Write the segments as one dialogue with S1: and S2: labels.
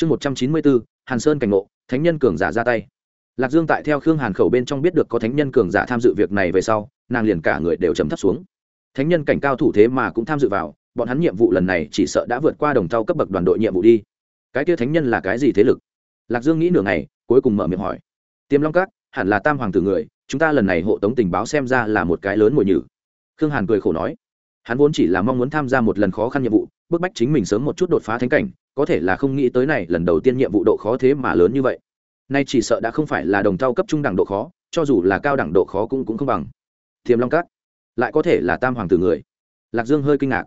S1: chương một trăm chín mươi bốn hàn sơn cảnh ngộ, thánh nhân cường giả ra tay. Lạc dương tại theo khương hàn khẩu bên trong biết được có thánh nhân cường giả tham dự việc này về sau, nàng liền cả người đều chấm thấp xuống. Thánh nhân cảnh cao thủ thế mà cũng tham dự vào, bọn hắn nhiệm vụ lần này chỉ sợ đã vượt qua đồng thau cấp bậc đoàn đội nhiệm vụ đi. Cái kia thánh nhân là cái gì thế lực? Lạc dương nghĩ nửa ngày, cuối cùng mở miệng hỏi. Tiềm long các, hẳn là tam hoàng tử người, chúng ta lần này hộ tống tình báo xem ra là một cái lớn mồi nhử. Khương hàn cười khổ nói hắn vốn chỉ là mong muốn tham gia một lần khó khăn nhiệm vụ, bức bách chính mình sớm một chút đột phá thánh cảnh, có thể là không nghĩ tới này lần đầu tiên nhiệm vụ độ khó thế mà lớn như vậy. Nay chỉ sợ đã không phải là đồng thau cấp trung đẳng độ khó, cho dù là cao đẳng độ khó cũng cũng không bằng. Thiềm long cát lại có thể là tam hoàng tử người. Lạc dương hơi kinh ngạc.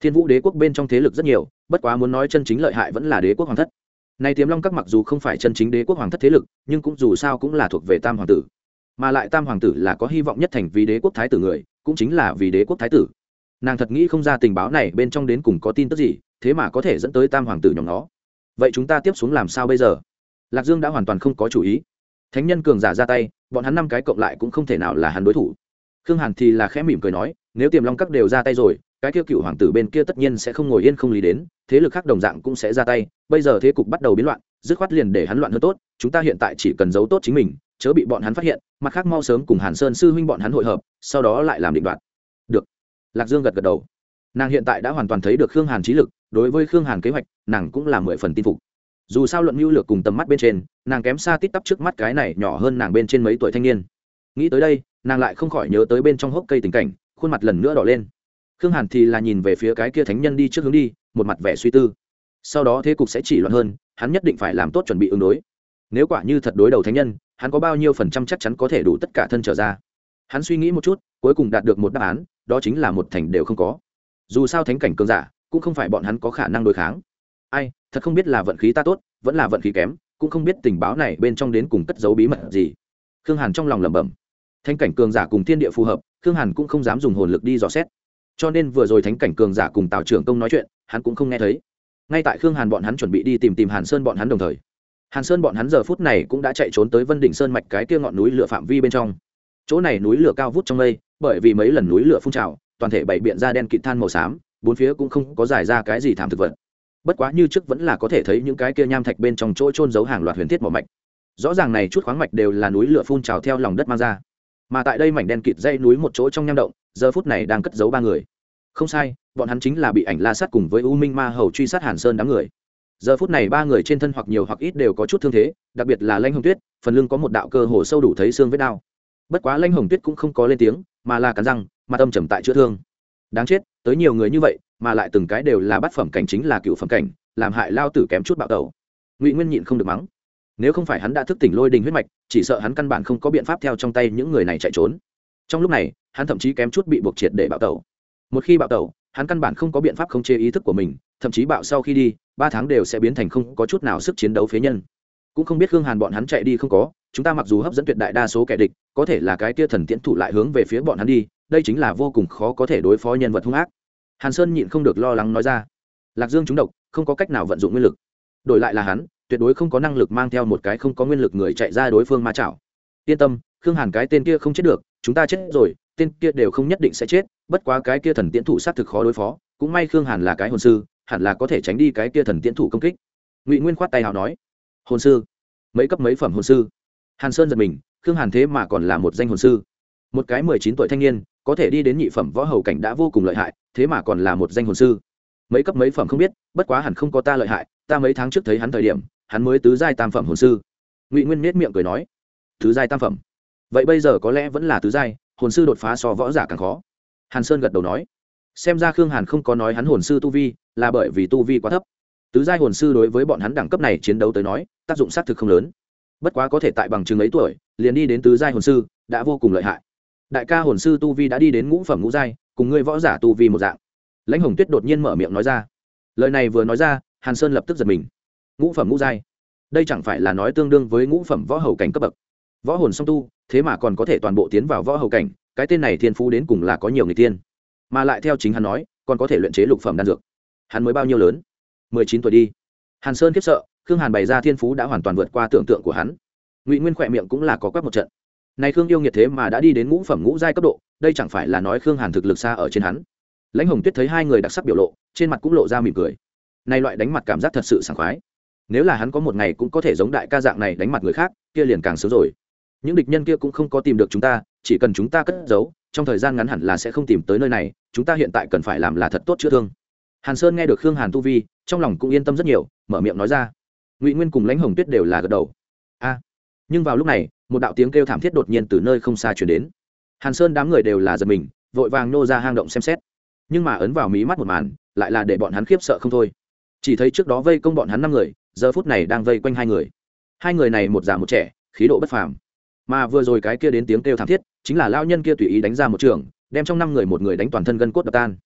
S1: Thiên vũ đế quốc bên trong thế lực rất nhiều, bất quá muốn nói chân chính lợi hại vẫn là đế quốc hoàng thất. Nay tiềm long các mặc dù không phải chân chính đế quốc hoàng thất thế lực, nhưng cũng dù sao cũng là thuộc về tam hoàng tử. Mà lại tam hoàng tử là có hy vọng nhất thành vì đế quốc thái tử người, cũng chính là vì đế quốc thái tử nàng thật nghĩ không ra tình báo này bên trong đến cùng có tin tức gì, thế mà có thể dẫn tới tam hoàng tử nhóm nó. Vậy chúng ta tiếp xuống làm sao bây giờ? Lạc dương đã hoàn toàn không có chủ ý. Thánh nhân cường giả ra tay, bọn hắn năm cái cộng lại cũng không thể nào là hắn đối thủ. Khương hàn thì là khẽ mỉm cười nói, nếu tiềm long các đều ra tay rồi, cái kia cựu hoàng tử bên kia tất nhiên sẽ không ngồi yên không lý đến, thế lực khác đồng dạng cũng sẽ ra tay. Bây giờ thế cục bắt đầu biến loạn, dứt khoát liền để hắn loạn hơn tốt, chúng ta hiện tại chỉ cần giấu tốt chính mình, chớ bị bọn hắn phát hiện, mặt khác mau sớm cùng hàn sơn sư huynh bọn hắn hội hợp, sau đó lại làm định đoạt lạc dương gật gật đầu. Nàng hiện tại đã hoàn toàn thấy được khương hàn trí lực, đối với khương hàn kế hoạch, nàng cũng là mười phần tin phục. Dù sao luận mưu lược cùng tầm mắt bên trên, nàng kém xa tít tắp trước mắt cái này nhỏ hơn nàng bên trên mấy tuổi thanh niên. Nghĩ tới đây, nàng lại không khỏi nhớ tới bên trong hốc cây tình cảnh, khuôn mặt lần nữa đỏ lên. Khương hàn thì là nhìn về phía cái kia thánh nhân đi trước hướng đi, một mặt vẻ suy tư. Sau đó thế cục sẽ chỉ loạn hơn, hắn nhất định phải làm tốt chuẩn bị ứng đối. Nếu quả như thật đối đầu thánh nhân, hắn có bao nhiêu phần trăm chắc chắn có thể đủ tất cả thân trở ra. Hắn suy nghĩ một chút, cuối cùng đạt được một đáp án đó chính là một thành đều không có. Dù sao thánh cảnh cường giả, cũng không phải bọn hắn có khả năng đối kháng. Ai, thật không biết là vận khí ta tốt, vẫn là vận khí kém, cũng không biết tình báo này bên trong đến cùng cất giấu bí mật gì. Khương hàn trong lòng lẩm bẩm. Thánh cảnh cường giả cùng thiên địa phù hợp, khương hàn cũng không dám dùng hồn lực đi dò xét. Cho nên vừa rồi thánh cảnh cường giả cùng tào trưởng công nói chuyện, hắn cũng không nghe thấy. Ngay tại khương hàn bọn hắn chuẩn bị đi tìm tìm hàn sơn bọn hắn đồng thời, hàn sơn bọn hắn giờ phút này cũng đã chạy trốn tới vân đỉnh sơn mạch cái kia ngọn núi lửa phạm vi bên trong chỗ này núi lửa cao vút trong mây, bởi vì mấy lần núi lửa phun trào, toàn thể bảy biện ra đen kịt than màu xám, bốn phía cũng không có giải ra cái gì thảm thực vật. Bất quá như trước vẫn là có thể thấy những cái kia nham thạch bên trong chỗ trôn giấu hàng loạt huyền thiết mỏ mạch. Rõ ràng này chút khoáng mạch đều là núi lửa phun trào theo lòng đất mang ra. Mà tại đây mảnh đen kịt dây núi một chỗ trong nham động, giờ phút này đang cất giấu ba người. Không sai, bọn hắn chính là bị ảnh la sát cùng với u minh ma hầu truy sát hàn sơn đám người. Giờ phút này ba người trên thân hoặc nhiều hoặc ít đều có chút thương thế, đặc biệt là lanh hồng tuyết, phần lưng có một đạo cơ hồ sâu đủ thấy xương vết đao bất quá lanh hồng tuyết cũng không có lên tiếng, mà là cắn răng mà tâm trầm tại chữa thương. Đáng chết, tới nhiều người như vậy, mà lại từng cái đều là bát phẩm cảnh chính là cựu phẩm cảnh, làm hại lao tử kém chút bạo tẩu ngụy nguyên nhịn không được mắng. Nếu không phải hắn đã thức tỉnh lôi đình huyết mạch, chỉ sợ hắn căn bản không có biện pháp theo trong tay những người này chạy trốn. Trong lúc này, hắn thậm chí kém chút bị buộc triệt để bạo tẩu một khi bạo tẩu hắn căn bản không có biện pháp khống chế ý thức của mình, thậm chí bạo sau khi đi, ba tháng đều sẽ biến thành không có chút nào sức chiến đấu phế nhân. Cũng không biết khương hàn bọn hắn chạy đi không có chúng ta mặc dù hấp dẫn tuyệt đại đa số kẻ địch, có thể là cái kia thần tiễn thủ lại hướng về phía bọn hắn đi, đây chính là vô cùng khó có thể đối phó nhân vật hung ác. Hàn sơn nhịn không được lo lắng nói ra. Lạc dương trúng độc, không có cách nào vận dụng nguyên lực. Đổi lại là hắn, tuyệt đối không có năng lực mang theo một cái không có nguyên lực người chạy ra đối phương ma chảo. Yên tâm, khương hàn cái tên kia không chết được, chúng ta chết rồi, tên kia đều không nhất định sẽ chết, bất quá cái kia thần tiễn thủ sát thực khó đối phó, cũng may khương hàn là cái hồn sư, hẳn là có thể tránh đi cái kia thần tiễn thủ công kích. Ngụy nguyên khoát tay hào nói, hồn sư? Mấy cấp mấy phẩm hồn sư? Hàn sơn giật mình, khương hàn thế mà còn là một danh hồn sư. Một cái mười chín tuổi thanh niên, có thể đi đến nhị phẩm võ hầu cảnh đã vô cùng lợi hại, thế mà còn là một danh hồn sư. Mấy cấp mấy phẩm không biết, bất quá hẳn không có ta lợi hại, ta mấy tháng trước thấy hắn thời điểm, hắn mới tứ giai tam phẩm hồn sư. Ngụy nguyên miết miệng cười nói, tứ giai tam phẩm? Vậy bây giờ có lẽ vẫn là tứ giai, hồn sư đột phá so võ giả càng khó. Hàn sơn gật đầu nói, xem ra khương hàn không có nói hắn hồn sư tu vi, là bởi vì tu vi quá thấp. Tứ giai hồn sư đối với bọn hắn đẳng cấp này chiến đấu tới nói, tác dụng xác thực không lớn bất quá có thể tại bằng chứng ấy tuổi, liền đi đến tứ giai hồn sư, đã vô cùng lợi hại. Đại ca hồn sư tu vi đã đi đến ngũ phẩm ngũ giai, cùng ngươi võ giả tu vi một dạng. Lãnh hồng tuyết đột nhiên mở miệng nói ra. Lời này vừa nói ra, hàn sơn lập tức giật mình. Ngũ phẩm ngũ giai? Đây chẳng phải là nói tương đương với ngũ phẩm võ hầu cảnh cấp bậc. Võ hồn song tu, thế mà còn có thể toàn bộ tiến vào võ hầu cảnh, cái tên này thiên phú đến cùng là có nhiều người tiên mà lại theo chính hắn nói, còn có thể luyện chế lục phẩm đan dược. Hắn mới bao nhiêu lớn? Mười chín tuổi đi. Hàn sơn khiếp sợ khương hàn bày ra thiên phú đã hoàn toàn vượt qua tưởng tượng của hắn. Ngụy nguyên khỏe miệng cũng là có quắc một trận. Này khương yêu nghiệt thế mà đã đi đến ngũ phẩm ngũ giai cấp độ, đây chẳng phải là nói khương hàn thực lực xa ở trên hắn. Lãnh hồng tuyết thấy hai người đặc sắc biểu lộ, trên mặt cũng lộ ra mỉm cười. Nay loại đánh mặt cảm giác thật sự sảng khoái. Nếu là hắn có một ngày cũng có thể giống đại ca dạng này đánh mặt người khác, kia liền càng sớm rồi. Những địch nhân kia cũng không có tìm được chúng ta, chỉ cần chúng ta cất giấu, trong thời gian ngắn hẳn là sẽ không tìm tới nơi này, chúng ta hiện tại cần phải làm là thật tốt chữa thương. Hàn sơn nghe được khương hàn tu vi, trong lòng cũng yên tâm rất nhiều, mở miệng nói ra ngụy nguyên cùng lãnh hồng tuyết đều là gật đầu a à, nhưng vào lúc này một đạo tiếng kêu thảm thiết đột nhiên từ nơi không xa chuyển đến hàn sơn đám người đều là giật mình vội vàng nô ra hang động xem xét nhưng mà ấn vào mí mắt một màn lại là để bọn hắn khiếp sợ không thôi chỉ thấy trước đó vây công bọn hắn năm người giờ phút này đang vây quanh hai người hai người này một già một trẻ khí độ bất phàm mà vừa rồi cái kia đến tiếng kêu thảm thiết chính là lao nhân kia tùy ý đánh ra một trường đem trong năm người một người đánh toàn thân gân cốt đập tan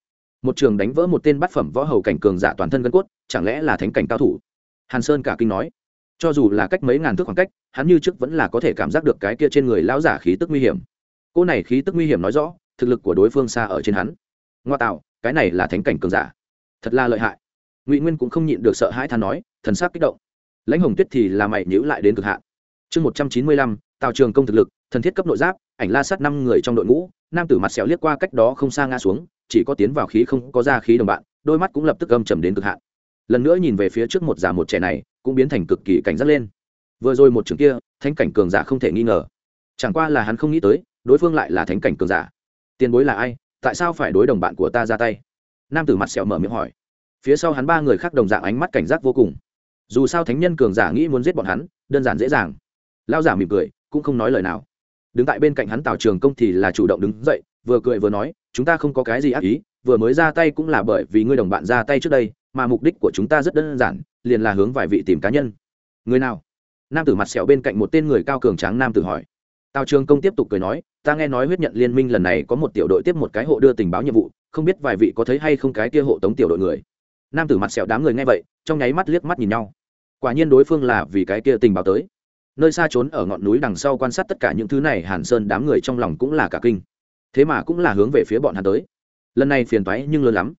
S1: một trường đánh vỡ một tên bát phẩm võ hầu cảnh cường giả toàn thân gân cốt chẳng lẽ là thánh cảnh cao thủ hàn sơn cả kinh nói, cho dù là cách mấy ngàn thước khoảng cách, hắn như trước vẫn là có thể cảm giác được cái kia trên người lão giả khí tức nguy hiểm. Cô này khí tức nguy hiểm nói rõ, thực lực của đối phương xa ở trên hắn. Ngoa tạo, cái này là thánh cảnh cường giả. Thật là lợi hại. Ngụy nguyên cũng không nhịn được sợ hãi than nói, thần sắc kích động. Lãnh hồng tuyết thì là mày nhữ lại đến cực hạn. Chương một trăm chín mươi lăm, tào trường công thực lực, thần thiết cấp nội giáp, ảnh la sát năm người trong đội ngũ, nam tử mặt xẻo liếc qua cách đó không xa ngã xuống, chỉ có tiến vào khí không có ra khí đồng bạn, đôi mắt cũng lập tức âm trầm đến cực hạn lần nữa nhìn về phía trước một già một trẻ này, cũng biến thành cực kỳ cảnh giác lên. Vừa rồi một trường kia, thánh cảnh cường giả không thể nghi ngờ. Chẳng qua là hắn không nghĩ tới, đối phương lại là thánh cảnh cường giả. Tiền bối là ai? Tại sao phải đối đồng bạn của ta ra tay? Nam tử mặt sẹo mở miệng hỏi. Phía sau hắn ba người khác đồng dạng ánh mắt cảnh giác vô cùng. Dù sao thánh nhân cường giả nghĩ muốn giết bọn hắn, đơn giản dễ dàng. Lao giả mỉm cười, cũng không nói lời nào. Đứng tại bên cạnh hắn tào trường công thì là chủ động đứng dậy, vừa cười vừa nói, chúng ta không có cái gì ác ý, vừa mới ra tay cũng là bởi vì ngươi đồng bạn ra tay trước đây mà mục đích của chúng ta rất đơn giản, liền là hướng vài vị tìm cá nhân. Người nào? Nam tử mặt sẹo bên cạnh một tên người cao cường tráng nam tử hỏi. Tào trường công tiếp tục cười nói, ta nghe nói huyết nhận liên minh lần này có một tiểu đội tiếp một cái hộ đưa tình báo nhiệm vụ, không biết vài vị có thấy hay không cái kia hộ tống tiểu đội người? Nam tử mặt sẹo đám người nghe vậy, trong nháy mắt liếc mắt nhìn nhau. Quả nhiên đối phương là vì cái kia tình báo tới. Nơi xa trốn ở ngọn núi đằng sau quan sát tất cả những thứ này, hàn sơn đám người trong lòng cũng là cả kinh. Thế mà cũng là hướng về phía bọn hắn tới. Lần này phiền toái nhưng lớn lắm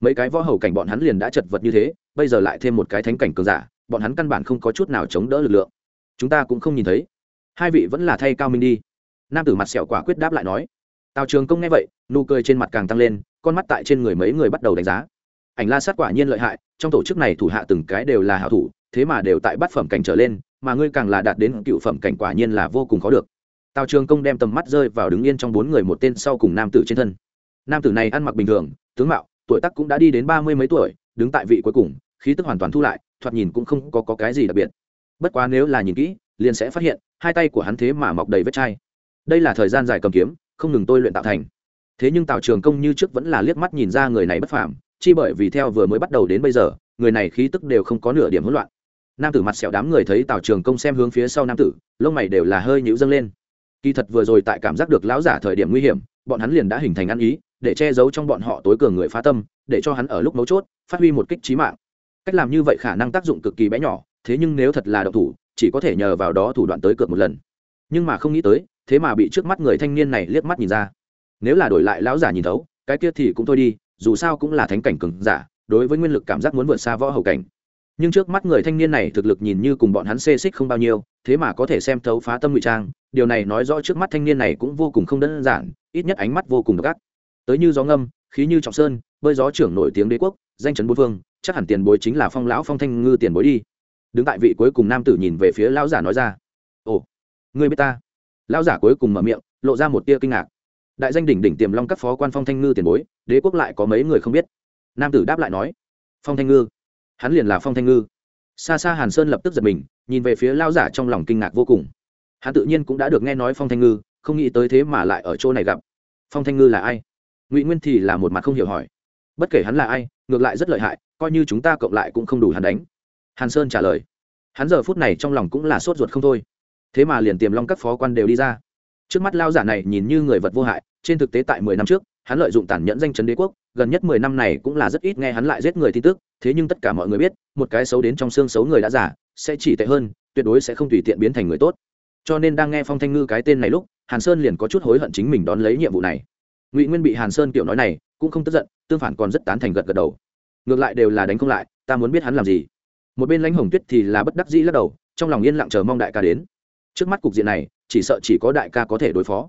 S1: mấy cái võ hầu cảnh bọn hắn liền đã chật vật như thế, bây giờ lại thêm một cái thánh cảnh cường giả, bọn hắn căn bản không có chút nào chống đỡ lực lượng. Chúng ta cũng không nhìn thấy. Hai vị vẫn là thay cao minh đi. Nam tử mặt sẹo quả quyết đáp lại nói. Tào trường công nghe vậy, nụ cười trên mặt càng tăng lên, con mắt tại trên người mấy người bắt đầu đánh giá. Ảnh la sát quả nhiên lợi hại, trong tổ chức này thủ hạ từng cái đều là hảo thủ, thế mà đều tại bát phẩm cảnh trở lên, mà ngươi càng là đạt đến cựu phẩm cảnh quả nhiên là vô cùng khó được. Tào trường công đem tầm mắt rơi vào đứng yên trong bốn người một tên sau cùng nam tử trên thân. Nam tử này ăn mặc bình thường, tướng mạo tuổi tác cũng đã đi đến ba mươi mấy tuổi đứng tại vị cuối cùng khí tức hoàn toàn thu lại thoạt nhìn cũng không có, có cái gì đặc biệt. Bất quá nếu là nhìn kỹ liền sẽ phát hiện hai tay của hắn thế mà mọc đầy vết chai. Đây là thời gian dài cầm kiếm không ngừng tôi luyện tạo thành. Thế nhưng tào trường công như trước vẫn là liếc mắt nhìn ra người này bất phàm chi bởi vì theo vừa mới bắt đầu đến bây giờ người này khí tức đều không có nửa điểm hỗn loạn. Nam tử mặt sẹo đám người thấy tào trường công xem hướng phía sau nam tử lông mày đều là hơi nhũ dâng lên. Kỳ thật vừa rồi tại cảm giác được lão giả thời điểm nguy hiểm bọn hắn liền đã hình thành ăn ý để che giấu trong bọn họ tối cường người phá tâm, để cho hắn ở lúc mấu chốt, phát huy một kích trí mạng. Cách làm như vậy khả năng tác dụng cực kỳ bé nhỏ, thế nhưng nếu thật là độc thủ, chỉ có thể nhờ vào đó thủ đoạn tới cược một lần. Nhưng mà không nghĩ tới, thế mà bị trước mắt người thanh niên này liếc mắt nhìn ra. Nếu là đổi lại lão giả nhìn thấu, cái kia thì cũng thôi đi, dù sao cũng là thánh cảnh cường giả, đối với nguyên lực cảm giác muốn vượt xa võ hầu cảnh. Nhưng trước mắt người thanh niên này thực lực nhìn như cùng bọn hắn xê xích không bao nhiêu, thế mà có thể xem thấu phá tâm ngụy trang, điều này nói rõ trước mắt thanh niên này cũng vô cùng không đơn giản, ít nhất ánh mắt vô cùng độc ác tới như gió ngâm, khí như trọng sơn, bơi gió trưởng nổi tiếng đế quốc, danh chấn bốn phương, chắc hẳn tiền bối chính là phong lão phong thanh ngư tiền bối đi. Đứng tại vị cuối cùng nam tử nhìn về phía lão giả nói ra, ồ, ngươi biết ta? Lão giả cuối cùng mở miệng, lộ ra một tia kinh ngạc. Đại danh đỉnh đỉnh tiềm long các phó quan phong thanh ngư tiền bối, đế quốc lại có mấy người không biết? Nam tử đáp lại nói, phong thanh ngư. Hắn liền là phong thanh ngư. Xa xa hàn sơn lập tức giật mình, nhìn về phía lao giả trong lòng kinh ngạc vô cùng. Hắn tự nhiên cũng đã được nghe nói phong thanh ngư, không nghĩ tới thế mà lại ở chỗ này gặp. Phong thanh ngư là ai? Ngụy nguyên thì là một mặt không hiểu hỏi bất kể hắn là ai ngược lại rất lợi hại coi như chúng ta cộng lại cũng không đủ hắn đánh hàn sơn trả lời hắn giờ phút này trong lòng cũng là sốt ruột không thôi thế mà liền tiềm long các phó quan đều đi ra trước mắt lao giả này nhìn như người vật vô hại trên thực tế tại mười năm trước hắn lợi dụng tàn nhẫn danh chấn đế quốc gần nhất mười năm này cũng là rất ít nghe hắn lại giết người tin tức thế nhưng tất cả mọi người biết một cái xấu đến trong xương xấu người đã giả sẽ chỉ tệ hơn tuyệt đối sẽ không tùy tiện biến thành người tốt cho nên đang nghe phong thanh ngư cái tên này lúc hàn sơn liền có chút hối hận chính mình đón lấy nhiệm vụ này ngụy nguyên bị hàn sơn kiểu nói này cũng không tức giận tương phản còn rất tán thành gật gật đầu ngược lại đều là đánh không lại ta muốn biết hắn làm gì một bên lãnh hồng tuyết thì là bất đắc dĩ lắc đầu trong lòng yên lặng chờ mong đại ca đến trước mắt cục diện này chỉ sợ chỉ có đại ca có thể đối phó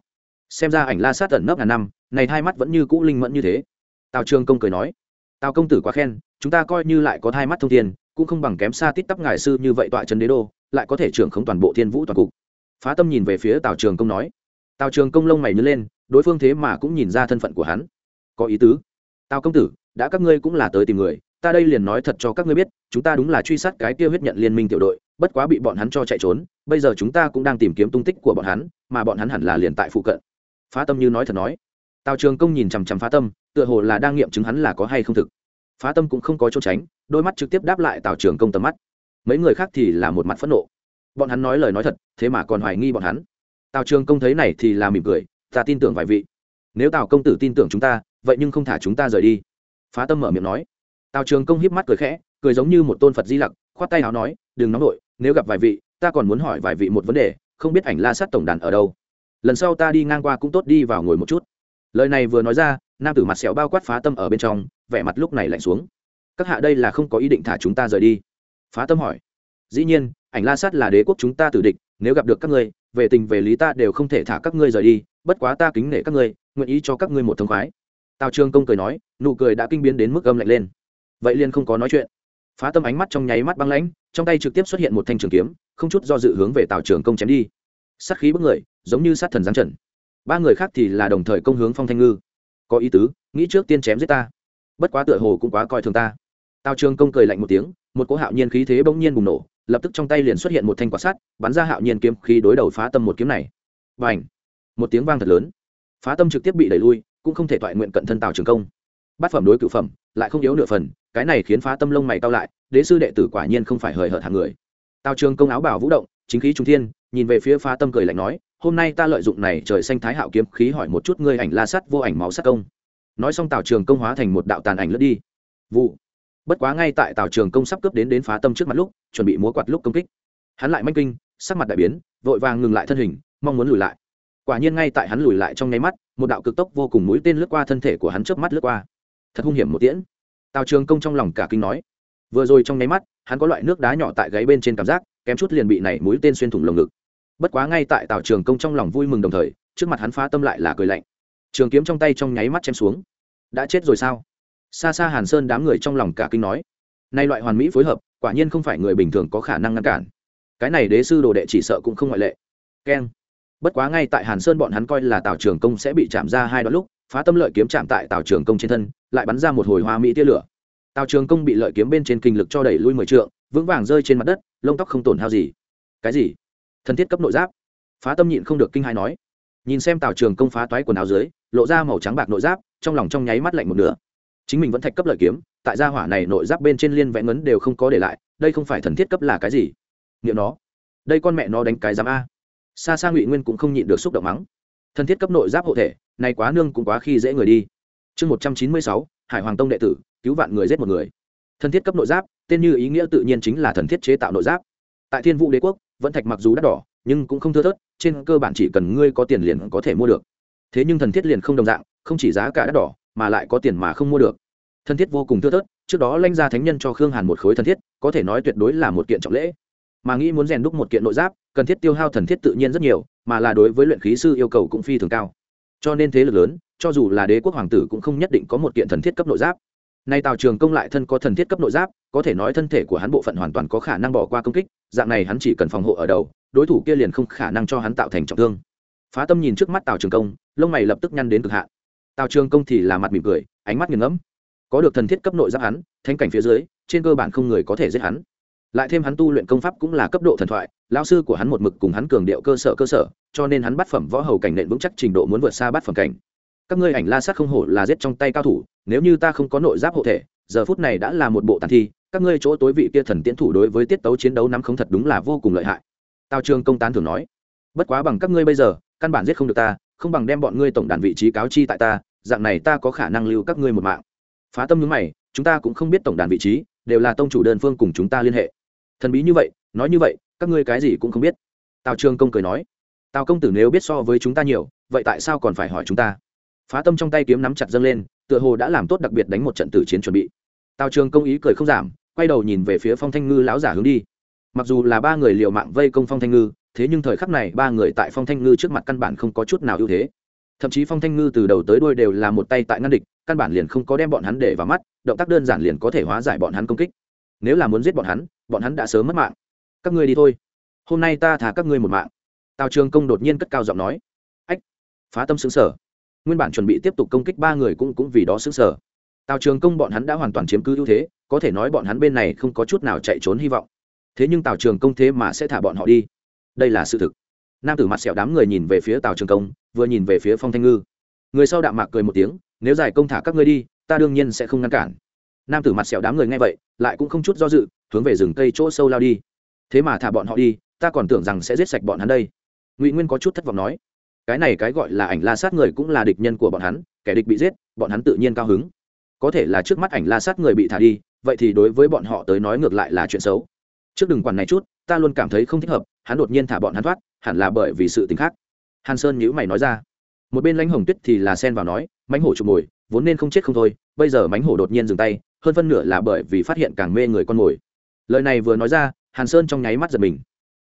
S1: xem ra ảnh la sát tẩn nấp ngàn năm này hai mắt vẫn như cũ linh mẫn như thế tào trương công cười nói tào công tử quá khen chúng ta coi như lại có hai mắt thông thiên cũng không bằng kém xa tít tắp ngài sư như vậy tọa trấn đế đô lại có thể trưởng không toàn bộ thiên vũ toàn cục phá tâm nhìn về phía tào trường công nói tào trường công lông mày nhớ lên đối phương thế mà cũng nhìn ra thân phận của hắn. Có ý tứ. Tào công tử, đã các ngươi cũng là tới tìm người, ta đây liền nói thật cho các ngươi biết, chúng ta đúng là truy sát cái kia huyết nhận liên minh tiểu đội, bất quá bị bọn hắn cho chạy trốn, bây giờ chúng ta cũng đang tìm kiếm tung tích của bọn hắn, mà bọn hắn hẳn là liền tại phụ cận. Phá tâm như nói thật nói. Tào trường công nhìn chằm chằm phá tâm, tựa hồ là đang nghiệm chứng hắn là có hay không thực. Phá tâm cũng không có chỗ tránh, đôi mắt trực tiếp đáp lại tào trường công tầm mắt. Mấy người khác thì là một mặt phẫn nộ. Bọn hắn nói lời nói thật, thế mà còn hoài nghi bọn hắn. Tào trường công thấy này thì là mỉm cười ta tin tưởng vài vị. Nếu tào công tử tin tưởng chúng ta vậy nhưng không thả chúng ta rời đi. Phá tâm mở miệng nói. Tào trường công hiếp mắt cười khẽ cười giống như một tôn phật di lặc khoát tay áo nói đừng nóng nổi, nếu gặp vài vị ta còn muốn hỏi vài vị một vấn đề không biết ảnh la sát tổng đàn ở đâu. Lần sau ta đi ngang qua cũng tốt đi vào ngồi một chút. Lời này vừa nói ra nam tử mặt sẹo bao quát phá tâm ở bên trong vẻ mặt lúc này lạnh xuống. Các hạ đây là không có ý định thả chúng ta rời đi. Phá tâm hỏi. Dĩ nhiên ảnh la sát là đế quốc chúng ta tử địch nếu gặp được các ngươi về tình về lý ta đều không thể thả các ngươi rời đi bất quá ta kính nể các ngươi, nguyện ý cho các ngươi một thông khoái. Tào trường công cười nói, nụ cười đã kinh biến đến mức âm lạnh lên. Vậy liền không có nói chuyện. Phá tâm ánh mắt trong nháy mắt băng lãnh, trong tay trực tiếp xuất hiện một thanh trường kiếm, không chút do dự hướng về tào trường công chém đi. Sát khí bức người, giống như sát thần giáng trần. Ba người khác thì là đồng thời công hướng phong thanh ngư. Có ý tứ, nghĩ trước tiên chém giết ta. Bất quá tựa hồ cũng quá coi thường ta. Tào trường công cười lạnh một tiếng, một cỗ hạo nhiên khí thế bỗng nhiên bùng nổ, lập tức trong tay liền xuất hiện một thanh quả sắt, bắn ra hạo nhiên kiếm khí đối đầu phá tâm một kiếm này. Và ảnh một tiếng vang thật lớn. Phá tâm trực tiếp bị đẩy lui, cũng không thể toại nguyện cận thân tào trường công. Bát phẩm đối cựu phẩm, lại không yếu nửa phần, cái này khiến phá tâm lông mày cao lại, đế sư đệ tử quả nhiên không phải hời hợt hàng người. Tào trường công áo bảo vũ động, chính khí trung thiên, nhìn về phía phá tâm cười lạnh nói, hôm nay ta lợi dụng này trời xanh thái hạo kiếm khí hỏi một chút ngươi ảnh la sắt vô ảnh máu sát công. Nói xong tào trường công hóa thành một đạo tàn ảnh lướt đi. Vụ. Bất quá ngay tại tào trường công sắp cướp đến đến phá tâm trước mặt lúc, chuẩn bị múa quạt lúc công kích. Hắn lại manh kinh, sắc mặt đại biến, vội vàng ngừng lại thân hình, mong muốn lùi lại quả nhiên ngay tại hắn lùi lại trong nháy mắt, một đạo cực tốc vô cùng mũi tên lướt qua thân thể của hắn trước mắt lướt qua. Thật hung hiểm một tiễn. Tào trường công trong lòng cả kinh nói. Vừa rồi trong nháy mắt, hắn có loại nước đá nhỏ tại gáy bên trên cảm giác, kém chút liền bị này mũi tên xuyên thủng lồng ngực. Bất quá ngay tại tào trường công trong lòng vui mừng đồng thời, trước mặt hắn phá tâm lại là cười lạnh. Trường kiếm trong tay trong nháy mắt chém xuống. Đã chết rồi sao? Xa xa hàn sơn đám người trong lòng cả kinh nói. Nay loại hoàn mỹ phối hợp, quả nhiên không phải người bình thường có khả năng ngăn cản. Cái này đế sư đồ đệ chỉ sợ cũng không ngoại lệ. Keng bất quá ngay tại hàn sơn bọn hắn coi là tào trường công sẽ bị chạm ra hai đoạn lúc, phá tâm lợi kiếm chạm tại tào trường công trên thân, lại bắn ra một hồi hoa mỹ tia lửa. Tào trường công bị lợi kiếm bên trên kinh lực cho đẩy lui mười trượng, vững vàng rơi trên mặt đất, lông tóc không tổn hao gì. Cái gì? Thân thiết cấp nội giáp. Phá tâm nhịn không được kinh hai nói. Nhìn xem tào trường công phá toái quần áo dưới, lộ ra màu trắng bạc nội giáp, trong lòng trong nháy mắt lạnh một nửa. Chính mình vẫn thạch cấp lợi kiếm, tại gia hỏa này nội giáp bên trên liên vẽ ngấn đều không có để lại, đây không phải thần thiết cấp là cái gì? Nghiệm nó. Đây con mẹ nó đánh cái giám a xa xa ngụy nguyên cũng không nhịn được xúc động mắng. Thân thiết cấp nội giáp hộ thể này quá nương cũng quá khi dễ người đi. Chương một trăm chín mươi sáu, hải hoàng tông đệ tử, cứu vạn người giết một người. Thân thiết cấp nội giáp, tên như ý nghĩa tự nhiên chính là thần thiết chế tạo nội giáp. Tại thiên vũ đế quốc vẫn thạch mặc dù đắt đỏ, nhưng cũng không thưa thớt, trên cơ bản chỉ cần ngươi có tiền liền có thể mua được. Thế nhưng thần thiết liền không đồng dạng, không chỉ giá cả đắt đỏ, mà lại có tiền mà không mua được. Thân thiết vô cùng thưa thớt, trước đó lanh ra thánh nhân cho khương hàn một khối thân thiết, có thể nói tuyệt đối là một kiện trọng lễ mà nghĩ muốn rèn đúc một kiện nội giáp, cần thiết tiêu hao thần thiết tự nhiên rất nhiều, mà là đối với luyện khí sư yêu cầu cũng phi thường cao. Cho nên thế lực lớn, cho dù là đế quốc hoàng tử cũng không nhất định có một kiện thần thiết cấp nội giáp. Nay tào trường công lại thân có thần thiết cấp nội giáp, có thể nói thân thể của hắn bộ phận hoàn toàn có khả năng bỏ qua công kích, dạng này hắn chỉ cần phòng hộ ở đầu, đối thủ kia liền không khả năng cho hắn tạo thành trọng thương. Phá tâm nhìn trước mắt tào trường công, lông mày lập tức nhăn đến cực hạn. Tào trường công thì là mặt mỉm cười, ánh mắt nghiền ngẫm. Có được thần thiết cấp nội giáp hắn thanh cảnh phía dưới, trên cơ bản không người có thể giết hắn lại thêm hắn tu luyện công pháp cũng là cấp độ thần thoại lao sư của hắn một mực cùng hắn cường điệu cơ sở cơ sở, cho nên hắn bắt phẩm võ hầu cảnh nện vững chắc trình độ muốn vượt xa bắt phẩm cảnh. Các ngươi ảnh la sát không hổ là giết trong tay cao thủ, nếu như ta không có nội giáp hộ thể, giờ phút này đã là một bộ tàn thi, các ngươi chỗ tối vị kia thần tiễn thủ đối với tiết tấu chiến đấu nắm không thật đúng là vô cùng lợi hại. Tào Trương công tán thường nói. Bất quá bằng các ngươi bây giờ, căn bản giết không được ta, không bằng đem bọn ngươi tổng đàn vị trí cáo chi tại ta, dạng này ta có khả năng lưu các ngươi một mạng. Phá tâm nhướng mày, chúng ta cũng không biết tổng đàn vị trí, đều là tông chủ đơn phương cùng chúng ta liên hệ thần bí như vậy, nói như vậy, các ngươi cái gì cũng không biết. Tào trường công cười nói, tào công tử nếu biết so với chúng ta nhiều, vậy tại sao còn phải hỏi chúng ta? Phá tâm trong tay kiếm nắm chặt dâng lên, tựa hồ đã làm tốt đặc biệt đánh một trận tử chiến chuẩn bị. Tào trường công ý cười không giảm, quay đầu nhìn về phía phong thanh ngư lão giả hướng đi. Mặc dù là ba người liều mạng vây công phong thanh ngư, thế nhưng thời khắc này ba người tại phong thanh ngư trước mặt căn bản không có chút nào ưu thế. Thậm chí phong thanh ngư từ đầu tới đuôi đều là một tay tại ngăn địch, căn bản liền không có đem bọn hắn để vào mắt, động tác đơn giản liền có thể hóa giải bọn hắn công kích. Nếu là muốn giết bọn hắn bọn hắn đã sớm mất mạng. Các ngươi đi thôi. Hôm nay ta thả các ngươi một mạng. Tào trường công đột nhiên cất cao giọng nói. Ách, phá tâm xứng sở. Nguyên bản chuẩn bị tiếp tục công kích ba người cũng cũng vì đó xứng sở. Tào trường công bọn hắn đã hoàn toàn chiếm cứ ưu thế, có thể nói bọn hắn bên này không có chút nào chạy trốn hy vọng. Thế nhưng tào trường công thế mà sẽ thả bọn họ đi? Đây là sự thực. Nam tử mặt sẹo đám người nhìn về phía tào trường công, vừa nhìn về phía phong thanh ngư. Người sau đạm mạc cười một tiếng, nếu giải công thả các ngươi đi, ta đương nhiên sẽ không ngăn cản. Nam tử mặt sẹo đám người nghe vậy, lại cũng không chút do dự hướng về rừng cây chỗ sâu lao đi. Thế mà thả bọn họ đi, ta còn tưởng rằng sẽ giết sạch bọn hắn đây. Ngụy nguyên có chút thất vọng nói, cái này cái gọi là ảnh la sát người cũng là địch nhân của bọn hắn, kẻ địch bị giết, bọn hắn tự nhiên cao hứng. Có thể là trước mắt ảnh la sát người bị thả đi, vậy thì đối với bọn họ tới nói ngược lại là chuyện xấu. Trước đừng quản này chút, ta luôn cảm thấy không thích hợp, hắn đột nhiên thả bọn hắn thoát, hẳn là bởi vì sự t ì n h khác. Hàn sơn nhữ mày nói ra, một bên lãnh hồng tuyết thì là sen vào nói mánh hổ chụp mồi, vốn nên không chết không thôi, bây giờ mánh hổ đột nhiên dừng tay, hơn phân nửa là bởi vì phát hiện càng mê người con mồi lời này vừa nói ra, hàn sơn trong nháy mắt giật mình.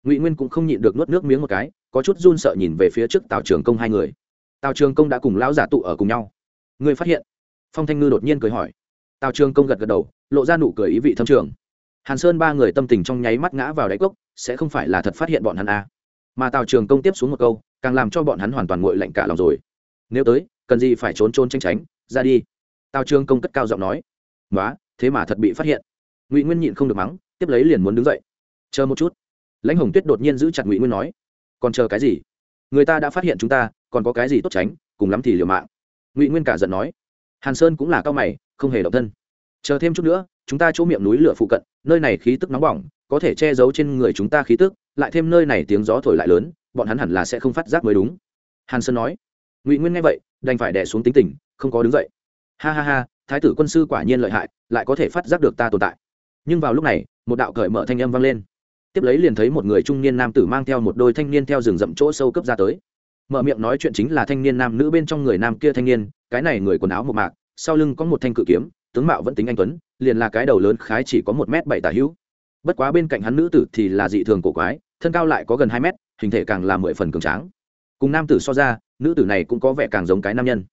S1: Ngụy nguyên cũng không nhịn được nuốt nước miếng một cái, có chút run sợ nhìn về phía trước tào trường công hai người. Tào trường công đã cùng lão giả tụ ở cùng nhau. Người phát hiện? Phong thanh ngư đột nhiên cười hỏi. Tào trường công gật gật đầu, lộ ra nụ cười ý vị thâm trường. Hàn sơn ba người tâm tình trong nháy mắt ngã vào đáy cốc, sẽ không phải là thật phát hiện bọn hắn à. mà tào trường công tiếp xuống một câu, càng làm cho bọn hắn hoàn toàn nguội lạnh cả lòng rồi. Nếu tới, cần gì phải trốn trốn tranh tránh, ra đi. Tào trường công cất cao giọng nói. Nói thế mà thật bị phát hiện ngụy nguyên nhịn không được mắng tiếp lấy liền muốn đứng dậy chờ một chút lãnh hồng tuyết đột nhiên giữ chặt ngụy nguyên nói còn chờ cái gì người ta đã phát hiện chúng ta còn có cái gì tốt tránh cùng lắm thì liều mạng ngụy nguyên cả giận nói hàn sơn cũng là cao mày không hề động thân chờ thêm chút nữa chúng ta chỗ miệng núi lửa phụ cận nơi này khí tức nóng bỏng có thể che giấu trên người chúng ta khí tức lại thêm nơi này tiếng gió thổi lại lớn bọn hắn hẳn là sẽ không phát giác mới đúng hàn sơn nói ngụy nguyên nghe vậy đành phải đẻ xuống tính tình không có đứng dậy ha ha ha thái tử quân sư quả nhiên lợi hại lại có thể phát giác được ta tồn tại nhưng vào lúc này, một đạo cởi mở thanh âm vang lên. Tiếp lấy liền thấy một người trung niên nam tử mang theo một đôi thanh niên theo rừng rậm chỗ sâu cấp ra tới. Mở miệng nói chuyện chính là thanh niên nam nữ bên trong người nam kia thanh niên, cái này người quần áo một mạc, sau lưng có một thanh cự kiếm, tướng mạo vẫn tính anh tuấn, liền là cái đầu lớn khái chỉ có một m bảy tả hữu. Bất quá bên cạnh hắn nữ tử thì là dị thường cổ quái, thân cao lại có gần hai mét, hình thể càng là mười phần cường tráng. Cùng nam tử so ra, nữ tử này cũng có vẻ càng giống cái nam nhân.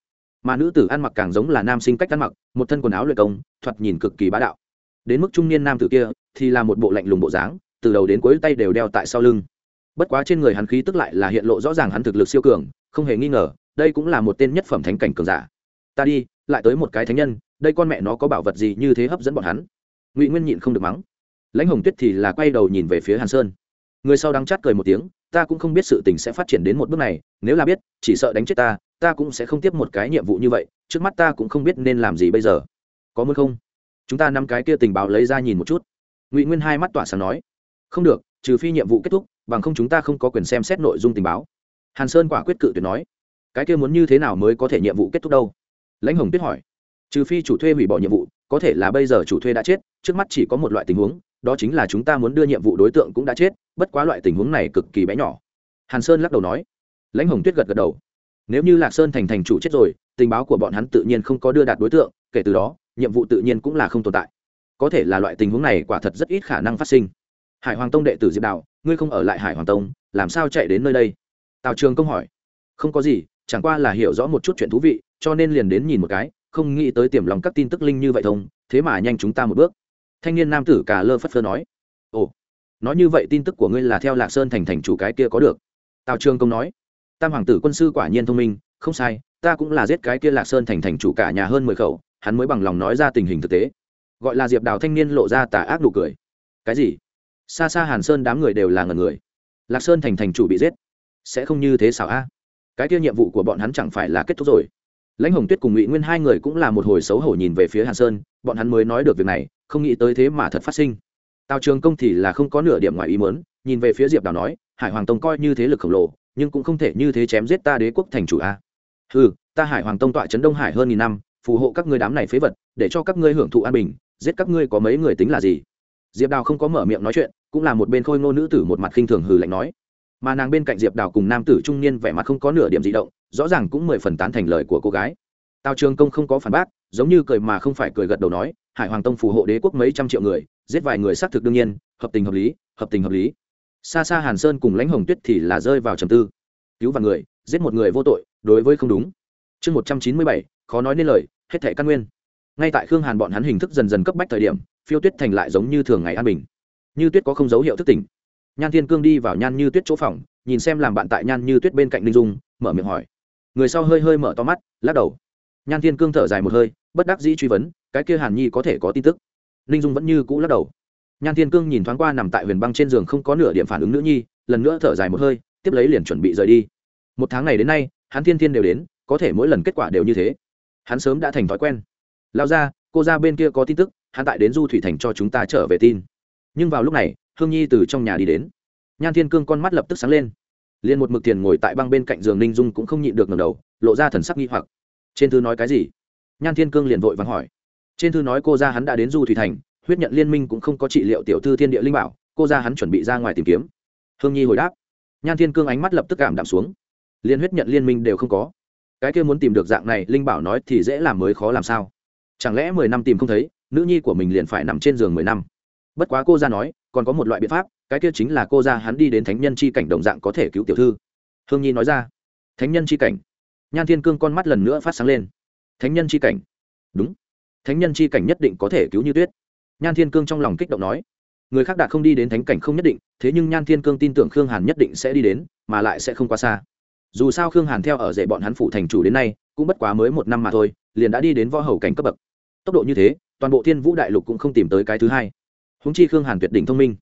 S1: Mà nữ tử ăn mặc càng giống là nam sinh cách ăn mặc, một thân quần áo luyện công, thoạt nhìn cực kỳ bá đạo đến mức trung niên nam tử kia thì là một bộ lạnh lùng bộ dáng, từ đầu đến cuối tay đều đeo tại sau lưng. Bất quá trên người hắn khí tức lại là hiện lộ rõ ràng hắn thực lực siêu cường, không hề nghi ngờ, đây cũng là một tên nhất phẩm thánh cảnh cường giả. Ta đi, lại tới một cái thánh nhân, đây con mẹ nó có bảo vật gì như thế hấp dẫn bọn hắn? Ngụy nguyên nhịn không được mắng. Lãnh hồng tuyết thì là quay đầu nhìn về phía hàn sơn. Người sau đắng chát cười một tiếng, ta cũng không biết sự tình sẽ phát triển đến một bước này, nếu là biết, chỉ sợ đánh chết ta ta cũng sẽ không tiếp một cái nhiệm vụ như vậy, trước mắt ta cũng không biết nên làm gì bây giờ. Có muốn không? Chúng ta năm cái kia tình báo lấy ra nhìn một chút. Ngụy nguyên hai mắt tỏa sáng nói, không được, trừ phi nhiệm vụ kết thúc, bằng không chúng ta không có quyền xem xét nội dung tình báo. Hàn sơn quả quyết cự tuyệt nói, cái kia muốn như thế nào mới có thể nhiệm vụ kết thúc đâu? Lãnh hồng tuyết hỏi, trừ phi chủ thuê hủy bỏ nhiệm vụ, có thể là bây giờ chủ thuê đã chết, trước mắt chỉ có một loại tình huống, đó chính là chúng ta muốn đưa nhiệm vụ đối tượng cũng đã chết, bất quá loại tình huống này cực kỳ bé nhỏ. Hàn sơn lắc đầu nói, lãnh hồng tuyết gật gật đầu, nếu như lạc sơn thành thành chủ chết rồi, tình báo của bọn hắn tự nhiên không có đưa đạt đối tượng, kể từ đó nhiệm vụ tự nhiên cũng là không tồn tại. Có thể là loại tình huống này quả thật rất ít khả năng phát sinh. Hải hoàng tông đệ tử diệp đạo, ngươi không ở lại hải hoàng tông, làm sao chạy đến nơi đây? Tào trường công hỏi. Không có gì, chẳng qua là hiểu rõ một chút chuyện thú vị, cho nên liền đến nhìn một cái, không nghĩ tới tiềm lòng các tin tức linh như vậy thông, thế mà nhanh chúng ta một bước. Thanh niên nam tử cà lơ phất phơ nói. Ồ, nói như vậy tin tức của ngươi là theo lạc sơn thành thành chủ cái kia có được. Tào trường công nói. Tam hoàng tử quân sư quả nhiên thông minh, không sai, ta cũng là giết cái kia lạc sơn thành thành chủ cả nhà hơn mười khẩu hắn mới bằng lòng nói ra tình hình thực tế. Gọi là diệp đào thanh niên lộ ra tà ác nụ cười. Cái gì? Xa xa hàn sơn đám người đều là ngần người. Lạc sơn thành thành chủ bị giết. Sẽ không như thế sao a. Cái kia nhiệm vụ của bọn hắn chẳng phải là kết thúc rồi. Lãnh hồng tuyết cùng ngụy nguyên hai người cũng là một hồi xấu hổ nhìn về phía hàn sơn, bọn hắn mới nói được việc này, không nghĩ tới thế mà thật phát sinh. Tào trường công thì là không có nửa điểm ngoài ý mớn nhìn về phía diệp đào nói, hải hoàng tông coi như thế lực khổng lồ, nhưng cũng không thể như thế chém giết ta đế quốc thành chủ a. Ừ ta hải hoàng tông tọa trấn đông hải hơn nghìn năm phù hộ các ngươi đám này phế vật, để cho các ngươi hưởng thụ an bình, giết các ngươi có mấy người tính là gì? Diệp đào không có mở miệng nói chuyện, cũng là một bên khôi ngô nữ tử một mặt khinh thường hừ lạnh nói. Mà nàng bên cạnh diệp đào cùng nam tử trung niên vẻ mặt không có nửa điểm di động, rõ ràng cũng mười phần tán thành lời của cô gái. Tào trường công không có phản bác, giống như cười mà không phải cười gật đầu nói, hải hoàng tông phù hộ đế quốc mấy trăm triệu người, giết vài người xác thực đương nhiên, hợp tình hợp lý, hợp tình hợp lý. Xa xa hàn sơn cùng lãnh hồng tuyết thì là rơi vào trầm tư. Cứu vài người, giết một người vô tội, đối với không đúng. Chương một trăm chín mươi bảy khó nói nên lời, hết thẻ căn nguyên. Ngay tại khương hàn bọn hắn hình thức dần dần cấp bách thời điểm, phiêu tuyết thành lại giống như thường ngày an bình. Như tuyết có không dấu hiệu thức tỉnh. Nhan thiên cương đi vào nhan như tuyết chỗ phòng, nhìn xem làm bạn tại nhan như tuyết bên cạnh Linh dung, mở miệng hỏi. Người sau hơi hơi mở to mắt, lắc đầu. Nhan thiên cương thở dài một hơi, bất đắc dĩ truy vấn, cái kia hàn nhi có thể có tin tức? Linh dung vẫn như cũ lắc đầu. Nhan thiên cương nhìn thoáng qua nằm tại huyền băng trên giường không có nửa điểm phản ứng nữ nhi, lần nữa thở dài một hơi, tiếp lấy liền chuẩn bị rời đi. Một tháng này đến nay, hắn thiên thiên đều đến, có thể mỗi lần kết quả đều như thế hắn sớm đã thành thói quen. Lao ra, cô ra bên kia có tin tức, hắn tại đến du thủy thành cho chúng ta trở về tin. Nhưng vào lúc này, hương nhi từ trong nhà đi đến. Nhan thiên cương con mắt lập tức sáng lên. Liền một mực tiền ngồi tại băng bên cạnh giường ninh dung cũng không nhịn được ngầm đầu, lộ ra thần sắc nghi hoặc. Trên thư nói cái gì? Nhan thiên cương liền vội vắng hỏi. Trên thư nói cô ra hắn đã đến du thủy thành, huyết nhận liên minh cũng không có trị liệu tiểu thư thiên địa linh bảo, cô ra hắn chuẩn bị ra ngoài tìm kiếm. Hương nhi hồi đáp. Nhan thiên cương ánh mắt lập tức cảm đạm xuống. Liên huyết nhận liên minh đều không có cái kia muốn tìm được dạng này, linh bảo nói thì dễ làm mới khó làm sao? Chẳng lẽ mười năm tìm không thấy, nữ nhi của mình liền phải nằm trên giường mười năm? Bất quá cô ra nói, còn có một loại biện pháp, cái kia chính là cô ra hắn đi đến thánh nhân c h i cảnh đồng dạng có thể cứu tiểu thư. Hương nhi nói ra. Thánh nhân c h i cảnh. Nhan thiên cương con mắt lần nữa phát sáng lên. Thánh nhân c h i cảnh. Đúng. Thánh nhân c h i cảnh nhất định có thể cứu như tuyết. Nhan thiên cương trong lòng kích động nói. Người khác đạt không đi đến thánh cảnh không nhất định, thế nhưng nhan thiên cương tin tưởng khương hàn nhất định sẽ đi đến, mà lại sẽ không quá xa dù sao khương hàn theo ở dạy bọn hắn phụ thành chủ đến nay, cũng bất quá mới một năm mà thôi, liền đã đi đến võ hầu cảnh cấp bậc. Tốc độ như thế, toàn bộ thiên vũ đại lục cũng không tìm tới cái thứ hai. Húng chi khương hàn tuyệt đỉnh thông minh.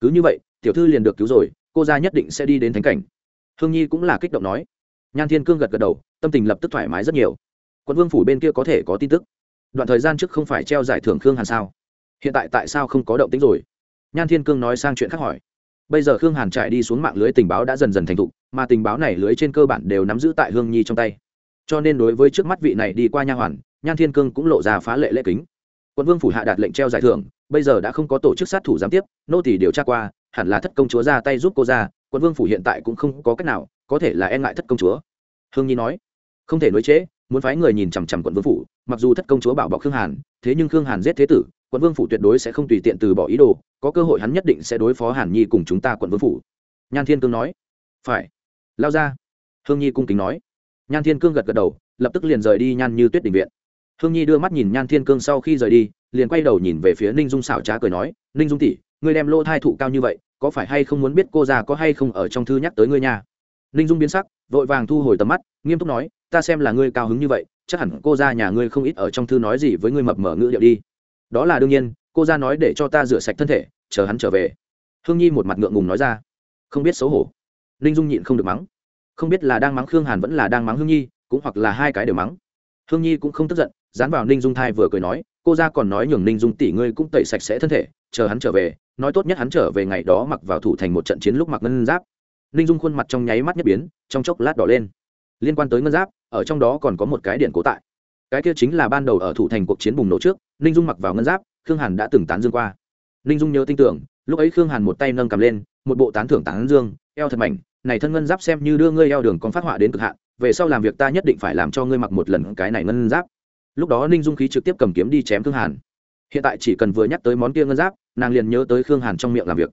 S1: Cứ như vậy, tiểu thư liền được cứu rồi, cô ra nhất định sẽ đi đến thánh cảnh. Hương nhi cũng là kích động nói. Nhan thiên cương gật gật đầu, tâm tình lập tức thoải mái rất nhiều. Quận vương phủ bên kia có thể có tin tức. Đoạn thời gian trước không phải treo giải thưởng khương hàn sao? Hiện tại tại sao không có động tính rồi? Nhan thiên cương nói sang chuyện khác hỏi bây giờ khương hàn chạy đi xuống mạng lưới tình báo đã dần dần thành thục mà tình báo này lưới trên cơ bản đều nắm giữ tại hương nhi trong tay. Cho nên đối với trước mắt vị này đi qua nha hoàn nhan thiên cương cũng lộ ra phá lệ lễ kính. Quận vương phủ hạ đạt lệnh treo giải thưởng bây giờ đã không có tổ chức sát thủ giám tiếp nô tỷ điều tra qua hẳn là thất công chúa ra tay giúp cô ra quận vương phủ hiện tại cũng không có cách nào có thể là e ngại thất công chúa. Hương nhi nói không thể nối chế, muốn phái người nhìn chằm chằm quận vương phủ mặc dù thất công chúa bảo bọc khương hàn thế nhưng khương hàn giết thế tử quận vương phủ tuyệt đối sẽ không tùy tiện từ bỏ ý đồ, có cơ hội hắn nhất định sẽ đối phó hàn nhi cùng chúng ta quận vương phủ. Nhan thiên cương nói. Phải. Lao ra. Hương nhi cung kính nói. Nhan thiên cương gật gật đầu, lập tức liền rời đi nhan như tuyết định viện. Hương nhi đưa mắt nhìn nhan thiên cương sau khi rời đi, liền quay đầu nhìn về phía ninh dung xảo trá cười nói, ninh dung tỷ, ngươi đem lô thai thụ cao như vậy, có phải hay không muốn biết cô già có hay không ở trong thư nhắc tới ngươi nha? Ninh dung biến sắc, vội vàng thu hồi tầm mắt, nghiêm túc nói, ta xem là ngươi cao hứng như vậy, chắc hẳn cô ra nhà ngươi không ít ở trong thư nói gì với ngươi mập mở ngữ điệu đi đó là đương nhiên, cô ra nói để cho ta rửa sạch thân thể, chờ hắn trở về. Hương nhi một mặt ngượng ngùng nói ra. Không biết xấu hổ. Ninh dung nhịn không được mắng. Không biết là đang mắng khương hàn vẫn là đang mắng hương nhi, cũng hoặc là hai cái đều mắng. Hương nhi cũng không tức giận, dán vào ninh dung thai vừa cười nói, cô ra còn nói nhường ninh dung tỷ ngươi cũng tẩy sạch sẽ thân thể, chờ hắn trở về, nói tốt nhất hắn trở về ngày đó mặc vào thủ thành một trận chiến lúc mặc ngân giáp. Ninh dung khuôn mặt trong nháy mắt nhất biến, trong chốc lát đỏ lên. Liên quan tới ngân giáp, ở trong đó còn có một cái điện cố tại cái kia chính là ban đầu ở thủ thành cuộc chiến bùng nổ trước, ninh dung mặc vào ngân giáp, khương hàn đã từng tán dương qua. Ninh dung nhớ tin tưởng, lúc ấy khương hàn một tay nâng cầm lên, một bộ tán thưởng tán dương, eo thật mảnh, này thân ngân giáp xem như đưa ngươi eo đường con phát họa đến cực hạn, về sau làm việc ta nhất định phải làm cho ngươi mặc một lần cái này ngân giáp. Lúc đó ninh dung khí trực tiếp cầm kiếm đi chém khương hàn. Hiện tại chỉ cần vừa nhắc tới món kia ngân giáp, nàng liền nhớ tới khương hàn trong miệng làm việc.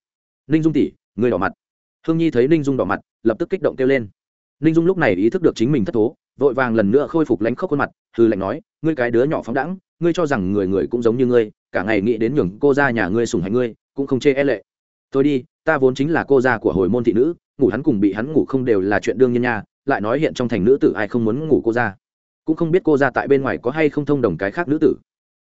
S1: Ninh dung tỉ ngươi đỏ mặt. Hương nhi thấy ninh dung đỏ mặt, lập tức kích động kêu lên. Ninh dung lúc này ý thức được chính mình thất thố vội vàng lần nữa khôi phục lánh khóc khuôn mặt hư lạnh nói, ngươi cái đứa nhỏ phóng đẳng ngươi cho rằng người người cũng giống như ngươi, cả ngày nghĩ đến nhường cô ra nhà ngươi sùng hạnh ngươi, cũng không chê e lệ. Tôi đi, ta vốn chính là cô gia của hồi môn thị nữ, ngủ hắn cùng bị hắn ngủ không đều là chuyện đương nhiên nha, lại nói hiện trong thành nữ tử ai không muốn ngủ cô ra. Cũng không biết cô ra tại bên ngoài có hay không thông đồng cái khác nữ tử.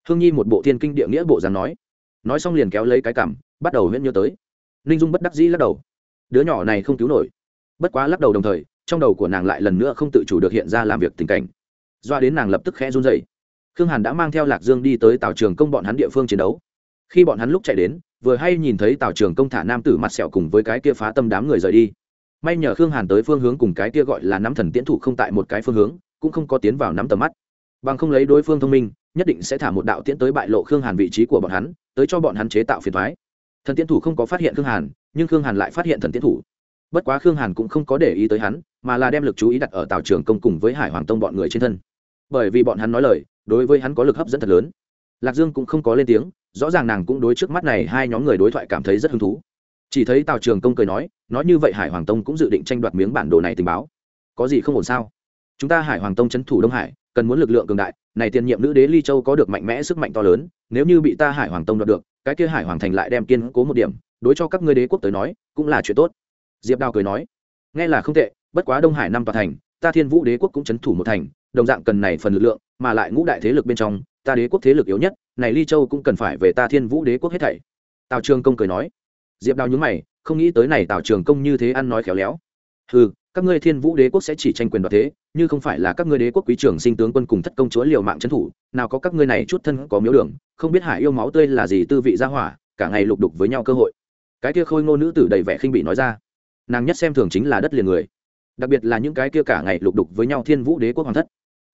S1: Hương nhi một bộ thiên kinh địa nghĩa bộ dáng nói. Nói xong liền kéo lấy cái cảm bắt đầu huyễn nhớ tới. Ninh dung bất đắc dĩ lắc đầu. Đứa nhỏ này không cứu nổi. Bất quá lắc đầu đồng thời trong đầu của nàng lại lần nữa không tự chủ được hiện ra làm việc tình cảnh. Doa đến nàng lập tức khẽ run dậy khương hàn đã mang theo lạc dương đi tới tào trường công bọn hắn địa phương chiến đấu. Khi bọn hắn lúc chạy đến, vừa hay nhìn thấy tào trường công thả nam tử mặt sẹo cùng với cái kia phá tâm đám người rời đi. May nhờ khương hàn tới phương hướng cùng cái kia gọi là nắm thần tiễn thủ không tại một cái phương hướng, cũng không có tiến vào nắm tầm mắt. Bằng không lấy đối phương thông minh, nhất định sẽ thả một đạo tiễn tới bại lộ khương hàn vị trí của bọn hắn, tới cho bọn hắn chế tạo phiền thoái thần tiễn thủ không có phát hiện khương hàn, nhưng khương hàn lại phát hiện thần tiễn thủ. Bất quá khương hàn cũng không có để ý tới hắn mà là đem lực chú ý đặt ở tào trường công cùng với hải hoàng tông bọn người trên thân. Bởi vì bọn hắn nói lời, đối với hắn có lực hấp dẫn thật lớn. Lạc dương cũng không có lên tiếng, rõ ràng nàng cũng đối trước mắt này hai nhóm người đối thoại cảm thấy rất hứng thú. Chỉ thấy tào trường công cười nói nói như vậy hải hoàng tông cũng dự định tranh đoạt miếng bản đồ này tình báo. Có gì không ổn sao? Chúng ta hải hoàng tông c h ấ n thủ đông hải, cần muốn lực lượng cường đại, này tiền nhiệm nữ đế ly châu có được mạnh mẽ sức mạnh to lớn, nếu như bị ta hải hoàng tông đoạt được, cái kia hải hoàng thành lại đem kiên cố một điểm, đối cho các ngươi đế quốc tới nói, cũng là chuyện tốt. Diệp đào cười nói, nghe là không tệ bất quá đông hải năm tòa thành, ta thiên vũ đế quốc cũng c h ấ n thủ một thành, đồng dạng cần này phần lực lượng, mà lại ngũ đại thế lực bên trong, ta đế quốc thế lực yếu nhất, này ly châu cũng cần phải về ta thiên vũ đế quốc hết thảy. Tào trường công cười nói. Diệp đào nhúng mày, không nghĩ tới này tào trường công như thế ăn nói khéo léo. Ừ các ngươi thiên vũ đế quốc sẽ chỉ tranh quyền đoạt thế, như không phải là các ngươi đế quốc quý trưởng sinh tướng quân cùng thất công chúa liều mạng trấn thủ, nào có các ngươi này chút thân có miếu đường, không biết hải yêu máu tươi là gì tư vị ra hỏa, cả ngày lục đục với nhau cơ hội. Cái kia khôi ngô nữ tử đầy vẻ khinh bị nói ra. Nàng nhất xem thường chính là đất liền người đặc biệt là những cái kia cả ngày lục đục với nhau thiên vũ đế quốc hoàng thất.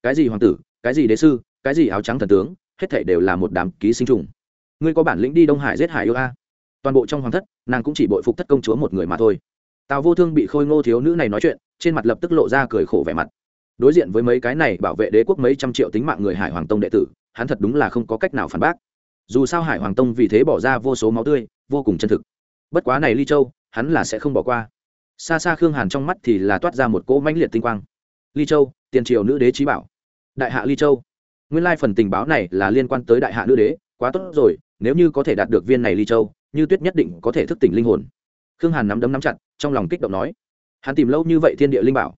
S1: Cái gì hoàng tử, cái gì đế sư, cái gì áo trắng thần tướng, hết thảy đều là một đám ký sinh trùng. Ngươi có bản lĩnh đi đông hải giết hải yêu a? Toàn bộ trong hoàng thất, nàng cũng chỉ bội phục thất công chúa một người mà thôi. Tào vô thương bị khôi ngô thiếu nữ này nói chuyện, trên mặt lập tức lộ ra cười khổ vẻ mặt. Đối diện với mấy cái này bảo vệ đế quốc mấy trăm triệu tính mạng người hải hoàng tông đệ tử, hắn thật đúng là không có cách nào phản bác. Dù sao hải hoàng tông vì thế bỏ ra vô số máu tươi, vô cùng chân thực. Bất quá này ly châu, hắn là sẽ không bỏ qua xa xa khương hàn trong mắt thì là toát ra một cỗ mãnh liệt tinh quang. Ly châu, tiền triều nữ đế trí bảo. Đại hạ ly châu. Nguyên lai phần tình báo này là liên quan tới đại hạ nữ đế, quá tốt rồi, nếu như có thể đạt được viên này ly châu, như tuyết nhất định có thể thức tỉnh linh hồn. Khương hàn nắm đấm nắm chặt, trong lòng kích động nói. Hắn tìm lâu như vậy thiên địa linh bảo.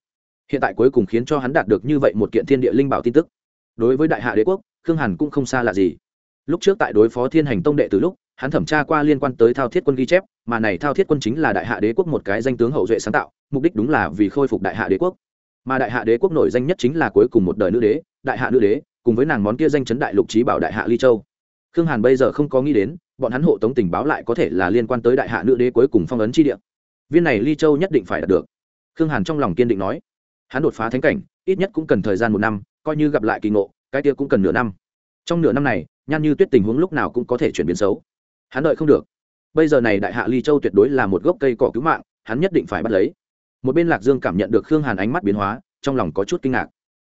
S1: Hiện tại cuối cùng khiến cho hắn đạt được như vậy một kiện thiên địa linh bảo tin tức. Đối với đại hạ đế quốc, khương hàn cũng không xa lạ gì. Lúc trước tại đối phó thiên hành tông đệ từ lúc hắn thẩm tra qua liên quan tới thao thiết quân ghi chép, mà này thao thiết quân chính là đại hạ đế quốc một cái danh tướng hậu duệ sáng tạo, mục đích đúng là vì khôi phục đại hạ đế quốc. Mà đại hạ đế quốc nổi danh nhất chính là cuối cùng một đời nữ đế, đại hạ nữ đế, cùng với nàng món kia danh chấn đại lục trí bảo đại hạ ly châu. Khương hàn bây giờ không có nghĩ đến, bọn hắn hộ tống tình báo lại có thể là liên quan tới đại hạ nữ đế cuối cùng phong ấn chi địa. Viên này ly châu nhất định phải đạt được. Khương hàn trong lòng kiên định nói. Hắn đột phá thánh cảnh, ít nhất cũng cần thời gian một năm, coi như gặp lại kỳ ngộ, cái kia cũng cần nửa năm. Trong nửa năm này, nhan như tuyết tình huống lúc nào cũng có thể chuyển biến xấu hắn đợi không được. Bây giờ này đại hạ ly châu tuyệt đối là một gốc cây cỏ cứu mạng, hắn nhất định phải bắt lấy. Một bên lạc dương cảm nhận được khương hàn ánh mắt biến hóa, trong lòng có chút kinh ngạc.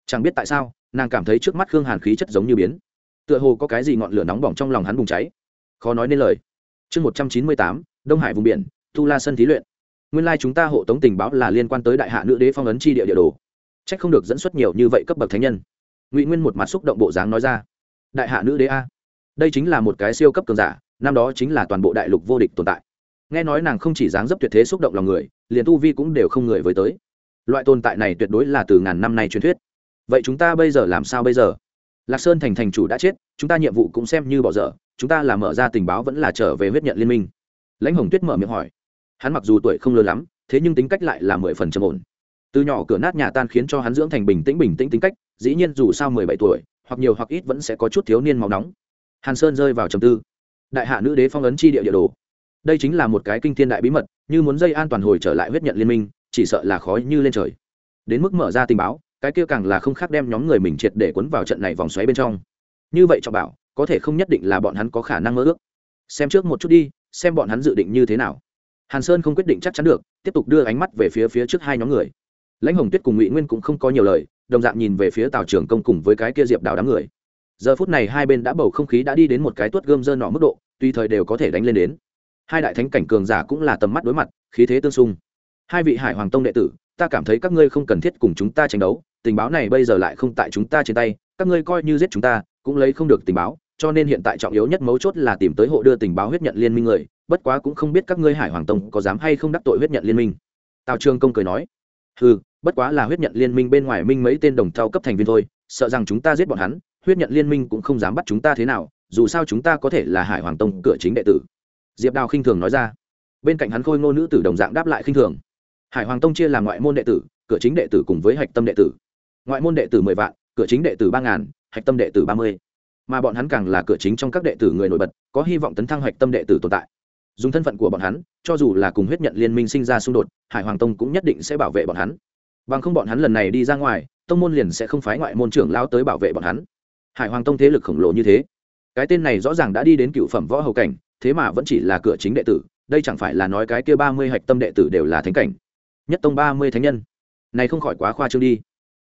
S1: Chẳng biết tại sao, nàng cảm thấy trước mắt khương hàn khí chất giống như biến. Tựa hồ có cái gì ngọn lửa nóng bỏng trong lòng hắn bùng cháy. Khó nói nên lời. Chương một trăm chín mươi tám, đông hải vùng biển tu la sân thí luyện. Nguyên lai chúng ta hộ tống tình báo là liên quan tới đại hạ nữ đế phong ấn chi địa địa đồ. C h ắ c không được dẫn xuất nhiều như vậy cấp bậc thánh nhân. Ngụy nguyên một mặt xúc động bộ dáng nói ra. Đại hạ nữ đế a? Đây chính là một cái siêu cấp cường giả năm đó chính là toàn bộ đại lục vô địch tồn tại. Nghe nói nàng không chỉ dáng dấp tuyệt thế xúc động lòng người, liền tu vi cũng đều không người với tới. Loại tồn tại này tuyệt đối là từ ngàn năm nay truyền thuyết. Vậy chúng ta bây giờ làm sao bây giờ? Lạc sơn thành thành chủ đã chết, chúng ta nhiệm vụ cũng xem như bỏ dở, chúng ta là mở ra tình báo vẫn là trở về huyết nhận liên minh. Lãnh hồng tuyết mở miệng hỏi. Hắn mặc dù tuổi không lớn lắm, thế nhưng tính cách lại là mười phần trầm ổn. Từ nhỏ cửa nát nhà tan khiến cho hắn dưỡng thành bình tĩnh bình tĩnh tính cách, dĩ nhiên dù sao mười bảy tuổi, hoặc nhiều hoặc ít vẫn sẽ có chút thiếu niên máu nóng. Hàn sơn rơi vào trầm tư đại hạ nữ đế phong ấn chi địa địa đồ. Đây chính là một cái kinh thiên đại bí mật, như muốn dây an toàn hồi trở lại huyết nhận liên minh, chỉ sợ là khó như lên trời. Đến mức mở ra tình báo, cái kia càng là không khác đem nhóm người mình triệt để cuốn vào trận này vòng xoáy bên trong. Như vậy cho bảo, có thể không nhất định là bọn hắn có khả năng mơ ước. Xem trước một chút đi, xem bọn hắn dự định như thế nào. Hàn sơn không quyết định chắc chắn được, tiếp tục đưa ánh mắt về phía phía trước hai nhóm người. Lãnh hồng tuyết cùng ngụy nguyên cũng không có nhiều lời, đồng dạng nhìn về phía tào trường công cùng với cái kia diệp đào đám người giờ phút này hai bên đã bầu không khí đã đi đến một cái tuốt gươm dơ nọ mức độ tùy thời đều có thể đánh lên đến. Hai đại thánh cảnh cường giả cũng là tầm mắt đối mặt, khí thế tương xung. Hai vị hải hoàng tông đệ tử, ta cảm thấy các ngươi không cần thiết cùng chúng ta tranh đấu, tình báo này bây giờ lại không tại chúng ta trên tay, các ngươi coi như giết chúng ta, cũng lấy không được tình báo, cho nên hiện tại trọng yếu nhất mấu chốt là tìm tới hộ đưa tình báo huyết nhận liên minh người, bất quá cũng không biết các ngươi hải hoàng tông có dám hay không đắc tội huyết nhận liên minh. Tào trương công cười nói ừ bất quá là huyết nhận liên minh bên ngoài minh mấy tên đồng thao cấp thành viên thôi, sợ rằng chúng ta giết bọn hắn huyết nhận liên minh cũng không dám bắt chúng ta thế nào, dù sao chúng ta có thể là hải hoàng tông cửa chính đệ tử. Diệp đào khinh thường nói ra. Bên cạnh hắn khôi ngô nữ tử đồng dạng đáp lại khinh thường. Hải hoàng tông chia làm ngoại môn đệ tử, cửa chính đệ tử cùng với hạch tâm đệ tử. Ngoại môn đệ tử mười vạn, cửa chính đệ tử ba ngàn, hạch tâm đệ tử ba mươi. Mà bọn hắn càng là cửa chính trong các đệ tử người nổi bật, có hy vọng tấn thăng hạch tâm đệ tử tồn tại. Dùng thân phận của bọn hắn, cho dù là cùng huyết nhận liên minh sinh ra xung đột, hải hoàng tông cũng nhất định sẽ bảo vệ bọn hắn. Bằng không bọn hắn lần này đi ra ngoài, tông môn liền sẽ không phái ngoại môn trưởng lao tới bảo vệ bọn hắn hải hoàng tông thế lực khổng lồ như thế, cái tên này rõ ràng đã đi đến cựu phẩm võ hầu cảnh, thế mà vẫn chỉ là cửa chính đệ tử, đây chẳng phải là nói cái kia ba mươi hạch tâm đệ tử đều là thánh cảnh. Nhất tông ba mươi thánh nhân. Này không khỏi quá khoa trương đi.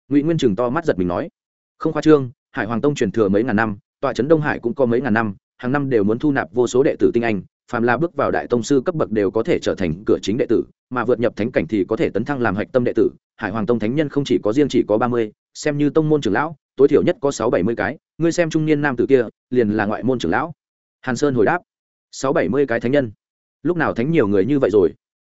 S1: Ngụy nguyên chừng to mắt giật mình nói, không khoa trương, hải hoàng tông truyền thừa mấy ngàn năm, tọa trấn đông hải cũng có mấy ngàn năm, hàng năm đều muốn thu nạp vô số đệ tử tinh anh phàm là bước vào đại tông sư cấp bậc đều có thể trở thành cửa chính đệ tử, mà vượt nhập thánh cảnh thì có thể tấn thăng làm hạch tâm đệ tử. Hải hoàng tông thánh nhân không chỉ có riêng chỉ có ba mươi, xem như tông môn trưởng lão, tối thiểu nhất có sáu bảy mươi cái. Ngươi xem trung niên nam tử kia, liền là ngoại môn trưởng lão. Hàn sơn hồi đáp, sáu bảy mươi cái thánh nhân. Lúc nào thánh nhiều người như vậy rồi?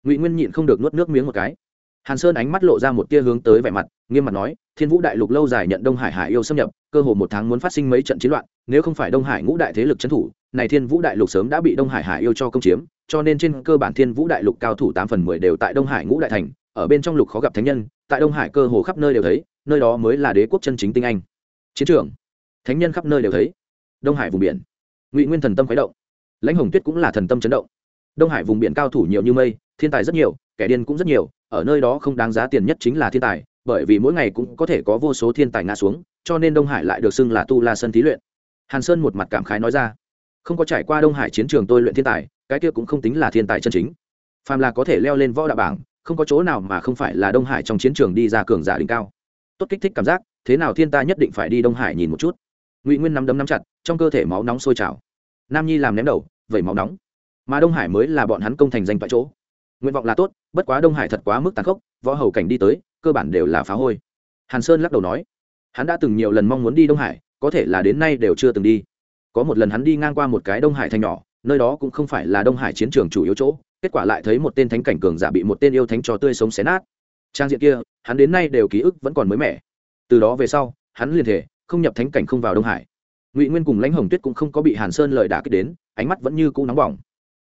S1: Ngụy nguyên nhịn không được nuốt nước miếng một cái hàn sơn ánh mắt lộ ra một tia hướng tới vẻ mặt, nghiêm mặt nói, thiên vũ đại lục lâu dài nhận đông hải hải yêu xâm nhập, cơ hồ một tháng muốn phát sinh mấy trận chiến loạn, nếu không phải đông hải ngũ đại thế lực trấn thủ, này thiên vũ đại lục sớm đã bị đông hải hải yêu cho công chiếm, cho nên trên cơ bản thiên vũ đại lục cao thủ tám phần mười đều tại đông hải ngũ đại thành, ở bên trong lục khó gặp thánh nhân, tại đông hải cơ hồ khắp nơi đều thấy, nơi đó mới là đế quốc chân chính tinh anh. Chiến trường. Thánh nhân khắp nơi đều thấy. Đông hải vùng biển. Ngụy nguyên thần tâm khuấy động. Lãnh hồng tuyết cũng là thần tâm chấn động. Đông hải vùng biển cao thủ nhiều như mây, thiên tài rất nhiều kẻ điên cũng rất nhiều, ở nơi đó không đáng giá tiền nhất chính là thiên tài, bởi vì mỗi ngày cũng có thể có vô số thiên tài ngã xuống, cho nên đông hải lại được xưng là tu la sân thí luyện. Hàn sơn một mặt cảm khái nói ra, không có trải qua đông hải chiến trường tôi luyện thiên tài, cái kia cũng không tính là thiên tài chân chính. Phàm là có thể leo lên võ đạo bảng, không có chỗ nào mà không phải là đông hải trong chiến trường đi ra cường giả đỉnh cao. Tốt kích thích cảm giác, thế nào thiên ta nhất định phải đi đông hải nhìn một chút. Ngụy nguyên nắm đấm nắm chặt, trong cơ thể máu nóng sôi trào. Nam nhi làm ném đầu, vẩy máu nóng. Mà đông hải mới là bọn hắn công thành danh tại chỗ nguyện vọng là tốt, bất quá đông hải thật quá mức tàn khốc, võ hầu cảnh đi tới, cơ bản đều là phá hôi. Hàn sơn lắc đầu nói, hắn đã từng nhiều lần mong muốn đi đông hải, có thể là đến nay đều chưa từng đi. Có một lần hắn đi ngang qua một cái đông hải thành nhỏ, nơi đó cũng không phải là đông hải chiến trường chủ yếu chỗ, kết quả lại thấy một tên thánh cảnh cường giả bị một tên yêu thánh trò tươi sống xé nát. Trang diện kia, hắn đến nay đều ký ức vẫn còn mới mẻ. Từ đó về sau, hắn liền thể, không nhập thánh cảnh không vào đông hải. Ngụy nguyên cùng lãnh hồng tuyết cũng không có bị hàn sơn lời đả kích đến, ánh mắt vẫn như cũ nóng bỏng.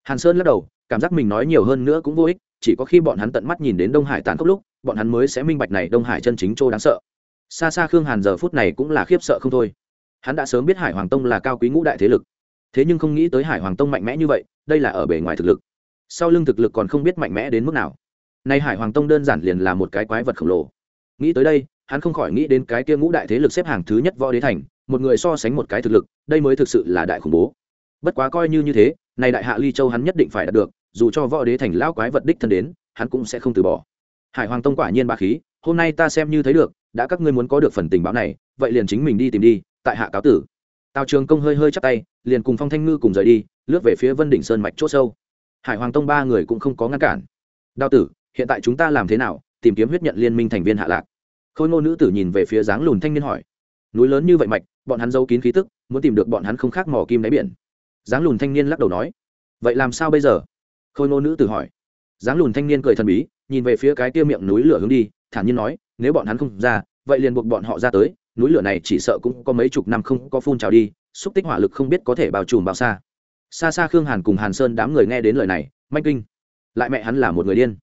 S1: Hàn sơn lắc đầu cảm giác mình nói nhiều hơn nữa cũng vô ích, chỉ có khi bọn hắn tận mắt nhìn đến đông hải tàn khốc lúc, bọn hắn mới sẽ minh bạch này đông hải chân chính chỗ đáng sợ. Xa xa khương hàn giờ phút này cũng là khiếp sợ không thôi. Hắn đã sớm biết hải hoàng tông là cao quý ngũ đại thế lực. Thế nhưng không nghĩ tới hải hoàng tông mạnh mẽ như vậy, đây là ở bề ngoài thực lực. Sau lưng thực lực còn không biết mạnh mẽ đến mức nào. Nay hải hoàng tông đơn giản liền là một cái quái vật khổng lồ. Nghĩ tới đây, hắn không khỏi nghĩ đến cái kia ngũ đại thế lực xếp hàng thứ nhất võ đế thành, một người so sánh một cái thực lực, đây mới thực sự là đại khủng bố. Bất quá coi như như thế này đại hạ ly châu hắn nhất định phải đạt được, dù cho võ đế thành lão quái vật đích thân đến, hắn cũng sẽ không từ bỏ. Hải hoàng tông quả nhiên ba khí, hôm nay ta xem như thấy được, đã các ngươi muốn có được phần tình báo này, vậy liền chính mình đi tìm đi, tại hạ cáo tử. Tào trường công hơi hơi chắp tay, liền cùng phong thanh ngư cùng rời đi, lướt về phía vân đỉnh sơn mạch c h ỗ sâu. Hải hoàng tông ba người cũng không có ngăn cản. Đao tử, hiện tại chúng ta làm thế nào? tìm kiếm huyết nhận liên minh thành viên hạ lạc. Khôi ngô nữ tử nhìn về phía dáng lùn thanh niên hỏi. Núi lớn như vậy mạch, bọn hắn giấu kín khí tức, muốn tìm được bọn hắn không khác mỏ kim đáy biển dáng lùn thanh niên lắc đầu nói, vậy làm sao bây giờ? Khôi ngô nữ tử hỏi. Dáng lùn thanh niên cười thần bí, nhìn về phía cái kia miệng núi lửa hướng đi, thản nhiên nói, nếu bọn hắn không ra, vậy liền buộc bọn họ ra tới, núi lửa này chỉ sợ cũng có mấy chục năm không có phun trào đi, xúc tích hỏa lực không biết có thể bao trùm bao xa. Xa xa khương hàn cùng hàn sơn đám người nghe đến lời này, manh kinh. Lại mẹ hắn là một người điên.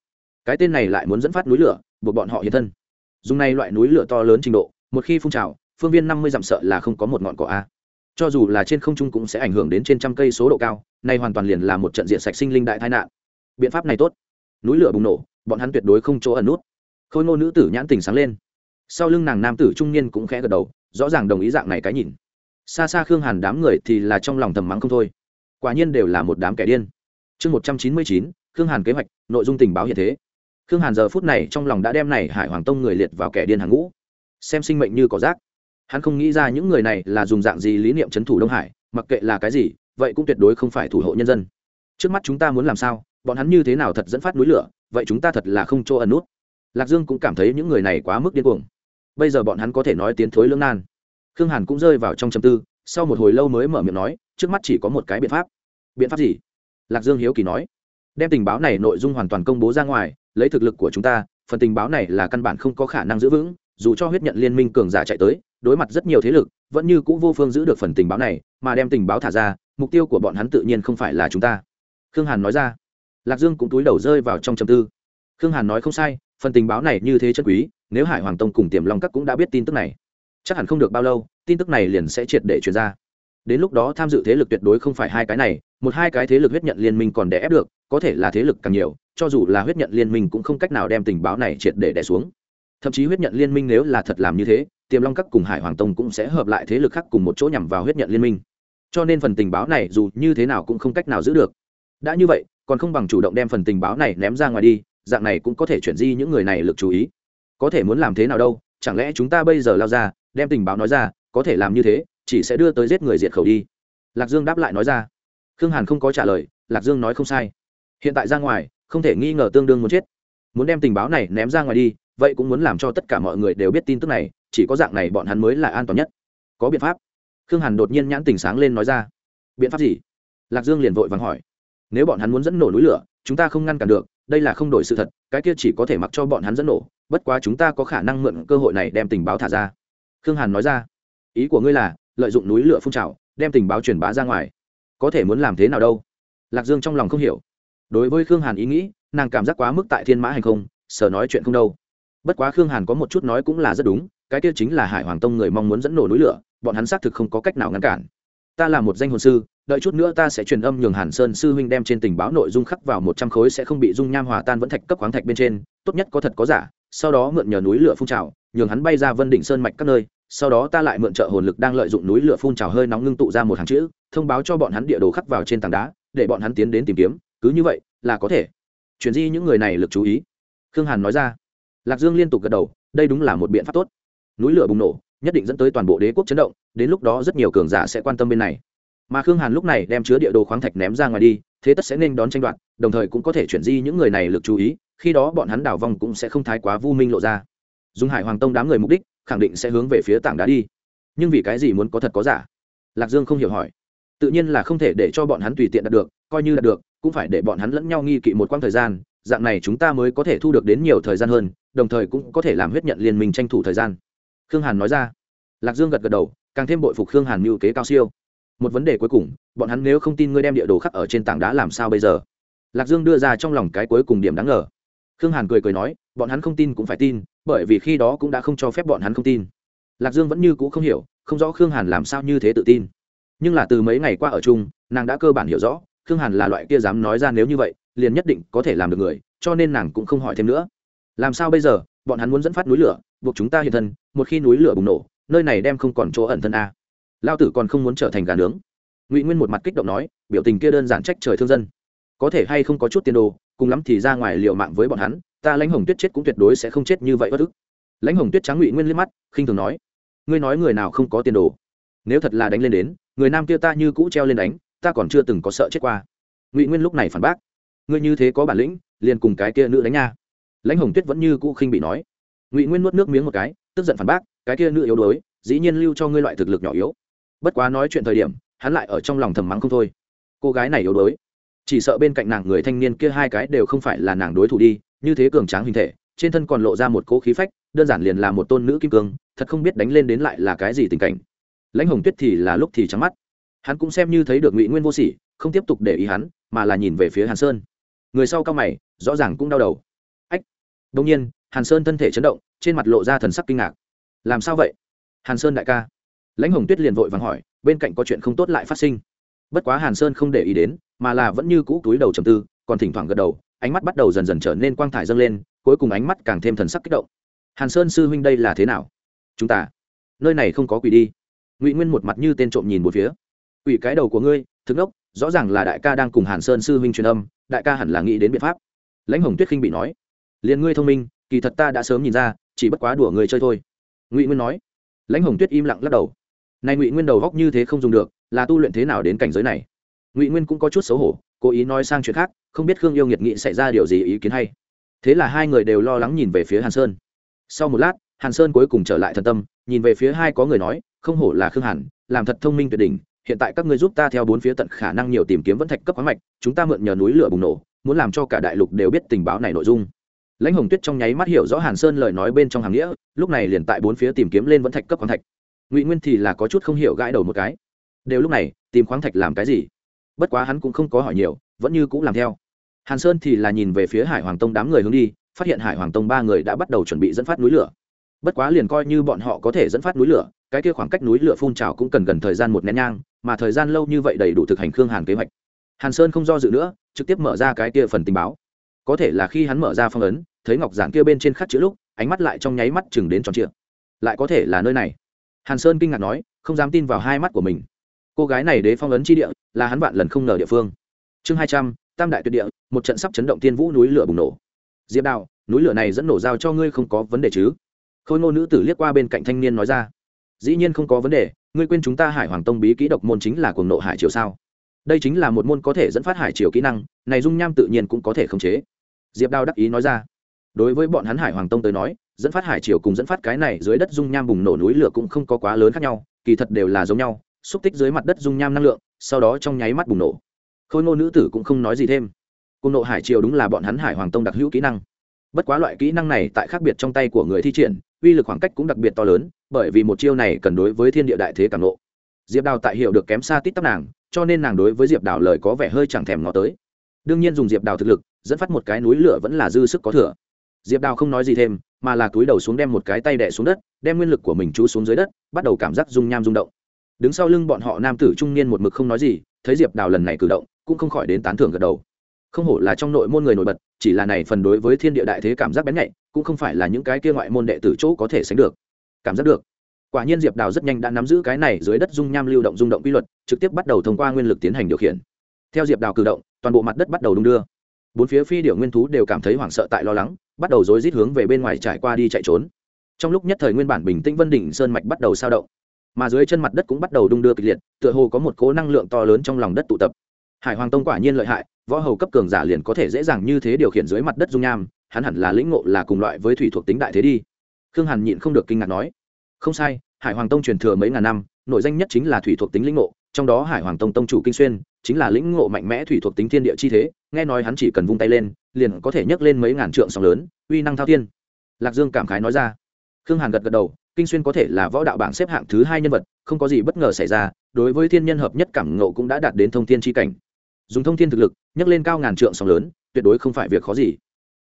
S1: Cái tên này lại muốn dẫn phát núi lửa, buộc bọn họ hiện thân. Dùng này loại núi lửa to lớn trình độ, một khi phun trào, phương viên năm mươi dặm sợ là không có một ngọn cỏ a cho dù là trên không trung cũng sẽ ảnh hưởng đến trên trăm cây số độ cao, nay hoàn toàn liền là một trận diện sạch sinh linh đại tai nạn. Biện pháp này tốt. Núi lửa bùng nổ, bọn hắn tuyệt đối không chỗ ẩn nút. Khôi ngô nữ tử nhãn tình sáng lên. Sau lưng nàng nam tử trung niên cũng khẽ gật đầu, rõ ràng đồng ý dạng này cái nhìn. Xa xa khương hàn đám người thì là trong lòng thầm mắng không thôi. Quả nhiên đều là một đám kẻ điên. Chương một trăm chín mươi chín, khương hàn kế hoạch, nội dung tình báo hiện thế. Khương hàn giờ phút này trong lòng đã đem này hải hoàng tông người liệt vào kẻ điên hàng ngũ. Xem sinh mệnh như cỏ rác hắn không nghĩ ra những người này là dùng dạng gì lý niệm c h ấ n thủ đông hải, mặc kệ là cái gì, vậy cũng tuyệt đối không phải thủ hộ nhân dân. Trước mắt chúng ta muốn làm sao? Bọn hắn như thế nào thật dẫn phát núi lửa? Vậy chúng ta thật là không chỗ ẩn nút. Lạc dương cũng cảm thấy những người này quá mức điên cuồng. Bây giờ bọn hắn có thể nói tiến thối lưỡng nan. Khương hàn cũng rơi vào trong châm tư, sau một hồi lâu mới mở miệng nói, trước mắt chỉ có một cái biện pháp. Biện pháp gì? Lạc dương hiếu kỳ nói. Đem tình báo này nội dung hoàn toàn công bố ra ngoài, lấy thực lực của chúng ta, phần tình báo này là căn bản không có khả năng giữ vững, dù cho huyết nhận liên minh cường giả chạy tới đối mặt rất nhiều thế lực, vẫn như cũ vô phương giữ được phần tình báo này, mà đem tình báo thả ra, mục tiêu của bọn hắn tự nhiên không phải là chúng ta. Khương hàn nói ra. Lạc dương cũng túi đầu rơi vào trong trầm tư. Khương hàn nói không sai, phần tình báo này như thế chân quý, nếu hải hoàng tông cùng tiềm long các cũng đã biết tin tức này, chắc hẳn không được bao lâu, tin tức này liền sẽ triệt để truyền ra. Đến lúc đó tham dự thế lực tuyệt đối không phải hai cái này, một hai cái thế lực huyết nhận liên minh còn đè ép được, có thể là thế lực càng nhiều, cho dù là huyết nhận liên minh cũng không cách nào đem tình báo này triệt để đẻ xuống. Thậm chí huyết nhận liên minh nếu là thật làm như thế tiềm long các cùng hải hoàng tông cũng sẽ hợp lại thế lực khác cùng một chỗ nhằm vào huyết nhận liên minh. Cho nên phần tình báo này dù như thế nào cũng không cách nào giữ được. Đã như vậy, còn không bằng chủ động đem phần tình báo này ném ra ngoài đi, dạng này cũng có thể chuyển di những người này lực chú ý. Có thể muốn làm thế nào đâu, chẳng lẽ chúng ta bây giờ lao ra, đem tình báo nói ra, có thể làm như thế, chỉ sẽ đưa tới giết người diệt khẩu đi. Lạc dương đáp lại nói ra. Khương hàn không có trả lời, lạc dương nói không sai. Hiện tại ra ngoài, không thể nghi ngờ tương đương muốn chết. Muốn đem tình báo này ném ra ngoài đi, vậy cũng muốn làm cho tất cả mọi người đều biết tin tức này chỉ có dạng này bọn hắn mới là an toàn nhất. Có biện pháp. Khương hàn đột nhiên nhãn tình sáng lên nói ra. Biện pháp gì? Lạc dương liền vội vàng hỏi. Nếu bọn hắn muốn dẫn nổ núi lửa, chúng ta không ngăn cản được, đây là không đổi sự thật, cái kia chỉ có thể mặc cho bọn hắn dẫn nổ, bất quá chúng ta có khả năng mượn cơ hội này đem tình báo thả ra. Khương hàn nói ra. Ý của ngươi là, lợi dụng núi lửa phun trào, đem tình báo truyền bá ra ngoài. Có thể muốn làm thế nào đâu? Lạc dương trong lòng không hiểu. Đối với khương hàn ý nghĩ, nàng cảm giác quá mức tại thiên mã hành không sở nói chuyện không đâu. Bất quá khương hàn có một chút nói cũng là rất đúng cái kia chính là hải hoàng tông người mong muốn dẫn nổ núi lửa, bọn hắn xác thực không có cách nào ngăn cản. Ta là một danh hồn sư, đợi chút nữa ta sẽ truyền âm nhường hàn sơn sư huynh đem trên tình báo nội dung khắc vào một trăm khối sẽ không bị dung nham hòa tan vẫn thạch cấp khoáng thạch bên trên, tốt nhất có thật có giả, sau đó mượn nhờ núi lửa phun trào, nhường hắn bay ra vân đỉnh sơn mạch các nơi, sau đó ta lại mượn trợ hồn lực đang lợi dụng núi lửa phun trào hơi nóng ngưng tụ ra một hàng chữ, thông báo cho bọn hắn địa đồ khắc vào trên tảng đá, để bọn hắn tiến đến tìm kiếm, cứ như vậy, là có thể. Chuyển di những người này lực chú ý. Khương hàn nói ra. Lạc dương liên tục gật đầu, đây đúng là một biện pháp tốt núi lửa bùng nổ, nhất định dẫn tới toàn bộ đế quốc chấn động, đến lúc đó rất nhiều cường giả sẽ quan tâm bên này. Mà khương hàn lúc này đem chứa địa đồ khoáng thạch ném ra ngoài đi, thế tất sẽ nên đón tranh đoạt, đồng thời cũng có thể chuyển di những người này lực chú ý, khi đó bọn hắn đảo vong cũng sẽ không thái quá vu minh lộ ra. Dùng hải hoàng tông đám người mục đích, khẳng định sẽ hướng về phía tảng đá đi. Nhưng vì cái gì muốn có thật có giả? Lạc dương không hiểu hỏi. Tự nhiên là không thể để cho bọn hắn tùy tiện đạt được, coi như đạt được, cũng phải để bọn hắn lẫn nhau nghi kỵ một quãng thời gian, dạng này chúng ta mới có thể thu được đến nhiều thời gian hơn, đồng thời cũng có thể làm huyết nhận liên minh tranh thủ thời gian khương hàn nói ra. Lạc dương gật gật đầu, càng thêm bội phục khương hàn mưu kế cao siêu. Một vấn đề cuối cùng, bọn hắn nếu không tin ngươi đem địa đồ khắc ở trên tảng đá làm sao bây giờ? Lạc dương đưa ra trong lòng cái cuối cùng điểm đáng ngờ. Khương hàn cười cười nói, bọn hắn không tin cũng phải tin, bởi vì khi đó cũng đã không cho phép bọn hắn không tin. Lạc dương vẫn như c ũ không hiểu, không rõ khương hàn làm sao như thế tự tin. Nhưng là từ mấy ngày qua ở chung, nàng đã cơ bản hiểu rõ, khương hàn là loại kia dám nói ra nếu như vậy, liền nhất định có thể làm được người, cho nên nàng cũng không hỏi thêm nữa. Làm sao bây giờ, bọn hắn muốn dẫn phát núi lửa buộc chúng ta hiện thân, một khi núi lửa bùng nổ, nơi này đem không còn chỗ ẩn thân a. Lao tử còn không muốn trở thành gà nướng. Ngụy nguyên một mặt kích động nói, biểu tình kia đơn giản trách trời thương dân. Có thể hay không có chút tiền đồ, cùng lắm thì ra ngoài liệu mạng với bọn hắn, ta lãnh hồng tuyết chết cũng tuyệt đối sẽ không chết như vậy bất ức. Lãnh hồng tuyết trắng ngụy nguyên liếc mắt, khinh thường nói, ngươi nói người nào không có tiền đồ? Nếu thật là đánh lên đến, người nam kia ta như cũ treo lên đánh, ta còn chưa từng có sợ chết qua. Ngụy nguyên lúc này phản bác, ngươi như thế có bản lĩnh, liền cùng cái kia nữ đánh nha. Lãnh hồng tuyết vẫn như cũ khinh bị nói ngụy nguyên nuốt nước miếng một cái tức giận phản bác cái kia nữ yếu đuối dĩ nhiên lưu cho ngươi loại thực lực nhỏ yếu bất quá nói chuyện thời điểm hắn lại ở trong lòng thầm mắng không thôi cô gái này yếu đuối chỉ sợ bên cạnh nàng người thanh niên kia hai cái đều không phải là nàng đối thủ đi như thế cường tráng hình thể trên thân còn lộ ra một cỗ khí phách đơn giản liền là một tôn nữ kim cương thật không biết đánh lên đến lại là cái gì tình cảnh lãnh hồng tuyết thì là lúc thì trắng mắt hắn cũng xem như thấy được ngụy nguyên vô sỉ không tiếp tục để ý hắn mà là nhìn về phía hàn sơn người sau cao mày rõ ràng cũng đau đầu ách đông nhiên hàn sơn thân thể chấn động, trên mặt lộ ra thần sắc kinh ngạc. Làm sao vậy? Hàn sơn đại ca. Lãnh hồng tuyết liền vội vàng hỏi, bên cạnh có chuyện không tốt lại phát sinh. Bất quá hàn sơn không để ý đến, mà là vẫn như cũ túi đầu trầm tư, còn thỉnh thoảng gật đầu, ánh mắt bắt đầu dần dần trở nên quang thải dâng lên, cuối cùng ánh mắt càng thêm thần sắc kích động. Hàn sơn sư huynh đây là thế nào? Chúng ta, nơi này không có quỷ đi. Ngụy nguyên một mặt như tên trộm nhìn một phía. Quỷ cái đầu của ngươi, thức đốc, rõ ràng là đại ca đang cùng hàn sơn sư huynh truyền âm, đại ca hẳn là nghĩ đến biện pháp. Lãnh hồng tuyết khinh bị nói, liền ngươi thông minh kỳ thật ta đã sớm nhìn ra, chỉ bất quá đùa người chơi thôi. Ngụy nguyên nói. Lãnh hồng tuyết im lặng lắc đầu. Này ngụy nguyên đầu góc như thế không dùng được, là tu luyện thế nào đến cảnh giới này? Ngụy nguyên cũng có chút xấu hổ, cố ý nói sang chuyện khác, không biết khương yêu nghiệt nghị xảy ra điều gì ý kiến hay. Thế là hai người đều lo lắng nhìn về phía hàn sơn. Sau một lát, hàn sơn cuối cùng trở lại thần tâm, nhìn về phía hai có người nói, không hổ là khương hàn, làm thật thông minh tuyệt đỉnh, hiện tại các ngươi giúp ta theo bốn phía tận khả năng nhiều tìm kiếm vẫn thạch cấp khoáng mạch, chúng ta mượn nhờ núi lửa bùng nổ, muốn làm cho cả đại lục đều biết tình báo này nội dung lãnh hồng tuyết trong nháy mắt hiểu rõ hàn sơn lời nói bên trong hàng nghĩa, lúc này liền tại bốn phía tìm kiếm lên vẫn thạch cấp khoáng thạch. Ngụy nguyên thì là có chút không hiểu gãi đầu một cái. Đều lúc này, tìm khoáng thạch làm cái gì? Bất quá hắn cũng không có hỏi nhiều, vẫn như cũng làm theo. Hàn sơn thì là nhìn về phía hải hoàng tông đám người hướng đi, phát hiện hải hoàng tông ba người đã bắt đầu chuẩn bị dẫn phát núi lửa. Bất quá liền coi như bọn họ có thể dẫn phát núi lửa, cái kia khoảng cách núi lửa phun trào cũng cần gần thời gian một nén nhang, mà thời gian lâu như vậy đầy đủ thực hành khương hàn kế hoạch. Hàn sơn không do dự nữa, trực tiếp mở ra cái kia phần tình báo. Có thể là khi hắn mở ra phong ấn thấy ngọc giản kia bên trên khắc chữ lúc, ánh mắt lại trong nháy mắt chừng đến tròn trịa. Lại có thể là nơi này. Hàn sơn kinh ngạc nói, không dám tin vào hai mắt của mình. Cô gái này đế phong ấn chi địa, là hắn vạn lần không ngờ địa phương. Chương hai trăm, tam đại tuyệt địa, một trận sắp chấn động tiên vũ núi lửa bùng nổ. Diệp đào, núi lửa này dẫn nổ giao cho ngươi không có vấn đề chứ? Khôi ngô nữ tử liếc qua bên cạnh thanh niên nói ra. Dĩ nhiên không có vấn đề, ngươi quên chúng ta hải hoàng tông bí kỹ độc môn chính là cuồng nộ hải triều sao? Đây chính là một môn có thể dẫn phát hải triều kỹ năng, này dung nham tự nhiên cũng có thể khống chế. Diệp đao đắc ý nói ra đối với bọn hắn hải hoàng tông tới nói, dẫn phát hải triều cùng dẫn phát cái này dưới đất dung nham bùng nổ núi lửa cũng không có quá lớn khác nhau, kỳ thật đều là giống nhau, xúc tích dưới mặt đất dung nham năng lượng, sau đó trong nháy mắt bùng nổ. Khôi ngô nữ tử cũng không nói gì thêm. Cùng nộ hải triều đúng là bọn hắn hải hoàng tông đặc hữu kỹ năng. Bất quá loại kỹ năng này tại khác biệt trong tay của người thi triển, uy lực khoảng cách cũng đặc biệt to lớn, bởi vì một chiêu này cần đối với thiên địa đại thế càng nộ diệp đào tại hiệu được kém xa tít tắp nàng, cho nên nàng đối với diệp đào lời có vẻ hơi chẳng thèm ngó tới. Đương nhiên dùng diệp đào thực lực, dẫn phát một cái núi lửa vẫn là dư sức có thừa diệp đào không nói gì thêm, mà là túi đầu xuống đem một cái tay đẻ xuống đất, đem nguyên lực của mình chú xuống dưới đất, bắt đầu cảm giác rung nham rung động. Đứng sau lưng bọn họ nam tử trung niên một mực không nói gì, thấy diệp đào lần này cử động, cũng không khỏi đến tán thưởng gật đầu. Không hổ là trong nội môn người nổi bật, chỉ là này phần đối với thiên địa đại thế cảm giác bén nhạy, cũng không phải là những cái kia ngoại môn đệ tử chỗ có thể sánh được. Cảm giác được. Quả nhiên diệp đào rất nhanh đã nắm giữ cái này dưới đất dung nham lưu động rung động quy luật, trực tiếp bắt đầu thông qua nguyên lực tiến hành điều khiển. Theo diệp đào cử động, toàn bộ mặt đất bắt đầu đung đưa bốn phía phi điệu nguyên thú đều cảm thấy hoảng sợ tại lo lắng, bắt đầu rối rít hướng về bên ngoài trải qua đi chạy trốn. Trong lúc nhất thời nguyên bản bình tĩnh vân đỉnh sơn mạch bắt đầu sao động, mà dưới chân mặt đất cũng bắt đầu đung đưa kịch liệt, tựa hồ có một cố năng lượng to lớn trong lòng đất tụ tập. Hải hoàng tông quả nhiên lợi hại, võ hầu cấp cường giả liền có thể dễ dàng như thế điều khiển dưới mặt đất dung nham, hắn hẳn là lĩnh ngộ là cùng loại với thủy thuộc tính đại thế đi. Khương hàn nhịn không được kinh ngạc nói, không sai, hải hoàng tông truyền thừa mấy ngàn năm nội danh nhất chính là thủy thuộc tính lĩnh ngộ, trong đó hải hoàng tông tông chủ kinh xuyên chính là lĩnh ngộ mạnh mẽ thủy thuộc tính thiên địa chi thế, nghe nói hắn chỉ cần vung tay lên, liền có thể nhấc lên mấy ngàn trượng sóng lớn, uy năng thao thiên. Lạc dương cảm khái nói ra. Khương hàn gật gật đầu, kinh xuyên có thể là võ đạo bảng xếp hạng thứ hai nhân vật, không có gì bất ngờ xảy ra, đối với thiên nhân hợp nhất cảm ngộ cũng đã đạt đến thông thiên tri cảnh. Dùng thông thiên thực lực, nhấc lên cao ngàn trượng sóng lớn, tuyệt đối không phải việc khó gì.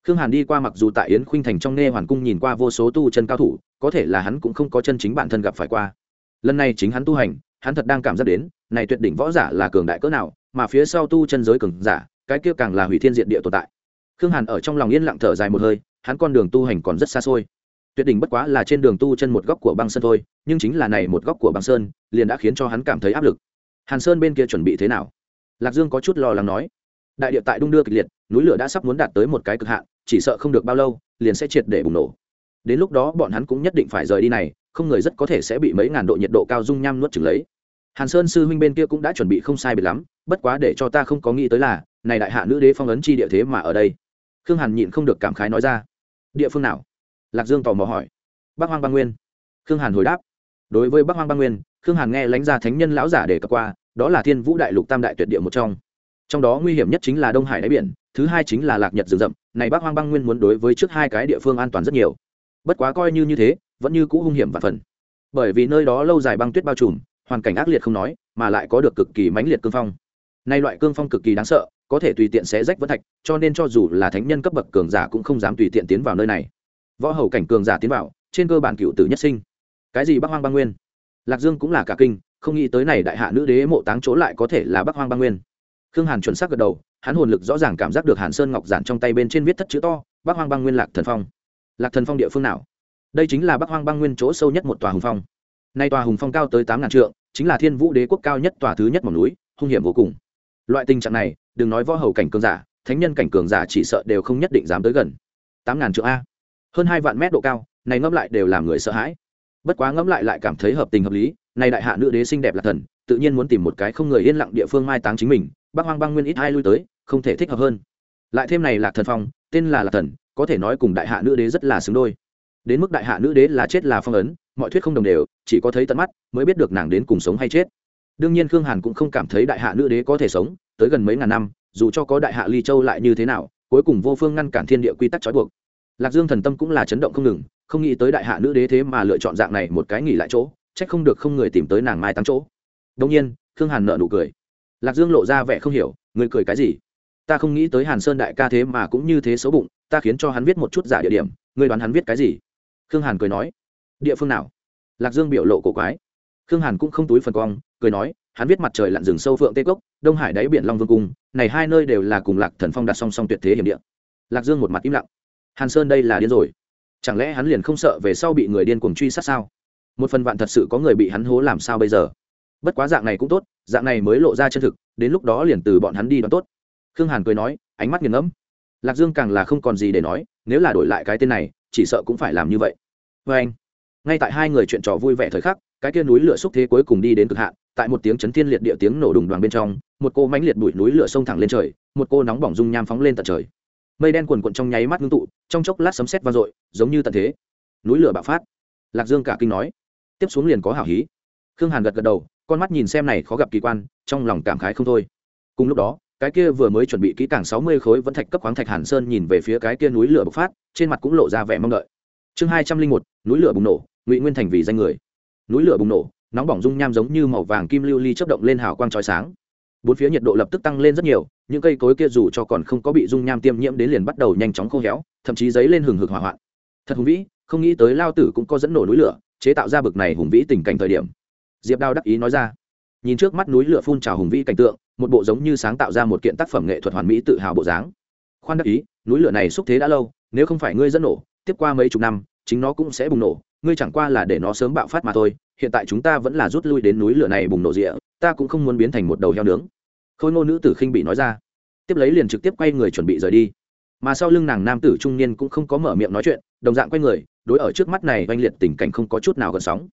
S1: Khương hàn đi qua mặc dù tại yến khuynh thành trong nghe hoàn cung nhìn qua vô số tu chân cao thủ, có thể là hắn cũng không có chân chính bản thân gặp phải qua. Lần này chính hắn tu hành hắn thật đang cảm giác đến, này tuyệt đỉnh võ giả là cường đại cỡ nào, mà phía sau tu chân giới cường giả, cái kia càng là hủy thiên diện địa tồn tại. Khương hàn ở trong lòng yên lặng thở dài một hơi, hắn con đường tu hành còn rất xa xôi. Tuyệt đỉnh bất quá là trên đường tu chân một góc của băng sơn thôi, nhưng chính là này một góc của băng sơn, liền đã khiến cho hắn cảm thấy áp lực. Hàn sơn bên kia chuẩn bị thế nào? Lạc dương có chút lo lắng nói. Đại địa tại đung đưa kịch liệt, núi lửa đã sắp muốn đạt tới một cái cực hạn, chỉ sợ không được bao lâu, liền sẽ triệt để bùng nổ. Đến lúc đó bọn hắn cũng nhất định phải rời đi này, không người rất có thể sẽ bị mấy ngàn độ nhiệt độ cao dung nham nuốt chừng lấy hàn sơn sư huynh bên kia cũng đã chuẩn bị không sai biệt lắm, bất quá để cho ta không có nghĩ tới là, này đại hạ nữ đế phong ấn chi địa thế mà ở đây. Khương hàn nhịn không được cảm khái nói ra. Địa phương nào? Lạc dương tò mò hỏi. Bắc hoang băng nguyên. Khương hàn hồi đáp. Đối với bắc hoang băng nguyên, khương hàn nghe lãnh gia thánh nhân lão giả đề cập qua, đó là thiên vũ đại lục tam đại tuyệt địa một trong. Trong đó nguy hiểm nhất chính là đông hải đáy biển, thứ hai chính là lạc nhật rừng rậm. Này bắc hoang băng nguyên muốn đối với trước hai cái địa phương an toàn rất nhiều. Bất quá coi như như thế, vẫn như cũ hung hiểm và phần. Bởi vì nơi đó lâu dài băng tuyết bao trùm hoàn cảnh ác liệt không nói, mà lại có được cực kỳ mãnh liệt cương phong. Nay loại cương phong cực kỳ đáng sợ, có thể tùy tiện xé rách vỡ thạch, cho nên cho dù là thánh nhân cấp bậc cường giả cũng không dám tùy tiện tiến vào nơi này. Võ hầu cảnh cường giả tiến vào, trên cơ bản cựu tử nhất sinh. Cái gì bắc hoang băng nguyên? Lạc dương cũng là cả kinh, không nghĩ tới này đại hạ nữ đế mộ táng chỗ lại có thể là bắc hoang băng nguyên. Khương hàn chuẩn xác gật đầu, hắn hồn lực rõ ràng cảm giác được hàn sơn ngọc giản trong tay bên trên viết thất chữ to, bắc hoang băng nguyên lạc thần phong. Lạc thần phong địa phương nào? Đây chính là bắc hoang băng nguyên chỗ sâu nhất một tòa hùng phong nay tòa hùng phong cao tới tám ngàn trượng, chính là thiên vũ đế quốc cao nhất tòa thứ nhất mỏm núi, hung hiểm vô cùng. Loại tình trạng này, đừng nói võ hầu cảnh cường giả, thánh nhân cảnh cường giả chỉ sợ đều không nhất định dám tới gần. Tám ngàn trượng a. Hơn hai vạn mét độ cao, này ngẫm lại đều làm người sợ hãi. Bất quá ngẫm lại lại cảm thấy hợp tình hợp lý, này đại hạ nữ đế xinh đẹp là thần, tự nhiên muốn tìm một cái không người yên lặng địa phương mai táng chính mình, bác hoang băng nguyên ít hai lui tới, không thể thích hợp hơn. Lại thêm này là thần phong, tên là lạc thần, có thể nói cùng đại hạ nữ đế rất là xứng đôi. Đến mức đại hạ nữ đế là chết là phong ấn mọi thuyết không đồng đều, chỉ có thấy tận mắt, mới biết được nàng đến cùng sống hay chết. Đương nhiên khương hàn cũng không cảm thấy đại hạ nữ đế có thể sống, tới gần mấy ngàn năm, dù cho có đại hạ ly châu lại như thế nào, cuối cùng vô phương ngăn cản thiên địa quy tắc trói buộc. Lạc dương thần tâm cũng là chấn động không ngừng, không nghĩ tới đại hạ nữ đế thế mà lựa chọn dạng này một cái nghỉ lại chỗ trách không được không người tìm tới nàng mai tăng chỗ. Đông nhiên, khương hàn nợ nụ cười. Lạc dương lộ ra vẻ không hiểu, người cười cái gì? Ta không nghĩ tới hàn sơn đại ca thế mà cũng như thế xấu bụng, ta khiến cho hắn viết một chút giả địa điểm ngươi đoán hắn viết cái gì? Khương hàn cười nói địa phương nào? Lạc dương biểu lộ cổ quái. Khương hàn cũng không túi phần cong, cười nói, hắn viết mặt trời lặn rừng sâu phượng tây cốc, đông hải đáy biển long vương cung, này hai nơi đều là cùng lạc thần phong đặt song song tuyệt thế hiểm địa. Lạc dương một mặt im lặng. Hàn sơn đây là điên rồi. Chẳng lẽ hắn liền không sợ về sau bị người điên cuồng truy sát sao? Một phần vạn thật sự có người bị hắn hố làm sao bây giờ? Bất quá dạng này cũng tốt, dạng này mới lộ ra chân thực, đến lúc đó liền từ bọn hắn đi đón tốt. Khương hàn cười nói, ánh mắt nghiền ngẫm. Lạc dương càng là không còn gì để nói, nếu là đổi lại cái tên này, chỉ sợ cũng phải làm như vậy. Vê anh ngay tại hai người chuyện trò vui vẻ thời khắc, cái kia núi lửa xúc thế cuối cùng đi đến cực hạn, tại một tiếng chấn thiên liệt địa tiếng nổ đùng đoàn bên trong, một cô mánh liệt bụi núi lửa xông thẳng lên trời, một cô nóng bỏng dung nham phóng lên tận trời. Mây đen quần quận trong nháy mắt ngưng tụ, trong chốc lát sấm sét vang dội, giống như tận thế. Núi lửa bạo phát. Lạc dương cả kinh nói. Tiếp xuống liền có hảo hí. Khương hàn gật gật đầu, con mắt nhìn xem này khó gặp kỳ quan, trong lòng cảm khái không thôi. Cùng lúc đó, cái kia vừa mới chuẩn bị kỹ càng sáu mươi khối vẫn thạch cấp khoáng thạch hàn sơn nhìn về phía cái kia núi lửa bộc phát, trên mặt cũng lộ ra vẻ mong đợi. Chương hai trăm linh một, núi lửa bùng nổ ngụy nguyên thành vì danh người núi lửa bùng nổ nóng bỏng dung nham giống như màu vàng kim lưu ly chấp động lên hào quang trói sáng bốn phía nhiệt độ lập tức tăng lên rất nhiều những cây cối kia dù cho còn không có bị dung nham tiêm nhiễm đến liền bắt đầu nhanh chóng khô héo thậm chí dấy lên hừng hực hỏa hoạn thật hùng vĩ không nghĩ tới lao tử cũng có dẫn nổ núi lửa chế tạo ra bực này hùng vĩ tình cảnh thời điểm diệp đao đắc ý nói ra nhìn trước mắt núi lửa phun trào hùng vĩ cảnh tượng một bộ giống như sáng tạo ra một kiện tác phẩm nghệ thuật hoàn mỹ tự hào bộ dáng khoan đắc ý núi lửa này xúc thế đã lâu nếu không phải ngươi dẫn nổ tiếp qua mấy chục năm chính nó cũng sẽ bùng nổ, ngươi chẳng qua là để nó sớm bạo phát mà thôi, hiện tại chúng ta vẫn là rút lui đến núi lửa này bùng nổ rịa, ta cũng không muốn biến thành một đầu heo nướng. Khôi ngô nữ tử khinh bị nói ra. Tiếp lấy liền trực tiếp quay người chuẩn bị rời đi. Mà sau lưng nàng nam tử trung niên cũng không có mở miệng nói chuyện, đồng dạng quay người, đối ở trước mắt này oanh liệt tình cảnh không có chút nào gần sóng.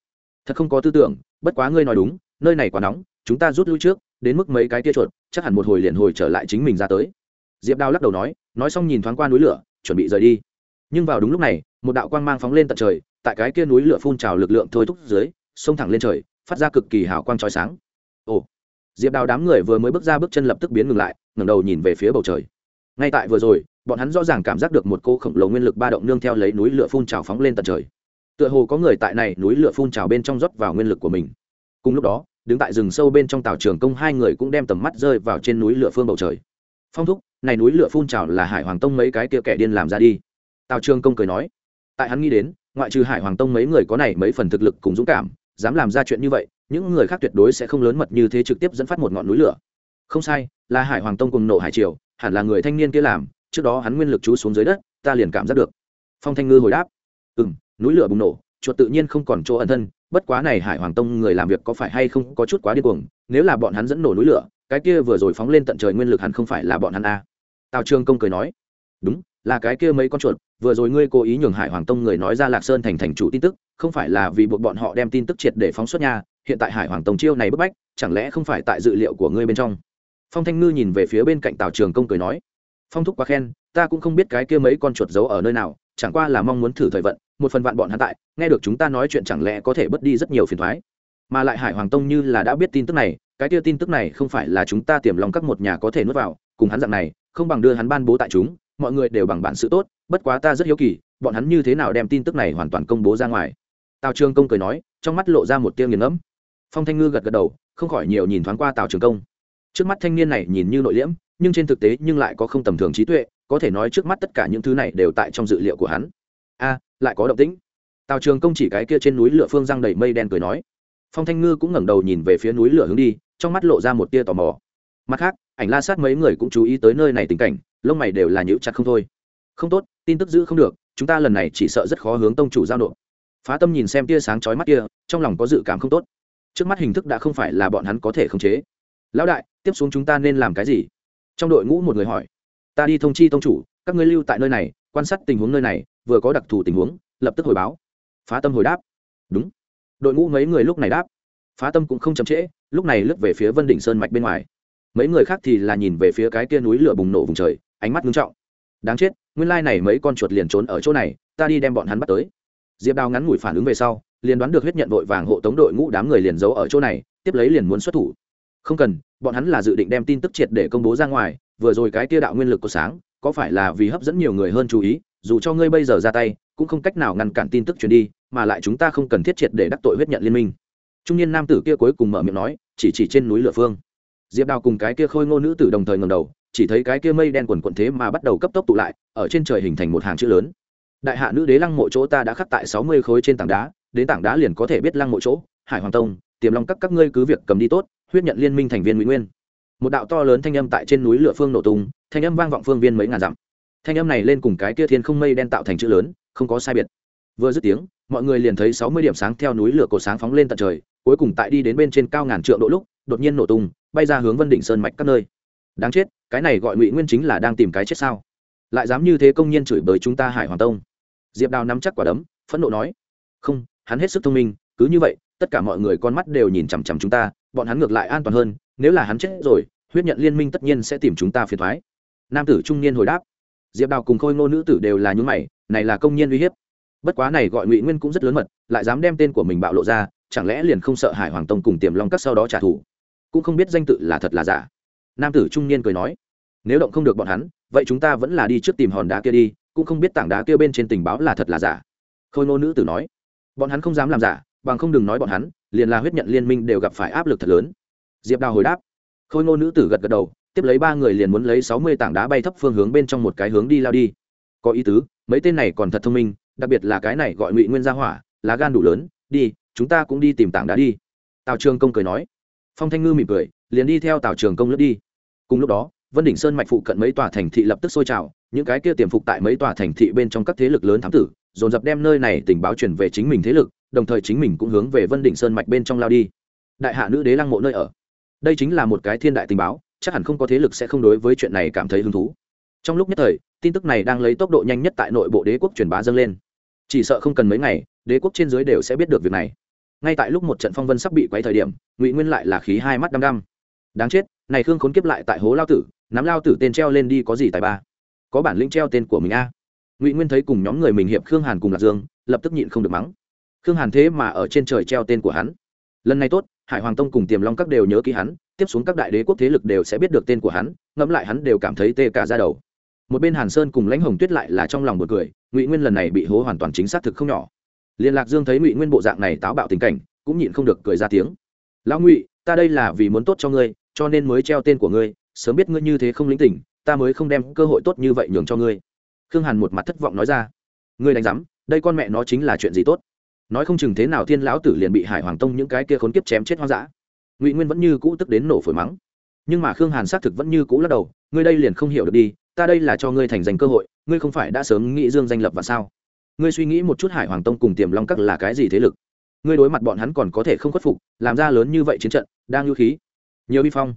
S1: Thật không có tư tưởng, bất quá ngươi nói đúng, nơi này quá nóng, chúng ta rút lui trước, đến mức mấy cái tia chuột, chắc hẳn một hồi liền hồi trở lại chính mình ra tới. Diệp đao lắc đầu nói nói xong nhìn thoáng qua núi lửa, chuẩn bị rời đi. Nhưng vào đúng lúc này một đạo quang mang phóng lên tận trời, tại cái kia núi lửa phun trào lực lượng thôi thúc dưới, xông thẳng lên trời, phát ra cực kỳ hào quang trói sáng. Ồ, diệp đào đám người vừa mới bước ra bước chân lập tức biến ngừng lại, ngẩng đầu nhìn về phía bầu trời. Ngay tại vừa rồi, bọn hắn rõ ràng cảm giác được một cô khổng lồ nguyên lực ba động nương theo lấy núi lửa phun trào phóng lên tận trời. Tựa hồ có người tại này núi lửa phun trào bên trong rót vào nguyên lực của mình. Cùng lúc đó, đứng tại rừng sâu bên trong tàu trường công hai người cũng đem tầm mắt rơi vào trên núi lửa phương bầu trời. Phong thúc, này núi lửa phun trào là hải hoàng tông mấy cái kia kẻ điên làm ra đi. Tào trường công cười nói tại hắn nghĩ đến, ngoại trừ hải hoàng tông mấy người có này mấy phần thực lực cùng dũng cảm, dám làm ra chuyện như vậy, những người khác tuyệt đối sẽ không lớn mật như thế trực tiếp dẫn phát một ngọn núi lửa. Không sai, là hải hoàng tông cùng nổ hải triều, hẳn là người thanh niên kia làm, trước đó hắn nguyên lực chú xuống dưới đất, ta liền cảm giác được. Phong thanh ngư hồi đáp. Ừ m núi lửa bùng nổ, chuột tự nhiên không còn chỗ ẩn thân, bất quá này hải hoàng tông người làm việc có phải hay không có chút quá điên cuồng, nếu là bọn hắn dẫn nổ núi lửa, cái kia vừa rồi phóng lên tận trời nguyên lực hẳn không phải là bọn hắn a. À. tào trương công cười nói. Đúng là cái kia mấy con chuột, vừa rồi ngươi cố ý nhường hải hoàng tông người nói ra lạc sơn thành thành chủ tin tức, không phải là vì buộc bọn họ đem tin tức triệt để phóng xuất nhà hiện tại hải hoàng tông chiêu này bức bách, chẳng lẽ không phải tại dự liệu của ngươi bên trong? Phong thanh ngư nhìn về phía bên cạnh tào trường công cười nói, phong thúc quá khen, ta cũng không biết cái kia mấy con chuột giấu ở nơi nào, chẳng qua là mong muốn thử thời vận, một phần vạn bọn hắn tại, nghe được chúng ta nói chuyện chẳng lẽ có thể bớt đi rất nhiều phiền thoái mà lại hải hoàng tông như là đã biết tin tức này, cái kia tin tức này không phải là chúng ta tiềm lòng các một nhà có thể nuốt vào, cùng hắn dạng này, không bằng đưa hắn ban bố tại chúng mọi người đều bằng bản sự tốt, bất quá ta rất hiếu kỳ, bọn hắn như thế nào đem tin tức này hoàn toàn công bố ra ngoài. Tào trường công cười nói, trong mắt lộ ra một tiêu nghiền ngẫm. Phong thanh ngư gật gật đầu, không khỏi nhiều nhìn thoáng qua tào trường công. Trước mắt thanh niên này nhìn như nội liễm, nhưng trên thực tế nhưng lại có không tầm thường trí tuệ, có thể nói trước mắt tất cả những thứ này đều tại trong dự liệu của hắn. A, lại có động tĩnh. Tào trường công chỉ cái kia trên núi lửa phương răng đầy mây đen cười nói. Phong thanh ngư cũng ngẩng đầu nhìn về phía núi lửa hướng đi, trong mắt lộ ra một tia tò mò mặt khác, ảnh la sát mấy người cũng chú ý tới nơi này tình cảnh, lông mày đều là nhữ chặt không thôi. Không tốt, tin tức giữ không được, chúng ta lần này chỉ sợ rất khó hướng tông chủ giao nộp. Phá tâm nhìn xem tia sáng chói mắt kia, trong lòng có dự cảm không tốt. Trước mắt hình thức đã không phải là bọn hắn có thể khống chế. Lão đại, tiếp xuống chúng ta nên làm cái gì? Trong đội ngũ một người hỏi. Ta đi thông chi tông chủ, các ngươi lưu tại nơi này, quan sát tình huống nơi này, vừa có đặc thù tình huống, lập tức hồi báo. Phá tâm hồi đáp. Đúng. Đội ngũ mấy người lúc này đáp. Phá tâm cũng không chậm trễ, lúc này lướt về phía vân đỉnh sơn mạch bên ngoài mấy người khác thì là nhìn về phía cái kia núi lửa bùng nổ vùng trời, ánh mắt nghiêm trọng. Đáng chết, nguyên lai này mấy con chuột liền trốn ở chỗ này, ta đi đem bọn hắn bắt tới. Diệp đào ngắn ngủi phản ứng về sau, liền đoán được huyết nhận vội vàng hộ tống đội ngũ đám người liền giấu ở chỗ này, tiếp lấy liền muốn xuất thủ. Không cần, bọn hắn là dự định đem tin tức triệt để công bố ra ngoài, vừa rồi cái kia đạo nguyên lực của sáng, có phải là vì hấp dẫn nhiều người hơn chú ý, dù cho ngươi bây giờ ra tay, cũng không cách nào ngăn cản tin tức truyền đi, mà lại chúng ta không cần thiết triệt để đắc tội huyết nhận liên minh. Trung niên nam tử kia cuối cùng mở miệng nói, chỉ chỉ trên núi lửa phương diệp đào cùng cái kia khôi ngô nữ tử đồng thời ngầm đầu, chỉ thấy cái kia mây đen quần quận thế mà bắt đầu cấp tốc tụ lại, ở trên trời hình thành một hàng chữ lớn. Đại hạ nữ đế lăng mộ chỗ ta đã khắc tại sáu mươi khối trên tảng đá, đến tảng đá liền có thể biết lăng mộ chỗ, hải hoàng tông, tiềm long các các ngươi cứ việc cầm đi tốt, huyết nhận liên minh thành viên mỹ nguyên. Một đạo to lớn thanh âm tại trên núi lửa phương nổ tung, thanh âm vang vọng phương viên mấy ngàn dặm. Thanh âm này lên cùng cái kia thiên không mây đen tạo thành chữ lớn, không có sai biệt. Vừa dứt tiếng, mọi người liền thấy sáu mươi điểm sáng theo núi lửa cổ sáng phóng lên tận trời, cuối cùng tại đi đến bên trên cao ngàn trượng độ lúc đột nhiên nổ tung, bay ra hướng vân đỉnh sơn mạch các nơi. Đáng chết, cái này gọi ngụy nguyên chính là đang tìm cái chết sao? Lại dám như thế công nhiên chửi bới chúng ta hải hoàng tông. Diệp đào nắm chắc quả đấm, phẫn nộ nói. Không, hắn hết sức thông minh, cứ như vậy, tất cả mọi người con mắt đều nhìn chằm chằm chúng ta, bọn hắn ngược lại an toàn hơn, nếu là hắn chết rồi, huyết nhận liên minh tất nhiên sẽ tìm chúng ta phiền thoái nam tử trung niên hồi đáp. Diệp đào cùng khôi ngô nữ tử đều là những mày, này là công nhân uy hiếp. Bất quá này gọi ngụy nguyên cũng rất lớn mật, lại dám đem tên của mình bạo lộ ra, chẳng lẽ liền không sợ hải hoàng tông cùng tiềm long các sau đó trả thù? Cũng không biết danh tự là thật là giả. Nam tử trung niên cười nói, nếu động không được bọn hắn, vậy chúng ta vẫn là đi trước tìm hòn đá kia đi, cũng không biết tảng đá kia bên trên tình báo là thật là giả. Khôi ngô nữ tử nói, bọn hắn không dám làm giả, bằng không đừng nói bọn hắn, liền là huyết nhận liên minh đều gặp phải áp lực thật lớn. Diệp đào hồi đáp, khôi ngô nữ tử gật gật đầu, tiếp lấy ba người liền muốn lấy sáu mươi tảng đá bay thấp phương hướng bên trong một cái hướng đi lao đi. Có ý tứ, mấy tên này còn thật thông minh, đặc biệt là cái này gọi ngụy nguyên gia hỏa, lá gan đủ lớn, đi, chúng ta cũng đi tìm tảng đá đi. Tào trường công cười nói phong thanh ngư mỉm cười, liền đi theo tào trường công lướt đi. Cùng lúc đó, vân đỉnh sơn mạch phụ cận mấy tòa thành thị lập tức sôi trào, những cái kia tiềm phục tại mấy tòa thành thị bên trong các thế lực lớn thám tử, dồn dập đem nơi này tình báo truyền về chính mình thế lực, đồng thời chính mình cũng hướng về vân đỉnh sơn mạch bên trong lao đi. Đại hạ nữ đế lăng mộ nơi ở. Đây chính là một cái thiên đại tình báo, chắc hẳn không có thế lực sẽ không đối với chuyện này cảm thấy hứng thú. Trong lúc nhất thời, tin tức này đang lấy tốc độ nhanh nhất tại nội bộ đế quốc truyền bá dâng lên. Chỉ sợ không cần mấy ngày, đế quốc trên dưới đều sẽ biết được việc này ngay tại lúc một trận phong vân sắp bị quấy thời điểm, ngụy nguyên lại là khí hai mắt đăm đăm. Đáng chết, này khương khốn kiếp lại tại hố lao tử, nắm lao tử tên treo lên đi có gì tài ba? Có bản lĩnh treo tên của mình a. Ngụy nguyên thấy cùng nhóm người mình hiệp khương hàn cùng lạc dương, lập tức nhịn không được mắng. Khương hàn thế mà ở trên trời treo tên của hắn. Lần này tốt, hải hoàng tông cùng tiềm long các đều nhớ ký hắn, tiếp xuống các đại đế quốc thế lực đều sẽ biết được tên của hắn, ngẫm lại hắn đều cảm thấy tê cả ra đầu. Một bên hàn sơn cùng lãnh hồng tuyết lại là trong lòng một cười, ngụy nguyên lần này bị hố hoàn toàn chính xác thực không nhỏ liên lạc dương thấy ngụy nguyên bộ dạng này táo bạo tình cảnh, cũng nhịn không được cười ra tiếng. Lão ngụy, ta đây là vì muốn tốt cho ngươi, cho nên mới treo tên của ngươi, sớm biết ngươi như thế không lĩnh tỉnh ta mới không đem cơ hội tốt như vậy nhường cho ngươi. Khương hàn một mặt thất vọng nói ra. Ngươi đánh giám, đây con mẹ nó chính là chuyện gì tốt? Nói không chừng thế nào thiên lão tử liền bị hải hoàng tông những cái kia khốn kiếp chém chết hoang dã. Ngụy nguyên vẫn như cũ tức đến nổ phổi mắng. Nhưng mà khương hàn xác thực vẫn như cũ lắc đầu, ngươi đây liền không hiểu được đi, ta đây là cho ngươi thành danh cơ hội, ngươi không phải đã sớm nghĩ dương danh lập và sao? Ngươi suy nghĩ một chút hải hoàng tông cùng tiềm long các là cái gì thế lực? Ngươi đối mặt bọn hắn còn có thể không khuất phục, làm ra lớn như vậy chiến trận, đang lưu khí. Nhiều bi phong.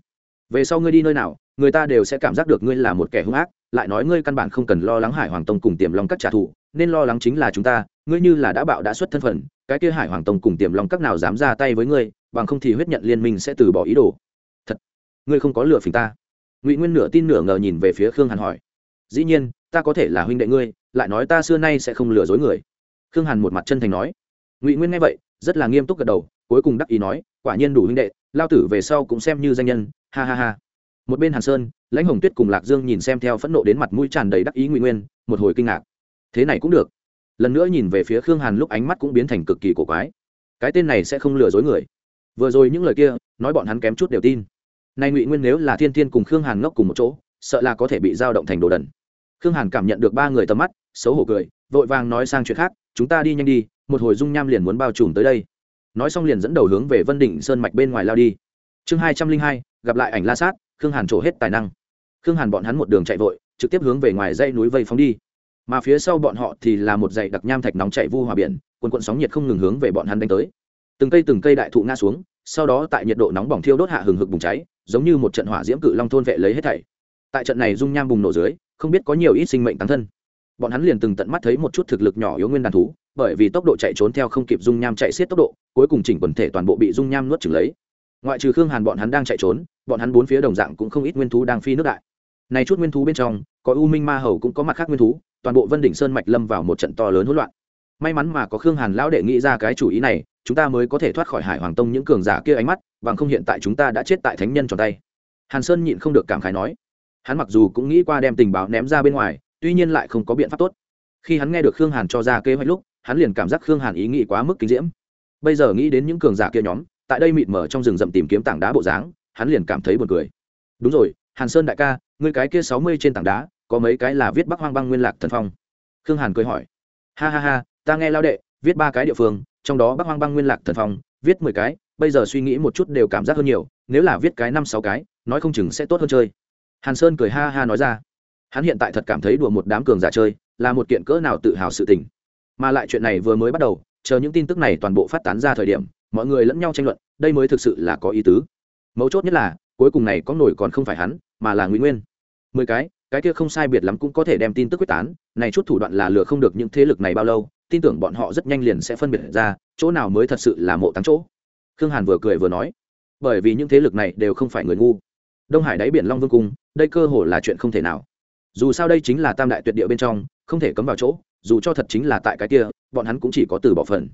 S1: Về sau ngươi đi nơi nào, người ta đều sẽ cảm giác được ngươi là một kẻ hung ác, lại nói ngươi căn bản không cần lo lắng hải hoàng tông cùng tiềm long các trả thù, nên lo lắng chính là chúng ta, ngươi như là đã bạo đã xuất thân phận, cái kia hải hoàng tông cùng tiềm long các nào dám ra tay với ngươi, bằng không thì huyết nhận liên minh sẽ từ bỏ ý đồ. Thật, ngươi không có lựa phình ta. Ngụy nguyên nửa tin nửa ngờ nhìn về phía khương hàn hỏi dĩ nhiên, ta có thể là huynh đệ ngươi, lại nói ta xưa nay sẽ không lừa dối người. Khương hàn một mặt chân thành nói. Ngụy nguyên nghe vậy, rất là nghiêm túc gật đầu, cuối cùng đắc ý nói, quả nhiên đủ huynh đệ, lao tử về sau cũng xem như danh nhân, ha ha ha. Một bên hàn sơn, lãnh hồng tuyết cùng lạc dương nhìn xem theo phẫn nộ đến mặt mũi tràn đầy đắc ý ngụy nguyên, một hồi kinh ngạc. Thế này cũng được. Lần nữa nhìn về phía khương hàn lúc ánh mắt cũng biến thành cực kỳ cổ quái. Cái tên này sẽ không lừa dối người. Vừa rồi những lời kia, nói bọn hắn kém chút đều tin. Nay ngụy nguyên nếu là thiên thiên cùng khương hàn ngốc cùng một chỗ sợ là có thể bị giao động thành đồ đần. Khương hàn cảm nhận được ba người tầm mắt, xấu hổ cười, vội vàng nói sang chuyện khác, chúng ta đi nhanh đi, một hồi dung nham liền muốn bao trùm tới đây. Nói xong liền dẫn đầu hướng về vân đỉnh sơn mạch bên ngoài lao đi. Chương hai trăm linh hai, gặp lại ảnh la sát, khương hàn trổ hết tài năng. Khương hàn bọn hắn một đường chạy vội, trực tiếp hướng về ngoài dãy núi vây phóng đi. Mà phía sau bọn họ thì là một dãy đặc nham thạch nóng chạy vu hòa biển quần quận sóng nhiệt không ngừng hướng về bọn hắn đánh tới. Từng cây từng cây đại thụ ngã xuống, sau đó tại nhiệt độ nóng bỏng thiêu đốt hạ hừng hực bùng cháy, giống như một trận hỏa diễm cự long thôn vệ lấy hết thảy tại trận này dung nham bùng nổ dưới, không biết có nhiều ít sinh mệnh tăng thân. Bọn hắn liền từng tận mắt thấy một chút thực lực nhỏ yếu nguyên đàn thú, bởi vì tốc độ chạy trốn theo không kịp dung nham chạy xiết tốc độ, cuối cùng chỉnh quần thể toàn bộ bị dung nham nuốt chửng lấy. Ngoại trừ khương hàn bọn hắn đang chạy trốn, bọn hắn bốn phía đồng dạng cũng không ít nguyên thú đang phi nước đại. Này chút nguyên thú bên trong, có u minh ma hầu cũng có mặt khác nguyên thú, toàn bộ vân đỉnh sơn mạch lâm vào một trận to lớn hỗn loạn. May mắn mà có khương hàn lão đệ nghĩ ra cái chủ ý này, chúng ta mới có thể thoát khỏi hải hoàng tông những cường giả kia ánh mắt, bằng không hiện tại chúng ta đã chết tại thánh nhân tròn tay. Hàn sơn nhịn không được cảm khái nói hắn mặc dù cũng nghĩ qua đem tình báo ném ra bên ngoài, tuy nhiên lại không có biện pháp tốt. Khi hắn nghe được khương hàn cho ra kế hoạch lúc, hắn liền cảm giác khương hàn ý nghĩ quá mức kinh diễm. Bây giờ nghĩ đến những cường giả kia nhóm, tại đây mịt mở trong rừng rậm tìm kiếm tảng đá bộ dáng, hắn liền cảm thấy buồn cười. Đúng rồi, hàn sơn đại ca người cái kia sáu mươi trên tảng đá, có mấy cái là viết bắc hoang băng nguyên lạc thần phong? Khương hàn cười hỏi. Ha ha ha, ta nghe lao đệ, viết ba cái địa phương, trong đó bắc hoang băng nguyên lạc thần phong, viết mười cái, bây giờ suy nghĩ một chút đều cảm giác hơn nhiều, nếu là viết cái năm sáu cái, nói không chừng sẽ tốt hơn chơi hàn sơn cười ha ha nói ra. Hắn hiện tại thật cảm thấy đùa một đám cường giả chơi là một kiện cỡ nào tự hào sự tình. Mà lại chuyện này vừa mới bắt đầu, chờ những tin tức này toàn bộ phát tán ra thời điểm, mọi người lẫn nhau tranh luận, đây mới thực sự là có ý tứ. Mấu chốt nhất là, cuối cùng này có nổi còn không phải hắn, mà là ngụy nguyên. Mười cái cái kia không sai biệt lắm cũng có thể đem tin tức quyết tán, này chút thủ đoạn là lừa không được những thế lực này bao lâu, tin tưởng bọn họ rất nhanh liền sẽ phân biệt ra, chỗ nào mới thật sự là mộ táng chỗ. Khương hàn vừa cười vừa nói, bởi vì những thế lực này đều không phải người ngu đông hải đáy biển long vương cung, đây cơ hồ là chuyện không thể nào. Dù sao đây chính là tam đại tuyệt địa bên trong, không thể cấm vào chỗ, dù cho thật chính là tại cái kia, bọn hắn cũng chỉ có từ bỏ phần.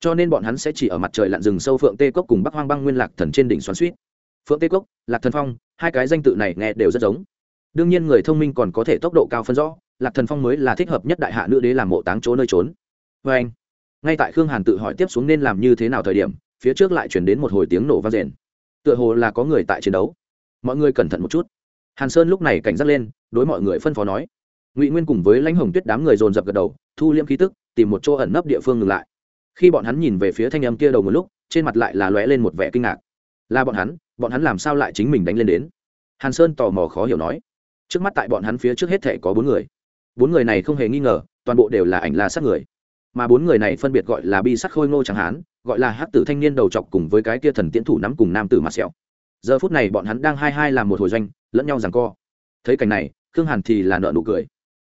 S1: Cho nên bọn hắn sẽ chỉ ở mặt trời lặn rừng sâu phượng tê cốc cùng bắc hoang băng nguyên lạc thần trên đỉnh xoắn suýt phượng tê cốc, lạc thần phong, hai cái danh tự này nghe đều rất giống. Đương nhiên người thông minh còn có thể tốc độ cao phân rõ, lạc thần phong mới là thích hợp nhất đại hạ nữ đế làm mộ táng chỗ nơi trốn. Vê anh, ngay tại khương hàn tự hỏi tiếp xuống nên làm như thế nào thời điểm, phía trước lại chuyển đến một hồi tiếng nổ vang rền. Tựa hồ là có người tại chiến đấu mọi người cẩn thận một chút. Hàn sơn lúc này cảnh giác lên, đối mọi người phân phó nói. Ngụy nguyên cùng với lãnh hồng tuyết đám người dồn dập gật đầu, thu liêm khí tức, tìm một chỗ ẩn nấp địa phương ngừng lại. Khi bọn hắn nhìn về phía thanh âm kia đầu một lúc, trên mặt lại là lóe lên một vẻ kinh ngạc. Là bọn hắn bọn hắn làm sao lại chính mình đánh lên đến? Hàn sơn tò mò khó hiểu nói. Trước mắt tại bọn hắn phía trước hết thể có bốn người. Bốn người này không hề nghi ngờ, toàn bộ đều là ảnh la sát người. Mà bốn người này phân biệt gọi là bi sắc khôi ngô chẳng hán, gọi là hắc tử thanh niên đầu chọc cùng với cái kia thần tiễn thủ nắm cùng nam tử mặt sẹo giờ phút này bọn hắn đang hai hai làm một hồi doanh, lẫn nhau rằng co. Thấy cảnh này, khương hàn thì là nợ nụ cười.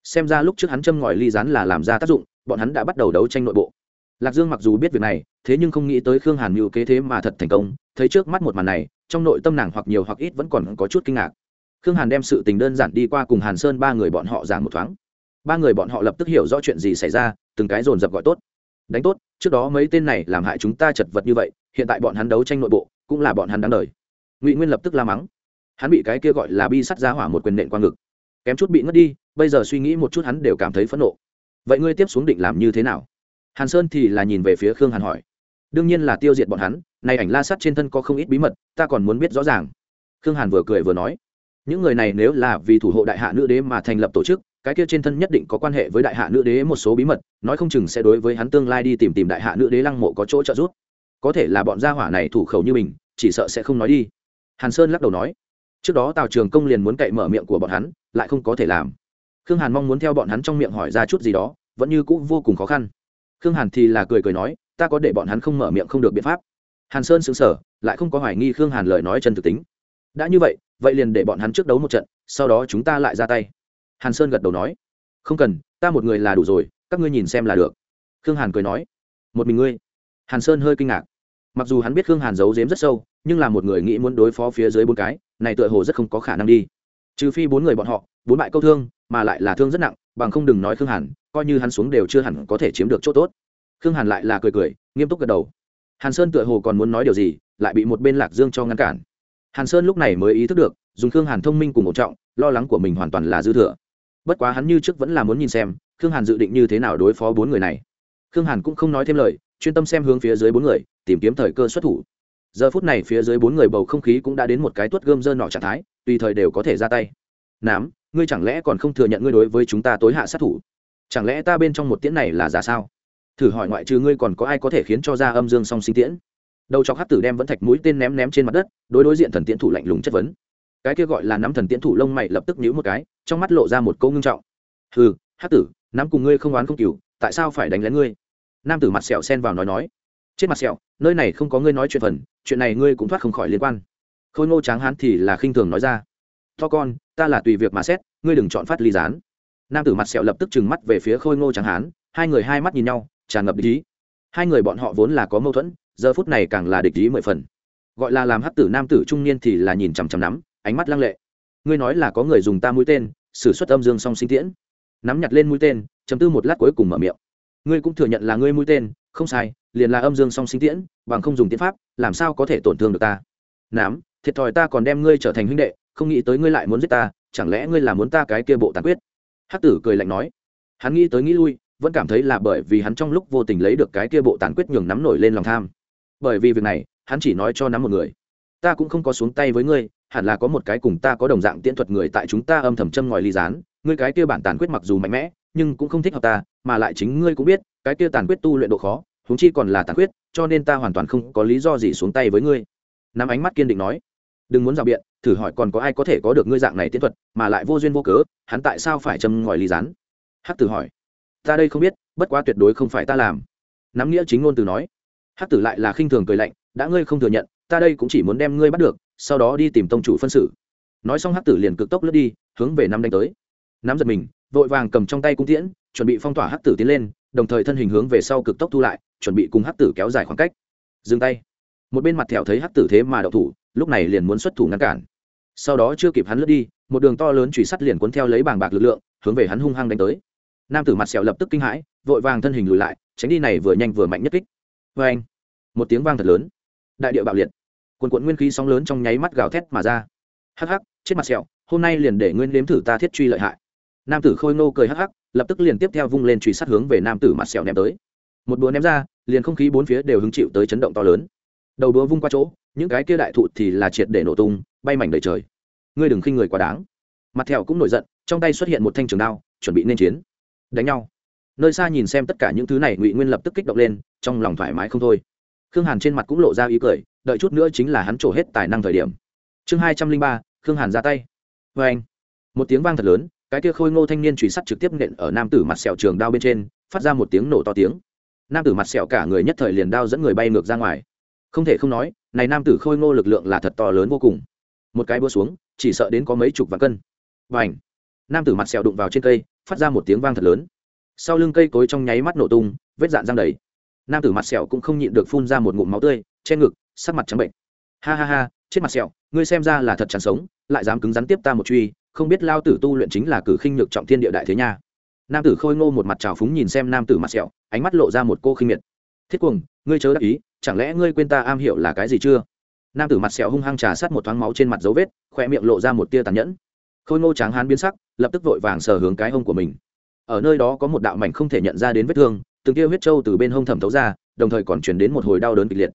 S1: Xem ra lúc trước hắn châm ngòi ly rán là làm ra tác dụng, bọn hắn đã bắt đầu đấu tranh nội bộ. Lạc dương mặc dù biết việc này, thế nhưng không nghĩ tới khương hàn mưu kế thế mà thật thành công, thấy trước mắt một màn này, trong nội tâm nàng hoặc nhiều hoặc ít vẫn còn có chút kinh ngạc. Khương hàn đem sự tình đơn giản đi qua cùng hàn sơn ba người bọn họ giảng một thoáng. Ba người bọn họ lập tức hiểu rõ chuyện gì xảy ra, từng cái dồn dập gọi tốt. Đánh tốt, trước đó mấy tên này làm hại chúng ta chật vật như vậy, hiện tại bọn hắn đấu tranh nội bộ, cũng là bọn hắn đáng đời ngụy nguyên lập tức la mắng hắn bị cái kia gọi là bi sắt ra hỏa một quyền nện qua ngực kém chút bị ngất đi bây giờ suy nghĩ một chút hắn đều cảm thấy phẫn nộ vậy ngươi tiếp xuống định làm như thế nào hàn sơn thì là nhìn về phía khương hàn hỏi đương nhiên là tiêu diệt bọn hắn này ảnh la sắt trên thân có không ít bí mật ta còn muốn biết rõ ràng khương hàn vừa cười vừa nói những người này nếu là vì thủ hộ đại hạ nữ đế mà thành lập tổ chức cái kia trên thân nhất định có quan hệ với đại hạ nữ đế một số bí mật nói không chừng sẽ đối với hắn tương lai đi tìm tìm đại hạ nữ đế lăng mộ có chỗ trợ giúp có thể là bọn gia hỏa này thủ khẩu như mình chỉ sợ sẽ không nói đi hàn sơn lắc đầu nói, trước đó tào trường công liền muốn cậy mở miệng của bọn hắn, lại không có thể làm. Khương hàn mong muốn theo bọn hắn trong miệng hỏi ra chút gì đó, vẫn như cũ vô cùng khó khăn. Khương hàn thì là cười cười nói, ta có để bọn hắn không mở miệng không được biện pháp. Hàn sơn xứng sở lại không có hoài nghi khương hàn lời nói chân thực tính. Đã như vậy vậy liền để bọn hắn trước đấu một trận, sau đó chúng ta lại ra tay. Hàn sơn gật đầu nói, không cần, ta một người là đủ rồi, các ngươi nhìn xem là được. Khương hàn cười nói, một mình ngươi. Hàn sơn hơi kinh ngạc. Mặc dù hắn biết khương hàn giấu giếm rất sâu nhưng là một người nghĩ muốn đối phó phía dưới bốn cái, này tựa hồ rất không có khả năng đi. Trừ phi bốn người bọn họ, bốn bại câu thương, mà lại là thương rất nặng, bằng không đừng nói khương hàn, coi như hắn xuống đều chưa hẳn có thể chiếm được chỗ tốt. Khương hàn lại là cười cười, nghiêm túc gật đầu. Hàn sơn tựa hồ còn muốn nói điều gì, lại bị một bên lạc dương cho ngăn cản. Hàn sơn lúc này mới ý thức được, dùng khương hàn thông minh cùng một trọng, lo lắng của mình hoàn toàn là dư thừa. Bất quá hắn như trước vẫn là muốn nhìn xem, khương hàn dự định như thế nào đối phó bốn người này. Khương hàn cũng không nói thêm lời, chuyên tâm xem hướng phía dưới bốn người, tìm kiếm thời cơ xuất thủ giờ phút này phía dưới bốn người bầu không khí cũng đã đến một cái tuất gươm dơ nọ trạng thái, tùy thời đều có thể ra tay. Nám, ngươi chẳng lẽ còn không thừa nhận ngươi đối với chúng ta tối hạ sát thủ? Chẳng lẽ ta bên trong một tiễn này là giả sao? Thử hỏi ngoại trừ ngươi còn có ai có thể khiến cho ra âm dương song sinh tiễn? Đầu chọc hát tử đem vẫn thạch mũi tên ném ném trên mặt đất, đối đối diện thần tiễn thủ lạnh lùng chất vấn. Cái kia gọi là nắm thần tiễn thủ lông mày lập tức nhíu một cái, trong mắt lộ ra một câu ngưng trọng. Hừ hát tử nắm cùng ngươi không oán không cừu, tại sao phải đánh lén ngươi? Nam tử mặt sẹo sen vào nói nói trên mặt sẹo, nơi này không có ngươi nói chuyện phần, chuyện này ngươi cũng thoát không khỏi liên quan. Khôi ngô tráng hán thì là khinh thường nói ra. To con, ta là tùy việc mà xét, ngươi đừng chọn phát ly gián. Nam tử mặt sẹo lập tức trừng mắt về phía khôi ngô tráng hán, hai người hai mắt nhìn nhau, tràn ngập địch ý. Hai người bọn họ vốn là có mâu thuẫn, giờ phút này càng là địch ý mười phần. Gọi là làm hắc tử nam tử trung niên thì là nhìn chằm chằm nắm, ánh mắt lăng lệ. Ngươi nói là có người dùng ta mũi tên, xử suất âm dương song sinh tiễn. Nắm nhặt lên mũi tên, chấm tư một lát cuối cùng mở miệng. Ngươi cũng thừa nhận là ngươi mũi tên, không sai liền là âm dương song sinh tiễn, bằng không dùng tiễn pháp, làm sao có thể tổn thương được ta? Nám, thiệt thòi ta còn đem ngươi trở thành huynh đệ, không nghĩ tới ngươi lại muốn giết ta, chẳng lẽ ngươi là muốn ta cái kia bộ tàn quyết? Hắc tử cười lạnh nói. Hắn nghĩ tới nghĩ lui, vẫn cảm thấy là bởi vì hắn trong lúc vô tình lấy được cái kia bộ tàn quyết nhường nắm nổi lên lòng tham. Bởi vì việc này, hắn chỉ nói cho nắm một người. Ta cũng không có xuống tay với ngươi, hẳn là có một cái cùng ta có đồng dạng tiễn thuật người tại chúng ta âm thầm châm ngòi ly gián. Ngươi cái kia bản tàn quyết mặc dù mạnh mẽ, nhưng cũng không thích hợp ta, mà lại chính ngươi cũng biết, cái kia tàn quyết tu luyện độ khó huống chi còn là tàn quyết cho nên ta hoàn toàn không có lý do gì xuống tay với ngươi. Nắm ánh mắt kiên định nói. Đừng muốn rào biện, thử hỏi còn có ai có thể có được ngươi dạng này tiên thuật, mà lại vô duyên vô cớ, hắn tại sao phải châm ngòi ly rán hắc tử hỏi. Ta đây không biết, bất quá tuyệt đối không phải ta làm. Nắm nghĩa chính ngôn từ nói. Hắc tử lại là khinh thường cười lạnh. Đã ngươi không thừa nhận, ta đây cũng chỉ muốn đem ngươi bắt được, sau đó đi tìm tông chủ phân xử. Nói xong hắc tử liền cực tốc lướt đi, hướng về năm đánh tới. Nắm giật mình, vội vàng cầm trong tay cung tiễn, chuẩn bị phong tỏa hắc tử tiến lên đồng thời thân hình hướng về sau cực tốc thu lại, chuẩn bị cùng hắc tử kéo dài khoảng cách. Dừng tay. Một bên mặt thẹo thấy hắc tử thế mà đậu thủ, lúc này liền muốn xuất thủ ngăn cản. Sau đó chưa kịp hắn lướt đi, một đường to lớn chùy sắt liền cuốn theo lấy bàng bạc lực lượng, hướng về hắn hung hăng đánh tới. Nam tử mặt sẹo lập tức kinh hãi, vội vàng thân hình lùi lại, tránh đi này vừa nhanh vừa mạnh nhất kích. Vê anh, một tiếng vang thật lớn. Đại địa bạo liệt. Quần quận nguyên khí sóng lớn trong nháy mắt gào thét mà ra. Hắc hắc, chết mặt sẹo, hôm nay liền để nguyên nếm thử ta thiết truy lợi hại. Nam tử khôi nô cười hắc hắc lập tức liền tiếp theo vung lên truy sát hướng về nam tử mặt sẹo ném tới. Một búa ném ra, liền không khí bốn phía đều hứng chịu tới chấn động to lớn. Đầu búa vung qua chỗ, những cái kia đại thụ thì là triệt để nổ tung, bay mảnh đầy trời. Ngươi đừng khinh người quá đáng. Mặt thẹo cũng nổi giận, trong tay xuất hiện một thanh trường đao, chuẩn bị nên chiến. Đánh nhau. Nơi xa nhìn xem tất cả những thứ này, ngụy nguyên lập tức kích động lên, trong lòng thoải mái không thôi. Khương hàn trên mặt cũng lộ ra ý cười, đợi chút nữa chính là hắn trổ hết tài năng thời điểm. Chương hai trăm linh ba, khương hàn ra tay. Vê anh một tiếng vang thật lớn cái kia khôi ngô thanh niên truy sát trực tiếp nện ở nam tử mặt sẹo trường đao bên trên, phát ra một tiếng nổ to tiếng. Nam tử mặt sẹo cả người nhất thời liền đao dẫn người bay ngược ra ngoài. Không thể không nói, này nam tử khôi ngô lực lượng là thật to lớn vô cùng. Một cái búa xuống, chỉ sợ đến có mấy chục vạn cân. Và ảnh nam tử mặt sẹo đụng vào trên cây, phát ra một tiếng vang thật lớn. Sau lưng cây cối trong nháy mắt nổ tung, vết dạn răng đầy. Nam tử mặt sẹo cũng không nhịn được phun ra một ngụm máu tươi, che ngực, sắc mặt trắng bệnh. Ha ha ha, chết mặt sẹo, ngươi xem ra là thật chẳng sống, lại dám cứng rắn tiếp ta một truy không biết lao tử tu luyện chính là cử khinh nhược trọng thiên địa đại thế nha. Nam tử khôi ngô một mặt trào phúng nhìn xem nam tử mặt sẹo, ánh mắt lộ ra một cô khinh miệt. Thiết cuồng, ngươi chớ đắc ý, chẳng lẽ ngươi quên ta am hiểu là cái gì chưa? Nam tử mặt sẹo hung hăng trà sát một thoáng máu trên mặt dấu vết khoe miệng lộ ra một tia tàn nhẫn. Khôi ngô tráng hán biến sắc, lập tức vội vàng sờ hướng cái hông của mình. Ở nơi đó có một đạo mảnh không thể nhận ra đến vết thương, từng tia huyết trâu từ bên hông thẩm thấu ra, đồng thời còn chuyển đến một hồi đau đớn kịch liệt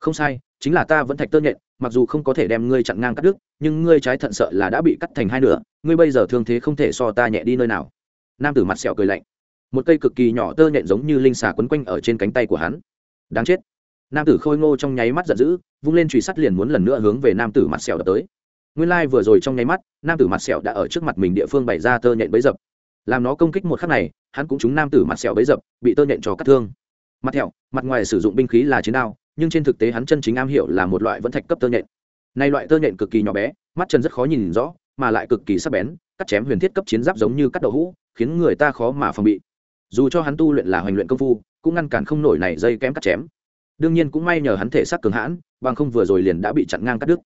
S1: không sai, chính là ta vẫn thạch tơ nhện, mặc dù không có thể đem ngươi chặn ngang cắt đứt, nhưng ngươi trái thận sợ là đã bị cắt thành hai nửa, ngươi bây giờ thương thế không thể so ta nhẹ đi nơi nào. Nam tử mặt sẹo cười lạnh. Một cây cực kỳ nhỏ tơ nhện giống như linh xà quấn quanh ở trên cánh tay của hắn. Đáng chết. Nam tử khôi ngô trong nháy mắt giận dữ, vung lên chùy sắt liền muốn lần nữa hướng về nam tử mặt sẹo đập tới. Nguyên lai、like、vừa rồi trong nháy mắt, nam tử mặt sẹo đã ở trước mặt mình địa phương bày ra tơ nhện bấy dập. Làm nó công kích một khắc này, hắn cũng trúng nam tử mặt sẹo bấy dập, bị tơ nhện cho cắt thương. Mặt thẹo mặt ngoài sử dụng binh khí là chiến đao nhưng trên thực tế hắn chân chính am hiểu là một loại vẫn thạch cấp tơ nhện. Nay loại tơ nhện cực kỳ nhỏ bé, mắt chân rất khó nhìn rõ, mà lại cực kỳ sắc bén, cắt chém huyền thiết cấp chiến giáp giống như cắt đậu hũ, khiến người ta khó mà phòng bị. Dù cho hắn tu luyện là hoành luyện công phu, cũng ngăn cản không nổi này dây kém cắt chém. Đương nhiên cũng may nhờ hắn thể xác cường hãn, bằng không vừa rồi liền đã bị chặn ngang cắt đứt.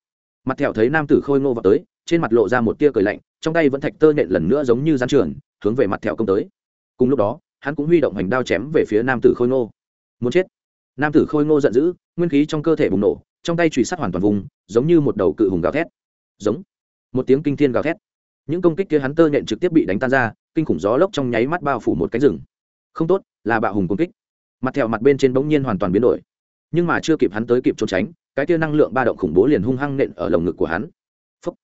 S1: Mặt thẹo thấy nam tử khôi ngô vào tới, trên mặt lộ ra một tia cười lạnh, trong tay vẫn thạch tơ nện lần nữa giống như gian trường, hướng về mặt thẹo công tới. Cùng lúc đó, hắn cũng huy động hành đao chém về phía nam tử khôi ngô. Muốn chết nam tử khôi ngô giận dữ, nguyên khí trong cơ thể bùng nổ, trong tay trùy sắt hoàn toàn vùng, giống như một đầu cự hùng gào thét. Giống. Một tiếng kinh thiên gào thét. Những công kích kia hắn tơ nện trực tiếp bị đánh tan ra, kinh khủng gió lốc trong nháy mắt bao phủ một cánh rừng. Không tốt, là bạo hùng công kích. Mặt thẹo mặt bên trên bỗng nhiên hoàn toàn biến đổi. Nhưng mà chưa kịp hắn tới kịp trốn tránh, cái tia năng lượng ba động khủng bố liền hung hăng nện ở lồng ngực của hắn. Phúc.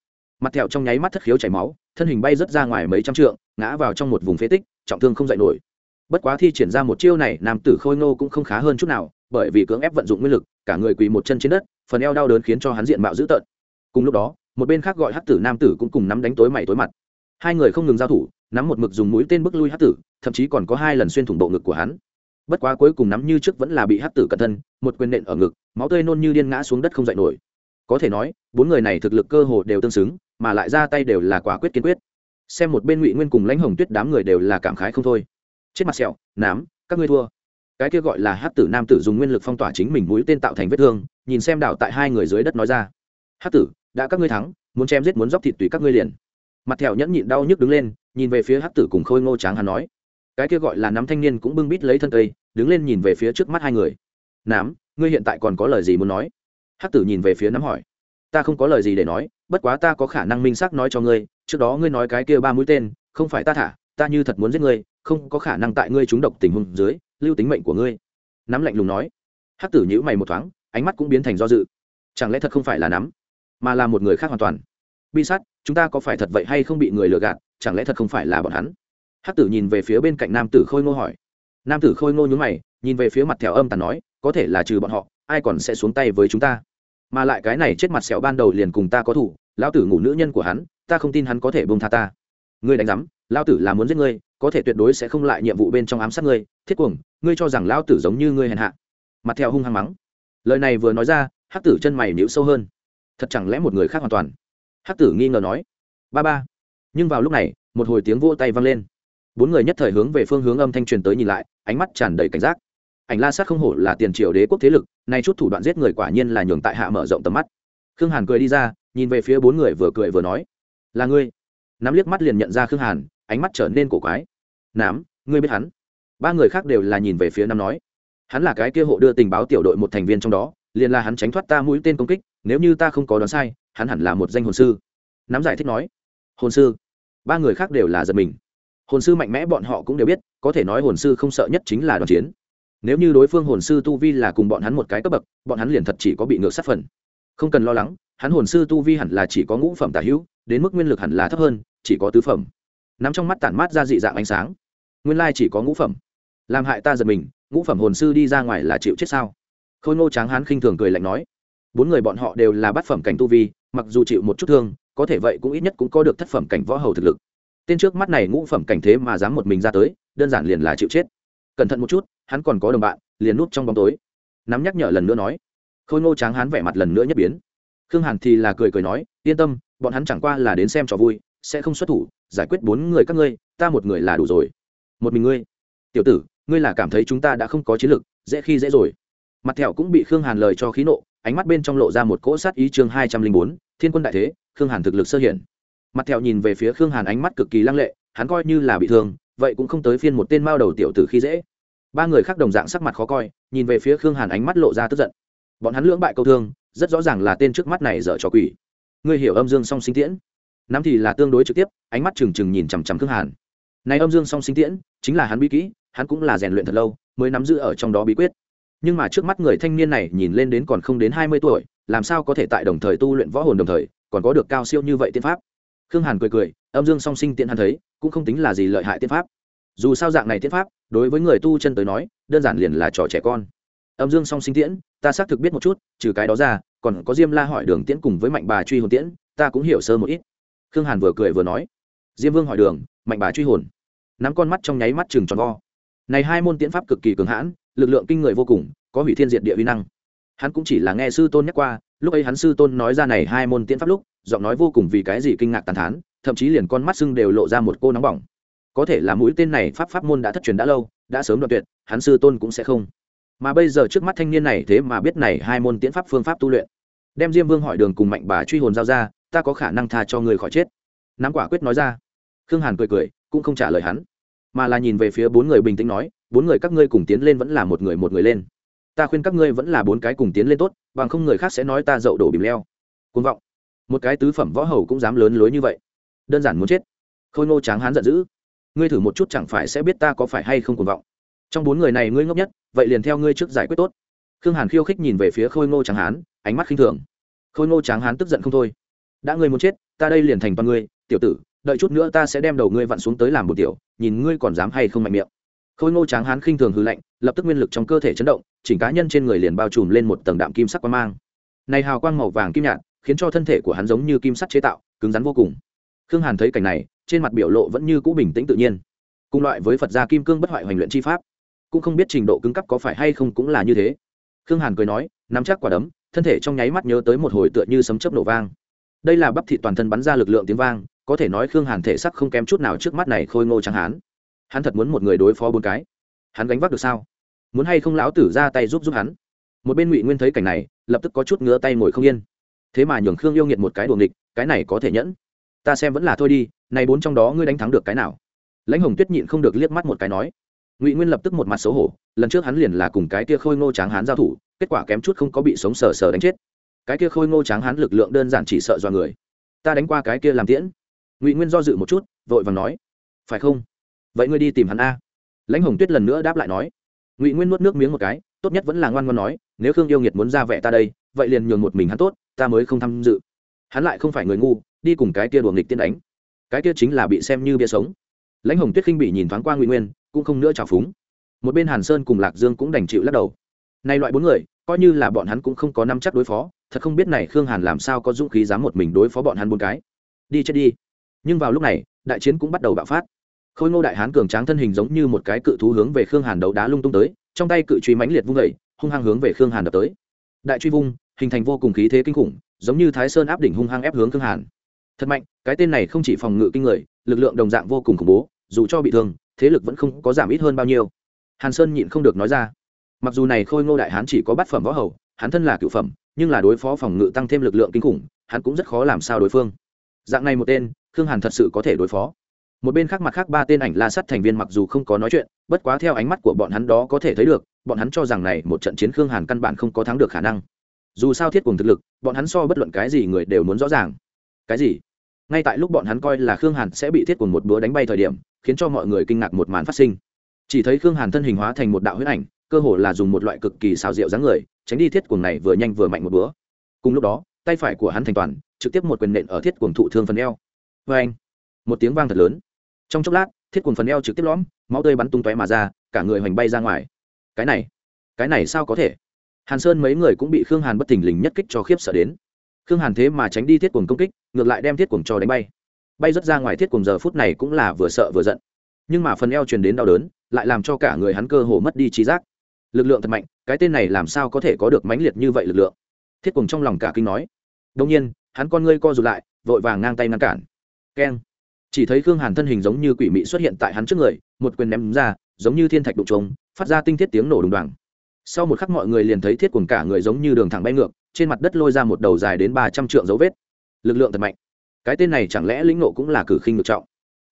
S1: mặt thẹo trong nháy mắt thất khiếu chảy máu, thân hình bay rớt ra ngoài mấy trăm trượng, ngã vào trong một vùng phế tích, trọng thương không dậy nổi. Bất quá thi triển ra một chiêu này, nam tử khôi ngô cũng không khá hơn chút nào bởi vì cưỡng ép vận dụng nguyên lực, cả người quỳ một chân trên đất, phần eo đau đớn khiến cho hắn diện mạo dữ tợn. Cùng lúc đó, một bên khác gọi hắc tử nam tử cũng cùng nắm đánh tối mày tối mặt. Hai người không ngừng giao thủ, nắm một mực dùng mũi tên bức lui hắc tử, thậm chí còn có hai lần xuyên thủng bộ ngực của hắn. Bất quá cuối cùng nắm như trước vẫn là bị hắc tử cẩn thân, một quyền nện ở ngực, máu tươi nôn như điên ngã xuống đất không dậy nổi. Có thể nói, bốn người này thực lực cơ hồ đều tương xứng, mà lại ra tay đều là quả quyết kiên quyết. Xem một bên ngụy nguyên cùng lãnh hồng tuyết đám người đều là cảm khái không thôi. Chết mặt sẹo, nám, các ngươi thua cái kia gọi là hát tử nam tử dùng nguyên lực phong tỏa chính mình mũi tên tạo thành vết thương, nhìn xem đảo tại hai người dưới đất nói ra. Hát tử, đã các ngươi thắng, muốn chém giết muốn dóc thịt tùy các ngươi liền. Mặt thẹo nhẫn nhịn đau nhức đứng lên, nhìn về phía hát tử cùng khôi ngô tráng hắn nói. Cái kia gọi là nắm thanh niên cũng bưng bít lấy thân cây, đứng lên nhìn về phía trước mắt hai người. Nám, ngươi hiện tại còn có lời gì muốn nói? Hát tử nhìn về phía nắm hỏi. Ta không có lời gì để nói, bất quá ta có khả năng minh xác nói cho ngươi, trước đó ngươi nói cái kia ba mũi tên, không phải ta thả, ta như thật muốn giết ngươi, không có khả năng tại ngươi trúng độc tình huống dưới lưu tính mệnh của ngươi. Nắm lạnh lùng nói. Hắc tử nhữ mày một thoáng, ánh mắt cũng biến thành do dự. Chẳng lẽ thật không phải là nắm, mà là một người khác hoàn toàn? Bi sát, chúng ta có phải thật vậy hay không bị người lừa gạt? Chẳng lẽ thật không phải là bọn hắn? Hắc tử nhìn về phía bên cạnh nam tử khôi ngô hỏi. Nam tử khôi ngô nhún mày, nhìn về phía mặt thẹo âm tàn nói, có thể là trừ bọn họ, ai còn sẽ xuống tay với chúng ta? Mà lại cái này chết mặt sẹo ban đầu liền cùng ta có thủ, lão tử ngủ nữ nhân của hắn, ta không tin hắn có thể bông tha ta ngươi đánh giám, lão tử là muốn giết ngươi, có thể tuyệt đối sẽ không lại nhiệm vụ bên trong ám sát ngươi, thiết cuồng, ngươi cho rằng lão tử giống như ngươi hèn hạ. Mặt theo hung hăng mắng. Lời này vừa nói ra, hắc tử chân mày nhíu sâu hơn. Thật chẳng lẽ một người khác hoàn toàn? Hắc tử nghi ngờ nói. Ba ba. Nhưng vào lúc này, một hồi tiếng vỗ tay vang lên. Bốn người nhất thời hướng về phương hướng âm thanh truyền tới nhìn lại, ánh mắt tràn đầy cảnh giác. Ảnh la sát không hổ là tiền triều đế quốc thế lực, nay chút thủ đoạn giết người quả nhiên là nhường tại hạ mở rộng tầm mắt. Khương hàn cười đi ra, nhìn về phía bốn người vừa cười vừa nói. Là ngươi nắm liếc mắt liền nhận ra khương hàn, ánh mắt trở nên cổ quái. Nám, ngươi biết hắn? Ba người khác đều là nhìn về phía nam nói. Hắn là cái kia hộ đưa tình báo tiểu đội một thành viên trong đó, liền là hắn tránh thoát ta mũi tên công kích, nếu như ta không có đoán sai, hắn hẳn là một danh hồn sư. Nắm giải thích nói. Hồn sư? Ba người khác đều là giật mình. Hồn sư mạnh mẽ bọn họ cũng đều biết, có thể nói hồn sư không sợ nhất chính là đoàn chiến. Nếu như đối phương hồn sư tu vi là cùng bọn hắn một cái cấp bậc, bọn hắn liền thật chỉ có bị ngược sát phần. Không cần lo lắng, hắn hồn sư tu vi hẳn là chỉ có ngũ phẩm tả hữu, đến mức nguyên lực hẳn là thấp hơn chỉ có tứ phẩm. Nắm trong mắt tản mát ra dị dạng ánh sáng. Nguyên lai chỉ có ngũ phẩm. Làm hại ta giật mình, ngũ phẩm hồn sư đi ra ngoài là chịu chết sao? Khôi ngô tráng hán khinh thường cười lạnh nói. Bốn người bọn họ đều là bát phẩm cảnh tu vi, mặc dù chịu một chút thương, có thể vậy cũng ít nhất cũng có được thất phẩm cảnh võ hầu thực lực. Tên trước mắt này ngũ phẩm cảnh thế mà dám một mình ra tới, đơn giản liền là chịu chết. Cẩn thận một chút, hắn còn có đồng bạn, liền núp trong bóng tối. Nắm nhắc nhở lần nữa nói. Khôi ngô tráng hán vẻ mặt lần nữa nhất biến. Khương hàn thì là cười cười nói, yên tâm, bọn hắn chẳng qua là đến xem trò vui sẽ không xuất thủ, giải quyết bốn người các ngươi, ta một người là đủ rồi. Một mình ngươi. Tiểu tử, ngươi là cảm thấy chúng ta đã không có chiến lược dễ khi dễ rồi. Mặt thẹo cũng bị khương hàn lời cho khí nộ, ánh mắt bên trong lộ ra một cỗ sát ý chương hai trăm linh bốn, thiên quân đại thế, khương hàn thực lực sơ hiển. Mặt thẹo nhìn về phía khương hàn ánh mắt cực kỳ lăng lệ, hắn coi như là bị thương, vậy cũng không tới phiên một tên mao đầu tiểu tử khi dễ. Ba người khác đồng dạng sắc mặt khó coi, nhìn về phía khương hàn ánh mắt lộ ra tức giận. Bọn hắn lưỡng bại câu thương, rất rõ ràng là tên trước mắt này dở trò quỷ. Ngươi hiểu âm dương song sinh tiễn nắm thì là tương đối trực tiếp, ánh mắt trừng trừng nhìn chằm chằm khương hàn. Này âm dương song sinh tiễn, chính là hắn bí kỹ, hắn cũng là rèn luyện thật lâu, mới nắm giữ ở trong đó bí quyết. Nhưng mà trước mắt người thanh niên này nhìn lên đến còn không đến hai mươi tuổi, làm sao có thể tại đồng thời tu luyện võ hồn đồng thời, còn có được cao siêu như vậy tiên pháp? Khương hàn cười cười, âm dương song sinh tiện hắn thấy, cũng không tính là gì lợi hại tiên pháp. Dù sao dạng này tiên pháp, đối với người tu chân tới nói, đơn giản liền là trò trẻ con. Âm dương song sinh tiễn, ta xác thực biết một chút, trừ cái đó ra, còn có diêm la hỏi đường tiễn cùng với mạnh bà truy hồn tiễn, ta cũng hiểu sơ một ít khương hàn vừa cười vừa nói, diêm vương hỏi đường, mạnh bà truy hồn. Nắm con mắt trong nháy mắt chừng tròn vo. Này hai môn tiễn pháp cực kỳ cường hãn, lực lượng kinh người vô cùng, có hủy thiên diệt địa uy năng. Hắn cũng chỉ là nghe sư tôn nhắc qua, lúc ấy hắn sư tôn nói ra này hai môn tiễn pháp lúc, giọng nói vô cùng vì cái gì kinh ngạc tàn thán, thậm chí liền con mắt sưng đều lộ ra một cô nóng bỏng. Có thể là mũi tên này pháp pháp môn đã thất truyền đã lâu, đã sớm đoạn tuyệt, hắn sư tôn cũng sẽ không. Mà bây giờ trước mắt thanh niên này thế mà biết này hai môn tiễn pháp phương pháp tu luyện. Đem diêm vương hỏi đường cùng mạnh bà truy hồn giao ra ta có khả năng tha cho người khỏi chết. Nắm quả quyết nói ra. Khương hàn cười cười, cũng không trả lời hắn, mà là nhìn về phía bốn người bình tĩnh nói, bốn người các ngươi cùng tiến lên vẫn là một người một người lên. Ta khuyên các ngươi vẫn là bốn cái cùng tiến lên tốt, bằng không người khác sẽ nói ta dậu đổ bìm leo. Côn vọng. Một cái tứ phẩm võ hầu cũng dám lớn lối như vậy. Đơn giản muốn chết. Khôi ngô tráng hán giận dữ. Ngươi thử một chút chẳng phải sẽ biết ta có phải hay không cuồng vọng. Trong bốn người này ngươi ngốc nhất, vậy liền theo ngươi trước giải quyết tốt. Khương hàn khiêu khích nhìn về phía khôi ngô tráng hán, ánh mắt khinh thường. Khôi ngô tráng hán tức giận không thôi đã ngươi muốn chết, ta đây liền thành toàn ngươi, tiểu tử, đợi chút nữa ta sẽ đem đầu ngươi vặn xuống tới làm một tiểu, nhìn ngươi còn dám hay không mạnh miệng. Khôi ngô tráng hán khinh thường hư lạnh, lập tức nguyên lực trong cơ thể chấn động, chỉnh cá nhân trên người liền bao trùm lên một tầng đạm kim sắc quang mang. Này hào quang màu vàng kim nhạt, khiến cho thân thể của hắn giống như kim sắt chế tạo, cứng rắn vô cùng. Khương hàn thấy cảnh này, trên mặt biểu lộ vẫn như cũ bình tĩnh tự nhiên. Cùng loại với phật gia kim cương bất hoại hoành luyện chi pháp, cũng không biết trình độ cứng cấp có phải hay không cũng là như thế. Khương hàn cười nói, nắm chắc quả đấm, thân thể trong nháy mắt nhớ tới một hồi tựa như sấm chớp nổ vang đây là bắp thịt toàn thân bắn ra lực lượng tiếng vang, có thể nói khương hàn thể sắc không kém chút nào trước mắt này khôi ngô trắng hán. Hắn thật muốn một người đối phó bốn cái. Hắn gánh vác được sao? Muốn hay không lão tử ra tay giúp giúp hắn? Một bên ngụy nguyên thấy cảnh này, lập tức có chút ngứa tay ngồi không yên. Thế mà nhường khương yêu nghiệt một cái đuồng địch cái này có thể nhẫn. Ta xem vẫn là thôi đi, này bốn trong đó ngươi đánh thắng được cái nào? Lãnh hồng tuyết nhịn không được liếc mắt một cái nói. Ngụy nguyên lập tức một mặt xấu hổ, lần trước hắn liền là cùng cái kia khôi ngô tráng hán giao thủ, kết quả kém chút không có bị sống sờ sờ đánh chết cái kia khôi ngô tráng hán lực lượng đơn giản chỉ sợ do người. Ta đánh qua cái kia làm tiễn. Ngụy nguyên do dự một chút, vội vàng nói, phải không? Vậy ngươi đi tìm hắn a. Lãnh hồng tuyết lần nữa đáp lại nói. Ngụy nguyên nuốt nước miếng một cái, tốt nhất vẫn là ngoan ngoan nói, nếu khương yêu nghiệt muốn ra vẻ ta đây, vậy liền nhường một mình hắn tốt, ta mới không tham dự. Hắn lại không phải người ngu, đi cùng cái kia đùa nghịch tiên đánh. Cái kia chính là bị xem như bia sống. Lãnh hồng tuyết khinh bị nhìn thoáng qua ngụy nguyên, cũng không nữa trào phúng. Một bên hàn sơn cùng lạc dương cũng đành chịu lắc đầu. Nay loại bốn người, coi như là bọn hắn cũng không có năm chắc đối phó thật không biết này khương hàn làm sao có dũng khí dám một mình đối phó bọn hắn bốn cái. Đi chết đi. Nhưng vào lúc này, đại chiến cũng bắt đầu bạo phát. Khôi ngô đại hán cường tráng thân hình giống như một cái cự thú hướng về khương hàn đấu đá lung tung tới, trong tay cự truy mãnh liệt vung vẩy hung hăng hướng về khương hàn đập tới. Đại truy vung, hình thành vô cùng khí thế kinh khủng, giống như thái sơn áp đỉnh hung hăng ép hướng khương hàn. Thật mạnh, cái tên này không chỉ phòng ngự kinh người, lực lượng đồng dạng vô cùng khủng bố, dù cho bị thương, thế lực vẫn không có giảm ít hơn bao nhiêu. Hàn sơn nhịn không được nói ra. Mặc dù này khôi ngô đại hán chỉ có bát phẩm võ hầu, hắn thân là cựu phẩm nhưng là đối phó phòng ngự tăng thêm lực lượng kinh khủng, hắn cũng rất khó làm sao đối phương. Dạng này một tên, khương hàn thật sự có thể đối phó. Một bên khác mặt khác ba tên ảnh la sắt thành viên mặc dù không có nói chuyện, bất quá theo ánh mắt của bọn hắn đó có thể thấy được, bọn hắn cho rằng này một trận chiến khương hàn căn bản không có thắng được khả năng. Dù sao thiết cùng thực lực, bọn hắn so bất luận cái gì người đều muốn rõ ràng. Cái gì? Ngay tại lúc bọn hắn coi là khương hàn sẽ bị thiết cùng một búa đánh bay thời điểm, khiến cho mọi người kinh ngạc một màn phát sinh. Chỉ thấy khương hàn thân hình hóa thành một đạo huyết ảnh, cơ hồ là dùng một loại cực kỳ xào rượu dáng người tránh đi thiết cuồng này vừa nhanh vừa mạnh một bữa. Cùng lúc đó, tay phải của hắn thành toàn, trực tiếp một quyền nện ở thiết cuồng thụ thương phần eo. Vê anh, một tiếng vang thật lớn. Trong chốc lát, thiết cuồng phần eo trực tiếp lõm, máu tươi bắn tung tóe mà ra, cả người hoành bay ra ngoài. Cái này cái này sao có thể? Hàn sơn mấy người cũng bị khương hàn bất thình lình nhất kích cho khiếp sợ đến. Khương hàn thế mà tránh đi thiết cuồng công kích, ngược lại đem thiết cuồng cho đánh bay. Bay rất ra ngoài thiết cuồng giờ phút này cũng là vừa sợ vừa giận. Nhưng mà phần eo truyền đến đau đớn, lại làm cho cả người hắn cơ hồ mất đi trí giác. Lực lượng thật mạnh cái tên này làm sao có thể có được mãnh liệt như vậy lực lượng? Thiết cùng trong lòng cả kinh nói. Đông nhiên, hắn con ngươi co rụt lại, vội vàng ngang tay ngăn cản. Keng. Chỉ thấy khương hàn thân hình giống như quỷ mị xuất hiện tại hắn trước người, một quyền ném ra, giống như thiên thạch đụng trống phát ra tinh thiết tiếng nổ đùng đoàng. Sau một khắc mọi người liền thấy thiết cùng cả người giống như đường thẳng bay ngược, trên mặt đất lôi ra một đầu dài đến ba trăm trượng dấu vết. Lực lượng thật mạnh. Cái tên này chẳng lẽ lĩnh nộ cũng là cử khinh ngược trọng?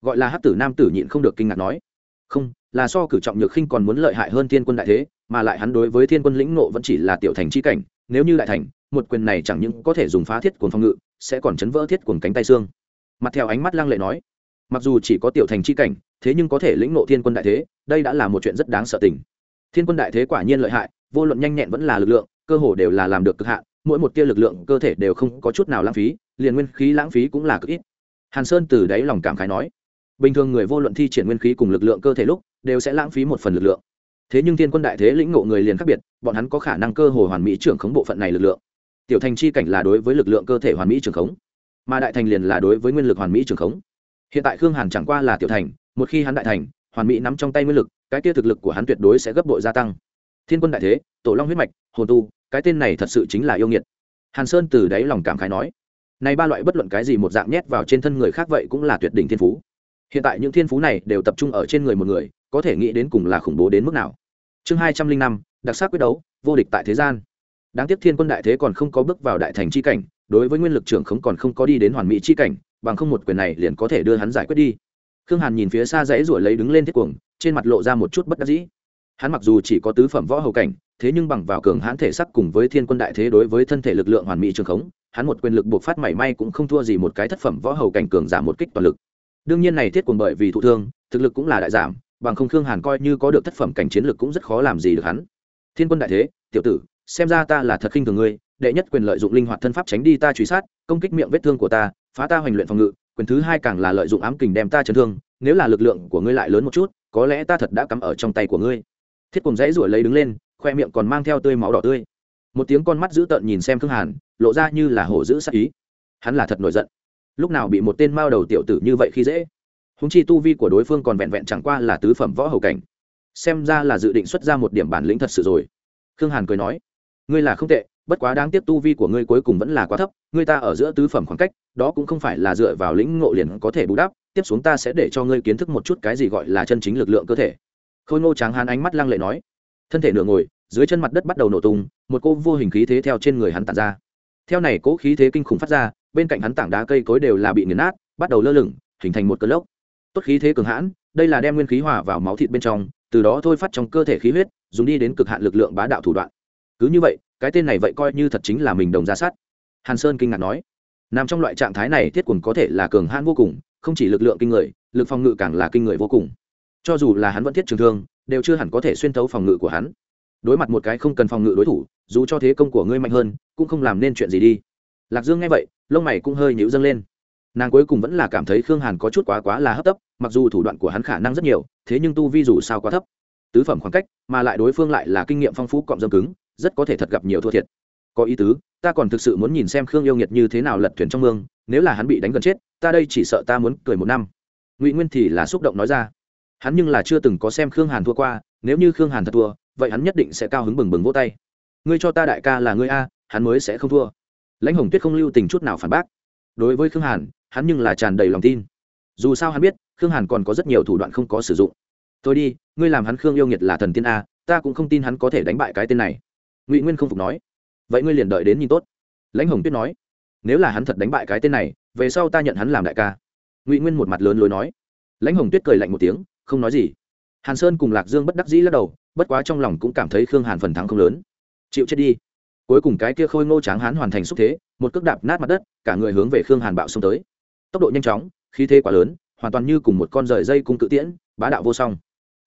S1: Gọi là hát tử nam tử nhịn không được kinh ngạc nói. Không, là so cử trọng nhược khinh còn muốn lợi hại hơn thiên quân đại thế mà lại hắn đối với thiên quân lĩnh nộ vẫn chỉ là tiểu thành c h i cảnh, nếu như đại thành, một quyền này chẳng những có thể dùng phá thiết cuồng phòng ngự, sẽ còn chấn vỡ thiết cuồng cánh tay xương. Mặt theo ánh mắt lăng lệ nói, mặc dù chỉ có tiểu thành c h i cảnh, thế nhưng có thể lĩnh nộ thiên quân đại thế, đây đã là một chuyện rất đáng sợ tình. Thiên quân đại thế quả nhiên lợi hại, vô luận nhanh nhẹn vẫn là lực lượng, cơ hồ đều là làm được cực hạn, mỗi một tia lực lượng, cơ thể đều không có chút nào lãng phí, liền nguyên khí lãng phí cũng là cực ít. Hàn sơn từ đáy lòng cảm khái nói, bình thường người vô luận thi triển nguyên khí cùng lực lượng cơ thể lúc, đều sẽ lãng phí một phần lực lượng thế nhưng thiên quân đại thế lĩnh ngộ người liền khác biệt, bọn hắn có khả năng cơ hồ hoàn mỹ trưởng khống bộ phận này lực lượng. Tiểu thành chi cảnh là đối với lực lượng cơ thể hoàn mỹ trưởng khống, mà đại thành liền là đối với nguyên lực hoàn mỹ trưởng khống. Hiện tại khương hàn chẳng qua là tiểu thành, một khi hắn đại thành, hoàn mỹ nắm trong tay nguyên lực, cái kia thực lực của hắn tuyệt đối sẽ gấp bội gia tăng. Thiên quân đại thế, tổ long huyết mạch, hồn tu, cái tên này thật sự chính là yêu nghiệt. Hàn sơn từ đáy lòng cảm khái nói, này ba loại bất luận cái gì một dạng nhét vào trên thân người khác vậy cũng là tuyệt đỉnh thiên phú. Hiện tại những thiên phú này đều tập trung ở trên người một người, có thể nghĩ đến cùng là khủng bố đến mức nào chương hai trăm linh năm, đặc sắc quyết đấu, vô địch tại thế gian. Đáng tiếc thiên quân đại thế còn không có bước vào đại thành c h i cảnh, đối với nguyên lực trưởng không còn không có đi đến hoàn mỹ c h i cảnh, bằng không một quyền này liền có thể đưa hắn giải quyết đi. Khương hàn nhìn phía xa dãy ruổi lấy đứng lên thiết cuồng, trên mặt lộ ra một chút bất đắc dĩ. Hắn mặc dù chỉ có tứ phẩm võ hầu cảnh, thế nhưng bằng vào cường hãn thể sắc cùng với thiên quân đại thế đối với thân thể lực lượng hoàn mỹ trường khống, hắn một quyền lực buộc phát mảy may cũng không thua gì một cái thất phẩm võ hầu cảnh cường giảm một kích toàn lực. Đương nhiên này thiết cuồng bởi vì thụ thương, thực lực cũng là đại giảm bằng không khương hàn coi như có được thất phẩm cảnh chiến lực cũng rất khó làm gì được hắn. Thiên quân đại thế, tiểu tử, xem ra ta là thật khinh thường ngươi, đệ nhất quyền lợi dụng linh hoạt thân pháp tránh đi ta truy sát, công kích miệng vết thương của ta, phá ta hoành luyện phòng ngự, quyền thứ hai càng là lợi dụng ám kình đem ta chấn thương, nếu là lực lượng của ngươi lại lớn một chút, có lẽ ta thật đã cắm ở trong tay của ngươi. Thiết cùng dãy ruổi lấy đứng lên, khoe miệng còn mang theo tươi máu đỏ tươi. Một tiếng con mắt dữ tợn nhìn xem khương hàn, lộ ra như là hổ dữ sắc ý. Hắn là thật nổi giận. Lúc nào bị một tên mao đầu tiểu tử như vậy khi dễ? Húng chi tu vi của đối phương còn vẹn vẹn chẳng qua là tứ phẩm võ hầu cảnh. Xem ra là dự định xuất ra một điểm bản lĩnh thật sự rồi. Khương hàn cười nói. Ngươi là không tệ, bất quá đáng tiếc tu vi của ngươi cuối cùng vẫn là quá thấp, ngươi ta ở giữa tứ phẩm khoảng cách, đó cũng không phải là dựa vào lĩnh ngộ liền có thể bù đắp, tiếp xuống ta sẽ để cho ngươi kiến thức một chút cái gì gọi là chân chính lực lượng cơ thể. Khôi ngô tráng hán ánh mắt lăng lệ nói. Thân thể nửa ngồi, dưới chân mặt đất bắt đầu nổ tung, một cô vô hình khí thế theo trên người hắn tản ra. Theo này cỗ khí thế kinh khủng phát ra, bên cạnh hắn tảng đá cây cối đều là bị nghiền nát, bắt đầu lơ lửng, hình thành một cơn lốc tốt khí thế cường hãn, đây là đem nguyên khí hòa vào máu thịt bên trong, từ đó thôi phát trong cơ thể khí huyết, dùng đi đến cực hạn lực lượng bá đạo thủ đoạn. Cứ như vậy, cái tên này vậy coi như thật chính là mình đồng ra sát. Hàn sơn kinh ngạc nói, nằm trong loại trạng thái này thiết quần có thể là cường hãn vô cùng, không chỉ lực lượng kinh người, lực phòng ngự càng là kinh người vô cùng. Cho dù là hắn vẫn thiết trường thương, đều chưa hẳn có thể xuyên thấu phòng ngự của hắn. Đối mặt một cái không cần phòng ngự đối thủ, dù cho thế công của ngươi mạnh hơn, cũng không làm nên chuyện gì đi. Lạc dương nghe vậy, lông mày cũng hơi nhíu dâng lên nàng cuối cùng vẫn là cảm thấy khương hàn có chút quá quá là hấp tấp, mặc dù thủ đoạn của hắn khả năng rất nhiều, thế nhưng tu vi dù sao quá thấp. Tứ phẩm khoảng cách, mà lại đối phương lại là kinh nghiệm phong phú cọm dâm cứng, rất có thể thật gặp nhiều thua thiệt. Có ý tứ, ta còn thực sự muốn nhìn xem khương yêu nghiệt như thế nào lật thuyền trong mương, nếu là hắn bị đánh gần chết, ta đây chỉ sợ ta muốn cười một năm. Ngụy nguyên thì là xúc động nói ra. Hắn nhưng là chưa từng có xem khương hàn thua qua, nếu như khương hàn thật thua, vậy hắn nhất định sẽ cao hứng bừng bừng vỗ tay. Ngươi cho ta đại ca là ngươi a, hắn mới sẽ không thua. Lãnh hồng tuyết không lưu tình chút nào phản bác. Đối với khương hàn hắn nhưng là tràn đầy lòng tin. Dù sao hắn biết, khương hàn còn có rất nhiều thủ đoạn không có sử dụng. Thôi đi, ngươi làm hắn khương yêu nghiệt là thần tiên a, ta cũng không tin hắn có thể đánh bại cái tên này. Ngụy nguyên không phục nói. Vậy ngươi liền đợi đến nhìn tốt. Lãnh hồng tuyết nói. Nếu là hắn thật đánh bại cái tên này, về sau ta nhận hắn làm đại ca. Ngụy nguyên một mặt lớn lối nói. Lãnh hồng tuyết cười lạnh một tiếng, không nói gì. Hàn sơn cùng lạc dương bất đắc dĩ lắc đầu, bất quá trong lòng cũng cảm thấy khương hàn phần thắng không lớn. Chịu chết đi. Cuối cùng cái kia khôi ngô tráng hán hoàn thành xúc thế, một cước đạp nát mặt đất, cả người hướng về khương hàn bạo xông tới tốc độ nhanh chóng, khí thế quá lớn, hoàn toàn như cùng một con rời dây cung cự tiễn, bá đạo vô song.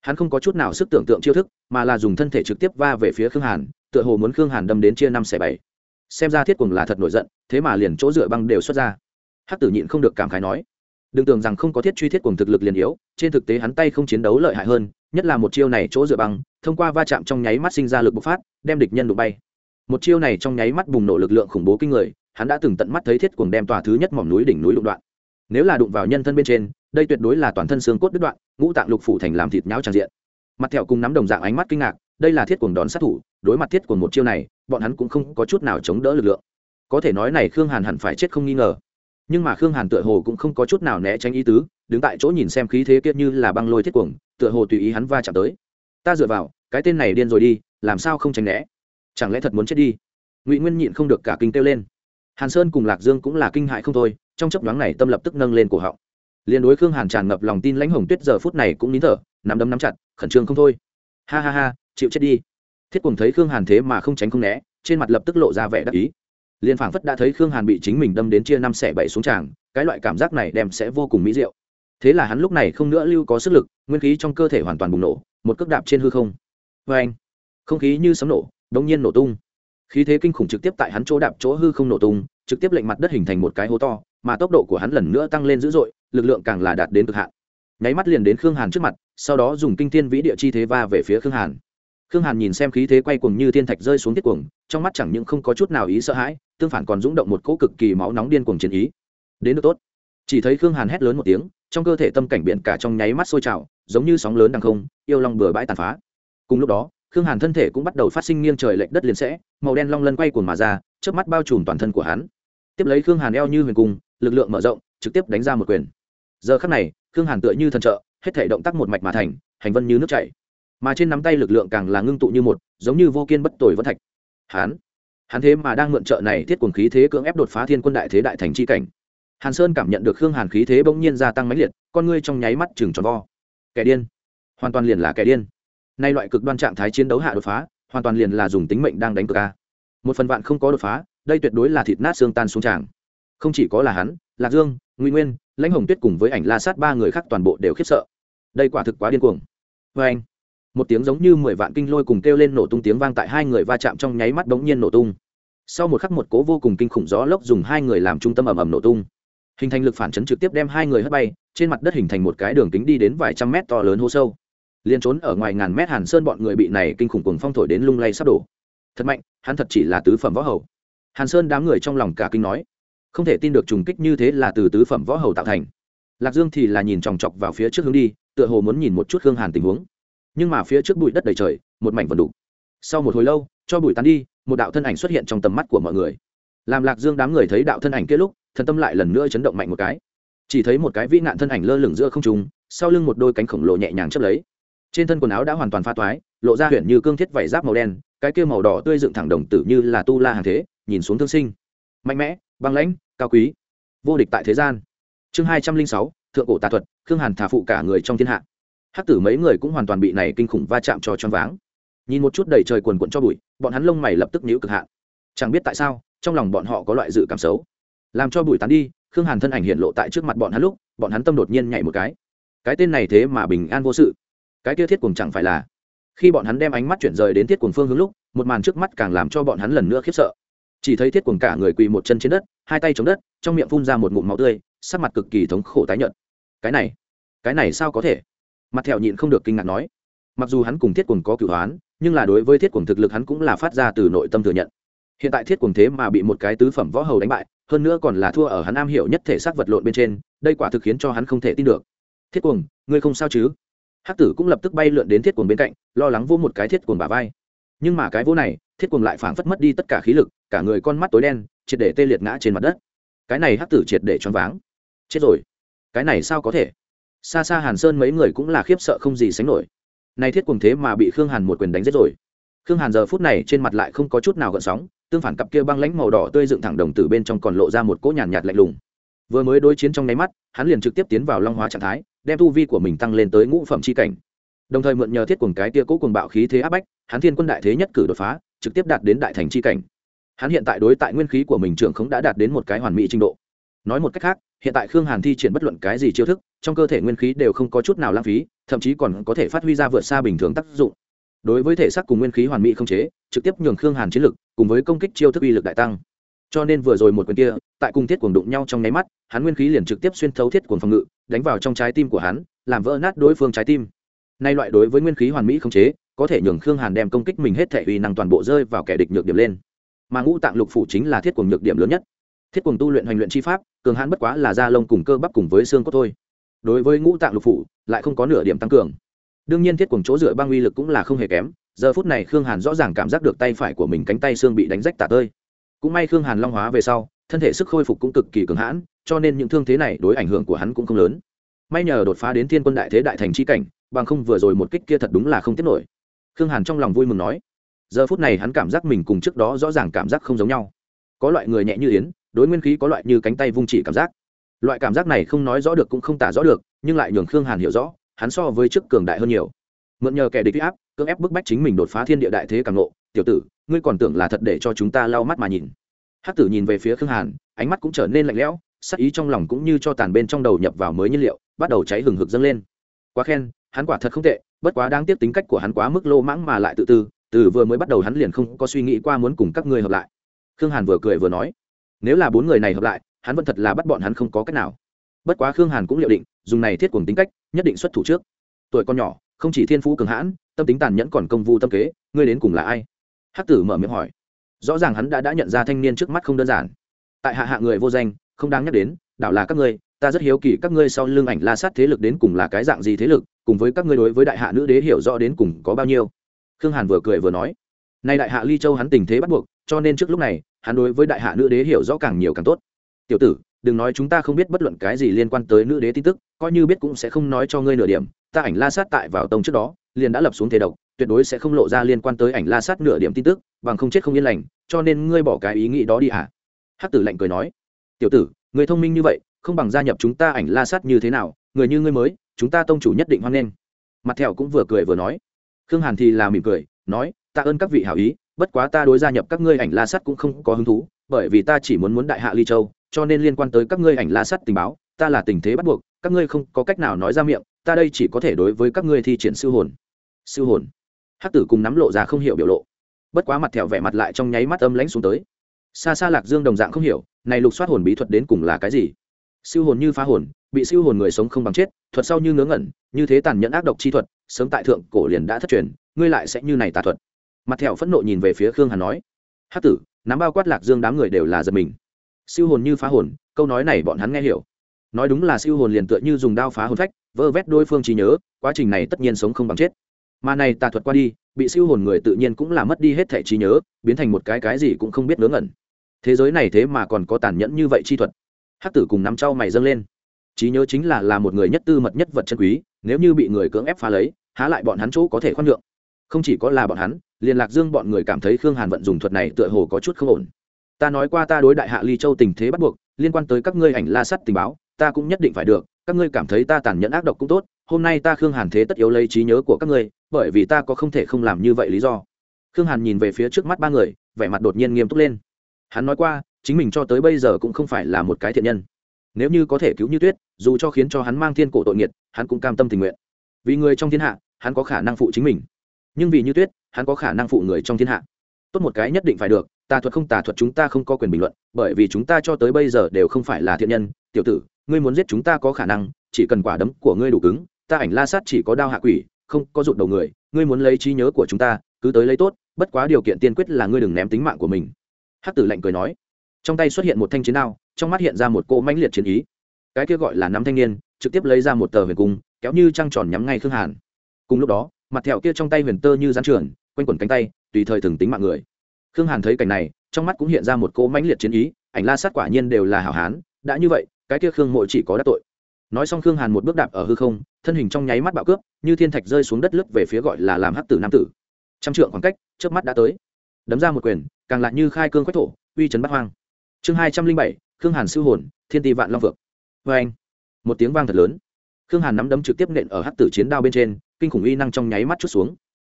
S1: Hắn không có chút nào sức tưởng tượng chiêu thức, mà là dùng thân thể trực tiếp va về phía khương hàn, tựa hồ muốn khương hàn đâm đến chia năm xẻ bảy. Xem ra thiết cùng là thật nổi giận, thế mà liền chỗ dựa băng đều xuất ra. Hắc tử nhịn không được cảm khái nói, đừng tưởng rằng không có thiết truy thiết cùng thực lực liền yếu, trên thực tế hắn tay không chiến đấu lợi hại hơn, nhất là một chiêu này chỗ dựa băng, thông qua va chạm trong nháy mắt sinh ra lực bộc phát, đem địch nhân đụng bay. Một chiêu này trong nháy mắt bùng nổ lực lượng khủng bố kinh người, hắn đã từng tận mắt thấy thiết cuồng đem tòa thứ nhất mỏm núi đỉnh núi đụng đoạn nếu là đụng vào nhân thân bên trên, đây tuyệt đối là toàn thân xương cốt đứt đoạn, ngũ tạng lục phủ thành làm thịt nháo tràn diện. Mặt thẹo cùng nắm đồng dạng ánh mắt kinh ngạc, đây là thiết cuồng đón sát thủ, đối mặt thiết cuồng một chiêu này, bọn hắn cũng không có chút nào chống đỡ lực lượng. Có thể nói này khương hàn hẳn phải chết không nghi ngờ. Nhưng mà khương hàn tựa hồ cũng không có chút nào né tránh ý tứ, đứng tại chỗ nhìn xem khí thế kiệt như là băng lôi thiết cuồng, tựa hồ tùy ý hắn va chạm tới. Ta dựa vào, cái tên này điên rồi đi, làm sao không tránh né? Chẳng lẽ thật muốn chết đi? Ngụy nguyên nhịn không được cả kinh kêu lên. Hàn sơn cùng lạc dương cũng là kinh hại không thôi trong chấp đoán này tâm lập tức nâng lên cổ họng. Liền đối khương hàn tràn ngập lòng tin lãnh hồng tuyết giờ phút này cũng nín thở, nắm đấm nắm chặt, khẩn trương không thôi. Ha ha ha, chịu chết đi. Thiết cùng thấy khương hàn thế mà không tránh không né, trên mặt lập tức lộ ra vẻ đắc ý. Liên phảng phất đã thấy khương hàn bị chính mình đâm đến chia năm xẻ bảy xuống tràng, cái loại cảm giác này đem sẽ vô cùng mỹ diệu. Thế là hắn lúc này không nữa lưu có sức lực, nguyên khí trong cơ thể hoàn toàn bùng nổ, một cước đạp trên hư không. Vê anh, không khí như sấm nổ, đống nhiên nổ tung. Khí thế kinh khủng trực tiếp tại hắn chỗ đạp chỗ hư không nổ tung, trực tiếp lệnh mặt đất hình thành một cái hố to mà tốc độ của hắn lần nữa tăng lên dữ dội, lực lượng càng là đạt đến cực hạn. Nháy mắt liền đến khương hàn trước mặt, sau đó dùng kinh thiên vĩ địa chi thế va về phía khương hàn. Khương hàn nhìn xem khí thế quay cuồng như thiên thạch rơi xuống tiết cuồng, trong mắt chẳng những không có chút nào ý sợ hãi, tương phản còn rúng động một cỗ cực kỳ máu nóng điên cuồng chiến ý. Đến được tốt. Chỉ thấy khương hàn hét lớn một tiếng, trong cơ thể tâm cảnh biển cả trong nháy mắt sôi trào, giống như sóng lớn đằng không, yêu long bừa bãi tàn phá. Cùng lúc đó, khương hàn thân thể cũng bắt đầu phát sinh nghiêng trời lệch đất liền sẽ, màu đen long lân quay cuồng mà ra trước mắt bao trùm toàn thân của hắn tiếp lấy khương hàn eo như huyền cung, lực lượng mở rộng, trực tiếp đánh ra một quyền. Giờ khắc này, khương hàn tựa như thần trợ, hết thể động tác một mạch mà thành, hành vân như nước chảy. Mà trên nắm tay lực lượng càng là ngưng tụ như một, giống như vô kiên bất tồi vân thạch. Hán hắn thế mà đang mượn trợ này thiết quần khí thế cưỡng ép đột phá thiên quân đại thế đại thành c h i cảnh. Hàn sơn cảm nhận được khương hàn khí thế bỗng nhiên gia tăng mãnh liệt, con ngươi trong nháy mắt chừng tròn vo. Kẻ điên. Hoàn toàn liền là kẻ điên. Nay loại cực đoan trạng thái chiến đấu hạ đột phá, hoàn toàn liền là dùng tính mệnh đang đánh cược a. Một phần vạn không có đột phá đây tuyệt đối là thịt nát xương tan xuống tràng. Không chỉ có là hắn, lạc dương nguy nguyên, lãnh hồng tuyết cùng với ảnh la sát ba người khác toàn bộ đều khiếp sợ. Đây quả thực quá điên cuồng. Vê anh, một tiếng giống như mười vạn kinh lôi cùng kêu lên nổ tung tiếng vang tại hai người va chạm trong nháy mắt bỗng nhiên nổ tung. Sau một khắc một cố vô cùng kinh khủng gió lốc dùng hai người làm trung tâm ầm ầm nổ tung. Hình thành lực phản chấn trực tiếp đem hai người hất bay, trên mặt đất hình thành một cái đường kính đi đến vài trăm mét to lớn hô sâu. Liên trốn ở ngoài ngàn mét hàn sơn bọn người bị này kinh khủng cuồng phong thổi đến lung lay sắp đổ. Thật mạnh, hắn thật chỉ là tứ phẩm võ hầu hàn sơn đám người trong lòng cả kinh nói, không thể tin được trùng kích như thế là từ tứ phẩm võ hầu tạo thành. Lạc dương thì là nhìn chòng chọc vào phía trước hướng đi, tựa hồ muốn nhìn một chút hương hàn tình huống. Nhưng mà phía trước bụi đất đầy trời, một mảnh vần đục sau một hồi lâu, cho bụi tán đi, một đạo thân ảnh xuất hiện trong tầm mắt của mọi người. Làm lạc dương đám người thấy đạo thân ảnh kết lúc, thần tâm lại lần nữa chấn động mạnh một cái. Chỉ thấy một cái vĩ nạn thân ảnh lơ lửng giữa không trùng sau lưng một đôi cánh khổng lồ nhẹ nhàng chấp lấy. Trên thân quần áo đã hoàn toàn pha toái, lộ ra huyện như cương thiết vảy giáp màu đen, cái kia màu đỏ tươi dựng thẳng đồng tử như là tu la hàng thế nhìn xuống thương sinh. Mạnh mẽ, băng lãnh, cao quý, vô địch tại thế gian. Chương hai trăm linh sáu, thượng cổ tà thuật, khương hàn thả phụ cả người trong thiên hạ. Hắc tử mấy người cũng hoàn toàn bị này kinh khủng va chạm cho choáng váng. Nhìn một chút đầy trời quần quận cho bụi, bọn hắn lông mày lập tức nhíu cực hạn. Chẳng biết tại sao, trong lòng bọn họ có loại dự cảm xấu. Làm cho bụi tán đi, khương hàn thân ảnh hiện lộ tại trước mặt bọn hắn lúc, bọn hắn tâm đột nhiên nhảy một cái. Cái tên này thế mà bình an vô sự. Cái kia thiết cùng chẳng phải là. Khi bọn hắn đem ánh mắt chuyển rời đến thiết cùng phương hướng lúc, một màn trước mắt càng làm cho bọn hắn lần nữa khiếp sợ chỉ thấy thiết cuồng cả người quỳ một chân trên đất, hai tay chống đất, trong miệng phun ra một ngụm máu tươi, sắc mặt cực kỳ thống khổ tái nhợt. Cái này cái này sao có thể? Mặt thẹo nhịn không được kinh ngạc nói. Mặc dù hắn cùng thiết cuồng có cửu hoán, nhưng là đối với thiết cuồng thực lực hắn cũng là phát ra từ nội tâm thừa nhận. Hiện tại thiết cuồng thế mà bị một cái tứ phẩm võ hầu đánh bại, hơn nữa còn là thua ở hắn am hiểu nhất thể xác vật lộn bên trên, đây quả thực khiến cho hắn không thể tin được. Thiết cuồng, ngươi không sao chứ? Hắc tử cũng lập tức bay lượn đến thiết cuồng bên cạnh, lo lắng vô một cái thiết cuồng bả vai nhưng mà cái vỗ này thiết cuồng lại phảng phất mất đi tất cả khí lực cả người con mắt tối đen triệt để tê liệt ngã trên mặt đất. Cái này hắc tử triệt để choáng váng. Chết rồi. Cái này sao có thể? Xa xa hàn sơn mấy người cũng là khiếp sợ không gì sánh nổi. Nay thiết cuồng thế mà bị khương hàn một quyền đánh giết rồi. Khương hàn giờ phút này trên mặt lại không có chút nào gợn sóng tương phản cặp kia băng lãnh màu đỏ tươi dựng thẳng đồng từ bên trong còn lộ ra một cỗ nhàn nhạt, nhạt lạnh lùng. Vừa mới đối chiến trong nháy mắt hắn liền trực tiếp tiến vào long hóa trạng thái đem tu vi của mình tăng lên tới ngũ phẩm c h i cảnh. Đồng thời mượn nhờ thiết cuồng cái tia cỗ cuồng bạo khí thế áp bách hắn thiên quân đại thế nhất cử đột phá, trực tiếp đạt đến đại thành c h i cảnh. Hắn hiện tại đối tại nguyên khí của mình trưởng không đã đạt đến một cái hoàn mỹ trình độ. Nói một cách khác, hiện tại khương hàn thi triển bất luận cái gì chiêu thức, trong cơ thể nguyên khí đều không có chút nào lãng phí, thậm chí còn có thể phát huy ra vượt xa bình thường tác dụng. Đối với thể xác cùng nguyên khí hoàn mỹ không chế, trực tiếp nhường khương hàn chiến lực, cùng với công kích chiêu thức uy lực đại tăng. Cho nên vừa rồi một quyền kia, tại cung thiết cuồng đụng nhau trong nháy mắt, hắn nguyên khí liền trực tiếp xuyên thấu thiết cuồng phòng ngự, đánh vào trong trái tim của hắn, làm vỡ nát đối phương trái tim. Nay loại đối với nguyên khí hoàn mỹ không chế có thể nhường khương hàn đem công kích mình hết thể uy năng toàn bộ rơi vào kẻ địch nhược điểm lên. Mà ngũ tạng lục phủ chính là thiết cuồng nhược điểm lớn nhất. Thiết cuồng tu luyện hoành luyện chi pháp, cường hãn bất quá là da lông cùng cơ bắp cùng với xương cốt thôi. Đối với ngũ tạng lục phủ, lại không có nửa điểm tăng cường. Đương nhiên thiết cuồng chỗ dựa băng uy lực cũng là không hề kém, giờ phút này khương hàn rõ ràng cảm giác được tay phải của mình cánh tay xương bị đánh rách tả tơi. Cũng may khương hàn long hóa về sau, thân thể sức khôi phục cũng cực kỳ cường hãn, cho nên những thương thế này đối ảnh hưởng của hắn cũng không lớn. May nhờ đột phá đến thiên quân đại thế đại thành c h i cảnh, bằng không vừa rồi một kích kia thật đúng là không tiết nổi khương hàn trong lòng vui mừng nói, giờ phút này hắn cảm giác mình cùng trước đó rõ ràng cảm giác không giống nhau. Có loại người nhẹ như yến, đối nguyên khí có loại như cánh tay vung chỉ cảm giác. Loại cảm giác này không nói rõ được cũng không tả rõ được, nhưng lại nhường khương hàn hiểu rõ, hắn so với trước cường đại hơn nhiều. Mượn nhờ kẻ địch áp, cưỡng ép bức bách chính mình đột phá thiên địa đại thế càng lộ, tiểu tử, ngươi còn tưởng là thật để cho chúng ta lau mắt mà nhìn. Hắc tử nhìn về phía khương hàn, ánh mắt cũng trở nên lạnh lẽo, sắc ý trong lòng cũng như cho tàn bên trong đầu nhập vào mới nhiên liệu, bắt đầu cháy hừng hực dâng lên. Quá khen hắn quả thật không tệ, bất quá đáng tiếc tính cách của hắn quá mức lô mãng mà lại tự tư, từ vừa mới bắt đầu hắn liền không có suy nghĩ qua muốn cùng các ngươi hợp lại. Khương hàn vừa cười vừa nói, nếu là bốn người này hợp lại, hắn vẫn thật là bắt bọn hắn không có cách nào. Bất quá khương hàn cũng liệu định, dùng này thiết cùng tính cách, nhất định xuất thủ trước. Tuổi con nhỏ, không chỉ thiên phú cường hãn, tâm tính tàn nhẫn còn công vu tâm kế, ngươi đến cùng là ai? Hắc tử mở miệng hỏi. Rõ ràng hắn đã đã nhận ra thanh niên trước mắt không đơn giản. Tại hạ hạ người vô danh, không đáng nhắc đến, đảo là các ngươi, ta rất hiếu kỳ các ngươi sau lưng ảnh la sát thế lực đến cùng là cái dạng gì thế lực cùng với các ngươi đối với đại hạ nữ đế hiểu rõ đến cùng có bao nhiêu. Khương hàn vừa cười vừa nói, nay đại hạ ly châu hắn tình thế bắt buộc, cho nên trước lúc này, hắn đối với đại hạ nữ đế hiểu rõ càng nhiều càng tốt. Tiểu tử, đừng nói chúng ta không biết bất luận cái gì liên quan tới nữ đế tin tức, coi như biết cũng sẽ không nói cho ngươi nửa điểm. Ta ảnh la sát tại vào tông trước đó, liền đã lập xuống thế độc, tuyệt đối sẽ không lộ ra liên quan tới ảnh la sát nửa điểm tin tức, bằng không chết không yên lành, cho nên ngươi bỏ cái ý nghĩ đó đi hả? Hắc tử lạnh cười nói, tiểu tử người thông minh như vậy, không bằng gia nhập chúng ta ảnh la sát như thế nào, người như ngươi mới chúng ta tông chủ nhất định hoan nghênh. Mặt thẹo cũng vừa cười vừa nói. Khương hàn thì là mỉm cười, nói tạ ơn các vị hảo ý, bất quá ta đối gia nhập các ngươi ảnh la sắt cũng không có hứng thú, bởi vì ta chỉ muốn muốn đại hạ ly châu, cho nên liên quan tới các ngươi ảnh la sắt tình báo, ta là tình thế bắt buộc, các ngươi không có cách nào nói ra miệng, ta đây chỉ có thể đối với các ngươi thi triển siêu hồn. Siêu hồn? Hắc tử cùng nắm lộ ra không hiểu biểu lộ. Bất quá mặt thẹo vẻ mặt lại trong nháy mắt âm lãnh xuống tới. Xa xa lạc dương đồng dạng không hiểu, này lục soát hồn bí thuật đến cùng là cái gì? Siêu hồn như phá hồn bị siêu hồn người sống không bằng chết, thuật sau như ngớ ngẩn, như thế tàn nhẫn ác độc chi thuật, sớm tại thượng cổ liền đã thất truyền, ngươi lại sẽ như này tà thuật. Mặt thẹo phẫn nộ nhìn về phía khương hàn nói hát tử, nắm bao quát lạc dương đám người đều là giật mình. Siêu hồn như phá hồn, câu nói này bọn hắn nghe hiểu. Nói đúng là siêu hồn liền tựa như dùng đao phá hồn phách, vơ vét đôi phương trí nhớ, quá trình này tất nhiên sống không bằng chết. Mà này tà thuật qua đi, bị siêu hồn người tự nhiên cũng là mất đi hết thẻ trí nhớ, biến thành một cái cái gì cũng không biết ngớ ngẩn. Thế giới này thế mà còn có tàn nhẫn như vậy chi thuật. Hát tử cùng nắm trao mày dâng lên trí nhớ chính là là một người nhất tư mật nhất vật chân quý, nếu như bị người cưỡng ép phá lấy, há lại bọn hắn chỗ có thể khoan nhượng. Không chỉ có là bọn hắn liên lạc dương bọn người cảm thấy khương hàn vận dùng thuật này tựa hồ có chút không ổn. Ta nói qua ta đối đại hạ ly châu tình thế bắt buộc, liên quan tới các ngươi ảnh la sắt tình báo, ta cũng nhất định phải được, các ngươi cảm thấy ta tàn nhẫn ác độc cũng tốt, hôm nay ta khương hàn thế tất yếu lấy trí nhớ của các ngươi, bởi vì ta có không thể không làm như vậy lý do. Khương hàn nhìn về phía trước mắt ba người, vẻ mặt đột nhiên nghiêm túc lên. Hắn nói qua, chính mình cho tới bây giờ cũng không phải là một cái thiện nhân nếu như có thể cứu như tuyết, dù cho khiến cho hắn mang thiên cổ tội nghiệt, hắn cũng cam tâm tình nguyện. Vì người trong thiên hạ, hắn có khả năng phụ chính mình. Nhưng vì như tuyết, hắn có khả năng phụ người trong thiên hạ. Tốt một cái nhất định phải được, tà thuật không tà thuật chúng ta không có quyền bình luận, bởi vì chúng ta cho tới bây giờ đều không phải là thiện nhân. Tiểu tử, ngươi muốn giết chúng ta có khả năng, chỉ cần quả đấm của ngươi đủ cứng, ta ảnh la sát chỉ có đao hạ quỷ, không có rụt đầu người, ngươi muốn lấy trí nhớ của chúng ta, cứ tới lấy tốt, bất quá điều kiện tiên quyết là ngươi đừng ném tính mạng của mình. Hắc tử lạnh cười nói trong tay xuất hiện một thanh chiến đao, trong mắt hiện ra một cỗ mãnh liệt chiến ý. Cái kia gọi là nắm thanh niên, trực tiếp lấy ra một tờ huyền cung, kéo như trăng tròn nhắm ngay khương hàn. Cùng lúc đó, mặt thẹo kia trong tay huyền tơ như gián trường quanh quẩn cánh tay, tùy thời từng tính mạng người. Khương hàn thấy cảnh này, trong mắt cũng hiện ra một cỗ mãnh liệt chiến ý, ảnh la sát quả nhiên đều là hảo hán, đã như vậy, cái kia khương mộ chỉ có đắc tội. Nói xong khương hàn một bước đạp ở hư không, thân hình trong nháy mắt bạo cướp, như thiên thạch rơi xuống đất lướt về phía gọi là làm hắc tử nam tử. Trăm trượng khoảng cách trước mắt đã tới. Đấm ra một quyền, càng lại như khai cương quách thổ, uy trấn bắt hoang chương hai trăm linh bảy, khương hàn siêu hồn, thiên ti vạn long vượng vê anh, một tiếng vang thật lớn. Khương hàn nắm đấm trực tiếp nện ở hát tử chiến đao bên trên, kinh khủng uy năng trong nháy mắt chút xuống.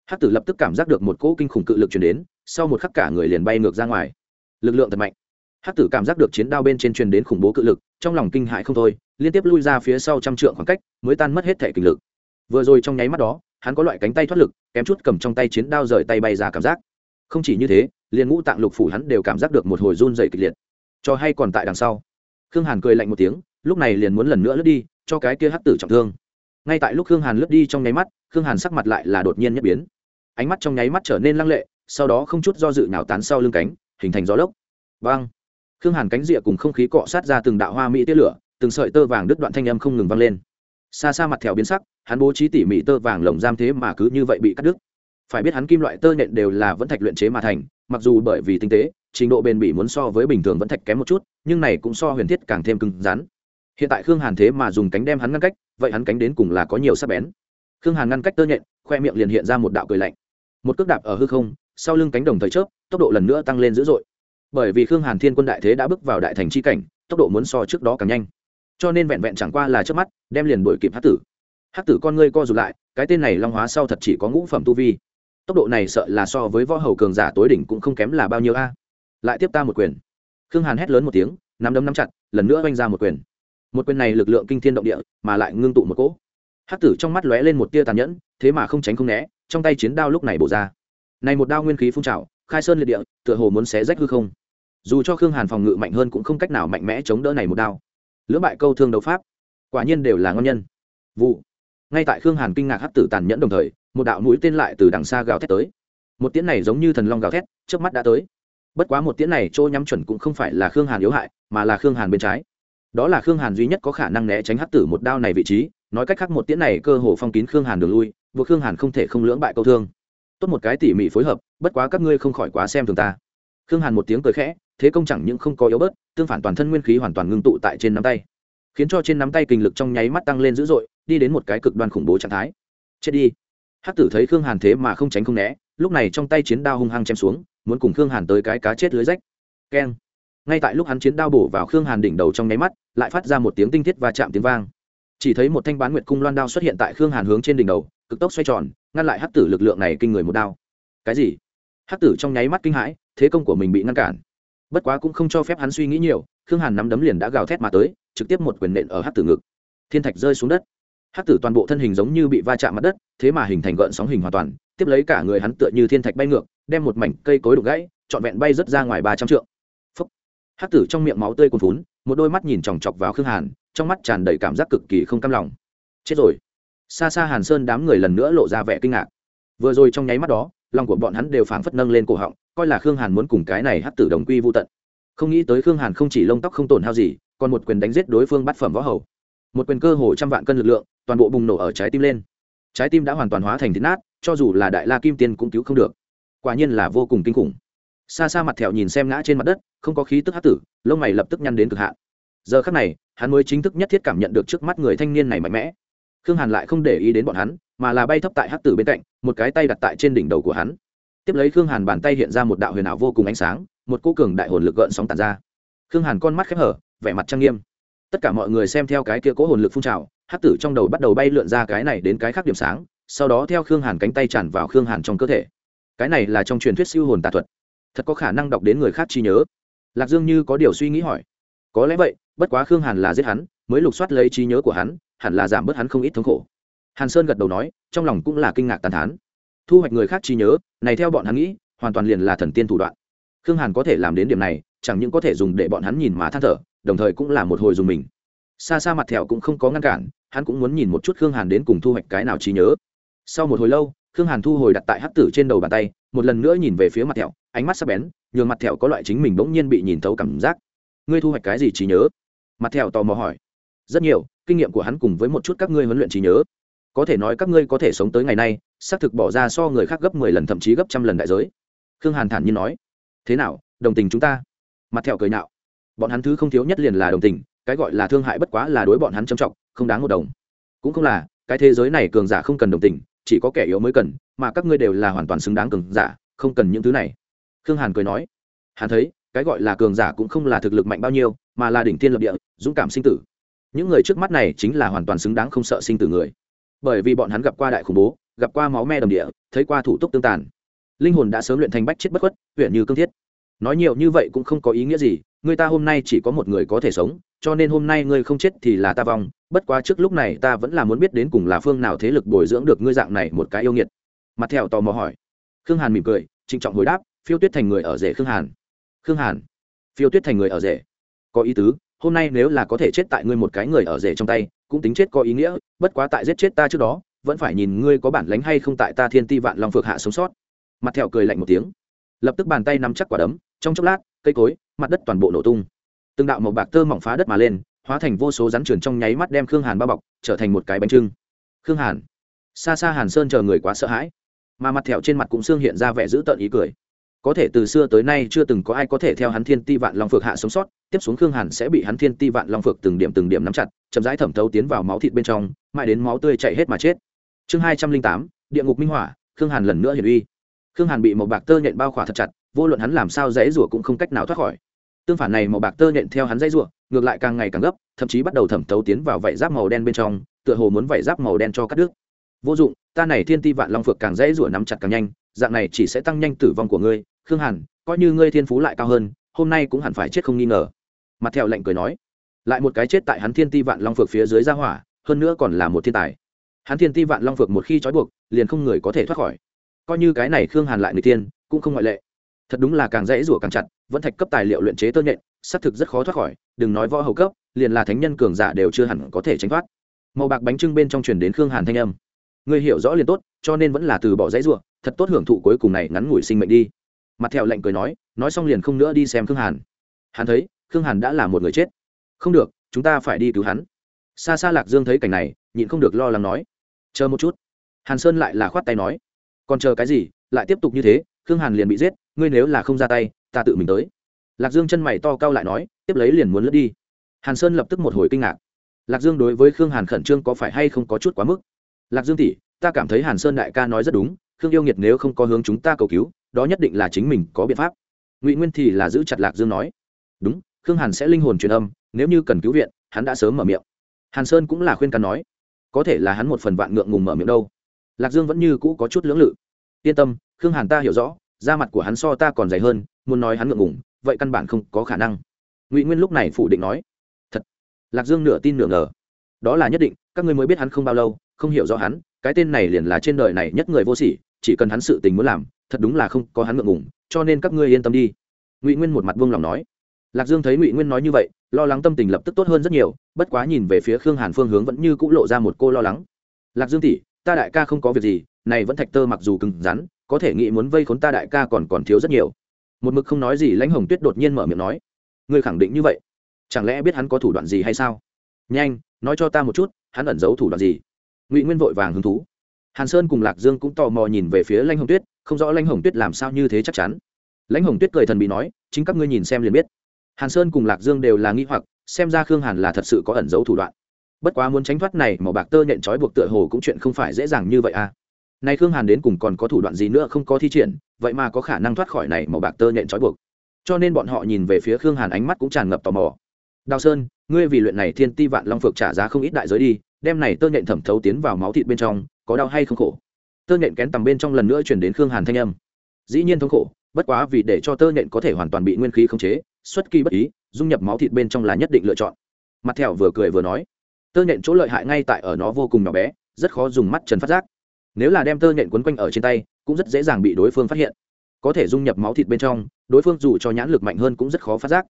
S1: Hát tử lập tức cảm giác được một cỗ kinh khủng cự lực chuyển đến, sau một khắc cả người liền bay ngược ra ngoài. Lực lượng thật mạnh. Hát tử cảm giác được chiến đao bên trên truyền đến khủng bố cự lực, trong lòng kinh hại không thôi, liên tiếp lui ra phía sau trăm trượng khoảng cách, mới tan mất hết thể kinh lực. Vừa rồi trong nháy mắt đó, hắn có loại cánh tay thoát lực, kém chút cầm trong tay chiến đao rời tay bay ra cảm giác. Không chỉ như thế, liền ngũ tạng lục phủ hắn đều cảm giác được một hồi run dày kịch liệt cho hay còn tại đằng sau. Khương hàn cười lạnh một tiếng, lúc này liền muốn lần nữa lướt đi, cho cái kia hắc tử trọng thương. Ngay tại lúc khương hàn lướt đi trong nháy mắt, khương hàn sắc mặt lại là đột nhiên nhất biến. Ánh mắt trong nháy mắt trở nên lăng lệ, sau đó không chút do dự nào tán sau lưng cánh, hình thành gió lốc. Vang! Khương hàn cánh rịa cùng không khí cọ sát ra từng đạo hoa mỹ tia lửa, từng sợi tơ vàng đứt đoạn thanh âm không ngừng vang lên. Xa xa mặt thèo biến sắc, hắn bố trí tỉ mỉ tơ vàng lồng giam thế mà cứ như vậy bị cắt đứt. Phải biết hắn kim loại tơ nện đều là vẫn thạch luyện chế mà thành, mặc dù bởi vì tinh tế trình độ bền bỉ muốn so với bình thường vẫn thạch kém một chút, nhưng này cũng so huyền thiết càng thêm cứng rắn. Hiện tại khương hàn thế mà dùng cánh đem hắn ngăn cách, vậy hắn cánh đến cùng là có nhiều sắc bén. Khương hàn ngăn cách tơ nhện, khoe miệng liền hiện ra một đạo cười lạnh. Một cước đạp ở hư không, sau lưng cánh đồng thời chớp, tốc độ lần nữa tăng lên dữ dội. Bởi vì khương hàn thiên quân đại thế đã bước vào đại thành c h i cảnh, tốc độ muốn so trước đó càng nhanh. Cho nên vẹn vẹn chẳng qua là trước mắt, đem liền đổi kịp hát tử. Hát tử con ngươi co rụt lại, cái tên này long hóa sau thật chỉ có ngũ phẩm tu vi. Tốc độ này sợ là so với võ hầu cường giả tối đỉnh cũng không kém là bao nhiêu a lại tiếp ta một quyền. Khương hàn hét lớn một tiếng, nắm đấm nắm chặt, lần nữa oanh ra một quyền. Một quyền này lực lượng kinh thiên động địa, mà lại ngưng tụ một cỗ. Hát tử trong mắt lóe lên một tia tàn nhẫn, thế mà không tránh không né, trong tay chiến đao lúc này bổ ra. Này một đao nguyên khí phun trào, khai sơn liệt địa, tựa hồ muốn xé rách hư không. Dù cho khương hàn phòng ngự mạnh hơn cũng không cách nào mạnh mẽ chống đỡ này một đao. Lưỡng bại câu thương đấu pháp, quả nhiên đều là ngon nhân. Vụ. Ngay tại khương hàn kinh ngạc Hắc tử tàn nhẫn đồng thời, một đạo mũi tên lại từ đằng xa gào thét tới. Một tiếng này giống như thần long gào thét trước mắt đã tới bất quá một tiễn này chỗ nhắm chuẩn cũng không phải là khương hàn yếu hại, mà là khương hàn bên trái. Đó là khương hàn duy nhất có khả năng né tránh hắt tử một đao này vị trí, nói cách khác một tiễn này cơ hồ phong kín khương hàn đường lui, buộc khương hàn không thể không lưỡng bại câu thương. Tốt một cái tỉ mỉ phối hợp, bất quá các ngươi không khỏi quá xem thường ta. Khương hàn một tiếng cười khẽ, thế công chẳng những không có yếu bớt, tương phản toàn thân nguyên khí hoàn toàn ngưng tụ tại trên nắm tay. Khiến cho trên nắm tay kinh lực trong nháy mắt tăng lên dữ dội, đi đến một cái cực đoan khủng bố trạng thái. Chết đi. Hắc tử thấy khương hàn thế mà không tránh không né, lúc này trong tay chiến đao hung hăng chém xuống muốn cùng khương hàn tới cái cá chết lưới rách. Keng. Ngay tại lúc hắn chiến đao bổ vào khương hàn đỉnh đầu trong nháy mắt, lại phát ra một tiếng tinh thiết và chạm tiếng vang. Chỉ thấy một thanh bán nguyệt cung loan đao xuất hiện tại khương hàn hướng trên đỉnh đầu, cực tốc xoay tròn, ngăn lại hắc tử lực lượng này kinh người một đao. Cái gì? Hắc tử trong nháy mắt kinh hãi, thế công của mình bị ngăn cản. Bất quá cũng không cho phép hắn suy nghĩ nhiều, khương hàn nắm đấm liền đã gào thét mà tới, trực tiếp một quyền nện ở hắc tử ngực. Thiên thạch rơi xuống đất. Hắc tử toàn bộ thân hình giống như bị va chạm mặt đất, thế mà hình thành gợn sóng hình hoàn toàn, tiếp lấy cả người hắn tựa như thiên thạch bay ngược đem một mảnh cây cối đục gãy, trọn vẹn bay rớt ra ngoài ba trăm trượng. Phấp hắc tử trong miệng máu tươi cuồn phún một đôi mắt nhìn chòng chọc vào khương hàn, trong mắt tràn đầy cảm giác cực kỳ không cam lòng. Chết rồi. Xa xa hàn sơn đám người lần nữa lộ ra vẻ kinh ngạc. Vừa rồi trong nháy mắt đó, lòng của bọn hắn đều phảng phất nâng lên cổ họng, coi là khương hàn muốn cùng cái này hắc tử đồng quy vô tận. Không nghĩ tới khương hàn không chỉ lông tóc không tổn hao gì, còn một quyền đánh giết đối phương bát phẩm võ hầu. Một quyền cơ hồ trăm vạn cân lực lượng, toàn bộ bùng nổ ở trái tim lên. Trái tim đã hoàn toàn hóa thành thịt nát, cho dù là đại la kim tiên cũng cứu không được quả nhiên là vô cùng kinh khủng. Xa xa mặt thẹo nhìn xem ngã trên mặt đất, không có khí tức hát tử, lông mày lập tức nhăn đến cực hạn. Giờ khắc này, hắn mới chính thức nhất thiết cảm nhận được trước mắt người thanh niên này mạnh mẽ. Khương hàn lại không để ý đến bọn hắn, mà là bay thấp tại hát tử bên cạnh, một cái tay đặt tại trên đỉnh đầu của hắn. Tiếp lấy khương hàn bàn tay hiện ra một đạo huyền ảo vô cùng ánh sáng, một cô cường đại hồn lực gợn sóng tàn ra. Khương hàn con mắt khép hở, vẻ mặt trang nghiêm. Tất cả mọi người xem theo cái kia cố hồn lực phun trào hát tử trong đầu bắt đầu bay lượn ra cái này đến cái khác điểm sáng, sau đó theo khương hàn cánh tay tràn vào khương hàn trong cơ thể cái này là trong truyền thuyết siêu hồn tà thuật. Thật có khả năng đọc đến người khác chi nhớ. Lạc dương như có điều suy nghĩ hỏi. Có lẽ vậy, bất quá khương hàn là giết hắn, mới lục soát lấy trí nhớ của hắn, hẳn là giảm bớt hắn không ít thống khổ. Hàn sơn gật đầu nói, trong lòng cũng là kinh ngạc tàn thán. Thu hoạch người khác trí nhớ, này theo bọn hắn nghĩ, hoàn toàn liền là thần tiên thủ đoạn. Khương hàn có thể làm đến điểm này, chẳng những có thể dùng để bọn hắn nhìn mà than thở, đồng thời cũng là một hồi dùng mình. Xa xa mặt thẹo cũng không có ngăn cản, hắn cũng muốn nhìn một chút khương hàn đến cùng thu hoạch cái nào trí nhớ. Sau một hồi lâu khương hàn thu hồi đặt tại hắc tử trên đầu bàn tay, một lần nữa nhìn về phía mặt thẹo, ánh mắt sắp bén, nhường mặt thẹo có loại chính mình bỗng nhiên bị nhìn thấu cảm giác. Ngươi thu hoạch cái gì trí nhớ? Mặt thẹo tò mò hỏi. Rất nhiều, kinh nghiệm của hắn cùng với một chút các ngươi huấn luyện trí nhớ. Có thể nói các ngươi có thể sống tới ngày nay, xác thực bỏ ra so người khác gấp mười lần thậm chí gấp trăm lần đại giới. Khương hàn thản nhiên nói. Thế nào, đồng tình chúng ta? Mặt thẹo cười nạo bọn hắn thứ không thiếu nhất liền là đồng tình, cái gọi là thương hại bất quá là đối bọn hắn trầm trọng, không đáng một đồng. Cũng không là, cái thế giới này cường giả không cần đồng tình chỉ có kẻ yếu mới cần, mà các ngươi đều là hoàn toàn xứng đáng cường giả, không cần những thứ này. Khương hàn cười nói. Hắn thấy, cái gọi là cường giả cũng không là thực lực mạnh bao nhiêu, mà là đỉnh thiên lập địa, dũng cảm sinh tử. Những người trước mắt này chính là hoàn toàn xứng đáng không sợ sinh tử người. Bởi vì bọn hắn gặp qua đại khủng bố, gặp qua máu me đầm địa, thấy qua thủ tục tương tàn. Linh hồn đã sớm luyện thành bách chết bất khuất huyện như cương thiết. Nói nhiều như vậy cũng không có ý nghĩa gì người ta hôm nay chỉ có một người có thể sống, cho nên hôm nay ngươi không chết thì là ta vong, bất quá trước lúc này ta vẫn là muốn biết đến cùng là phương nào thế lực bồi dưỡng được ngươi dạng này một cái yêu nghiệt. Mặt theo tò mò hỏi. Khương hàn mỉm cười, trịnh trọng hồi đáp, phiêu tuyết thành người ở rể khương hàn. Khương hàn. Phiêu tuyết thành người ở rể. Có ý tứ, hôm nay nếu là có thể chết tại ngươi một cái người ở rể trong tay, cũng tính chết có ý nghĩa, bất quá tại giết chết ta trước đó, vẫn phải nhìn ngươi có bản lánh hay không tại ta thiên ti vạn long phược hạ sống sót. Mặt thẹo cười lạnh một tiếng. Lập tức bàn tay nắm chắc quả đấm, trong chốc lát cây cối, mặt đất toàn bộ nổ tung. Từng đạo màu bạc tơ mỏng phá đất mà lên, hóa thành vô số rắn trườn trong nháy mắt đem khương hàn bao bọc, trở thành một cái bánh trưng. Khương hàn. Xa xa hàn sơn chờ người quá sợ hãi. Mà mặt thẹo trên mặt cũng xương hiện ra vẻ dữ tợn ý cười. Có thể từ xưa tới nay chưa từng có ai có thể theo hắn thiên ti vạn long phược hạ sống sót, tiếp xuống khương hàn sẽ bị hắn thiên ti vạn long phược từng điểm từng điểm nắm chặt, chậm rãi thẩm thấu tiến vào máu thịt bên trong, mãi đến máu tươi chạy hết mà chết. Chương hai trăm linh tám, địa ngục minh hỏa, khương hàn lần nữa hiển uy. Khương hàn bị một bạc tơ nhện bao khỏa thật chặt vô luận hắn làm sao dãy rủa cũng không cách nào thoát khỏi. Tương phản này màu bạc tơ nện theo hắn dãy rủa, ngược lại càng ngày càng gấp, thậm chí bắt đầu thẩm thấu tiến vào vảy giáp màu đen bên trong, tựa hồ muốn vảy giáp màu đen cho cắt đứt. Vô dụng, ta này thiên ti vạn long phược càng dãy rủa nắm chặt càng nhanh, dạng này chỉ sẽ tăng nhanh tử vong của ngươi, khương hàn, coi như ngươi thiên phú lại cao hơn, hôm nay cũng hẳn phải chết không nghi ngờ. Mặt theo lạnh cười nói. Lại một cái chết tại hắn thiên ti vạn long phược phía dưới ra hỏa, hơn nữa còn là một thiên tài. Hắn thiên ti vạn long phược một khi trói buộc, liền không người có thể thoát khỏi. Coi như cái này khương hàn lại người tiên, cũng không ngoại lệ thật đúng là càng dễ rủa càng chặt, vẫn thạch cấp tài liệu luyện chế tơ nhện, xác thực rất khó thoát khỏi, đừng nói võ hầu cấp, liền là thánh nhân cường giả đều chưa hẳn có thể tránh thoát. Màu bạc bánh trưng bên trong truyền đến khương hàn thanh âm. Người hiểu rõ liền tốt, cho nên vẫn là từ bỏ dãy rủa, thật tốt hưởng thụ cuối cùng này ngắn ngủi sinh mệnh đi. Mặt theo lệnh cười nói nói xong liền không nữa đi xem khương hàn. Hắn thấy, khương hàn đã là một người chết. Không được, chúng ta phải đi cứu hắn. Xa xa lạc dương thấy cảnh này, nhịn không được lo lắng nói, chờ một chút. Hàn sơn lại là khoát tay nói, còn chờ cái gì? Lại tiếp tục như thế, khương hàn liền bị giết ngươi nếu là không ra tay, ta tự mình tới. Lạc dương chân mày to cao lại nói, tiếp lấy liền muốn lướt đi. Hàn sơn lập tức một hồi kinh ngạc. Lạc dương đối với khương hàn khẩn trương có phải hay không có chút quá mức? Lạc dương tỷ, ta cảm thấy hàn sơn đại ca nói rất đúng, khương yêu nghiệt nếu không có hướng chúng ta cầu cứu, đó nhất định là chính mình có biện pháp. Ngụy nguyên thì là giữ chặt lạc dương nói, đúng, khương hàn sẽ linh hồn truyền âm, nếu như cần cứu viện, hắn đã sớm mở miệng. Hàn sơn cũng là khuyên cắn nói, có thể là hắn một phần vạn ngượng ngùng mở miệng đâu. Lạc dương vẫn như cũ có chút lưỡng lự. Yên tâm, khương hàn ta hiểu rõ da mặt của hắn so ta còn dày hơn, muốn nói hắn ngượng ngùng, vậy căn bản không có khả năng. Ngụy nguyên lúc này phủ định nói, thật. Lạc dương nửa tin nửa ngờ. Đó là nhất định, các ngươi mới biết hắn không bao lâu, không hiểu rõ hắn, cái tên này liền là trên đời này nhất người vô sỉ, chỉ cần hắn sự tình muốn làm, thật đúng là không có hắn ngượng ngùng, cho nên các ngươi yên tâm đi. Ngụy nguyên một mặt vương lòng nói. Lạc dương thấy ngụy nguyên nói như vậy, lo lắng tâm tình lập tức tốt hơn rất nhiều, bất quá nhìn về phía khương hàn phương hướng vẫn như c ũ lộ ra một cô lo lắng. Lạc dương tỷ, ta đại ca không có việc gì, này vẫn thạch tơ mặc dù cứng rắn có thể nghĩ muốn vây khốn ta đại ca còn còn thiếu rất nhiều. Một mực không nói gì, lãnh hồng tuyết đột nhiên mở miệng nói, ngươi khẳng định như vậy? Chẳng lẽ biết hắn có thủ đoạn gì hay sao? Nhanh, nói cho ta một chút, hắn ẩn giấu thủ đoạn gì? Ngụy nguyên vội vàng hứng thú. Hàn sơn cùng lạc dương cũng tò mò nhìn về phía lãnh hồng tuyết, không rõ lãnh hồng tuyết làm sao như thế chắc chắn. Lãnh hồng tuyết cười thần bị nói, chính các ngươi nhìn xem liền biết. Hàn sơn cùng lạc dương đều là nghi hoặc, xem ra khương hàn là thật sự có ẩn giấu thủ đoạn. Bất quá muốn tránh thoát này, màu bạc tơ nhện trói buộc tựa hồ cũng chuyện không phải dễ dàng như vậy à nay khương hàn đến cùng còn có thủ đoạn gì nữa không có thi triển, vậy mà có khả năng thoát khỏi này màu bạc tơ nhện trói buộc. Cho nên bọn họ nhìn về phía khương hàn ánh mắt cũng tràn ngập tò mò. Đào sơn, ngươi vì luyện này thiên ti vạn long phượng trả giá không ít đại giới đi, đem này tơ nhện thẩm thấu tiến vào máu thịt bên trong, có đau hay không khổ? Tơ nhện kén tầm bên trong lần nữa chuyển đến khương hàn thanh âm. Dĩ nhiên thống khổ, bất quá vì để cho tơ nhện có thể hoàn toàn bị nguyên khí khống chế, xuất kỳ bất ý, dung nhập máu thịt bên trong là nhất định lựa chọn. Mặt thẹo vừa cười vừa nói, tơ nhện chỗ lợi hại ngay tại ở nó vô cùng nhỏ bé, rất khó dùng mắt trần phát giác nếu là đem tơ nhện quấn quanh ở trên tay, cũng rất dễ dàng bị đối phương phát hiện. Có thể dung nhập máu thịt bên trong, đối phương dù cho nhãn lực mạnh hơn cũng rất khó phát giác.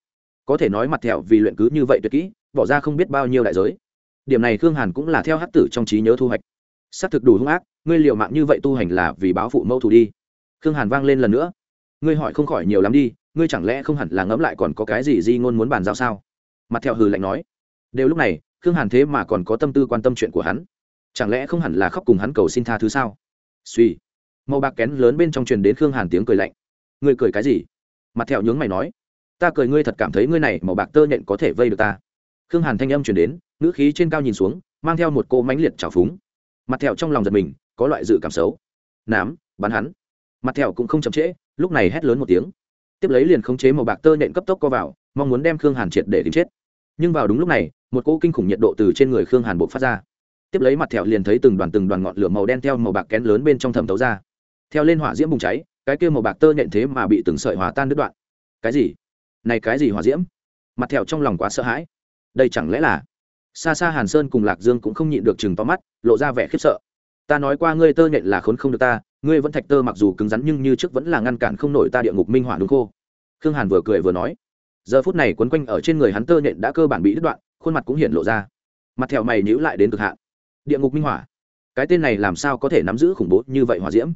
S1: Có thể nói mặt thẹo vì luyện cứ như vậy tuyệt kỹ, bỏ ra không biết bao nhiêu đại giới. Điểm này khương hàn cũng là theo hát tử trong trí nhớ thu hoạch. S á c thực đủ hung ác, ngươi liệu mạng như vậy tu hành là vì báo phụ mâu thù đi. Khương hàn vang lên lần nữa. Ngươi hỏi không khỏi nhiều lắm đi, ngươi chẳng lẽ không hẳn là ngẫm lại còn có cái gì di ngôn muốn bàn giao sao? Mặt thẹo hừ lạnh nói. Đều lúc này, khương hàn thế mà còn có tâm tư quan tâm chuyện của hắn chẳng lẽ không hẳn là khóc cùng hắn cầu xin tha thứ sao? Suy màu bạc kén lớn bên trong truyền đến khương hàn tiếng cười lạnh. Ngươi cười cái gì? Mặt thẹo nhướng mày nói. Ta cười ngươi thật cảm thấy ngươi này màu bạc tơ nhện có thể vây được ta. Khương hàn thanh âm truyền đến, ngữ khí trên cao nhìn xuống, mang theo một cô mãnh liệt trào phúng. Mặt thẹo trong lòng giật mình, có loại dự cảm xấu. Nám, bắn hắn. Mặt thẹo cũng không chậm trễ, lúc này hét lớn một tiếng. Tiếp lấy liền khống chế màu bạc tơ nhện cấp tốc co vào, mong muốn đem khương hàn triệt để tìm chết. Nhưng vào đúng lúc này, một cỗ kinh khủng nhiệt độ từ trên người khương hàn buộc phát ra tiếp lấy mặt thẹo liền thấy từng đoàn từng đoàn ngọn lửa màu đen theo màu bạc kén lớn bên trong thẩm thấu ra. Theo lên hỏa diễm bùng cháy, cái kia màu bạc tơ nhện thế mà bị từng sợi hòa tan đứt đoạn. Cái gì? Này cái gì hỏa diễm? Mặt thẹo trong lòng quá sợ hãi. Đây chẳng lẽ là? Xa xa hàn sơn cùng lạc dương cũng không nhịn được chừng to mắt, lộ ra vẻ khiếp sợ. Ta nói qua ngươi tơ nhện là khốn không được ta, ngươi vẫn thạch tơ mặc dù cứng rắn nhưng như trước vẫn là ngăn cản không nổi ta địa ngục minh hỏa đúng khô. Khương hàn vừa cười vừa nói. Giờ phút này quấn quanh ở trên người hắn tơ nhện đã cơ bản bị đứt đoạn, khuôn mặt cũng hiện lộ ra. Mặt thẹo mày nhữ lại đến cực hạn địa ngục minh hỏa cái tên này làm sao có thể nắm giữ khủng bố như vậy hỏa diễm?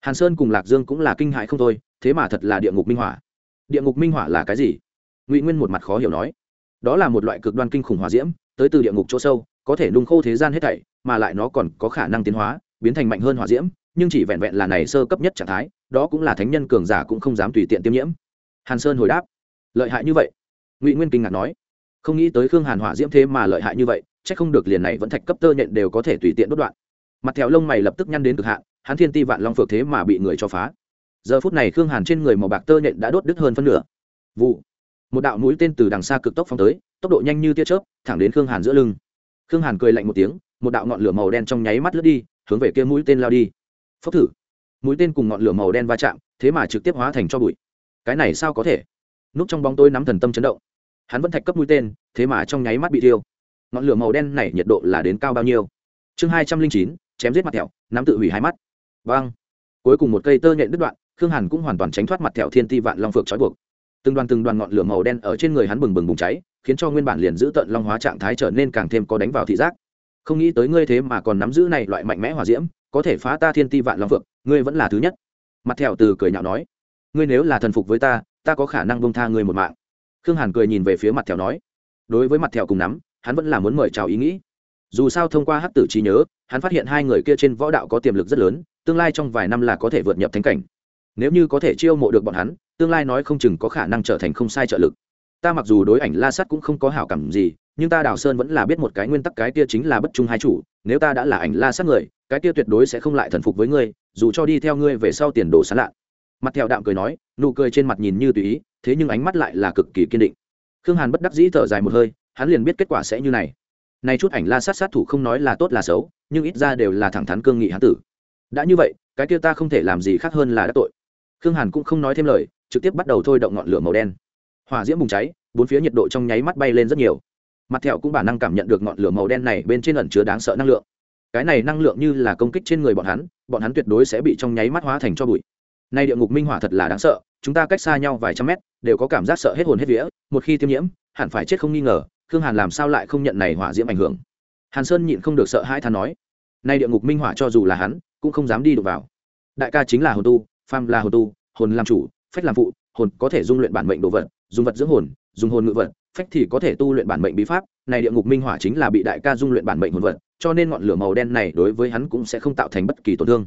S1: Hàn sơn cùng lạc dương cũng là kinh hại không thôi, thế mà thật là địa ngục minh hỏa địa ngục minh hỏa là cái gì? Ngụy nguyên một mặt khó hiểu nói. Đó là một loại cực đoan kinh khủng hỏa diễm, tới từ địa ngục chỗ sâu, có thể nung khô thế gian hết thảy, mà lại nó còn có khả năng tiến hóa, biến thành mạnh hơn hỏa diễm, nhưng chỉ vẹn vẹn là này sơ cấp nhất trạng thái, đó cũng là thánh nhân cường giả cũng không dám tùy tiện tiêm nhiễm. Hàn sơn hồi đáp. Lợi hại như vậy. Ngụy nguyên kinh ngạc nói. Không nghĩ tới khương hàn hỏa diễm thế mà lợi hại như vậy Chắc không được liền này vẫn thạch cấp tơ nhện đều có thể tùy tiện đốt đoạn. Mặt thẹo lông mày lập tức nhăn đến cực hạn, hắn thiên ti vạn long phược thế mà bị người cho phá. Giờ phút này khương hàn trên người màu bạc tơ nhện đã đốt đứt hơn phân nửa. Vụ. Một đạo mũi tên từ đằng xa cực tốc phóng tới, tốc độ nhanh như tia chớp, thẳng đến khương hàn giữa lưng. Khương hàn cười lạnh một tiếng, một đạo ngọn lửa màu đen trong nháy mắt lướt đi, hướng về kia mũi tên lao đi. Phốc thử. Mũi tên cùng ngọn lửa màu đen va chạm, thế mà trực tiếp hóa thành cho bụi. Cái này sao có thể? Núp trong bóng tôi nắm thần tâm chấn động. Hắn vẫn thạch cấp mũi tên, thế mà trong nháy mắt bị tiêu ngọn lửa màu đen này nhiệt độ là đến cao bao nhiêu? Chương hai trăm linh chín, chém giết mặt thẹo, nắm tự hủy hai mắt. Vâng. Cuối cùng một cây tơ nhện đứt đoạn, khương hàn cũng hoàn toàn tránh thoát mặt thẹo thiên ti vạn long phược trói buộc. Từng đoàn từng đoàn ngọn lửa màu đen ở trên người hắn bừng bừng bùng cháy, khiến cho nguyên bản liền giữ tận long hóa trạng thái trở nên càng thêm có đánh vào thị giác. Không nghĩ tới ngươi thế mà còn nắm giữ này loại mạnh mẽ hỏa diễm, có thể phá ta thiên ti vạn long phượng, ngươi vẫn là thứ nhất. Mặt thẹo từ cười nhạo nói, ngươi nếu là thần phục với ta ta có khả năng bông tha ngươi một mạng. Khương hàn cười nhìn về phía mặt thẹo nói, đối với mặt thẹo cùng nắm hắn vẫn là muốn mời chào ý nghĩ. Dù sao thông qua hát tử trí nhớ, hắn phát hiện hai người kia trên võ đạo có tiềm lực rất lớn, tương lai trong vài năm là có thể vượt nhập thánh cảnh. Nếu như có thể chiêu mộ được bọn hắn, tương lai nói không chừng có khả năng trở thành không sai trợ lực. Ta mặc dù đối ảnh la sắt cũng không có hảo cảm gì, nhưng ta đào sơn vẫn là biết một cái nguyên tắc, cái kia chính là bất trung hai chủ, nếu ta đã là ảnh la sát người, cái kia tuyệt đối sẽ không lại thần phục với ngươi, dù cho đi theo ngươi về sau tiền đồ sán lạ. Mặt theo đạm cười nói, nụ cười trên mặt nhìn như tùy ý, thế nhưng ánh mắt lại là cực kỳ kiên định. Khương hàn bất đắc dĩ thở dài một hơi hắn liền biết kết quả sẽ như này. Nay chút ảnh la sát sát thủ không nói là tốt là xấu, nhưng ít ra đều là thẳng thắn cương nghị hán tử. Đã như vậy, cái kia ta không thể làm gì khác hơn là đã tội. Khương hàn cũng không nói thêm lời, trực tiếp bắt đầu thôi động ngọn lửa màu đen. Hỏa diễm bùng cháy, bốn phía nhiệt độ trong nháy mắt bay lên rất nhiều. Mặt thẹo cũng bản năng cảm nhận được ngọn lửa màu đen này bên trên ẩn chứa đáng sợ năng lượng. Cái này năng lượng như là công kích trên người bọn hắn bọn hắn tuyệt đối sẽ bị trong nháy mắt hóa thành cho bụi. Nay địa ngục minh hỏa thật là đáng sợ, chúng ta cách xa nhau vài trăm mét, đều có cảm giác sợ hết hồn hết vía, một khi tiêm nhiễm, hẳn phải chết không nghi ngờ khương hàn làm sao lại không nhận này hỏa diễm ảnh hưởng? Hàn sơn nhịn không được sợ hãi than nói, nay địa ngục minh hỏa cho dù là hắn, cũng không dám đi đụng vào. Đại ca chính là hồn tu pham là hồn tu, hồn làm chủ, phách làm phụ, hồn có thể dung luyện bản mệnh đồ vật, dùng vật dưỡng hồn, dùng hồn ngự vật, phách thì có thể tu luyện bản mệnh bí pháp, này địa ngục minh hỏa chính là bị đại ca dung luyện bản mệnh hồn vật, cho nên ngọn lửa màu đen này đối với hắn cũng sẽ không tạo thành bất kỳ tổn thương.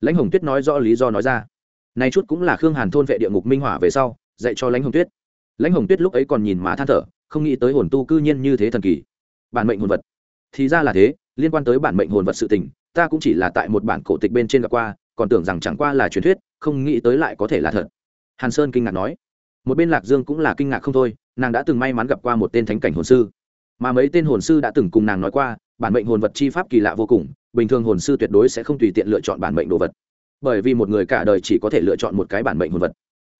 S1: Lãnh hồng tuyết nói rõ lý do nói ra. Nay chút cũng là khương hàn thôn vệ địa ngục minh hỏa về sau, dạy cho lãnh hồng tuyết. Lãnh hồng tuyết lúc ấy còn nhìn má than thở không nghĩ tới hồn tu cư nhiên như thế thần kỳ. Bản mệnh hồn vật. Thì ra là thế, liên quan tới bản mệnh hồn vật sự tình, ta cũng chỉ là tại một bản cổ tịch bên trên gặp qua, còn tưởng rằng chẳng qua là truyền thuyết, không nghĩ tới lại có thể là thật. Hàn sơn kinh ngạc nói. Một bên lạc dương cũng là kinh ngạc không thôi, nàng đã từng may mắn gặp qua một tên thánh cảnh hồn sư. Mà mấy tên hồn sư đã từng cùng nàng nói qua, bản mệnh hồn vật chi pháp kỳ lạ vô cùng, bình thường hồn sư tuyệt đối sẽ không tùy tiện lựa chọn bản mệnh đồ vật. Bởi vì một người cả đời chỉ có thể lựa chọn một cái bản mệnh hồn vật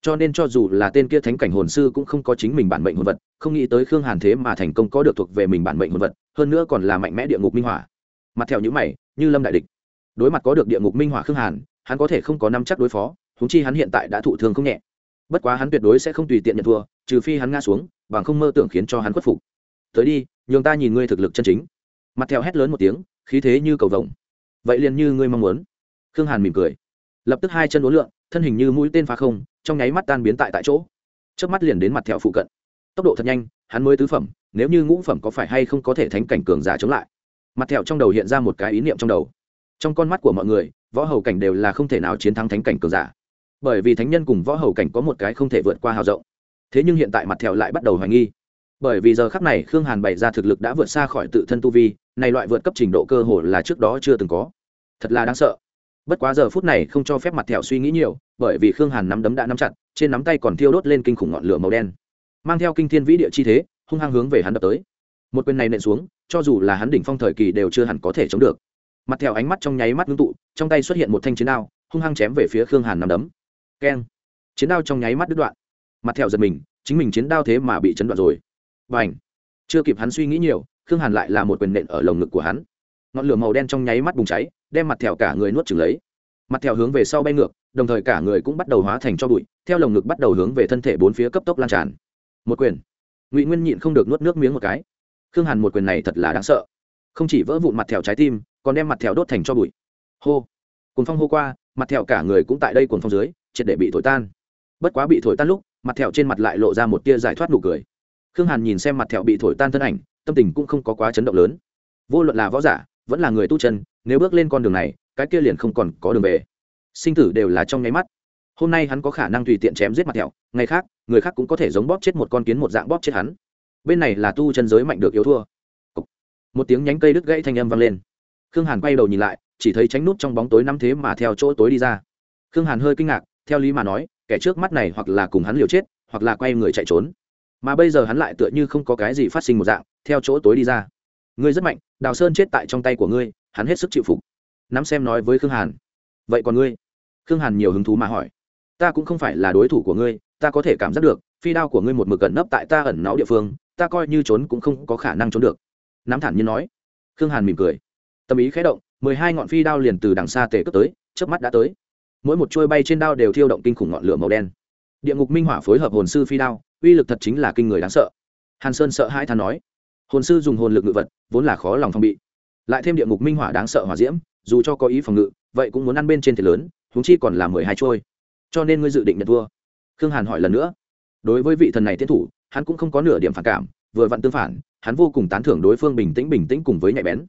S1: cho nên cho dù là tên kia thánh cảnh hồn sư cũng không có chính mình bản mệnh hồn vật, không nghĩ tới khương hàn thế mà thành công có được thuộc về mình bản mệnh hồn vật, hơn nữa còn là mạnh mẽ địa ngục minh hỏa. Mặt theo những mày, như lâm đại địch. Đối mặt có được địa ngục minh hỏa khương hàn, hắn có thể không có năm chắc đối phó húng chi hắn hiện tại đã thụ thương không nhẹ. Bất quá hắn tuyệt đối sẽ không tùy tiện nhận thua, trừ phi hắn ngã xuống, bằng không mơ tưởng khiến cho hắn khuất phục. Tới đi, nhường ta nhìn ngươi thực lực chân chính. Mặt theo hét lớn một tiếng, khí thế như cầu vồng. Vậy liền như ngươi mong muốn. Khương hàn mỉm cười. Lập tức hai chân uốn lượn thân hình như mũi tên phá không, trong nháy mắt tan biến tại tại chỗ. Trước mắt liền đến mặt thẹo phụ cận. Tốc độ thật nhanh, hắn mới tứ phẩm, nếu như ngũ phẩm có phải hay không có thể thánh cảnh cường giả chống lại? Mặt thẹo trong đầu hiện ra một cái ý niệm trong đầu. Trong con mắt của mọi người, võ hầu cảnh đều là không thể nào chiến thắng thánh cảnh cường giả. Bởi vì thánh nhân cùng võ hầu cảnh có một cái không thể vượt qua hào rộng. Thế nhưng hiện tại mặt thẹo lại bắt đầu hoài nghi. Bởi vì giờ khắc này khương hàn bày ra thực lực đã vượt xa khỏi tự thân tu vi, này loại vượt cấp trình độ cơ hồ là trước đó chưa từng có. Thật là đáng sợ bất quá giờ phút này không cho phép mặt thẹo suy nghĩ nhiều, bởi vì khương hàn nắm đấm đã nắm chặt, trên nắm tay còn thiêu đốt lên kinh khủng ngọn lửa màu đen. Mang theo kinh thiên vĩ địa chi thế, hung hăng hướng về hắn đập tới. Một quyền này nện xuống, cho dù là hắn đỉnh phong thời kỳ đều chưa hẳn có thể chống được. Mặt thẹo ánh mắt trong nháy mắt ngưng tụ, trong tay xuất hiện một thanh chiến đao, hung hăng chém về phía khương hàn nắm đấm. Keng. Chiến đao trong nháy mắt đứt đoạn. Mặt thẹo giật mình, chính mình chiến đao thế mà bị chấn đoạn rồi. Và ảnh chưa kịp hắn suy nghĩ nhiều, khương hàn lại là một quyền nện ở lồng ngực của hắn. Ngọn lửa màu đen trong nháy mắt bùng cháy đem mặt thẹo cả người nuốt chừng lấy. Mặt thẹo hướng về sau bay ngược, đồng thời cả người cũng bắt đầu hóa thành cho bụi, theo lồng ngực bắt đầu hướng về thân thể bốn phía cấp tốc lan tràn. Một quyền. Ngụy nguyên nhịn không được nuốt nước miếng một cái. Khương hàn một quyền này thật là đáng sợ. Không chỉ vỡ vụn mặt thẹo trái tim, còn đem mặt thẹo đốt thành cho bụi. Hô. Cùng phong hô qua, mặt thẹo cả người cũng tại đây cùng phong dưới, triệt để bị thổi tan. Bất quá bị thổi tan lúc, mặt thẹo trên mặt lại lộ ra một tia giải thoát nụ cười. Khương hàn nhìn xem mặt thẹo bị thổi tan thân ảnh, tâm tình cũng không có quá chấn động lớn. Vô luận là võ giả, vẫn là người tu chân nếu bước lên con đường này, cái kia liền không còn có đường về. Sinh tử đều là trong nháy mắt. Hôm nay hắn có khả năng tùy tiện chém giết mặt thẹo, ngày khác, người khác cũng có thể giống bóp chết một con kiến một dạng bóp chết hắn. Bên này là tu chân giới mạnh được yếu thua. Một tiếng nhánh cây đứt gãy thanh âm vang lên. Khương hàn quay đầu nhìn lại, chỉ thấy tránh nút trong bóng tối năm thế mà theo chỗ tối đi ra. Khương hàn hơi kinh ngạc, theo lý mà nói, kẻ trước mắt này hoặc là cùng hắn liều chết, hoặc là quay người chạy trốn. Mà bây giờ hắn lại tựa như không có cái gì phát sinh một dạng, theo chỗ tối đi ra. Ngươi rất mạnh, đào sơn chết tại trong tay của ngươi hắn hết sức chịu phục. Nắm xem nói với khương hàn. Vậy còn ngươi? Khương hàn nhiều hứng thú mà hỏi. Ta cũng không phải là đối thủ của ngươi, ta có thể cảm giác được, phi đao của ngươi một mực gần nấp tại ta ẩn náu địa phương, ta coi như trốn cũng không có khả năng trốn được. Nắm thản nhiên nói. Khương hàn mỉm cười. Tâm ý khé động, mười hai ngọn phi đao liền từ đằng xa tề cất tới trước mắt đã tới. Mỗi một trôi bay trên đao đều thiêu động kinh khủng ngọn lửa màu đen. Địa ngục minh hỏa phối hợp hồn sư phi đao, uy lực thật chính là kinh người đáng sợ. Hàn sơn sợ hãi than nói. Hồn sư dùng hồn lực ngự vật, vốn là khó lòng phòng bị lại thêm địa ngục minh hỏa đáng sợ hỏa diễm, dù cho có ý phòng ngự, vậy cũng muốn ăn bên trên thịt lớn húng chi còn là mười hai trôi. Cho nên ngươi dự định nhận thua. Khương hàn hỏi lần nữa. Đối với vị thần này tiến thủ, hắn cũng không có nửa điểm phản cảm, vừa vặn tương phản, hắn vô cùng tán thưởng đối phương bình tĩnh bình tĩnh cùng với nhạy bén.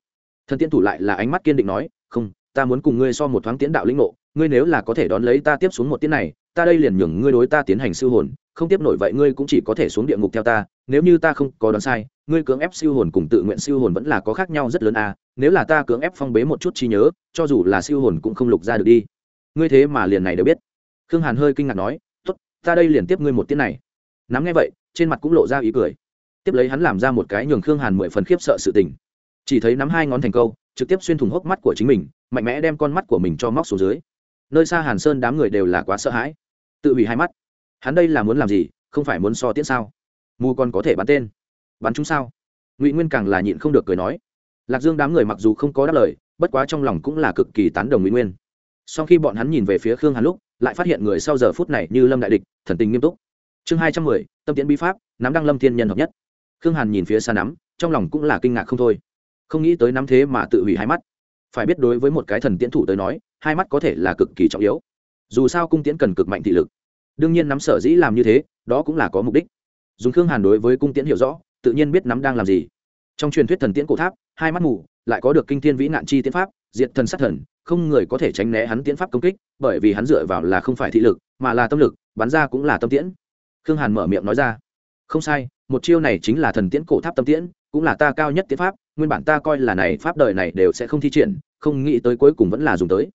S1: Thần tiên thủ lại là ánh mắt kiên định nói, không, ta muốn cùng ngươi so một thoáng tiến đạo lĩnh ngộ, ngươi nếu là có thể đón lấy ta tiếp xuống một tiến này, ta đây liền nhường ngươi đối ta tiến hành siêu hồn, không tiếp nổi vậy ngươi cũng chỉ có thể xuống địa ngục theo ta, nếu như ta không có đoán sai, ngươi cưỡng ép siêu hồn cùng tự nguyện siêu hồn vẫn là có khác nhau rất lớn à nếu là ta cưỡng ép phong bế một chút trí nhớ, cho dù là siêu hồn cũng không lục ra được đi. Ngươi thế mà liền này đều biết. Khương hàn hơi kinh ngạc nói, tốt, ta đây liền tiếp ngươi một tiết này. Nắm nghe vậy, trên mặt cũng lộ ra ý cười. Tiếp lấy hắn làm ra một cái nhường khương hàn mười phần khiếp sợ sự tình. Chỉ thấy nắm hai ngón thành câu, trực tiếp xuyên thủng hốc mắt của chính mình, mạnh mẽ đem con mắt của mình cho móc xuống dưới. Nơi xa hàn sơn đám người đều là quá sợ hãi. Tự hủy hai mắt. Hắn đây là muốn làm gì, không phải muốn so tiễn sao? Mù còn có thể bắn tên. Bắn chúng sao? Ngụy nguyên càng là nhịn không được cười nói lạc dương đám người mặc dù không có đáp lời, bất quá trong lòng cũng là cực kỳ tán đồng mỹ nguyên. Sau khi bọn hắn nhìn về phía khương hàn lúc, lại phát hiện người sau giờ phút này như lâm đại địch, thần tình nghiêm túc. Chương hai trăm mười, tâm tiễn bi pháp, nắm đăng lâm thiên nhân hợp nhất. Khương hàn nhìn phía xa nắm, trong lòng cũng là kinh ngạc không thôi. Không nghĩ tới nắm thế mà tự hủy hai mắt. Phải biết đối với một cái thần tiễn thủ tới nói, hai mắt có thể là cực kỳ trọng yếu. Dù sao cung tiễn cần cực mạnh thị lực. Đương nhiên nắm sở dĩ làm như thế, đó cũng là có mục đích. Dùng khương hàn đối với cung tiễn hiểu rõ, tự nhiên biết nắm đang làm gì. Trong truyền thuyết thần tiễn cổ tháp hai mắt mù, lại có được kinh thiên vĩ nạn chi tiến pháp, diệt thần sát thần, không người có thể tránh né hắn tiến pháp công kích, bởi vì hắn dựa vào là không phải thị lực, mà là tâm lực, bắn ra cũng là tâm tiễn. Khương hàn mở miệng nói ra, không sai, một chiêu này chính là thần tiễn cổ tháp tâm tiễn, cũng là ta cao nhất tiến pháp, nguyên bản ta coi là này pháp đời này đều sẽ không thi triển, không nghĩ tới cuối cùng vẫn là dùng tới.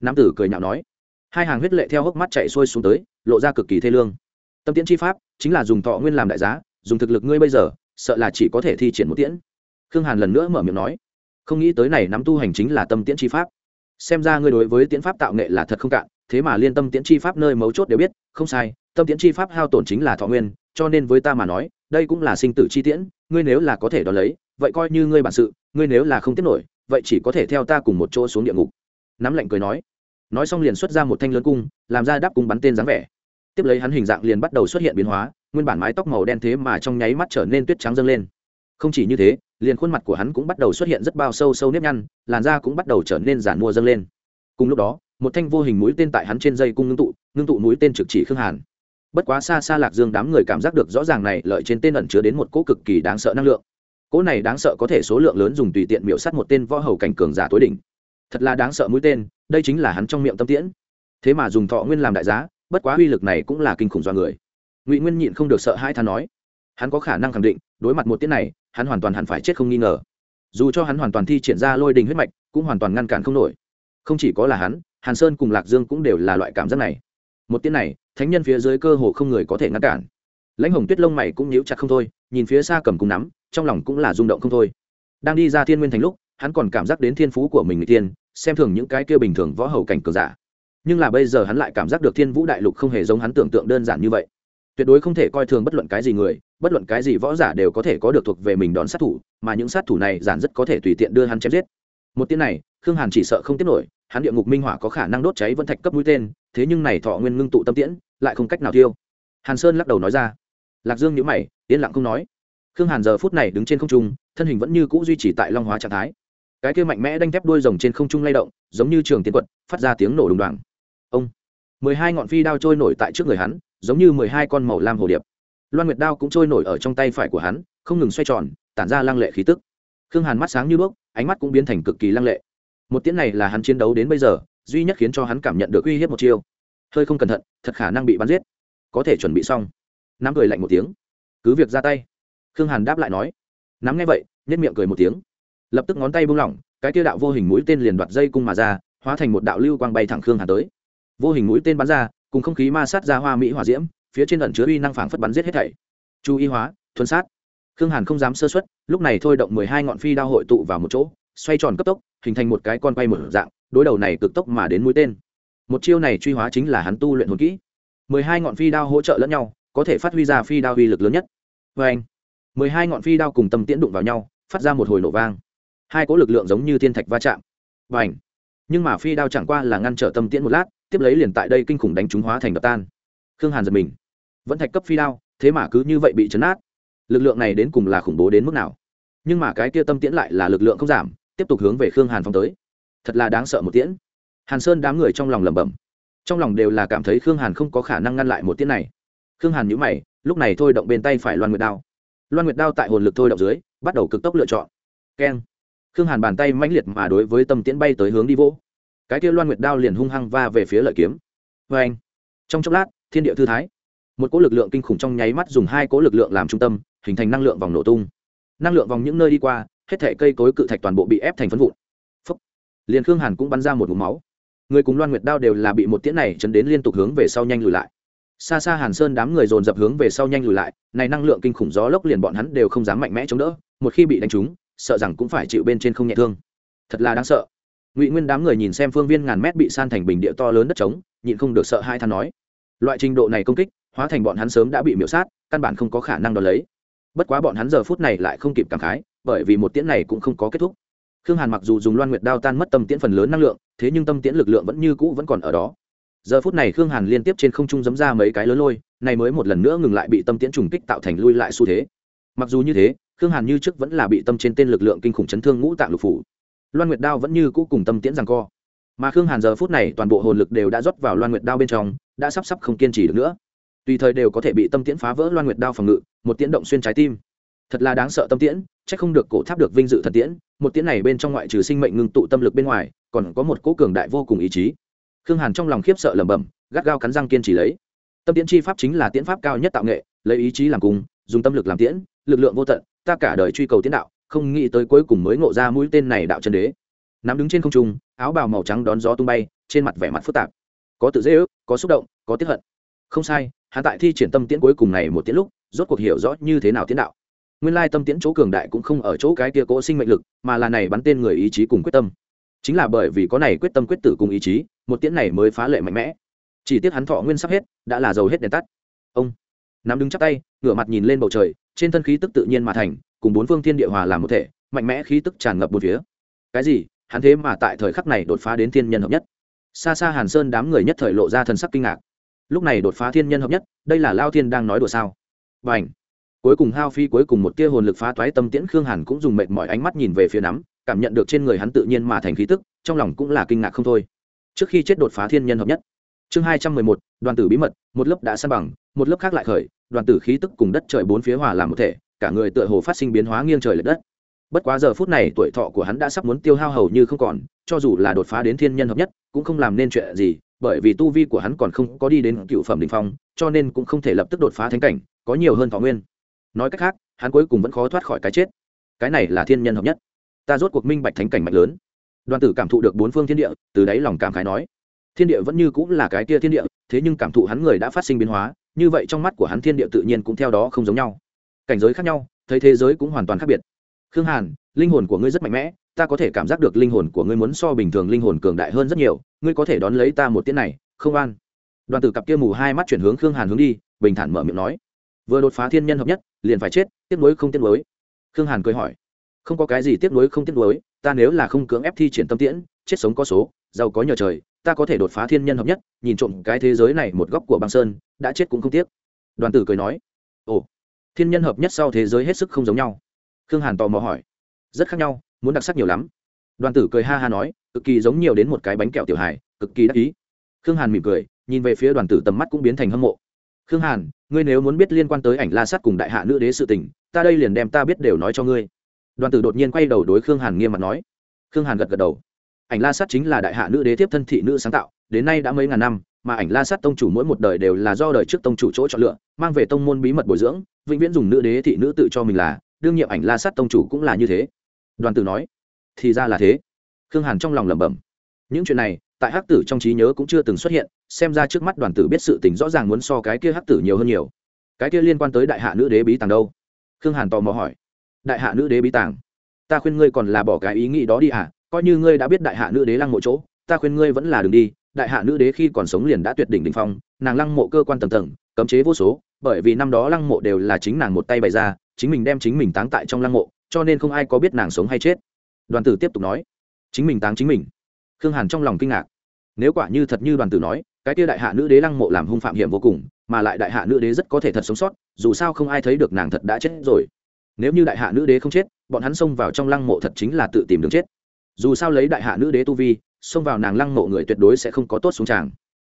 S1: Nam tử cười nhạo nói. Hai hàng huyết lệ theo hốc mắt chạy xuôi xuống tới, lộ ra cực kỳ thê lương. Tâm tiễn chi pháp chính là dùng thọ nguyên làm đại giá, dùng thực lực ngươi bây giờ, sợ là chỉ có thể thi triển một tiễn khương hàn lần nữa mở miệng nói, không nghĩ tới này nắm tu hành chính là tâm tiễn chi pháp. Xem ra ngươi đối với tiễn pháp tạo nghệ là thật không cạn, thế mà liên tâm tiễn chi pháp nơi mấu chốt đều biết, không sai, tâm tiễn chi pháp hao tổn chính là thọ nguyên, cho nên với ta mà nói, đây cũng là sinh tử chi tiễn, ngươi nếu là có thể đón lấy, vậy coi như ngươi bản sự, ngươi nếu là không tiếp nổi, vậy chỉ có thể theo ta cùng một chỗ xuống địa ngục. Nắm lạnh cười nói. Nói xong liền xuất ra một thanh lớn cung, làm ra đáp cung bắn tên dáng vẻ. Tiếp lấy hắn hình dạng liền bắt đầu xuất hiện biến hóa, nguyên bản mái tóc màu đen thế mà trong nháy mắt trở nên tuyết trắng dâng lên. Không chỉ như thế liền khuôn mặt của hắn cũng bắt đầu xuất hiện rất bao sâu sâu nếp nhăn, làn da cũng bắt đầu trở nên giản mua dâng lên. Cùng lúc đó, một thanh vô hình mũi tên tại hắn trên dây cung ngưng tụ ngưng tụ mũi tên trực chỉ khương hàn. Bất quá xa xa lạc dương đám người cảm giác được rõ ràng này lợi trên tên ẩn chứa đến một cỗ cực kỳ đáng sợ năng lượng. Cỗ này đáng sợ có thể số lượng lớn dùng tùy tiện miễu sắt một tên võ hầu cảnh cường giả tối đỉnh. Thật là đáng sợ mũi tên, đây chính là hắn trong miệng tâm tiễn. Thế mà dùng thọ nguyên làm đại giá, bất quá uy lực này cũng là kinh khủng do người. Ngụy nguyên nhịn không được sợ hai than nói, hắn có khả năng khẳng định, đối mặt một tiễn này hắn hoàn toàn hẳn phải chết không nghi ngờ. Dù cho hắn hoàn toàn thi triển ra lôi đình huyết mạch, cũng hoàn toàn ngăn cản không nổi. Không chỉ có là hắn, hàn sơn cùng lạc dương cũng đều là loại cảm giác này. Một tiếng này, thánh nhân phía dưới cơ hồ không người có thể ngăn cản. Lãnh hồng tuyết lông mày cũng nhíu chặt không thôi, nhìn phía xa cầm cùng nắm, trong lòng cũng là rung động không thôi. Đang đi ra thiên nguyên thành lúc, hắn còn cảm giác đến thiên phú của mình người tiên xem thường những cái kia bình thường võ hầu cảnh cường giả. Nhưng là bây giờ hắn lại cảm giác được thiên vũ đại lục không hề giống hắn tưởng tượng đơn giản như vậy. Tuyệt đối không thể coi thường bất luận cái gì người bất luận cái gì võ giả đều có thể có được thuộc về mình đón sát thủ, mà những sát thủ này giản rất có thể tùy tiện đưa hắn chém giết. Một tiếng này, khương hàn chỉ sợ không tiếp nổi, hắn địa ngục minh hỏa có khả năng đốt cháy vân thạch cấp mũi tên, thế nhưng này thọ nguyên ngưng tụ tâm tiễn, lại không cách nào tiêu hàn sơn lắc đầu nói ra. Lạc dương nhữ mày, yên lặng không nói. Khương hàn giờ phút này đứng trên không trung, thân hình vẫn như cũ duy trì tại long hóa trạng thái. Cái kia mạnh mẽ đanh thép đuôi rồng trên không trung lay động, giống như trường tiên quật, phát ra tiếng nổ đùng đoàng. Ông, mười hai ngọn phi đao trôi nổi tại trước người hắn, giống như mười hai con màu lam hồ điệp loan nguyệt đao cũng trôi nổi ở trong tay phải của hắn, không ngừng xoay tròn, tản ra lăng lệ khí tức. Khương hàn mắt sáng như bước ánh mắt cũng biến thành cực kỳ lăng lệ. Một tiếng này là hắn chiến đấu đến bây giờ, duy nhất khiến cho hắn cảm nhận được uy hiếp một chiêu. Hơi không cẩn thận, thật khả năng bị bắn giết. Có thể chuẩn bị xong. Nắm cười lạnh một tiếng. Cứ việc ra tay. Khương hàn đáp lại nói. Nắm nghe vậy nhất miệng cười một tiếng. Lập tức ngón tay buông lỏng, cái tiêu đạo vô hình mũi tên liền đoạt dây cung mà ra, hóa thành một đạo lưu quang bay thẳng khương hàn tới. Vô hình mũi tên bắn ra, cùng không khí ma sát ra hoa mỹ hỏa diễm phía trên ẩn chứa uy năng phảng phất bắn giết hết thảy. Chú ý hóa, thuần sát. Khương hàn không dám sơ xuất lúc này thôi động mười hai ngọn phi đao hội tụ vào một chỗ, xoay tròn cấp tốc, hình thành một cái con quay mở dạng, đối đầu này cực tốc mà đến mũi tên. Một chiêu này truy hóa chính là hắn tu luyện hồn kỹ. mười hai ngọn phi đao hỗ trợ lẫn nhau, có thể phát huy ra phi đao uy lực lớn nhất. Vê anh, mười hai ngọn phi đao cùng tâm tiễn đụng vào nhau, phát ra một hồi nổ vang. Hai cỗ lực lượng giống như thiên thạch va chạm. Và ảnh nhưng mà phi đao chẳng qua là ngăn trở tâm tiễn một lát, tiếp lấy liền tại đây kinh khủng đánh chúng hóa thành đập tan. Khương hàn giật mình vẫn thạch cấp phi đao, thế mà cứ như vậy bị chấn át lực lượng này đến cùng là khủng bố đến mức nào? Nhưng mà cái kia tâm tiễn lại là lực lượng không giảm, tiếp tục hướng về khương hàn phong tới. Thật là đáng sợ một tiễn. Hàn sơn đám người trong lòng lẩm bẩm. Trong lòng đều là cảm thấy khương hàn không có khả năng ngăn lại một tiễn này. Khương hàn nhữ mày, lúc này thôi động bên tay phải loan nguyệt đao. Loan nguyệt đao tại hồn lực thôi động dưới, bắt đầu cực tốc lựa chọn. Keng. Khương hàn bàn tay mãnh liệt mà đối với tâm tiễn bay tới hướng đi vỗ cái kia loan nguyệt đao liền hung hăng va về phía lợi kiếm. Vê anh trong chốc lát, thiên địa thư thái một cỗ lực lượng kinh khủng trong nháy mắt dùng hai cỗ lực lượng làm trung tâm, hình thành năng lượng vòng nổ tung. Năng lượng vòng những nơi đi qua, hết thể cây cối cự thạch toàn bộ bị ép thành phân vụn. Phấp liền khương hàn cũng bắn ra một vùng máu. Người cùng loan nguyệt đao đều là bị một tiễn này chấn đến liên tục hướng về sau nhanh lùi lại. Xa xa hàn sơn đám người dồn dập hướng về sau nhanh lùi lại, này năng lượng kinh khủng gió lốc liền bọn hắn đều không dám mạnh mẽ chống đỡ, một khi bị đánh trúng, sợ rằng cũng phải chịu bên trên không nhẹ thương. Thật là đáng sợ. Ngụy nguyên đám người nhìn xem phương viên ngàn mét bị san thành bình địa to lớn đất trống, nhịn không được sợ hai than nói. Loại trình độ này công kích hóa thành bọn hắn sớm đã bị miễu sát, căn bản không có khả năng đón lấy. Bất quá bọn hắn giờ phút này lại không kịp cảm khái, bởi vì một tiễn này cũng không có kết thúc. Khương hàn mặc dù dùng loan nguyệt đao tan mất tâm tiễn phần lớn năng lượng, thế nhưng tâm tiễn lực lượng vẫn như cũ vẫn còn ở đó. Giờ phút này khương hàn liên tiếp trên không trung giấm ra mấy cái lớn lôi, này mới một lần nữa ngừng lại bị tâm tiễn trùng kích tạo thành lui lại xu thế. Mặc dù như thế, khương hàn như trước vẫn là bị tâm trên tên lực lượng kinh khủng chấn thương ngũ tạng lục phủ. Loan nguyệt đao vẫn như cũ cùng tâm tiễn rằng co. Mà khương hàn giờ phút này toàn bộ hồn lực đều đã rót vào loan nguyệt đao bên trong, đã sắp sắp không kiên trì được nữa tùy thời đều có thể bị tâm tiễn phá vỡ loan nguyệt đao phòng ngự, một tiễn động xuyên trái tim. Thật là đáng sợ tâm tiễn c h ắ c không được cổ tháp được vinh dự thần tiễn, một tiễn này bên trong ngoại trừ sinh mệnh ngưng tụ tâm lực bên ngoài, còn có một cố cường đại vô cùng ý chí. Khương hàn trong lòng khiếp sợ lẩm bẩm, gắt gao cắn răng kiên trì lấy. Tâm tiễn chi pháp chính là tiễn pháp cao nhất tạo nghệ, lấy ý chí làm cùng, dùng tâm lực làm tiễn, lực lượng vô tận, ta cả đời truy cầu tiễn đạo, không nghĩ tới cuối cùng mới ngộ ra mũi tên này đạo chân đế. Nắm đứng trên không trung, áo bào màu trắng đón gió tung bay, trên mặt vẻ mặt phức tạp. Có tự dễ ước, có xúc động, có tiếp hận không sai hạ tại thi triển tâm tiễn cuối cùng này một tiễn lúc, rốt cuộc hiểu rõ như thế nào tiến đạo. Nguyên lai tâm tiễn chỗ cường đại cũng không ở chỗ cái kia cỗ sinh mệnh lực, mà là này bắn tên người ý chí cùng quyết tâm. Chính là bởi vì có này quyết tâm quyết tử cùng ý chí, một tiễn này mới phá lệ mạnh mẽ. Chỉ tiếc hắn thọ nguyên sắp hết, đã là dầu hết đèn tắt. Ông nắm đứng chắp tay, ngửa mặt nhìn lên bầu trời, trên thân khí tức tự nhiên mà thành, cùng bốn phương thiên địa hòa làm một thể, mạnh mẽ khí tức tràn ngập bốn phía. Cái gì? Hắn thế mà tại thời khắc này đột phá đến thiên nhân hợp nhất. Xa xa hàn sơn đám người nhất thời lộ ra thần sắc kinh ngạc lúc này đột phá thiên nhân hợp nhất, đây là lao thiên đang nói đùa sao? B à n h cuối cùng hao phi, cuối cùng một tia hồn lực phá toái tâm tiễn khương hàn cũng dùng mệt mỏi ánh mắt nhìn về phía nắm, cảm nhận được trên người hắn tự nhiên mà thành khí tức, trong lòng cũng là kinh ngạc không thôi. Trước khi chết đột phá thiên nhân hợp nhất. Chương hai trăm mười một, đoàn tử bí mật, một lớp đã san bằng, một lớp khác lại khởi, đoàn tử khí tức cùng đất trời bốn phía hòa làm một thể, cả người tựa hồ phát sinh biến hóa nghiêng trời l ệ đất. Bất quá giờ phút này tuổi thọ của hắn đã sắp muốn tiêu hao hầu như không còn, cho dù là đột phá đến thiên nhân hợp nhất, cũng không làm nên chuyện gì bởi vì tu vi của hắn còn không có đi đến cựu phẩm đ ỉ n h phong, cho nên cũng không thể lập tức đột phá thánh cảnh, có nhiều hơn thọ nguyên. Nói cách khác, hắn cuối cùng vẫn khó thoát khỏi cái chết. Cái này là thiên nhân hợp nhất. Ta rốt cuộc minh bạch thánh cảnh mạnh lớn. Đoàn tử cảm thụ được bốn phương thiên địa, từ đáy lòng cảm khái nói. Thiên địa vẫn như cũng là cái kia thiên địa, thế nhưng cảm thụ hắn người đã phát sinh biến hóa, như vậy trong mắt của hắn thiên địa tự nhiên cũng theo đó không giống nhau. Cảnh giới khác nhau, thấy thế giới cũng hoàn toàn khác biệt. Khương hàn linh hồn của ngươi rất mạnh mẽ, ta có thể cảm giác được linh hồn của ngươi muốn so bình thường linh hồn cường đại hơn rất nhiều, ngươi có thể đón lấy ta một tiết này, không an. Đoàn tử cặp kia mù hai mắt chuyển hướng khương hàn hướng đi, bình thản mở miệng nói. Vừa đột phá thiên nhân hợp nhất, liền phải chết, tiếc nuối không tiếc nuối. Khương hàn cười hỏi. Không có cái gì tiếc nuối không tiếc nuối, ta nếu là không cưỡng ép thi triển tâm tiễn, chết sống có số, giàu có nhờ trời, ta có thể đột phá thiên nhân hợp nhất, nhìn trộm cái thế giới này một góc của băng sơn, đã chết cũng không tiếc. Đoàn tử cười nói. Ồ, thiên nhân hợp nhất sau thế giới hết sức không giống nhau. Khương hàn tò mò hỏi rất khác nhau, muốn đặc sắc nhiều lắm. Đoàn tử cười ha ha nói, cực kỳ giống nhiều đến một cái bánh kẹo tiểu hài, cực kỳ đắc ý. Khương hàn mỉm cười, nhìn về phía đoàn tử tầm mắt cũng biến thành hâm mộ. Khương hàn, ngươi nếu muốn biết liên quan tới ảnh la sắt cùng đại hạ nữ đế sự tình, ta đây liền đem ta biết đều nói cho ngươi. Đoàn tử đột nhiên quay đầu đối khương hàn nghiêm mặt nói. Khương hàn gật gật đầu. Ảnh la sắt chính là đại hạ nữ đế tiếp thân thị nữ sáng tạo, đến nay đã mấy ngàn năm, mà ảnh la sắt tông chủ mỗi một đời đều là do đời trước tông chủ chỗ chọn lựa, mang về tông môn bí mật bồi dưỡng, vĩnh viễn dùng nữ đế thị nữ tự cho mình là, đương nhiệm ảnh la sắt tông chủ cũng là như thế đoàn tử nói, thì ra là thế. Khương hàn trong lòng lẩm bẩm. Những chuyện này, tại hắc tử trong trí nhớ cũng chưa từng xuất hiện, xem ra trước mắt đoàn tử biết sự tình rõ ràng muốn so cái kia hắc tử nhiều hơn nhiều. Cái kia liên quan tới đại hạ nữ đế bí tàng đâu? Khương hàn tò mò hỏi. Đại hạ nữ đế bí tàng? Ta khuyên ngươi còn là bỏ cái ý nghĩ đó đi à coi như ngươi đã biết đại hạ nữ đế lăng mộ chỗ, ta khuyên ngươi vẫn là đ đi. Đại hạ nữ đế khi còn sống liền đã tuyệt đỉnh đình phong, nàng lăng mộ cơ quan tầng tầng, cấm chế vô số, bởi vì năm đó lăng mộ đều là chính nàng một tay bày ra, chính mình đem chính mình táng tại trong lăng mộ cho nên không ai có biết nàng sống hay chết. Đoàn tử tiếp tục nói, chính mình táng chính mình. Khương hàn trong lòng kinh ngạc. Nếu quả như thật như đoàn tử nói, cái kia đại hạ nữ đế lăng mộ làm hung phạm hiểm vô cùng, mà lại đại hạ nữ đế rất có thể thật sống sót, dù sao không ai thấy được nàng thật đã chết rồi. Nếu như đại hạ nữ đế không chết, bọn hắn xông vào trong lăng mộ thật chính là tự tìm đường chết. Dù sao lấy đại hạ nữ đế tu vi, xông vào nàng lăng mộ người tuyệt đối sẽ không có tốt xuống tràng.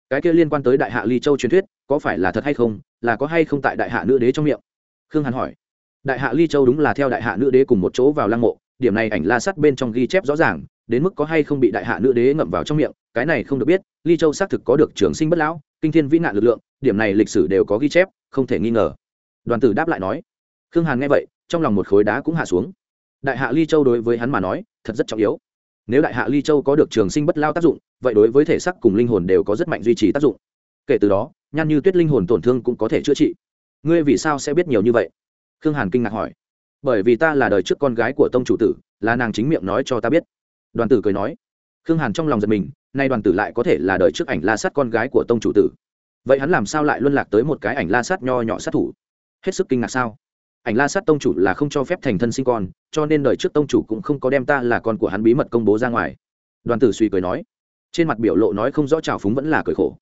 S1: Cái kia liên quan tới đại hạ ly châu truyền thuyết, có phải là thật hay không, là có hay không tại đại hạ nữ đế trong miệng? Khương hàn hỏi đại hạ ly châu đúng là theo đại hạ nữ đế cùng một chỗ vào lăng mộ, điểm này ảnh la sắt bên trong ghi chép rõ ràng, đến mức có hay không bị đại hạ nữ đế ngậm vào trong miệng, cái này không được biết, ly châu xác thực có được trường sinh bất lão, kinh thiên vĩ nạn lực lượng, điểm này lịch sử đều có ghi chép, không thể nghi ngờ. Đoàn tử đáp lại nói, khương hàn nghe vậy, trong lòng một khối đá cũng hạ xuống. Đại hạ ly châu đối với hắn mà nói, thật rất trọng yếu. Nếu đại hạ ly châu có được trường sinh bất lao tác dụng, vậy đối với thể xác cùng linh hồn đều có rất mạnh duy trì tác dụng. Kể từ đó, nhan như tuyết linh hồn tổn thương cũng có thể chữa trị. Ngươi vì sao sẽ biết nhiều như vậy? Khương hàn kinh ngạc hỏi, bởi vì ta là đời trước con gái của tông chủ tử, là nàng chính miệng nói cho ta biết. Đoàn tử cười nói, khương hàn trong lòng giật mình, nay đoàn tử lại có thể là đời trước ảnh la sát con gái của tông chủ tử. Vậy hắn làm sao lại luân lạc tới một cái ảnh la sát nho nhỏ sát thủ? Hết sức kinh ngạc sao? Ảnh la sát tông chủ là không cho phép thành thân sinh con, cho nên đời trước tông chủ cũng không có đem ta là con của hắn bí mật công bố ra ngoài. Đoàn tử suy cười nói, trên mặt biểu lộ nói không rõ trào phúng vẫn là cười khổ.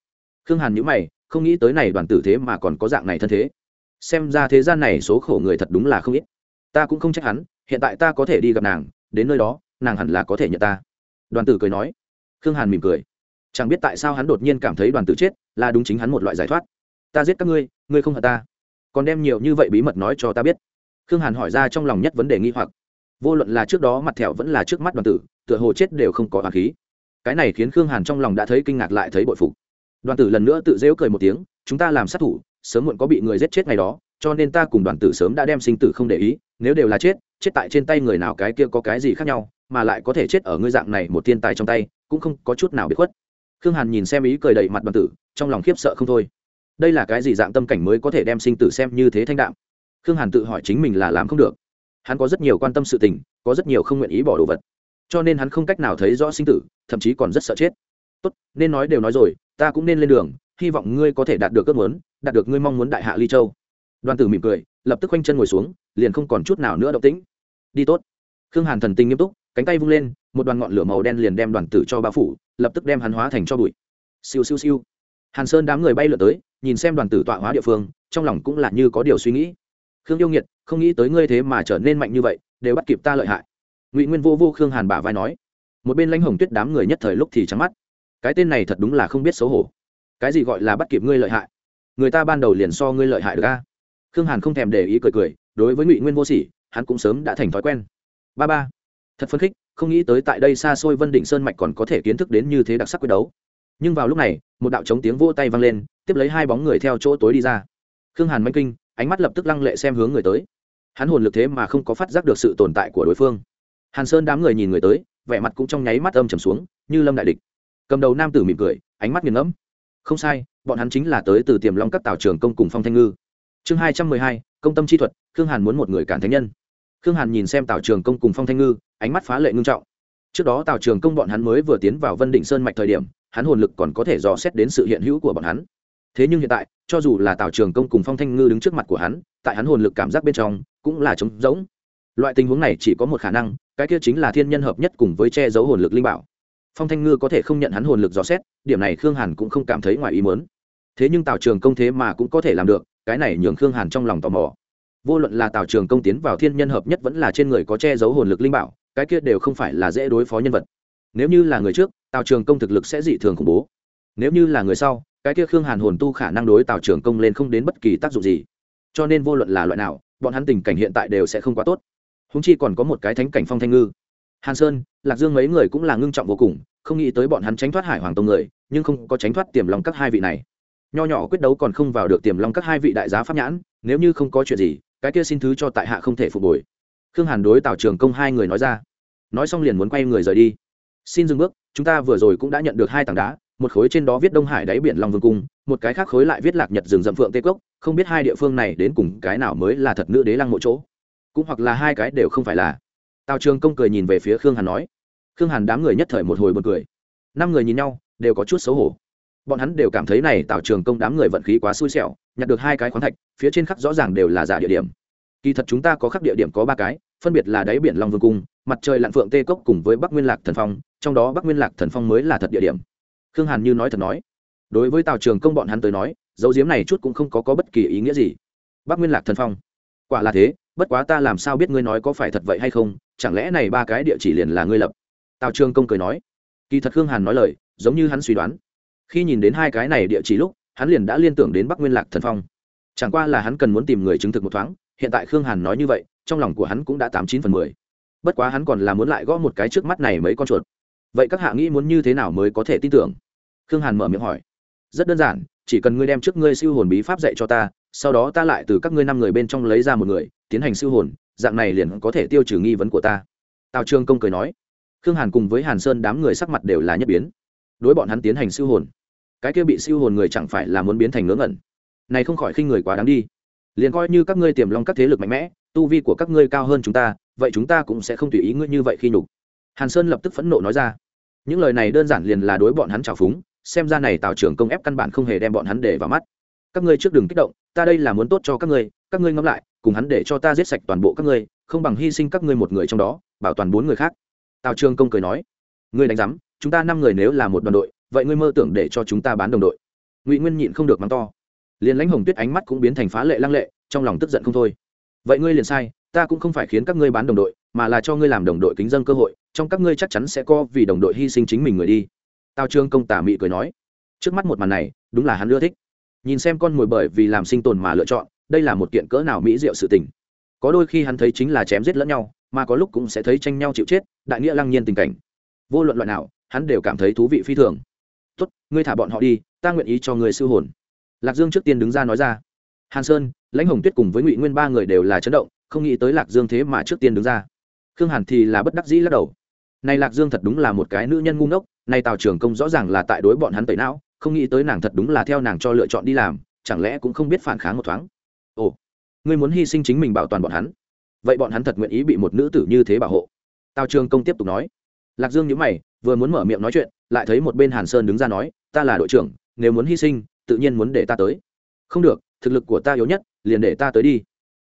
S1: Khương hàn nhữ mày, không nghĩ tới này đoàn tử thế mà còn có dạng này thân thế xem ra thế gian này số khổ người thật đúng là không ít. Ta cũng không trách hắn, hiện tại ta có thể đi gặp nàng, đến nơi đó, nàng hẳn là có thể nhận ta. Đoàn tử cười nói. Khương hàn mỉm cười. Chẳng biết tại sao hắn đột nhiên cảm thấy đoàn tử chết, là đúng chính hắn một loại giải thoát. Ta giết các ngươi ngươi không hận ta. Còn đem nhiều như vậy bí mật nói cho ta biết. Khương hàn hỏi ra trong lòng nhất vấn đề nghi hoặc. Vô luận là trước đó mặt thẹo vẫn là trước mắt đoàn tử, tựa hồ chết đều không có hoàng khí. Cái này khiến khương hàn trong lòng đã thấy kinh ngạc lại thấy bội phục. Đoàn tử lần nữa tự dễu cười một tiếng, chúng ta làm sát thủ sớm muộn có bị người giết chết ngày đó, cho nên ta cùng đoàn tử sớm đã đem sinh tử không để ý, nếu đều là chết chết tại trên tay người nào cái kia có cái gì khác nhau, mà lại có thể chết ở ngươi dạng này một thiên tài trong tay, cũng không có chút nào bị khuất. Khương hàn nhìn xem ý cười đầy mặt đoàn tử, trong lòng khiếp sợ không thôi. Đây là cái gì dạng tâm cảnh mới có thể đem sinh tử xem như thế thanh đạm? Khương hàn tự hỏi chính mình là làm không được. Hắn có rất nhiều quan tâm sự tình, có rất nhiều không nguyện ý bỏ đồ vật. Cho nên hắn không cách nào thấy rõ sinh tử, thậm chí còn rất sợ chết. Tốt, nên nói đều nói rồi, ta cũng nên lên đường, hy vọng ngươi có thể đạt được ước muốn đạt được ngươi mong muốn đại hạ ly châu. Đoàn tử mỉm cười, lập tức quanh chân ngồi xuống, liền không còn chút nào nữa động tĩnh. Đi tốt. Khương hàn thần tinh nghiêm túc, cánh tay vung lên, một đoàn ngọn lửa màu đen liền đem đoàn tử cho bao phủ, lập tức đem hắn hóa thành cho bụi. Siêu siêu siêu. Hàn sơn đám người bay lượn tới, nhìn xem đoàn tử tọa hóa địa phương, trong lòng cũng là như có điều suy nghĩ. Khương yêu nghiệt, không nghĩ tới ngươi thế mà trở nên mạnh như vậy, đều bắt kịp ta lợi hại. Ngụy nguyên vô vô khương hàn bả vai nói. Một bên lãnh hồng tuyết đám người nhất thời lúc thì trắng mắt. Cái tên này thật đúng là không biết xấu hổ. Cái gì gọi là bắt kịp ngươi lợi hại? Người ta ban đầu liền so ngươi lợi hại được a. Khương hàn không thèm để ý cười cười, đối với ngụy nguyên vô sỉ, hắn cũng sớm đã thành thói quen. Ba ba, thật phấn khích, không nghĩ tới tại đây xa xôi vân định sơn mạch còn có thể kiến thức đến như thế đặc sắc quyết đấu. Nhưng vào lúc này, một đạo chống tiếng vỗ tay vang lên, tiếp lấy hai bóng người theo chỗ tối đi ra. Khương hàn manh kinh, ánh mắt lập tức lăng lệ xem hướng người tới. Hắn hồn lực thế mà không có phát giác được sự tồn tại của đối phương. Hàn sơn đám người nhìn người tới, vẻ mặt cũng trong nháy mắt âm trầm xuống, như lâm đại địch. Cầm đầu nam tử mỉm cười, ánh mắt nghiền ngẫm. Không sai bọn hắn chính là tới từ tiềm long các tào trường công cùng phong thanh ngư. Chương hai trăm mười hai, công tâm chi thuật, khương hàn muốn một người cản thánh nhân. Khương hàn nhìn xem tào trường công cùng phong thanh ngư, ánh mắt phá lệ ngưng trọng. Trước đó tào trường công bọn hắn mới vừa tiến vào vân định sơn mạch thời điểm, hắn hồn lực còn có thể dò xét đến sự hiện hữu của bọn hắn. Thế nhưng hiện tại, cho dù là tào trường công cùng phong thanh ngư đứng trước mặt của hắn, tại hắn hồn lực cảm giác bên trong, cũng là trống rỗng. Loại tình huống này chỉ có một khả năng, cái kia chính là thiên nhân hợp nhất cùng với che giấu hồn lực linh bảo. Phong thanh ngư có thể không nhận hắn hồn lực dò xét, điểm này khương hàn cũng không cảm thấy ngoài ý mớn thế nhưng tào trường công thế mà cũng có thể làm được, cái này nhường khương hàn trong lòng tò mò. Vô luận là tào trường công tiến vào thiên nhân hợp nhất vẫn là trên người có che giấu hồn lực linh bảo, cái kia đều không phải là dễ đối phó nhân vật. Nếu như là người trước, tào trường công thực lực sẽ dị thường khủng bố. Nếu như là người sau, cái kia khương hàn hồn tu khả năng đối tào trường công lên không đến bất kỳ tác dụng gì. Cho nên vô luận là loại nào, bọn hắn tình cảnh hiện tại đều sẽ không quá tốt. Húng chi còn có một cái thánh cảnh phong thanh ngư. Hàn sơn, lạc dương mấy người cũng là ngưng trọng vô cùng, không nghĩ tới bọn hắn tránh thoát hải hoàng tông người, nhưng không có tránh thoát tiềm long các hai vị này nho nhỏ quyết đấu còn không vào được tiềm long các hai vị đại giá pháp nhãn, nếu như không có chuyện gì, cái kia xin thứ cho tại hạ không thể phục hồi. Khương hàn đối tào trường công hai người nói ra. Nói xong liền muốn quay người rời đi. Xin dừng bước, chúng ta vừa rồi cũng đã nhận được hai tảng đá, một khối trên đó viết đông hải đáy biển long vương cung, một cái khác khối lại viết lạc nhật rừng rậm phượng tây cốc, không biết hai địa phương này đến cùng cái nào mới là thật nữ đế lăng mỗi chỗ. Cũng hoặc là hai cái đều không phải là. Tào trường công cười nhìn về phía khương hàn nói. Khương hàn đám người nhất thời một hồi b u ồ n cười. Năm người nhìn nhau, đều có chút xấu hổ bọn hắn đều cảm thấy này tào trường công đám người vận khí quá xui xẻo nhặt được hai cái khoáng thạch phía trên khắc rõ ràng đều là giả địa điểm. Kỳ thật chúng ta có khắc địa điểm có ba cái phân biệt là đáy biển long vương cung mặt trời lặn phượng tê cốc cùng với bắc nguyên lạc thần phong trong đó bắc nguyên lạc thần phong mới là thật địa điểm. Khương hàn như nói thật nói đối với tào trường công bọn hắn tới nói dấu diếm này chút cũng không có, có bất kỳ ý nghĩa gì. Bắc nguyên lạc thần phong quả là thế bất quá ta làm sao biết ngươi nói có phải thật vậy hay không chẳng lẽ này ba cái địa chỉ liền là ngươi lập? Tào trường công cười nói kỳ thật khương hàn nói lời giống như hắn suy đoán khi nhìn đến hai cái này địa chỉ lúc, hắn liền đã liên tưởng đến bắc nguyên lạc thần phong. Chẳng qua là hắn cần muốn tìm người chứng thực một thoáng, hiện tại khương hàn nói như vậy, trong lòng của hắn cũng đã tám chín phần mười. Bất quá hắn còn là muốn lại gõ một cái trước mắt này mấy con chuột. Vậy các hạ nghĩ muốn như thế nào mới có thể tin tưởng? Khương hàn mở miệng hỏi. Rất đơn giản, chỉ cần ngươi đem trước ngươi siêu hồn bí pháp dạy cho ta, sau đó ta lại từ các ngươi năm người bên trong lấy ra một người, tiến hành siêu hồn, dạng này liền có thể tiêu trừ nghi vấn của ta. Tào trương công cười nói. Khương hàn cùng với hàn sơn đám người sắc mặt đều là nhất biến đối bọn hắn tiến hành siêu hồn. Cái kia bị siêu hồn người chẳng phải là muốn biến thành ngớ ngẩn. Này không khỏi khinh người quá đáng đi. Liền coi như các ngươi tiềm long các thế lực mạnh mẽ, tu vi của các ngươi cao hơn chúng ta, vậy chúng ta cũng sẽ không tùy ý ngươi như vậy khi nhục. Hàn sơn lập tức phẫn nộ nói ra. Những lời này đơn giản liền là đối bọn hắn trào phúng, xem ra này tào trưởng công ép căn bản không hề đem bọn hắn để vào mắt. Các ngươi trước đừng kích động, ta đây là muốn tốt cho các ngươi các ngươi ngẫm lại, cùng hắn để cho ta giết sạch toàn bộ các ngươi, không bằng hy sinh các ngươi một người trong đó, bảo toàn bốn người khác. Tào trường công cười nói. Ngươi đánh giám chúng ta năm người nếu là một đoàn đội, vậy ngươi mơ tưởng để cho chúng ta bán đồng đội. Ngụy nguyên nhịn không được mắng to. Liền lãnh hồng tuyết ánh mắt cũng biến thành phá lệ lăng lệ, trong lòng tức giận không thôi. Vậy ngươi liền sai, ta cũng không phải khiến các ngươi bán đồng đội, mà là cho ngươi làm đồng đội kính dân cơ hội, trong các ngươi chắc chắn sẽ có vì đồng đội hy sinh chính mình người đi. Tào trương công tả mị cười nói. Trước mắt một màn này, đúng là hắn ưa thích. Nhìn xem con mồi bởi vì làm sinh tồn mà lựa chọn, đây là một kiện cỡ nào mỹ diệu sự tình. Có đôi khi hắn thấy chính là chém giết lẫn nhau, mà có lúc cũng sẽ thấy tranh nhau chịu chết, đại nghĩa lăng nhiên tình cảnh. Vô luận loại nào hắn đều cảm thấy thú vị phi thường. Tốt, ngươi thả bọn họ đi, ta nguyện ý cho người sư hồn. Lạc dương trước tiên đứng ra nói ra. Hàn sơn, lãnh hồng tuyết cùng với ngụy nguyên ba người đều là chấn động, không nghĩ tới lạc dương thế mà trước tiên đứng ra. Khương hàn thì là bất đắc dĩ lắc đầu. Này lạc dương thật đúng là một cái nữ nhân ngu ngốc nay tào trường công rõ ràng là tại đối bọn hắn tẩy não, không nghĩ tới nàng thật đúng là theo nàng cho lựa chọn đi làm, chẳng lẽ cũng không biết phản kháng một thoáng. Ồ, ngươi muốn hy sinh chính mình bảo toàn bọn hắn? Vậy bọn hắn thật nguyện ý bị một nữ tử như thế bảo hộ? Tào trường công tiếp tục nói. Lạc dương nhữ mày vừa muốn mở miệng nói chuyện, lại thấy một bên hàn sơn đứng ra nói, ta là đội trưởng, nếu muốn hy sinh, tự nhiên muốn để ta tới. Không được, thực lực của ta yếu nhất, liền để ta tới đi.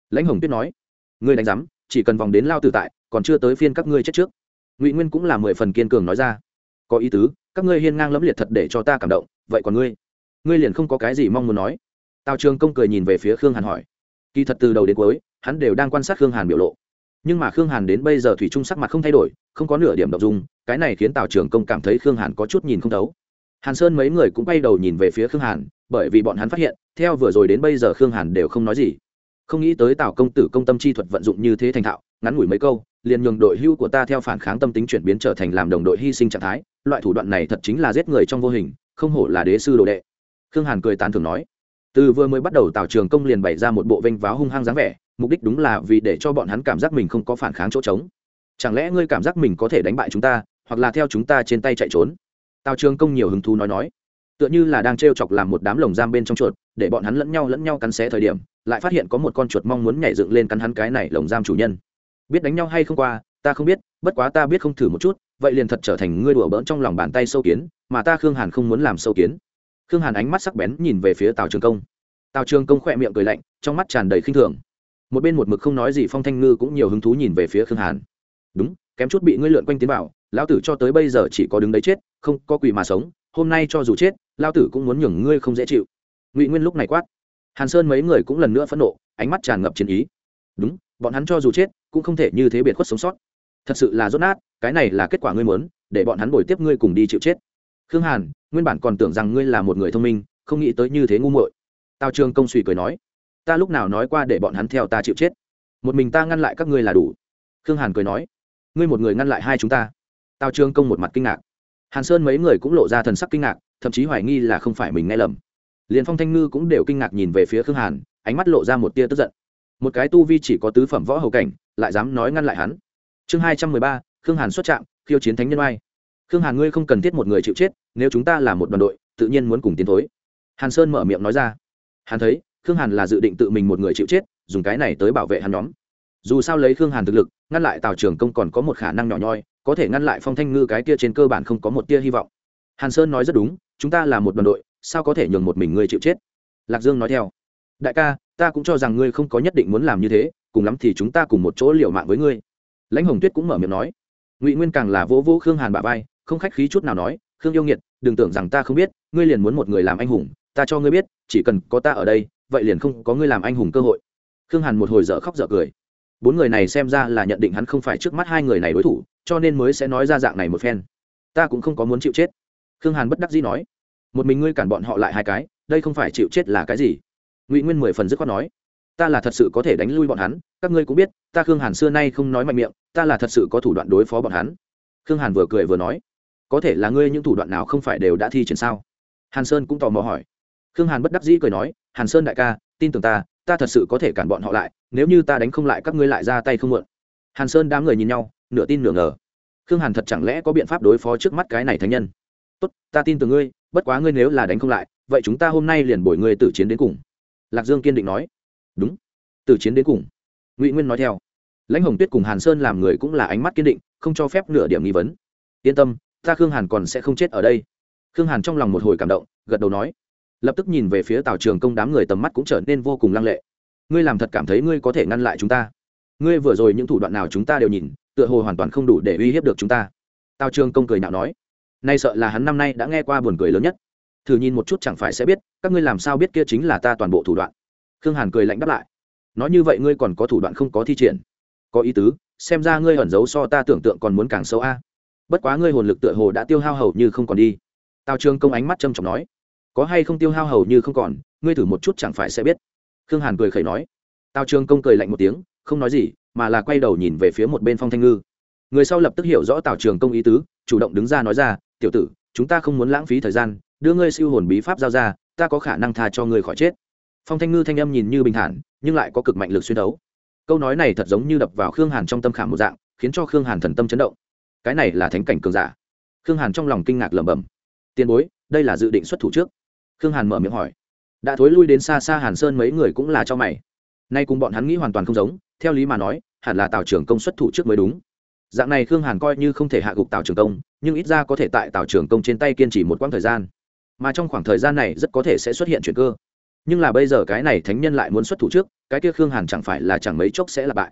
S1: Lãnh hồng tuyết nói, ngươi đánh giám, chỉ cần vòng đến lao tử tại, còn chưa tới phiên các ngươi chết trước. Ngụy nguyên cũng là mười phần kiên cường nói ra, có ý tứ, các ngươi hiên ngang lẫm liệt thật để cho ta cảm động, vậy còn ngươi? Ngươi liền không có cái gì mong muốn nói. Tào trường công cười nhìn về phía khương hàn hỏi, kỳ thật từ đầu đến cuối, hắn đều đang quan sát khương hàn biểu lộ. Nhưng mà khương hàn đến bây giờ thủy trung sắc mặt không thay đổi không có nửa điểm đ ộ n g dung, cái này khiến tào trường công cảm thấy khương hàn có chút nhìn không thấu. Hàn sơn mấy người cũng bay đầu nhìn về phía khương hàn, bởi vì bọn hắn phát hiện, theo vừa rồi đến bây giờ khương hàn đều không nói gì. Không nghĩ tới tào công tử công tâm chi thuật vận dụng như thế thành thạo, ngắn ngủi mấy câu, liền nhường đội hưu của ta theo phản kháng tâm tính chuyển biến trở thành làm đồng đội hy sinh trạng thái, loại thủ đoạn này thật chính là giết người trong vô hình, không hổ là đế sư đồ đệ. Khương hàn cười tán thường nói. Từ vừa mới bắt đầu tào trường công liền bày ra một bộ vênh váo hung hăng dáng vẻ, mục đích đúng là vì để cho bọn hắn cảm giác mình không có phản kháng chỗ trống chẳng lẽ ngươi cảm giác mình có thể đánh bại chúng ta, hoặc là theo chúng ta trên tay chạy trốn? Tào trường công nhiều hứng thú nói nói. Tựa như là đang t r e o chọc làm một đám lồng giam bên trong chuột, để bọn hắn lẫn nhau lẫn nhau cắn xé thời điểm, lại phát hiện có một con chuột mong muốn nhảy dựng lên cắn hắn cái này lồng giam chủ nhân. Biết đánh nhau hay không qua, ta không biết, bất quá ta biết không thử một chút, vậy liền thật trở thành ngươi đùa bỡn trong lòng bàn tay sâu kiến, mà ta khương hàn không muốn làm sâu kiến. Khương hàn ánh mắt sắc bén nhìn về phía tào trường công. Tào trường công khỏe miệng cười lạnh, trong mắt tràn đầy khinh thường. Một bên một mực không nói gì phong thanh ngư cũng nhiều hứng thú nhìn về phía khương hàn đúng, kém chút bị ngươi lượn quanh tiến vào, lão tử cho tới bây giờ chỉ có đứng đấy chết, không có quỳ mà sống, hôm nay cho dù chết lao tử cũng muốn nhường ngươi không dễ chịu. Ngụy nguyên lúc này quát. Hàn sơn mấy người cũng lần nữa phẫn nộ, ánh mắt tràn ngập chiến ý. Đúng, bọn hắn cho dù chết, cũng không thể như thế biệt khuất sống sót. Thật sự là rốt nát, cái này là kết quả ngươi muốn, để bọn hắn bồi tiếp ngươi cùng đi chịu chết. Khương hàn, nguyên bản còn tưởng rằng ngươi là một người thông minh, không nghĩ tới như thế ngu muội. Tào trường công suy cười nói. Ta lúc nào nói qua để bọn hắn theo ta chịu chết? Một mình ta ngăn lại các ngươi là đủ. Khương hàn cười nói ngươi một người ngăn lại hai chúng ta. Tào trương công một mặt kinh ngạc. Hàn sơn mấy người cũng lộ ra thần sắc kinh ngạc, thậm chí hoài nghi là không phải mình nghe lầm. Liền phong thanh ngư cũng đều kinh ngạc nhìn về phía khương hàn, ánh mắt lộ ra một tia tức giận. Một cái tu vi chỉ có tứ phẩm võ hầu cảnh, lại dám nói ngăn lại hắn. Chương hai trăm mười ba, khương hàn xuất trạm, khiêu chiến thánh nhân oai. Khương hàn ngươi không cần thiết một người chịu chết, nếu chúng ta là một đoàn đội, tự nhiên muốn cùng tiến thối. Hàn sơn mở miệng nói ra. Hàn thấy, khương hàn là dự định tự mình một người chịu chết, dùng cái này tới bảo vệ hắn nhóm dù sao lấy khương hàn thực lực, ngăn lại tào trường công còn có một khả năng nhỏ nhoi, có thể ngăn lại phong thanh ngư cái kia trên cơ bản không có một tia hy vọng. Hàn sơn nói rất đúng, chúng ta là một đoàn đội, sao có thể nhường một mình ngươi chịu chết? Lạc dương nói theo. Đại ca, ta cũng cho rằng ngươi không có nhất định muốn làm như thế, cùng lắm thì chúng ta cùng một chỗ liều mạng với ngươi. Lãnh hồng tuyết cũng mở miệng nói. Ngụy nguyên càng là vỗ vỗ khương hàn bả vai, không khách khí chút nào nói, khương yêu nghiệt, đừng tưởng rằng ta không biết, ngươi liền muốn một người làm anh hùng, ta cho ngươi biết, chỉ cần có ta ở đây, vậy liền không có ngươi làm anh hùng cơ hội. Khương hàn một hồi dở khóc dở cười bốn người này xem ra là nhận định hắn không phải trước mắt hai người này đối thủ, cho nên mới sẽ nói ra dạng này một phen. Ta cũng không có muốn chịu chết. Khương hàn bất đắc dĩ nói, một mình ngươi cản bọn họ lại hai cái, đây không phải chịu chết là cái gì? Ngụy nguyên mười phần dứt khoát nói, ta là thật sự có thể đánh lui bọn hắn, các ngươi cũng biết, ta khương hàn xưa nay không nói mạnh miệng, ta là thật sự có thủ đoạn đối phó bọn hắn. Khương hàn vừa cười vừa nói, có thể là ngươi những thủ đoạn nào không phải đều đã thi triển sao? Hàn sơn cũng tò mò hỏi. Khương hàn bất đắc dĩ cười nói, hàn sơn đại ca, tin tưởng ta ta thật sự có thể cản bọn họ lại, nếu như ta đánh không lại các ngươi lại ra tay không mượn hàn sơn đám người nhìn nhau, nửa tin nửa ngờ. Khương hàn thật chẳng lẽ có biện pháp đối phó trước mắt cái này thánh nhân? Tốt, ta tin từ ngươi, bất quá ngươi nếu là đánh không lại, vậy chúng ta hôm nay liền bồi ngươi tử chiến đến cùng. Lạc dương kiên định nói. Đúng, tử chiến đến cùng. Ngụy nguyên nói theo. Lãnh hồng tuyết cùng hàn sơn làm người cũng là ánh mắt kiên định, không cho phép nửa điểm nghi vấn. Yên tâm, ta khương hàn còn sẽ không chết ở đây. Khương hàn trong lòng một hồi cảm động, gật đầu nói lập tức nhìn về phía tào trường công đám người tầm mắt cũng trở nên vô cùng lăng lệ. Ngươi làm thật cảm thấy ngươi có thể ngăn lại chúng ta. Ngươi vừa rồi những thủ đoạn nào chúng ta đều nhìn, tựa hồ hoàn toàn không đủ để uy hiếp được chúng ta. Tào trường công cười nhạo nói, nay sợ là hắn năm nay đã nghe qua buồn cười lớn nhất. Thử nhìn một chút chẳng phải sẽ biết, các ngươi làm sao biết kia chính là ta toàn bộ thủ đoạn. Khương hàn cười lạnh đáp lại, nói như vậy ngươi còn có thủ đoạn không có thi triển. Có ý tứ, xem ra ngươi ẩn giấu so ta tưởng tượng còn muốn càng sâu a. Bất quá ngươi hồn lực tựa hồ đã tiêu hao hầu như không còn đi. Tào trường công ánh mắt trầm trọng nói có hay không tiêu hao hầu như không còn, ngươi thử một chút chẳng phải sẽ biết. Khương hàn cười khẩy nói. Tào trường công cười lạnh một tiếng, không nói gì, mà là quay đầu nhìn về phía một bên phong thanh ngư. Người sau lập tức hiểu rõ tào trường công ý tứ, chủ động đứng ra nói ra, tiểu tử, chúng ta không muốn lãng phí thời gian, đưa ngươi siêu hồn bí pháp giao ra, ta có khả năng tha cho ngươi khỏi chết. Phong thanh ngư thanh âm nhìn như bình thản, nhưng lại có cực mạnh lực xuyên đấu. Câu nói này thật giống như đập vào khương hàn trong tâm khảm một dạng, khiến cho khương hàn thần tâm chấn động. Cái này là thánh cảnh cường giả. Khương hàn trong lòng kinh ngạc lẩm bẩm. Tiền bối, đây là dự định xuất thủ trước khương hàn mở miệng hỏi. Đã thối lui đến xa xa hàn sơn mấy người cũng là cho mày. Nay cùng bọn hắn nghĩ hoàn toàn không giống, theo lý mà nói, hẳn là tào trưởng công xuất thủ trước mới đúng. Dạng này khương hàn coi như không thể hạ gục tào trường công, nhưng ít ra có thể tại tào trường công trên tay kiên trì một quãng thời gian. Mà trong khoảng thời gian này rất có thể sẽ xuất hiện chuyện cơ. Nhưng là bây giờ cái này thánh nhân lại muốn xuất thủ trước, cái kia khương hàn chẳng phải là chẳng mấy chốc sẽ là bại.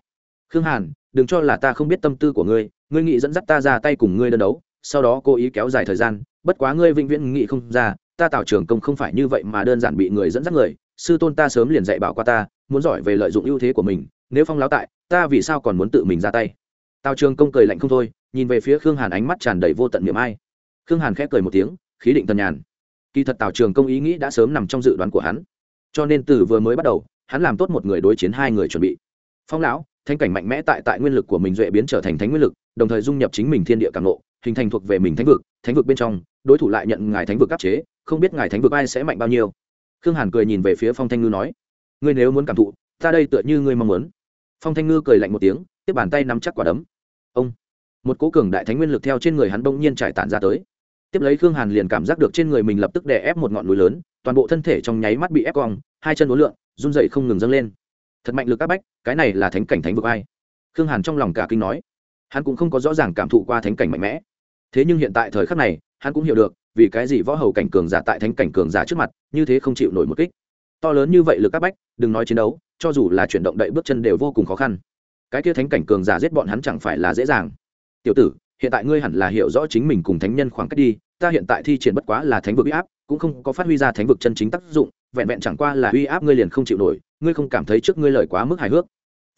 S1: Khương hàn, đừng cho là ta không biết tâm tư của ngươi ngươi nghĩ dẫn dắt ta ra tay cùng ngươi đơn đấu, sau đó cố ý kéo dài thời gian, bất quá ngươi vĩnh viễn nghĩ không ra ta tạo trường công không phải như vậy mà đơn giản bị người dẫn dắt người, sư tôn ta sớm liền dạy bảo qua ta, muốn giỏi về lợi dụng ưu thế của mình, nếu phong láo tại, ta vì sao còn muốn tự mình ra tay? Tào trường công cười lạnh không thôi, nhìn về phía khương hàn ánh mắt tràn đầy vô tận niềm ai. Khương hàn khẽ cười một tiếng, khí định tần nhàn. Kỳ thật tào trường công ý nghĩ đã sớm nằm trong dự đoán của hắn. Cho nên từ vừa mới bắt đầu, hắn làm tốt một người đối chiến hai người chuẩn bị. Phong lão thanh cảnh mạnh mẽ tại tại nguyên lực của mình duệ biến trở thành thánh nguyên lực, đồng thời dung nhập chính mình thiên địa càng lộ, hình thành thuộc về mình thánh vực thánh vực bên trong, đối thủ lại nhận ngài thánh vực áp chế không biết ngài thánh vực ai sẽ mạnh bao nhiêu. Khương hàn cười nhìn về phía phong thanh ngư nói, ngươi nếu muốn cảm thụ, ta đây tựa như ngươi mong muốn. Phong thanh ngư cười lạnh một tiếng, tiếp bàn tay nắm chắc quả đấm. Ông. Một cố cường đại thánh nguyên lực theo trên người hắn bỗng nhiên trải tản ra tới. Tiếp lấy khương hàn liền cảm giác được trên người mình lập tức đè ép một ngọn núi lớn, toàn bộ thân thể trong nháy mắt bị ép cong, hai chân uốn lượn, run dậy không ngừng dâng lên. Thật mạnh lực các bách, cái này là thánh cảnh thánh vực ai? Khương hàn trong lòng cả kinh nói. Hắn cũng không có rõ ràng cảm thụ qua thánh cảnh mạnh mẽ. Thế nhưng hiện tại thời khắc này, hắn cũng hiểu được vì cái gì võ hầu cảnh cường giả tại thánh cảnh cường giả trước mặt, như thế không chịu nổi một kích? To lớn như vậy lực các bách, đừng nói chiến đấu, cho dù là chuyển động đậy bước chân đều vô cùng khó khăn. Cái kia thánh cảnh cường giả giết bọn hắn chẳng phải là dễ dàng. Tiểu tử, hiện tại ngươi hẳn là hiểu rõ chính mình cùng thánh nhân khoảng cách đi, ta hiện tại thi triển bất quá là thánh vực uy áp, cũng không có phát huy ra thánh vực chân chính tác dụng, vẹn vẹn chẳng qua là uy áp ngươi liền không chịu nổi, ngươi không cảm thấy trước ngươi lời quá mức hài hước.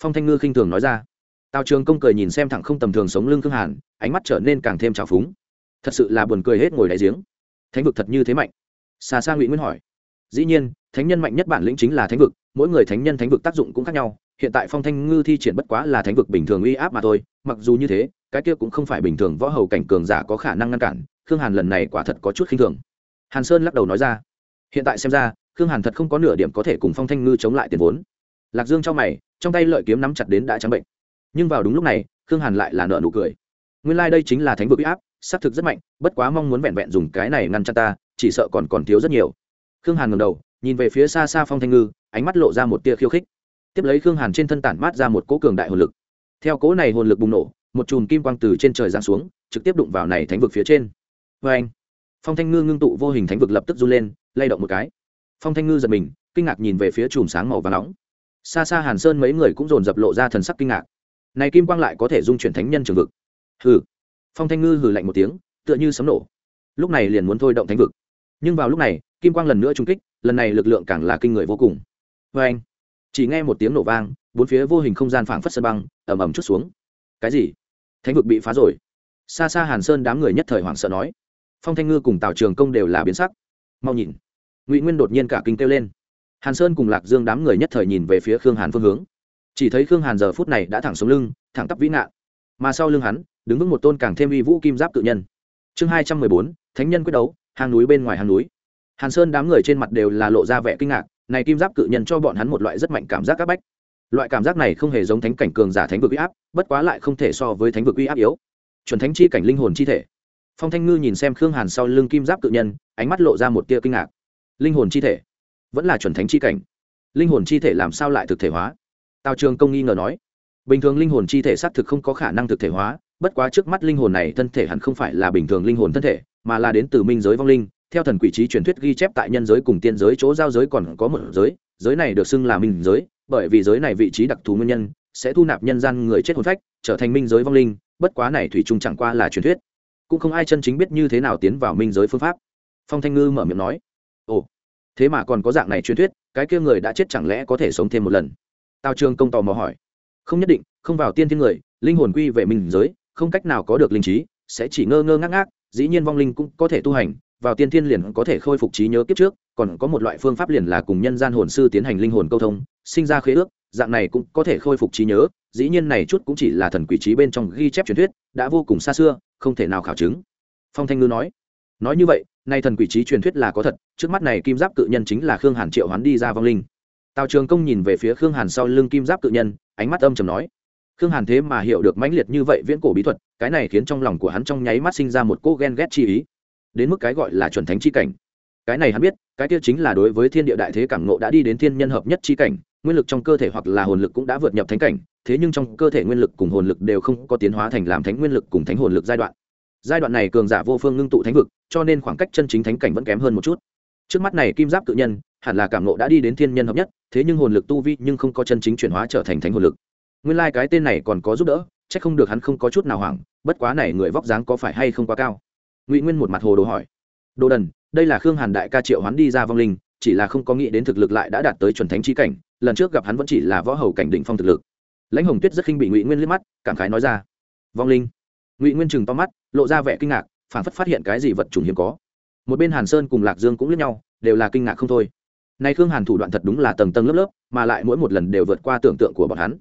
S1: Phong thanh ngư khinh thường nói ra. Tào trường công cười nhìn xem thẳng không tầm thường sống lưng khương hàn, ánh mắt trở nên càng thêm trào phúng thật sự là buồn cười hết ngồi đại giếng. Thánh vực thật như thế mạnh? Xa xa ngụy nguyên hỏi. Dĩ nhiên, thánh nhân mạnh nhất bản lĩnh chính là thánh vực, mỗi người thánh nhân thánh vực tác dụng cũng khác nhau. Hiện tại phong thanh ngư thi triển bất quá là thánh vực bình thường uy áp mà thôi, mặc dù như thế, cái kia cũng không phải bình thường võ hầu cảnh cường giả có khả năng ngăn cản, khương hàn lần này quả thật có chút khinh thường. Hàn sơn lắc đầu nói ra. Hiện tại xem ra, khương hàn thật không có nửa điểm có thể cùng phong thanh ngư chống lại tiền vốn. Lạc dương trong mày, trong tay lợi kiếm nắm chặt đến đã trắng bệnh. Nhưng vào đúng lúc này, khương hàn lại là nợ nụ cười. Nguyên lai、like、đây chính là thánh vực uy áp xác thực rất mạnh, bất quá mong muốn vẹn vẹn dùng cái này ngăn chặn ta, chỉ sợ còn còn thiếu rất nhiều. Khương hàn ngầm đầu, nhìn về phía xa xa phong thanh ngư, ánh mắt lộ ra một tia khiêu khích. Tiếp lấy khương hàn trên thân tản mát ra một cỗ cường đại hồn lực. Theo cỗ này hồn lực bùng nổ, một chùm kim quang từ trên trời giáng xuống, trực tiếp đụng vào này thánh vực phía trên. Vê anh phong thanh ngư ngưng tụ vô hình thánh vực lập tức run lên, lay động một cái. Phong thanh ngư giật mình, kinh ngạc nhìn về phía chùm sáng màu và nóng. Xa xa hàn sơn mấy người cũng dồn dập lộ ra thần sắc kinh ngạc. Này kim quang lại có thể dung chuyển thánh nhân trường vực. Hừ! Phong thanh ngư hừ lạnh một tiếng, tựa như sấm nổ. Lúc này liền muốn thôi động thánh vực. Nhưng vào lúc này, kim quang lần nữa trung kích, lần này lực lượng càng là kinh người vô cùng. Vê anh, chỉ nghe một tiếng nổ vang, bốn phía vô hình không gian phảng phất sân băng ẩm ẩm chút xuống. Cái gì? Thánh vực bị phá rồi. Xa xa hàn sơn đám người nhất thời hoảng sợ nói. Phong thanh ngư cùng tào trường công đều là biến sắc. Mau nhìn. Ngụy nguyên đột nhiên cả kinh kêu lên. Hàn sơn cùng lạc dương đám người nhất thời nhìn về phía khương hàn phương hướng. Chỉ thấy khương hàn giờ phút này đã thẳng xuống lưng, thẳng tắp vĩ nạn mà sau lưng hắn đứng vững một tôn càng thêm uy vũ kim giáp cự nhân. Chương hai trăm mười bốn, thánh nhân quyết đấu hàng núi bên ngoài hàng núi. Hàn sơn đám người trên mặt đều là lộ ra vẻ kinh ngạc, này kim giáp cự nhân cho bọn hắn một loại rất mạnh cảm giác áp bách. Loại cảm giác này không hề giống thánh cảnh cường giả thánh vực uy áp, bất quá lại không thể so với thánh vực uy áp yếu. Chuẩn thánh chi cảnh linh hồn chi thể. Phong thanh ngư nhìn xem khương hàn sau lưng kim giáp cự nhân, ánh mắt lộ ra một tia kinh ngạc. Linh hồn chi thể? Vẫn là chuẩn thánh chi cảnh. Linh hồn chi thể làm sao lại thực thể hóa? Tào trường công nghi ngờ nói. Bình thường linh hồn chi thể xác thực không có khả năng thực thể hóa bất quá trước mắt linh hồn này thân thể hẳn không phải là bình thường linh hồn thân thể, mà là đến từ minh giới vong linh. Theo thần quỷ trí truyền thuyết ghi chép tại nhân giới cùng tiên giới chỗ giao giới còn có một giới giới này được xưng là minh giới, bởi vì giới này vị trí đặc thù nguyên nhân, sẽ thu nạp nhân gian người chết hồn phách, trở thành minh giới vong linh, bất quá này thủy chung chẳng qua là truyền thuyết. Cũng không ai chân chính biết như thế nào tiến vào minh giới phương pháp. Phong thanh ngư mở miệng nói, ồ, thế mà còn có dạng này truyền thuyết, cái kia người đã chết chẳng lẽ có thể sống thêm một lần? Tào trường công tò mò hỏi, không nhất định, không vào tiên thiên người, linh hồn quy về minh giới không cách nào có được linh trí, sẽ chỉ ngơ ngơ ngác ngác, dĩ nhiên vong linh cũng có thể tu hành, vào tiên thiên liền có thể khôi phục trí nhớ kiếp trước, còn có một loại phương pháp liền là cùng nhân gian hồn sư tiến hành linh hồn câu thông, sinh ra khế ước, dạng này cũng có thể khôi phục trí nhớ, dĩ nhiên này chút cũng chỉ là thần quỷ trí bên trong ghi chép truyền thuyết, đã vô cùng xa xưa, không thể nào khảo chứng. Phong thanh ngư nói nói như vậy nay thần quỷ trí truyền thuyết là có thật, trước mắt này kim giáp cự nhân chính là khương hàn triệu hoán đi ra vong linh. Tào trường công nhìn về phía khương hàn sau lưng kim giáp cự nhân, ánh mắt âm trầm nói khương hàn thế mà hiểu được mãnh liệt như vậy viễn cổ bí thuật, cái này khiến trong lòng của hắn trong nháy mắt sinh ra một cô ghen ghét chi ý. Đến mức cái gọi là chuẩn thánh chi cảnh. Cái này hắn biết, cái kia chính là đối với thiên địa đại thế cảm ngộ đã đi đến thiên nhân hợp nhất chi cảnh, nguyên lực trong cơ thể hoặc là hồn lực cũng đã vượt nhập thánh cảnh, thế nhưng trong cơ thể nguyên lực cùng hồn lực đều không có tiến hóa thành làm thánh nguyên lực cùng thánh hồn lực giai đoạn. Giai đoạn này cường giả vô phương ngưng tụ thánh vực, cho nên khoảng cách chân chính thánh cảnh vẫn kém hơn một chút. Trước mắt này kim giáp cự nhân, hẳn là cảm ngộ đã đi đến thiên nhân hợp nhất, thế nhưng hồn lực tu vi nhưng không có chân chính chuyển hóa trở thành thánh hồn lực nguyên lai、like、cái tên này còn có giúp đỡ c h ắ c không được hắn không có chút nào hoảng, bất quá này người vóc dáng có phải hay không quá cao? Ngụy nguyên một mặt hồ đồ hỏi. Đồ đần, đây là khương hàn đại ca triệu hắn đi ra vong linh, chỉ là không có nghĩ đến thực lực lại đã đạt tới chuẩn thánh trí cảnh, lần trước gặp hắn vẫn chỉ là võ hầu cảnh định phong thực lực. Lãnh hồng tuyết rất khinh bị ngụy nguyên liếc mắt, cảm khái nói ra. Vong linh. Ngụy nguyên chừng to mắt, lộ ra vẻ kinh ngạc phản phất phát hiện cái gì vật chủng hiếm có. Một bên hàn sơn cùng lạc dương cũng lướt nhau, đều là kinh ngạc không thôi. Nay khương hàn thủ đoạn thật đúng là tầng tầng lớp lớp, mà lại mỗi một lần đều vượt qua tưởng tượng của bọn hắn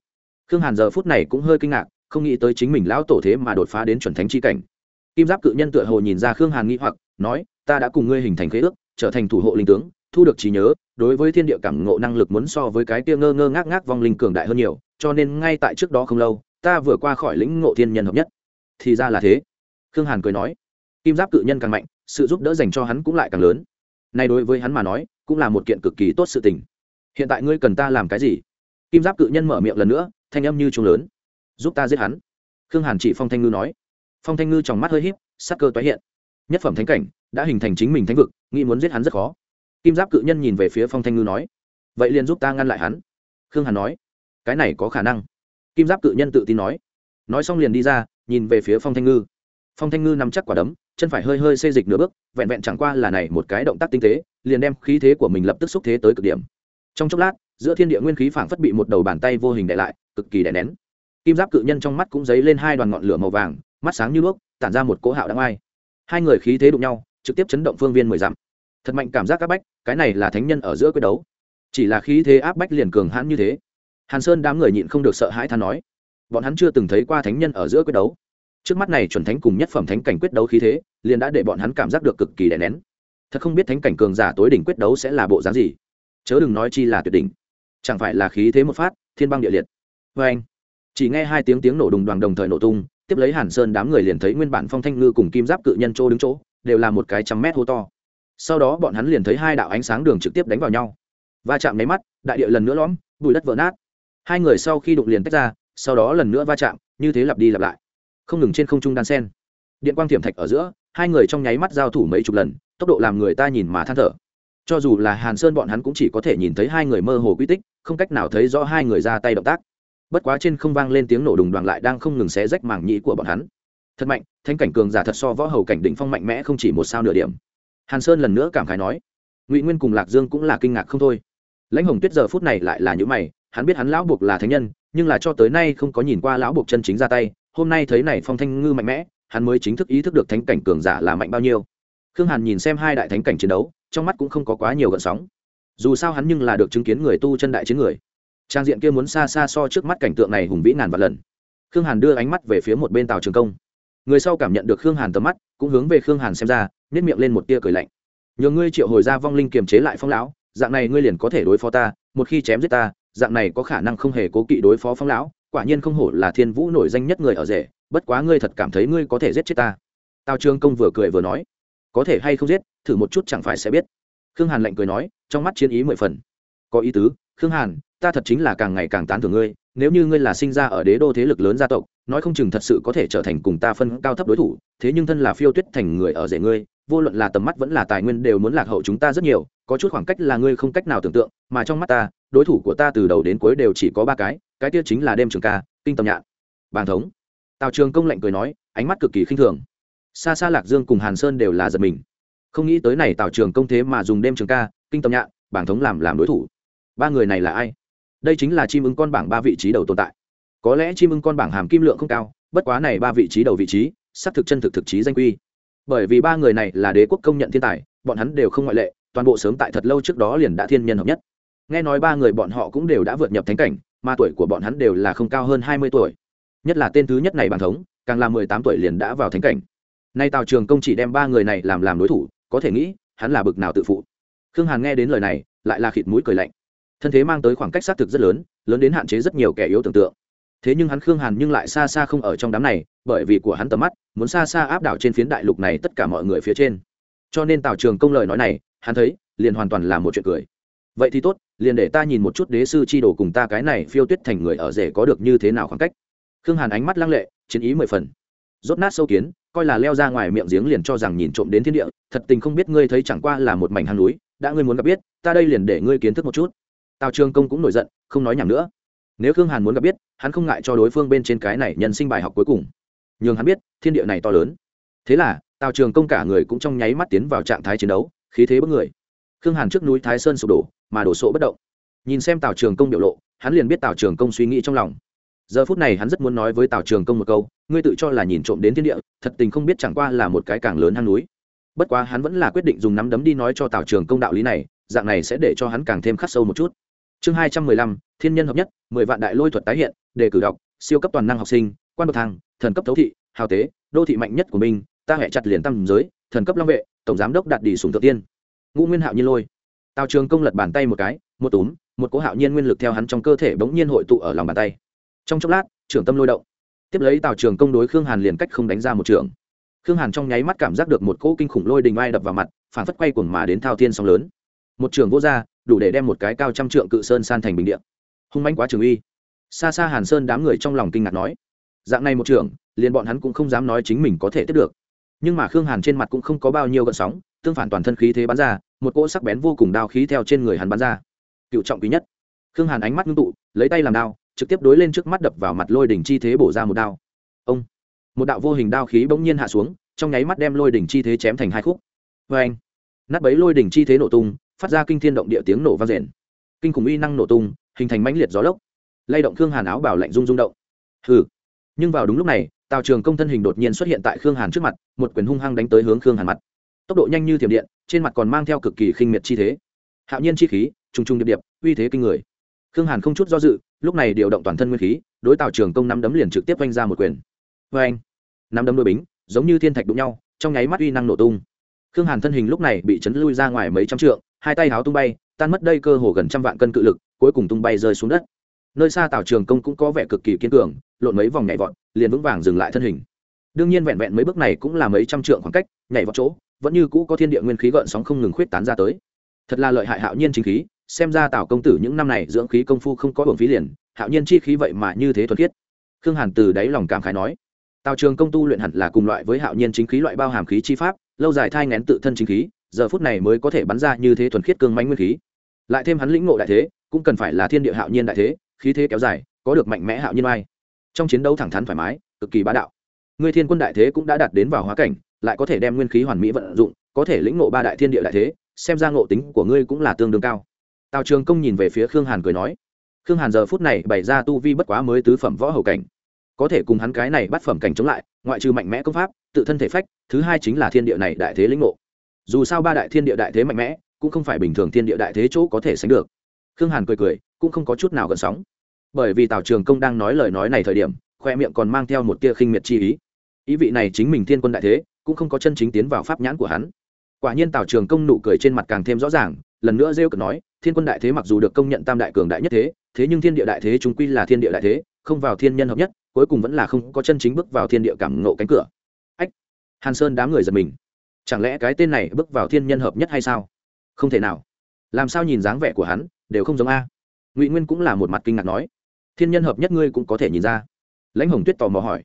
S1: khương hàn giờ phút này cũng hơi kinh ngạc, không nghĩ tới chính mình lão tổ thế mà đột phá đến chuẩn thánh chi cảnh. Kim giáp cự nhân tựa hồ nhìn ra khương hàn nghĩ hoặc, nói, ta đã cùng ngươi hình thành khế ước, trở thành thủ hộ linh tướng, thu được trí nhớ, đối với thiên địa cảm ngộ năng lực muốn so với cái tia ngơ ngơ ngác ngác vong linh cường đại hơn nhiều, cho nên ngay tại trước đó không lâu, ta vừa qua khỏi lĩnh ngộ thiên nhân hợp nhất. Thì ra là thế. Khương hàn cười nói. Kim giáp cự nhân càng mạnh, sự giúp đỡ dành cho hắn cũng lại càng lớn. Nay đối với hắn mà nói, cũng là một kiện cực kỳ tốt sự tình. Hiện tại ngươi cần ta làm cái gì? Kim giáp cự nhân mở miệng lần nữa thanh âm như trùng lớn. Giúp ta giết hắn. Khương hàn chỉ phong thanh ngư nói. Phong thanh ngư trong mắt hơi h í p sắc cơ tái hiện. Nhất phẩm thánh cảnh, đã hình thành chính mình thánh vực, nghĩ muốn giết hắn rất khó. Kim giáp cự nhân nhìn về phía phong thanh ngư nói. Vậy liền giúp ta ngăn lại hắn. Khương hàn nói. Cái này có khả năng. Kim giáp cự nhân tự tin nói. Nói xong liền đi ra, nhìn về phía phong thanh ngư. Phong thanh ngư nằm chắc quả đấm, chân phải hơi hơi xê dịch nửa bước, vẹn vẹn chẳng qua là này một cái động tác tinh tế, liền đem khí thế của mình lập tức xúc thế tới cực điểm. Trong chốc lát giữa thiên địa nguyên khí phảng phất bị một đầu bàn tay vô hình đè lại, cực kỳ đè nén. Kim giáp cự nhân trong mắt cũng dấy lên hai đoàn ngọn lửa màu vàng, mắt sáng như đuốc tản ra một cỗ hạo đáng ai hai người khí thế đụng nhau, trực tiếp chấn động phương viên mười dặm. Thật mạnh cảm giác áp bách, cái này là thánh nhân ở giữa quyết đấu. Chỉ là khí thế áp bách liền cường hãn như thế. Hàn sơn đám người nhịn không được sợ hãi than nói, bọn hắn chưa từng thấy qua thánh nhân ở giữa quyết đấu. Trước mắt này chuẩn thánh cùng nhất phẩm thánh cảnh quyết đấu khí thế, liền đã để bọn hắn cảm giác được cực kỳ đè nén. Thật không biết thánh cảnh cường giả tối đỉnh quyết đấu sẽ là bộ dáng gì. Chớ đừng nói chi là tuyệt đỉnh chẳng phải là khí thế một phát, thiên băng địa liệt. Vê anh, chỉ nghe hai tiếng tiếng nổ đùng đoàn đồng thời nổ tung, tiếp lấy hàn sơn đám người liền thấy nguyên bản phong thanh ngư cùng kim giáp cự nhân chỗ đứng chỗ, đều là một cái trăm mét hô to. Sau đó bọn hắn liền thấy hai đạo ánh sáng đường trực tiếp đánh vào nhau. Va chạm nháy mắt, đại địa lần nữa lõm bùi đất vỡ nát. Hai người sau khi đụng liền tách ra, sau đó lần nữa va chạm, như thế lặp đi lặp lại. Không ngừng trên không trung đan sen. Điện quang thiểm thạch ở giữa, hai người trong nháy mắt giao thủ mấy chục lần, tốc độ làm người ta nhìn mà than thở cho dù là hàn sơn bọn hắn cũng chỉ có thể nhìn thấy hai người mơ hồ quy tích, không cách nào thấy rõ hai người ra tay động tác. Bất quá trên không vang lên tiếng nổ đùng đoàn lại đang không ngừng xé rách màng nhĩ của bọn hắn. Thật mạnh thanh cảnh cường giả thật so võ hầu cảnh đỉnh phong mạnh mẽ không chỉ một sao nửa điểm. Hàn sơn lần nữa cảm khái nói, ngụy nguyên cùng lạc dương cũng là kinh ngạc không thôi. Lãnh hồng tuyết giờ phút này lại là những mày, hắn biết hắn lão buộc là thánh nhân, nhưng là cho tới nay không có nhìn qua lão buộc chân chính ra tay, hôm nay thấy này phong thanh ngư mạnh mẽ, hắn mới chính thức ý thức được thánh cảnh cường giả là mạnh bao nhiêu. Khương hàn nhìn xem hai đại thánh cảnh chiến đấu trong mắt cũng không có quá nhiều gợn sóng. Dù sao hắn nhưng là được chứng kiến người tu chân đại chiến người. Trang diện kia muốn xa xa so trước mắt cảnh tượng này hùng vĩ ngàn vạn lần. Khương hàn đưa ánh mắt về phía một bên tàu trường công. Người sau cảm nhận được khương hàn tầm mắt, cũng hướng về khương hàn xem ra nhét miệng lên một tia cười lạnh. Nhờ ngươi triệu hồi ra vong linh kiềm chế lại phong lão, dạng này ngươi liền có thể đối phó ta, một khi chém giết ta, dạng này có khả năng không hề cố kỵ đối phó phong lão, quả nhiên không hổ là thiên vũ nổi danh nhất người ở rể, bất quá ngươi thật cảm thấy ngươi có thể giết chết ta. Tào trường công vừa cười vừa nói. Có thể hay không giết thử một chút chẳng phải sẽ biết. Khương hàn lạnh cười nói, trong mắt chiến ý mười phần. Có ý tứ, khương hàn, ta thật chính là càng ngày càng tán thưởng ngươi, nếu như ngươi là sinh ra ở đế đô thế lực lớn gia tộc, nói không chừng thật sự có thể trở thành cùng ta phân cao thấp đối thủ, thế nhưng thân là phiêu tuyết thành người ở rể ngươi, vô luận là tầm mắt vẫn là tài nguyên đều muốn lạc hậu chúng ta rất nhiều, có chút khoảng cách là ngươi không cách nào tưởng tượng, mà trong mắt ta, đối thủ của ta từ đầu đến cuối đều chỉ có ba cái cái kia chính là đêm trường ca, kinh tầm nhạn. Bàn thống. Tào trường công lạnh cười nói, ánh mắt cực kỳ khinh thường. Xa xa lạc dương cùng hàn sơn đều là giật mình không nghĩ tới này tào trường công thế mà dùng đêm trường ca, kinh tâm nhạn, bảng thống làm làm đối thủ. Ba người này là ai? Đây chính là chim ưng con bảng ba vị trí đầu tồn tại. Có lẽ chim ưng con bảng hàm kim lượng không cao, bất quá này ba vị trí đầu vị trí, xác thực chân thực thực chí danh quy. Bởi vì ba người này là đế quốc công nhận thiên tài, bọn hắn đều không ngoại lệ, toàn bộ sớm tại thật lâu trước đó liền đã thiên nhân hợp nhất. Nghe nói ba người bọn họ cũng đều đã vượt nhập thánh cảnh, mà tuổi của bọn hắn đều là không cao hơn hai mươi tuổi. Nhất là tên thứ nhất này bàn thống, càng là mười tám tuổi liền đã vào thánh cảnh. Nay tào trường công chỉ đem ba người này làm làm đối thủ có thể nghĩ, hắn là bực nào tự phụ. Khương hàn nghe đến lời này, lại là khịt mũi cười lạnh. Thân thế mang tới khoảng cách xác thực rất lớn lớn đến hạn chế rất nhiều kẻ yếu tưởng tượng. Thế nhưng hắn khương hàn nhưng lại xa xa không ở trong đám này, bởi vì của hắn tầm mắt, muốn xa xa áp đảo trên phiến đại lục này tất cả mọi người phía trên. Cho nên tào trường công lời nói này, hắn thấy, liền hoàn toàn là một chuyện cười. Vậy thì tốt, liền để ta nhìn một chút đế sư chi đồ cùng ta cái này phiêu tuyết thành người ở rể có được như thế nào khoảng cách. Khương hàn ánh mắt lăng lệ, chiến ý mười phần. Rốt nát sâu kiến coi là leo ra ngoài miệng giếng liền cho rằng nhìn trộm đến thiên địa, thật tình không biết ngươi thấy chẳng qua là một mảnh hang núi, đã ngươi muốn gặp biết, ta đây liền để ngươi kiến thức một chút. Tào trường công cũng nổi giận, không nói nhảm nữa. Nếu khương hàn muốn gặp biết, hắn không ngại cho đối phương bên trên cái này nhân sinh bài học cuối cùng. Nhường hắn biết, thiên địa này to lớn. Thế là, tào trường công cả người cũng trong nháy mắt tiến vào trạng thái chiến đấu, khí thế bất người. Khương hàn trước núi thái sơn sụp đổ, mà đổ sộ bất động. Nhìn xem tào trường công biểu lộ, hắn liền biết tào trường công suy nghĩ trong lòng giờ phút này hắn rất muốn nói với tào trường công một câu, ngươi tự cho là nhìn trộm đến thiên địa, thật tình không biết chẳng qua là một cái càng lớn hang núi. Bất quá hắn vẫn là quyết định dùng nắm đấm đi nói cho tào trường công đạo lý này, dạng này sẽ để cho hắn càng thêm khắc sâu một chút. Chương hai trăm mười lăm, thiên nhân hợp nhất, mười vạn đại lôi thuật tái hiện, đề cử đọc, siêu cấp toàn năng học sinh, quan bậc thang, thần cấp thấu thị, hào tế, đô thị mạnh nhất của mình, ta hẹ chặt liền tăng giới, thần cấp long vệ, tổng giám đốc đạt đi sùng thượng tiên. Ngũ nguyên hạo nhiên lôi. Tào trường công lật bàn tay một cái, một túm, một cỗ hạo nhiên nguyên lực theo hắn trong cơ thể bỗng nhiên hội tụ ở lòng bàn tay trong chốc lát, trưởng tâm lôi động. Tiếp lấy tào trường công đối khương hàn liền cách không đánh ra một trường. Khương hàn trong nháy mắt cảm giác được một cỗ kinh khủng lôi đình vai đập vào mặt, phản phất quay cuồng mà đến thao thiên sóng lớn. Một trường vô gia đủ để đem một cái cao trăm trượng cự sơn san thành bình điện hung manh quá trường uy. Xa xa hàn sơn đám người trong lòng kinh ngạc nói, dạng này một trường, liền bọn hắn cũng không dám nói chính mình có thể tiếp được. Nhưng mà khương hàn trên mặt cũng không có bao nhiêu gợn sóng, tương phản toàn thân khí thế bắn ra, một cỗ sắc bén vô cùng đao khí theo trên người hắn bắn ra. Cựu trọng quý nhất. Khương hàn ánh mắt ngưng tụ, lấy tay làm đao trực tiếp đối lên trước mắt đập vào mặt lôi đỉnh chi thế bổ ra một đao. Ông, một đạo vô hình đao khí bỗng nhiên hạ xuống, trong nháy mắt đem lôi đỉnh chi thế chém thành hai khúc. Vê anh, nát bấy lôi đỉnh chi thế nổ tung, phát ra kinh thiên động địa tiếng nổ vang rền. Kinh khủng uy năng nổ tung, hình thành mãnh liệt gió lốc. Lay động khương hàn áo bảo lạnh rung rung động. Hừ. Nhưng vào đúng lúc này, tào trường công thân hình đột nhiên xuất hiện tại khương hàn trước mặt, một quyền hung hăng đánh tới hướng khương hàn mặt. Tốc độ nhanh như thiểm điện, trên mặt còn mang theo cực kỳ khinh miệt chi thế. Hạo nhiên chi khí, trùng trùng điệp điệp, uy thế kinh người. Khương hàn không chút do dự lúc này điều động toàn thân nguyên khí, đối tào trường công nắm đấm liền trực tiếp oanh ra một quyền. Vê anh. Nắm đấm đôi bính, giống như thiên thạch đụng nhau, trong nháy mắt uy năng nổ tung. Khương hàn thân hình lúc này bị chấn lui ra ngoài mấy trăm trượng, hai tay háo tung bay, tan mất đây cơ hồ gần trăm vạn cân cự lực, cuối cùng tung bay rơi xuống đất. Nơi xa tào trường công cũng có vẻ cực kỳ kiên cường, lộn mấy vòng nhảy vọt, liền vững vàng dừng lại thân hình. Đương nhiên vẹn vẹn mấy bước này cũng là mấy trăm trượng khoảng cách, nhảy vọt chỗ, vẫn như cũ có thiên địa nguyên khí gợn sóng không ngừng khuyết tán ra tới. Thật là lợi hại hạo nhiên chính khí xem ra tào công tử những năm này dưỡng khí công phu không có hưởng phí liền, hạo nhiên chi khí vậy mà như thế thuần khiết. Khương hàn từ đáy lòng cảm khái nói, tào trường công tu luyện hẳn là cùng loại với hạo nhiên chính khí loại bao hàm khí chi pháp, lâu dài thai ngén tự thân chính khí, giờ phút này mới có thể bắn ra như thế thuần khiết cương mánh nguyên khí. Lại thêm hắn lĩnh ngộ đại thế, cũng cần phải là thiên địa hạo nhiên đại thế, khí thế kéo dài, có được mạnh mẽ hạo nhiên ai trong chiến đấu thẳng thắn thoải mái, cực kỳ bá đạo. Ngươi thiên quân đại thế cũng đã đạt đến vào hóa cảnh, lại có thể đem nguyên khí hoàn mỹ vận dụng, có thể lĩnh ngộ ba đại thiên địa đại thế, xem ra ngộ tính của ngươi cũng là tương đương cao tào trường công nhìn về phía khương hàn cười nói, khương hàn giờ phút này bày ra tu vi bất quá mới tứ phẩm võ hầu cảnh. Có thể cùng hắn cái này bắt phẩm cảnh chống lại, ngoại trừ mạnh mẽ công pháp, tự thân thể phách, thứ hai chính là thiên địa này đại thế lĩnh ngộ. Dù sao ba đại thiên địa đại thế mạnh mẽ, cũng không phải bình thường thiên địa đại thế chỗ có thể sánh được. Khương hàn cười cười, cũng không có chút nào gần sóng. Bởi vì tào trường công đang nói lời nói này thời điểm, khoe miệng còn mang theo một tia khinh miệt chi ý. Ý vị này chính mình thiên quân đại thế, cũng không có chân chính tiến vào pháp nhãn của hắn. Quả nhiên tào trường công nụ cười trên mặt càng thêm rõ ràng, lần nữa rêu cực nói thiên quân đại thế mặc dù được công nhận tam đại cường đại nhất thế thế nhưng thiên địa đại thế chúng quy là thiên địa đại thế, không vào thiên nhân hợp nhất, cuối cùng vẫn là không có chân chính bước vào thiên địa cảm ngộ cánh cửa. Ách! Hàn sơn đám người giật mình. Chẳng lẽ cái tên này bước vào thiên nhân hợp nhất hay sao? Không thể nào. Làm sao nhìn dáng vẻ của hắn, đều không giống a. Ngụy nguyên cũng là một mặt kinh ngạc nói. Thiên nhân hợp nhất ngươi cũng có thể nhìn ra. Lãnh hồng tuyết tò mò hỏi.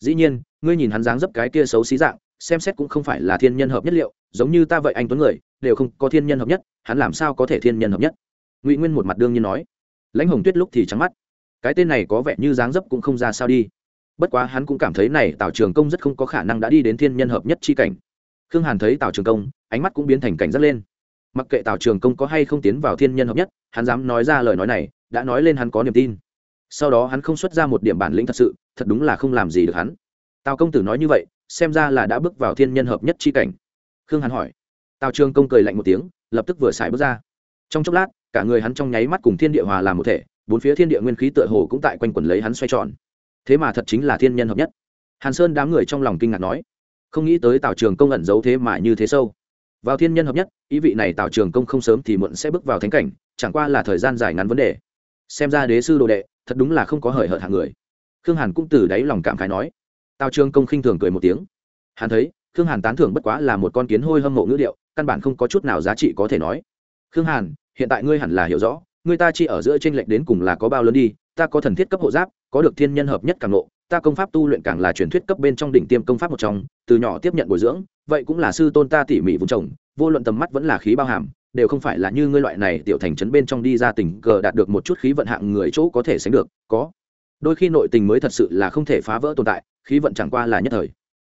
S1: Dĩ nhiên, ngươi nhìn hắn dáng dấp cái kia xấu xí dạng, xem xét cũng không phải là thiên nhân hợp nhất liệu, giống như ta vậy anh tuấn người, đều không có thiên nhân hợp nhất hắn làm sao có thể thiên nhân hợp nhất? Ngụy nguyên một mặt đương nhiên nói. Lãnh hồng tuyết lúc thì trắng mắt. Cái tên này có vẻ như dáng dấp cũng không ra sao đi. Bất quá hắn cũng cảm thấy này tào trường công rất không có khả năng đã đi đến thiên nhân hợp nhất chi cảnh. Khương hàn thấy tào trường công, ánh mắt cũng biến thành cảnh rất lên. Mặc kệ tào trường công có hay không tiến vào thiên nhân hợp nhất, hắn dám nói ra lời nói này, đã nói lên hắn có niềm tin. Sau đó hắn không xuất ra một điểm bản lĩnh thật sự, thật đúng là không làm gì được hắn. Tào công tử nói như vậy, xem ra là đã bước vào thiên nhân hợp nhất chi cảnh. Khương hàn hỏi tào trường công cười lạnh một tiếng, lập tức vừa xài bước ra. Trong chốc lát, cả người hắn trong nháy mắt cùng thiên địa hòa làm một thể, bốn phía thiên địa nguyên khí tựa hồ cũng tại quanh quẩn lấy hắn xoay tròn. Thế mà thật chính là thiên nhân hợp nhất. Hàn sơn đám người trong lòng kinh ngạc nói, không nghĩ tới tào trường công ẩn giấu thế mà như thế sâu. Vào thiên nhân hợp nhất, ý vị này tào trường công không sớm thì muộn sẽ bước vào thánh cảnh, chẳng qua là thời gian dài ngắn vấn đề. Xem ra đế sư đồ đệ, thật đúng là không có hời hợt hạng người. Khương hàn cũng từ đáy lòng cảm khái nói. Tào trường công khinh thường cười một tiếng. Hắn thấy khương hàn tán thưởng bất quá là một con kiến hôi hâm mộ ngữ điệu, căn bản không có chút nào giá trị có thể nói. Khương hàn, hiện tại ngươi hẳn là hiểu rõ ngươi ta chỉ ở giữa t r ê n lệch đến cùng là có bao lớn đi, ta có thần thiết cấp hộ giáp, có được thiên nhân hợp nhất càng lộ, ta công pháp tu luyện càng là truyền thuyết cấp bên trong đỉnh tiêm công pháp một trong, từ nhỏ tiếp nhận bồi dưỡng, vậy cũng là sư tôn ta tỉ mỉ vùng trồng, vô luận tầm mắt vẫn là khí bao hàm, đều không phải là như ngươi loại này tiểu thành trấn bên trong đi ra tỉnh cờ đạt được một chút khí vận hạng người chỗ có thể sánh được, có. Đôi khi nội tình mới thật sự là không thể phá vỡ tồn tại, khí vận chẳng qua là nhất thời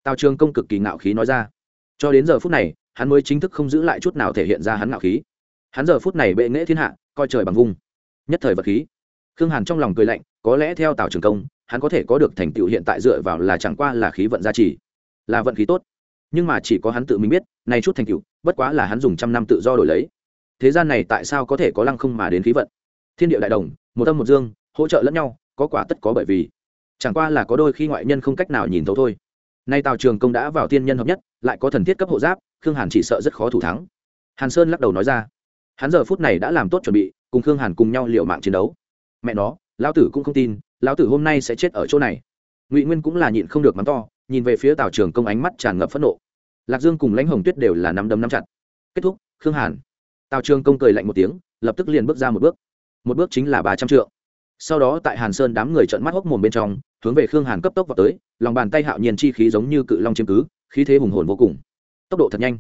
S1: tào trường công cực kỳ ngạo khí nói ra. Cho đến giờ phút này, hắn mới chính thức không giữ lại chút nào thể hiện ra hắn ngạo khí. Hắn giờ phút này bệ nghễ thiên hạ, coi trời bằng vung nhất thời vật khí. Khương hàn trong lòng cười lạnh, có lẽ theo tào trường công, hắn có thể có được thành tựu hiện tại dựa vào là chẳng qua là khí vận gia trì, là vận khí tốt. Nhưng mà chỉ có hắn tự mình biết, nay chút thành tựu, bất quá là hắn dùng trăm năm tự do đổi lấy. Thế gian này tại sao có thể có lăng không mà đến khí vận? Thiên địa đại đồng, một tâm một dương, hỗ trợ lẫn nhau, có quả tất có bởi vì. Chẳng qua là có đôi khi ngoại nhân không cách nào nhìn thấu thôi nay tào trường công đã vào tiên nhân hợp nhất, lại có thần thiết cấp hộ giáp, khương hàn chỉ sợ rất khó thủ thắng. Hàn sơn lắc đầu nói ra. Hắn giờ phút này đã làm tốt chuẩn bị, cùng khương hàn cùng nhau liệu mạng chiến đấu. Mẹ nó, lão tử cũng không tin, lão tử hôm nay sẽ chết ở chỗ này. Ngụy nguyên cũng là nhịn không được mắng to, nhìn về phía tào trường công ánh mắt tràn ngập phẫn nộ. Lạc dương cùng lãnh hồng tuyết đều là nắm đấm nắm chặt. Kết thúc, khương hàn. Tào trường công cười lạnh một tiếng, lập tức liền bước ra một bước. Một bước chính là ba trăm triệu sau đó tại hàn sơn đám người trợn mắt hốc mồm bên trong, hướng về khương hàn cấp tốc vào tới, lòng bàn tay hạo nhiên chi khí giống như cự long chiếm cứ, khí thế hùng hồn vô cùng. Tốc độ thật nhanh.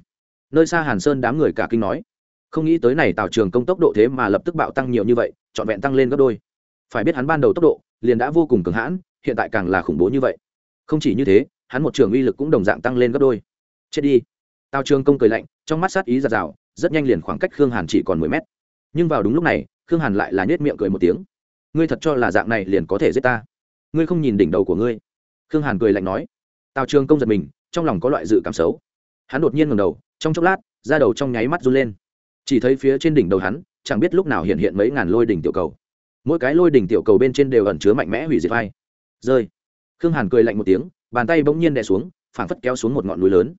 S1: Nơi xa hàn sơn đám người cả kinh nói, không nghĩ tới này tào trường công tốc độ thế mà lập tức bạo tăng nhiều như vậy, trọn vẹn tăng lên gấp đôi. Phải biết hắn ban đầu tốc độ, liền đã vô cùng cường hãn, hiện tại càng là khủng bố như vậy. Không chỉ như thế, hắn một trường uy lực cũng đồng dạng tăng lên gấp đôi. Chết đi. Tào trường công cười lạnh, trong mắt sát ý giạt rào rất nhanh liền khoảng cách khương hàn chỉ còn mười mét. Nhưng vào đúng lúc này, khương hàn lại là nhét miệng cười một tiếng ngươi thật cho là dạng này liền có thể giết ta? Ngươi không nhìn đỉnh đầu của ngươi? Khương hàn cười lạnh nói. Tào trường công giật mình, trong lòng có loại dự cảm xấu. Hắn đột nhiên ngầm đầu, trong chốc lát, da đầu trong nháy mắt run lên. Chỉ thấy phía trên đỉnh đầu hắn, chẳng biết lúc nào hiện hiện mấy ngàn lôi đỉnh tiểu cầu. Mỗi cái lôi đỉnh tiểu cầu bên trên đều ẩn chứa mạnh mẽ hủy diệt vai. Rơi. Khương hàn cười lạnh một tiếng, bàn tay bỗng nhiên đè xuống, phảng phất kéo xuống một ngọn núi lớn.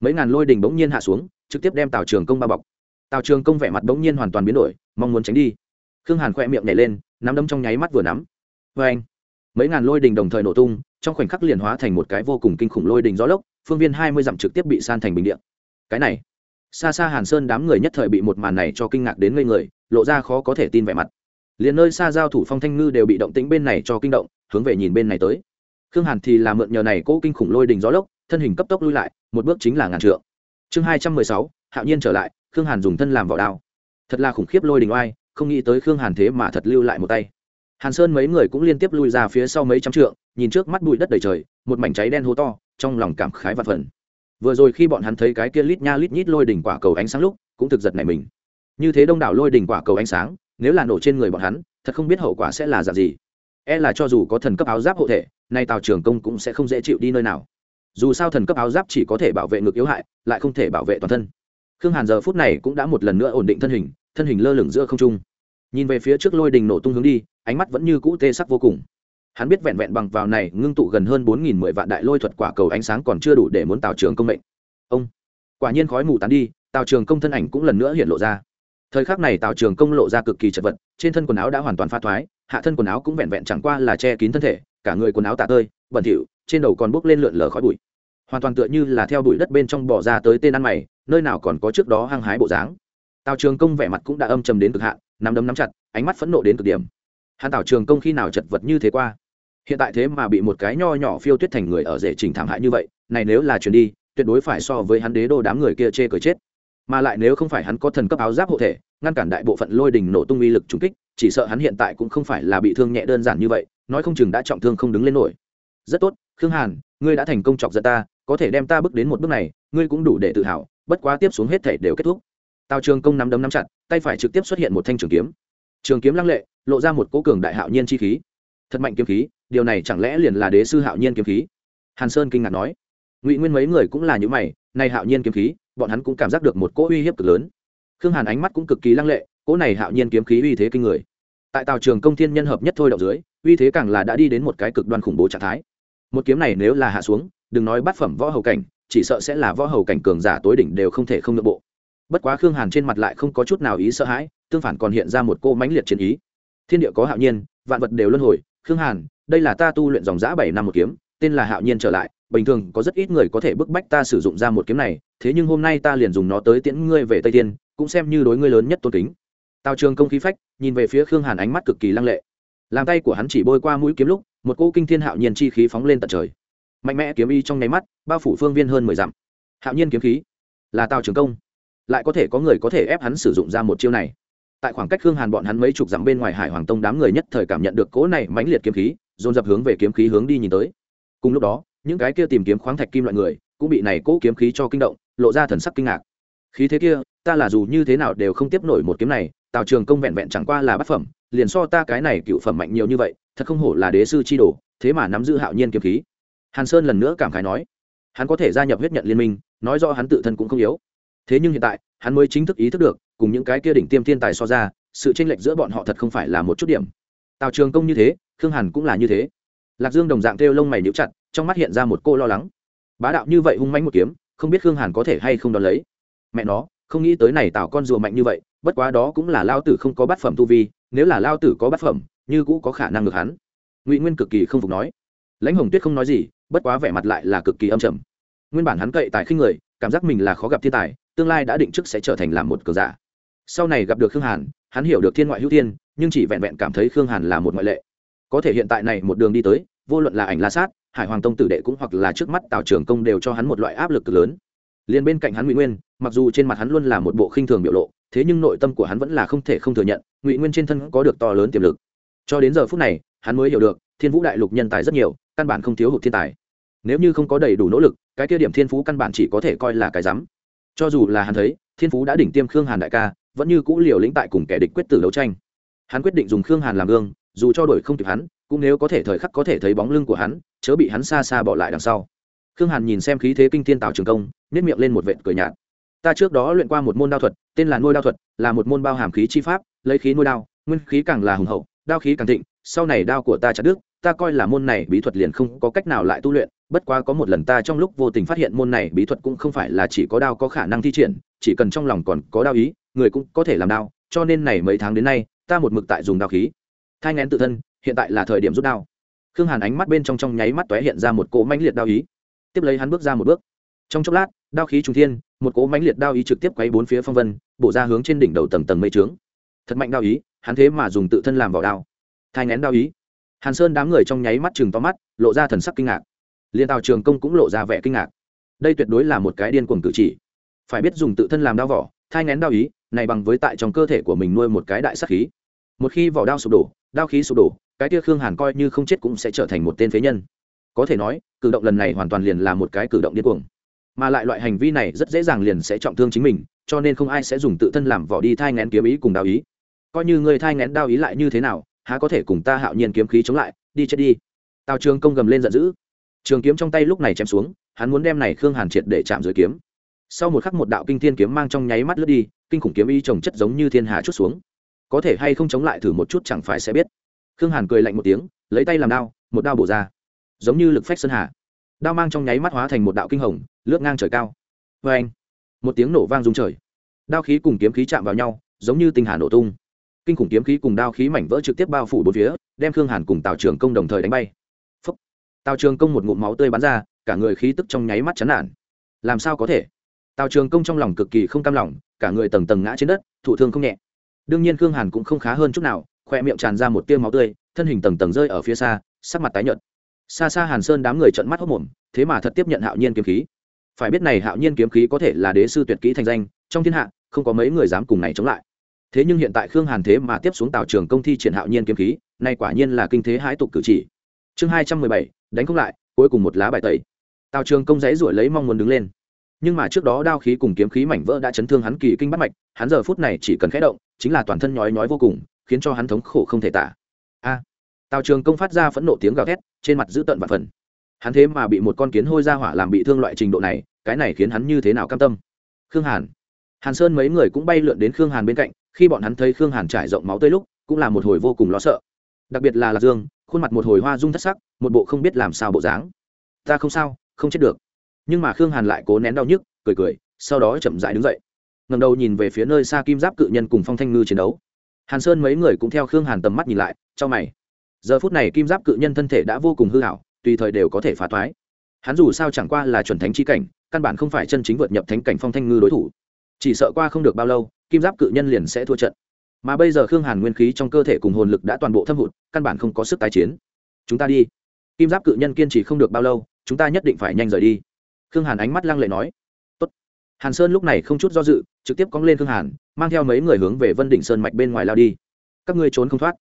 S1: Mấy ngàn lôi đỉnh bỗng nhiên hạ xuống, trực tiếp đem tào trường công bao bọc. Tào trường công vẻ mặt bỗng nhiên hoàn toàn biến đổi, mong muốn tránh đi. Khương hàn khoe miệng nhảy lên nắm đấm trong nháy mắt vừa nắm. Vê anh, mấy ngàn lôi đình đồng thời nổ tung, trong khoảnh khắc liền hóa thành một cái vô cùng kinh khủng lôi đình gió lốc, phương viên hai mươi dặm trực tiếp bị san thành bình điện cái này, xa xa hàn sơn đám người nhất thời bị một màn này cho kinh ngạc đến ngây người, lộ ra khó có thể tin vẻ mặt. Liền nơi xa giao thủ phong thanh ngư đều bị động tĩnh bên này cho kinh động, hướng về nhìn bên này tới. Khương hàn thì là mượn nhờ này cố kinh khủng lôi đình gió lốc, thân hình cấp tốc lui lại, một bước chính là ngàn trượng. Chương hai trăm mười sáu, hạo nhiên trở lại, khương hàn dùng thân làm vào đao. Thật là khủng khiếp lôi đình oai không nghĩ tới khương hàn thế mà thật lưu lại một tay. Hàn sơn mấy người cũng liên tiếp lui ra phía sau mấy trăm trượng, nhìn trước mắt bụi đất đầy trời, một mảnh cháy đen hố to, trong lòng cảm khái và phần. Vừa rồi khi bọn hắn thấy cái kia lít nha lít nhít lôi đỉnh quả cầu ánh sáng lúc, cũng thực giật này mình. Như thế đông đảo lôi đỉnh quả cầu ánh sáng, nếu là nổ trên người bọn hắn, thật không biết hậu quả sẽ là dạng gì. E là cho dù có thần cấp áo giáp hộ thể, nay tào trường công cũng sẽ không dễ chịu đi nơi nào. Dù sao thần cấp áo giáp chỉ có thể bảo vệ ngực yếu hại, lại không thể bảo vệ toàn thân. Khương hàn giờ phút này cũng đã một lần nữa ổn định thân hình thân hình lơ lửng giữa không trung. Nhìn về phía trước lôi đình nổ tung hướng đi, ánh mắt vẫn như cũ tê sắc vô cùng. Hắn biết vẹn vẹn bằng vào này ngưng tụ gần hơn bốn nghìn mười vạn đại lôi thuật quả cầu ánh sáng còn chưa đủ để muốn tào trường công mệnh. Ông! Quả nhiên khói mù tán đi tào trường công thân ảnh cũng lần nữa hiện lộ ra. Thời khắc này tào trường công lộ ra cực kỳ chật vật, trên thân quần áo đã hoàn toàn pha thoái, hạ thân quần áo cũng vẹn vẹn chẳng qua là che kín thân thể, cả người quần áo tạ tơi, bẩn thỉu, trên đầu còn bốc lên lượn lờ khói bụi. Hoàn toàn tựa như là theo bụi đất bên trong bỏ ra tới tên ăn mày, nơi nào còn có trước đó hăng hái bộ dáng tào trường công vẻ mặt cũng đã âm trầm đến cực hạn, nắm đấm nắm chặt, ánh mắt phẫn nộ đến cực điểm. Hắn tào trường công khi nào chật vật như thế qua? Hiện tại thế mà bị một cái nho nhỏ phiêu tuyết thành người ở rể trình thảm hại như vậy, này nếu là chuyển đi, tuyệt đối phải so với hắn đế đô đám người kia chê cười chết. Mà lại nếu không phải hắn có thần cấp áo giáp hộ thể, ngăn cản đại bộ phận lôi đình nổ tung uy lực trúng kích, chỉ sợ hắn hiện tại cũng không phải là bị thương nhẹ đơn giản như vậy, nói không chừng đã trọng thương không đứng lên nổi. Rất tốt, khương hàn, ngươi đã thành công chọc giận ta, có thể đem ta bước đến một bước này, ngươi cũng đủ để tự hào, bất quá tiếp xuống hết thể đều kết thúc tào trường công nắm đấm nắm chặt, tay phải trực tiếp xuất hiện một thanh trường kiếm. Trường kiếm lăng lệ, lộ ra một cố cường đại hạo nhiên chi khí. Thật mạnh kiếm khí, điều này chẳng lẽ liền là đế sư hạo nhiên kiếm khí? Hàn sơn kinh ngạc nói. Ngụy nguyên mấy người cũng là những mày nay hạo nhiên kiếm khí, bọn hắn cũng cảm giác được một cỗ uy hiếp cực lớn. Khương hàn ánh mắt cũng cực kỳ lăng lệ, cỗ này hạo nhiên kiếm khí uy thế kinh người. Tại tào trường công thiên nhân hợp nhất thôi động dưới, uy thế càng là đã đi đến một cái cực đoan khủng bố trạng thái. Một kiếm này nếu là hạ xuống, đừng nói bát phẩm võ hầu cảnh, chỉ sợ sẽ là võ hầu cảnh cường giả tối đỉnh đều không thể không nội bộ bất quá khương hàn trên mặt lại không có chút nào ý sợ hãi, tương phản còn hiện ra một cô mãnh liệt chiến ý. Thiên địa có hạo nhiên, vạn vật đều luân hồi, khương hàn, đây là ta tu luyện dòng giã bảy năm một kiếm, tên là hạo nhiên trở lại, bình thường có rất ít người có thể bức bách ta sử dụng ra một kiếm này, thế nhưng hôm nay ta liền dùng nó tới tiễn ngươi về tây tiên cũng xem như đối ngươi lớn nhất tôn kính. Tào trường công khí phách, nhìn về phía khương hàn ánh mắt cực kỳ lăng lệ. Làm tay của hắn chỉ bôi qua mũi kiếm lúc, một cỗ kinh thiên hạo nhiên chi khí phóng lên tận trời. Mạnh mẽ kiếm y trong nháy mắt, bao phủ phương viên hơn mười dặm. Hạo nhiên kiếm khí, là tào trường công lại có thể có người có thể ép hắn sử dụng ra một chiêu này. Tại khoảng cách khương hàn bọn hắn mấy chục dặm bên ngoài hải hoàng tông đám người nhất thời cảm nhận được cỗ này mãnh liệt kiếm khí, dồn dập hướng về kiếm khí hướng đi nhìn tới. Cùng lúc đó, những cái kia tìm kiếm khoáng thạch kim loại người cũng bị này cỗ kiếm khí cho kinh động, lộ ra thần sắc kinh ngạc. Khí thế kia, ta là dù như thế nào đều không tiếp nổi một kiếm này, tào trường công vẹn vẹn chẳng qua là bát phẩm, liền so ta cái này cựu phẩm mạnh nhiều như vậy, thật không hổ là đế sư chi đồ, thế mà nắm giữ hạo nhiên kiếm khí. Hàn sơn lần nữa cảm khái nói, hắn có thể gia nhập huyết nhận liên minh, nói do hắn tự thân cũng không yếu thế nhưng hiện tại, hắn mới chính thức ý thức được, cùng những cái kia đỉnh tiêm thiên tài so ra, sự tranh lệch giữa bọn họ thật không phải là một chút điểm. Tào trường công như thế, khương hàn cũng là như thế. Lạc dương đồng dạng kêu lông mày níu chặt, trong mắt hiện ra một cô lo lắng. Bá đạo như vậy hung manh một kiếm, không biết khương hàn có thể hay không đón lấy. Mẹ nó, không nghĩ tới này tào con rùa mạnh như vậy, bất quá đó cũng là lao tử không có bát phẩm tu vi, nếu là lao tử có bát phẩm, như cũ có khả năng ngược hắn. Ngụy nguyên cực kỳ không phục nói. Lãnh hồng tuyết không nói gì, bất quá vẻ mặt lại là cực kỳ âm trầm. Nguyên bản hắn cậy tài khinh người, cảm giác mình là khó gặp thiên tài tương lai đã định trước sẽ trở thành làm một cờ giả. Sau này gặp được khương hàn, hắn hiểu được thiên ngoại hữu thiên, nhưng chỉ vẹn vẹn cảm thấy khương hàn là một ngoại lệ. Có thể hiện tại này một đường đi tới, vô luận là ảnh la sát, hải hoàng tông tử đệ cũng hoặc là trước mắt tào trường công đều cho hắn một loại áp lực cực lớn. Liền bên cạnh hắn ngụy nguyên, mặc dù trên mặt hắn luôn là một bộ khinh thường biểu lộ, thế nhưng nội tâm của hắn vẫn là không thể không thừa nhận, ngụy nguyên trên thân có được to lớn tiềm lực. Cho đến giờ phút này, hắn mới hiểu được, thiên vũ đại lục nhân tài rất nhiều, căn bản không thiếu hụt thiên tài. Nếu như không có đầy đủ nỗ lực, cái kia điểm thiên phú căn bản chỉ có thể coi là cái rắm cho dù là hắn thấy, thiên phú đã đỉnh tiêm khương hàn đại ca, vẫn như cũ liều lĩnh tại cùng kẻ địch quyết tử đấu tranh. Hắn quyết định dùng khương hàn làm gương, dù cho đổi không kịp hắn, cũng nếu có thể thời khắc có thể thấy bóng lưng của hắn, chớ bị hắn xa xa bỏ lại đằng sau. Khương hàn nhìn xem khí thế kinh thiên tạo trường công nếp miệng lên một vệt cười nhạt. Ta trước đó luyện qua một môn đao thuật, tên là nuôi đao thuật, là một môn bao hàm khí chi pháp, lấy khí nuôi đao, nguyên khí càng là hùng hậu, đao khí càng thịnh, sau này đao của ta chặt đứt, ta coi là môn này bí thuật liền không có cách nào lại tu luyện bất quá có một lần ta trong lúc vô tình phát hiện môn này bí thuật cũng không phải là chỉ có đao có khả năng thi triển, chỉ cần trong lòng còn có đao ý, người cũng có thể làm đao, cho nên này mấy tháng đến nay, ta một mực tại dùng đao khí. Thai ngén tự thân, hiện tại là thời điểm rút đao. Khương hàn ánh mắt bên trong trong nháy mắt tóe hiện ra một cỗ mãnh liệt đao ý. Tiếp lấy hắn bước ra một bước. Trong chốc lát, đao khí trung thiên, một cỗ mãnh liệt đao ý trực tiếp quay bốn phía phong vân, bổ ra hướng trên đỉnh đầu tầng tầng mây trướng. Thật mạnh đao ý, hắn thế mà dùng tự thân làm vào đao. Thai ngén đao ý. Hàn sơn đám người trong nháy mắt chừng to mắt, lộ ra thần sắc kinh ngạc liên tào trường công cũng lộ ra vẻ kinh ngạc. Đây tuyệt đối là một cái điên cuồng cử chỉ. Phải biết dùng tự thân làm đao vỏ, thai ngén đao ý, này bằng với tại trong cơ thể của mình nuôi một cái đại sắc khí. Một khi vỏ đao sụp đổ, đao khí sụp đổ, cái tia khương hàn coi như không chết cũng sẽ trở thành một tên phế nhân. Có thể nói, cử động lần này hoàn toàn liền là một cái cử động điên cuồng. Mà lại loại hành vi này rất dễ dàng liền sẽ trọng thương chính mình, cho nên không ai sẽ dùng tự thân làm vỏ đi thai ngén kiếm ý cùng đao ý. Coi như người thai ngén đao ý lại như thế nào, há có thể cùng ta hạo nhiên kiếm khí chống lại, đi chết đi. Tào trường công gầm lên giận dữ trường kiếm trong tay lúc này chém xuống, hắn muốn đem này khương hàn triệt để chạm dưới kiếm. Sau một khắc một đạo kinh thiên kiếm mang trong nháy mắt lướt đi, kinh khủng kiếm y trồng chất giống như thiên hà chút xuống. Có thể hay không chống lại thử một chút chẳng phải sẽ biết. Khương hàn cười lạnh một tiếng, lấy tay làm đao, một đao bổ ra. Giống như lực phách sơn hà. Đao mang trong nháy mắt hóa thành một đạo kinh hồng, lướt ngang trời cao. Vê anh, một tiếng nổ vang rung trời. Đao khí cùng kiếm khí chạm vào nhau, giống như tinh hà nổ tung. Kinh khủng kiếm khí cùng đao khí mảnh vỡ trực tiếp bao phủ bốn phía, đem khương hàn cùng tào trường công đồng thời đánh bay tào trường công một ngụm máu tươi bắn ra, cả người khí tức trong nháy mắt chán nản. Làm sao có thể? Tào trường công trong lòng cực kỳ không cam lòng, cả người tầng tầng ngã trên đất, thụ thương không nhẹ. Đương nhiên khương hàn cũng không khá hơn chút nào, khoe miệng tràn ra một tiêu máu tươi, thân hình tầng tầng rơi ở phía xa, sắc mặt tái nhợt. Xa xa hàn sơn đám người trận mắt hốc mồm thế mà thật tiếp nhận hạo nhiên kiếm khí. Phải biết này hạo nhiên kiếm khí có thể là đế sư tuyệt kỹ thành danh, trong thiên hạ, không có mấy người dám cùng này chống lại. Thế nhưng hiện tại khương hàn thế mà tiếp xuống tào trường công thi triển hạo nhiên kiếm khí, nay quả nhiên là kinh thế hái tục cử chỉ chương hai trăm mười bảy, đánh không lại, cuối cùng một lá bài tẩy. Tào trường công giấy ruổi lấy mong muốn đứng lên. Nhưng mà trước đó đao khí cùng kiếm khí mảnh vỡ đã chấn thương hắn kỳ kinh bắt mạch, hắn giờ phút này chỉ cần khẽ động, chính là toàn thân nhói nhói vô cùng, khiến cho hắn thống khổ không thể tả. A! Tào trường công phát ra phẫn nộ tiếng gào thét, trên mặt giữ tận và phần. Hắn thế mà bị một con kiến hôi ra hỏa làm bị thương loại trình độ này, cái này khiến hắn như thế nào cam tâm? Khương hàn. Hàn sơn mấy người cũng bay lượn đến khương hàn bên cạnh, khi bọn hắn thấy khương hàn trải rộng máu tươi lúc, cũng là một hồi vô cùng lo sợ. Đặc biệt là lạc dương khuôn mặt một hồi hoa rung thất sắc, một bộ không biết làm sao bộ dáng. Ta không sao, không chết được. Nhưng mà khương hàn lại cố nén đau nhức, cười cười, sau đó chậm dại đứng dậy. Ngầm đầu nhìn về phía nơi xa kim giáp cự nhân cùng phong thanh ngư chiến đấu. Hàn sơn mấy người cũng theo khương hàn tầm mắt nhìn lại trong mày. Giờ phút này kim giáp cự nhân thân thể đã vô cùng hư hảo, tùy thời đều có thể phá toái hắn dù sao chẳng qua là chuẩn thánh chi cảnh, căn bản không phải chân chính vượt nhập thánh cảnh phong thanh ngư đối thủ. Chỉ sợ qua không được bao lâu, kim giáp cự nhân liền sẽ thua trận mà bây giờ khương hàn nguyên khí trong cơ thể cùng hồn lực đã toàn bộ thâm hụt, căn bản không có sức tái chiến. Chúng ta đi. Kim giáp cự nhân kiên trì không được bao lâu, chúng ta nhất định phải nhanh rời đi. Khương hàn ánh mắt lăng lệ nói. Tốt. hàn sơn lúc này không chút do dự, trực tiếp cóng lên khương hàn, mang theo mấy người hướng về vân đỉnh sơn mạch bên ngoài lao đi. Các ngươi trốn không thoát.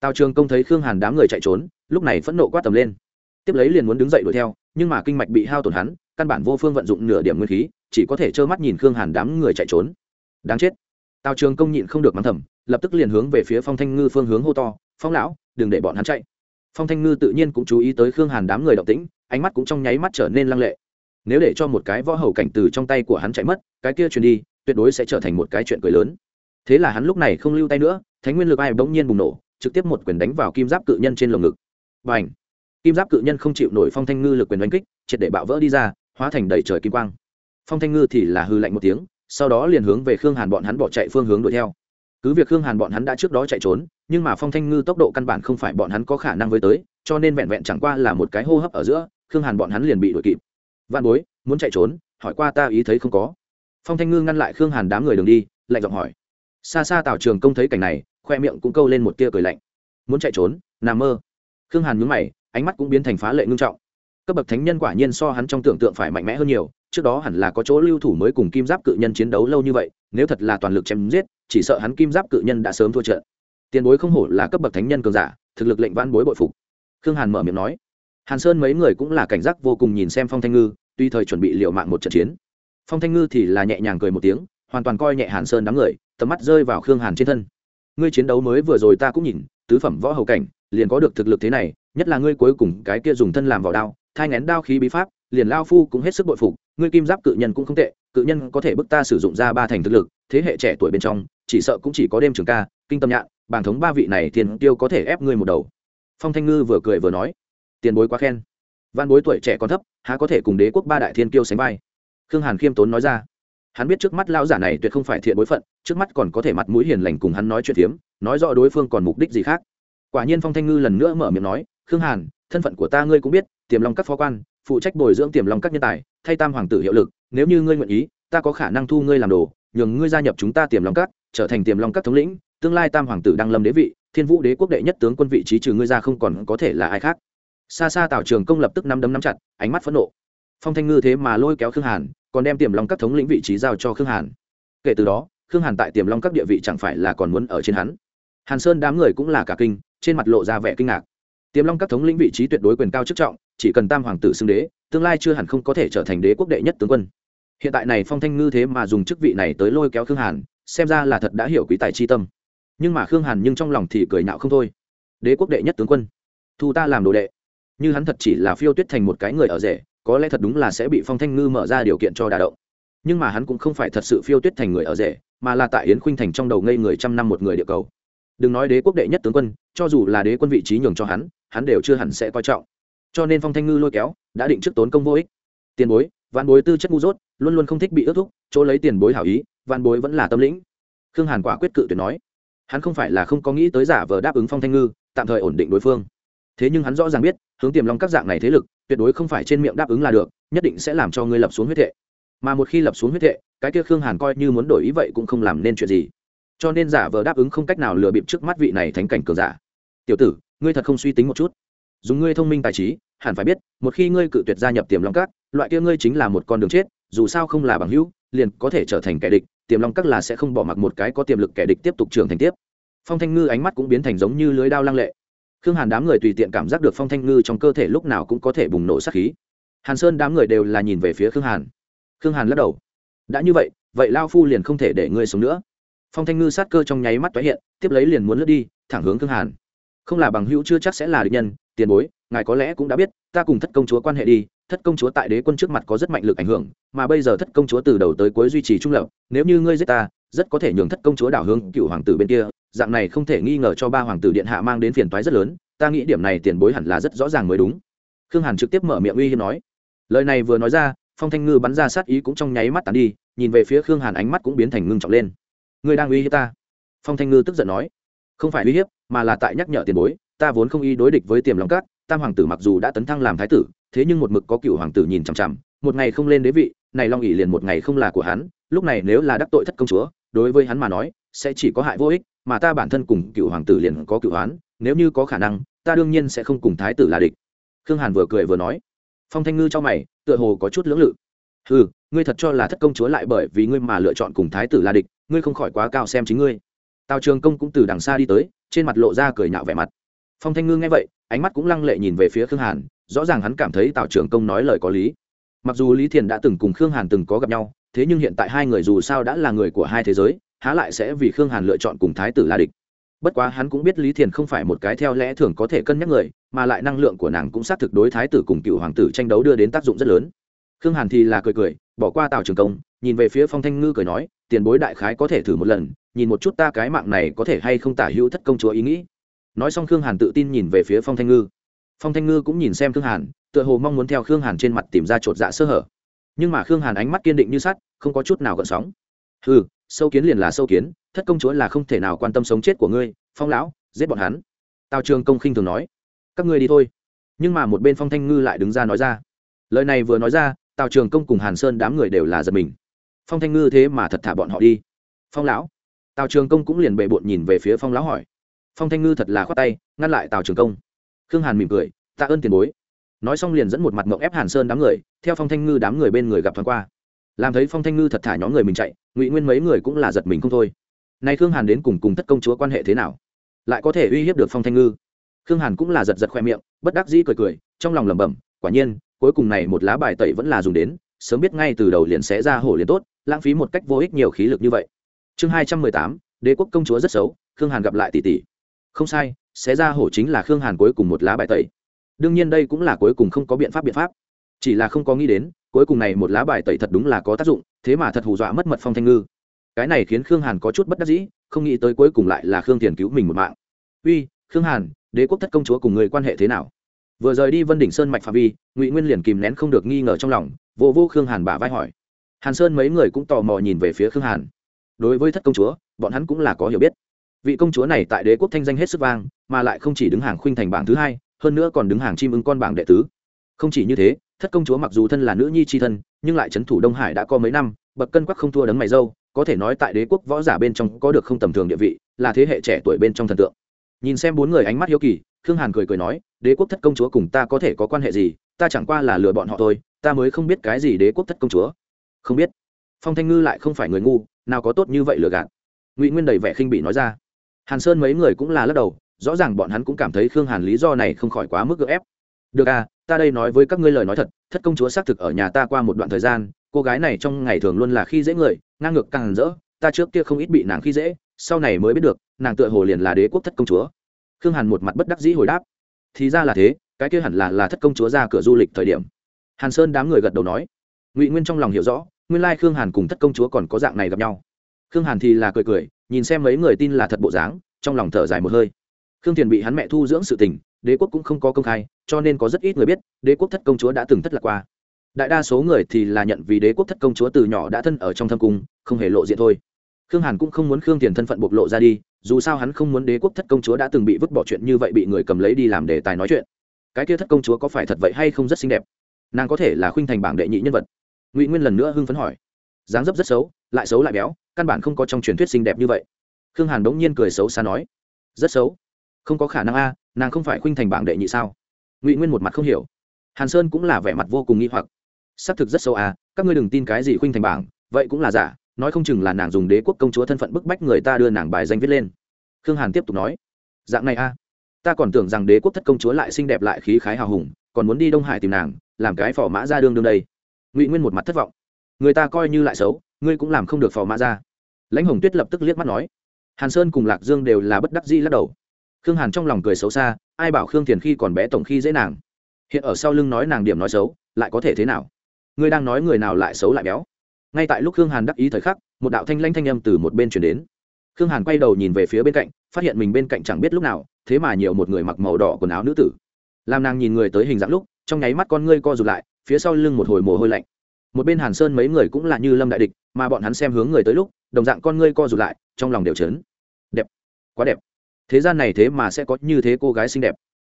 S1: Tào trường công thấy khương hàn đám người chạy trốn, lúc này phẫn nộ quát tầm lên. Tiếp lấy liền muốn đứng dậy đuổi theo, nhưng mà kinh mạch bị hao tổn hắn, căn bản vô phương vận dụng nửa điểm nguyên khí, chỉ có thể trơ mắt nhìn khương hàn đám người chạy trốn. Đáng chết tào trường công nhịn không được mắng thầm, lập tức liền hướng về phía phong thanh ngư phương hướng hô to, phong lão, đừng để bọn hắn chạy. Phong thanh ngư tự nhiên cũng chú ý tới khương hàn đám người động tĩnh, ánh mắt cũng trong nháy mắt trở nên lăng lệ. Nếu để cho một cái võ hầu cảnh từ trong tay của hắn chạy mất, cái kia truyền đi, tuyệt đối sẽ trở thành một cái chuyện cười lớn. Thế là hắn lúc này không lưu tay nữa, thánh nguyên lực ai bỗng nhiên bùng nổ, trực tiếp một quyền đánh vào kim giáp cự nhân trên lồng ngực. Và ảnh kim giáp cự nhân không chịu nổi phong thanh ngư lực quyền đánh kích, triệt để bạo vỡ đi ra, hóa thành đầy trời kim quang. Phong thanh ngư thì là hư lạnh một tiếng sau đó liền hướng về khương hàn bọn hắn bỏ chạy phương hướng đuổi theo. Cứ việc khương hàn bọn hắn đã trước đó chạy trốn, nhưng mà phong thanh ngư tốc độ căn bản không phải bọn hắn có khả năng với tới, cho nên vẹn vẹn chẳng qua là một cái hô hấp ở giữa, khương hàn bọn hắn liền bị đuổi kịp. Văn bối, muốn chạy trốn, hỏi qua ta ý thấy không có. Phong thanh ngư ngăn lại khương hàn đám người đường đi, lạnh giọng hỏi. Xa xa tào trường công thấy cảnh này, khoe miệng cũng câu lên một tia cười lạnh. Muốn chạy trốn nà mơ. Khương hàn nhúng mày, ánh mắt cũng biến thành phá lệ ngưng trọng. Cấp bậc thánh nhân quả nhiên so hắn trong tưởng tượng phải mạnh mẽ hơn nhiều trước đó hẳn là có chỗ lưu thủ mới cùng kim giáp cự nhân chiến đấu lâu như vậy, nếu thật là toàn lực chém giết, chỉ sợ hắn kim giáp cự nhân đã sớm thua trận. Tiền bối không hổ là cấp bậc thánh nhân cường giả, thực lực lệnh vãn bối bội phục. Khương hàn mở miệng nói. Hàn sơn mấy người cũng là cảnh giác vô cùng nhìn xem phong thanh ngư, tuy thời chuẩn bị liệu mạng một trận chiến. Phong thanh ngư thì là nhẹ nhàng cười một tiếng, hoàn toàn coi nhẹ hàn sơn đám người, tầm mắt rơi vào khương hàn trên thân. Ngươi chiến đấu mới vừa rồi ta cũng nhìn, tứ phẩm võ hầu cảnh, liền có được thực lực thế này, nhất là ngươi cuối cùng cái kia dùng thân làm vào đao, thai ngén đao khí bí pháp liền lao phu cũng hết sức bội phục, ngươi kim giáp cự nhân cũng không tệ, cự nhân có thể bức ta sử dụng ra ba thành thực lực, thế hệ trẻ tuổi bên trong, chỉ sợ cũng chỉ có đêm trường ca, kinh tâm nhạn, bàng thống ba vị này Thiên tiêu có thể ép ngươi một đầu. Phong thanh ngư vừa cười vừa nói, tiền bối quá khen. Văn bối tuổi trẻ còn thấp, há có thể cùng đế quốc ba đại thiên Tiêu sánh vai? Khương hàn khiêm tốn nói ra, hắn biết trước mắt lão giả này tuyệt không phải thiện bối phận, trước mắt còn có thể mặt mũi hiền lành cùng hắn nói chuyện phiếm, nói rõ đối phương còn mục đích gì khác. Quả nhiên phong thanh ngư lần nữa mở miệng nói, khương hàn, thân phận của ta ngươi cũng biết, tiềm long các phó quan phụ trách bồi dưỡng tiềm long các nhân tài, thay tam hoàng tử hiệu lực, nếu như ngươi nguyện ý, ta có khả năng thu ngươi làm đồ, nhường ngươi gia nhập chúng ta tiềm long các, trở thành tiềm long các thống lĩnh, tương lai tam hoàng tử đăng lâm đế vị, thiên vũ đế quốc đệ nhất tướng quân vị trí trừ ngươi ra không còn có thể là ai khác. Xa xa tào trường công lập tức nắm đấm nắm chặt, ánh mắt phẫn nộ. Phong thanh ngư thế mà lôi kéo khương hàn, còn đem tiềm long các thống lĩnh vị trí giao cho khương hàn. Kể từ đó, khương hàn tại tiềm long các địa vị chẳng phải là còn muốn ở trên hắn. Hàn sơn đám người cũng là cả kinh, trên mặt lộ ra vẻ kinh ngạc. Tiềm long các thống lĩnh vị trí tuyệt đối quyền cao chức trọng chỉ cần tam hoàng tử xưng đế, tương lai chưa hẳn không có thể trở thành đế quốc đệ nhất tướng quân. Hiện tại này phong thanh ngư thế mà dùng chức vị này tới lôi kéo khương hàn, xem ra là thật đã hiểu quý tài chi tâm. Nhưng mà khương hàn nhưng trong lòng thì cười nhạo không thôi. Đế quốc đệ nhất tướng quân, thu ta làm đồ đệ. Như hắn thật chỉ là phiêu tuyết thành một cái người ở rể, có lẽ thật đúng là sẽ bị phong thanh ngư mở ra điều kiện cho đà động. Nhưng mà hắn cũng không phải thật sự phiêu tuyết thành người ở rể, mà là tại yến khuynh thành trong đầu ngây người trăm năm một người địa cầu. Đừng nói đế quốc đệ nhất tướng quân, cho dù là đế quân vị trí nhường cho hắn hắn đều chưa hẳn sẽ coi trọng cho nên phong thanh ngư lôi kéo, đã định trước tốn công vô ích. Tiền bối văn bối tư chất ngu dốt, luôn luôn không thích bị ước thúc, chỗ lấy tiền bối hảo ý văn bối vẫn là tâm lĩnh. Khương hàn quả quyết cự tuyệt nói. Hắn không phải là không có nghĩ tới giả vờ đáp ứng phong thanh ngư, tạm thời ổn định đối phương. Thế nhưng hắn rõ ràng biết, hướng tiềm long các dạng này thế lực, tuyệt đối không phải trên miệng đáp ứng là được, nhất định sẽ làm cho ngươi lập xuống huyết thệ. Mà một khi lập xuống huyết thệ, cái kia khương hàn coi như muốn đổi ý vậy cũng không làm nên chuyện gì. Cho nên giả vờ đáp ứng không cách nào lừa bịp trước mắt vị này thánh cảnh cường giả. Tiểu tử, ngươi thật không suy tính một chút dùng ngươi thông minh tài trí, hẳn phải biết, một khi ngươi cự tuyệt gia nhập tiềm long các, loại kia ngươi chính là một con đường chết, dù sao không là bằng hữu, liền có thể trở thành kẻ địch, tiềm long các là sẽ không bỏ mặc một cái có tiềm lực kẻ địch tiếp tục trưởng thành tiếp. Phong thanh ngư ánh mắt cũng biến thành giống như lưới đao lăng lệ. Khương hàn đám người tùy tiện cảm giác được phong thanh ngư trong cơ thể lúc nào cũng có thể bùng nổ sát khí. Hàn sơn đám người đều là nhìn về phía khương hàn. Khương hàn lắc đầu. Đã như vậy vậy lao phu liền không thể để ngươi sống nữa. Phong thanh ngư sát cơ trong nháy mắt tái hiện, tiếp lấy liền muốn lướt đi, thẳng hướng khương hàn. Không là bằng hữu chưa chắc sẽ là địch nhân tiền bối, ngài có lẽ cũng đã biết, ta cùng thất công chúa quan hệ đi, thất công chúa tại đế quân trước mặt có rất mạnh lực ảnh hưởng, mà bây giờ thất công chúa từ đầu tới cuối duy trì trung lập, nếu như ngươi giết ta, rất có thể nhường thất công chúa đảo hướng cựu hoàng tử bên kia, dạng này không thể nghi ngờ cho ba hoàng tử điện hạ mang đến phiền toái rất lớn, ta nghĩ điểm này tiền bối hẳn là rất rõ ràng mới đúng. Khương hàn trực tiếp mở miệng uy hiếp nói. Lời này vừa nói ra, phong thanh ngư bắn ra sát ý cũng trong nháy mắt tàn đi, nhìn về phía khương hàn ánh mắt cũng biến thành ngưng trọng lên. Ngươi đang uy hiếp ta? Phong thanh ngư tức giận nói. Không phải uy hiếp, mà là tại nhắc nhở tiền bối ta vốn không ý đối địch với tiềm lòng cát, tam hoàng tử mặc dù đã tấn thăng làm thái tử, thế nhưng một mực có cựu hoàng tử nhìn chằm chằm, một ngày không lên đế vị, này long ỉ liền một ngày không là của hắn, lúc này nếu là đắc tội thất công chúa, đối với hắn mà nói, sẽ chỉ có hại vô ích, mà ta bản thân cùng cựu hoàng tử liền có cựu hoán, nếu như có khả năng, ta đương nhiên sẽ không cùng thái tử là địch. Khương hàn vừa cười vừa nói. Phong thanh ngư cho mày, tựa hồ có chút lưỡng lự. Ừ ngươi thật cho là thất công chúa lại bởi vì ngươi mà lựa chọn cùng thái tử là địch, ngươi không khỏi quá cao xem chính ngươi. Tào trường công cũng từ đằng xa đi tới, trên mặt lộ ra cười nhạo vẻ mặt phong thanh ngư nghe vậy, ánh mắt cũng lăng lệ nhìn về phía khương hàn, rõ ràng hắn cảm thấy tào trường công nói lời có lý. Mặc dù lý thiền đã từng cùng khương hàn từng có gặp nhau, thế nhưng hiện tại hai người dù sao đã là người của hai thế giới, há lại sẽ vì khương hàn lựa chọn cùng thái tử là địch. Bất quá hắn cũng biết lý thiền không phải một cái theo lẽ thường có thể cân nhắc người, mà lại năng lượng của nàng cũng xác thực đối thái tử cùng cựu hoàng tử tranh đấu đưa đến tác dụng rất lớn. Khương hàn thì là cười cười, bỏ qua tào trường công, nhìn về phía phong thanh ngư cười nói, tiền bối đại khái có thể thử một lần, nhìn một chút ta cái mạng này có thể hay không tả hữu thất công chúa ý nghĩ nói xong khương hàn tự tin nhìn về phía phong thanh ngư. Phong thanh ngư cũng nhìn xem khương hàn, tựa hồ mong muốn theo khương hàn trên mặt tìm ra chột dạ sơ hở. Nhưng mà khương hàn ánh mắt kiên định như sắt, không có chút nào gợn sóng. Ừ sâu kiến liền là sâu kiến, thất công chúa là không thể nào quan tâm sống chết của ngươi, phong lão, giết bọn hắn. Tào trường công khinh thường nói. Các ngươi đi thôi. Nhưng mà một bên phong thanh ngư lại đứng ra nói ra. Lời này vừa nói ra, tào trường công cùng hàn sơn đám người đều là giật mình. Phong thanh ngư thế mà thật thả bọn họ đi. Phong lão. Tào trường công cũng liền bệ bộn nhìn về phía phong lão hỏi phong thanh ngư thật là khoát tay, ngăn lại tào trường công. Khương hàn mỉm cười, tạ ơn tiền bối. Nói xong liền dẫn một mặt mộng ép hàn sơn đám người, theo phong thanh ngư đám người bên người gặp thoáng qua. Làm thấy phong thanh ngư thật thả nhóm người mình chạy, ngụy nguyên mấy người cũng là giật mình không thôi. Nay khương hàn đến cùng cùng thất công chúa quan hệ thế nào? Lại có thể uy hiếp được phong thanh ngư? Khương hàn cũng là giật giật khoe miệng, bất đắc dĩ cười cười, trong lòng lẩm bẩm, quả nhiên, cuối cùng này một lá bài tẩy vẫn là dùng đến, sớm biết ngay từ đầu liền sẽ ra hổ liền tốt, lãng phí một cách vô ích nhiều khí lực như vậy. Chương hai trăm mười tám, đế quốc công chúa rất xấu, khương hàn gặp lại tỷ tỷ không sai sẽ ra hổ chính là khương hàn cuối cùng một lá bài tẩy. Đương nhiên đây cũng là cuối cùng không có biện pháp biện pháp. Chỉ là không có nghĩ đến, cuối cùng này một lá bài tẩy thật đúng là có tác dụng, thế mà thật hù dọa mất mật phong thanh ngư. Cái này khiến khương hàn có chút bất đắc dĩ, không nghĩ tới cuối cùng lại là khương tiền cứu mình một mạng. Uy, khương hàn, đế quốc thất công chúa cùng người quan hệ thế nào? Vừa rời đi vân đỉnh sơn mạch phạm vi, ngụy nguyên liền kìm nén không được nghi ngờ trong lòng, vô vô khương hàn bả vai hỏi. Hàn sơn mấy người cũng tò mò nhìn về phía khương hàn. Đối với thất công chúa, bọn hắn cũng là có hiểu biết vị công chúa này tại đế quốc thanh danh hết sức vang, mà lại không chỉ đứng hàng khuynh thành bảng thứ hai, hơn nữa còn đứng hàng chim ưng con bảng đệ tứ. Không chỉ như thế, thất công chúa mặc dù thân là nữ nhi c thân, nhưng lại c h ấ n thủ đông hải đã có mấy năm, bậc cân quắc không thua đấng mày dâu, có thể nói tại đế quốc võ giả bên trong có được không tầm thường địa vị, là thế hệ trẻ tuổi bên trong thần tượng. Nhìn xem bốn người ánh mắt hiếu kỳ, khương hàn cười cười nói, đế quốc thất công chúa cùng ta có thể có quan hệ gì? Ta chẳng qua là lừa bọn họ thôi, ta mới không biết cái gì đế quốc thất công chúa. Không biết. Phong thanh ngư lại không phải người ngu, nào có tốt như vậy lừa gạt. Ngụy nguyên đầy vẻ khinh bị nói ra hàn sơn mấy người cũng là lắc đầu, rõ ràng bọn hắn cũng cảm thấy khương hàn lý do này không khỏi quá mức gượng ép. Được à ta đây nói với các ngươi lời nói thật, thất công chúa xác thực ở nhà ta qua một đoạn thời gian, cô gái này trong ngày thường luôn là khi dễ người, ngang ngược càng rỡ, ta trước kia không ít bị nàng khi dễ, sau này mới biết được, nàng tựa hồ liền là đế quốc thất công chúa. Khương hàn một mặt bất đắc dĩ hồi đáp. Thì ra là thế, cái kia hẳn là là thất công chúa ra cửa du lịch thời điểm. Hàn sơn đám người gật đầu nói. Ngụy nguyên trong lòng hiểu rõ, nguyên lai khương hàn cùng thất công chúa còn có dạng này gặp nhau. Khương hàn thì là cười cười nhìn xem mấy người tin là thật bộ dáng, trong lòng thở dài một hơi. Khương thiền bị hắn mẹ thu dưỡng sự tình, đế quốc cũng không có công khai, cho nên có rất ít người biết, đế quốc thất công chúa đã từng thất lạc qua. Đại đa số người thì là nhận vì đế quốc thất công chúa từ nhỏ đã thân ở trong thâm cung, không hề lộ diện thôi. Khương hàn cũng không muốn khương thiền thân phận bộc lộ ra đi, dù sao hắn không muốn đế quốc thất công chúa đã từng bị vứt bỏ chuyện như vậy bị người cầm lấy đi làm đề tài nói chuyện. Cái kia thất công chúa có phải thật vậy hay không rất xinh đẹp? Nàng có thể là khuynh thành bảng đệ nhị nhân vật. Ngụy nguyên lần nữa hưng phấn hỏi. Dáng dấp rất xấu, lại xấu lại béo căn bản không có trong truyền thuyết xinh đẹp như vậy. Khương hàn bỗng nhiên cười xấu xa nói, rất xấu. Không có khả năng a, nàng không phải khuynh thành bảng đệ nhị sao? Ngụy nguyên một mặt không hiểu. Hàn sơn cũng là vẻ mặt vô cùng nghi hoặc. Xác thực rất xấu a, các ngươi đừng tin cái gì khuynh thành bảng, vậy cũng là giả, nói không chừng là nàng dùng đế quốc công chúa thân phận bức bách người ta đưa nàng bài danh viết lên. Khương hàn tiếp tục nói, dạng này a, ta còn tưởng rằng đế quốc thất công chúa lại xinh đẹp lại khí khái hào hùng, còn muốn đi đông hải tìm nàng, làm cái phò mã ra đương đương đây. Ngụy nguyên một mặt thất vọng. Người ta coi như lại xấu ngươi cũng làm không được phò mã ra. Lãnh hồng tuyết lập tức liếc mắt nói. Hàn sơn cùng lạc dương đều là bất đắc dĩ lắc đầu. Khương hàn trong lòng cười xấu xa, ai bảo khương thiền khi còn bé tổng khi dễ nàng. Hiện ở sau lưng nói nàng điểm nói xấu, lại có thể thế nào? Ngươi đang nói người nào lại xấu lại béo? Ngay tại lúc khương hàn đắc ý thời khắc, một đạo thanh lanh thanh âm từ một bên chuyển đến. Khương hàn quay đầu nhìn về phía bên cạnh, phát hiện mình bên cạnh chẳng biết lúc nào, thế mà nhiều một người mặc màu đỏ quần áo nữ tử. Làm nàng nhìn người tới hình dạng lúc, trong nháy mắt con ngươi co rụt lại, phía sau lưng một hồi mồ hôi lạnh một bên hàn sơn mấy người cũng là như lâm đại địch, mà bọn hắn xem hướng người tới lúc, đồng dạng con ngươi co rụt lại, trong lòng đều chấn. Đẹp. Quá đẹp. Thế gian này thế mà sẽ có như thế cô gái xinh đẹp.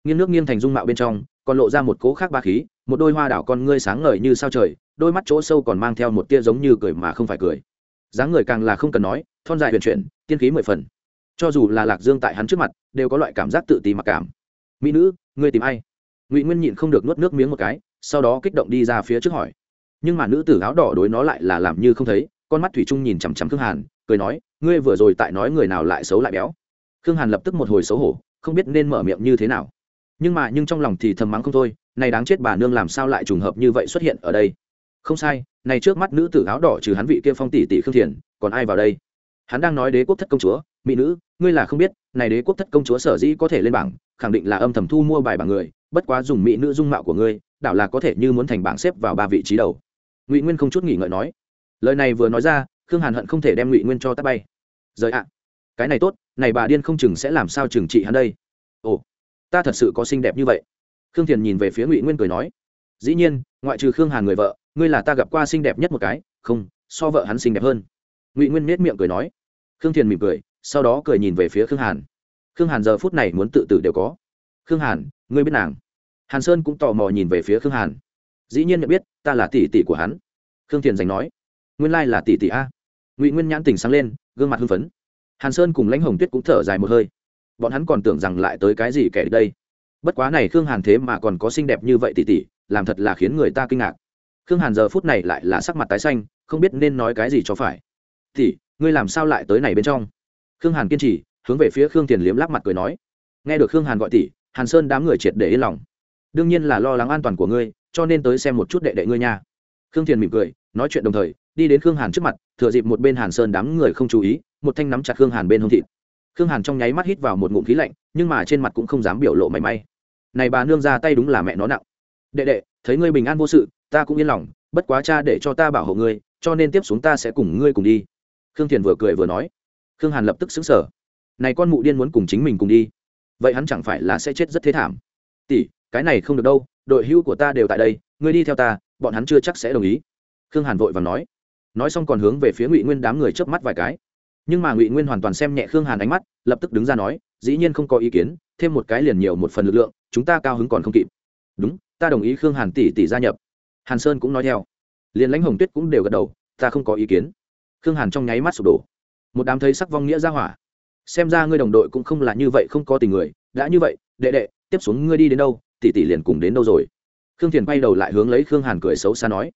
S1: Nghiêng nước nghiêng thành dung mạo bên trong, còn lộ ra một cố khác ba khí, một đôi hoa đảo con ngươi sáng ngời như sao trời, đôi mắt chỗ sâu còn mang theo một tia giống như cười mà không phải cười. Dáng người càng là không cần nói, thon dài huyền chuyển, tiên khí mười phần. Cho dù là lạc dương tại hắn trước mặt, đều có loại cảm giác tự ti mặc cảm. Mỹ nữ, ngươi tìm ai? Ngụy nguyên nhịn không được nuốt nước miếng một cái, sau đó kích động đi ra phía trước hỏi nhưng mà nữ tử áo đỏ đối nó lại là làm như không thấy, con mắt thủy trung nhìn chằm chằm khương hàn, cười nói, ngươi vừa rồi tại nói người nào lại xấu lại béo? Khương hàn lập tức một hồi xấu hổ, không biết nên mở miệng như thế nào. Nhưng mà, nhưng trong lòng thì thầm mắng không thôi, này đáng chết bà nương làm sao lại trùng hợp như vậy xuất hiện ở đây? Không sai, này trước mắt nữ tử áo đỏ trừ hắn vị kia phong tỷ tỷ khương thiền, còn ai vào đây? Hắn đang nói đế quốc thất công chúa, mỹ nữ, ngươi là không biết, này đế quốc thất công chúa sở dĩ có thể lên bảng, khẳng định là âm thầm thu mua bài bảng người, bất quá dùng mỹ nữ dung mạo của ngươi, đảo là có thể như muốn thành bảng xếp vào ba vị trí đầu ngụy nguyên không chút nghỉ ngợi nói lời này vừa nói ra khương hàn hận không thể đem ngụy nguyên cho tắt bay rời ạ cái này tốt này bà điên không chừng sẽ làm sao trừng trị hắn đây ồ ta thật sự có xinh đẹp như vậy khương thiền nhìn về phía ngụy nguyên cười nói dĩ nhiên ngoại trừ khương hàn người vợ ngươi là ta gặp qua xinh đẹp nhất một cái không so vợ hắn xinh đẹp hơn ngụy nguyên nết miệng cười nói khương thiền mỉm cười sau đó cười nhìn về phía khương hàn khương hàn giờ phút này muốn tự tử đều có khương hàn ngươi biết nàng hàn sơn cũng tò mò nhìn về phía khương hàn dĩ nhiên nhận biết, ta là tỷ tỷ của hắn. Khương thiền giành nói. Nguyên lai là tỷ tỷ a. Ngụy nguyên nhãn tỉnh sáng lên, gương mặt hưng phấn. Hàn sơn cùng lãnh hồng tuyết cũng thở dài một hơi. Bọn hắn còn tưởng rằng lại tới cái gì kẻ đây. Bất quá này khương hàn thế mà còn có xinh đẹp như vậy tỷ tỷ, làm thật là khiến người ta kinh ngạc. Khương hàn giờ phút này lại là sắc mặt tái xanh, không biết nên nói cái gì cho phải. Tỷ, ngươi làm sao lại tới này bên trong? Khương hàn kiên trì, hướng về phía khương tiền liếm lắc mặt cười nói. Nghe được khương hàn gọi tỷ, hàn sơn đám người triệt để yên lòng. Đương nhiên là lo lắng an toàn của ngươi cho nên tới xem một chút đệ đệ ngươi nha. Khương thiền mỉm cười, nói chuyện đồng thời, đi đến khương hàn trước mặt, thừa dịp một bên hàn sơn đám người không chú ý, một thanh nắm chặt khương hàn bên hông thịt. Khương hàn trong nháy mắt hít vào một ngụm khí lạnh, nhưng mà trên mặt cũng không dám biểu lộ mảy may. Này bà nương ra tay đúng là mẹ nó nặng. Đệ đệ, thấy ngươi bình an vô sự, ta cũng yên lòng, bất quá cha để cho ta bảo hộ ngươi, cho nên tiếp xuống ta sẽ cùng ngươi cùng đi. Khương thiền vừa cười vừa nói. Khương hàn lập tức xứng sở này con mụ điên muốn cùng chính mình cùng đi. Vậy hắn chẳng phải là sẽ chết rất thế thảm. Tỷ, cái này không được đâu đội hữu của ta đều tại đây, ngươi đi theo ta, bọn hắn chưa chắc sẽ đồng ý. Khương hàn vội và nói. Nói xong còn hướng về phía ngụy nguyên đám người chớp mắt vài cái. Nhưng mà ngụy nguyên hoàn toàn xem nhẹ khương hàn ánh mắt, lập tức đứng ra nói, dĩ nhiên không có ý kiến, thêm một cái liền nhiều một phần lực lượng, chúng ta cao hứng còn không kịp. Đúng, ta đồng ý khương hàn tỷ tỷ gia nhập. Hàn sơn cũng nói theo. Liền lãnh hồng tuyết cũng đều gật đầu, ta không có ý kiến. Khương hàn trong nháy mắt sụp đổ. Một đám thấy sắc vong nghĩa ra hỏa. Xem ra ngươi đồng đội cũng không là như vậy không có tình người, đã như vậy, đệ đệ, tiếp xuống ngươi đi đến đâu tỷ tỷ liền cùng đến đâu rồi? Khương thiền quay đầu lại hướng lấy khương hàn cười xấu xa nói.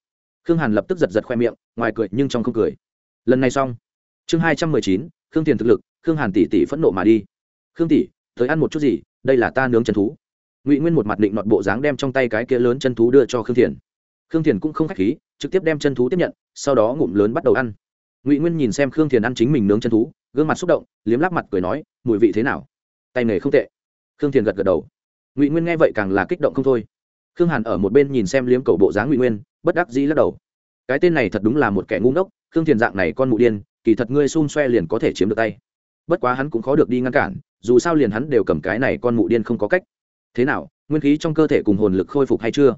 S1: Khương hàn lập tức giật giật khoe miệng, ngoài cười nhưng trong không cười. Lần này xong. Chương hai trăm mười chín, khương thiền thực lực, khương hàn tỷ tỷ phẫn nộ mà đi. Khương tỷ, tới ăn một chút gì? Đây là ta nướng chân thú. Ngụy nguyên một mặt định nọt bộ dáng đem trong tay cái kia lớn chân thú đưa cho khương thiền. Khương thiền cũng không k h á c h khí, trực tiếp đem chân thú tiếp nhận, sau đó ngụm lớn bắt đầu ăn. Ngụy nguyên nhìn xem khương thiền ăn chính mình nướng chân thú, gương mặt xúc động, liếm lắc mặt cười nói, mùi vị thế nào? Tay nghề không tệ. Khương thiền gật gật đầu ngụy nguyên nghe vậy càng là kích động không thôi khương hàn ở một bên nhìn xem liếm cầu bộ dáng ngụy nguyên bất đắc dĩ lắc đầu cái tên này thật đúng là một kẻ ngu ngốc khương thiền dạng này con mụ điên kỳ thật ngươi xun xoe liền có thể chiếm được tay bất quá hắn cũng khó được đi ngăn cản dù sao liền hắn đều cầm cái này con mụ điên không có cách thế nào nguyên khí trong cơ thể cùng hồn lực khôi phục hay chưa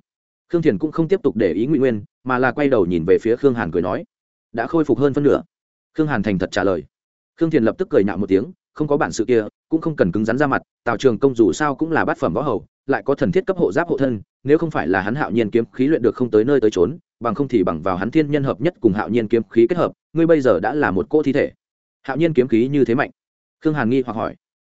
S1: khương thiền cũng không tiếp tục để ý ngụy nguyên mà là quay đầu nhìn về phía khương hàn cười nói đã khôi phục hơn phân nửa khương hàn thành thật trả lời khương thiền lập tức cười nhạo một tiếng không có bản sự kia cũng không cần cứng rắn ra mặt, tào trường công dù sao cũng là bát phẩm võ hầu, lại có thần thiết cấp hộ giáp hộ thân, nếu không phải là hắn hạo nhiên kiếm khí luyện được không tới nơi tới trốn bằng không thì bằng vào hắn thiên nhân hợp nhất cùng hạo nhiên kiếm khí kết hợp, ngươi bây giờ đã là một cỗ thi thể. Hạo nhiên kiếm khí như thế mạnh? Khương hàn nghi hoặc hỏi.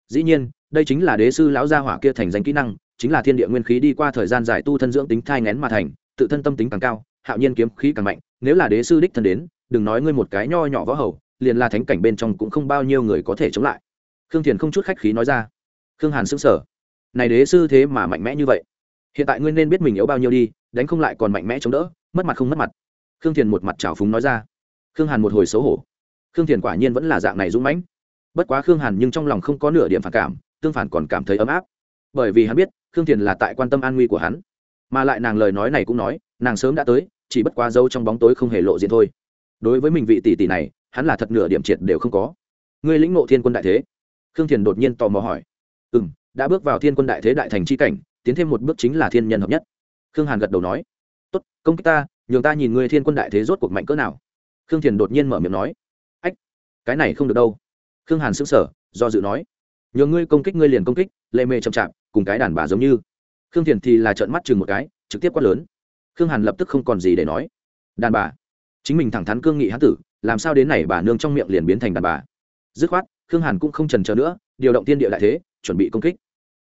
S1: Dĩ nhiên, đây chính là đế sư lão gia hỏa kia thành danh kỹ năng, chính là thiên địa nguyên khí đi qua thời gian dài tu thân dưỡng tính thai ngén mà thành, tự thân tâm tính càng cao, hạo nhiên kiếm khí càng mạnh, nếu là đế sư đích thân đến, đừng nói ngươi một cái nho nhỏ võ hầu, liền là thánh cảnh bên trong cũng không bao nhiêu người có thể chống lại khương thiền không chút khách khí nói ra. Khương hàn xứng sở này đế sư thế mà mạnh mẽ như vậy. Hiện tại ngươi nên biết mình yếu bao nhiêu đi, đánh không lại còn mạnh mẽ chống đỡ, mất mặt không mất mặt. Khương thiền một mặt trào phúng nói ra. Khương hàn một hồi xấu hổ. Khương thiền quả nhiên vẫn là dạng này dũng mãnh. Bất quá khương hàn nhưng trong lòng không có nửa điểm phản cảm, tương phản còn cảm thấy ấm áp. Bởi vì hắn biết, khương thiền là tại quan tâm an nguy của hắn. Mà lại nàng lời nói này cũng nói, nàng sớm đã tới, chỉ bất quá dâu trong bóng tối không hề lộ diện thôi. Đối với mình vị tỷ tỷ này, hắn là thật nửa điểm triệt đều không có. Ngươi lĩnh ngộ thiên quân đại thế khương thiền đột nhiên tò mò hỏi. Ừ m đã bước vào thiên quân đại thế đại thành c h i cảnh, tiến thêm một bước chính là thiên nhân hợp nhất. Khương hàn gật đầu nói. Tốt, công kích ta, nhường ta nhìn ngươi thiên quân đại thế rốt cuộc mạnh cỡ nào. Khương thiền đột nhiên mở miệng nói. Ách, cái này không được đâu. Khương hàn s ữ n g sở do dự nói. Nhường ngươi công kích ngươi liền công kích, lệ mề chậm chạp, cùng cái đàn bà giống như. Khương thiền thì là trợn mắt chừng một cái, trực tiếp quát lớn. Khương hàn lập tức không còn gì để nói. Đàn bà, chính mình thẳng thắn cương nghị hán tử, làm sao đến này bà nương trong miệng liền biến thành đàn bà? Dứt khoát khương hàn cũng không trần trờ nữa, điều động tiên địa đại thế, chuẩn bị công kích.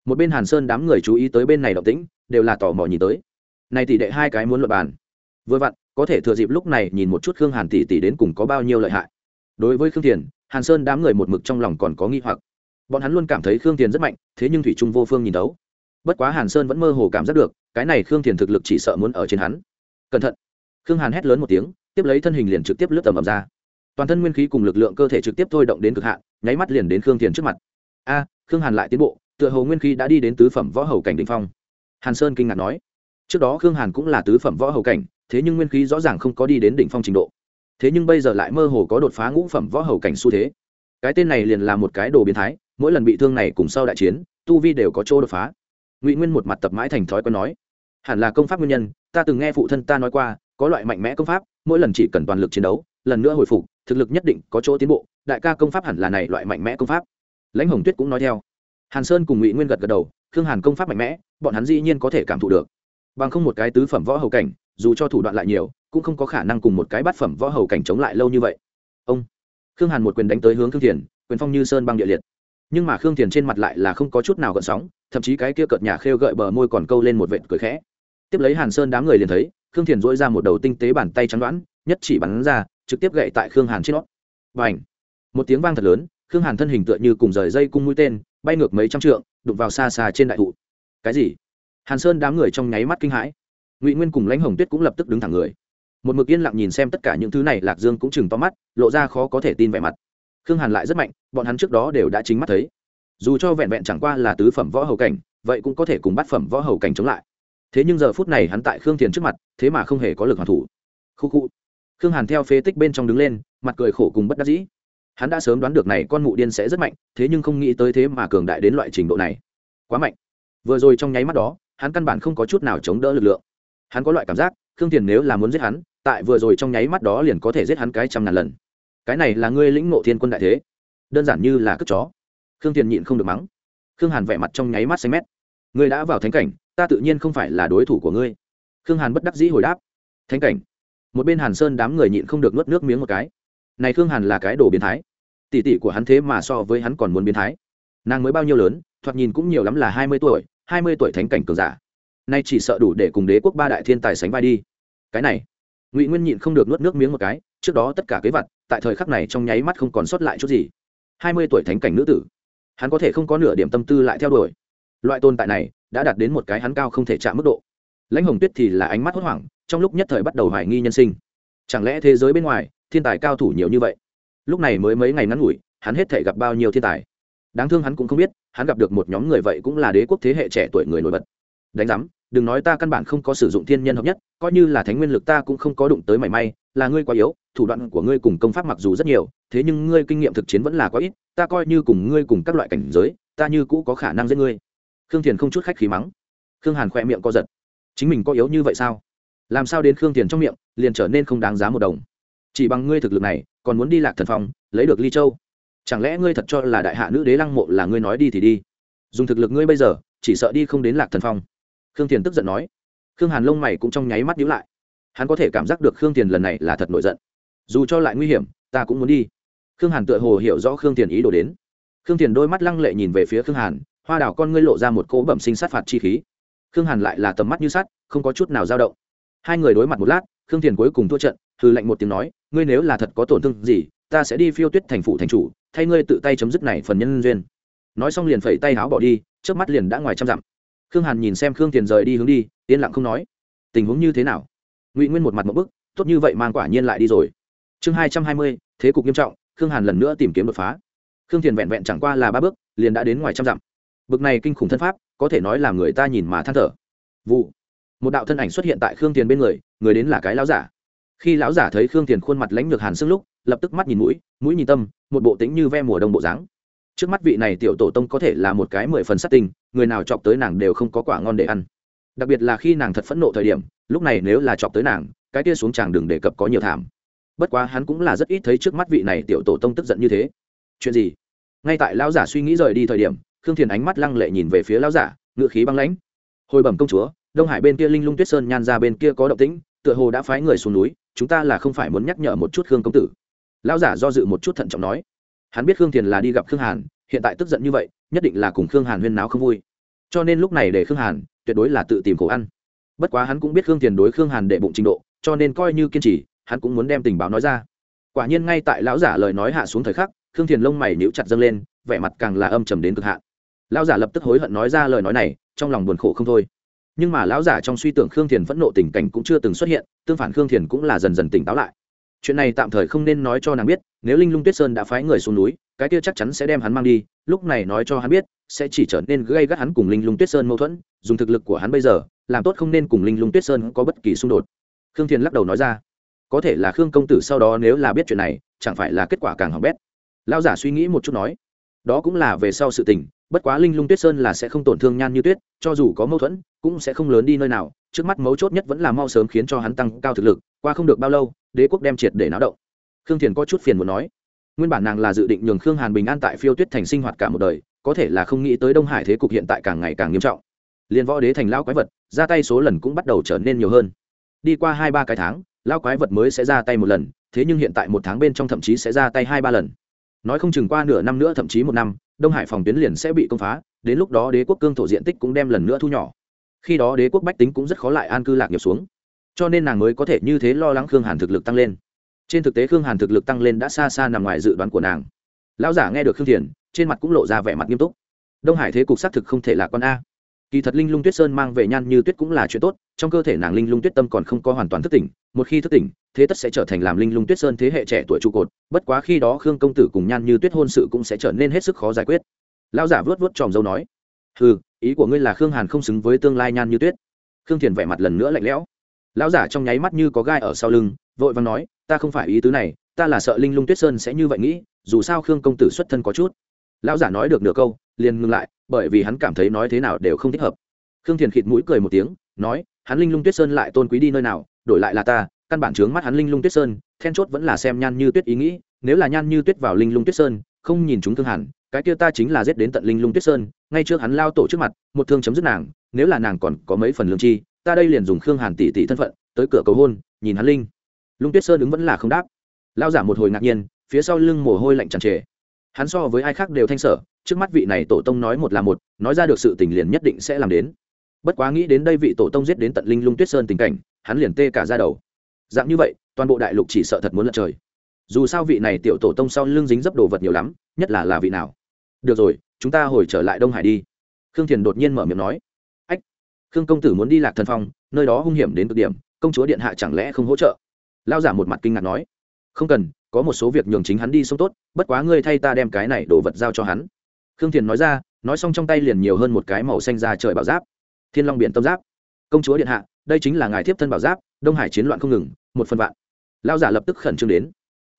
S1: Một bên hàn sơn đám người chú ý tới bên này động tĩnh, đều là tò mò nhìn tới. Này tỷ đệ hai cái muốn luật bàn. Vừa vặn, có thể thừa dịp lúc này nhìn một chút khương hàn tỷ tỷ đến cùng có bao nhiêu lợi hại. Đối với khương thiền hàn sơn đám người một mực trong lòng còn có nghi hoặc. Bọn hắn luôn cảm thấy khương thiền rất mạnh, thế nhưng thủy trung vô phương nhìn đấu. Bất quá hàn sơn vẫn mơ hồ cảm giác được, cái này khương thiền thực lực chỉ sợ muốn ở trên hắn. Cẩn thận. Khương hàn hét lớn một tiếng, tiếp lấy thân hình liền trực tiếp lướt tầm ầm ra. Toàn thân nguyên khí cùng lực lượng cơ thể trực tiếp thôi động đến cực hạn nháy mắt liền đến khương thiền trước mặt. A, khương hàn lại tiến bộ, tựa hồ nguyên khí đã đi đến tứ phẩm võ hầu cảnh đình phong. Hàn sơn kinh ngạc nói. Trước đó khương hàn cũng là tứ phẩm võ hầu cảnh, thế nhưng nguyên khí rõ ràng không có đi đến đỉnh phong trình độ. Thế nhưng bây giờ lại mơ hồ có đột phá ngũ phẩm võ hầu cảnh xu thế. Cái tên này liền là một cái đồ biến thái, mỗi lần bị thương này cùng sau đại chiến, tu vi đều có chỗ đột phá. Ngụy nguyên một mặt tập mãi thành thói quen nói. Hẳn là công pháp nguyên nhân, ta từng nghe phụ thân ta nói qua, có loại mạnh mẽ công pháp, mỗi lần chỉ cần toàn lực chiến đấu lần nữa hồi phục, thực lực nhất định có chỗ tiến bộ, đại ca công pháp hẳn là này loại mạnh mẽ công pháp. Lãnh hồng tuyết cũng nói theo. Hàn sơn cùng ngụy nguyên gật gật đầu, khương hàn công pháp mạnh mẽ, bọn hắn dĩ nhiên có thể cảm thụ được. Bằng không một cái tứ phẩm võ hầu cảnh, dù cho thủ đoạn lại nhiều, cũng không có khả năng cùng một cái bát phẩm võ hầu cảnh chống lại lâu như vậy. Ông, khương hàn một quyền đánh tới hướng khương thiền, quyền phong như sơn băng địa liệt. Nhưng mà khương thiền trên mặt lại là không có chút nào gợn sóng, thậm chí cái kia cợt nhà khêu gợi bờ môi còn câu lên một vệt cười khẽ. Tiếp lấy hàn sơn đám người liền thấy, khương thiền dỗi ra một đầu tinh tế bàn tay trắng đoán, nhất chỉ bắn ra trực tiếp gậy tại khương hàn trên nó. Và h một tiếng vang thật lớn, khương hàn thân hình tựa như cùng rời dây cung mũi tên, bay ngược mấy trăm trượng, đụng vào xa xa trên đại thụ. Cái gì? Hàn sơn đám người trong nháy mắt kinh hãi. Ngụy nguyên cùng lãnh hồng tuyết cũng lập tức đứng thẳng người. Một mực yên lặng nhìn xem tất cả những thứ này, lạc dương cũng chừng to mắt, lộ ra khó có thể tin vẻ mặt. Khương hàn lại rất mạnh, bọn hắn trước đó đều đã chính mắt thấy. Dù cho vẹn vẹn chẳng qua là tứ phẩm võ hầu cảnh, vậy cũng có thể cùng bắt phẩm võ hầu cảnh chống lại. Thế nhưng giờ phút này hắn tại khương thiền trước mặt, thế mà không hề có lực hoàn thủ. Khu khu khương hàn theo phế tích bên trong đứng lên, mặt cười khổ cùng bất đắc dĩ. Hắn đã sớm đoán được này con mụ điên sẽ rất mạnh, thế nhưng không nghĩ tới thế mà cường đại đến loại trình độ này. Quá mạnh. Vừa rồi trong nháy mắt đó, hắn căn bản không có chút nào chống đỡ lực lượng. Hắn có loại cảm giác, khương thiền nếu là muốn giết hắn, tại vừa rồi trong nháy mắt đó liền có thể giết hắn cái trăm ngàn lần. Cái này là ngươi lĩnh ngộ thiên quân đại thế. Đơn giản như là cất chó. Khương thiền nhịn không được mắng. Khương hàn vẻ mặt trong nháy mắt xanh mét. Ngươi đã vào thánh cảnh, ta tự nhiên không phải là đối thủ của ngươi. Khương hàn bất đắc dĩ hồi đáp. Thánh cảnh? Một bên hàn sơn đám người nhịn không được nuốt nước miếng một cái. Này khương hàn là cái đồ biến thái. Tỷ tỷ của hắn thế mà so với hắn còn muốn biến thái. Nàng mới bao nhiêu lớn, thoạt nhìn cũng nhiều lắm là hai mươi tuổi, hai mươi tuổi thánh cảnh cường giả. Nay chỉ sợ đủ để cùng đế quốc ba đại thiên tài sánh vai đi. Cái này, ngụy nguyên nhịn không được nuốt nước miếng một cái, trước đó tất cả kế vật, tại thời khắc này trong nháy mắt không còn sót lại chút gì. hai mươi tuổi thánh cảnh nữ tử. Hắn có thể không có nửa điểm tâm tư lại theo đuổi. Loại tồn tại này, đã đạt đến một cái hắn cao không thể chạm mức độ. Lãnh hồng tuyết thì là ánh mắt hốt hoảng trong lúc nhất thời bắt đầu hoài nghi nhân sinh. Chẳng lẽ thế giới bên ngoài, thiên tài cao thủ nhiều như vậy? Lúc này mới mấy ngày ngắn ngủi, hắn hết thể gặp bao nhiêu thiên tài? Đáng thương hắn cũng không biết, hắn gặp được một nhóm người vậy cũng là đế quốc thế hệ trẻ tuổi người nổi bật. Đánh giám, đừng nói ta căn bản không có sử dụng thiên nhân hợp nhất, coi như là thánh nguyên lực ta cũng không có đụng tới mảy may, là ngươi quá yếu, thủ đoạn của ngươi cùng công pháp mặc dù rất nhiều, thế nhưng ngươi kinh nghiệm thực chiến vẫn là quá ít, ta coi như cùng ngươi cùng các loại cảnh giới, ta như cũ có khả năng giết ngươi. Khương thiền không chút khách khí mắng. Khương hàn khoe miệng co giật. Chính mình có yếu như vậy sao? Làm sao đến khương tiền trong miệng, liền trở nên không đáng giá một đồng. Chỉ bằng ngươi thực lực này, còn muốn đi lạc thần phong, lấy được ly châu. Chẳng lẽ ngươi thật cho là đại hạ nữ đế lăng mộ là ngươi nói đi thì đi? Dùng thực lực ngươi bây giờ, chỉ sợ đi không đến lạc thần phong. Khương tiền tức giận nói. Khương hàn lông mày cũng trong nháy mắt nhíu lại. Hắn có thể cảm giác được khương tiền lần này là thật nổi giận. Dù cho lại nguy hiểm, ta cũng muốn đi. Khương hàn tựa hồ hiểu rõ khương tiền ý đồ đến. Khương tiền đôi mắt lăng lệ nhìn về phía khương hàn, hoa đảo con ngươi lộ ra một cỗ bẩm sinh sát phạt chi khí. Khương hàn lại là tầm mắt như sắt, không có chút nào dao động hai người đối mặt một lát, khương thiền cuối cùng thua trận hư lệnh một tiếng nói, ngươi nếu là thật có tổn thương gì, ta sẽ đi phiêu tuyết thành phủ thành chủ, thay ngươi tự tay chấm dứt này phần nhân duyên. Nói xong liền phẩy tay háo bỏ đi, trước mắt liền đã ngoài trăm dặm. Khương hàn nhìn xem khương tiền rời đi hướng đi, yên lặng không nói. Tình huống như thế nào? Ngụy nguyên một mặt một bức, tốt như vậy mang quả nhiên lại đi rồi. Chương hai trăm hai mươi, thế cục nghiêm trọng, khương hàn lần nữa tìm kiếm đột phá. Khương tiền vẹn vẹn chẳng qua là ba bước, liền đã đến ngoài trăm dặm. Bực này kinh khủng thân pháp, có thể nói làm người ta nhìn mà than thở. Vụ một đạo thân ảnh xuất hiện tại khương tiền bên người người đến là cái lão giả. Khi lão giả thấy khương tiền khuôn mặt lãnh lược hàn xương lúc, lập tức mắt nhìn mũi mũi nhìn tâm, một bộ tính như ve mùa đông bộ dáng. Trước mắt vị này tiểu tổ tông có thể là một cái mười phần sát tình, người nào chọc tới nàng đều không có quả ngon để ăn. Đặc biệt là khi nàng thật phẫn nộ thời điểm, lúc này nếu là chọc tới nàng, cái kia xuống chàng đừng đề cập có nhiều thảm. Bất quá hắn cũng là rất ít thấy trước mắt vị này tiểu tổ tông tức giận như thế. Chuyện gì? Ngay tại lão giả suy nghĩ rời đi thời điểm, khương thiền ánh mắt lăng lệ nhìn về phía lão giả ngự khí băng lãnh. Hồi bẩm công chúa đông hải bên kia linh lung tuyết sơn nhan ra bên kia có động tĩnh, tựa hồ đã phái người xuống núi, chúng ta là không phải muốn nhắc nhở một chút khương công tử. Lão giả do dự một chút thận trọng nói. Hắn biết khương thiền là đi gặp khương hàn, hiện tại tức giận như vậy, nhất định là cùng khương hàn huyên náo không vui. Cho nên lúc này để khương hàn, tuyệt đối là tự tìm khổ ăn. Bất quá hắn cũng biết khương thiền đối khương hàn đệ bụng trình độ, cho nên coi như kiên trì, hắn cũng muốn đem tình báo nói ra. Quả nhiên ngay tại lão giả lời nói hạ xuống thời khắc, khương thiền lông mày níu chặt dâng lên, vẻ mặt càng là âm trầm đến cực hạn. Lão giả lập tức hối hận nói ra lời nói này, trong lòng buồn khổ không thôi nhưng mà lão giả trong suy tưởng khương thiền phẫn nộ tình cảnh cũng chưa từng xuất hiện, tương phản khương thiền cũng là dần dần tỉnh táo lại. Chuyện này tạm thời không nên nói cho nàng biết, nếu linh lung tuyết sơn đã phái người xuống núi, cái kia chắc chắn sẽ đem hắn mang đi, lúc này nói cho hắn biết, sẽ chỉ trở nên gây gắt hắn cùng linh lung tuyết sơn mâu thuẫn, dùng thực lực của hắn bây giờ, làm tốt không nên cùng linh lung tuyết sơn có bất kỳ xung đột. Khương thiền lắc đầu nói ra, có thể là khương công tử sau đó nếu là biết chuyện này, chẳng phải là kết quả càng hỏng bét. Lao giả suy nghĩ một chút nói đó cũng là về sau sự tình, bất quá linh lung tuyết sơn là sẽ không tổn thương nhan như tuyết, cho dù có mâu thuẫn, cũng sẽ không lớn đi nơi nào, trước mắt mấu chốt nhất vẫn là mau sớm khiến cho hắn tăng cao thực lực, qua không được bao lâu, đế quốc đem triệt để náo động. Khương thiền có chút phiền muốn nói, nguyên bản nàng là dự định nhường khương hàn bình an tại phiêu tuyết thành sinh hoạt cả một đời, có thể là không nghĩ tới đông hải thế cục hiện tại càng ngày càng nghiêm trọng. Liền võ đế thành lao quái vật, ra tay số lần cũng bắt đầu trở nên nhiều hơn. Đi qua hai ba cái tháng lao quái vật mới sẽ ra tay một lần, thế nhưng hiện tại một tháng bên trong thậm chí sẽ ra tay hai ba lần nói không chừng qua nửa năm nữa thậm chí một năm, đông hải phòng tuyến liền sẽ bị công phá, đến lúc đó đế quốc cương thổ diện tích cũng đem lần nữa thu nhỏ. Khi đó đế quốc bách tính cũng rất khó lại an cư lạc nghiệp xuống. Cho nên nàng mới có thể như thế lo lắng khương hàn thực lực tăng lên. Trên thực tế khương hàn thực lực tăng lên đã xa xa nằm ngoài dự đoán của nàng. Lão giả nghe được khương thiền, trên mặt cũng lộ ra vẻ mặt nghiêm túc. Đông hải thế cục xác thực không thể là con a kỳ thật linh lung tuyết sơn mang về nhan như tuyết cũng là chuyện tốt, trong cơ thể nàng linh lung tuyết tâm còn không có hoàn toàn thức tỉnh, một khi thức tỉnh, thế tất sẽ trở thành làm linh lung tuyết sơn thế hệ trẻ tuổi trụ cột, bất quá khi đó khương công tử cùng nhan như tuyết hôn sự cũng sẽ trở nên hết sức khó giải quyết. Lão giả vớt vớt tròm dâu nói ừ ý của ngươi là khương hàn không xứng với tương lai nhan như tuyết. Khương thiền vẻ mặt lần nữa lạnh lẽo. Lão giả trong nháy mắt như có gai ở sau lưng, vội và nói, ta không phải ý tứ này, ta là sợ linh lung tuyết sơn sẽ như vậy nghĩ, dù sao khương công tử xuất thân có chút. Lão giả nói được nửa câu liền ngừng lại, bởi vì hắn cảm thấy nói thế nào đều không thích hợp. Khương thiền khịt mũi cười một tiếng, nói, hắn linh lung tuyết sơn lại tôn quý đi nơi nào, đổi lại là ta, căn bản trướng mắt hắn linh lung tuyết sơn, then chốt vẫn là xem nhan như tuyết ý nghĩ, nếu là nhan như tuyết vào linh lung tuyết sơn, không nhìn chúng thương hẳn, cái kia ta chính là giết đến tận linh lung tuyết sơn, ngay trước hắn lao tổ trước mặt, một thương chấm dứt nàng, nếu là nàng còn có mấy phần lương chi ta đây liền dùng khương hàn tỷ tỷ thân phận, tới cửa cầu hôn, nhìn hắn linh lung tuyết sơn ứng vẫn là không đáp. Lao giả một hồi ngạc nhiên, phía sau lưng mồ hôi lạnh tràn trề. Hắn so với ai khác đều thanh sở trước mắt vị này tổ tông nói một là một, nói ra được sự tình liền nhất định sẽ làm đến. Bất quá nghĩ đến đây vị tổ tông giết đến tận linh lung tuyết sơn tình cảnh, hắn liền tê cả ra đầu. Dạng như vậy, toàn bộ đại lục chỉ sợ thật muốn lật trời. Dù sao vị này tiểu tổ tông sau lưng dính dấp đồ vật nhiều lắm, nhất là là vị nào. Được rồi, chúng ta hồi trở lại đông hải đi. Khương thiền đột nhiên mở miệng nói. Ách, khương công tử muốn đi lạc thần phong, nơi đó hung hiểm đến cực điểm, công chúa điện hạ chẳng lẽ không hỗ trợ? Lao giả một mặt kinh ngạc nói. Không cần, có một số việc nhường chính hắn đi sông tốt, bất quá ngươi thay ta đem cái này đồ vật giao cho hắn khương thiền nói ra, nói xong trong tay liền nhiều hơn một cái màu xanh ra trời bảo giáp. Thiên long biển tâm giáp. Công chúa điện hạ, đây chính là ngài thiếp thân bảo giáp, đông hải chiến loạn không ngừng, một phần vạn. Lao giả lập tức khẩn trương đến.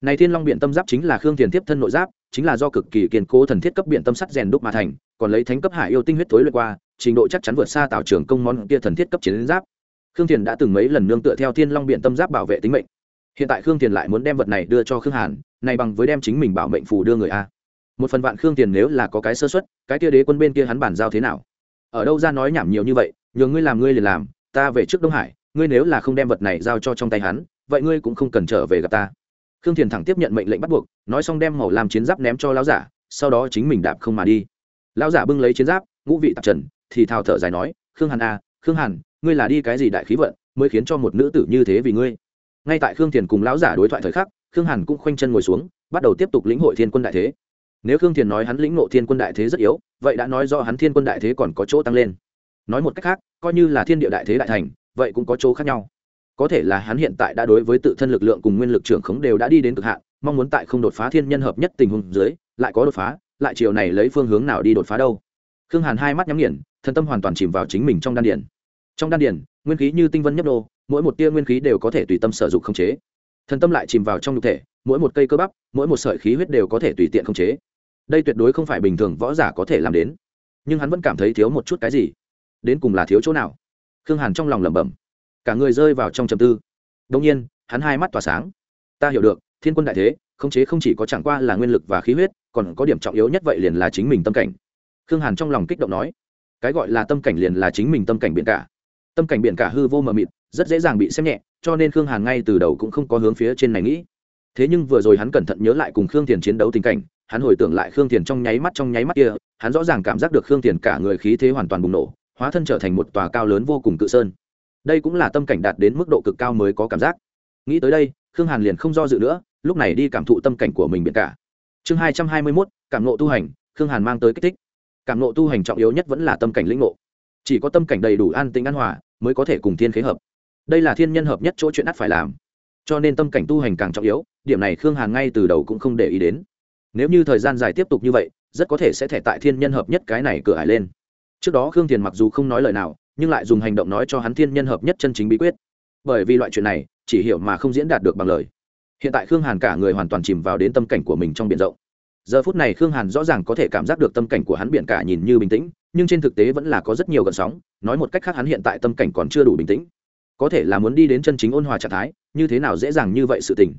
S1: Này thiên long biện tâm giáp chính là khương thiền tiếp thân nội giáp, chính là do cực kỳ kiên cố thần thiết cấp biện tâm sắt rèn đúc mà thành, còn lấy thánh cấp hải yêu tinh huyết tối lượt qua, trình độ chắc chắn vượt xa tạo trưởng công món kia thần thiết cấp chiến giáp. Khương thiền đã từng mấy lần nương tựa theo thiên long biện tâm giáp bảo vệ tính mệnh. Hiện tại khương thiền lại muốn đem vật này đưa cho khương hàn, này bằng với đem chính mình bảo mệnh phù đưa người a một phần vạn khương tiền nếu là có cái sơ xuất cái kia đế quân bên kia hắn bản giao thế nào? Ở đâu ra nói nhảm nhiều như vậy, nhường ngươi làm ngươi liền làm, ta về trước đông hải, ngươi nếu là không đem vật này giao cho trong tay hắn, vậy ngươi cũng không cần trở về gặp ta. Khương thiền thẳng tiếp nhận mệnh lệnh bắt buộc, nói xong đem màu làm chiến giáp ném cho lão giả, sau đó chính mình đạp không mà đi. Lão giả bưng lấy chiến giáp, ngũ vị tạp trần, thì thào thở dài nói, khương hàn à khương hàn, ngươi là đi cái gì đại khí vận mới khiến cho một nữ tử như thế vì ngươi? Ngay tại khương thiền cùng lão giả đối thoại thời khắc, khương hàn cũng khoanh chân ngồi xuống, bắt đầu tiếp tục lĩnh hội thiên quân đại thế nếu khương thiền nói hắn lĩnh ngộ thiên quân đại thế rất yếu, vậy đã nói do hắn thiên quân đại thế còn có chỗ tăng lên. Nói một cách khác, coi như là thiên địa đại thế đại thành, vậy cũng có chỗ khác nhau. Có thể là hắn hiện tại đã đối với tự thân lực lượng cùng nguyên lực trưởng khống đều đã đi đến cực hạn, mong muốn tại không đột phá thiên nhân hợp nhất tình huống dưới, lại có đột phá, lại chiều này lấy phương hướng nào đi đột phá đâu. Khương hàn hai mắt nhắm nghiền thân tâm hoàn toàn chìm vào chính mình trong đan điển trong đan điển nguyên khí như tinh vân nhấp đô mỗi một tia nguyên khí đều có thể tùy tâm sở dụng khống chế. Thần tâm lại chìm vào trong nhục thể, mỗi một cây cơ bắp, mỗi một sợi khí huyết đều có thể tùy tiện khống chế đây tuyệt đối không phải bình thường võ giả có thể làm đến. Nhưng hắn vẫn cảm thấy thiếu một chút cái gì. Đến cùng là thiếu chỗ nào? Khương hàn trong lòng lẩm bẩm. Cả người rơi vào trong trầm tư. Đông nhiên, hắn hai mắt tỏa sáng. Ta hiểu được, thiên quân đại thế, khống chế không chỉ có chẳng qua là nguyên lực và khí huyết, còn có điểm trọng yếu nhất vậy liền là chính mình tâm cảnh. Khương hàn trong lòng kích động nói. Cái gọi là tâm cảnh liền là chính mình tâm cảnh biển cả. Tâm cảnh biển cả hư vô mờ mịt, rất dễ dàng bị xem nhẹ, cho nên khương hàn ngay từ đầu cũng không có hướng phía trên này nghĩ. Thế nhưng vừa rồi hắn cẩn thận nhớ lại cùng khương thiền chiến đấu tình cảnh hắn hồi tưởng lại khương thiền trong nháy mắt trong nháy mắt kia, hắn rõ ràng cảm giác được khương thiền cả người khí thế hoàn toàn bùng nổ, hóa thân trở thành một tòa cao lớn vô cùng cự sơn. Đây cũng là tâm cảnh đạt đến mức độ cực cao mới có cảm giác. Nghĩ tới đây, khương hàn liền không do dự nữa, lúc này đi cảm thụ tâm cảnh của mình biển cả. Chương hai trăm hai mươi mốt, cảm nộ tu hành, khương hàn mang tới kích thích. Cảm nộ tu hành trọng yếu nhất vẫn là tâm cảnh lĩnh ngộ. Chỉ có tâm cảnh đầy đủ an tĩnh an hòa, mới có thể cùng thiên khế hợp. Đây là thiên nhân hợp nhất chỗ chuyện ắt phải làm. Cho nên tâm cảnh tu hành càng trọng yếu, điểm này khương hàn ngay từ đầu cũng không để ý đến nếu như thời gian dài tiếp tục như vậy, rất có thể sẽ thể tại thiên nhân hợp nhất cái này cửa hải lên. Trước đó khương thiền mặc dù không nói lời nào, nhưng lại dùng hành động nói cho hắn thiên nhân hợp nhất chân chính bí quyết. Bởi vì loại chuyện này, chỉ hiểu mà không diễn đạt được bằng lời. Hiện tại khương hàn cả người hoàn toàn chìm vào đến tâm cảnh của mình trong biển rộng. Giờ phút này khương hàn rõ ràng có thể cảm giác được tâm cảnh của hắn biển cả nhìn như bình tĩnh, nhưng trên thực tế vẫn là có rất nhiều gợn sóng, nói một cách khác hắn hiện tại tâm cảnh còn chưa đủ bình tĩnh. Có thể là muốn đi đến chân chính ôn hòa trạng thái, như thế nào dễ dàng như vậy sự tình.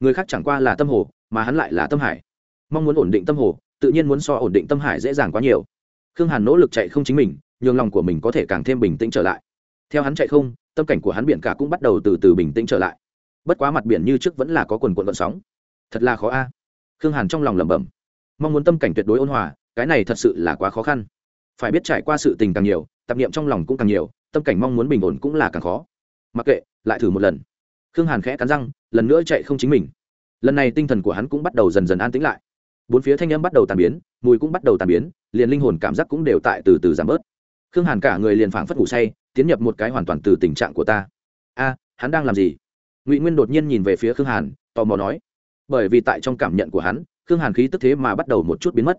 S1: Người khác chẳng qua là tâm hồ, mà hắn lại là tâm hải mong muốn ổn định tâm hồ, tự nhiên muốn so ổn định tâm hải dễ dàng quá nhiều. Khương hàn nỗ lực chạy không chính mình, nhường lòng của mình có thể càng thêm bình tĩnh trở lại. Theo hắn chạy không, tâm cảnh của hắn biển cả cũng bắt đầu từ từ bình tĩnh trở lại. Bất quá mặt biển như trước vẫn là có quần quần vận sóng. Thật là khó a. Khương hàn trong lòng lẩm bẩm. Mong muốn tâm cảnh tuyệt đối ôn hòa, cái này thật sự là quá khó khăn. Phải biết trải qua sự tình càng nhiều, tạp niệm trong lòng cũng càng nhiều, tâm cảnh mong muốn bình ổn cũng là càng khó. Mặc kệ, lại thử một lần. Khương hàn khẽ cắn răng, lần nữa chạy không chính mình. Lần này tinh thần của hắn cũng bắt đầu dần dần an tĩnh lại bốn phía thanh âm bắt đầu tàn biến, mùi cũng bắt đầu tàn biến, liền linh hồn cảm giác cũng đều tại từ từ giảm bớt. Khương hàn cả người liền phảng phất ngủ say, tiến nhập một cái hoàn toàn từ tình trạng của ta. A, hắn đang làm gì? Ngụy nguyên đột nhiên nhìn về phía khương hàn, tò mò nói. Bởi vì tại trong cảm nhận của hắn, khương hàn khí tức thế mà bắt đầu một chút biến mất.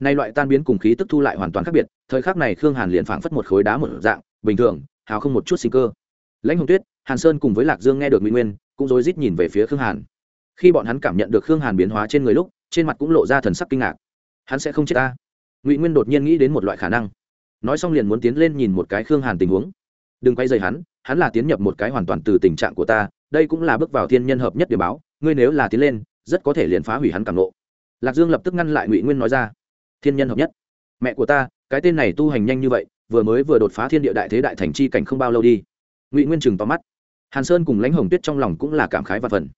S1: Nay loại tan biến cùng khí tức thu lại hoàn toàn khác biệt, thời khắc này khương hàn liền phảng phất một khối đá một dạng, bình thường, hào không một chút sinh cơ. Lãnh hồng tuyết, hàn sơn cùng với lạc dương nghe được ngụy nguyên, cũng rối rít nhìn về phía khương hàn. Khi bọn hắn cảm nhận được khương hàn biến hóa trên người lúc trên mặt cũng lộ ra thần sắc kinh ngạc. Hắn sẽ không chết ta. Ngụy nguyên đột nhiên nghĩ đến một loại khả năng. Nói xong liền muốn tiến lên nhìn một cái khương hàn tình huống. Đừng quay dày hắn hắn là tiến nhập một cái hoàn toàn từ tình trạng của ta, đây cũng là bước vào thiên nhân hợp nhất để báo, ngươi nếu là tiến lên, rất có thể liền phá hủy hắn càng lộ lạc dương lập tức ngăn lại ngụy nguyên nói ra. Thiên nhân hợp nhất. Mẹ của ta, cái tên này tu hành nhanh như vậy, vừa mới vừa đột phá thiên địa đại thế đại thành chi cảnh không bao lâu đi. Ngụy nguyên chừng tóm mắt. Hàn sơn cùng lãnh hồng tuyết trong lòng cũng là cảm khái và phần.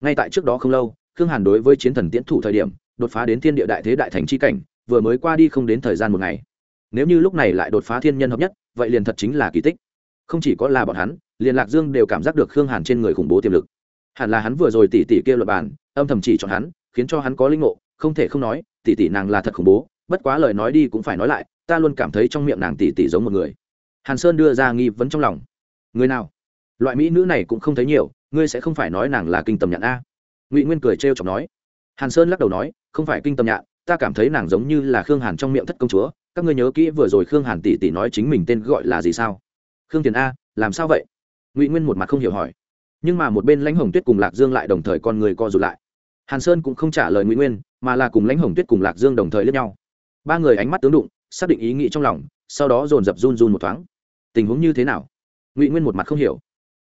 S1: Ngay tại trước đó không lâu khương hàn đối với chiến thần tiễn thủ thời điểm, đột phá đến thiên địa đại thế đại thành chi cảnh, vừa mới qua đi không đến thời gian một ngày. Nếu như lúc này lại đột phá thiên nhân hợp nhất, vậy liền thật chính là kỳ tích. Không chỉ có là bọn hắn, liền lạc dương đều cảm giác được khương hàn trên người khủng bố tiềm lực. Hẳn là hắn vừa rồi tỉ tỉ kia luật bàn, âm thầm chỉ chọn hắn, khiến cho hắn có linh ngộ, không thể không nói, tỉ tỉ nàng là thật khủng bố, bất quá lời nói đi cũng phải nói lại, ta luôn cảm thấy trong miệng nàng tỉ tỉ giống một người. Hàn sơn đưa ra nghi vấn trong lòng. Người nào? Loại mỹ nữ này cũng không thấy nhiều, ngươi sẽ không phải nói nàng là kinh tầm nhạn a ngụy nguyên cười trêu chọc nói. Hàn sơn lắc đầu nói, không phải kinh tâm nhạn, ta cảm thấy nàng giống như là khương hàn trong miệng thất công chúa. Các ngươi nhớ kỹ vừa rồi khương hàn tỷ tỷ nói chính mình tên gọi là gì sao? Khương tiền a, làm sao vậy? Ngụy nguyên một mặt không hiểu hỏi. Nhưng mà một bên lãnh hồng tuyết cùng lạc dương lại đồng thời con người co rụt lại. Hàn sơn cũng không trả lời ngụy nguyên, mà là cùng lãnh hồng tuyết cùng lạc dương đồng thời lướt nhau. Ba người ánh mắt tướng đụng, xác định ý nghĩ trong lòng, sau đó dồn dập run run một thoáng. Tình huống như thế nào? Ngụy nguyên một mặt không hiểu.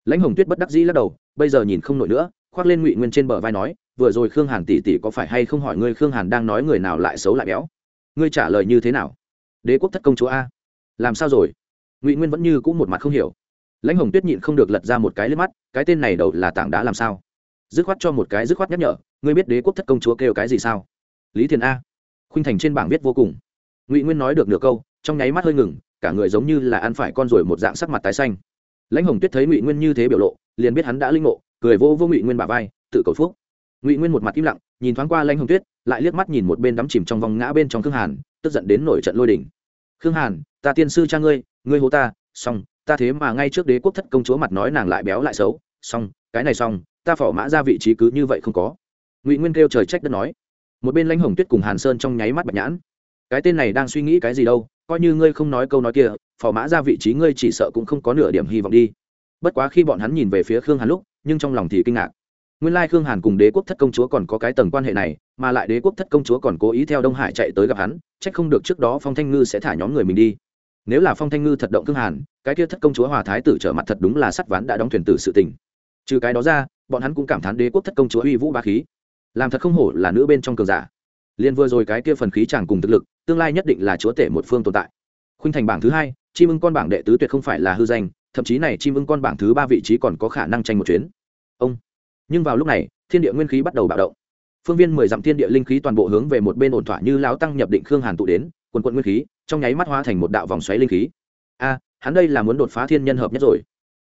S1: Lãnh hồng tuyết bất đắc dĩ lắc đầu, bây giờ nhìn không nổi nữa khoác lên ngụy nguyên trên bờ vai nói, vừa rồi khương hàn tỷ tỷ có phải hay không hỏi ngươi khương hàn đang nói người nào lại xấu lại béo? Ngươi trả lời như thế nào? Đế quốc thất công chúa a. Làm sao rồi? Ngụy nguyên vẫn như cũng một mặt không hiểu. Lãnh hồng tuyết nhịn không được lật ra một cái lên mắt, cái tên này đầu là tảng đá làm sao? Dứt khoát cho một cái dứt khoát nhắc nhở, ngươi biết đế quốc thất công chúa kêu cái gì sao? Lý thiền a. Khuynh thành trên bảng viết vô cùng. Ngụy nguyên nói được nửa câu, trong nháy mắt hơi ngừng, cả người giống như là ăn phải con ruồi một dạng sắc mặt tái xanh. Lãnh hồng tuyết thấy ngụy nguyên như thế biểu lộ, liền biết hắn đã linh ngộ cười vô vô ngụy nguyên bà vai, tự cầu phúc. Ngụy nguyên một mặt im lặng, nhìn thoáng qua lanh hồng tuyết, lại liếc mắt nhìn một bên đắm chìm trong vòng ngã bên trong khương hàn, tức giận đến nổi trận lôi đỉnh khương hàn, ta tiên sư cha ngươi ngươi hô ta, xong, ta thế mà ngay trước đế quốc thất công chúa mặt nói nàng lại béo lại xấu, xong, cái này xong, ta phỏ mã ra vị trí cứ như vậy không có. Ngụy nguyên kêu trời trách đất nói. Một bên lãnh hồng tuyết cùng hàn sơn trong nháy mắt bạch nhãn. Cái tên này đang suy nghĩ cái gì đâu, coi như ngươi không nói câu nói kia phò mã ra vị trí ngươi chỉ sợ cũng không có nửa điểm hy vọng đi. Bất quá khi bọn hắn nhìn về phía khương hàn lúc nhưng trong lòng thì kinh ngạc. Nguyên lai khương hàn cùng đế quốc thất công chúa còn có cái tầng quan hệ này, mà lại đế quốc thất công chúa còn cố ý theo đông hải chạy tới gặp hắn c h ắ c không được trước đó phong thanh ngư sẽ thả nhóm người mình đi. Nếu là phong thanh ngư thật động khương hàn, cái kia thất công chúa hòa thái tử trở mặt thật đúng là sắt ván đã đóng thuyền tử sự tình. Trừ cái đó ra, bọn hắn cũng cảm thán đế quốc thất công chúa uy vũ ba khí. Làm thật không hổ là nữ bên trong cường giả. Liền vừa rồi cái kia phần khí chàng cùng thực lực, tương lai nhất định là chúa tể một phương tồn tại. Khuynh thành bảng thứ hai chi mưng con bảng đệ tứ tuyệt không phải là hư danh thậm chí này chim ưng con bảng thứ ba vị trí còn có khả năng tranh một chuyến. Ông. Nhưng vào lúc này, thiên địa nguyên khí bắt đầu bạo động. Phương viên mười dặm thiên địa linh khí toàn bộ hướng về một bên ổn thỏa như lão tăng nhập định khương hàn tụ đến, quần quận nguyên khí, trong nháy mắt hóa thành một đạo vòng xoáy linh khí. A, hắn đây là muốn đột phá thiên nhân hợp nhất rồi.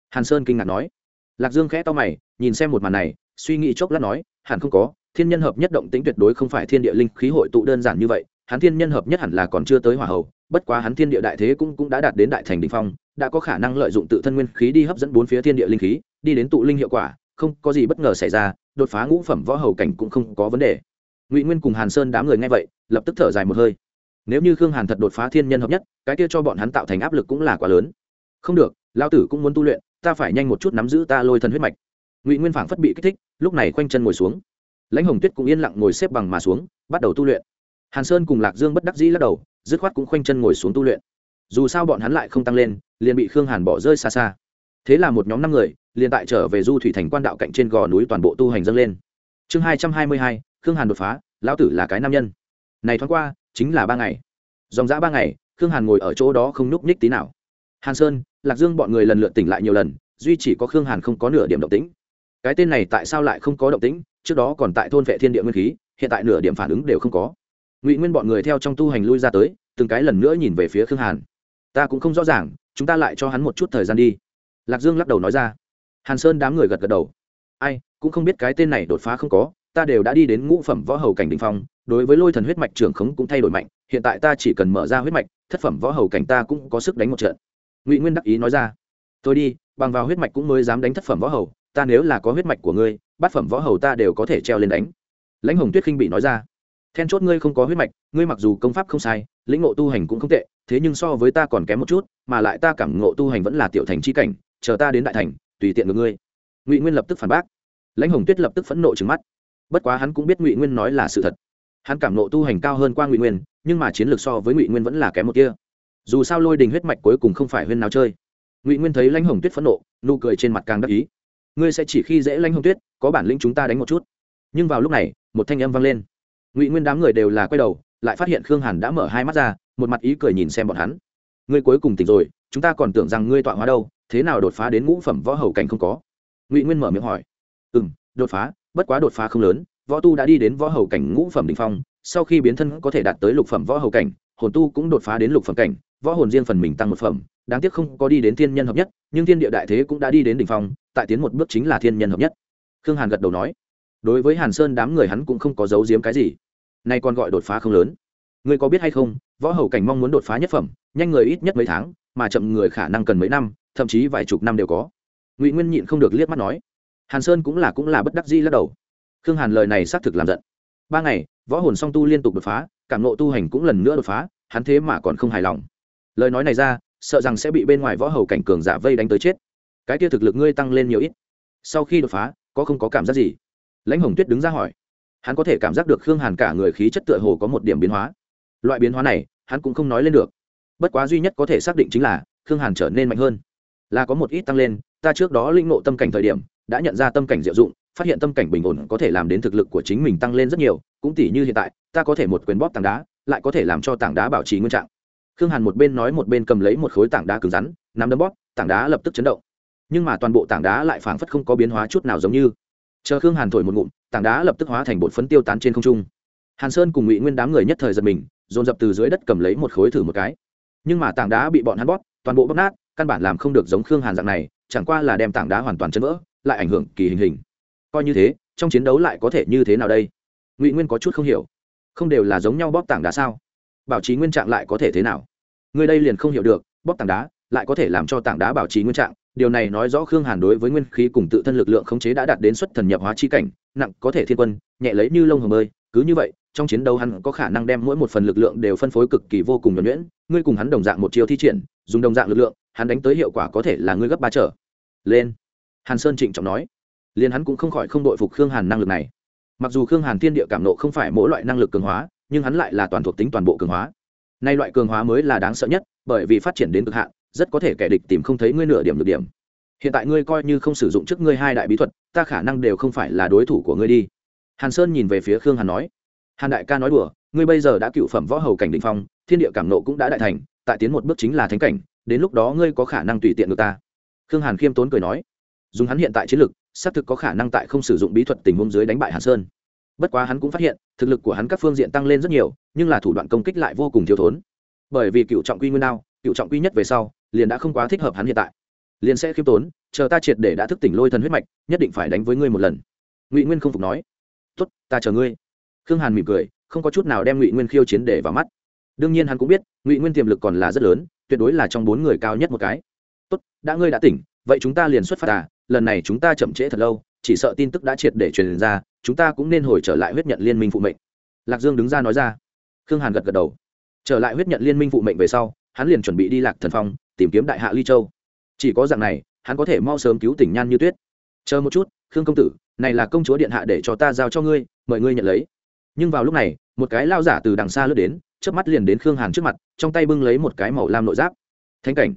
S1: Hàn sơn kinh ngạc nói. Lạc dương khẽ to mày, nhìn xem một màn này, suy nghĩ chốc lát nói, hẳn không có, thiên nhân hợp nhất động tính tuyệt đối không phải thiên địa linh khí hội tụ đơn giản như vậy, hắn thiên nhân hợp nhất hẳn là còn chưa tới hỏa hậu bất quá hắn thiên địa đại thế cũng cũng đã đạt đến đại thành đỉnh phong đã có khả năng lợi dụng tự thân nguyên khí đi hấp dẫn bốn phía thiên địa linh khí, đi đến tụ linh hiệu quả, không có gì bất ngờ xảy ra, đột phá ngũ phẩm võ hầu cảnh cũng không có vấn đề. Ngụy nguyên cùng hàn sơn đám người nghe vậy, lập tức thở dài một hơi. Nếu như khương hàn thật đột phá thiên nhân hợp nhất, cái kia cho bọn hắn tạo thành áp lực cũng là quá lớn. Không được lao tử cũng muốn tu luyện, ta phải nhanh một chút nắm giữ ta lôi thần huyết mạch. Ngụy nguyên phảng phất bị kích thích, lúc này khoanh chân ngồi xuống. Lãnh hồng tuyết cũng yên lặng ngồi xếp bằng mà xuống, bắt đầu tu luyện. Hàn sơn cùng lạc dương bất đắc dĩ lắc đầu, dứt khoát cũng khoanh chân ngồi xuống tu luyện. Dù sao bọn hắn lại không tăng lên liền bị khương hàn bỏ rơi xa xa. Thế là một nhóm năm người liền tại trở về du thủy thành quan đạo cạnh trên gò núi toàn bộ tu hành dâng lên. Chương hai trăm hai mươi hai, khương hàn đột phá, lão tử là cái nam nhân. Này thoáng qua, chính là ba ngày. Dòng dã ba ngày, khương hàn ngồi ở chỗ đó không nhúc nhích tí nào. Hàn sơn, lạc dương bọn người lần lượt tỉnh lại nhiều lần, duy chỉ có khương hàn không có nửa điểm động tĩnh. Cái tên này tại sao lại không có động tĩnh? Trước đó còn tại thôn vệ thiên địa nguyên khí, hiện tại nửa điểm phản ứng đều không có. Ngụy nguyên bọn người theo trong tu hành lui ra tới, từng cái lần nữa nhìn về phía khương hàn. Ta cũng không rõ ràng chúng ta lại cho hắn một chút thời gian đi. Lạc dương lắc đầu nói ra. Hàn sơn đám người gật gật đầu. Ai, cũng không biết cái tên này đột phá không có, ta đều đã đi đến ngũ phẩm võ hầu cảnh đình phong, đối với lôi thần huyết mạch trưởng khống cũng thay đổi mạnh, hiện tại ta chỉ cần mở ra huyết mạch, thất phẩm võ hầu cảnh ta cũng có sức đánh một trận. Ngụy nguyên đắc ý nói ra. Tôi đi, bằng vào huyết mạch cũng mới dám đánh thất phẩm võ hầu, ta nếu là có huyết mạch của ngươi, bát phẩm võ hầu ta đều có thể treo lên đánh. Lãnh hồng tuyết khinh bị nói ra then chốt ngươi không có huyết mạch, ngươi mặc dù công pháp không sai, lĩnh ngộ tu hành cũng không tệ, thế nhưng so với ta còn kém một chút, mà lại ta cảm ngộ tu hành vẫn là tiểu thành c h i cảnh, chờ ta đến đại thành, tùy tiện ngược ngươi. Ngụy nguyên lập tức phản bác. Lãnh hồng tuyết lập tức phẫn nộ trừng mắt. Bất quá hắn cũng biết ngụy nguyên nói là sự thật. Hắn cảm ngộ tu hành cao hơn qua ngụy nguyên, nhưng mà chiến lược so với ngụy nguyên vẫn là kém một kia. Dù sao lôi đình huyết mạch cuối cùng không phải huyên nào chơi. Ngụy nguyên thấy lãnh hồng tuyết phẫn nộ, nụ cười trên mặt càng đắc ý. Ngươi sẽ chỉ khi dễ lãnh hồng tuyết, có bản lĩnh chúng ta đánh một chút. Nhưng vào lúc này, một thanh âm vang lên ngụy nguyên đám người đều là quay đầu lại phát hiện khương hàn đã mở hai mắt ra một mặt ý cười nhìn xem bọn hắn ngươi cuối cùng tỉnh rồi chúng ta còn tưởng rằng ngươi tọa hóa đâu thế nào đột phá đến ngũ phẩm võ hầu cảnh không có ngụy nguyên mở miệng hỏi ừ m đột phá bất quá đột phá không lớn võ tu đã đi đến võ hầu cảnh ngũ phẩm đ ỉ n h phong sau khi biến thân có thể đạt tới lục phẩm võ hầu cảnh hồn tu cũng đột phá đến lục phẩm cảnh võ hồn riêng phần mình tăng một phẩm đáng tiếc không có đi đến thiên nhân hợp nhất nhưng thiên địa đại thế cũng đã đi đến đ ỉ n h phong tại tiến một bước chính là thiên nhân hợp nhất khương hàn gật đầu nói đối với hàn sơn đám người hắn cũng không có giấu giếm cái gì nay còn gọi đột phá không lớn. Ngươi có biết hay không, võ hầu cảnh mong muốn đột phá nhất phẩm, nhanh người ít nhất mấy tháng, mà chậm người khả năng cần mấy năm, thậm chí vài chục năm đều có. Ngụy nguyên nhịn không được liếc mắt nói. Hàn sơn cũng là cũng là bất đắc dĩ lắc đầu. Khương hàn lời này xác thực làm giận. Ba ngày, võ hồn song tu liên tục đột phá, cảm nộ tu hành cũng lần nữa đột phá, hắn thế mà còn không hài lòng. Lời nói này ra, sợ rằng sẽ bị bên ngoài võ hầu cảnh cường giả vây đánh tới chết. Cái kia thực lực ngươi tăng lên nhiều ít. Sau khi đột phá, có không có cảm giác gì? Lãnh hồng tuyết đứng ra hỏi hắn có thể cảm giác được khương hàn cả người khí chất tựa hồ có một điểm biến hóa. Loại biến hóa này, hắn cũng không nói lên được. Bất quá duy nhất có thể xác định chính là, khương hàn trở nên mạnh hơn. Là có một ít tăng lên, ta trước đó linh ngộ tâm cảnh thời điểm, đã nhận ra tâm cảnh diệu dụng, phát hiện tâm cảnh bình ổn có thể làm đến thực lực của chính mình tăng lên rất nhiều, cũng tỷ như hiện tại, ta có thể một quyền bóp tảng đá, lại có thể làm cho tảng đá bảo trì nguyên trạng. Khương hàn một bên nói một bên cầm lấy một khối tảng đá cứng rắn, nắm đấm bóp, tảng đá lập tức chấn động. Nhưng mà toàn bộ tảng đá lại phảng phất không có biến hóa chút nào giống như chờ khương hàn thổi một ngụm, tảng đá lập tức hóa thành bột phấn tiêu tán trên không trung. Hàn sơn cùng ngụy nguyên đám người nhất thời giật mình, dồn dập từ dưới đất cầm lấy một khối thử một cái. Nhưng mà tảng đá bị bọn hắn bóp, toàn bộ bóp nát, căn bản làm không được giống khương hàn dạng này, chẳng qua là đem tảng đá hoàn toàn chấn vỡ, lại ảnh hưởng kỳ hình hình. Coi như thế, trong chiến đấu lại có thể như thế nào đây? Ngụy nguyên có chút không hiểu. Không đều là giống nhau bóp tảng đá sao? Bảo trì nguyên trạng lại có thể thế nào? Người đây liền không hiểu được, bóp tảng đá lại có thể làm cho tảng đá bảo trì nguyên trạng điều này nói rõ khương hàn đối với nguyên khí cùng tự thân lực lượng khống chế đã đạt đến xuất thần nhập hóa chi cảnh, nặng có thể thiên quân, nhẹ lấy như lông hồng bơi, cứ như vậy, trong chiến đấu hắn có khả năng đem mỗi một phần lực lượng đều phân phối cực kỳ vô cùng nhuẩn nhuyễn, ngươi cùng hắn đồng dạng một chiều thi triển, dùng đồng dạng lực lượng, hắn đánh tới hiệu quả có thể là ngươi gấp ba trở. Lên. Hàn sơn trịnh trọng nói. Liền hắn cũng không khỏi không đội phục khương hàn năng lực này. Mặc dù khương hàn thiên địa cảm nộ không phải mỗi loại năng lực cường hóa, nhưng hắn lại là toàn thuộc tính toàn bộ cường hóa. Nay loại cường hóa mới là đáng sợ nhất, bởi vì phát triển đến cực hạn rất có thể kẻ địch tìm không thấy ngươi nửa điểm được điểm. Hiện tại ngươi coi như không sử dụng trước ngươi hai đại bí thuật, ta khả năng đều không phải là đối thủ của ngươi đi. Hàn sơn nhìn về phía khương hàn nói. Hàn đại ca nói đùa, ngươi bây giờ đã cựu phẩm võ hầu cảnh định phong, thiên địa cảm nộ cũng đã đại thành, tại tiến một bước chính là thánh cảnh, đến lúc đó ngươi có khả năng tùy tiện được ta. Khương hàn khiêm tốn cười nói. Dùng hắn hiện tại chiến lực, xác thực có khả năng tại không sử dụng bí thuật tình huống dưới đánh bại hàn sơn. Bất quá hắn cũng phát hiện, thực lực của hắn các phương diện tăng lên rất nhiều, nhưng là thủ đoạn công kích lại vô cùng thiếu thốn. Bởi vì cựu trọng quy nguyên đao cựu trọng quy nhất về sau, liền đã không quá thích hợp hắn hiện tại. Liền sẽ khiêm tốn, chờ ta triệt để đã thức tỉnh lôi thần huyết mạch, nhất định phải đánh với ngươi một lần. Ngụy nguyên không phục nói. Tốt, ta chờ ngươi. Khương hàn mỉm cười, không có chút nào đem ngụy nguyên khiêu chiến để vào mắt. Đương nhiên hắn cũng biết, ngụy nguyên tiềm lực còn là rất lớn, tuyệt đối là trong bốn người cao nhất một cái. Tốt, đã ngươi đã tỉnh, vậy chúng ta liền xuất phát à lần này chúng ta chậm trễ thật lâu, chỉ sợ tin tức đã triệt để truyền ra, chúng ta cũng nên hồi trở lại huyết nhận liên minh phụ mệnh. Lạc dương đứng ra nói ra. Khương hàn gật gật đầu. Trở lại huyết nhận liên minh phụ mệnh về sau hắn liền chuẩn bị đi lạc thần phong, tìm kiếm đại hạ ly châu. Chỉ có dạng này, hắn có thể mau sớm cứu tỉnh nhan như tuyết. Chờ một chút, khương công tử, này là công chúa điện hạ để cho ta giao cho ngươi, mời ngươi nhận lấy. Nhưng vào lúc này, một cái lao giả từ đằng xa lướt đến, chớp mắt liền đến khương hàn trước mặt, trong tay bưng lấy một cái màu lam nội giáp. Thánh cảnh.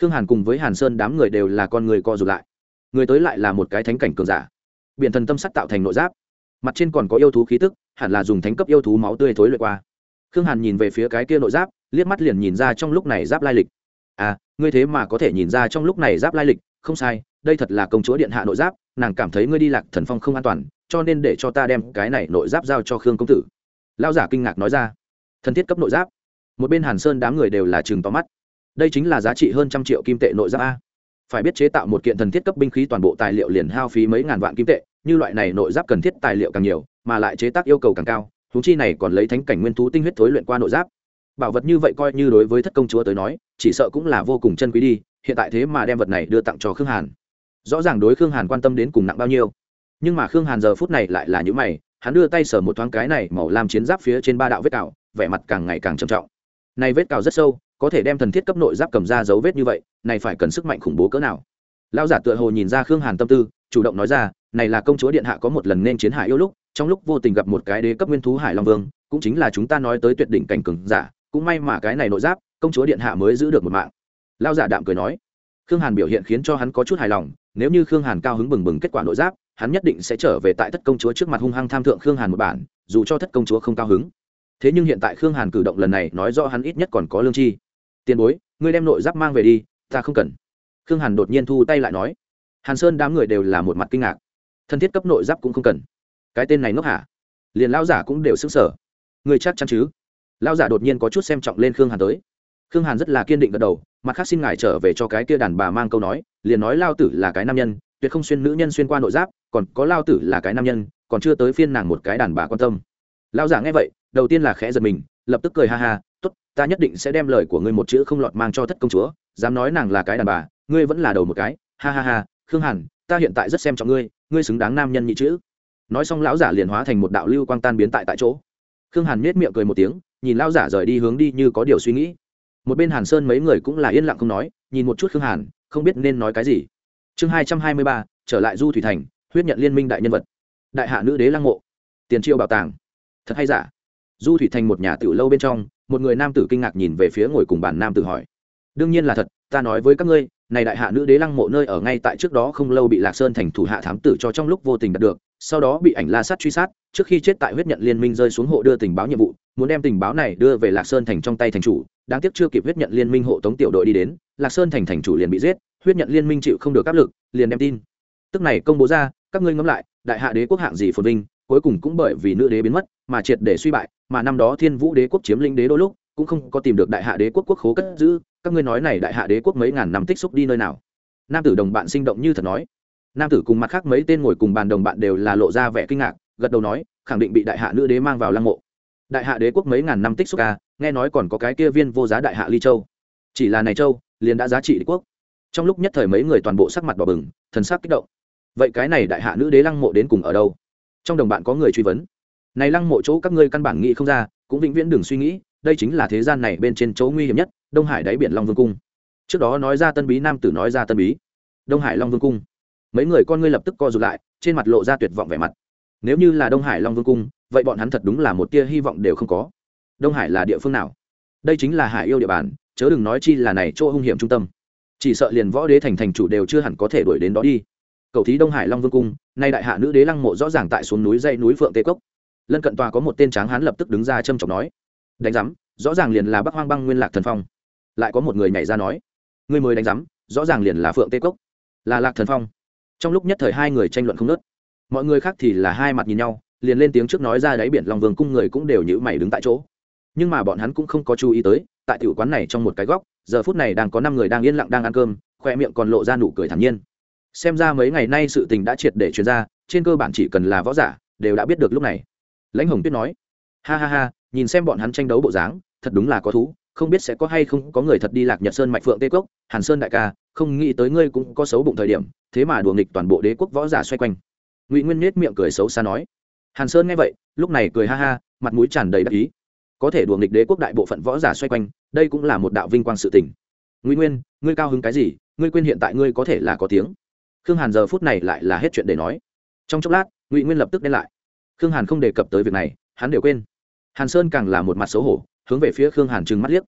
S1: Khương hàn cùng với hàn sơn đám người đều là con người co rụt lại. Người tới lại là một cái thánh cảnh cường giả. Biện thần tâm sắc tạo thành nội giáp. Mặt trên còn có yêu thú khí tức, hẳn là dùng thánh cấp yêu thú máu tươi thối luyện qua. Khương hàn nhìn về phía cái kia nội giáp liếc mắt liền nhìn ra trong lúc này giáp lai lịch. À ngươi thế mà có thể nhìn ra trong lúc này giáp lai lịch, không sai, đây thật là công chúa điện hạ nội giáp, nàng cảm thấy ngươi đi lạc thần phong không an toàn, cho nên để cho ta đem cái này nội giáp giao cho khương công tử. Lao giả kinh ngạc nói ra. Thân thiết cấp nội giáp? Một bên hàn sơn đám người đều là chừng tóm mắt. Đây chính là giá trị hơn trăm triệu kim tệ nội giáp a. Phải biết chế tạo một kiện thần thiết cấp binh khí toàn bộ tài liệu liền hao phí mấy ngàn vạn kim tệ, như loại này nội giáp cần thiết tài liệu càng nhiều, mà lại chế tác yêu cầu càng cao thú chi này còn lấy thánh cảnh nguyên thú tinh huyết thối luyện qua nội giáp bảo vật như vậy coi như đối với thất công chúa tới nói, chỉ sợ cũng là vô cùng chân quý đi, hiện tại thế mà đem vật này đưa tặng cho khương hàn. Rõ ràng đối khương hàn quan tâm đến cùng nặng bao nhiêu. Nhưng mà khương hàn giờ phút này lại là những mày, hắn đưa tay sở một thoáng cái này màu làm chiến giáp phía trên ba đạo vết cào, vẻ mặt càng ngày càng trầm trọng. Này vết cào rất sâu, có thể đem thần thiết cấp nội giáp cầm ra dấu vết như vậy, này phải cần sức mạnh khủng bố cỡ nào? Lao giả tựa hồ nhìn ra khương hàn tâm tư, chủ động nói ra, này là công chúa điện hạ có một lần nên chiến hải yêu lúc, trong lúc vô tình gặp một cái đế cấp nguyên thú hải long vương, cũng chính là chúng ta nói tới tuyệt đỉnh cảnh cường giả cũng may mà cái này nội giáp, công chúa điện hạ mới giữ được một mạng. Lao giả đạm cười nói, khương hàn biểu hiện khiến cho hắn có chút hài lòng, nếu như khương hàn cao hứng bừng bừng kết quả nội giáp, hắn nhất định sẽ trở về tại thất công chúa trước mặt hung hăng tham thượng khương hàn một bản, dù cho thất công chúa không cao hứng. Thế nhưng hiện tại khương hàn cử động lần này nói rõ hắn ít nhất còn có lương chi. Tiền bối, ngươi đem nội giáp mang về đi, ta không cần. Khương hàn đột nhiên thu tay lại nói. Hàn sơn đám người đều là một mặt kinh ngạc. Thân thiết cấp nội giáp cũng không cần. Cái tên này ngốc hả? Liền lao giả cũng đều xứng sở người chắc chắn chứ? Lao giả đột nhiên có chút xem trọng lên khương hàn tới. Khương hàn rất là kiên định gật đầu, mặt khác xin ngài trở về cho cái kia đàn bà mang câu nói, liền nói lao tử là cái nam nhân, tuyệt không xuyên nữ nhân xuyên qua nội giáp, còn có lao tử là cái nam nhân, còn chưa tới phiên nàng một cái đàn bà quan tâm. Lao giả nghe vậy, đầu tiên là khẽ giật mình, lập tức cười ha ha t ố t ta nhất định sẽ đem lời của ngươi một chữ không lọt mang cho thất công chúa, dám nói nàng là cái đàn bà, ngươi vẫn là đầu một cái. Ha ha ha, khương hàn, ta hiện tại rất xem trọng ngươi ngươi xứng đáng nam nhân nhị chữ. Nói xong lão giả liền hóa thành một đạo lưu quang tan biến tại tại chỗ. Khương hàn miết miệng cười một tiếng nhìn lão giả rời đi hướng đi như có điều suy nghĩ. Một bên hàn sơn mấy người cũng là yên lặng không nói, nhìn một chút khương hàn, không biết nên nói cái gì. Chương hai trăm hai mươi ba, trở lại du thủy thành, huyết nhận liên minh đại nhân vật. Đại hạ nữ đế lăng mộ. Tiền triệu bảo tàng. Thật hay giả? Du thủy thành một nhà tiểu lâu bên trong, một người nam tử kinh ngạc nhìn về phía ngồi cùng bàn nam tử hỏi. Đương nhiên là thật, ta nói với các ngươi này đại hạ nữ đế lăng mộ nơi ở ngay tại trước đó không lâu bị lạc sơn thành thủ hạ thám tử cho trong lúc vô tình đạt được, sau đó bị ảnh la sát truy sát, trước khi chết tại huyết nhận liên minh rơi xuống hộ đưa tình báo nhiệm vụ, muốn đem tình báo này đưa về lạc sơn thành trong tay thành chủ, đáng tiếc chưa kịp huyết nhận liên minh hộ tống tiểu đội đi đến, lạc sơn thành thành chủ liền bị giết, huyết nhận liên minh chịu không được áp lực, liền đem tin. Tức này công bố ra, các ngươi ngẫm lại, đại hạ đế quốc hạng gì phồn vinh, cuối cùng cũng bởi vì nữ đế biến mất, mà triệt để suy bại, mà năm đó thiên vũ đế quốc chiếm lĩnh đế đôi lúc, cũng không có tìm được đại hạ đế quốc quốc khố cất giữ các ngươi nói này đại hạ đế quốc mấy ngàn năm tích xúc đi nơi nào? Nam tử đồng bạn sinh động như thật nói. Nam tử cùng mặt khác mấy tên ngồi cùng bàn đồng bạn đều là lộ ra vẻ kinh ngạc, gật đầu nói, khẳng định bị đại hạ nữ đế mang vào lăng mộ. Đại hạ đế quốc mấy ngàn năm tích xúc ca nghe nói còn có cái kia viên vô giá đại hạ ly châu. Chỉ là này châu, liền đã giá trị đế quốc. Trong lúc nhất thời mấy người toàn bộ sắc mặt đỏ bừng, thần sắc kích động. Vậy cái này đại hạ nữ đế lăng mộ đến cùng ở đâu? Trong đồng bạn có người truy vấn. Này lăng mộ chỗ các ngươi căn bản nghĩ không ra, cũng vĩnh viễn đừng suy nghĩ, đây chính là thế gian này bên trên chỗ nguy hiểm nhất đông hải đáy biển long vương cung. Trước đó nói ra tân bí, nam tử nói ra tân bí. Đông hải long vương cung. Mấy người con ngươi lập tức co rụt lại, trên mặt lộ ra tuyệt vọng vẻ mặt. Nếu như là đông hải long vương cung, vậy bọn hắn thật đúng là một tia hy vọng đều không có. Đông hải là địa phương nào? Đây chính là hải yêu địa bàn, chớ đừng nói chi là này chỗ hung hiểm trung tâm. Chỉ sợ liền võ đế thành thành chủ đều chưa hẳn có thể đuổi đến đó đi. Cầu thí đông hải long vương cung, nay đại hạ nữ đế lăng mộ rõ ràng tại xuống núi dây núi phượng tê cốc. Lân cận tòa có một tên tráng hán lập tức đứng ra châm trọng nói, đánh giám, rõ ràng liền là bắc hoang băng nguyên lạc thần phong lại có một người nhảy ra nói người mới đánh giám, rõ ràng liền là phượng tê cốc, là lạc thần phong. Trong lúc nhất thời hai người tranh luận không nớt mọi người khác thì là hai mặt nhìn nhau, liền lên tiếng trước nói ra đáy biển lòng vương cung người cũng đều nhữ mày đứng tại chỗ. Nhưng mà bọn hắn cũng không có chú ý tới, tại tiểu quán này trong một cái góc, giờ phút này đang có năm người đang yên lặng đang ăn cơm, khoe miệng còn lộ ra nụ cười thản nhiên. Xem ra mấy ngày nay sự tình đã triệt để truyền ra, trên cơ bản chỉ cần là võ giả, đều đã biết được lúc này. Lãnh hồng tuyết nói, ha ha ha, nhìn xem bọn hắn tranh đấu bộ dáng, thật đúng là có thú không biết sẽ có hay không có người thật đi lạc nhật sơn mạch phượng tê cốc hàn sơn đại ca, không nghĩ tới ngươi cũng có xấu bụng thời điểm, thế mà đùa nghịch toàn bộ đế quốc võ giả xoay quanh. Ngụy nguyên nết miệng cười xấu xa nói. Hàn sơn nghe vậy, lúc này cười ha ha, mặt mũi tràn đầy đắc ý. Có thể đùa nghịch đế quốc đại bộ phận võ giả xoay quanh, đây cũng là một đạo vinh quang sự tình. Ngụy nguyên, ngươi cao hứng cái gì? Ngươi quên hiện tại ngươi có thể là có tiếng. Khương hàn giờ phút này lại là hết chuyện để nói. Trong chốc lát, ngụy nguyên lập tức đen lại. Khương hàn không đề cập tới việc này, hắn đều quên. Hàn sơn càng là một mặt xấu hổ hướng về phía khương hàn trừng mắt liếc.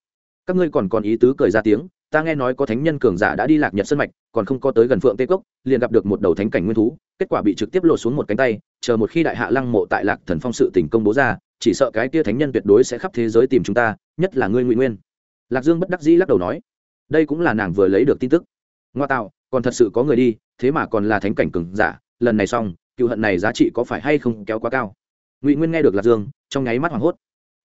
S1: Các ngươi còn còn ý tứ cười ra tiếng, ta nghe nói có thánh nhân cường giả đã đi lạc nhật sân mạch, còn không có tới gần phượng tây cốc, liền gặp được một đầu thánh cảnh nguyên thú, kết quả bị trực tiếp lột xuống một cánh tay, chờ một khi đại hạ lăng mộ tại lạc thần phong sự tỉnh công bố ra, chỉ sợ cái kia thánh nhân tuyệt đối sẽ khắp thế giới tìm chúng ta, nhất là ngươi ngụy nguyên. Lạc dương bất đắc dĩ lắc đầu nói, đây cũng là nàng vừa lấy được tin tức. Ngoa tạo, còn thật sự có người đi, thế mà còn là thánh cảnh cường giả, lần này xong, cựu hận này giá trị có phải hay không kéo quá cao? Ngụy nguyên nghe được lạc dương, trong nháy mắt hoảng hốt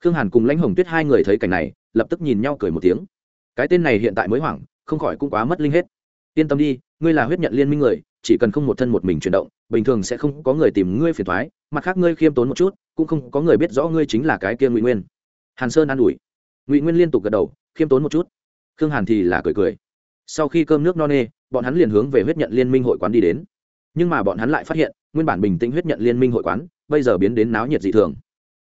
S1: khương hàn cùng lãnh hồng tuyết hai người thấy cảnh này, lập tức nhìn nhau cười một tiếng. Cái tên này hiện tại mới hoảng, không khỏi cũng quá mất linh hết. Yên tâm đi, ngươi là huyết nhận liên minh người, chỉ cần không một thân một mình chuyển động, bình thường sẽ không có người tìm ngươi phiền thoái mặt khác ngươi khiêm tốn một chút, cũng không có người biết rõ ngươi chính là cái kia ngụy nguyên. Hàn sơn an ủi. Ngụy nguyên liên tục gật đầu, khiêm tốn một chút. Khương hàn thì là cười cười. Sau khi cơm nước no nê, bọn hắn liền hướng về huyết nhận liên minh hội quán đi đến. Nhưng mà bọn hắn lại phát hiện, nguyên bản bình tĩnh huyết nhận liên minh hội quán, bây giờ biến đến náo nhiệt dị thường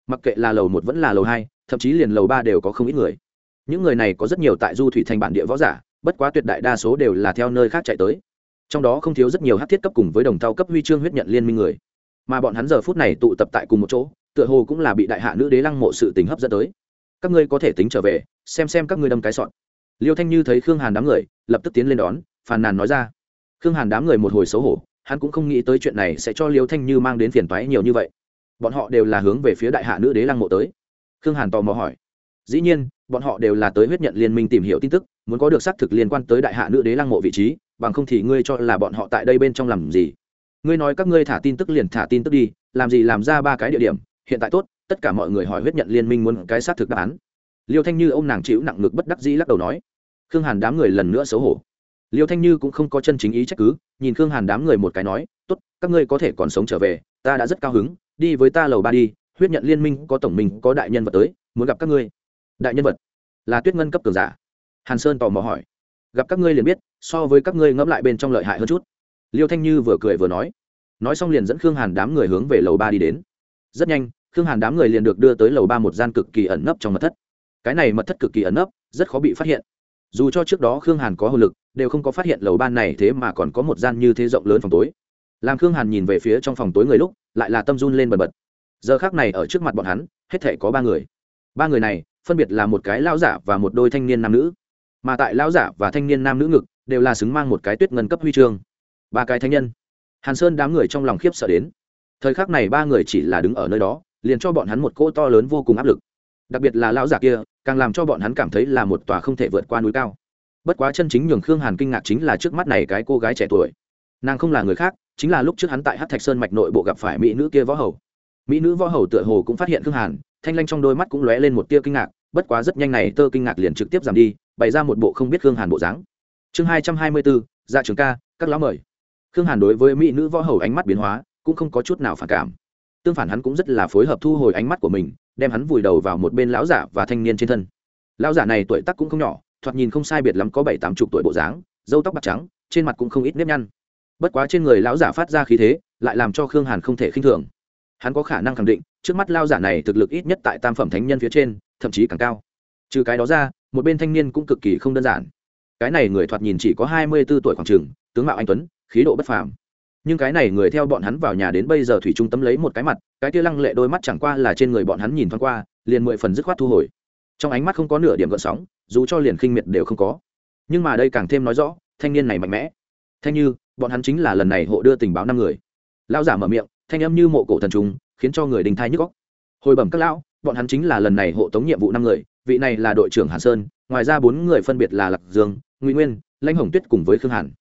S1: mặc kệ là lầu một vẫn là lầu hai, thậm chí liền lầu ba đều có không ít người. Những người này có rất nhiều tại du thủy thành bản địa võ giả, bất quá tuyệt đại đa số đều là theo nơi khác chạy tới. Trong đó không thiếu rất nhiều hát thiết cấp cùng với đồng thau cấp huy chương huyết nhận liên minh người. Mà bọn hắn giờ phút này tụ tập tại cùng một chỗ, tựa hồ cũng là bị đại hạ nữ đế lăng mộ sự tình hấp dẫn tới. Các ngươi có thể tính trở về, xem xem các ngươi đâm cái sọn liêu thanh như thấy khương hàn đám người, lập tức tiến lên đón, phàn nàn nói ra. Khương hàn đám người một hồi xấu hổ, hắn cũng không nghĩ tới chuyện này sẽ cho liêu thanh như mang đến phiền toái nhiều như vậy bọn họ đều là hướng về phía đại hạ nữ đế lăng mộ tới. Khương hàn tò mò hỏi. Dĩ nhiên, bọn họ đều là tới huyết nhận liên minh tìm hiểu tin tức, muốn có được xác thực liên quan tới đại hạ nữ đế lăng mộ vị trí, bằng không thì ngươi cho là bọn họ tại đây bên trong làm gì? Ngươi nói các ngươi thả tin tức liền thả tin tức đi, làm gì làm ra ba cái địa điểm, hiện tại tốt, tất cả mọi người hỏi huyết nhận liên minh muốn cái xác thực đáp án. Liêu thanh như ô m nàng chịu nặng ngực bất đắc dĩ lắc đầu nói. Khương hàn đám người lần nữa xấu hổ. Liêu thanh như cũng không có chân chính ý trách cứ, nhìn khương hàn đám người một cái nói, tốt, các ngươi có thể còn sống trở về, ta đã rất cao hứng đi với ta lầu ba đi, huyết nhận liên minh có tổng mình, có đại nhân vật tới, muốn gặp các ngươi. Đại nhân vật? Là tuyết ngân cấp cường giả. Hàn sơn tò mò hỏi. Gặp các ngươi liền biết, so với các ngươi ngẫm lại bên trong lợi hại hơn chút. Liêu thanh như vừa cười vừa nói. Nói xong liền dẫn khương hàn đám người hướng về lầu ba đi đến. Rất nhanh, khương hàn đám người liền được đưa tới lầu ba một gian cực kỳ ẩn nấp trong mật thất. Cái này mật thất cực kỳ ẩn nấp, rất khó bị phát hiện. Dù cho trước đó khương hàn có hồ lực, đều không có phát hiện lầu ban này thế mà còn có một gian như thế rộng lớn phòng tối làm khương hàn nhìn về phía trong phòng tối người lúc lại là tâm run lên bần bật giờ khác này ở trước mặt bọn hắn hết thể có ba người ba người này phân biệt là một cái lao giả và một đôi thanh niên nam nữ mà tại lao giả và thanh niên nam nữ ngực đều là xứng mang một cái tuyết ngân cấp huy chương ba cái thanh nhân hàn sơn đám người trong lòng khiếp sợ đến thời khắc này ba người chỉ là đứng ở nơi đó liền cho bọn hắn một cỗ to lớn vô cùng áp lực đặc biệt là lão giả kia càng làm cho bọn hắn cảm thấy là một tòa không thể vượt qua núi cao bất quá chân chính nhường khương hàn kinh ngạc chính là trước mắt này cái cô gái trẻ tuổi nàng không là người khác chính là lúc trước hắn tại hát thạch sơn mạch nội bộ gặp phải mỹ nữ kia võ hầu. Mỹ nữ võ hầu tựa hồ cũng phát hiện khương hàn, thanh lanh trong đôi mắt cũng lóe lên một tia kinh ngạc, bất quá rất nhanh này tơ kinh ngạc liền trực tiếp giảm đi, bày ra một bộ không biết khương hàn bộ dáng. Chương hai trăm hai mươi bốn dạ trường ca, các lão mời. Khương hàn đối với mỹ nữ võ hầu ánh mắt biến hóa, cũng không có chút nào phản cảm. Tương phản hắn cũng rất là phối hợp thu hồi ánh mắt của mình, đem hắn vùi đầu vào một bên lão giả và thanh niên trên thân. Lão giả này tuổi tác cũng không nhỏ, thoạt nhìn không sai biệt lắm có bảy tám chục tuổi bộ dáng dâu tóc bạc trắng, trên mặt cũng không ít nếp nhăn bất quá trên người lão giả phát ra khí thế, lại làm cho khương hàn không thể khinh thường. Hắn có khả năng khẳng định, trước mắt lao giả này thực lực ít nhất tại tam phẩm thánh nhân phía trên, thậm chí càng cao. Trừ cái đó ra, một bên thanh niên cũng cực kỳ không đơn giản. Cái này người thoạt nhìn chỉ có hai mươi b ố tuổi khoảng t r ư ờ n g tướng mạo anh tuấn, khí độ bất phàm. Nhưng cái này người theo bọn hắn vào nhà đến bây giờ thủy trung tâm lấy một cái mặt, cái kia lăng lệ đôi mắt chẳng qua là trên người bọn hắn nhìn thoáng qua, liền mười phần dứt khoát thu hồi. Trong ánh mắt không có nửa điểm gợn sóng, dù cho liền khinh miệt đều không có. Nhưng mà đây càng thêm nói rõ, thanh niên này mạnh mẽ. Thanh như bọn hắn chính là lần này hộ đưa tình báo năm người. Lao giả mở miệng, thanh âm như mộ cổ thần trùng, khiến cho người đình thai nhức góc hồi bẩm các lão, bọn hắn chính là lần này hộ tống nhiệm vụ năm người, vị này là đội trưởng hàn sơn, ngoài ra bốn người phân biệt là lạc dương nguy nguyên, lãnh hồng tuyết cùng với khương hàn.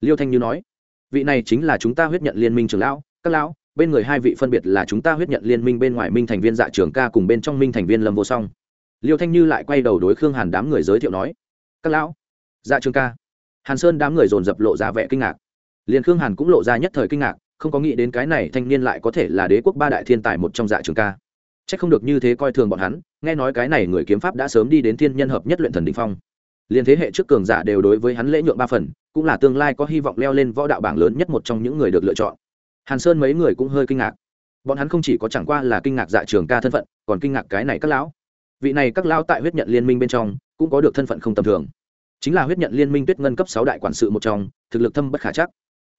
S1: Liêu thanh như nói, vị này chính là chúng ta huyết nhận liên minh trưởng lão, các lão, bên người hai vị phân biệt là chúng ta huyết nhận liên minh bên ngoài minh thành viên dạ trưởng ca cùng bên trong minh thành viên lâm vô song. Liêu thanh như lại quay đầu đối khương hàn đám người giới thiệu nói, các lão dạ trưởng ca. Hàn sơn đám người dồn dập lộ ra vẻ kinh ngạc liền khương hàn cũng lộ ra nhất thời kinh ngạc, không có nghĩ đến cái này thanh niên lại có thể là đế quốc ba đại thiên tài một trong dạ trường ca. C h ắ c không được như thế coi thường bọn hắn, nghe nói cái này người kiếm pháp đã sớm đi đến thiên nhân hợp nhất luyện thần đình phong. Liền thế hệ trước cường giả đều đối với hắn lễ nhượng ba phần, cũng là tương lai có hy vọng leo lên võ đạo bảng lớn nhất một trong những người được lựa chọn. Hàn sơn mấy người cũng hơi kinh ngạc. Bọn hắn không chỉ có chẳng qua là kinh ngạc dạ trường ca thân phận, còn kinh ngạc cái này các lão. Vị này các lão tại huyết nhận liên minh bên trong, cũng có được thân phận không tầm thường. Chính là huyết nhận liên minh tuyết ngân cấp sáu đại quản sự một trong, thực lực thâm bất khả chắc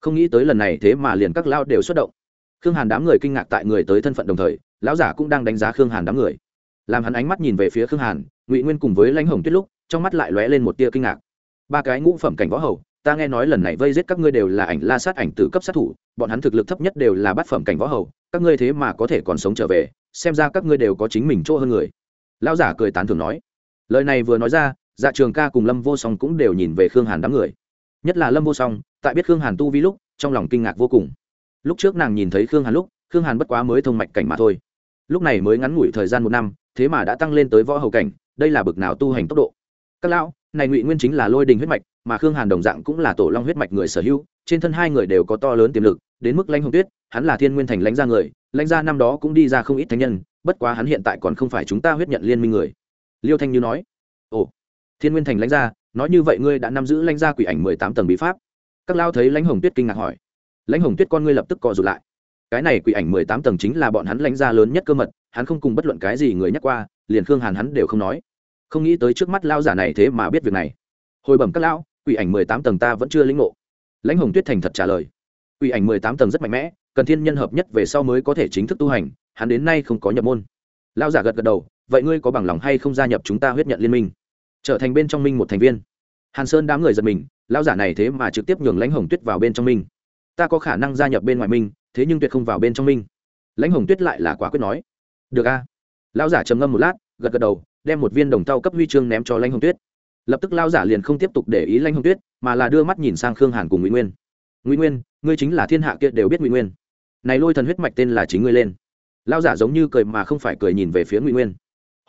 S1: không nghĩ tới lần này thế mà liền các lão đều xuất động. Khương hàn đám người kinh ngạc tại người tới thân phận đồng thời, lão giả cũng đang đánh giá khương hàn đám người. Làm hắn ánh mắt nhìn về phía khương hàn, ngụy nguyên cùng với lãnh hồng tuyết lúc, trong mắt lại lóe lên một tia kinh ngạc. Ba cái ngũ phẩm cảnh võ hầu, ta nghe nói lần này vây giết các ngươi đều là ảnh la sát ảnh từ cấp sát thủ, bọn hắn thực lực thấp nhất đều là bát phẩm cảnh võ hầu, các ngươi thế mà có thể còn sống trở về, xem ra các ngươi đều có chính mình chỗ hơn người. Lão giả cười tán thường nói. Lời này vừa nói ra dạ trường ca cùng lâm vô song cũng đều nhìn về khương hàn đám người. Nhất là lâm vô song tại biết khương hàn tu vi lúc, trong lòng kinh ngạc vô cùng. Lúc trước nàng nhìn thấy khương hàn lúc, khương hàn bất quá mới thông mạch cảnh mà thôi. Lúc này mới ngắn ngủi thời gian một năm, thế mà đã tăng lên tới võ hầu cảnh, đây là bực nào tu hành tốc độ. Các lão, này ngụy nguyên chính là lôi đình huyết mạch, mà khương hàn đồng dạng cũng là tổ long huyết mạch người sở hữu, trên thân hai người đều có to lớn tiềm lực, đến mức lãnh hồng tuyết, hắn là thiên nguyên thành lãnh gia người, lãnh gia năm đó cũng đi ra không ít thánh nhân, bất quá hắn hiện tại còn không phải chúng ta huyết nhận liên minh người. Liêu thanh như nói, ồ, thiên nguyên thành lãnh gia, nói như vậy ngươi đã nắm giữ lãnh gia quỷ ảnh mười tám tầng bí pháp các lao thấy lãnh hồng tuyết kinh ngạc hỏi. Lãnh hồng tuyết con ngươi lập tức co rụt lại. Cái này quỷ ảnh mười tám tầng chính là bọn hắn lãnh gia lớn nhất cơ mật, hắn không cùng bất luận cái gì người nhắc qua, liền khương hàn hắn đều không nói. Không nghĩ tới trước mắt lao giả này thế mà biết việc này. Hồi bẩm các lão, quỷ ảnh mười tám tầng ta vẫn chưa lĩnh ngộ. Lãnh hồng tuyết thành thật trả lời. Quỷ ảnh mười tám tầng rất mạnh mẽ, cần thiên nhân hợp nhất về sau mới có thể chính thức tu hành, hắn đến nay không có nhập môn. Lao giả gật gật đầu, vậy ngươi có bằng lòng hay không gia nhập chúng ta huyết nhận liên minh? Trở thành bên trong minh một thành viên. Hàn sơn đám người giật mình lao giả này thế mà trực tiếp nhường lãnh hồng tuyết vào bên trong minh ta có khả năng gia nhập bên ngoài minh thế nhưng tuyệt không vào bên trong minh lãnh hồng tuyết lại là quả quyết nói. Được a. Lao giả trầm ngâm một lát, gật gật đầu, đem một viên đồng tàu cấp huy chương ném cho lãnh hồng tuyết. Lập tức lao giả liền không tiếp tục để ý lãnh hồng tuyết, mà là đưa mắt nhìn sang khương hàn cùng ngụy nguyên. Ngụy nguyên, ngươi chính là thiên hạ kia đều biết ngụy nguyên. Này lôi thần huyết mạch tên là chính ngươi lên. Lao giả giống như cười mà không phải cười nhìn về phía ngụy nguyên.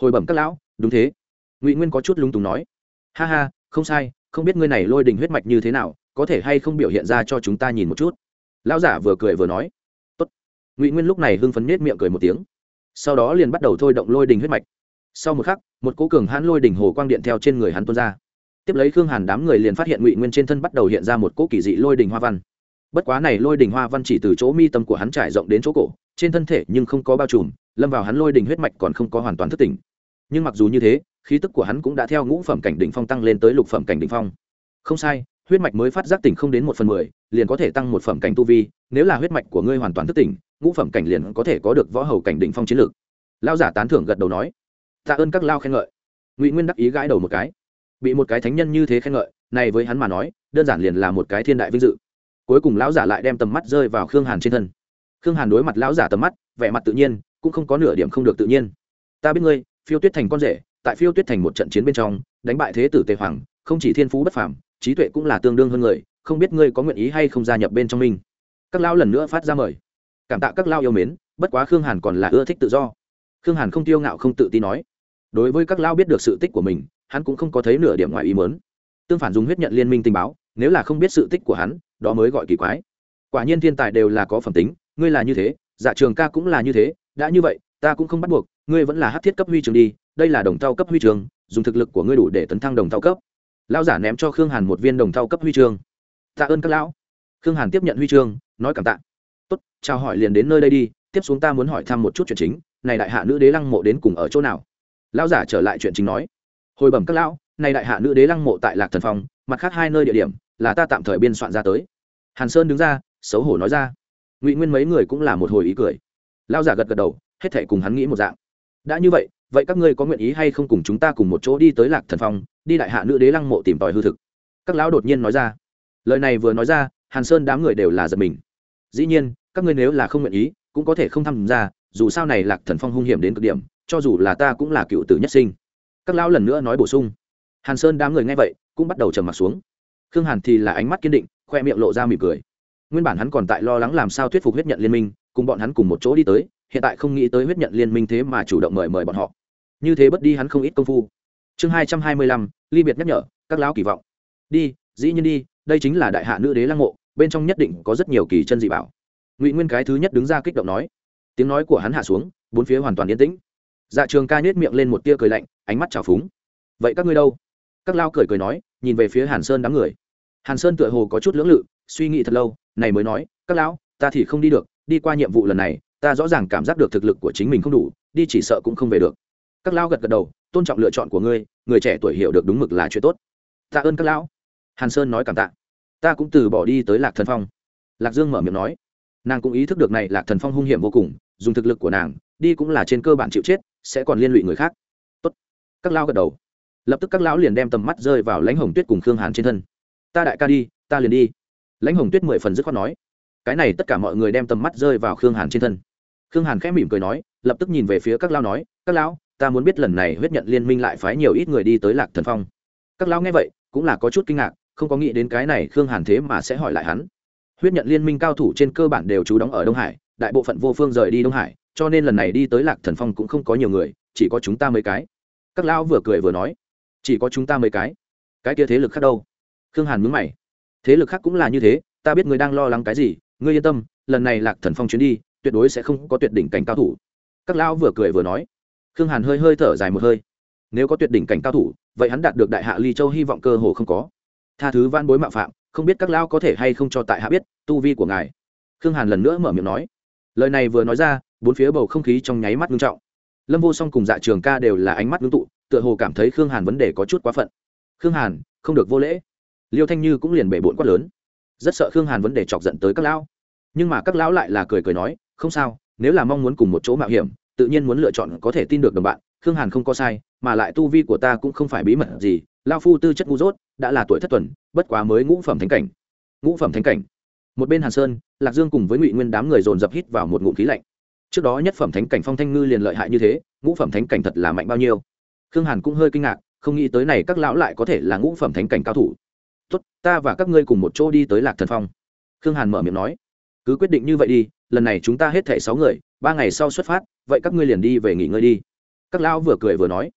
S1: Hồi bẩm các lão, đúng thế. Ngụy nguyên có chút lung túng nói. Ha ha, không sai không biết ngươi này lôi đình huyết mạch như thế nào, có thể hay không biểu hiện ra cho chúng ta nhìn một chút? Lão giả vừa cười vừa nói. Tốt. ngụy nguyên lúc này hưng phấn nết miệng cười một tiếng. Sau đó liền bắt đầu thôi động lôi đình huyết mạch. Sau một khắc, một cố cường hãn lôi đình hồ quang điện theo trên người hắn tuôn ra. Tiếp lấy khương hàn đám người liền phát hiện ngụy nguyên trên thân bắt đầu hiện ra một cỗ kỳ dị lôi đình hoa văn. Bất quá này lôi đình hoa văn chỉ từ chỗ mi tâm của hắn trải rộng đến chỗ cổ, trên thân thể nhưng không có bao trùm, lâm vào hắn lôi đình huyết mạch còn không có hoàn toàn thức tỉnh nhưng mặc dù như thế, khí tức của hắn cũng đã theo ngũ phẩm cảnh đỉnh phong tăng lên tới lục phẩm cảnh đỉnh phong. Không sai, huyết mạch mới phát giác tỉnh không đến một phần mười, liền có thể tăng một phẩm cảnh tu vi, nếu là huyết mạch của ngươi hoàn toàn thức tỉnh, ngũ phẩm cảnh liền có thể có được võ hầu cảnh đỉnh phong chiến lược. Lao giả tán thưởng gật đầu nói, tạ ơn các lao khen ngợi. Ngụy nguyên đắc ý gãi đầu một cái. Bị một cái thánh nhân như thế khen ngợi, này với hắn mà nói, đơn giản liền là một cái thiên đại vinh dự. Cuối cùng lão giả lại đem tầm mắt rơi vào khương hàn trên thân. Khương hàn đối mặt lão giả tầm mắt, vẻ mặt tự nhiên, cũng không có nửa điểm không được tự nhiên. Ta biết ngươi phiêu tuyết thành con rể, tại phiêu tuyết thành một trận chiến bên trong, đánh bại thế tử tề hoàng, không chỉ thiên phú bất phàm, trí tuệ cũng là tương đương hơn người, không biết ngươi có nguyện ý hay không gia nhập bên trong mình. Các lão lần nữa phát ra mời. Cảm tạ các lao yêu mến, bất quá khương hàn còn là ưa thích tự do. Khương hàn không tiêu ngạo không tự tin nói. Đối với các lao biết được sự tích của mình, hắn cũng không có thấy nửa điểm ngoài ý mớn tương phản dùng huyết nhận liên minh tình báo, nếu là không biết sự tích của hắn, đó mới gọi kỳ quái. Quả nhiên thiên tài đều là có phẩm tính, ngươi là như thế dạ trường ca cũng là như thế, đã như vậy, ta cũng không bắt buộc ngươi vẫn là hát thiết cấp huy trường đi đây là đồng thau cấp huy trường dùng thực lực của ngươi đủ để tấn thăng đồng thau cấp. Lao giả ném cho khương hàn một viên đồng thau cấp huy chương tạ ơn các lão. Khương hàn tiếp nhận huy chương nói cảm tạ. Tốt chào hỏi liền đến nơi đây đi tiếp xuống ta muốn hỏi thăm một chút chuyện chính này đại hạ nữ đế lăng mộ đến cùng ở chỗ nào? Lão giả trở lại chuyện chính nói. Hồi bẩm các lão này đại hạ nữ đế lăng mộ tại lạc thần phòng, mặt khác hai nơi địa điểm là ta tạm thời biên soạn ra tới. Hàn sơn đứng ra xấu hổ nói ra. Ngụy nguyên mấy người cũng là một hồi ý cười. Lão giả gật gật đầu hết thể cùng hắn nghĩ một dạng đã như vậy vậy các ngươi có nguyện ý hay không cùng chúng ta cùng một chỗ đi tới lạc thần phong, đi đại hạ nữ đế lăng mộ tìm tòi hư thực? Các lão đột nhiên nói ra. Lời này vừa nói ra, hàn sơn đám người đều là giật mình. Dĩ nhiên, các ngươi nếu là không nguyện ý, cũng có thể không tham gia, dù sao này lạc thần phong hung hiểm đến cực điểm, cho dù là ta cũng là cựu tử nhất sinh. Các lão lần nữa nói bổ sung. Hàn sơn đám người nghe vậy, cũng bắt đầu trầm mặt xuống. Khương hàn thì là ánh mắt kiên định, khoe miệng lộ ra mỉm cười. Nguyên bản hắn còn tại lo lắng làm sao thuyết phục huyết nhận liên minh, cùng bọn hắn cùng một chỗ đi tới hiện tại không nghĩ tới huyết nhận liên minh thế mà chủ động mời mời bọn họ. Như thế bất đi hắn không ít công phu. Chương hai trăm hai mươi lăm, ly biệt nhắc nhở, các lão kỳ vọng. Đi, dĩ nhiên đi, đây chính là đại hạ nữ đế lăng mộ, bên trong nhất định có rất nhiều kỳ chân dị bảo. Ngụy nguyên cái thứ nhất đứng ra kích động nói. Tiếng nói của hắn hạ xuống, bốn phía hoàn toàn yên tĩnh. Dạ trường ca nhếch miệng lên một tia cười lạnh, ánh mắt trào phúng. Vậy các ngươi đâu? Các lao cười cười nói, nhìn về phía hàn sơn đám người. Hàn sơn tựa hồ có chút lưỡng lự, suy nghĩ thật lâu, này mới nói, các lão, ta thì không đi được, đi qua nhiệm vụ lần này ta rõ ràng cảm giác được thực lực của chính mình không đủ, đi chỉ sợ cũng không về được. Các lao gật gật đầu, tôn trọng lựa chọn của ngươi, người trẻ tuổi hiểu được đúng mực là chuyện tốt. Tạ ơn các lão. Hàn sơn nói cảm tạ. Ta cũng từ bỏ đi tới lạc thần phong. Lạc dương mở miệng nói. Nàng cũng ý thức được này lạc thần phong hung hiểm vô cùng, dùng thực lực của nàng, đi cũng là trên cơ bản chịu chết, sẽ còn liên lụy người khác. Tốt. các lao gật đầu. Lập tức các lão liền đem tầm mắt rơi vào lãnh hồng tuyết cùng khương hàn trên thân. Ta đại ca đi, ta liền đi. Lãnh hồng tuyết mười phần dứt khoát nói. Cái này tất cả mọi người đem tầm mắt rơi vào khương hàn trên thân khương hàn khẽ mỉm cười nói, lập tức nhìn về phía các lao nói, các lão, ta muốn biết lần này huyết nhận liên minh lại phái nhiều ít người đi tới lạc thần phong. Các lão nghe vậy, cũng là có chút kinh ngạc, không có nghĩ đến cái này khương hàn thế mà sẽ hỏi lại hắn. Huyết nhận liên minh cao thủ trên cơ bản đều trú đóng ở đông hải, đại bộ phận vô phương rời đi đông hải, cho nên lần này đi tới lạc thần phong cũng không có nhiều người, chỉ có chúng ta mấy cái. Các lão vừa cười vừa nói, chỉ có chúng ta mấy cái? Cái kia thế lực khác đâu? Khương hàn mướn mày, thế lực khác cũng là như thế, ta biết ngươi đang lo lắng cái gì, ngươi yên tâm, lần này lạc thần phong chuyến đi tuyệt đối sẽ không có tuyệt đỉnh cảnh cao thủ. Các lão vừa cười vừa nói. Khương hàn hơi hơi thở dài một hơi. Nếu có tuyệt đỉnh cảnh cao thủ, vậy hắn đạt được đại hạ ly châu hy vọng cơ hồ không có. Tha thứ van bối mạo phạm, không biết các lão có thể hay không cho tại hạ biết tu vi của ngài. Khương hàn lần nữa mở miệng nói. Lời này vừa nói ra, bốn phía bầu không khí trong nháy mắt nghiêm trọng. Lâm vô song cùng dạ trường ca đều là ánh mắt ngưng tụ, tựa hồ cảm thấy khương hàn vấn đề có chút quá phận. Khương hàn, không được vô lễ. Liêu thanh như cũng liền bể bộn quát lớn. Rất sợ khương hàn vấn đề chọc giận tới các lão. Nhưng mà các lão lại là cười cười nói không sao, nếu là mong muốn cùng một chỗ mạo hiểm, tự nhiên muốn lựa chọn có thể tin được đồng bạn. Khương hàn không có sai, mà lại tu vi của ta cũng không phải bí mật gì. Lao phu tư chất ngu dốt, đã là tuổi thất tuần, bất quá mới ngũ phẩm thánh cảnh. Ngũ phẩm thánh cảnh. Một bên hàn sơn, lạc dương cùng với ngụy nguyên đám người dồn dập hít vào một ngụm khí lạnh. Trước đó nhất phẩm thánh cảnh phong thanh ngư liền lợi hại như thế, ngũ phẩm thánh cảnh thật là mạnh bao nhiêu. Khương hàn cũng hơi kinh ngạc, không nghĩ tới này các lão lại có thể là ngũ phẩm thánh cảnh cao thủ. Tốt, ta và các ngươi cùng một chỗ đi tới lạc thần phong. Khương hàn mở miệng nói. Cứ quyết định như vậy đi lần này chúng ta hết thảy sáu người, ba ngày sau xuất phát, vậy các ngươi liền đi về nghỉ ngơi đi. Các lão vừa cười vừa nói.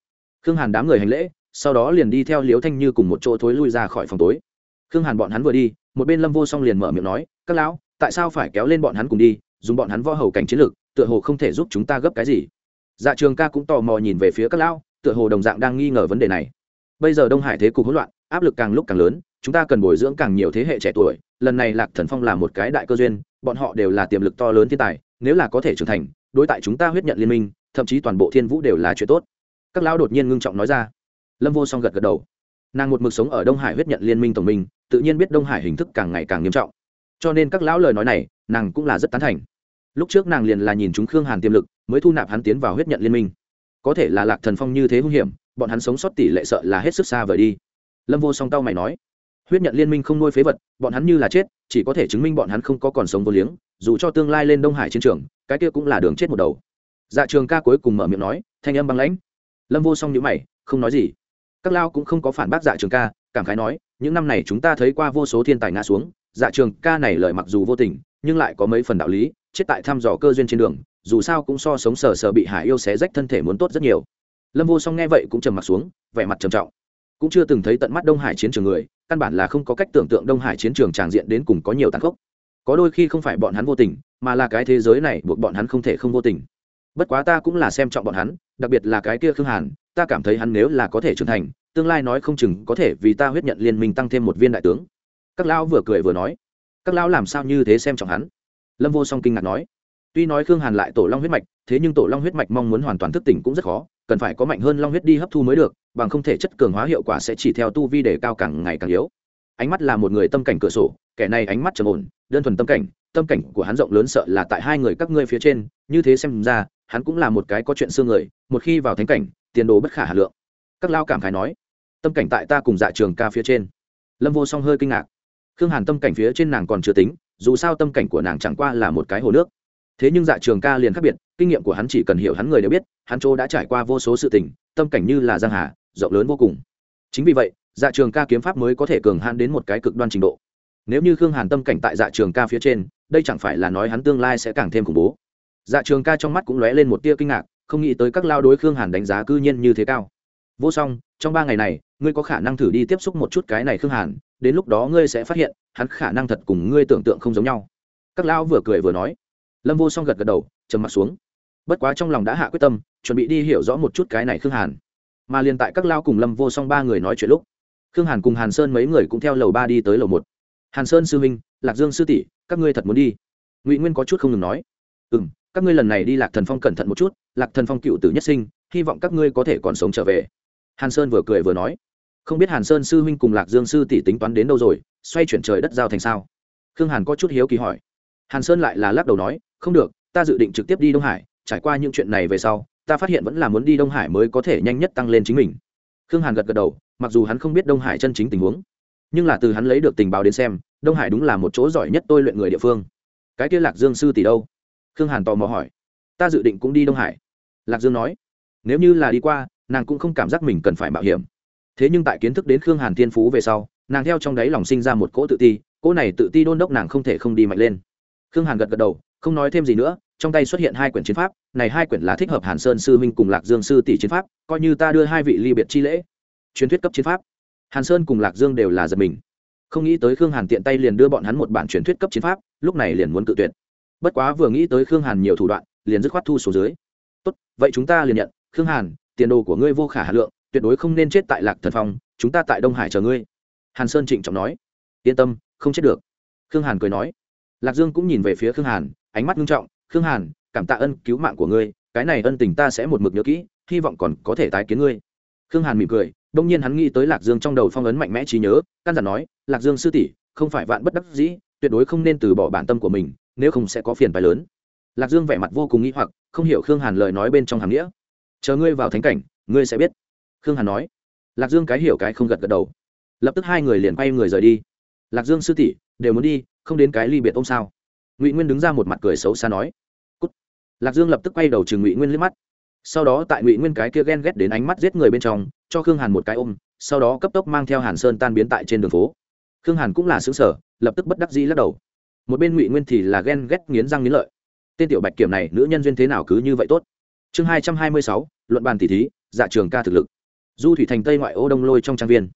S1: Khương hàn đám người hành lễ, sau đó liền đi theo liễu thanh như cùng một chỗ thối lui ra khỏi phòng tối. Khương hàn bọn hắn vừa đi, một bên lâm vô song liền mở miệng nói, các lão, tại sao phải kéo lên bọn hắn cùng đi, dùng bọn hắn võ hầu cảnh chiến lược tựa hồ không thể giúp chúng ta gấp cái gì? Dạ trường ca cũng tò mò nhìn về phía các lão, tựa hồ đồng dạng đang nghi ngờ vấn đề này. Bây giờ đông hải thế cục hỗn loạn, áp lực càng lúc càng lớn, chúng ta cần bồi dưỡng càng nhiều thế hệ trẻ tuổi, lần này lạc thần phong là một cái đại cơ duyên bọn họ đều là tiềm lực to lớn thiên tài, nếu là có thể trưởng thành, đối tại chúng ta huyết nhận liên minh, thậm chí toàn bộ thiên vũ đều là chuyện tốt. Các lão đột nhiên ngưng trọng nói ra. Lâm vô song gật gật đầu. Nàng một mực sống ở đông hải huyết nhận liên minh tổng minh tự nhiên biết đông hải hình thức càng ngày càng nghiêm trọng. Cho nên các lão lời nói này, nàng cũng là rất tán thành. Lúc trước nàng liền là nhìn chúng khương hàn tiềm lực, mới thu nạp hắn tiến vào huyết nhận liên minh. Có thể là lạc thần phong như thế hung hiểm, bọn hắn sống sót tỷ lệ sợ là hết sức xa vời đi. Lâm vô song tao mày nói huyết nhận liên minh không nuôi phế vật, bọn hắn như là chết, chỉ có thể chứng minh bọn hắn không có còn sống vô liếng, dù cho tương lai lên đông hải chiến trường, cái kia cũng là đường chết một đầu. Dạ trường ca cuối cùng mở miệng nói, thanh âm băng lãnh. Lâm vô song nhữ mày, không nói gì. Các lao cũng không có phản bác dạ trường ca, cảm khái nói, những năm này chúng ta thấy qua vô số thiên tài ngã xuống dạ trường ca này lời mặc dù vô tình, nhưng lại có mấy phần đạo lý, chết tại thăm dò cơ duyên trên đường, dù sao cũng so sống sờ sờ bị hải yêu xé rách thân thể muốn tốt rất nhiều. Lâm vô song nghe vậy cũng trầm m ặ t xuống, vẻ mặt trầm trọng cũng chưa từng thấy tận mắt đông hải chiến trường người, căn bản là không có cách tưởng tượng đông hải chiến trường tràng diện đến cùng có nhiều tàn khốc. Có đôi khi không phải bọn hắn vô tình, mà là cái thế giới này buộc bọn hắn không thể không vô tình. Bất quá ta cũng là xem trọng bọn hắn, đặc biệt là cái kia khương hàn, ta cảm thấy hắn nếu là có thể trưởng thành, tương lai nói không chừng có thể vì ta huyết nhận liên minh tăng thêm một viên đại tướng. Các lão vừa cười vừa nói, các lão làm sao như thế xem trọng hắn? Lâm vô song kinh ngạc nói, tuy nói khương hàn lại tổ long huyết mạch, thế nhưng tổ long huyết mạch mong muốn hoàn toàn thức tỉnh cũng rất khó cần phải có mạnh hơn long huyết đi hấp thu mới được, bằng không thể chất cường hóa hiệu quả sẽ chỉ theo tu vi để cao càng ngày càng yếu. Ánh mắt là một người tâm cảnh cửa sổ, kẻ này ánh mắt trầm ổn, đơn thuần tâm cảnh tâm cảnh của hắn rộng lớn sợ là tại hai người các ngươi phía trên, như thế xem ra, hắn cũng là một cái có chuyện xương người, một khi vào thánh cảnh, tiền đồ bất khả hà lượng. Các lao cảm khái nói, tâm cảnh tại ta cùng dạ trường ca phía trên. Lâm vô song hơi kinh ngạc. Khương hàn tâm cảnh phía trên nàng còn chưa tính, dù sao tâm cảnh của nàng chẳng qua là một cái hồ nước thế nhưng dạ trường ca liền khác biệt, kinh nghiệm của hắn chỉ cần hiểu hắn người đều biết, hắn chỗ đã trải qua vô số sự tình, tâm cảnh như là giang hà, rộng lớn vô cùng. Chính vì vậy dạ trường ca kiếm pháp mới có thể cường hãn đến một cái cực đoan trình độ. Nếu như khương hàn tâm cảnh tại dạ trường ca phía trên, đây chẳng phải là nói hắn tương lai sẽ càng thêm khủng bố. Dạ trường ca trong mắt cũng lóe lên một tia kinh ngạc, không nghĩ tới các lao đối khương hàn đánh giá cư nhiên như thế cao. Vô song, trong ba ngày này, ngươi có khả năng thử đi tiếp xúc một chút cái này khương hàn, đến lúc đó ngươi sẽ phát hiện, hắn khả năng thật cùng ngươi tưởng tượng không giống nhau. Các lão vừa cười vừa nói lâm vô song gật gật đầu, trầm m ặ t xuống. Bất quá trong lòng đã hạ quyết tâm, chuẩn bị đi hiểu rõ một chút cái này khương hàn. Mà liền tại các lao cùng lâm vô song ba người nói chuyện lúc, khương hàn cùng hàn sơn mấy người cũng theo lầu ba đi tới lầu một. Hàn sơn sư minh lạc dương sư tỷ, các ngươi thật muốn đi? Ngụy nguyên có chút không ngừng nói. Ừ m các ngươi lần này đi lạc thần phong cẩn thận một chút, lạc thần phong cựu tử nhất sinh, hy vọng các ngươi có thể còn sống trở về. Hàn sơn vừa cười vừa nói. Không biết hàn sơn sư huynh cùng lạc dương sư tỷ tính toán đến đâu rồi, xoay chuyển trời đất giao thành sao? Khương hàn có chút hiếu kỳ hỏi hàn sơn lại là lắc đầu nói, không được, ta dự định trực tiếp đi đông hải, trải qua những chuyện này về sau, ta phát hiện vẫn là muốn đi đông hải mới có thể nhanh nhất tăng lên chính mình. Khương hàn gật gật đầu, mặc dù hắn không biết đông hải chân chính tình huống, nhưng là từ hắn lấy được tình báo đến xem, đông hải đúng là một chỗ giỏi nhất tôi luyện người địa phương. Cái kia lạc dương sư tỷ đâu? Khương hàn tò mò hỏi. Ta dự định cũng đi đông hải. Lạc dương nói, nếu như là đi qua, nàng cũng không cảm giác mình cần phải mạo hiểm. Thế nhưng tại kiến thức đến khương hàn thiên phú về sau, nàng theo trong đáy lòng sinh ra một cỗ tự ti, cỗ này tự ti đôn đốc nàng không thể không đi mạnh lên khương hàn gật gật đầu, không nói thêm gì nữa, trong tay xuất hiện hai quyển chiến pháp, này hai quyển là thích hợp hàn sơn sư minh cùng lạc dương sư tỷ chiến pháp, coi như ta đưa hai vị ly biệt chi lễ. Truyền thuyết cấp chiến pháp. Hàn sơn cùng lạc dương đều là giật mình. Không nghĩ tới khương hàn tiện tay liền đưa bọn hắn một bản truyền thuyết cấp chiến pháp, lúc này liền muốn cự tuyệt. Bất quá vừa nghĩ tới khương hàn nhiều thủ đoạn, liền dứt khoát thu số dưới. Tốt, vậy chúng ta liền nhận, khương hàn, tiền đồ của ngươi vô khả hà lượng, tuyệt đối không nên chết tại lạc thần phong, chúng ta tại đông hải chờ ngươi. Hàn sơn trịnh trọng nói. Yên tâm, không chết được. Khương hàn cười nói lạc dương cũng nhìn về phía khương hàn, ánh mắt nghiêm trọng, khương hàn, cảm tạ ân cứu mạng của ngươi, cái này ân tình ta sẽ một mực nhớ kỹ, hy vọng còn có thể tái kiến ngươi. Khương hàn mỉm cười, đông nhiên hắn nghĩ tới lạc dương trong đầu phong ấn mạnh mẽ trí nhớ, căn dặn nói, lạc dương sư tỷ, không phải vạn bất đắc dĩ, tuyệt đối không nên từ bỏ bản tâm của mình, nếu không sẽ có phiền phái lớn. Lạc dương vẻ mặt vô cùng nghĩ hoặc, không hiểu khương hàn lời nói bên trong hàm nghĩa. Chờ ngươi vào thánh cảnh, ngươi sẽ biết. Khương hàn nói. Lạc dương cái hiểu cái không gật gật đầu. Lập tức hai người liền quay người rời đi. Lạc dương sư tỷ, đều muốn đi không đến cái ly biệt ôm sao? Ngụy nguyên đứng ra một mặt cười xấu xa nói. Cút. lạc dương lập tức quay đầu chừng ngụy nguyên liếc mắt. Sau đó tại ngụy nguyên cái kia ghen ghét đến ánh mắt giết người bên trong, cho khương hàn một cái ôm, sau đó cấp tốc mang theo hàn sơn tan biến tại trên đường phố. Khương hàn cũng là xứ sở, lập tức bất đắc dĩ lắc đầu. Một bên ngụy nguyên thì là ghen ghét nghiến răng nghiến lợi. Tên tiểu bạch kiểm này, nữ nhân duyên thế nào cứ như vậy tốt. Chương hai trăm hai mươi sáu, luận bàn tỷ thí dạ trường ca thực lực. Du thủy thành tây ngoại ô đông lôi trong trang viên.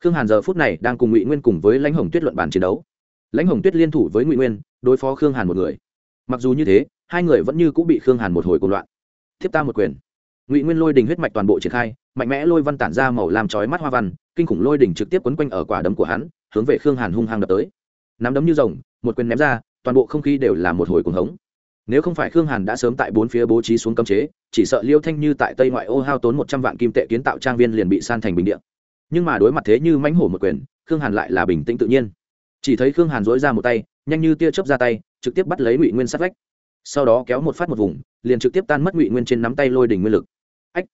S1: Khương hàn giờ phút này đang cùng ngụy nguyên cùng với lãnh hồng tuyết luận bàn chiến đấu lãnh hồng tuyết liên thủ với ngụy nguyên, đối phó khương hàn một người. Mặc dù như thế, hai người vẫn như cũng bị khương hàn một hồi cùng loạn. Thiếp ta một quyền. Ngụy nguyên lôi đình huyết mạch toàn bộ triển khai, mạnh mẽ lôi văn tản ra màu làm chói mắt hoa văn, kinh khủng lôi đỉnh trực tiếp quấn quanh ở quả đấm của hắn, hướng về khương hàn hung hăng đập tới. Nắm đấm như rồng, một quyền ném ra, toàn bộ không khí đều là một hồi cuồng hống. Nếu không phải khương hàn đã sớm tại bốn phía bố trí xuống cấm chế, chỉ sợ liêu thanh như tại tây ngoại ô hao tốn một trăm vạn kim tệ kiến tạo trang viên liền bị san thành bình điện nhưng mà đối mặt thế như mãnh hổ một quyền, khương hàn lại là bình tĩnh tự nhiên chỉ thấy khương hàn dỗi ra một tay nhanh như tia chớp ra tay trực tiếp bắt lấy ngụy nguyên sát vách sau đó kéo một phát một vùng liền trực tiếp tan mất ngụy nguyên trên nắm tay lôi đỉnh nguyên lực ách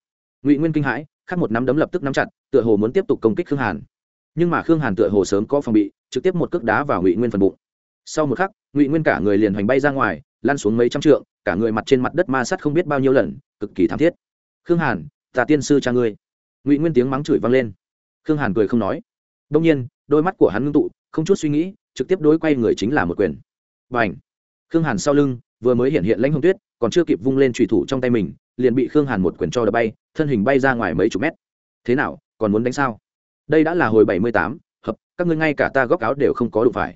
S1: ngụy nguyên kinh hãi khắc một nắm đấm lập tức nắm chặt tựa hồ muốn tiếp tục công kích khương hàn nhưng mà khương hàn tựa hồ sớm có phòng bị trực tiếp một cước đá vào ngụy nguyên phần bụng sau một khắc ngụy nguyên cả người liền hoành bay ra ngoài lan xuống mấy trăm trượng cả người mặt trên mặt đất ma sắt không biết bao nhiêu lần cực kỳ thảm thiết khương hàn tà tiên sư cha ngươi ngụy nguyên tiếng mắng chửi vang lên khương hàn cười không nói đông nhiên đôi mắt của hắn ngưng tụ không chút suy nghĩ, trực tiếp đối quay người chính là một quyền. B à n h khương hàn sau lưng, vừa mới hiện hiện lãnh hồng tuyết, còn chưa kịp vung lên trùy thủ trong tay mình, liền bị khương hàn một quyền cho đập bay, thân hình bay ra ngoài mấy chục mét. Thế nào, còn muốn đánh sao? Đây đã là hồi bảy mươi tám, hợp, các ngươi ngay cả ta góc áo đều không có đủ phải.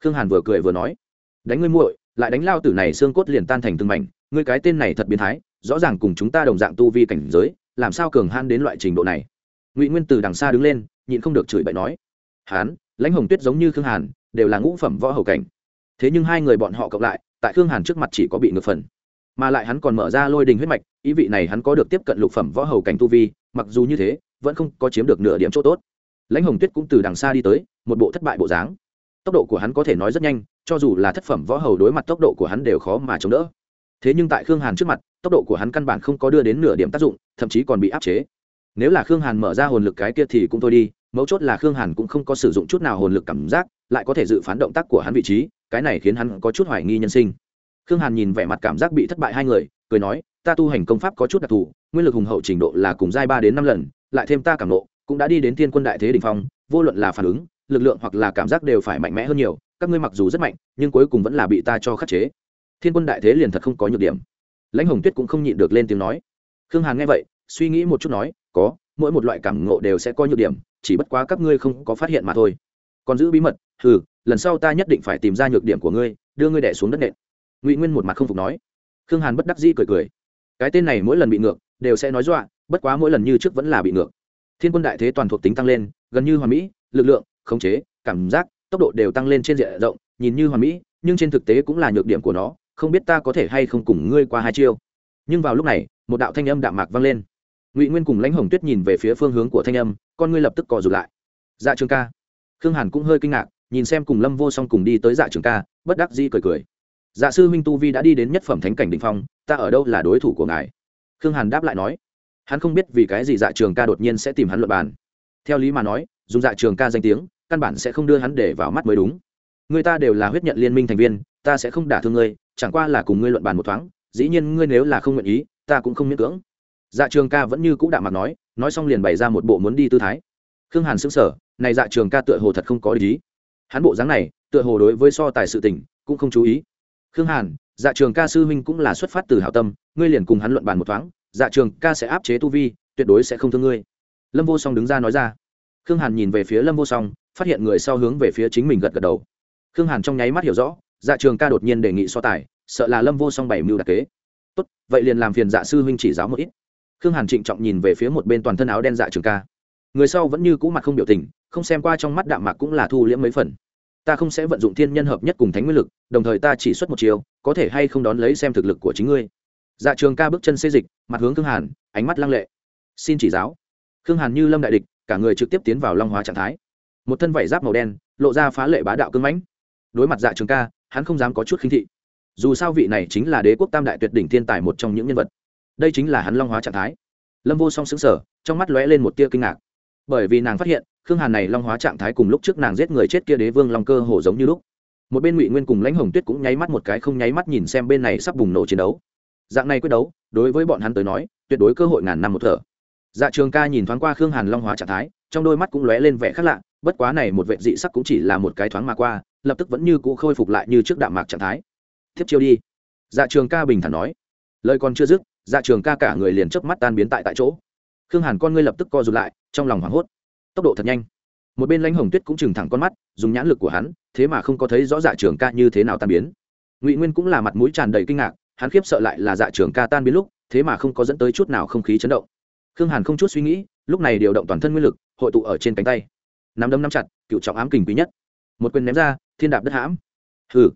S1: Khương hàn vừa cười vừa nói. Đánh ngươi muội, lại đánh lao tử này xương cốt liền tan thành từng mảnh, ngươi cái tên này thật biến thái, rõ ràng cùng chúng ta đồng dạng tu vi cảnh giới, làm sao cường han đến loại trình độ này? Ngụy nguyên từ đằng xa đứng lên, nhịn không được chửi bậy nói. Hán lãnh hồng tuyết giống như khương hàn, đều là ngũ phẩm võ hầu cảnh. Thế nhưng hai người bọn họ cộng lại, tại khương hàn trước mặt chỉ có bị ngược phần. Mà lại hắn còn mở ra lôi đình huyết mạch, ý vị này hắn có được tiếp cận lục phẩm võ hầu cảnh tu vi, mặc dù như thế, vẫn không có chiếm được nửa điểm chỗ tốt. Lãnh hồng tuyết cũng từ đằng xa đi tới, một bộ thất bại bộ dáng. Tốc độ của hắn có thể nói rất nhanh, cho dù là thất phẩm võ hầu đối mặt tốc độ của hắn đều khó mà chống đỡ. Thế nhưng tại khương hàn trước mặt, tốc độ của hắn căn bản không có đưa đến nửa điểm tác dụng, thậm chí còn bị áp chế. Nếu là khương hàn mở ra hồn lực cái kia thì cũng thôi đi mấu chốt là khương hàn cũng không có sử dụng chút nào hồn lực cảm giác, lại có thể dự phán động tác của hắn vị trí, cái này khiến hắn có chút hoài nghi nhân sinh. Khương hàn nhìn vẻ mặt cảm giác bị thất bại hai người, cười nói, ta tu hành công pháp có chút đặc thù, nguyên lực hùng hậu trình độ là cùng giai ba đến năm lần, lại thêm ta cảm nộ cũng đã đi đến thiên quân đại thế đ ỉ n h phong, vô luận là phản ứng, lực lượng hoặc là cảm giác đều phải mạnh mẽ hơn nhiều, các ngươi mặc dù rất mạnh, nhưng cuối cùng vẫn là bị ta cho khắc chế. Thiên quân đại thế liền thật không có nhược điểm. Lãnh hồng tuyết cũng không nhịn được lên tiếng nói. Khương hàn nghe vậy, suy nghĩ một chút nói, có, mỗi một loại cảm ngộ đều sẽ có nhược điểm chỉ bất quá các ngươi không có phát hiện mà thôi. Còn giữ bí mật ừ lần sau ta nhất định phải tìm ra nhược điểm của ngươi, đưa ngươi đẻ xuống đất nện. Ngụy nguyên một mặt không phục nói. Khương hàn bất đắc dĩ cười cười. Cái tên này mỗi lần bị ngược, đều sẽ nói dọa, bất quá mỗi lần như trước vẫn là bị ngược. Thiên quân đại thế toàn thuộc tính tăng lên, gần như hoàn mỹ, lực lượng, khống chế, cảm giác, tốc độ đều tăng lên trên diện rộng, nhìn như hoàn mỹ, nhưng trên thực tế cũng là nhược điểm của nó, không biết ta có thể hay không cùng ngươi qua hai chiêu. Nhưng vào lúc này, một đạo thanh âm đạm mạc vang lên ngụy nguyên cùng lãnh hồng tuyết nhìn về phía phương hướng của thanh âm con ngươi lập tức cò rụt lại dạ trường ca khương hàn cũng hơi kinh ngạc nhìn xem cùng lâm vô song cùng đi tới dạ trường ca bất đắc dĩ cười cười dạ sư huynh tu vi đã đi đến nhất phẩm thánh cảnh đình phong ta ở đâu là đối thủ của ngài khương hàn đáp lại nói hắn không biết vì cái gì dạ trường ca đột nhiên sẽ tìm hắn luận bàn theo lý mà nói dùng dạ trường ca danh tiếng căn bản sẽ không đưa hắn để vào mắt mới đúng người ta đều là huyết nhận liên minh thành viên ta sẽ không đả thương ngươi chẳng qua là cùng ngươi luận bàn một thoáng dĩ nhiên ngươi nếu là không nguyện ý ta cũng không miễn cưỡng dạ trường ca vẫn như c ũ đạm mặt nói nói xong liền bày ra một bộ muốn đi tư thái. Khương hàn xứng sở này dạ trường ca tựa hồ thật không có ý. Hắn bộ dáng này, tựa hồ đối với so tài sự tình, cũng không chú ý. Khương hàn dạ trường ca sư huynh cũng là xuất phát từ hảo tâm, ngươi liền cùng hắn luận bàn một thoáng dạ trường ca sẽ áp chế tu vi, tuyệt đối sẽ không thương ngươi. Lâm vô song đứng ra nói ra. Khương hàn nhìn về phía lâm vô song, phát hiện người sau hướng về phía chính mình gật gật đầu. Khương hàn trong nháy mắt hiểu rõ dạ trường ca đột nhiên đề nghị so tài, sợ là lâm vô song bảy mưu đặc kế. Tốt, vậy liền làm phiền dạ sư huynh chỉ giáo một ít khương hàn trịnh trọng nhìn về phía một bên toàn thân áo đen dạ trường ca. Người sau vẫn như cũ mặt không biểu tình, không xem qua trong mắt đạm mạc cũng là thu liễm mấy phần. Ta không sẽ vận dụng thiên nhân hợp nhất cùng thánh nguyên lực, đồng thời ta chỉ xuất một chiều có thể hay không đón lấy xem thực lực của chính ngươi. Dạ trường ca bước chân xây dịch, mặt hướng khương hàn, ánh mắt lăng lệ. Xin chỉ giáo. Khương hàn như lâm đại địch, cả người trực tiếp tiến vào long hóa trạng thái. Một thân vảy giáp màu đen, lộ ra phá lệ bá đạo cưng mãnh. Đối mặt dạ trường ca, hắn không dám có chút khinh thị. Dù sao vị này chính là đế quốc tam đại tuyệt đỉnh thiên tài một trong những nhân vật đây chính là hắn long hóa trạng thái. Lâm vô song xứng sở trong mắt lóe lên một tia kinh ngạc. Bởi vì nàng phát hiện, khương hàn này long hóa trạng thái cùng lúc trước nàng giết người chết kia đế vương long cơ hồ giống như lúc. Một bên ngụy nguyên cùng lãnh hồng tuyết cũng nháy mắt một cái không nháy mắt nhìn xem bên này sắp bùng nổ chiến đấu. Dạng này quyết đấu, đối với bọn hắn tới nói, tuyệt đối cơ hội ngàn năm một thở. Dạ trường ca nhìn thoáng qua khương hàn long hóa trạng thái, trong đôi mắt cũng lóe lên vẻ khác lạ, bất quá này một vệ dị sắc cũng chỉ là một cái thoáng mà qua, lập tức vẫn như cũ khôi phục lại như trước đạm mạc trạng thái. Tiếp chiêu đi. Dạ trường ca bình thản nói. Lời còn chưa dứt dạ trường ca cả người liền chớp mắt tan biến tại tại chỗ. Khương hàn con ngươi lập tức co rụt lại, trong lòng hoảng hốt. Tốc độ thật nhanh. Một bên lãnh hồng tuyết cũng chừng thẳng con mắt, dùng nhãn lực của hắn, thế mà không có thấy rõ dạ trường ca như thế nào tan biến. Ngụy nguyên cũng là mặt mũi tràn đầy kinh ngạc, hắn khiếp sợ lại là dạ trường ca tan biến lúc, thế mà không có dẫn tới chút nào không khí chấn động. Khương hàn không chút suy nghĩ, lúc này điều động toàn thân nguyên lực, hội tụ ở trên cánh tay. Nắm đấm nắm chặt, cựu trọng ám kình quý nhất. Một quyền ném ra, thiên đạp đất hãm. Hừ.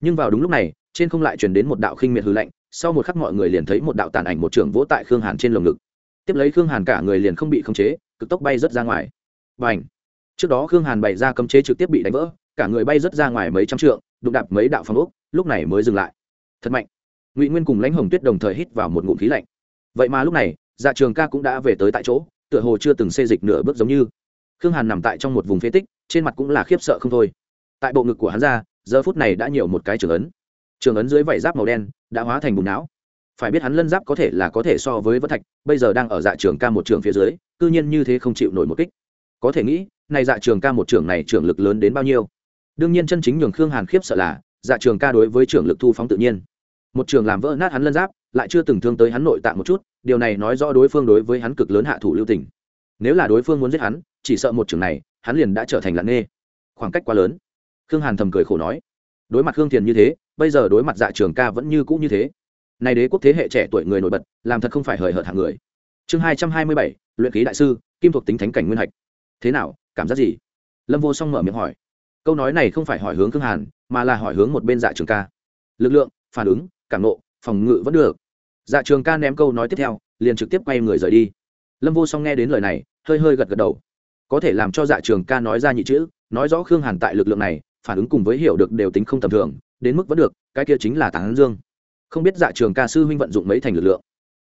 S1: Nhưng vào đúng lúc này, trên không lại truyền đến một đạo khinh miệt hư lạnh sau một khắc mọi người liền thấy một đạo tàn ảnh một trưởng vỗ tại khương hàn trên lồng ngực. Tiếp lấy khương hàn cả người liền không bị khống chế, cực tốc bay rớt ra ngoài. Và ảnh trước đó khương hàn bày ra cấm chế trực tiếp bị đánh vỡ, cả người bay rớt ra ngoài mấy trăm trượng, đụng đạp mấy đạo phong ốc, lúc này mới dừng lại. Thật mạnh! Ngụy nguyên cùng lãnh hồng tuyết đồng thời hít vào một ngụm khí lạnh. Vậy mà lúc này dạ trường ca cũng đã về tới tại chỗ, tựa hồ chưa từng xê dịch nửa bước giống như. Khương hàn nằm tại trong một vùng phế tích, trên mặt cũng là khiếp sợ không thôi. Tại bộ ngực của hắn ra, giờ phút này đã nhiều một cái trường ấn trường ấn dưới vảy giáp màu đen đã hóa thành bùn não. Phải biết hắn lân giáp có thể là có thể so với vân thạch, bây giờ đang ở dạ trường ca một trường phía dưới, cư nhiên như thế không chịu nổi một kích. Có thể nghĩ, này dạ trường ca một trường này trưởng lực lớn đến bao nhiêu? Đương nhiên chân chính nhường khương hàn khiếp sợ là dạ trường ca đối với trưởng lực thu phóng tự nhiên. Một trường làm vỡ nát hắn lân giáp, lại chưa từng thương tới hắn nội tạng một chút, điều này nói rõ đối phương đối với hắn cực lớn hạ thủ lưu tình. Nếu là đối phương muốn giết hắn, chỉ sợ một trường này, hắn liền đã trở thành lặng nghê. Khoảng cách quá lớn. Khương hàn thầm cười khổ nói. Đối mặt khương thiền như thế bây giờ đối mặt dạ trường ca vẫn như cũ như thế. Này đế quốc thế hệ trẻ tuổi người nổi bật, làm thật không phải hời hợt hạng người. Chương hai trăm hai mươi bảy, luyện ký đại sư, kim thuộc tính thánh cảnh nguyên hạch. Thế nào, cảm giác gì? Lâm vô song mở miệng hỏi. Câu nói này không phải hỏi hướng khương hàn, mà là hỏi hướng một bên dạ trường ca. Lực lượng, phản ứng, cảm nộ, phòng ngự vẫn được. Dạ trường ca ném câu nói tiếp theo, liền trực tiếp quay người rời đi. Lâm vô song nghe đến lời này, hơi hơi gật gật đầu. Có thể làm cho dạ trường ca nói ra nhị chữ, nói rõ khương hàn tại lực lượng này, phản ứng cùng với hiểu được đều tính không tầm thường đến mức vẫn được, cái kia chính là tán dương. Không biết dạ trường ca sư huynh vận dụng mấy thành lực lượng.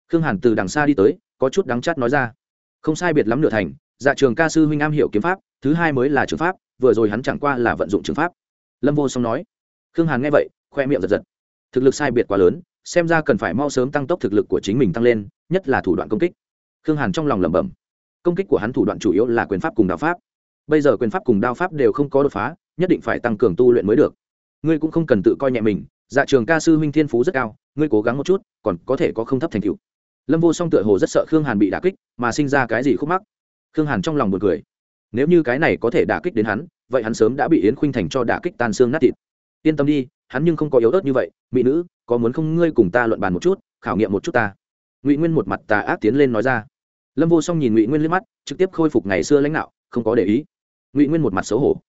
S1: Khương hàn từ đằng xa đi tới, có chút đắng chát nói ra. Không sai biệt lắm nửa thành dạ trường ca sư huynh am hiểu kiếm pháp, thứ hai mới là trường pháp, vừa rồi hắn chẳng qua là vận dụng trường pháp. Lâm vô song nói. Khương hàn nghe vậy, khoe miệng giật giật. Thực lực sai biệt quá lớn, xem ra cần phải mau sớm tăng tốc thực lực của chính mình tăng lên, nhất là thủ đoạn công kích. Khương hàn trong lòng lẩm bẩm. Công kích của hắn thủ đoạn chủ yếu là quyền pháp cùng đao pháp. Bây giờ quyền pháp cùng đao pháp đều không có đột phá, nhất định phải tăng cường tu luyện mới được ngươi cũng không cần tự coi nhẹ mình dạ trường ca sư huynh thiên phú rất cao, ngươi cố gắng một chút, còn có thể có không thấp thành tựu. Lâm vô song tựa hồ rất sợ khương hàn bị đả kích, mà sinh ra cái gì khúc mắc? Khương hàn trong lòng b u ồ n cười. Nếu như cái này có thể đả kích đến hắn, vậy hắn sớm đã bị yến khuynh thành cho đả kích tan xương nát thịt. Yên tâm đi, hắn nhưng không có yếu ớt như vậy, mỹ nữ, có muốn không ngươi cùng ta luận bàn một chút, khảo nghiệm một chút ta. Ngụy nguyên một mặt tà ác tiến lên nói ra. Lâm vô song nhìn ngụy nguyên liếc mắt, trực tiếp khôi phục ngày xưa lãnh đạo, không có để ý. Ngụy nguyên một mặt xấu hổ.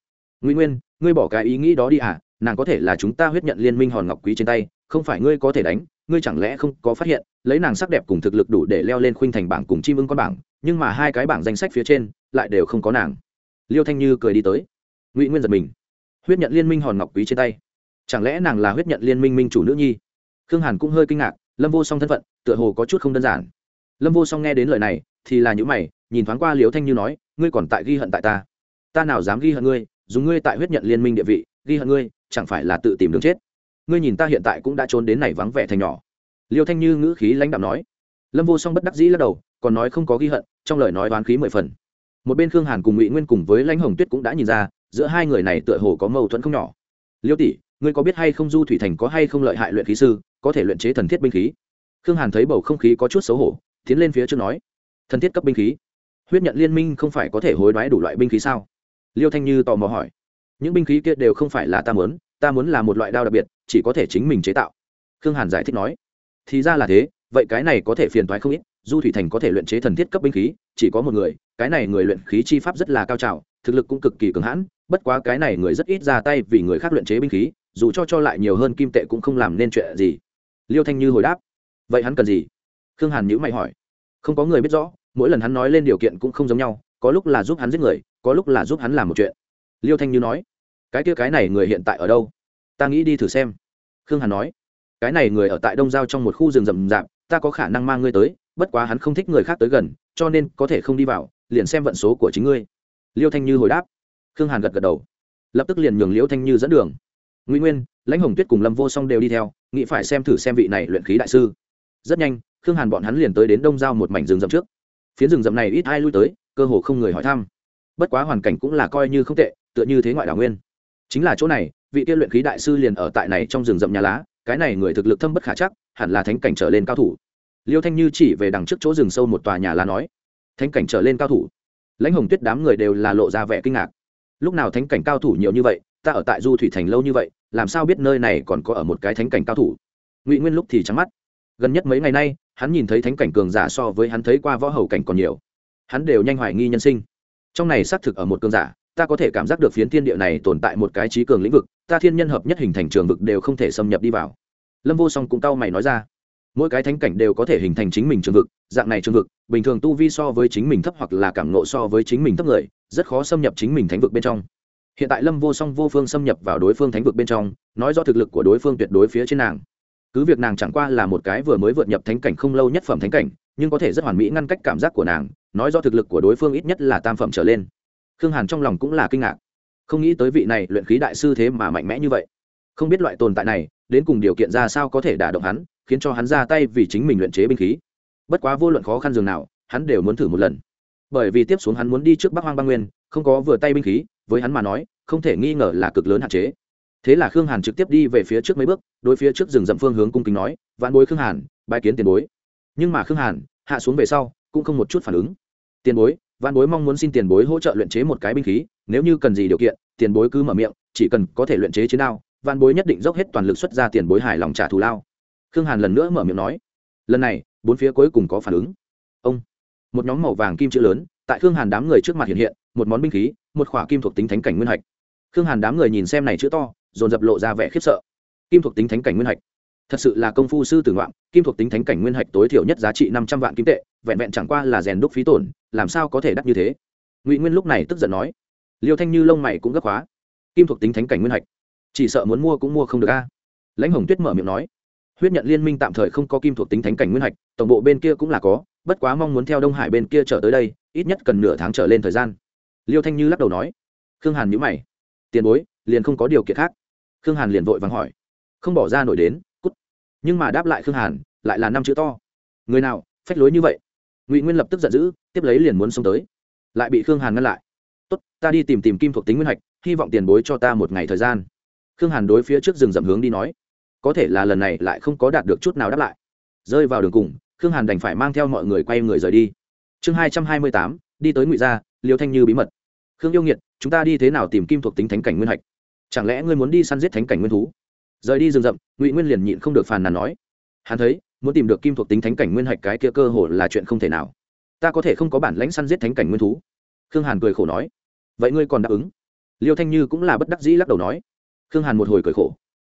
S1: Ngụy nguyên, ngươi bỏ cái ý nghĩ đó đi à nàng có thể là chúng ta huyết nhận liên minh hòn ngọc quý trên tay, không phải ngươi có thể đánh, ngươi chẳng lẽ không có phát hiện, lấy nàng sắc đẹp cùng thực lực đủ để leo lên khuynh thành bảng cùng chim ưng con bảng, nhưng mà hai cái bảng danh sách phía trên, lại đều không có nàng. Liêu thanh như cười đi tới. Ngụy nguyên giật mình. Huyết nhận liên minh hòn ngọc quý trên tay. Chẳng lẽ nàng là huyết nhận liên minh minh chủ nữ nhi? Khương hàn cũng hơi kinh ngạc, lâm vô song thân phận, tựa hồ có chút không đơn giản. Lâm vô song nghe đến lời này, thì là những mày, nhìn thoáng qua Liêu thanh như nói, ngươi còn tại ghi hận tại ta. Ta nào dám ghi hận ngươi, dùng ngươi tại huyết nhận liên minh địa vị, ghi hận ngươi chẳng phải là tự tìm đường chết. Ngươi nhìn ta hiện tại cũng đã trốn đến này vắng vẻ thành nhỏ. Liêu thanh như ngữ khí lãnh đạo nói. Lâm vô song bất đắc dĩ lắc đầu, còn nói không có ghi hận, trong lời nói đoán khí mười phần. Một bên khương hàn cùng ngụy nguyên cùng với lãnh hồng tuyết cũng đã nhìn ra, giữa hai người này tựa hồ có mâu thuẫn không nhỏ. Liêu tỷ, ngươi có biết hay không du thủy thành có hay không lợi hại luyện khí sư, có thể luyện chế thần thiết binh khí? Khương hàn thấy bầu không khí có chút xấu hổ, tiến lên phía trước nói. Thần thiết cấp binh khí? Huyết nhận liên minh không phải có thể hối đoái đủ loại binh khí sao? Liêu thanh như tò mò hỏi. Những binh khí kia đều không phải là ta muốn ta muốn là một loại đao đặc biệt, chỉ có thể chính mình chế tạo. Khương hàn giải thích nói. Thì ra là thế, vậy cái này có thể phiền thoái không ít, du thủy thành có thể luyện chế thần thiết cấp binh khí, chỉ có một người, cái này người luyện khí chi pháp rất là cao trào, thực lực cũng cực kỳ cường hãn, bất quá cái này người rất ít ra tay vì người khác luyện chế binh khí, dù cho cho lại nhiều hơn kim tệ cũng không làm nên chuyện gì. Liêu thanh như hồi đáp. Vậy hắn cần gì? Khương hàn nhữ mày hỏi. Không có người biết rõ, mỗi lần hắn nói lên điều kiện cũng không giống nhau, có lúc là giúp hắn giết người, có lúc là giúp hắn làm một chuyện. Liêu thanh như nói cái kia cái này người hiện tại ở đâu? Ta nghĩ đi thử xem. Khương hàn nói. Cái này người ở tại đông giao trong một khu rừng rậm rạp, ta có khả năng mang ngươi tới, bất quá hắn không thích người khác tới gần, cho nên có thể không đi vào, liền xem vận số của chính ngươi. Liêu thanh như hồi đáp. Khương hàn gật gật đầu. Lập tức liền nhường liêu thanh như dẫn đường. Nguy nguyên, lãnh hồng tuyết cùng lâm vô song đều đi theo, nghĩ phải xem thử xem vị này luyện khí đại sư. Rất nhanh, khương hàn bọn hắn liền tới đến đông giao một mảnh rừng rậm trước. Phiến rừng rậm này ít ai lui tới, cơ hồ không người hỏi thăm. Bất quá hoàn cảnh cũng là coi như không tệ, tựa như thế ngoại đảo nguyên chính là chỗ này, vị kia luyện khí đại sư liền ở tại này trong rừng rậm nhà lá, cái này người thực lực thâm bất khả chắc, hẳn là thánh cảnh trở lên cao thủ. Liêu thanh như chỉ về đằng trước chỗ rừng sâu một tòa nhà lá nói, thánh cảnh trở lên cao thủ? Lãnh hồng tuyết đám người đều là lộ ra vẻ kinh ngạc. Lúc nào thánh cảnh cao thủ nhiều như vậy, ta ở tại du thủy thành lâu như vậy, làm sao biết nơi này còn có ở một cái thánh cảnh cao thủ? Ngụy nguyên lúc thì trắng mắt. Gần nhất mấy ngày nay, hắn nhìn thấy thánh cảnh cường giả so với hắn thấy qua võ hầu cảnh còn nhiều. Hắn đều nhanh hoài nghi nhân sinh. Trong này xác thực ở một cường giả ta có thể cảm giác được phiến thiên địa này tồn tại một cái trí cường lĩnh vực, ta thiên nhân hợp nhất hình thành trường vực đều không thể xâm nhập đi vào. Lâm vô song cũng cau mày nói ra, mỗi cái thánh cảnh đều có thể hình thành chính mình trường vực, dạng này trường vực, bình thường tu vi so với chính mình thấp hoặc là cảm nộ so với chính mình thấp người, rất khó xâm nhập chính mình thánh vực bên trong. Hiện tại lâm vô song vô phương xâm nhập vào đối phương thánh vực bên trong, nói do thực lực của đối phương tuyệt đối phía trên nàng. Cứ việc nàng chẳng qua là một cái vừa mới vượt nhập thánh cảnh không lâu nhất phẩm thánh cảnh, nhưng có thể rất hoàn mỹ ngăn cách cảm giác của nàng, nói do thực lực của đối phương ít nhất là tam phẩm trở lên khương hàn trong lòng cũng là kinh ngạc. Không nghĩ tới vị này luyện khí đại sư thế mà mạnh mẽ như vậy. Không biết loại tồn tại này, đến cùng điều kiện ra sao có thể đả động hắn, khiến cho hắn ra tay vì chính mình luyện chế binh khí. Bất quá vô luận khó khăn dường nào, hắn đều muốn thử một lần. Bởi vì tiếp xuống hắn muốn đi trước bắc hoang băng nguyên, không có vừa tay binh khí, với hắn mà nói, không thể nghi ngờ là cực lớn hạn chế. Thế là khương hàn trực tiếp đi về phía trước mấy bước, đối phía trước rừng rậm phương hướng cung kính nói vạn bối khương hàn, bái kiến tiền bối. Nhưng mà khương hàn, hạ xuống về sau, cũng không một chút phản ứng. Tiền bối văn bối mong muốn xin tiền bối hỗ trợ luyện chế một cái binh khí, nếu như cần gì điều kiện, tiền bối cứ mở miệng, chỉ cần có thể luyện chế chiến đao văn bối nhất định dốc hết toàn lực xuất ra tiền bối hài lòng trả thù lao. Khương hàn lần nữa mở miệng nói. Lần này, bốn phía cuối cùng có phản ứng. Ông, một nhóm màu vàng kim chữ lớn, tại khương hàn đám người trước mặt hiện hiện, một món binh khí, một khỏa kim thuộc tính thánh cảnh nguyên hạch. Khương hàn đám người nhìn xem này chữ to, dồn dập lộ ra vẻ khiếp sợ. Kim thuộc tính thánh cảnh nguyên hạch thật sự là công phu sư tử ngoạn kim thuộc tính thánh cảnh nguyên hạch tối thiểu nhất giá trị năm trăm vạn kim tệ, vẹn vẹn chẳng qua là rèn đúc phí tổn, làm sao có thể đắt như thế? Ngụy nguyên lúc này tức giận nói, liêu thanh như lông mày cũng gấp hóa kim thuộc tính thánh cảnh nguyên hạch, chỉ sợ muốn mua cũng mua không được a. Lãnh hồng tuyết mở miệng nói, huyết nhận liên minh tạm thời không có kim thuộc tính thánh cảnh nguyên hạch, tổng bộ bên kia cũng là có, bất quá mong muốn theo đông hải bên kia trở tới đây, ít nhất cần nửa tháng trở lên thời gian. Liêu thanh như lắc đầu nói, khương hàn nhữ mày. Tiền bối, liền không có điều kiện khác. Khương hàn liền vội vắng hỏi, không bỏ ra nổi đến nhưng mà đáp lại khương hàn lại là năm chữ to người nào phách lối như vậy ngụy nguyên lập tức giận dữ tiếp lấy liền muốn xông tới lại bị khương hàn ngăn lại tốt ta đi tìm tìm kim thuộc tính nguyên hạch hy vọng tiền bối cho ta một ngày thời gian khương hàn đối phía trước rừng dậm hướng đi nói có thể là lần này lại không có đạt được chút nào đáp lại rơi vào đường cùng khương hàn đành phải mang theo mọi người quay người rời đi chương hai trăm hai mươi tám đi tới ngụy gia liêu thanh như bí mật khương yêu nghiệt chúng ta đi thế nào tìm kim thuộc tính thánh cảnh nguyên hạch chẳng lẽ ngươi muốn đi săn giết thánh cảnh nguyên thú rời đi rừng rậm, ngụy nguyên liền nhịn không được phàn nàn nói. Hắn thấy, muốn tìm được kim thuộc tính thánh cảnh nguyên hạch cái kia cơ hồ là chuyện không thể nào. Ta có thể không có bản lãnh săn giết thánh cảnh nguyên thú. Khương hàn cười khổ nói. Vậy ngươi còn đáp ứng? Liêu thanh như cũng là bất đắc dĩ lắc đầu nói. Khương hàn một hồi cười khổ.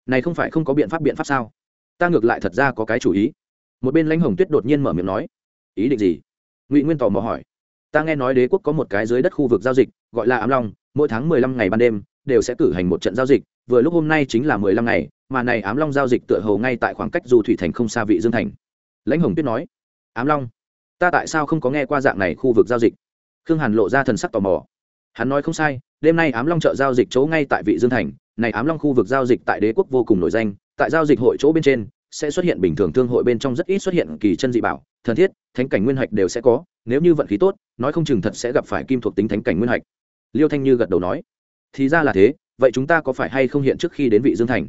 S1: Này không phải không có biện pháp biện pháp sao? Ta ngược lại thật ra có cái chủ ý. Một bên lãnh hồng tuyết đột nhiên mở miệng nói. Ý định gì? Ngụy nguyên tò mò hỏi. Ta nghe nói đế quốc có một cái dưới đất khu vực giao dịch, gọi là ám long, mỗi tháng mười lăm ngày ban đêm, đều sẽ cử hành một trận giao dịch, vừa lúc hôm nay chính là mười lăm ngày mà này ám long giao dịch tựa hồ ngay tại khoảng cách du thủy thành không xa vị dương thành. Lãnh hồng tuyết nói, ám long, ta tại sao không có nghe qua dạng này khu vực giao dịch? Khương hàn lộ ra thần sắc tò mò. Hắn nói, không sai, đêm nay ám long chợ giao dịch chỗ ngay tại vị dương thành, này ám long khu vực giao dịch tại đế quốc vô cùng nổi danh, tại giao dịch hội chỗ bên trên, sẽ xuất hiện bình thường thương hội bên trong rất ít xuất hiện kỳ chân dị bảo, thần thiết, thánh cảnh nguyên hạch đều sẽ có, nếu như vận khí tốt, nói không chừng thật sẽ gặp phải kim thuộc tính thánh cảnh nguyên hạch. Liêu thanh như gật đầu nói, thì ra là thế, vậy chúng ta có phải hay không hiện trước khi đến vị dương thành?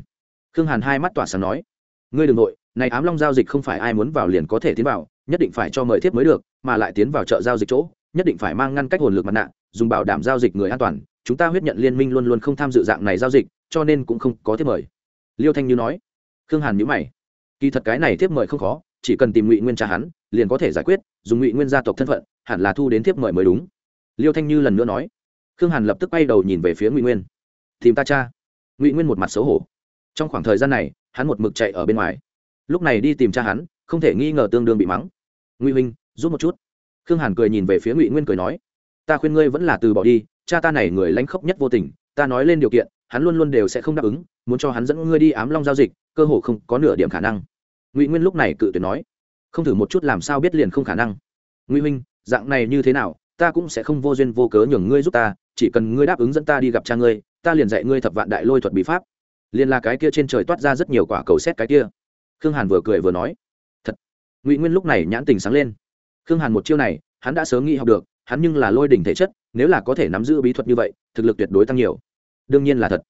S1: Khương hàn hai mắt tỏa sáng nói, ngươi đ ừ n g nội, này ám long giao dịch không phải ai muốn vào liền có thể tiến vào, nhất định phải cho mời thiếp mới được, mà lại tiến vào chợ giao dịch chỗ, nhất định phải mang ngăn cách hồn lực mặt nạ, dùng bảo đảm giao dịch người an toàn. Chúng ta huyết nhận liên minh luôn luôn không tham dự dạng này giao dịch, cho nên cũng không có thiếp mời. Liêu thanh như nói. Khương hàn nhữ mày. Kỳ thật cái này thiếp mời không khó, chỉ cần tìm ngụy nguyên cha hắn, liền có thể giải quyết, dùng ngụy nguyên gia tộc thân phận, hẳn là thu đến thiếp mời mới đúng. Liêu thanh như lần nữa nói. Khương hàn lập tức bay đầu nhìn về phía ngụy nguyên. Tìm ta cha. Ngụy nguyên một mặt xấu hổ trong khoảng thời gian này, hắn một mực chạy ở bên ngoài. Lúc này đi tìm cha hắn, không thể nghi ngờ tương đương bị mắng. Ngụy huynh, giúp một chút. Khương hàn cười nhìn về phía ngụy nguyên cười nói, ta khuyên ngươi vẫn là từ bỏ đi, cha ta này người lãnh khốc nhất vô tình, ta nói lên điều kiện, hắn luôn luôn đều sẽ không đáp ứng, muốn cho hắn dẫn ngươi đi ám long giao dịch, cơ hồ không có nửa điểm khả năng. Ngụy nguyên lúc này cự tuyệt nói, không thử một chút làm sao biết liền không khả năng. Ngụy huynh, dạng này như thế nào, ta cũng sẽ không vô duyên vô cớ nhường ngươi giúp ta, chỉ cần ngươi đáp ứng dẫn ta đi gặp cha ngươi, ta liền dạy ngươi thập vạn đại lôi thuật bí pháp liền là cái kia trên trời toát ra rất nhiều quả cầu xét cái kia. Khương hàn vừa cười vừa nói, thật. Ngụy nguyên lúc này nhãn tình sáng lên. Khương hàn một chiêu này, hắn đã sớm nghĩ học được, hắn nhưng là lôi đỉnh thể chất, nếu là có thể nắm giữ bí thuật như vậy, thực lực tuyệt đối tăng nhiều. Đương nhiên là thật.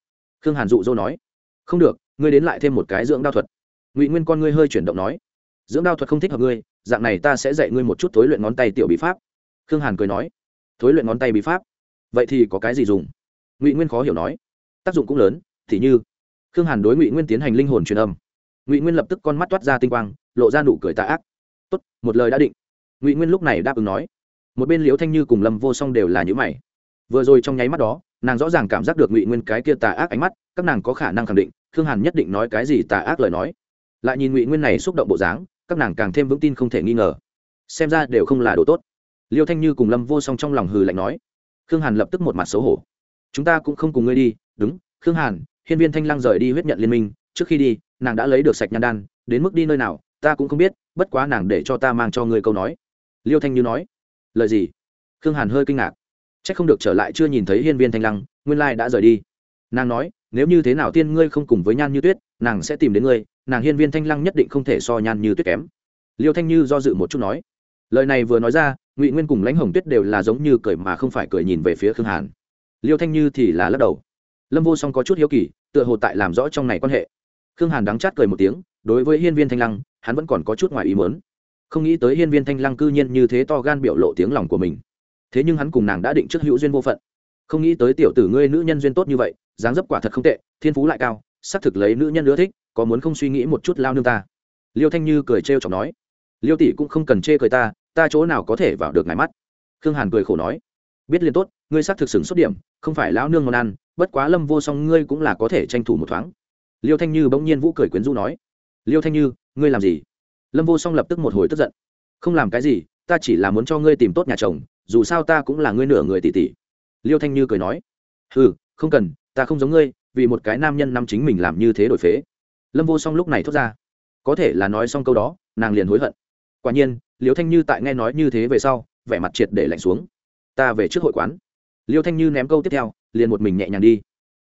S1: Khương hàn dụ dỗ nói, không được, ngươi đến lại thêm một cái dưỡng đao thuật. Ngụy nguyên con ngươi hơi chuyển động nói, dưỡng đao thuật không thích hợp ngươi, dạng này ta sẽ dạy ngươi một chút thối luyện ngón tay tiểu bí pháp. Khương hàn cười nói, thối luyện ngón tay bí pháp? Vậy thì có cái gì dùng? Ngụy nguyên khó hiểu nói, tác dụng cũng lớn, thì như khương hàn đối ngụy nguyên tiến hành linh hồn truyền âm. Ngụy nguyên lập tức con mắt toát ra tinh quang, lộ ra nụ cười tạ ác. Tốt, một lời đã định. Ngụy nguyên lúc này đáp ứng nói. Một bên liễu thanh như cùng lâm vô song đều là những mày. Vừa rồi trong nháy mắt đó, nàng rõ ràng cảm giác được ngụy nguyên cái kia tà ác ánh mắt, các nàng có khả năng khẳng định, khương hàn nhất định nói cái gì tà ác lời nói. Lại nhìn ngụy nguyên này xúc động bộ dáng, các nàng càng thêm vững tin không thể nghi ngờ. Xem ra đều không là đồ tốt. Liêu thanh như cùng lâm vô song trong lòng hừ lạnh nói. Khương hàn lập tức một mặt xấu hổ. Chúng ta cũng không cùng ngươi đi, đúng, khương hàn hiên viên thanh lăng rời đi huyết nhận liên minh, trước khi đi, nàng đã lấy được sạch nhan đan, đến mức đi nơi nào, ta cũng không biết, bất quá nàng để cho ta mang cho ngươi câu nói. Liêu thanh như nói. Lời gì? Khương hàn hơi kinh ngạc. C h ắ c không được trở lại chưa nhìn thấy hiên viên thanh lăng, nguyên lai đã rời đi. Nàng nói, nếu như thế nào tiên ngươi không cùng với nhan như tuyết, nàng sẽ tìm đến ngươi, nàng hiên viên thanh lăng nhất định không thể so nhan như tuyết kém. Liêu thanh như do dự một chút nói. Lời này vừa nói ra, ngụy nguyên cùng lãnh hồng tuyết đều là giống như cười mà không phải cười nhìn về phía khương hàn. Liêu thanh như thì là lắc đầu lâm vô song có chút hiếu kỳ, tựa hồ tại làm rõ trong này quan hệ. Khương hàn đắng chát cười một tiếng, đối với hiên viên thanh lăng, hắn vẫn còn có chút ngoài ý mớn không nghĩ tới hiên viên thanh lăng cư nhiên như thế to gan biểu lộ tiếng lòng của mình. Thế nhưng hắn cùng nàng đã định trước hữu duyên vô phận. Không nghĩ tới tiểu tử ngươi nữ nhân duyên tốt như vậy, dáng dấp quả thật không tệ, thiên phú lại cao, xác thực lấy nữ nhân ưa thích, có muốn không suy nghĩ một chút lao nương ta. Liêu thanh như cười trêu chọc nói, liêu tỷ cũng không cần chê cười ta ta chỗ nào có thể vào được ngài mắt? Khương hàn cười khổ nói, biết liền tốt, ngươi xác thực sừng xuất điểm, không phải lão nương ngon ăn bất quá lâm vô song ngươi cũng là có thể tranh thủ một thoáng. Liêu thanh như bỗng nhiên vũ cười quyến rũ nói, liêu thanh như, ngươi làm gì? Lâm vô song lập tức một hồi tức giận, không làm cái gì, ta chỉ là muốn cho ngươi tìm tốt nhà chồng, dù sao ta cũng là ngươi nửa người tỷ tỷ. Liêu thanh như cười nói ừ không cần, ta không giống ngươi, vì một cái nam nhân năm chính mình làm như thế đổi phế. Lâm vô song lúc này thốt ra, có thể là nói xong câu đó, nàng liền hối hận. Quả nhiên, liêu thanh như tại nghe nói như thế về sau, vẻ mặt triệt để lạnh xuống. Ta về trước hội quán. Liêu thanh như ném câu tiếp theo liền một mình nhẹ nhàng đi.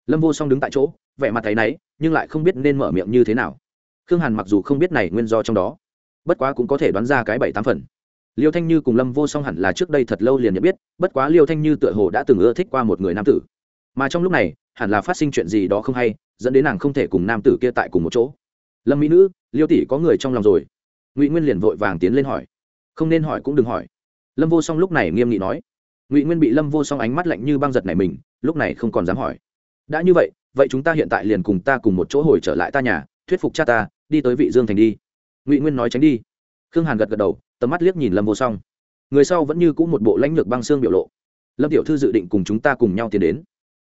S1: Lâm vô song đứng tại chỗ, vẻ mặt thấy náy, nhưng lại không biết nên mở miệng như thế nào. Khương hàn mặc dù không biết này nguyên do trong đó, bất quá cũng có thể đoán ra cái bảy tám phần. Liêu thanh như cùng lâm vô song hẳn là trước đây thật lâu liền nhận biết, bất quá liêu thanh như tựa hồ đã từng ưa thích qua một người nam tử. Mà trong lúc này, hẳn là phát sinh chuyện gì đó không hay, dẫn đến nàng không thể cùng nam tử kia tại cùng một chỗ. Lâm mỹ nữ, liêu tỷ có người trong lòng rồi. Ngụy nguyên liền vội vàng tiến lên hỏi. Không nên hỏi cũng đừng hỏi. Lâm vô song lúc này nghiêm nghị nói ngụy nguyên bị lâm vô song ánh mắt lạnh như băng giật này mình lúc này không còn dám hỏi đã như vậy vậy chúng ta hiện tại liền cùng ta cùng một chỗ hồi trở lại ta nhà thuyết phục cha ta đi tới vị dương thành đi ngụy nguyên nói tránh đi khương hàn gật gật đầu tầm mắt liếc nhìn lâm vô song người sau vẫn như c ũ một bộ lãnh lược băng xương biểu lộ lâm tiểu thư dự định cùng chúng ta cùng nhau tiến đến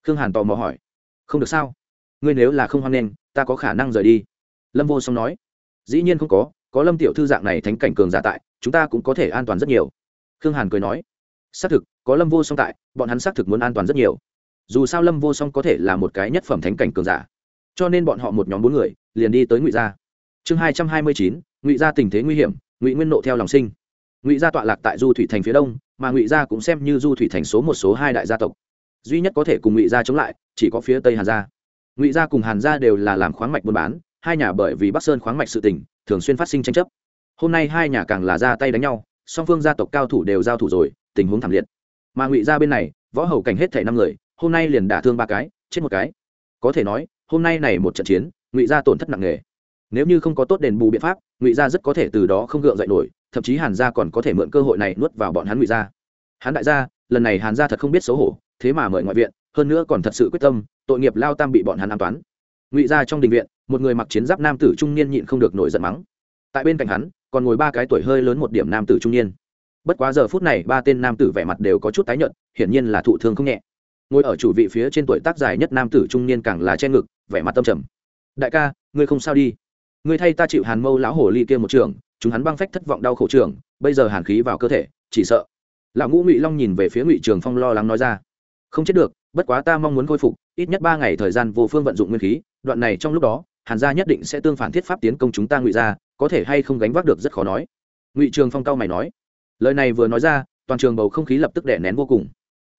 S1: khương hàn tò mò hỏi không được sao ngươi nếu là không hoan nghênh ta có khả năng rời đi lâm vô song nói dĩ nhiên không có có lâm tiểu thư dạng này thánh cảnh cường giả tại chúng ta cũng có thể an toàn rất nhiều khương hàn cười nói xác thực có lâm vô song tại, bọn hắn xác thực muốn an toàn rất nhiều. Dù sao lâm vô song có thể là một cái nhất phẩm thánh cảnh cường giả. Cho nên bọn họ một nhóm bốn người, liền đi tới ngụy gia. Chương hai trăm hai mươi chín, ngụy gia tình thế nguy hiểm, ngụy nguyên nộ theo lòng sinh. Ngụy gia tọa lạc tại du thủy thành phía đông, mà ngụy gia cũng xem như du thủy thành số một, số hai đại gia tộc. Duy nhất có thể cùng ngụy gia chống lại, chỉ có phía tây hàn gia. Ngụy gia cùng hàn gia đều là làm khoáng mạch buôn bán, hai nhà bởi vì bắc sơn khoáng mạch sự tỉnh thường xuyên phát sinh tranh chấp. Hôm nay hai nhà càng là ra tay đánh nhau, song phương gia tộc cao thủ đều giao thủ rồi, tình huống thảm liệt mà ngụy ra bên này, võ hầu cảnh hết thể năm người, hôm nay liền đả thương ba cái, chết một cái. Có thể nói, hôm nay này một trận chiến, ngụy gia tổn thất nặng nề. Nếu như không có tốt đền bù biện pháp, ngụy gia rất có thể từ đó không gượng dậy nổi, thậm chí hàn gia còn có thể mượn cơ hội này nuốt vào bọn hắn ngụy gia hắn đại gia, lần này hàn gia thật không biết xấu hổ, thế mà mời ngoại viện, hơn nữa còn thật sự quyết tâm, tội nghiệp lao tam bị bọn hắn an toán. Ngụy gia trong đình viện, một người mặc chiến giáp nam tử trung niên nhịn không được nổi giận mắng. Tại bên cạnh hắn, còn ngồi ba cái tuổi hơi lớn một điểm nam tử trung niên bất quá giờ phút này, ba tên nam tử vẻ mặt đều có chút tái nhợt, hiển nhiên là thụ thương không nhẹ. Ngồi ở chủ vị phía trên tuổi tác dài nhất nam tử trung niên càng là che ngực, vẻ mặt tâm trầm. Đại ca, ngươi không sao đi. Ngươi thay ta chịu hàn mâu lão hồ ly kia một trường, chúng hắn băng phách thất vọng đau khổ trường, bây giờ hàn khí vào cơ thể, chỉ sợ. Lão ngũ ngụy long nhìn về phía ngụy trường phong lo lắng nói ra. Không chết được, bất quá ta mong muốn khôi phục, ít nhất ba ngày thời gian vô phương vận dụng nguyên khí, đoạn này trong lúc đó, hàn gia nhất định sẽ tương phản thiết pháp tiến công chúng ta ngụy gia, có thể hay không gánh vác được rất khó nói. Ngụy trường phong cao mày nói lời này vừa nói ra, toàn trường bầu không khí lập tức đè nén vô cùng.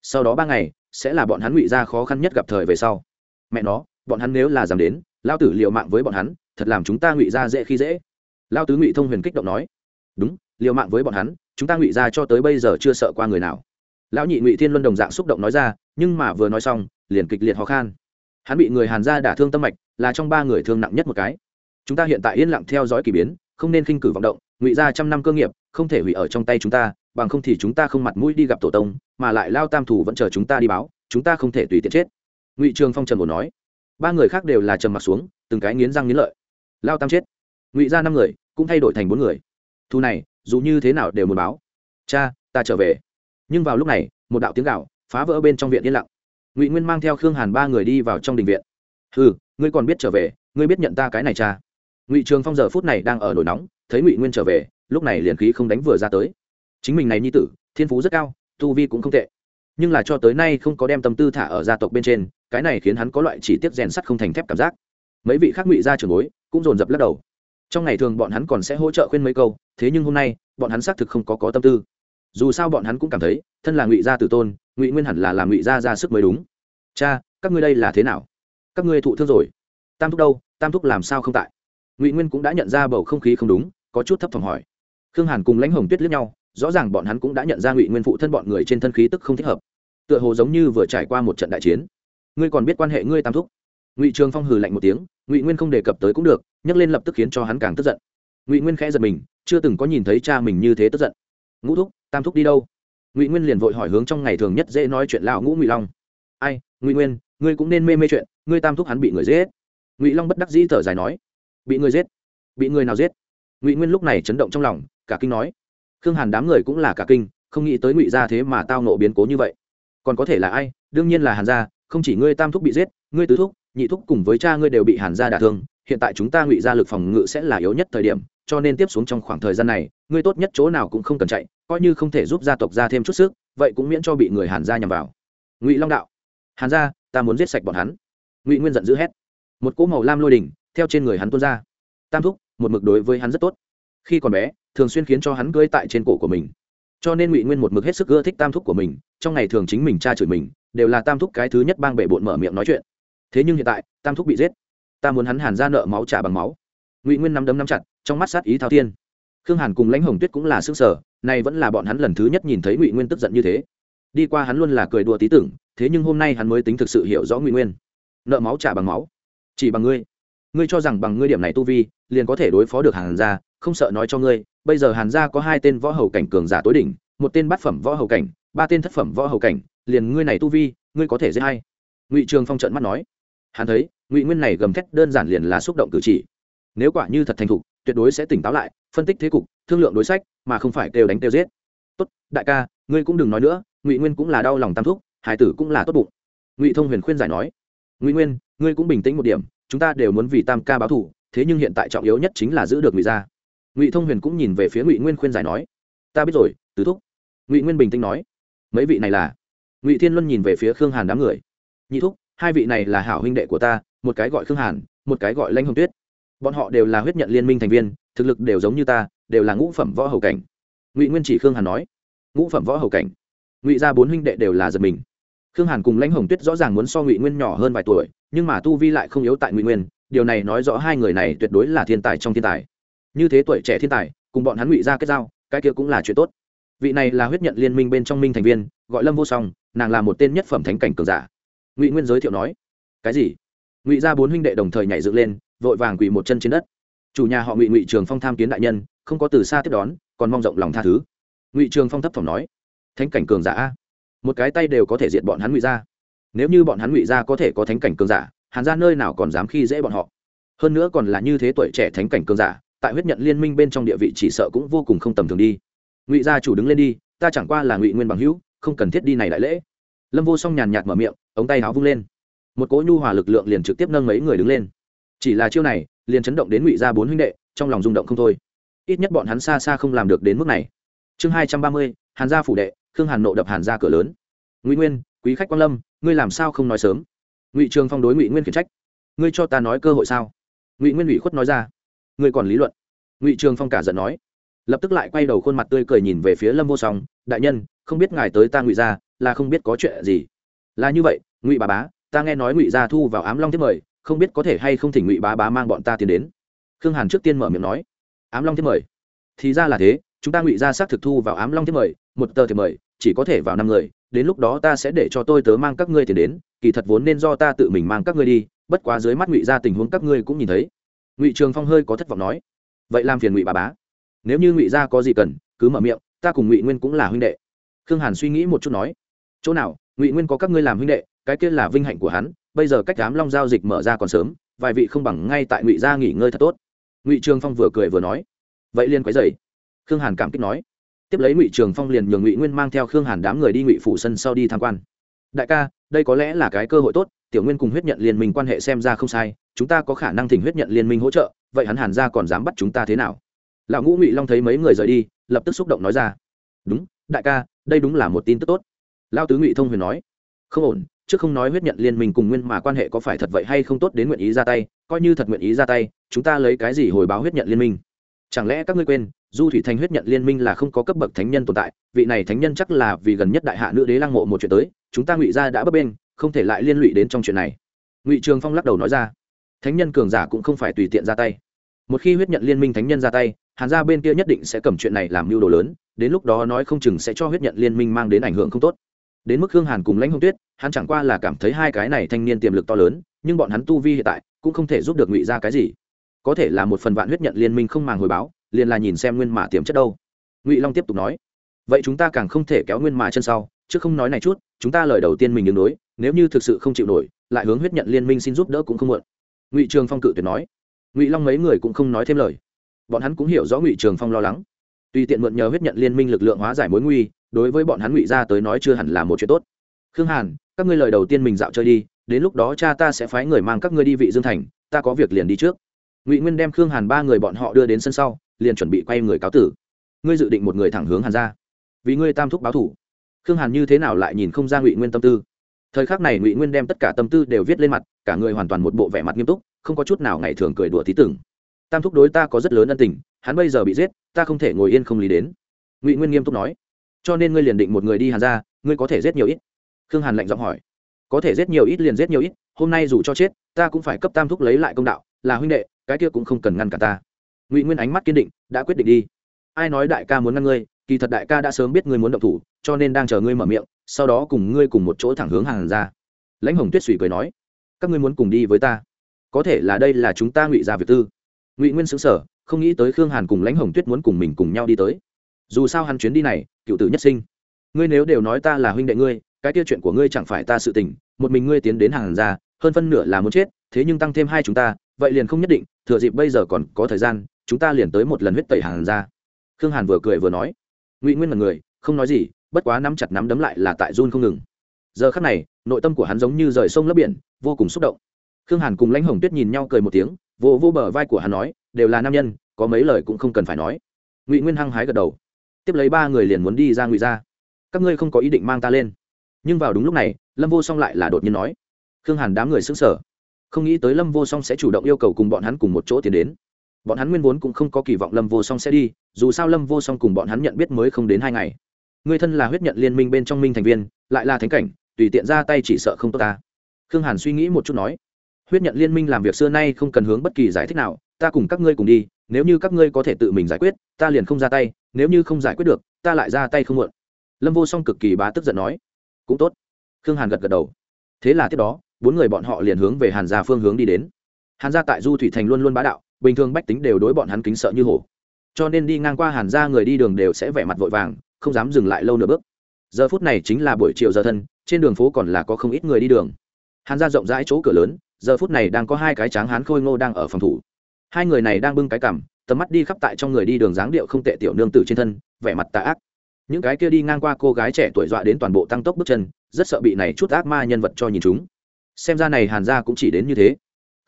S1: Sau đó ba ngày, sẽ là bọn hắn ngụy gia khó khăn nhất gặp thời về sau. Mẹ nó, bọn hắn nếu là dám đến, lao tử liều mạng với bọn hắn, thật làm chúng ta ngụy gia dễ khi dễ. Lao tứ ngụy thông huyền kích động nói. Đúng, liều mạng với bọn hắn, chúng ta ngụy gia cho tới bây giờ chưa sợ qua người nào. Lão nhị ngụy thiên luân đồng dạng xúc động nói ra, nhưng mà vừa nói xong, liền kịch liệt ho khăn hắn bị người hàn gia đả thương tâm mạch, là trong ba người thương nặng nhất một cái. Chúng ta hiện tại yên lặng theo dõi k ỳ biến, không nên khinh cử vọng động ngụy ra trăm năm cơ nghiệp, không thể hủy ở trong tay chúng ta, bằng không thì chúng ta không mặt mũi đi gặp tổ tông, mà lại lao tam thủ vẫn chờ chúng ta đi báo, chúng ta không thể tùy tiện chết. Ngụy trường phong trần bổ nói. Ba người khác đều là trầm mặt xuống, từng cái nghiến răng nghiến lợi. Lao tam chết. Ngụy ra năm người, cũng thay đổi thành bốn người. Thu này, dù như thế nào đều muốn báo. Cha, ta trở về. Nhưng vào lúc này, một đạo tiếng gạo phá vỡ bên trong viện yên lặng. Ngụy nguyên mang theo khương hàn ba người đi vào trong đình viện. Ừ ngươi còn biết trở về, ngươi biết nhận ta cái này cha ngụy trường phong giờ phút này đang ở nổi nóng thấy ngụy nguyên trở về lúc này liền khí không đánh vừa ra tới chính mình này nhi tử thiên phú rất cao tu vi cũng không tệ nhưng là cho tới nay không có đem tâm tư thả ở gia tộc bên trên cái này khiến hắn có loại chỉ tiết rèn sắt không thành thép cảm giác mấy vị khác ngụy gia trưởng bối cũng dồn dập lắc đầu trong ngày thường bọn hắn còn sẽ hỗ trợ khuyên mấy câu thế nhưng hôm nay bọn hắn xác thực không có có tâm tư dù sao bọn hắn cũng cảm thấy thân là ngụy gia tử tôn ngụy nguyên hẳn là làm ngụy gia ra sức mới đúng cha các ngươi đây là thế nào các ngươi thụ thương rồi tam thúc đâu tam thúc làm sao không tại ngụy nguyên cũng đã nhận ra bầu không khí không đúng, có chút thấp thỏm hỏi. Khương hàn cùng lãnh hồng tuyết liếc nhau, rõ ràng bọn hắn cũng đã nhận ra ngụy nguyên phụ thân bọn người trên thân khí tức không thích hợp. Tựa hồ giống như vừa trải qua một trận đại chiến. Ngươi còn biết quan hệ ngươi tam thúc? Ngụy trường phong hừ lạnh một tiếng, ngụy nguyên không đề cập tới cũng được nhắc lên lập tức khiến cho hắn càng tức giận. Ngụy nguyên khẽ giật mình, chưa từng có nhìn thấy cha mình như thế tức giận. Ngũ thúc, tam thúc đi đâu? Ngụy nguyên liền vội hỏi hướng trong ngày thường nhất dễ nói chuyện lão ngũ ngụy long. Ai, ngụy nguyên, ngươi cũng nên mê mê chuyện, ngươi tam thúc hắn bị người giết. Ngụy long bất đắc dĩ thở dài nói bị người giết. Bị người nào giết? Ngụy nguyên lúc này chấn động trong lòng, cả kinh nói. Khương hàn đám người cũng là cả kinh, không nghĩ tới ngụy gia thế mà tao nộ biến cố như vậy. Còn có thể là ai? Đương nhiên là hàn gia, không chỉ ngươi tam thúc bị giết, ngươi tứ thúc, nhị thúc cùng với cha ngươi đều bị hàn gia đả thương. Hiện tại chúng ta ngụy gia lực phòng ngự sẽ là yếu nhất thời điểm, cho nên tiếp xuống trong khoảng thời gian này, ngươi tốt nhất chỗ nào cũng không cần chạy, coi như không thể giúp gia tộc ra thêm chút sức, vậy cũng miễn cho bị người hàn gia nhằm vào. Ngụy long đạo, hàn gia, ta muốn giết sạch bọn hắn. Ngụy nguyên giận dữ hét. Một cỗ màu lam lôi đỉnh theo trên người hắn tuôn ra. Tam thúc, một mực đối với hắn rất tốt. Khi còn bé, thường xuyên khiến cho hắn cưỡi tại trên cổ của mình. Cho nên ngụy nguyên một mực hết sức ưa thích tam thúc của mình, trong ngày thường chính mình cha chửi mình, đều là tam thúc cái thứ nhất bang bệ bộn mở miệng nói chuyện. Thế nhưng hiện tại, tam thúc bị giết. Ta muốn hắn hàn ra nợ máu trả bằng máu. Ngụy nguyên nắm đấm nắm chặt, trong mắt sát ý thao thiên. Khương hàn cùng lãnh hồng tuyết cũng là xương sở, nay vẫn là bọn hắn lần thứ nhất nhìn thấy ngụy nguyên tức giận như thế. Đi qua hắn luôn là cười đùa tí tưởng, thế nhưng hôm nay hắn mới tính thực sự hiểu rõ ngụy nguyên. Nợ máu trả bằng máu. Chỉ bằng ngươi ngươi cho rằng bằng ngươi điểm này tu vi, liền có thể đối phó được hàn gia, không sợ nói cho ngươi, bây giờ hàn gia có hai tên võ hầu cảnh cường giả tối đỉnh, một tên bát phẩm võ hầu cảnh, ba tên thất phẩm võ hầu cảnh, liền ngươi này tu vi, ngươi có thể giết hay ngụy trường phong trợn mắt nói. Hắn thấy, ngụy nguyên này gầm thét đơn giản liền là xúc động cử chỉ. Nếu quả như thật thành thục, tuyệt đối sẽ tỉnh táo lại, phân tích thế cục, thương lượng đối sách, mà không phải kêu đánh kêu giết. Tốt, đại ca, ngươi cũng đừng nói nữa, ngụy nguyên cũng là đau lòng tam thúc hải tử cũng là tốt bụng. Ngụy thông huyền khuyên giải nói. Ngụy nguyên, ngươi cũng bình tĩnh một điểm chúng ta đều muốn vì tam ca báo thù, thế nhưng hiện tại trọng yếu nhất chính là giữ được ngụy gia. Ngụy thông huyền cũng nhìn về phía ngụy nguyên khuyên giải nói, ta biết rồi, tứ thúc. Ngụy nguyên bình tĩnh nói, mấy vị này là? Ngụy thiên luân nhìn về phía khương hàn đám người, nhị thúc, hai vị này là hảo huynh đệ của ta, một cái gọi khương hàn, một cái gọi lanh hồng tuyết. Bọn họ đều là huyết nhận liên minh thành viên, thực lực đều giống như ta, đều là ngũ phẩm võ hầu cảnh. Ngụy nguyên chỉ khương hàn nói, ngũ phẩm võ hầu cảnh. Ngụy gia bốn huynh đệ đều là giật mình khương hàn cùng lãnh hồng tuyết rõ ràng muốn so ngụy nguyên nhỏ hơn vài tuổi, nhưng mà tu vi lại không yếu tại ngụy nguyên, điều này nói rõ hai người này tuyệt đối là thiên tài trong thiên tài. Như thế tuổi trẻ thiên tài, cùng bọn hắn ngụy ra kết giao, cái kia cũng là chuyện tốt. Vị này là huyết nhận liên minh bên trong minh thành viên, gọi lâm vô song, nàng là một tên nhất phẩm thánh cảnh cường giả. Ngụy nguyên giới thiệu nói, cái gì? Ngụy ra bốn huynh đệ đồng thời nhảy dựng lên, vội vàng quỳ một chân trên đất. Chủ nhà họ ngụy ngụy trường phong tham kiến đại nhân, không có từ xa tiếp đón, còn mong rộng lòng tha thứ. Ngụy trường phong thấp thỏm nói, thánh cảnh cường giả a? Một cái tay đều có thể diệt bọn hắn ngụy ra nếu như bọn hắn ngụy ra có thể có thánh cảnh cường giả, hàn ra nơi nào còn dám khi dễ bọn họ? Hơn nữa còn là như thế tuổi trẻ thánh cảnh cường giả, tại huyết nhận liên minh bên trong địa vị chỉ sợ cũng vô cùng không tầm thường đi. Ngụy gia chủ đứng lên đi, ta chẳng qua là ngụy nguyên bằng hữu, không cần thiết đi này đại lễ. Lâm vô song nhàn nhạt mở miệng, ống tay áo vung lên. Một cỗ nhu hòa lực lượng liền trực tiếp nâng mấy người đứng lên. Chỉ là chiêu này, liền chấn động đến ngụy gia bốn huynh đệ, trong lòng rung động không thôi. Ít nhất bọn hắn xa xa không làm được đến mức này. Chương hai trăm ba mươi, hàn gia phủ đệ khương hàn nộ đập hàn ra cửa lớn. Ngụy nguyên, quý khách quan lâm, ngươi làm sao không nói sớm? Ngụy trường phong đối ngụy nguyên khiển trách. Ngươi cho ta nói cơ hội sao? Ngụy nguyên ủy khuất nói ra. Ngươi còn lý luận. Ngụy trường phong cả giận nói. Lập tức lại quay đầu khuôn mặt tươi cười nhìn về phía lâm vô song. Đại nhân, không biết ngài tới ta ngụy ra là không biết có chuyện gì. Là như vậy, ngụy bà bá, ta nghe nói ngụy gia thu vào ám long thiết mời, không biết có thể hay không thỉnh ngụy bá bá mang bọn ta tiến đến. Khương hàn trước tiên mở miệng nói. Ám long thiết mời? Thì ra là thế, chúng ta ngụy gia xác thực thu vào ám long thiết mời một tờ thì mời, chỉ có thể vào năm người, đến lúc đó ta sẽ để cho tôi tớ mang các ngươi tiền đến, kỳ thật vốn nên do ta tự mình mang các ngươi đi, bất quá dưới mắt ngụy gia tình huống các ngươi cũng nhìn thấy. Ngụy trường phong hơi có thất vọng nói, vậy làm phiền ngụy bà bá. Nếu như ngụy gia có gì cần, cứ mở miệng, ta cùng ngụy nguyên cũng là huynh đệ. Khương hàn suy nghĩ một chút nói, chỗ nào, ngụy nguyên có các ngươi làm huynh đệ, cái kia là vinh hạnh của hắn, bây giờ cách đám long giao dịch mở ra còn sớm, vài vị không bằng ngay tại ngụy gia nghỉ ngơi thật tốt. Ngụy trường phong vừa cười vừa nói, vậy liên quấy dày khương hàn cảm kích nói tiếp lấy ngụy trường phong liền nhường ngụy nguyên mang theo khương hàn đám người đi ngụy phủ sân sau đi tham quan đại ca đây có lẽ là cái cơ hội tốt tiểu nguyên cùng huyết nhận liên minh quan hệ xem ra không sai chúng ta có khả năng thỉnh huyết nhận liên minh hỗ trợ vậy hắn hàn ra còn dám bắt chúng ta thế nào lão ngũ ngụy long thấy mấy người rời đi lập tức xúc động nói ra đúng đại ca đây đúng là một tin tức tốt lao tứ ngụy thông huyền nói không ổn chứ không nói huyết nhận liên minh cùng nguyên mà quan hệ có phải thật vậy hay không tốt đến nguyện ý ra tay coi như thật nguyện ý ra tay chúng ta lấy cái gì hồi báo huyết nhận liên minh chẳng lẽ các ngươi quên du thủy thành huyết nhận liên minh là không có cấp bậc thánh nhân tồn tại, vị này thánh nhân chắc là vì gần nhất đại hạ nữ đế lăng mộ một chuyện tới, chúng ta ngụy ra đã bấp bên không thể lại liên lụy đến trong chuyện này. Ngụy trường phong lắc đầu nói ra. Thánh nhân cường giả cũng không phải tùy tiện ra tay. Một khi huyết nhận liên minh thánh nhân ra tay, hàn gia bên kia nhất định sẽ cầm chuyện này làm mưu đồ lớn, đến lúc đó nói không chừng sẽ cho huyết nhận liên minh mang đến ảnh hưởng không tốt. Đến mức hương hàn cùng lãnh hồng tuyết, hắn chẳng qua là cảm thấy hai cái này thanh niên tiềm lực to lớn, nhưng bọn hắn tu vi hiện tại cũng không thể giúp được ngụy ra cái gì. Có thể là một phần vạn huyết nhận liên minh không màng hồi báo liền là nhìn xem nguyên mã tiềm chất đâu. Ngụy long tiếp tục nói, vậy chúng ta càng không thể kéo nguyên mã chân sau, chứ không nói này chút, chúng ta lời đầu tiên mình đứng đối, nếu như thực sự không chịu nổi, lại hướng huyết nhận liên minh xin giúp đỡ cũng không muộn. Ngụy trường phong cự tuyệt nói. Ngụy long mấy người cũng không nói thêm lời. Bọn hắn cũng hiểu rõ ngụy trường phong lo lắng. Tùy tiện mượn nhờ huyết nhận liên minh lực lượng hóa giải mối nguy, đối với bọn hắn ngụy ra tới nói chưa hẳn là một chuyện tốt. Khương hàn, các ngươi lời đầu tiên mình dạo chơi đi, đến lúc đó cha ta sẽ phái người mang các ngươi đi vị dương thành, ta có việc liền đi trước. Ngụy nguyên đem khương hàn ba người bọn họ đưa đến sân sau liền chuẩn bị quay người cáo tử. Ngươi dự định một người thẳng hướng hàn ra vì ngươi tam thúc báo thủ. Khương hàn như thế nào lại nhìn không ra ngụy nguyên tâm tư? Thời khắc này ngụy nguyên đem tất cả tâm tư đều viết lên mặt, cả người hoàn toàn một bộ vẻ mặt nghiêm túc, không có chút nào ngày thường cười đùa tí tưởng. Tam thúc đối ta có rất lớn ân tình, hắn bây giờ bị giết, ta không thể ngồi yên không lý đến. Ngụy nguyên nghiêm túc nói. Cho nên ngươi liền định một người đi hàn ra ngươi có thể giết nhiều ít. Khương hàn lạnh giọng hỏi. Có thể giết nhiều ít liền giết nhiều ít, hôm nay dù cho chết, ta cũng phải cấp tam thúc lấy lại công đạo, là huynh đệ, cái kia cũng không cần ngăn cả ta ngụy nguyên ánh mắt kiên định, đã quyết định đi. Ai nói đại ca muốn ngăn ngươi, kỳ thật đại ca đã sớm biết ngươi muốn động thủ, cho nên đang chờ ngươi mở miệng, sau đó cùng ngươi cùng một chỗ thẳng hướng hàng ra lãnh hồng tuyết suy cười nói, các ngươi muốn cùng đi với ta. Có thể là đây là chúng ta ngụy ra việc tư. Ngụy nguyên xứng sở không nghĩ tới khương hàn cùng lãnh hồng tuyết muốn cùng mình cùng nhau đi tới. Dù sao hắn chuyến đi này, cựu tử nhất sinh. Ngươi nếu đều nói ta là huynh đệ ngươi, cái tiêu chuyện của ngươi chẳng phải ta sự tình, một mình ngươi tiến đến hàng ra hơn phân nửa là muốn chết, thế nhưng tăng thêm hai chúng ta, vậy liền không nhất định, thừa dịp bây giờ còn có thời gian chúng ta liền tới một lần huyết tẩy hàng ra. Khương hàn vừa cười vừa nói, ngụy nguyên là người, không nói gì, bất quá nắm chặt nắm đấm lại là tại run không ngừng. Giờ khắc này, nội tâm của hắn giống như rời sông lấp biển, vô cùng xúc động. Khương hàn cùng lãnh hồng tuyết nhìn nhau cười một tiếng, vô vô bờ vai của hắn nói, đều là nam nhân, có mấy lời cũng không cần phải nói. Ngụy nguyên hăng hái gật đầu. Tiếp lấy ba người liền muốn đi ra ngụy ra các ngươi không có ý định mang ta lên. Nhưng vào đúng lúc này, lâm vô song lại là đột nhiên nói. Khương hàn đám người xứng sở không nghĩ tới lâm vô song sẽ chủ động yêu cầu cùng bọn hắn cùng một chỗ tiến đến bọn hắn nguyên vốn cũng không có kỳ vọng lâm vô song sẽ đi, dù sao lâm vô song cùng bọn hắn nhận biết mới không đến hai ngày. Người thân là huyết nhận liên minh bên trong minh thành viên, lại là thánh cảnh, tùy tiện ra tay chỉ sợ không tốt ta. Khương hàn suy nghĩ một chút nói, huyết nhận liên minh làm việc xưa nay không cần hướng bất kỳ giải thích nào, ta cùng các ngươi cùng đi, nếu như các ngươi có thể tự mình giải quyết, ta liền không ra tay, nếu như không giải quyết được, ta lại ra tay không muộn. Lâm vô song cực kỳ bá tức giận nói, cũng tốt. Khương hàn gật gật đầu. Thế là tiếp đó, bốn người bọn họ liền hướng về hàn gia phương hướng đi đến. Hàn gia tại du thủy thành luôn luôn bá đạo bình thường bách tính đều đối bọn hắn kính sợ như hổ. Cho nên đi ngang qua hàn gia người đi đường đều sẽ vẻ mặt vội vàng, không dám dừng lại lâu nửa bước. Giờ phút này chính là buổi chiều giờ thân, trên đường phố còn là có không ít người đi đường. Hàn gia rộng rãi chỗ cửa lớn, giờ phút này đang có hai cái tráng hán khôi ngô đang ở phòng thủ. Hai người này đang bưng cái cằm, tầm mắt đi khắp tại trong người đi đường dáng điệu không tệ tiểu nương tử trên thân, vẻ mặt tà ác. Những cái kia đi ngang qua cô gái trẻ tuổi dọa đến toàn bộ tăng tốc bước chân, rất sợ bị này chút ác ma nhân vật cho nhìn chúng. Xem ra này hàn gia cũng chỉ đến như thế.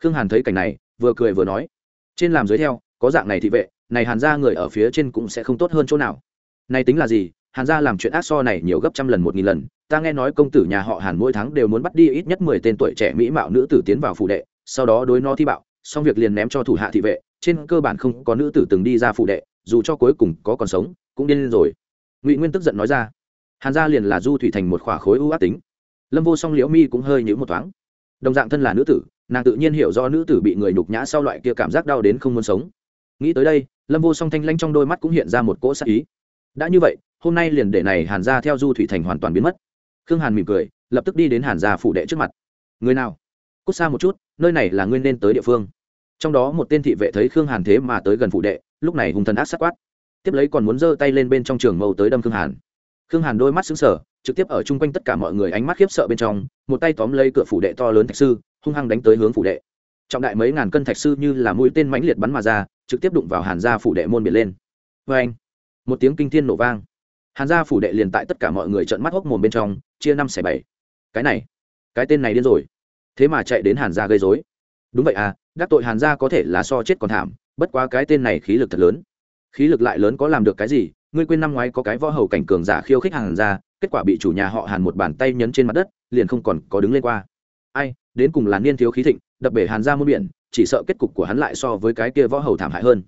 S1: Khương hàn thấy cảnh này, vừa cười vừa nói trên làm dưới theo, có dạng này thị vệ, này hàn gia người ở phía trên cũng sẽ không tốt hơn chỗ nào. Này tính là gì? Hàn gia làm chuyện ác so này nhiều gấp trăm lần một nghìn lần. Ta nghe nói công tử nhà họ hàn mỗi tháng đều muốn bắt đi ít nhất mười tên tuổi trẻ mỹ mạo nữ tử tiến vào phụ đệ, sau đó đối nó thi bạo, xong việc liền ném cho thủ hạ thị vệ. Trên cơ bản không có nữ tử từng đi ra phụ đệ, dù cho cuối cùng có còn sống, cũng điên lên rồi. Ngụy nguyên tức giận nói ra. Hàn gia liền là du thủy thành một khỏa khối ưu ác tính. Lâm vô song liễu mi cũng hơi nhữ một thoáng. Đồng dạng thân là nữ tử nàng tự nhiên hiểu do nữ tử bị người nhục nhã sau loại kia cảm giác đau đến không muốn sống. Nghĩ tới đây, lâm vô song thanh lanh trong đôi mắt cũng hiện ra một cỗ sắc ý. Đã như vậy, hôm nay liền để này hàn gia theo du thủy thành hoàn toàn biến mất. Khương hàn mỉm cười, lập tức đi đến hàn gia phủ đệ trước mặt. Người nào? Cút xa một chút, nơi này là nguyên nên tới địa phương. Trong đó một tên thị vệ thấy khương hàn thế mà tới gần phủ đệ, lúc này hung thần ác sắc quát. Tiếp lấy còn muốn giơ tay lên bên trong trường mâu tới đâm khương hàn. Khương hàn đôi mắt xứng sở trực tiếp ở chung quanh tất cả mọi người ánh mắt khiếp sợ bên trong, một tay tóm lấy cửa phủ đệ to lớn thạch sư hung hăng đánh tới hướng phủ đệ. Trọng đại mấy ngàn cân thạch sư như là mũi tên mãnh liệt bắn mà ra, trực tiếp đụng vào hàn gia phủ đệ môn biển lên. Vê anh, một tiếng kinh thiên nổ vang. Hàn gia phủ đệ liền tại tất cả mọi người trợn mắt hốc mồm bên trong, chia năm xẻ bảy. Cái này, cái tên này điên rồi. Thế mà chạy đến hàn gia gây dối đúng vậy à đắc tội hàn gia có thể là so chết còn thảm, bất quá cái tên này khí lực thật lớn. Khí lực lại lớn có làm được cái gì? Ngươi quên năm ngoái có cái võ hầu cảnh cường giả khiêu khích hàn gia, kết quả bị chủ nhà họ hàn một bàn tay nhấn trên mặt đất, liền không còn có đứng lên qua. Ai đến cùng là niên thiếu khí thịnh, đập bể hàn ra muôn biển, chỉ sợ kết cục của hắn lại so với cái kia võ hầu thảm hại hơn.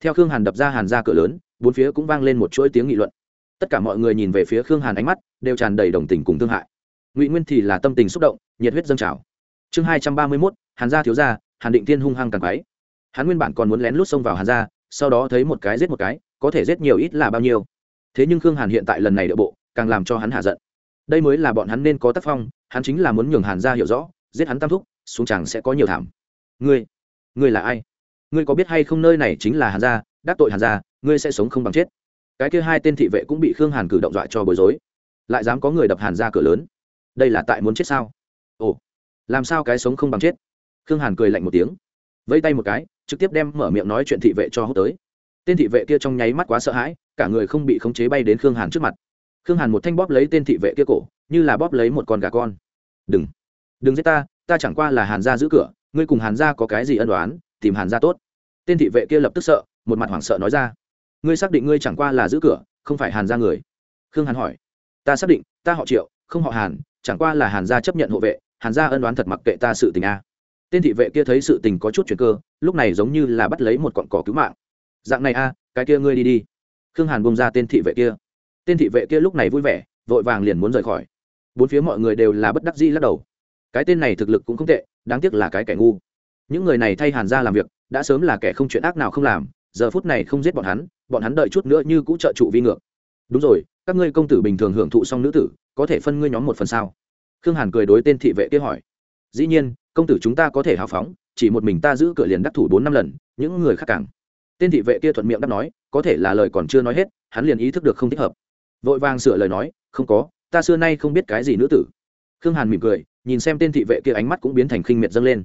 S1: Theo khương hàn đập ra hàn ra cửa lớn, bốn phía cũng vang lên một chuỗi tiếng nghị luận. Tất cả mọi người nhìn về phía khương hàn ánh mắt, đều tràn đầy đồng tình cùng thương hại. Ngụy nguyên thì là tâm tình xúc động, nhiệt huyết dâng trào. Chương hai trăm ba mươi mốt, hàn gia thiếu gia, hàn định tiên hung hăng càng quáy hắn nguyên bản còn muốn lén lút xông vào hàn gia, sau đó thấy một cái giết một cái, có thể giết nhiều ít là bao nhiêu. Thế nhưng khương hàn hiện tại lần này đỡ bộ, càng làm cho hắn hạ giận. Đây mới là bọn hắn nên có tác phong, hắn chính là muốn nhường hàn gia hiểu rõ giết hắn tam thúc, xuống chẳng sẽ có nhiều thảm. Ngươi ngươi là ai? Ngươi có biết hay không nơi này chính là hàn gia, đắc tội hàn gia, ngươi sẽ sống không bằng chết. Cái kia hai tên thị vệ cũng bị khương hàn cử động dọa cho bối rối. Lại dám có người đập hàn ra cửa lớn? Đây là tại muốn chết sao? Ồ, làm sao cái sống không bằng chết? Khương hàn cười lạnh một tiếng, vẫy tay một cái, trực tiếp đem mở miệng nói chuyện thị vệ cho hốt tới. Tên thị vệ kia trong nháy mắt quá sợ hãi, cả người không bị khống chế bay đến khương hàn trước mặt. Khương hàn một thanh bóp lấy tên thị vệ kia cổ, như là bóp lấy một con gà con. Đừng đừng giết ta ta chẳng qua là hàn gia giữ cửa, ngươi cùng hàn gia có cái gì ân đoán tìm hàn gia tốt. Tên thị vệ kia lập tức sợ, một mặt hoảng sợ nói ra. Ngươi xác định ngươi chẳng qua là giữ cửa, không phải hàn gia người? Khương hàn hỏi. Ta xác định, ta họ triệu, không họ hàn, chẳng qua là hàn gia chấp nhận hộ vệ, hàn gia ân đoán thật mặc kệ ta sự tình a. Tên thị vệ kia thấy sự tình có chút chuyện cơ, lúc này giống như là bắt lấy một cọn cỏ cứu mạng. Dạng này a, cái kia ngươi đi đi. Khương hàn bông ra tên thị vệ kia. Tên thị vệ kia lúc này vui vẻ, vội vàng liền muốn rời khỏi. Bốn phía mọi người đều là bất đắc dĩ lắc đầu cái tên này thực lực cũng không tệ, đáng tiếc là cái kẻ ngu. Những người này thay hàn ra làm việc, đã sớm là kẻ không chuyện ác nào không làm, giờ phút này không giết bọn hắn bọn hắn đợi chút nữa như cũ trợ trụ vi ngược. Đúng rồi, các ngươi công tử bình thường hưởng thụ xong nữ tử, có thể phân ngươi nhóm một phần sao? Khương hàn cười đối tên thị vệ kia hỏi. Dĩ nhiên, công tử chúng ta có thể hào phóng, chỉ một mình ta giữ cửa liền đắc thủ bốn năm lần, những người khác càng. Tên thị vệ kia thuận miệng đáp nói, có thể là lời còn chưa nói hết, hắn liền ý thức được không thích hợp. Vội vàng sửa lời nói, không có, ta xưa nay không biết cái gì nữ tử. Khương hàn mỉm cười nhìn xem tên thị vệ kia ánh mắt cũng biến thành khinh miệt dâng lên.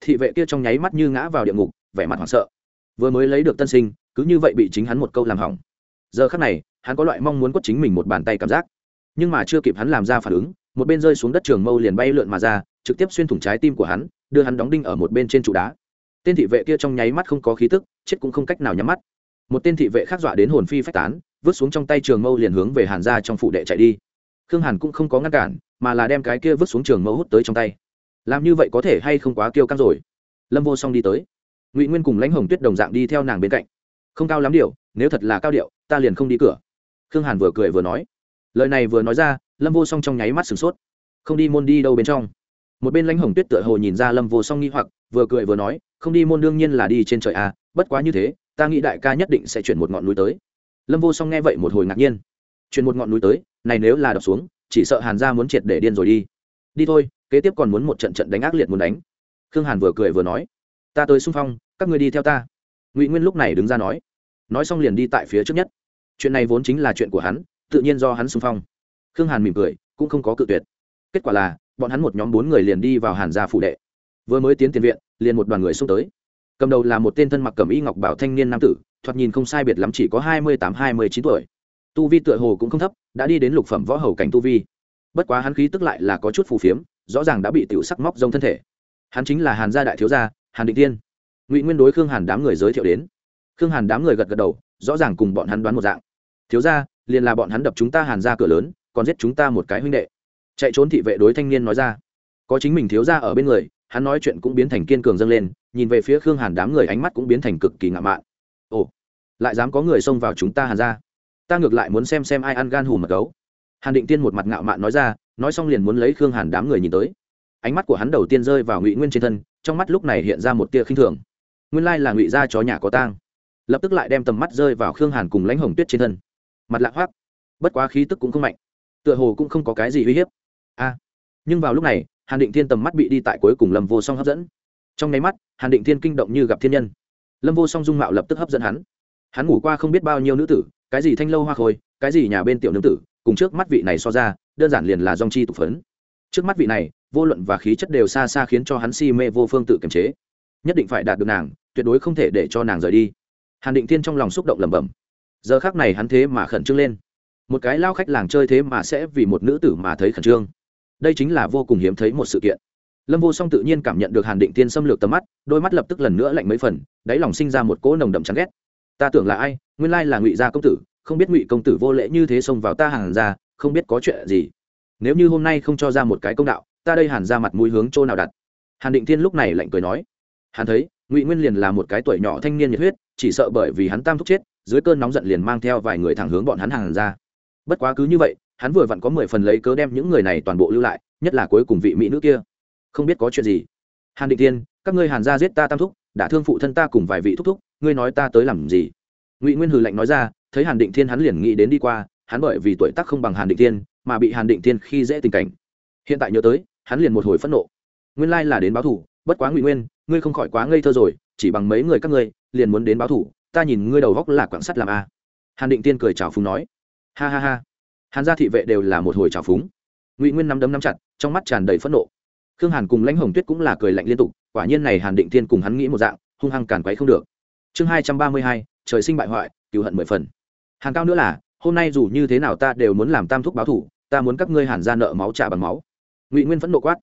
S1: Thị vệ kia trong nháy mắt như ngã vào địa ngục, vẻ mặt hoảng sợ. Vừa mới lấy được tân sinh, cứ như vậy bị chính hắn một câu làm hỏng. Giờ khắc này, hắn có loại mong muốn quất chính mình một bàn tay cảm giác. Nhưng mà chưa kịp hắn làm ra phản ứng, một bên rơi xuống đất trường mâu liền bay lượn mà ra, trực tiếp xuyên thủng trái tim của hắn, đưa hắn đóng đinh ở một bên trên trụ đá. Tên thị vệ kia trong nháy mắt không có khí tức, chết cũng không cách nào nhắm mắt. Một tên thị vệ khác dọa đến hồn phi phách tán, vứt xuống trong tay trường mâu liền hướng về hàn ra trong phủ đệ chạy đi khương hàn cũng không có ngăn cản, mà là đem cái kia vứt xuống trường mẫu hút tới trong tay. Làm như vậy có thể hay không quá kiêu căng rồi? Lâm vô song đi tới. Ngụy nguyên cùng lãnh hồng tuyết đồng dạng đi theo nàng bên cạnh. Không cao lắm điều nếu thật là cao điệu, ta liền không đi cửa. Khương hàn vừa cười vừa nói. Lời này vừa nói ra, lâm vô song trong nháy mắt sửng sốt. Không đi môn đi đâu bên trong? Một bên lãnh hồng tuyết tựa hồ nhìn ra lâm vô song nghi hoặc, vừa cười vừa nói, không đi môn đương nhiên là đi trên trời à bất quá như thế, ta nghĩ đại ca nhất định sẽ chuyển một ngọn núi tới. Lâm vô song nghe vậy một hồi ngạc nhiên chuyển một ngọn núi tới, này nếu là đập xuống, chỉ sợ hàn gia muốn triệt để điên rồi đi. Đi thôi, kế tiếp còn muốn một trận trận đánh ác liệt muốn đánh. Khương hàn vừa cười vừa nói. Ta tới xung phong, các người đi theo ta. Ngụy nguyên lúc này đứng ra nói. Nói xong liền đi tại phía trước nhất. Chuyện này vốn chính là chuyện của hắn, tự nhiên do hắn xung phong. Khương hàn mỉm cười, cũng không có cự tuyệt. Kết quả là, bọn hắn một nhóm bốn người liền đi vào hàn gia phủ đệ. Vừa mới tiến tiền viện, liền một đoàn người xông tới. Cầm đầu là một tên thân mặc cầm y ngọc bảo thanh niên nam tử, thoạt nhìn không sai biệt lắm, chỉ có hai mươi tám, hai mươi chín tuổi tu vi tựa hồ cũng không thấp, đã đi đến lục phẩm võ hầu cảnh tu vi. Bất quá hắn khí tức lại là có chút phù phiếm, rõ ràng đã bị tiểu sắc móc rông thân thể. Hắn chính là hàn gia đại thiếu gia, hàn định tiên ngụy nguyên đối khương hàn đám người giới thiệu đến. Khương hàn đám người gật gật đầu, rõ ràng cùng bọn hắn đoán một dạng. Thiếu gia, liền là bọn hắn đập chúng ta hàn ra cửa lớn, còn giết chúng ta một cái huynh đệ. Chạy trốn thị vệ đối thanh niên nói ra. Có chính mình thiếu gia ở bên người, hắn nói chuyện cũng biến thành kiên cường dâng lên, nhìn về phía khương hàn đám người ánh mắt cũng biến thành cực kỳ ngạo mạn. Ồ, lại dám có người xông vào chúng ta hàn ra ta ngược lại muốn xem xem ai ăn gan hùm mật gấu. Hàn định tiên một mặt ngạo mạn nói ra, nói xong liền muốn lấy khương hàn đám người nhìn tới. Ánh mắt của hắn đầu tiên rơi vào ngụy nguyên trên thân, trong mắt lúc này hiện ra một tia khinh thường. Nguyên lai là ngụy gia chó nhà có tang. Lập tức lại đem tầm mắt rơi vào khương hàn cùng lãnh hồng tuyết trên thân. Mặt lạ hoác bất quá khí tức cũng không mạnh. Tựa hồ cũng không có cái gì uy hiếp. A. Nhưng vào lúc này, hàn định thiên tầm mắt bị đi tại cuối cùng lâm vô song hấp dẫn. Trong nháy mắt, hàn định thiên kinh động như gặp thiên nhân. Lâm vô song dung mạo lập tức hấp dẫn hắn. Hắn ngủ qua không biết bao nhiêu nữ tử cái gì thanh lâu hoa khôi, cái gì nhà bên tiểu nữ tử, cùng trước mắt vị này so ra, đơn giản liền là dòng chi tục phấn. Trước mắt vị này, vô luận và khí chất đều xa xa khiến cho hắn si mê vô phương tự kiềm chế. Nhất định phải đạt được nàng, tuyệt đối không thể để cho nàng rời đi. Hàn định thiên trong lòng xúc động lẩm bẩm. Giờ khác này hắn thế mà khẩn trương lên. Một cái lao khách làng chơi thế mà sẽ vì một nữ tử mà thấy khẩn trương. Đây chính là vô cùng hiếm thấy một sự kiện. Lâm vô song tự nhiên cảm nhận được hàn định tiên xâm lược tầm mắt, đôi mắt lập tức lần nữa lạnh mấy phần, đáy lòng sinh ra một cỗ nồng đậm chán ghét. Ta tưởng là ai? Nguyên lai là ngụy gia công tử không biết ngụy công tử vô lễ như thế xông vào ta hàn ra không biết có chuyện gì. Nếu như hôm nay không cho ra một cái công đạo ta đây hàn ra mặt mũi hướng chỗ nào đặt? Hàn định thiên lúc này lạnh cười nói. Hắn thấy ngụy nguyên liền là một cái tuổi nhỏ thanh niên nhiệt huyết chỉ sợ bởi vì hắn tam thúc chết dưới cơn nóng giận liền mang theo vài người thẳng hướng bọn hắn hàn ra bất quá cứ như vậy hắn vừa vặn có mười phần lấy cớ đem những người này toàn bộ lưu lại nhất là cuối cùng vị mỹ nữ kia. Không biết có chuyện gì. Hàn định Thiên, các ngươi hàn ra giết ta tam thúc đã thương phụ thân ta cùng vài vị thúc thúc ngươi nói ta tới làm gì? Ngụy nguyên hừ lạnh nói ra thấy hàn định thiên hắn liền nghĩ đến đi qua hắn bởi vì tuổi tác không bằng hàn định thiên mà bị hàn định thiên khi dễ tình cảnh hiện tại nhớ tới hắn liền một hồi phẫn nộ nguyên lai là đến báo thủ bất quá ngụy nguyên ngươi không khỏi quá ngây thơ rồi chỉ bằng mấy người các ngươi liền muốn đến báo thủ ta nhìn ngươi đầu góc là quảng sắt làm a hàn định tiên cười chào phúng nói ha ha ha hàn gia thị vệ đều là một hồi trào phúng ngụy nguyên nắm đấm nắm chặt trong mắt tràn đầy phẫn nộ khương hàn cùng lãnh hồng tuyết cũng là cười lạnh liên tục quả nhiên này hàn định thiên cùng hắn nghĩ một dạng hung hăng càn quấy không được chương hai trăm ba mươi hai trời sinh bại hoại cựu hận mười phần. Hàng cao nữa là, hôm nay dù như thế nào ta đều muốn làm tam thúc báo thủ, ta muốn các ngươi hàn ra nợ máu trả bằng máu. Ngụy nguyên phẫn nộ quát.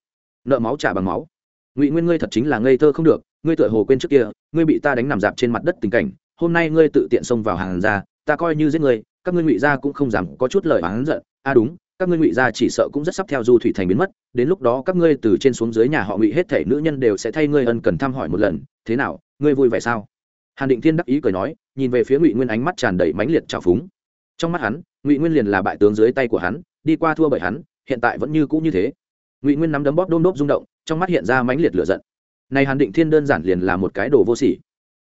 S1: Nợ máu trả bằng máu. Ngụy nguyên ngươi thật chính là ngây thơ không được, ngươi tựa hồ quên trước kia, ngươi bị ta đánh nằm dạp trên mặt đất tình cảnh, hôm nay ngươi tự tiện xông vào hàn ra, ta coi như giết ngươi, các ngươi ngụy gia cũng không dám có chút lời oán giận. A à đúng, các ngươi ngụy gia chỉ sợ cũng rất sắp theo du thủy thành biến mất, đến lúc đó các ngươi từ trên xuống dưới nhà họ ngụy hết thể nữ nhân đều sẽ thay ngươi ân cần thăm hỏi một lần, thế nào, ngươi vui vẻ sao? Hàn định thiên đắc ý cười nói, nhìn về phía ngụy nguyên ánh mắt tràn đầy mãnh liệt trào phúng. Trong mắt hắn, ngụy nguyên liền là bại tướng dưới tay của hắn, đi qua thua bởi hắn, hiện tại vẫn như cũ như thế. Ngụy nguyên nắm đấm bóp đôm đốp rung động, trong mắt hiện ra mãnh liệt lửa giận. Này hàn định thiên đơn giản liền là một cái đồ vô sỉ.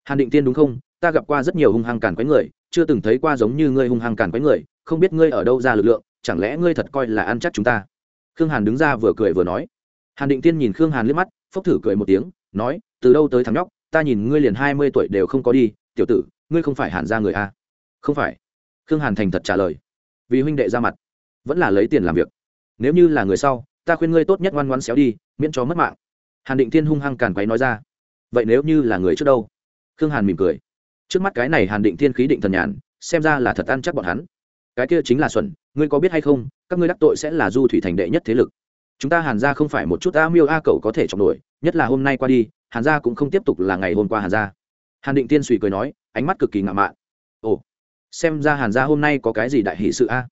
S1: Hàn định thiên đúng không? Ta gặp qua rất nhiều hung hăng càn quấy người, chưa từng thấy qua giống như ngươi hung hăng càn quấy người, không biết ngươi ở đâu ra lực lượng, chẳng lẽ ngươi thật coi là ăn chắc chúng ta? Khương hàn đứng ra vừa cười vừa nói. Hàn định tiên nhìn khương hàn liếc mắt, phốc thử cười một tiếng, nói, từ đâu tới thằng nhóc? Ta nhìn ngươi liền hai mươi tuổi đều không có đi, tiểu tử, ngươi không phải hàn ra người a? À? không phải. Khương hàn thành thật trả lời. Vì huynh đệ ra mặt, vẫn là lấy tiền làm việc. Nếu như là người sau, ta khuyên ngươi tốt nhất ngoan ngoan xéo đi, miễn cho mất mạng. Hàn định thiên hung hăng càn quấy nói ra. Vậy nếu như là người trước đâu? Khương hàn mỉm cười. Trước mắt cái này hàn định thiên khí định thần nhàn, xem ra là thật ăn chắc bọn hắn. Cái kia chính là xuẩn, ngươi có biết hay không, các ngươi đắc tội sẽ là du thủy thành đệ nhất thế lực. Chúng ta hàn gia không phải một chút a miêu a cậu có thể chọc nổi, nhất là hôm nay qua đi hàn gia cũng không tiếp tục là ngày hôm qua hàn gia. Hàn định tiên suy cười nói, ánh mắt cực kỳ ngạo mạn. Ồ, xem ra hàn gia hôm nay có cái gì đại hỷ sự a?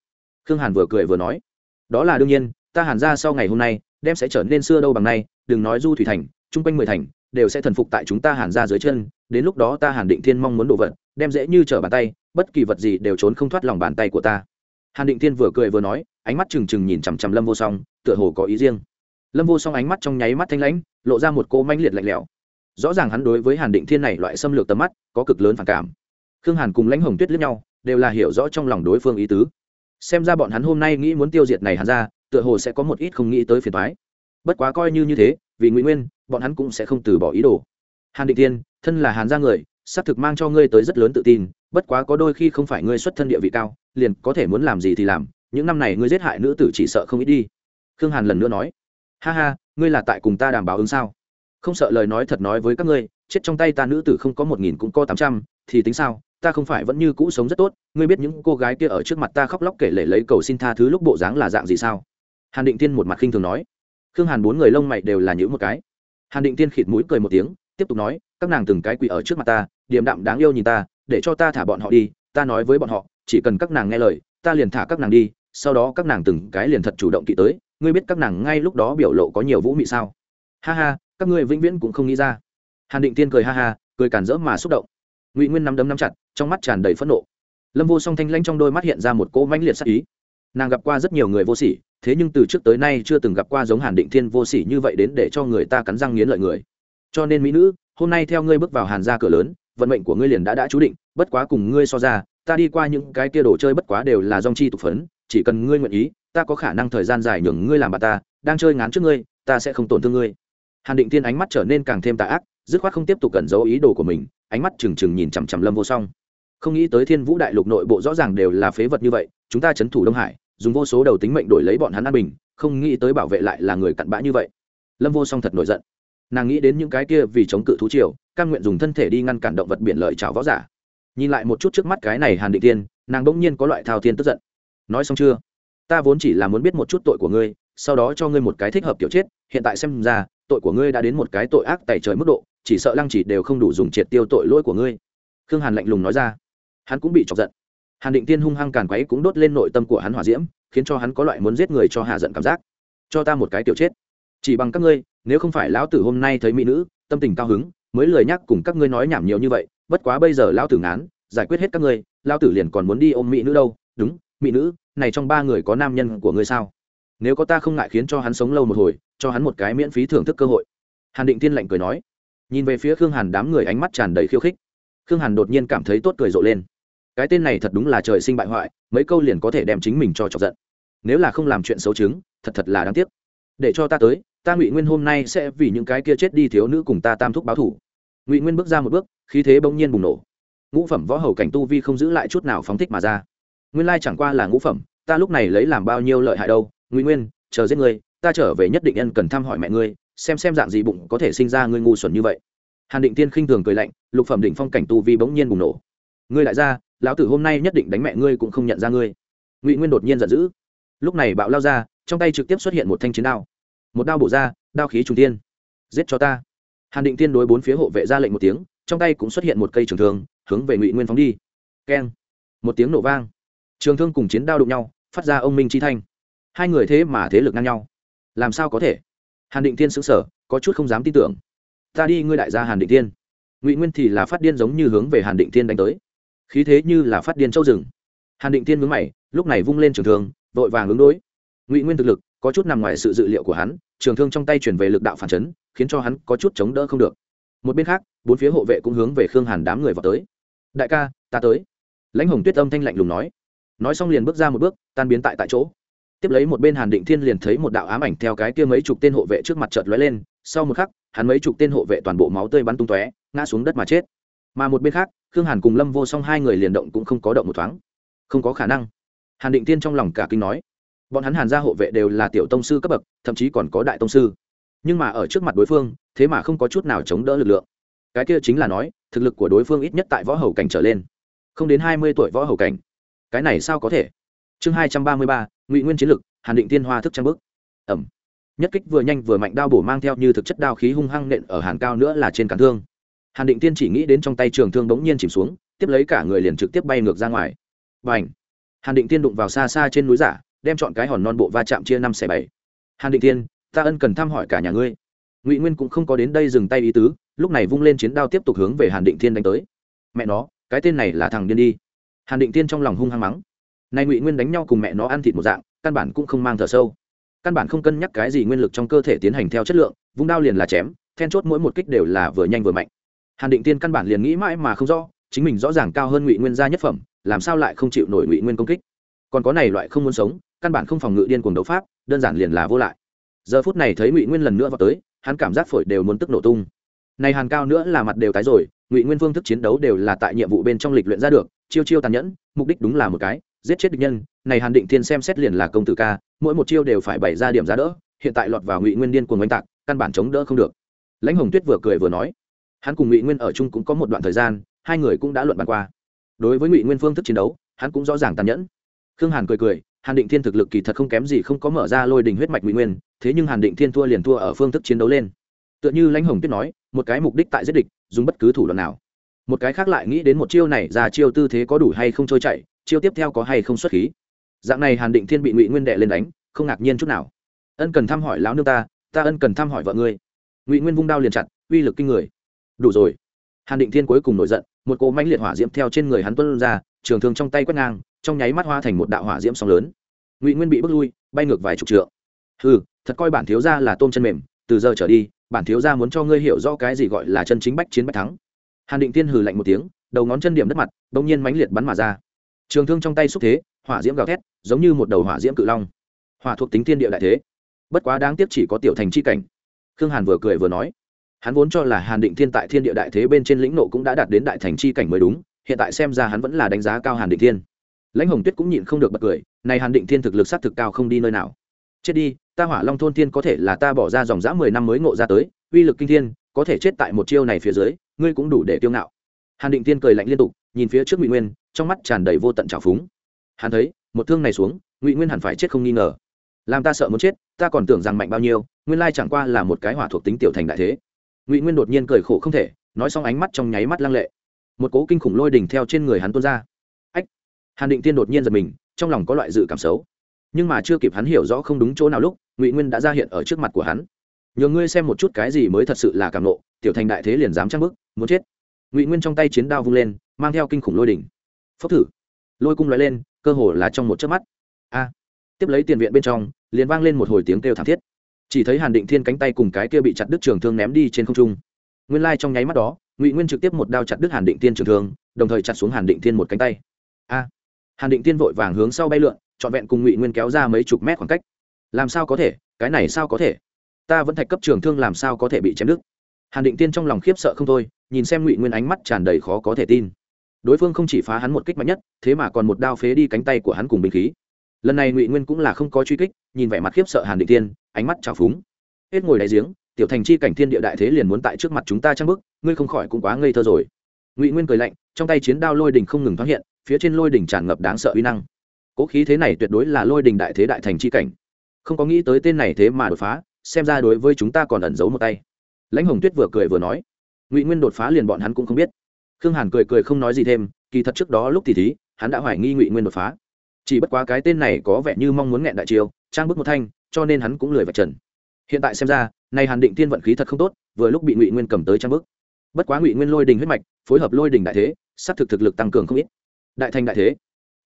S1: Khương hàn vừa cười vừa nói, đó là đương nhiên, ta hàn gia sau ngày hôm nay đem sẽ trở nên xưa đâu bằng nay, đừng nói du thủy thành, chung quanh mười thành, đều sẽ thần phục tại chúng ta hàn gia dưới chân, đến lúc đó ta hàn định thiên mong muốn đồ vật, đem dễ như trở bàn tay, bất kỳ vật gì đều trốn không thoát lòng bàn tay của ta. Hàn định thiên vừa cười vừa nói, ánh mắt trừng trừng nhìn chằm chằm lâm vô song, tựa hồ có ý riêng lâm vô song ánh mắt trong nháy mắt thanh lãnh, lộ ra một cô manh liệt lạnh lẽo. Rõ ràng hắn đối với hàn định thiên này loại xâm lược tầm mắt, có cực lớn phản cảm. Khương hàn cùng lãnh hồng tuyết lướt nhau, đều là hiểu rõ trong lòng đối phương ý tứ. Xem ra bọn hắn hôm nay nghĩ muốn tiêu diệt này hàn ra, tựa hồ sẽ có một ít không nghĩ tới phiền thoái bất quá coi như như thế, vì ngụy nguyên, bọn hắn cũng sẽ không từ bỏ ý đồ. Hàn định thiên, thân là hàn gia người xác thực mang cho ngươi tới rất lớn tự tin, bất quá có đôi khi không phải ngươi xuất thân địa vị cao, liền có thể muốn làm gì thì làm, những năm này ngươi giết hại nữ tử chỉ sợ không ít đi. Khương hàn lần nữa nói ha ha, ngươi là tại cùng ta đảm bảo ứng sao? Không sợ lời nói thật nói với các ngươi, chết trong tay ta nữ tử không có một nghìn cũng có tám trăm, thì tính sao? Ta không phải vẫn như cũ sống rất tốt, ngươi biết những cô gái kia ở trước mặt ta khóc lóc kể lể lấy cầu xin tha thứ lúc bộ dáng là dạng gì sao? Hàn định tiên một mặt khinh thường nói. Khương hàn bốn người lông mày đều là những một cái. Hàn định tiên khịt mũi cười một tiếng, tiếp tục nói, các nàng từng cái quỷ ở trước mặt ta, điềm đạm đáng yêu nhìn ta, để cho ta thả bọn họ đi, ta nói với bọn họ, chỉ cần các nàng nghe lời, ta liền thả các nàng đi, sau đó các nàng từng cái liền thật chủ động kỵ tới ngươi biết các nàng ngay lúc đó biểu lộ có nhiều vũ mị sao? Ha ha, các ngươi vĩnh viễn cũng không nghĩ ra. Hàn định tiên cười ha ha, cười cản rỡ mà xúc động. Ngụy nguyên nắm đấm nắm chặt, trong mắt tràn đầy phẫn nộ. Lâm vô song thanh lanh trong đôi mắt hiện ra một cỗ mãnh liệt sắc ý. Nàng gặp qua rất nhiều người vô sỉ, thế nhưng từ trước tới nay chưa từng gặp qua giống hàn định thiên vô sỉ như vậy đến để cho người ta cắn răng nghiến lợi người. Cho nên mỹ nữ, hôm nay theo ngươi bước vào hàn ra cửa lớn, vận mệnh của ngươi liền đã đã chú định, bất quá cùng ngươi so ra, ta đi qua những cái kia đồ chơi bất quá đều là dòng chi tục phấn, chỉ cần ngươi nguyện ý ta có khả năng thời gian dài nhường ngươi làm bà ta, đang chơi ngán trước ngươi, ta sẽ không tổn thương ngươi. Hàn định tiên ánh mắt trở nên càng thêm tà ác, dứt khoát không tiếp tục cẩn giấu ý đồ của mình, ánh mắt trừng trừng nhìn chằm chằm lâm vô song. Không nghĩ tới thiên vũ đại lục nội bộ rõ ràng đều là phế vật như vậy, chúng ta c h ấ n thủ đông hải, dùng vô số đầu tính mệnh đổi lấy bọn hắn an bình, không nghĩ tới bảo vệ lại là người cặn bã như vậy. Lâm vô song thật nổi giận. Nàng nghĩ đến những cái kia vì chống cự thú triều căn nguyện dùng thân thể đi ngăn cản động vật biển lợi trào võ giả. Nhìn lại một chút trước mắt cái này hàn định tiên nàng bỗng nhiên có loại thao thiên tức giận. Nói xong chưa? Ta vốn chỉ là muốn biết một chút tội của ngươi, sau đó cho ngươi một cái thích hợp kiểu chết, hiện tại xem ra, tội của ngươi đã đến một cái tội ác tày trời mức độ, chỉ sợ lăng chỉ đều không đủ dùng triệt tiêu tội lỗi của ngươi. Khương hàn lạnh lùng nói ra. Hắn cũng bị chọc giận. Hàn định tiên hung hăng càn quấy cũng đốt lên nội tâm của hắn hỏa diễm, khiến cho hắn có loại muốn giết người cho hạ giận cảm giác. Cho ta một cái kiểu chết. Chỉ bằng các ngươi, nếu không phải lão tử hôm nay thấy mỹ nữ, tâm tình cao hứng, mới lười nhắc cùng các ngươi nói nhảm nhiều như vậy, bất quá bây giờ lão tử ngán, giải quyết hết các ngươi, lão tử liền còn muốn đi ôm mỹ nữ đâu. Đúng, mỹ nữ này trong ba người có nam nhân của ngươi sao? Nếu có ta không ngại khiến cho hắn sống lâu một hồi, cho hắn một cái miễn phí thưởng thức cơ hội. Hàn định tiên lạnh cười nói. Nhìn về phía khương hàn, đám người ánh mắt tràn đầy khiêu khích. Khương hàn đột nhiên cảm thấy tốt cười rộ lên. Cái tên này thật đúng là trời sinh bại hoại, mấy câu liền có thể đem chính mình cho chọc giận. Nếu là không làm chuyện xấu chứng, thật thật là đáng tiếc. Để cho ta tới, ta ngụy nguyên hôm nay sẽ vì những cái kia chết đi thiếu nữ cùng ta tam thúc báo thủ. Ngụy nguyên bước ra một bước, khí thế bỗng nhiên bùng nổ. Ngũ phẩm võ hầu cảnh tu vi không giữ lại chút nào phóng thích mà ra nguyên lai chẳng qua là ngũ phẩm, ta lúc này lấy làm bao nhiêu lợi hại đâu, ngụy nguyên, chờ giết ngươi, ta trở về nhất định nhân cần thăm hỏi mẹ ngươi, xem xem dạng gì bụng có thể sinh ra ngươi ngu xuẩn như vậy. Hàn định tiên khinh thường cười lạnh, lục phẩm định phong cảnh tu vi bỗng nhiên bùng nổ. Ngươi lại ra, lão tử hôm nay nhất định đánh mẹ ngươi cũng không nhận ra ngươi. Ngụy nguyên đột nhiên giận dữ. Lúc này bạo lao ra, trong tay trực tiếp xuất hiện một thanh chiến đao. Một đao bổ ra, đao khí trung tiên giết cho ta. Hàn định tiên đối bốn phía hộ vệ ra lệnh một tiếng, trong tay cũng xuất hiện một cây trường thương, hướng về ngụy nguyên phóng đi. Keng. Một tiếng nổ vang trường thương cùng chiến đao đụng nhau, phát ra ông minh chi thanh. Hai người thế mà thế lực ngang nhau. Làm sao có thể? Hàn định Thiên xứng sở có chút không dám tin tưởng. Ta đi, ngươi đại gia hàn định Thiên. ngụy nguyên thì là phát điên giống như hướng về hàn định Thiên đánh tới. Khí thế như là phát điên châu rừng. Hàn định Thiên mướn mày, lúc này vung lên trường thương, vội vàng ứng đối. Ngụy nguyên thực lực, có chút nằm ngoài sự dự liệu của hắn, trường thương trong tay chuyển về lực đạo phản chấn, khiến cho hắn có chút chống đỡ không được. Một bên khác, bốn phía hộ vệ cũng hướng về khương hàn đám người vào tới. Đại ca, ta tới. Lãnh hồng tuyết âm thanh lạnh lùng nói nói xong liền bước ra một bước, tan biến tại tại chỗ. Tiếp lấy một bên hàn định thiên liền thấy một đạo ám ảnh theo cái kia mấy chục tên hộ vệ trước mặt chợt lóe lên, sau một khắc, hắn mấy chục tên hộ vệ toàn bộ máu tươi bắn tung tóe, ngã xuống đất mà chết. Mà một bên khác, khương hàn cùng lâm vô song hai người liền động cũng không có động một thoáng. Không có khả năng. Hàn định thiên trong lòng cả kinh nói. Bọn hắn hàn gia hộ vệ đều là tiểu tông sư cấp bậc, thậm chí còn có đại tông sư. Nhưng mà ở trước mặt đối phương, thế mà không có chút nào chống đỡ lực lượng. Cái kia chính là nói, thực lực của đối phương ít nhất tại võ hầu cảnh trở lên. Không đến hai mươi tuổi võ hầu cảnh cái này sao có thể? Chương hai trăm ba mươi ba, ngụy nguyên chiến lực, hàn định tiên hoa thức trang bức ẩm. Nhất kích vừa nhanh vừa mạnh đao bổ mang theo như thực chất đao khí hung hăng nện ở hàn cao nữa là trên cản thương. Hàn định tiên chỉ nghĩ đến trong tay trường thương bỗng nhiên chìm xuống, tiếp lấy cả người liền trực tiếp bay ngược ra ngoài. Và ảnh hàn định tiên đụng vào xa xa trên núi giả, đem chọn cái hòn non bộ va chạm chia năm xẻ bảy. Hàn định tiên, ta ân cần thăm hỏi cả nhà ngươi. Ngụy nguyên cũng không có đến đây dừng tay ý tứ, lúc này vung lên chiến đao tiếp tục hướng về hàn định thiên đánh tới. Mẹ nó, cái tên này là thằng điên đi hàn định tiên trong lòng hung hăng mắng. Này ngụy nguyên đánh nhau cùng mẹ nó ăn thịt một dạng, căn bản cũng không mang thở sâu. Căn bản không cân nhắc cái gì nguyên lực trong cơ thể tiến hành theo chất lượng, vung đao liền là chém, then chốt mỗi một kích đều là vừa nhanh vừa mạnh. Hàn định tiên căn bản liền nghĩ mãi mà không rõ, chính mình rõ ràng cao hơn ngụy nguyên gia nhất phẩm, làm sao lại không chịu nổi ngụy nguyên công kích. Còn có này loại không muốn sống, căn bản không phòng ngự điên cuồng đấu pháp, đơn giản liền là vô lại. Giờ phút này thấy ngụy nguyên lần nữa vào tới, hắn cảm giác phổi đều muốn tức nổ tung. Này hàn cao nữa là mặt đều tái rồi, ngụy nguyên phương thức chiến đấu đều là tại nhiệm vụ bên trong lịch luyện ra được chiêu chiêu tàn nhẫn, mục đích đúng là một cái, giết chết địch nhân, này hàn định thiên xem xét liền là công tử ca, mỗi một chiêu đều phải bày ra điểm giá đỡ, hiện tại lọt vào ngụy nguyên điên cuồng oanh tạc, căn bản chống đỡ không được. Lãnh hồng tuyết vừa cười vừa nói, hắn cùng ngụy nguyên ở chung cũng có một đoạn thời gian, hai người cũng đã luận bàn qua. Đối với ngụy nguyên phương thức chiến đấu, hắn cũng rõ ràng tàn nhẫn. Khương hàn cười cười, hàn định thiên thực lực kỳ thật không kém gì không có mở ra lôi đình huyết mạch ngụy nguyên, thế nhưng hàn định thiên thua liền thua ở phương thức chiến đấu lên. Tựa như lãnh hồng tuyết nói, một cái mục đích tại giết địch, dùng bất cứ thủ đoạn nào một cái khác lại nghĩ đến một chiêu này, ra chiêu tư thế có đủ hay không trôi chạy chiêu tiếp theo có hay không xuất khí. Dạng này hàn định thiên bị ngụy nguyên đệ lên đánh, không ngạc nhiên chút nào. Ân cần thăm hỏi lão nương ta ta ân cần thăm hỏi vợ ngươi. Ngụy nguyên vung đao liền chặt, uy lực kinh người. Đủ rồi. Hàn định thiên cuối cùng nổi giận, một cỗ mãnh liệt hỏa diễm theo trên người hắn tuân ra, trường thương trong tay quét ngang, trong nháy mắt hoa thành một đạo hỏa diễm sóng lớn. Ngụy nguyên bị bước lui, bay ngược vài chục trượng. Ừ thật coi bản thiếu gia là tôm chân mềm, từ giờ trở đi, bản thiếu gia muốn cho ngươi hiểu rõ cái gì gọi là chân chính bách chiến bách thắng hàn định tiên hừ lạnh một tiếng, đầu ngón chân điểm đất mặt, bỗng nhiên mãnh liệt bắn mà ra. Trường thương trong tay xúc thế, hỏa diễm gào thét, giống như một đầu hỏa diễm cự long. Hỏa thuộc tính thiên địa đại thế. Bất quá đáng tiếc chỉ có tiểu thành c h i cảnh. Khương hàn vừa cười vừa nói, hắn vốn cho là hàn định thiên tại thiên địa đại thế bên trên lĩnh nộ cũng đã đạt đến đại thành c h i cảnh mới đúng, hiện tại xem ra hắn vẫn là đánh giá cao hàn định thiên. Lãnh hồng tuyết cũng nhịn không được bật cười, này hàn định thiên thực lực s á t thực cao không đi nơi nào. Chết đi, ta hỏa long thôn thiên có thể là ta bỏ ra dòng dã mười năm mới ngộ ra tới, uy lực kinh thiên có thể chết tại một chiêu này phía dưới, ngươi cũng đủ để kiêu ngạo. Hàn định thiên cười lạnh liên tục, nhìn phía trước ngụy nguyên, trong mắt tràn đầy vô tận trào phúng. Hắn thấy, một thương này xuống, ngụy nguyên hẳn phải chết không nghi ngờ. Làm ta sợ muốn chết, ta còn tưởng rằng mạnh bao nhiêu, nguyên lai chẳng qua là một cái hỏa thuộc tính tiểu thành đại thế. Ngụy nguyên đột nhiên cười khổ không thể, nói xong ánh mắt trong nháy mắt lăng lệ. Một cố kinh khủng lôi đỉnh theo trên người hắn tuôn ra. Ách! Hàn định tiên đột nhiên giật mình, trong lòng có loại dự cảm xấu. Nhưng mà chưa kịp hắn hiểu rõ không đúng chỗ nào lúc, ngụy nguyên đã ra hiện ở trước mặt của hắn nhờ ngươi xem một chút cái gì mới thật sự là cảm nộ, tiểu thành đại thế liền dám trăng bức muốn chết. Ngụy nguyên trong tay chiến đao vung lên, mang theo kinh khủng lôi đỉnh. Phốc thử. Lôi cung l lên, cơ hồ là trong một chớp mắt. A. Tiếp lấy tiền viện bên trong, liền vang lên một hồi tiếng kêu thảm thiết. Chỉ thấy hàn định thiên cánh tay cùng cái kia bị chặt đứt trường thương ném đi trên không trung. Nguyên lai trong nháy mắt đó, ngụy nguyên trực tiếp một đao chặt đứt hàn định thiên trường thương, đồng thời chặt xuống hàn định thiên một cánh tay. A. Hàn định thiên vội vàng hướng sau bay lượn, trọn vẹn cùng ngụy nguyên kéo ra mấy chục mét khoảng cách. Làm sao có thể? Cái này sao có thể? Ta vẫn thạch cấp trường thương làm sao có thể bị chém đứt? Hàn định tiên trong lòng khiếp sợ không thôi, nhìn xem ngụy nguyên ánh mắt tràn đầy khó có thể tin. Đối phương không chỉ phá hắn một kích mạnh nhất, thế mà còn một đao phế đi cánh tay của hắn cùng binh khí. Lần này ngụy nguyên cũng là không có truy kích, nhìn vẻ mặt khiếp sợ hàn định tiên, ánh mắt trào phúng. Hết ngồi đáy giếng, tiểu thành chi cảnh thiên địa đại thế liền muốn tại trước mặt chúng ta trăng bức ngươi không khỏi cũng quá ngây thơ rồi. Ngụy nguyên cười lạnh, trong tay chiến đao lôi đình không ngừng thoát hiện, phía trên lôi đình tràn ngập đáng sợ uy năng. Cố khí thế này tuyệt đối là lôi đình đại thế đại thành chi cảnh. Không có nghĩ tới tên này thế mà đột phá xem ra đối với chúng ta còn ẩn giấu một tay. Lãnh hồng tuyết vừa cười vừa nói, ngụy nguyên đột phá liền bọn hắn cũng không biết. Khương hàn cười cười không nói gì thêm, kỳ thật trước đó lúc thì thí, hắn đã hoài nghi ngụy nguyên đột phá. Chỉ bất quá cái tên này có vẻ như mong muốn nghẹn đại chiêu, trang bức một thanh, cho nên hắn cũng lười vạch trần. Hiện tại xem ra này hàn định tiên vận khí thật không tốt, vừa lúc bị ngụy nguyên cầm tới trang bức. Bất quá ngụy nguyên lôi đình huyết mạch, phối hợp lôi đình đại thế s á c thực thực lực tăng cường không ít. Đại thành đại thế,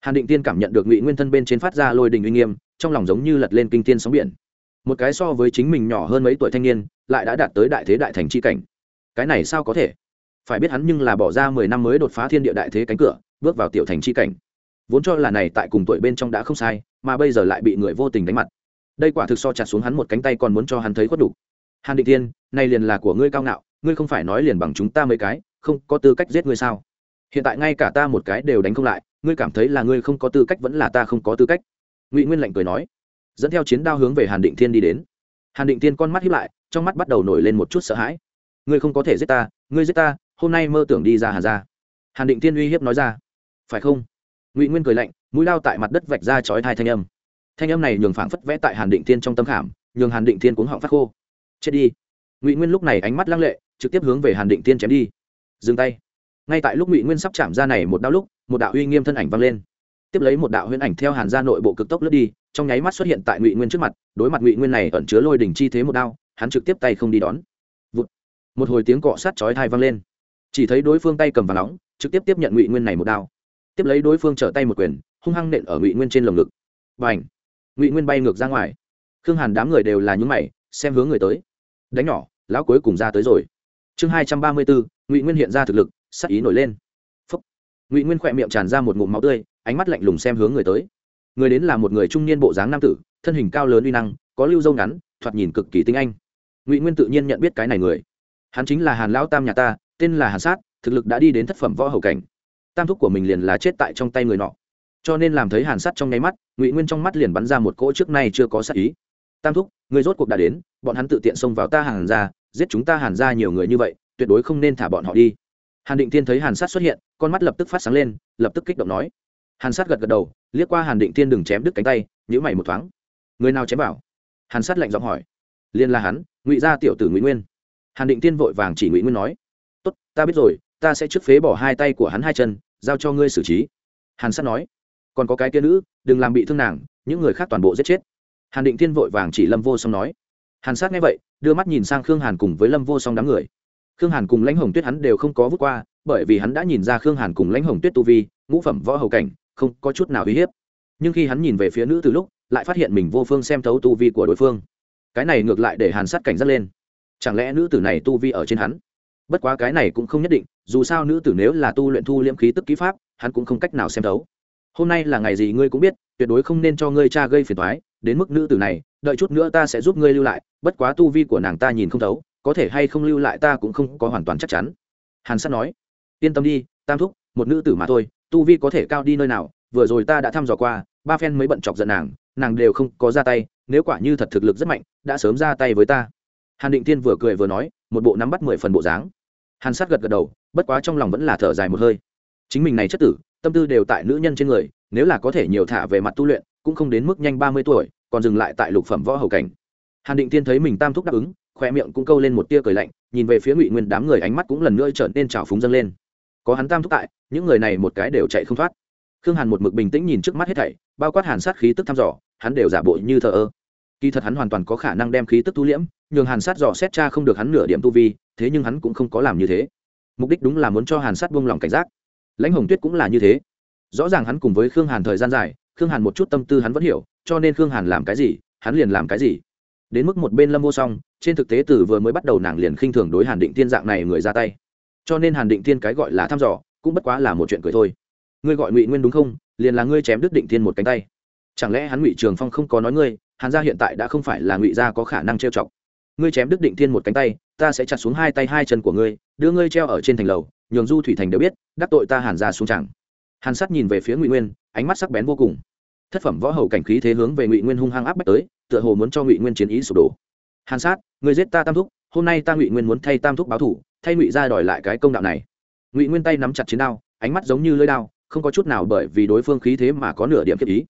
S1: hàn định tiên cảm nhận được ngụy nguyên thân bên trên phát ra lôi đình uy nghiêm, trong lòng giống như lật lên kinh tiên sóng biển một cái so với chính mình nhỏ hơn mấy tuổi thanh niên, lại đã đạt tới đại thế đại thành c h i cảnh. Cái này sao có thể? Phải biết hắn nhưng là bỏ ra mười năm mới đột phá thiên địa đại thế cánh cửa, bước vào tiểu thành c h i cảnh. Vốn cho là này tại cùng tuổi bên trong đã không sai, mà bây giờ lại bị người vô tình đánh mặt. Đây quả thực so chặt xuống hắn một cánh tay còn muốn cho hắn thấy khuất đủ. Hàn định tiên này liền là của ngươi cao ngạo, ngươi không phải nói liền bằng chúng ta mấy cái, không có tư cách giết ngươi sao? Hiện tại ngay cả ta một cái đều đánh không lại, ngươi cảm thấy là ngươi không có tư cách vẫn là ta không có tư cách. Ngụy nguyên lạnh cười nói dẫn theo chiến đao hướng về hàn định thiên đi đến. Hàn định thiên con mắt hiếp lại, trong mắt bắt đầu nổi lên một chút sợ hãi. Ngươi không có thể giết ta, ngươi giết ta, hôm nay mơ tưởng đi ra hàn ra hàn định thiên uy hiếp nói ra. Phải không? Ngụy nguyên cười lạnh, mũi lao tại mặt đất vạch ra chói thai thanh âm. Thanh âm này nhường phảng phất vẽ tại hàn định thiên trong tâm khảm, nhường hàn định thiên cuống họng phát khô. Chết đi. Ngụy nguyên lúc này ánh mắt lăng lệ, trực tiếp hướng về hàn định thiên chém đi. Dừng tay. Ngay tại lúc ngụy nguyên sắp chạm ra này một đau lúc, một đạo uy nghiêm thân ảnh vang lên tiếp lấy một đạo huyễn ảnh theo hàn ra nội bộ cực tốc lướt đi, trong nháy mắt xuất hiện tại ngụy nguyên trước mặt, đối mặt ngụy nguyên này ẩn chứa lôi đỉnh chi thế một đao, hắn trực tiếp tay không đi đón. Vụt. một hồi tiếng cọ sát chói thai vang lên. Chỉ thấy đối phương tay cầm và nóng, trực tiếp tiếp nhận ngụy nguyên này một đao. Tiếp lấy đối phương trở tay một quyền, hung hăng nện ở ngụy nguyên trên lồng ngực. Và ảnh ngụy nguyên bay ngược ra ngoài. Khương hàn đám người đều là những mày, xem hướng người tới. Đánh nhỏ, lão cuối cùng ra tới rồi. Chương hai trăm ba mươi bốn, ngụy nguyên hiện ra thực lực sắc ý nổi lên ngụy nguyên khỏe miệng tràn ra một ngụm máu tươi ánh mắt lạnh lùng xem hướng người tới người đến là một người trung niên bộ dáng nam tử thân hình cao lớn uy năng có lưu dâu ngắn thoạt nhìn cực kỳ tinh anh ngụy nguyên tự nhiên nhận biết cái này người hắn chính là hàn lão tam nhà ta tên là hàn sát thực lực đã đi đến thất phẩm võ hậu cảnh tam thúc của mình liền là chết tại trong tay người nọ cho nên làm thấy hàn sát trong nháy mắt ngụy nguyên trong mắt liền bắn ra một cỗ trước nay chưa có sát ý tam thúc người rốt cuộc đã đến bọn hắn tự tiện xông vào ta hàn ra giết chúng ta hàn ra nhiều người như vậy tuyệt đối không nên thả bọn họ đi hàn định Thiên thấy hàn sát xuất hiện, con mắt lập tức phát sáng lên, lập tức kích động nói. Hàn sát gật gật đầu, liếc qua hàn định Thiên đừng chém đứt cánh tay nhữ mày một thoáng. Người nào chém bảo hàn sát lạnh giọng hỏi. Liên là hắn, ngụy gia tiểu tử ngụy nguyên. Hàn định Thiên vội vàng chỉ ngụy nguyên nói. Tốt, ta biết rồi, ta sẽ trước phế bỏ hai tay của hắn hai chân, giao cho ngươi xử trí. Hàn sát nói. Còn có cái kia nữ, đừng làm bị thương nàng, những người khác toàn bộ giết chết. Hàn định Thiên vội vàng chỉ lâm vô song nói. Hàn sát nghe vậy, đưa mắt nhìn sang khương hàn cùng với lâm vô song đám người khương hàn cùng lãnh hồng tuyết hắn đều không có vút qua, bởi vì hắn đã nhìn ra khương hàn cùng lãnh hồng tuyết tu vi, ngũ phẩm võ hầu cảnh, không có chút nào uy hiếp. Nhưng khi hắn nhìn về phía nữ từ lúc, lại phát hiện mình vô phương xem thấu tu vi của đối phương. Cái này ngược lại để hàn sát cảnh giác lên. Chẳng lẽ nữ tử này tu vi ở trên hắn? Bất quá cái này cũng không nhất định, dù sao nữ tử nếu là tu luyện thu liễm khí tức ký pháp, hắn cũng không cách nào xem thấu. Hôm nay là ngày gì ngươi cũng biết, tuyệt đối không nên cho ngươi cha gây phiền thoái đến mức nữ tử này, đợi chút nữa ta sẽ giúp ngươi lưu lại, bất quá tu vi của nàng ta nhìn không thấu có thể hay không lưu lại ta cũng không có hoàn toàn chắc chắn. Hàn sát nói, yên tâm đi, tam thúc, một nữ tử mà thôi, tu vi có thể cao đi nơi nào, vừa rồi ta đã thăm dò qua, ba phen mới bận chọc giận nàng nàng đều không có ra tay, nếu quả như thật thực lực rất mạnh, đã sớm ra tay với ta. Hàn định tiên vừa cười vừa nói, một bộ nắm bắt mười phần bộ dáng. Hàn sát gật gật đầu, bất quá trong lòng vẫn là thở dài một hơi. Chính mình này chất tử, tâm tư đều tại nữ nhân trên người, nếu là có thể nhiều thả về mặt tu luyện, cũng không đến mức nhanh ba mươi tuổi, còn dừng lại tại lục phẩm võ hầu cảnh. Hàn định tiên thấy mình tam thúc đáp ứng khoe miệng cũng câu lên một tia cười lạnh, nhìn về phía ngụy nguyên, đám người ánh mắt cũng lần nữa trở nên trào phúng dâng lên. Có hắn tam thúc tại, những người này một cái đều chạy không thoát. Khương hàn một mực bình tĩnh nhìn trước mắt hết thảy, bao quát hàn sát khí tức thăm dò, hắn đều giả bộ như thờ ơ. Kỳ thật hắn hoàn toàn có khả năng đem khí tức tu liễm, nhường hàn sát dò xét cha không được hắn nửa điểm tu vi, thế nhưng hắn cũng không có làm như thế. Mục đích đúng là muốn cho hàn sát buông lỏng cảnh giác. Lãnh hồng tuyết cũng là như thế. Rõ ràng hắn cùng với khương hàn thời gian dài, khương hàn một chút tâm tư hắn vẫn hiểu, cho nên khương hàn làm cái gì, hắn liền làm cái gì đến mức một bên lâm vô song, trên thực tế từ vừa mới bắt đầu nàng liền khinh thường đối hàn định tiên dạng này người ra tay. Cho nên hàn định tiên cái gọi là thăm dò, cũng bất quá là một chuyện cười thôi. Ngươi gọi ngụy nguyên đúng không? Liền là ngươi chém đứt định tiên một cánh tay. Chẳng lẽ hắn ngụy trường phong không có nói ngươi, hàn gia hiện tại đã không phải là ngụy gia có khả năng trêu chọc. Ngươi chém đứt định Thiên một cánh tay, ta sẽ chặt xuống hai tay hai chân của ngươi, đưa ngươi treo ở trên thành lầu, nhường du thủy thành đều biết, đắc tội ta hàn gia xuống chẳng. Hàn sắt nhìn về phía ngụy nguyên, ánh mắt sắc bén vô cùng thất phẩm võ hầu cảnh khí thế hướng về ngụy nguyên hung hăng áp bách tới tựa hồ muốn cho ngụy nguyên chiến ý sụp đổ hàn sát người giết ta tam thúc hôm nay ta ngụy nguyên muốn thay tam thúc báo thủ thay ngụy ra đòi lại cái công đạo này ngụy nguyên tay nắm chặt chiến đao ánh mắt giống như lưỡi đao không có chút nào bởi vì đối phương khí thế mà có nửa điểm khiếp ý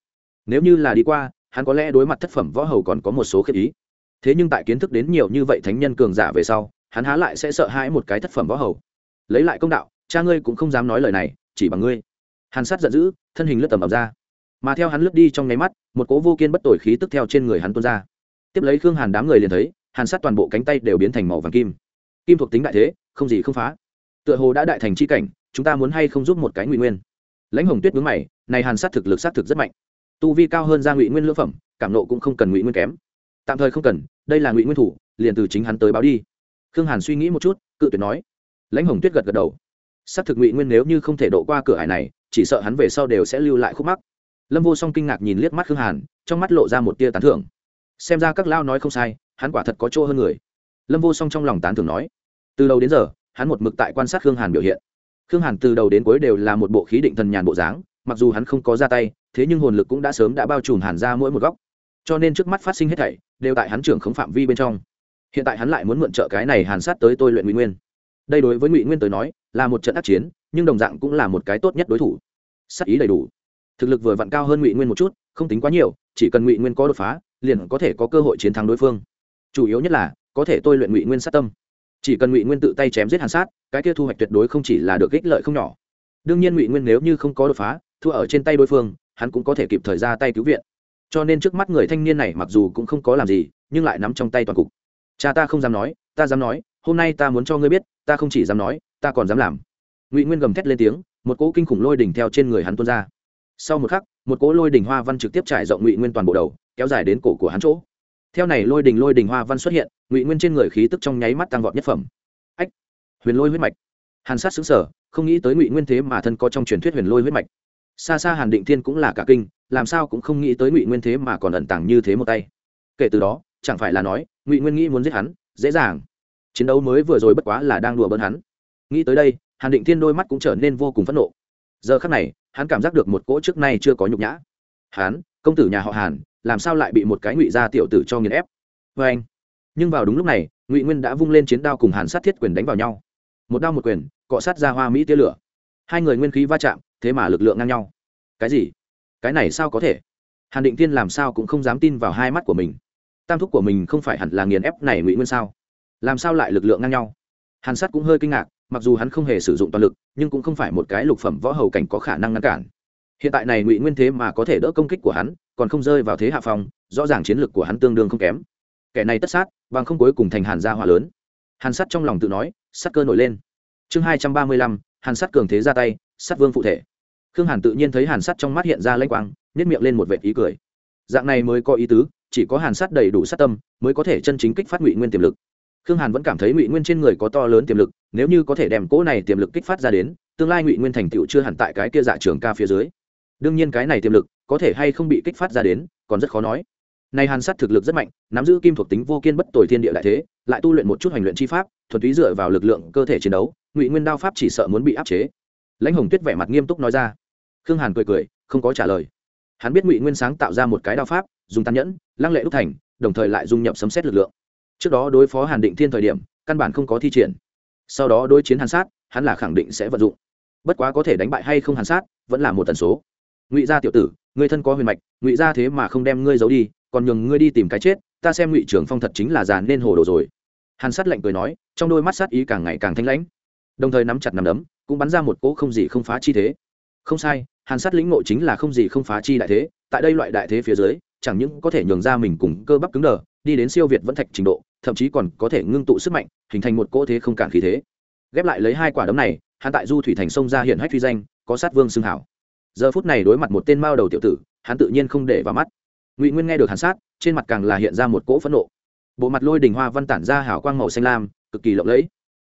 S1: nếu như là đi qua hắn có lẽ đối mặt thất phẩm võ hầu còn có một số khiếp ý thế nhưng tại kiến thức đến nhiều như vậy thánh nhân cường giả về sau hắn há lại sẽ sợ hãi một cái thất phẩm võ hầu lấy lại công đạo cha ngươi cũng không dám nói lời này chỉ bằng ngươi hàn sát giận dữ thân hình lướt tầm ập ra mà theo hắn lướt đi trong nháy mắt, một cố vô kiên bất tội khí tức theo trên người hắn tuôn ra. Tiếp lấy khương hàn đám người liền thấy, hàn sát toàn bộ cánh tay đều biến thành màu vàng kim. Kim thuộc tính đại thế, không gì không phá. Tựa hồ đã đại thành c h i cảnh, chúng ta muốn hay không giúp một cái ngụy nguyên? Lãnh hồng tuyết mướn mày, này hàn sát thực lực sát thực rất mạnh. Tu vi cao hơn ra ngụy nguyên lưỡng phẩm, cảm nộ cũng không cần ngụy nguyên kém. Tạm thời không cần, đây là ngụy nguyên thủ, liền từ chính hắn tới báo đi. Khương hàn suy nghĩ một chút, cự tuyệt nói. Lãnh hồng tuyết gật gật đầu. S á c thực ngụy nguyên nếu như không thể độ qua cửa hải này, chỉ sợ hắn về sau đều sẽ lưu lại khúc mắc lâm vô song kinh ngạc nhìn liếc mắt khương hàn, trong mắt lộ ra một tia tán thưởng. Xem ra các lao nói không sai, hắn quả thật có chỗ hơn người. Lâm vô song trong lòng tán thưởng nói, từ đầu đến giờ, hắn một mực tại quan sát khương hàn biểu hiện. Khương hàn từ đầu đến cuối đều là một bộ khí định thần nhàn bộ dáng, mặc dù hắn không có ra tay, thế nhưng hồn lực cũng đã sớm đã bao trùm hàn ra mỗi một góc. Cho nên trước mắt phát sinh hết thảy, đều tại hắn trưởng khống phạm vi bên trong. Hiện tại hắn lại muốn mượn trợ cái này hàn sát tới tôi luyện ngụy nguyên. Đây đối với ngụy nguyên tới nói, là một trận ác chiến, nhưng đồng dạng cũng là một cái tốt nhất đối thủ. Sắc ý đầy đủ thực lực vừa vặn cao hơn ngụy nguyên một chút, không tính quá nhiều, chỉ cần ngụy nguyên có đột phá, liền có thể có cơ hội chiến thắng đối phương. Chủ yếu nhất là, có thể tôi luyện ngụy nguyên sát tâm. Chỉ cần ngụy nguyên tự tay chém giết hàn sát, cái kia thu hoạch tuyệt đối không chỉ là được ích lợi không nhỏ. Đương nhiên ngụy nguyên nếu như không có đột phá, thua ở trên tay đối phương, hắn cũng có thể kịp thời ra tay cứu viện. Cho nên trước mắt người thanh niên này mặc dù cũng không có làm gì, nhưng lại nắm trong tay toàn cục. Cha ta không dám nói, ta dám nói, hôm nay ta muốn cho ngươi biết, ta không chỉ dám nói, ta còn dám làm. Ngụy nguyên gầm thét lên tiếng, một cỗ kinh khủng lôi đỉnh theo trên người hắn tuôn ra sau một khắc, một cỗ lôi đỉnh hoa văn trực tiếp trải rộng ngụy nguyên toàn bộ đầu, kéo dài đến cổ của hắn chỗ. Theo này lôi đình lôi đình hoa văn xuất hiện, ngụy nguyên trên người khí tức trong nháy mắt tăng vọt nhất phẩm. Ách! Huyền lôi huyết mạch. Hàn sát xứng sở không nghĩ tới ngụy nguyên thế mà thân có trong truyền thuyết huyền lôi huyết mạch. Xa xa hàn định thiên cũng là cả kinh, làm sao cũng không nghĩ tới ngụy nguyên thế mà còn ẩn tàng như thế một tay. Kể từ đó, chẳng phải là nói, ngụy nguyên nghĩ muốn giết hắn, dễ dàng. Chiến đấu mới vừa rồi bất quá là đang đùa bỡn hắn. Nghĩ tới đây, hàn định thiên đôi mắt cũng trở nên vô cùng phẫn nộ. Giờ khắc này hắn cảm giác được một cỗ trước nay chưa có nhục nhã. Hắn, công tử nhà họ hàn, làm sao lại bị một cái ngụy gia tiểu tử cho nghiền ép? Vê anh, nhưng vào đúng lúc này, ngụy nguyên đã vung lên chiến đao cùng hàn sát thiết quyền đánh vào nhau. Một đao một quyền, cọ sát ra hoa mỹ tia lửa. Hai người nguyên khí va chạm, thế mà lực lượng ngang nhau. Cái gì? Cái này sao có thể? Hàn định tiên làm sao cũng không dám tin vào hai mắt của mình. Tam thúc của mình không phải hẳn là nghiền ép này ngụy nguyên sao? Làm sao lại lực lượng ngang nhau? Hàn sát cũng hơi kinh ngạc, mặc dù hắn không hề sử dụng toàn lực, nhưng cũng không phải một cái lục phẩm võ hầu cảnh có khả năng ngăn cản. Hiện tại này ngụy nguyên thế mà có thể đỡ công kích của hắn, còn không rơi vào thế hạ phong, rõ ràng chiến lược của hắn tương đương không kém. Kẻ này tất sát, bằng không cuối cùng thành hàn gia hỏa lớn. Hàn sắt trong lòng tự nói sắt cơ nổi lên. Chương hai trăm ba mươi lăm, hàn sắt cường thế ra tay sắt vương phụ thể. Khương hàn tự nhiên thấy hàn sắt trong mắt hiện ra lanh quang nhét miệng lên một vệt ý cười. Dạng này mới có ý tứ, chỉ có hàn sắt đầy đủ sát tâm, mới có thể chân chính kích phát ngụy nguyên tiềm lực khương hàn vẫn cảm thấy ngụy nguyên trên người có to lớn tiềm lực, nếu như có thể đem cỗ này tiềm lực kích phát ra đến, tương lai ngụy nguyên thành tựu chưa hẳn tại cái kia dạ trường ca phía dưới. Đương nhiên cái này tiềm lực có thể hay không bị kích phát ra đến, còn rất khó nói. Nay hàn sát thực lực rất mạnh, nắm giữ kim thuộc tính vô kiên bất tồi thiên địa đại thế, lại tu luyện một chút hành luyện chi pháp, thuần túy dựa vào lực lượng cơ thể chiến đấu, ngụy nguyên đao pháp chỉ sợ muốn bị áp chế. Lãnh hồng tuyết vẻ mặt nghiêm túc nói ra. Khương hàn cười cười, không có trả lời. Hắn biết ngụy nguyên sáng tạo ra một cái đao pháp, dùng tàn nhẫn, lăng lệ đúc thành, đồng thời lại dung nhập sấm xét lực lượng trước đó đối phó hàn định thiên thời điểm, căn bản không có thi triển. Sau đó đối chiến hàn sát, hắn là khẳng định sẽ vận dụng. Bất quá có thể đánh bại hay không hàn sát, vẫn là một tần số. Ngụy gia tiểu tử người thân có huyền mạch, ngụy gia thế mà không đem ngươi giấu đi, còn nhường ngươi đi tìm cái chết, ta xem ngụy trưởng phong thật chính là già nên hồ đồ rồi. Hàn sát lạnh cười nói, trong đôi mắt sát ý càng ngày càng thanh lãnh. Đồng thời nắm chặt nắm đấm, cũng bắn ra một cỗ không gì không phá chi thế. Không sai, hàn sát lĩnh ngộ chính là không gì không phá chi đại thế, tại đây loại đại thế phía dưới, chẳng những có thể nhường ra mình cùng cơ bắp cứng đờ đi đến siêu việt vẫn thạch trình độ, thậm chí còn có thể ngưng tụ sức mạnh, hình thành một cỗ thế không cản khí thế. Ghép lại lấy hai quả đấm này, hắn tại du thủy thành sông ra hiện hách phi danh, có sát vương xưng hảo. Giờ phút này đối mặt một tên mao đầu tiểu tử, hắn tự nhiên không để vào mắt. Ngụy nguyên nghe được hắn sát, trên mặt càng là hiện ra một cỗ phẫn nộ. Bộ mặt lôi đình hoa văn tản ra hảo quang màu xanh lam, cực kỳ lộng lẫy.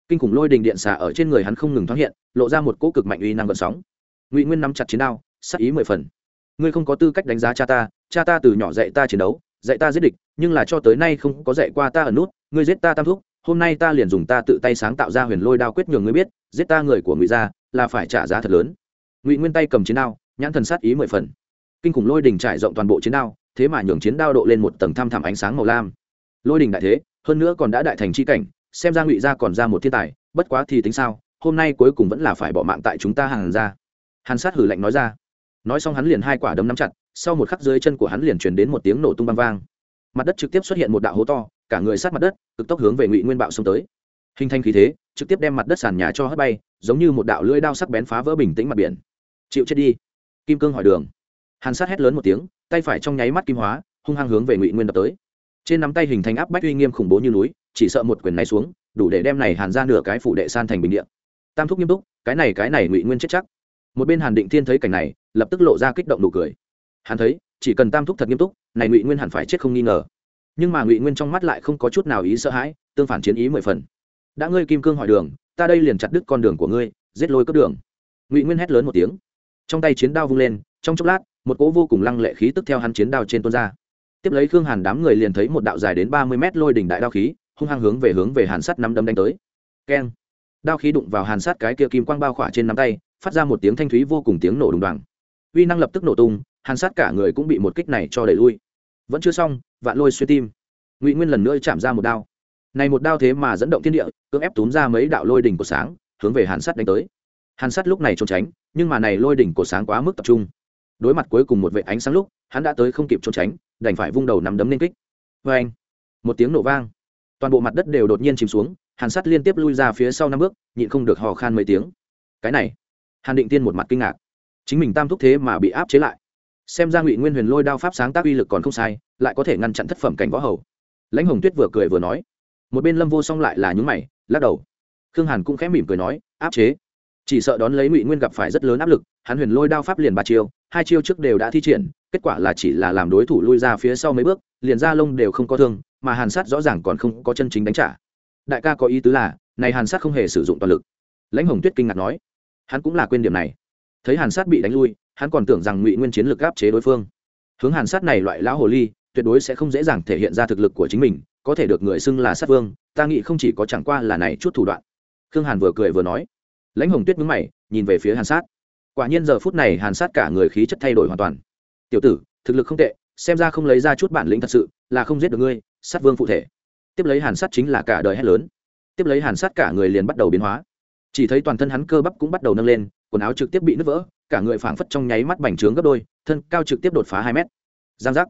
S1: Kinh khủng lôi đình điện xả ở trên người hắn không ngừng thoáng hiện, lộ ra một cỗ cực mạnh uy năng gợn sóng. Ngụy nguyên nắm chặt chiến đao, sắc ý mười phần. Ngươi không có tư cách đánh giá cha ta cha ta từ nhỏ dạy ta chiến đấu dạy ta giết địch, nhưng là cho tới nay không có dạy qua ta ở nút, ngươi giết ta tam thúc, hôm nay ta liền dùng ta tự tay sáng tạo ra huyền lôi đao quyết nhường ngươi biết, giết ta người của ngụy gia là phải trả giá thật lớn. Ngụy nguyên tay cầm chiến đao, nhãn thần sát ý mười phần. Kinh khủng lôi đình trải rộng toàn bộ chiến đao, thế mà nhường chiến đao độ lên một tầng thăm thẳm ánh sáng màu lam. Lôi đình đại thế, hơn nữa còn đã đại thành c h i cảnh, xem ra ngụy gia còn ra một thiên tài, bất quá thì tính sao, hôm nay cuối cùng vẫn là phải bỏ mạng tại chúng ta hàng ra hàn sát hử lạnh nói ra. Nói xong hắn liền hai quả đấm nắm chặt sau một khắc dưới chân của hắn liền truyền đến một tiếng nổ tung băng vang. Mặt đất trực tiếp xuất hiện một đạo hố to, cả người sát mặt đất, cực tốc hướng về ngụy nguyên bạo xông tới. Hình thành khí thế, trực tiếp đem mặt đất sàn nhà cho hất bay, giống như một đạo lưỡi đao sắc bén phá vỡ bình tĩnh mặt biển. Chịu chết đi. Kim cương hỏi đường. Hàn sát hét lớn một tiếng, tay phải trong nháy mắt kim hóa, hung hăng hướng về ngụy nguyên đập tới. Trên nắm tay hình thành áp bách uy nghiêm khủng bố như núi, chỉ sợ một quyền này xuống, đủ để đem này hàn ra nửa cái phủ đệ san thành bình điện tam thúc nghiêm túc, cái này cái này ngụy nguyên chết chắc. Một bên hàn định thiên thấy cảnh này, lập tức lộ ra kích động nụ cười hắn thấy, chỉ cần tam thúc thật nghiêm túc, này ngụy nguyên hẳn phải chết không nghi ngờ. Nhưng mà ngụy nguyên trong mắt lại không có chút nào ý sợ hãi, tương phản chiến ý mười phần. Đã ngươi kim cương hỏi đường, ta đây liền chặt đứt con đường của ngươi, giết lôi cướp đường. Ngụy nguyên hét lớn một tiếng. Trong tay chiến đao vung lên, trong chốc lát, một cỗ vô cùng lăng lệ khí tức theo hắn chiến đao trên tuôn ra. Tiếp lấy khương hàn đám người liền thấy một đạo dài đến ba mươi mét lôi đỉnh đại đao khí, hung hăng hướng về hướng về hàn sắt nắm đấm đánh tới. Keng. Đao khí đụng vào hàn sắt cái kia kim quang bao khỏa trên nắm tay, phát ra một tiếng thanh thúy vô cùng tiếng nổ đùng đoàng. Uy năng lập tức nổ tung hàn sát cả người cũng bị một kích này cho đẩy lui. Vẫn chưa xong, vạn lôi xuyên tim. Ngụy nguyên lần nữa chạm ra một đao. Này một đao thế mà dẫn động thiên địa, cưỡng ép túm ra mấy đạo lôi đỉnh của sáng, hướng về hàn sắt đánh tới. Hàn sắt lúc này trốn tránh, nhưng mà này lôi đỉnh của sáng quá mức tập trung. Đối mặt cuối cùng một vệ ánh sáng lúc, hắn đã tới không kịp trốn tránh, đành phải vung đầu nắm đấm lên kích. Vê anh một tiếng nổ vang. Toàn bộ mặt đất đều đột nhiên chìm xuống, hàn sắt liên tiếp lui ra phía sau năm bước, nhịn không được hò khan mấy tiếng. Cái này, hàn định tiên một mặt kinh ngạc. Chính mình tam thúc thế mà bị áp chế lại xem ra ngụy nguyên huyền lôi đao pháp sáng tác uy lực còn không sai, lại có thể ngăn chặn thất phẩm cảnh võ hầu. Lãnh hồng tuyết vừa cười vừa nói. Một bên lâm vô song lại là nhúng mày, lắc đầu. Khương hàn cũng khẽ mỉm cười nói, áp chế. Chỉ sợ đón lấy ngụy nguyên gặp phải rất lớn áp lực, hắn huyền lôi đao pháp liền ba chiêu, hai chiêu trước đều đã thi triển, kết quả là chỉ là làm đối thủ lui ra phía sau mấy bước, liền ra lông đều không có thương, mà hàn sát rõ ràng còn không có chân chính đánh trả. Đại ca có ý tứ là, này hàn sát không hề sử dụng toàn lực. Lãnh hồng tuyết kinh ngạc nói. Hắn cũng là quên điểm này. Thấy hàn sát bị đánh lui hắn còn tưởng rằng ngụy nguyên chiến lực áp chế đối phương. Hướng hàn sát này loại lão hồ ly, tuyệt đối sẽ không dễ dàng thể hiện ra thực lực của chính mình, có thể được người xưng là sát vương, ta nghĩ không chỉ có chẳng qua là này chút thủ đoạn. Khương hàn vừa cười vừa nói. Lãnh hồng tuyết mướn mày, nhìn về phía hàn sát. Quả nhiên giờ phút này hàn sát cả người khí chất thay đổi hoàn toàn. Tiểu tử, thực lực không tệ, xem ra không lấy ra chút bản lĩnh thật sự, là không giết được ngươi, sát vương phụ thể. Tiếp lấy hàn sát chính là cả đời hét lớn. Tiếp lấy hàn sát cả người liền bắt đầu biến hóa. Chỉ thấy toàn thân hắn cơ bắp cũng bắt đầu nâng lên, quần áo trực tiếp bị nứt vỡ cả người phảng phất trong nháy mắt bành trướng gấp đôi, thân cao trực tiếp đột phá hai mét. Giang giác.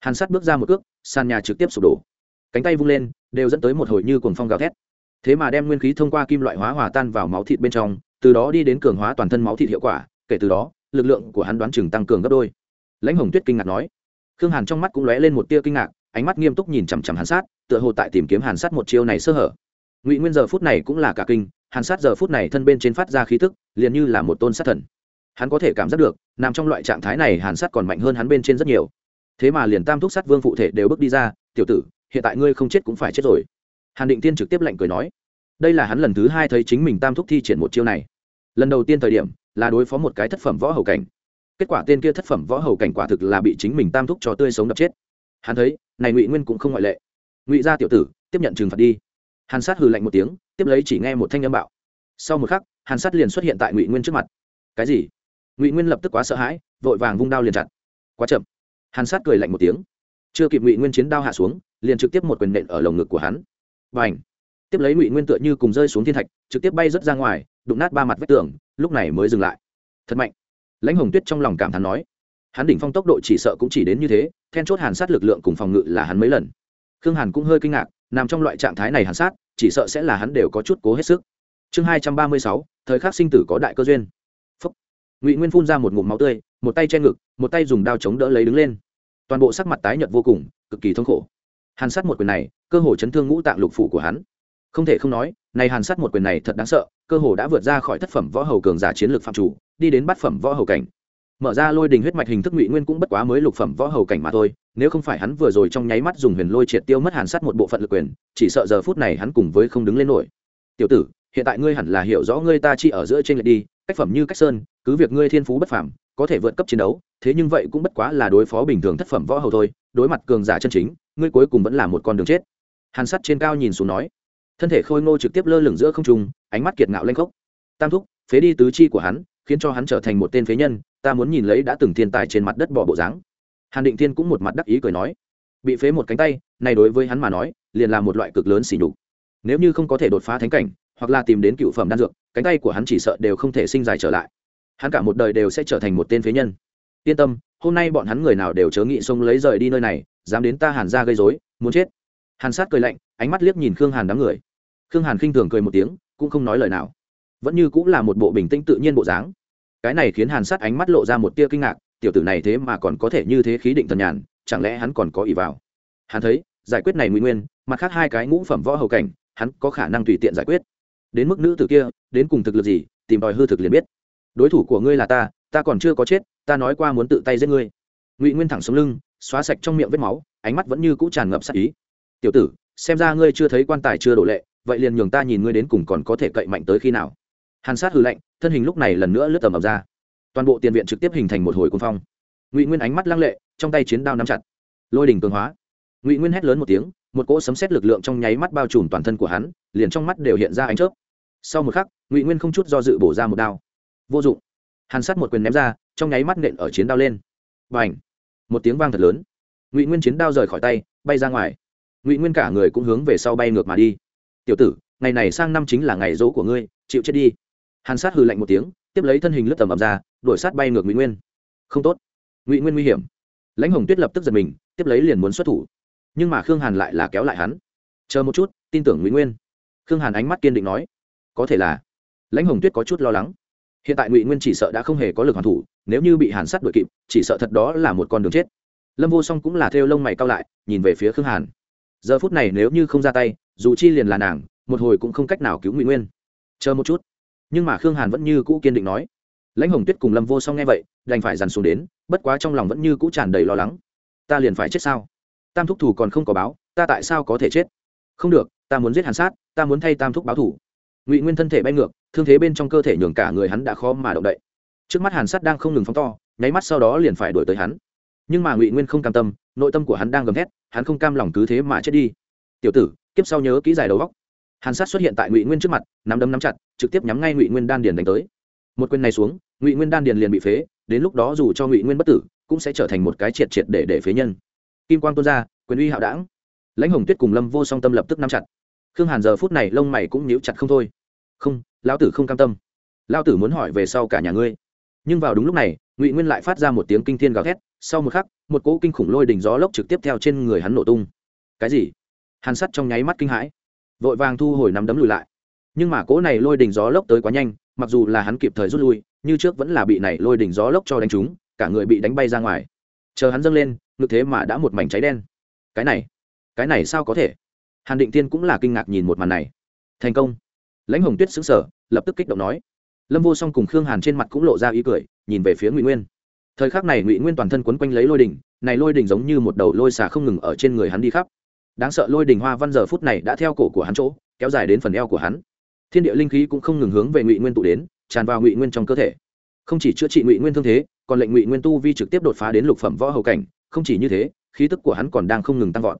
S1: Hàn sát bước ra một cước, sàn nhà trực tiếp sụp đổ. Cánh tay vung lên, đều dẫn tới một hồi như cuồng phong gào thét. Thế mà đem nguyên khí thông qua kim loại hóa hòa tan vào máu thịt bên trong, từ đó đi đến cường hóa toàn thân máu thịt hiệu quả, kể từ đó, lực lượng của hắn đoán chừng tăng cường gấp đôi. Lãnh hồng tuyết kinh ngạc nói. Khương hàn trong mắt cũng lóe lên một tia kinh ngạc, ánh mắt nghiêm túc nhìn chằm chằm hàn sát, tựa hồ tại tìm kiếm hàn sát một chiêu này sơ hở. Ngụy nguyên giờ phút này cũng là cả kinh, hàn sát giờ phút này thân bên trên phát ra khí tức, liền như là một tôn sát thần hắn có thể cảm giác được, nằm trong loại trạng thái này hàn sắt còn mạnh hơn hắn bên trên rất nhiều. Thế mà liền tam thúc sắt vương phụ thể đều bước đi ra, tiểu tử, hiện tại ngươi không chết cũng phải chết rồi. Hàn định tiên trực tiếp lạnh cười nói. Đây là hắn lần thứ hai thấy chính mình tam thúc thi triển một chiêu này. Lần đầu tiên thời điểm, là đối phó một cái thất phẩm võ hầu cảnh. Kết quả tên kia thất phẩm võ hầu cảnh quả thực là bị chính mình tam thúc cho tươi sống đập chết. Hắn thấy, này ngụy nguyên cũng không ngoại lệ. Ngụy gia tiểu tử, tiếp nhận trừng phạt đi. Hàn sát hừ lạnh một tiếng, tiếp lấy chỉ nghe một thanh âm bạo. Sau một khắc, hàn sát liền xuất hiện tại ngụy nguyên trước mặt. Cái gì? Ngụy nguyên lập tức quá sợ hãi vội vàng vung đao liền chặt. quá chậm hàn sát cười lạnh một tiếng chưa kịp ngụy nguyên chiến đao hạ xuống liền trực tiếp một quyền nện ở lồng ngực của hắn và ảnh tiếp lấy ngụy nguyên tựa như cùng rơi xuống thiên thạch trực tiếp bay rớt ra ngoài đụng nát ba mặt vách tường lúc này mới dừng lại thật mạnh lãnh hồng tuyết trong lòng cảm thán nói hắn đỉnh phong tốc độ chỉ sợ cũng chỉ đến như thế then chốt hàn sát lực lượng cùng phòng ngự là hắn mấy lần khương hàn cũng hơi kinh ngạc nằm trong loại trạng thái này hàn sát chỉ sợ sẽ là hắn đều có chút cố hết sức chương hai trăm ba mươi sáu thời khắc sinh tử có đại cơ duyên ngụy nguyên phun ra một ngụm máu tươi một tay che ngực một tay dùng đao chống đỡ lấy đứng lên toàn bộ sắc mặt tái nhợt vô cùng cực kỳ thống khổ hàn sát một quyền này cơ hồ chấn thương ngũ tạng lục phủ của hắn không thể không nói này hàn sát một quyền này thật đáng sợ cơ hồ đã vượt ra khỏi thất phẩm võ hầu cường giả chiến lược phạm chủ đi đến bát phẩm võ hầu cảnh mở ra lôi đình huyết mạch hình thức ngụy nguyên cũng bất quá mới lục phẩm võ hầu cảnh mà thôi nếu không phải hắn vừa rồi trong nháy mắt dùng huyền lôi triệt tiêu mất hàn sát một bộ phận lực quyền chỉ sợ giờ phút này hắn cùng với không đứng lên nổi tiểu tử hiện tại ngươi hẳn là hiểu rõ ngươi ta chỉ ở giữa trên lệch đi cách phẩm như cách sơn cứ việc ngươi thiên phú bất phàm, có thể vượt cấp chiến đấu, thế nhưng vậy cũng bất quá là đối phó bình thường thất phẩm võ hầu thôi, đối mặt cường giả chân chính, ngươi cuối cùng vẫn là một con đường chết. Hàn sắt trên cao nhìn xuống nói. Thân thể khôi ngô trực tiếp lơ lửng giữa không trung, ánh mắt kiệt ngạo lanh khốc. Tam thúc, phế đi tứ chi của hắn, khiến cho hắn trở thành một tên phế nhân, ta muốn nhìn lấy đã từng thiên tài trên mặt đất bỏ bộ dáng. Hàn định thiên cũng một mặt đắc ý cười nói. Bị phế một cánh tay, này đối với hắn mà nói, liền là một loại cực lớn xỉ nhục. Nếu như không có thể đột phá thánh cảnh, hoặc là tìm đến cựu phẩm đan dược, cánh tay của hắn chỉ sợ đều không thể sinh dài trở lại hắn cả một đời đều sẽ trở thành một tên phế nhân. Yên tâm, hôm nay bọn hắn người nào đều chớ nghị xông lấy rời đi nơi này, dám đến ta hàn ra gây dối muốn chết. Hàn sát cười lạnh, ánh mắt liếc nhìn khương hàn đám người. Khương hàn khinh thường cười một tiếng, cũng không nói lời nào. Vẫn như cũng là một bộ bình tĩnh tự nhiên bộ dáng. Cái này khiến hàn sát ánh mắt lộ ra một tia kinh ngạc, tiểu tử này thế mà còn có thể như thế khí định thần nhàn, chẳng lẽ hắn còn có ý vào? Hắn thấy, giải quyết này nguy nguyên, mặt khác hai cái ngũ phẩm võ hầu cảnh, hắn có khả năng tùy tiện giải quyết. Đến mức nữ tử kia, đến cùng thực lực gì, tìm đòi hư thực liền biết đối thủ của ngươi là ta ta còn chưa có chết, ta nói qua muốn tự tay giết ngươi. Ngụy nguyên thẳng sống lưng, xóa sạch trong miệng vết máu, ánh mắt vẫn như cũ tràn ngập sắc ý. Tiểu tử, xem ra ngươi chưa thấy quan tài chưa đổ lệ, vậy liền nhường ta nhìn ngươi đến cùng còn có thể cậy mạnh tới khi nào. Hàn sát hư lạnh, thân hình lúc này lần nữa lướt tầm ập ra. Toàn bộ tiền viện trực tiếp hình thành một hồi quân phong. Ngụy nguyên ánh mắt lăng lệ, trong tay chiến đao nắm chặt. Lôi đỉnh cường hóa. Ngụy nguyên hét lớn một tiếng, một cỗ sấm xét lực lượng trong nháy mắt bao trùm toàn thân của hắn, liền trong mắt đều hiện ra ánh chớp. Sau một khắc, ngụy nguyên không chút do dự bổ ra một đao vô dụng. Hàn sát một quyền ném ra, trong nháy mắt nện ở chiến đao lên. Và ảnh một tiếng vang thật lớn. Ngụy nguyên chiến đao rời khỏi tay, bay ra ngoài. Ngụy nguyên cả người cũng hướng về sau bay ngược mà đi. Tiểu tử, ngày này sang năm chính là ngày dỗ của ngươi, chịu chết đi. Hàn sát hừ lạnh một tiếng, tiếp lấy thân hình lướt tầm ập ra, đuổi sát bay ngược ngụy nguyên. Không tốt. Ngụy nguyên nguy hiểm. Lãnh hồng tuyết lập tức giật mình, tiếp lấy liền muốn xuất thủ. Nhưng mà khương hàn lại là kéo lại hắn. Chờ một chút, tin tưởng ngụy nguyên. Khương hàn ánh mắt kiên định nói. Có thể là. Lãnh hồng tuyết có chút lo lắng hiện tại ngụy nguyên chỉ sợ đã không hề có lực hoàn thủ, nếu như bị hàn sắt đuổi kịp, chỉ sợ thật đó là một con đường chết. Lâm vô song cũng là theo lông mày cao lại, nhìn về phía khương hàn. Giờ phút này nếu như không ra tay, dù chi liền là nàng, một hồi cũng không cách nào cứu ngụy nguyên. Chờ một chút. Nhưng mà khương hàn vẫn như cũ kiên định nói. Lãnh hồng tuyết cùng lâm vô song nghe vậy, đành phải dằn xuống đến, bất quá trong lòng vẫn như cũ tràn đầy lo lắng. Ta liền phải chết sao? Tam thúc thủ còn không có báo, ta tại sao có thể chết? Không được, ta muốn giết hàn sát, ta muốn thay tam thúc báo thủ ngụy nguyên thân thể bay ngược, thương thế bên trong cơ thể nhường cả người hắn đã khó mà động đậy. Trước mắt hàn Sắt đang không ngừng phóng to, nháy mắt sau đó liền phải đuổi tới hắn. Nhưng mà ngụy nguyên không cam tâm, nội tâm của hắn đang gầm thét, hắn không cam lòng cứ thế mà chết đi. Tiểu tử, kiếp sau nhớ kỹ dài đầu góc hàn sát xuất hiện tại ngụy nguyên trước mặt, nắm đấm nắm chặt, trực tiếp nhắm ngay ngụy nguyên đan điền đánh tới. Một quyền này xuống, ngụy nguyên đan điền liền bị phế, đến lúc đó dù cho ngụy nguyên bất tử, cũng sẽ trở thành một cái triệt triệt để để phế nhân. Kim quang tuôn ra, quyền uy hạo đảng lãnh hồng tuyết cùng lâm vô song tâm lập tức nắm chặt. Khương hàn giờ phút này lông mày cũng nhíu chặt không thôi không, lão tử không cam tâm. Lão tử muốn hỏi về sau cả nhà ngươi. Nhưng vào đúng lúc này, ngụy nguyên lại phát ra một tiếng kinh thiên gào thét, sau một khắc, một cỗ kinh khủng lôi đỉnh gió lốc trực tiếp theo trên người hắn nổ tung. Cái gì? Hàn sắt trong nháy mắt kinh hãi. Vội vàng thu hồi nắm đấm lùi lại. Nhưng mà cỗ này lôi đỉnh gió lốc tới quá nhanh, mặc dù là hắn kịp thời rút lui, như trước vẫn là bị này lôi đỉnh gió lốc cho đánh trúng, cả người bị đánh bay ra ngoài. Chờ hắn dâng lên, ngực thế mà đã một mảnh cháy đen. Cái này cái này sao có thể? Hàn định tiên cũng là kinh ngạc nhìn một màn này. Thành công lãnh hồng tuyết xứng sở lập tức kích động nói. Lâm vô song cùng khương hàn trên mặt cũng lộ ra ý cười, nhìn về phía ngụy nguyên. Thời khắc này ngụy nguyên toàn thân quấn quanh lấy lôi đỉnh, này lôi đỉnh giống như một đầu lôi xà không ngừng ở trên người hắn đi khắp. Đáng sợ lôi đỉnh hoa văn giờ phút này đã theo cổ của hắn chỗ, kéo dài đến phần eo của hắn. Thiên địa linh khí cũng không ngừng hướng về ngụy nguyên tụ đến, tràn vào ngụy nguyên trong cơ thể. Không chỉ chữa trị ngụy nguyên thương thế, còn lệnh ngụy nguyên tu vi trực tiếp đột phá đến lục phẩm võ hầu cảnh, không chỉ như thế, khí tức của hắn còn đang không ngừng tăng vọt.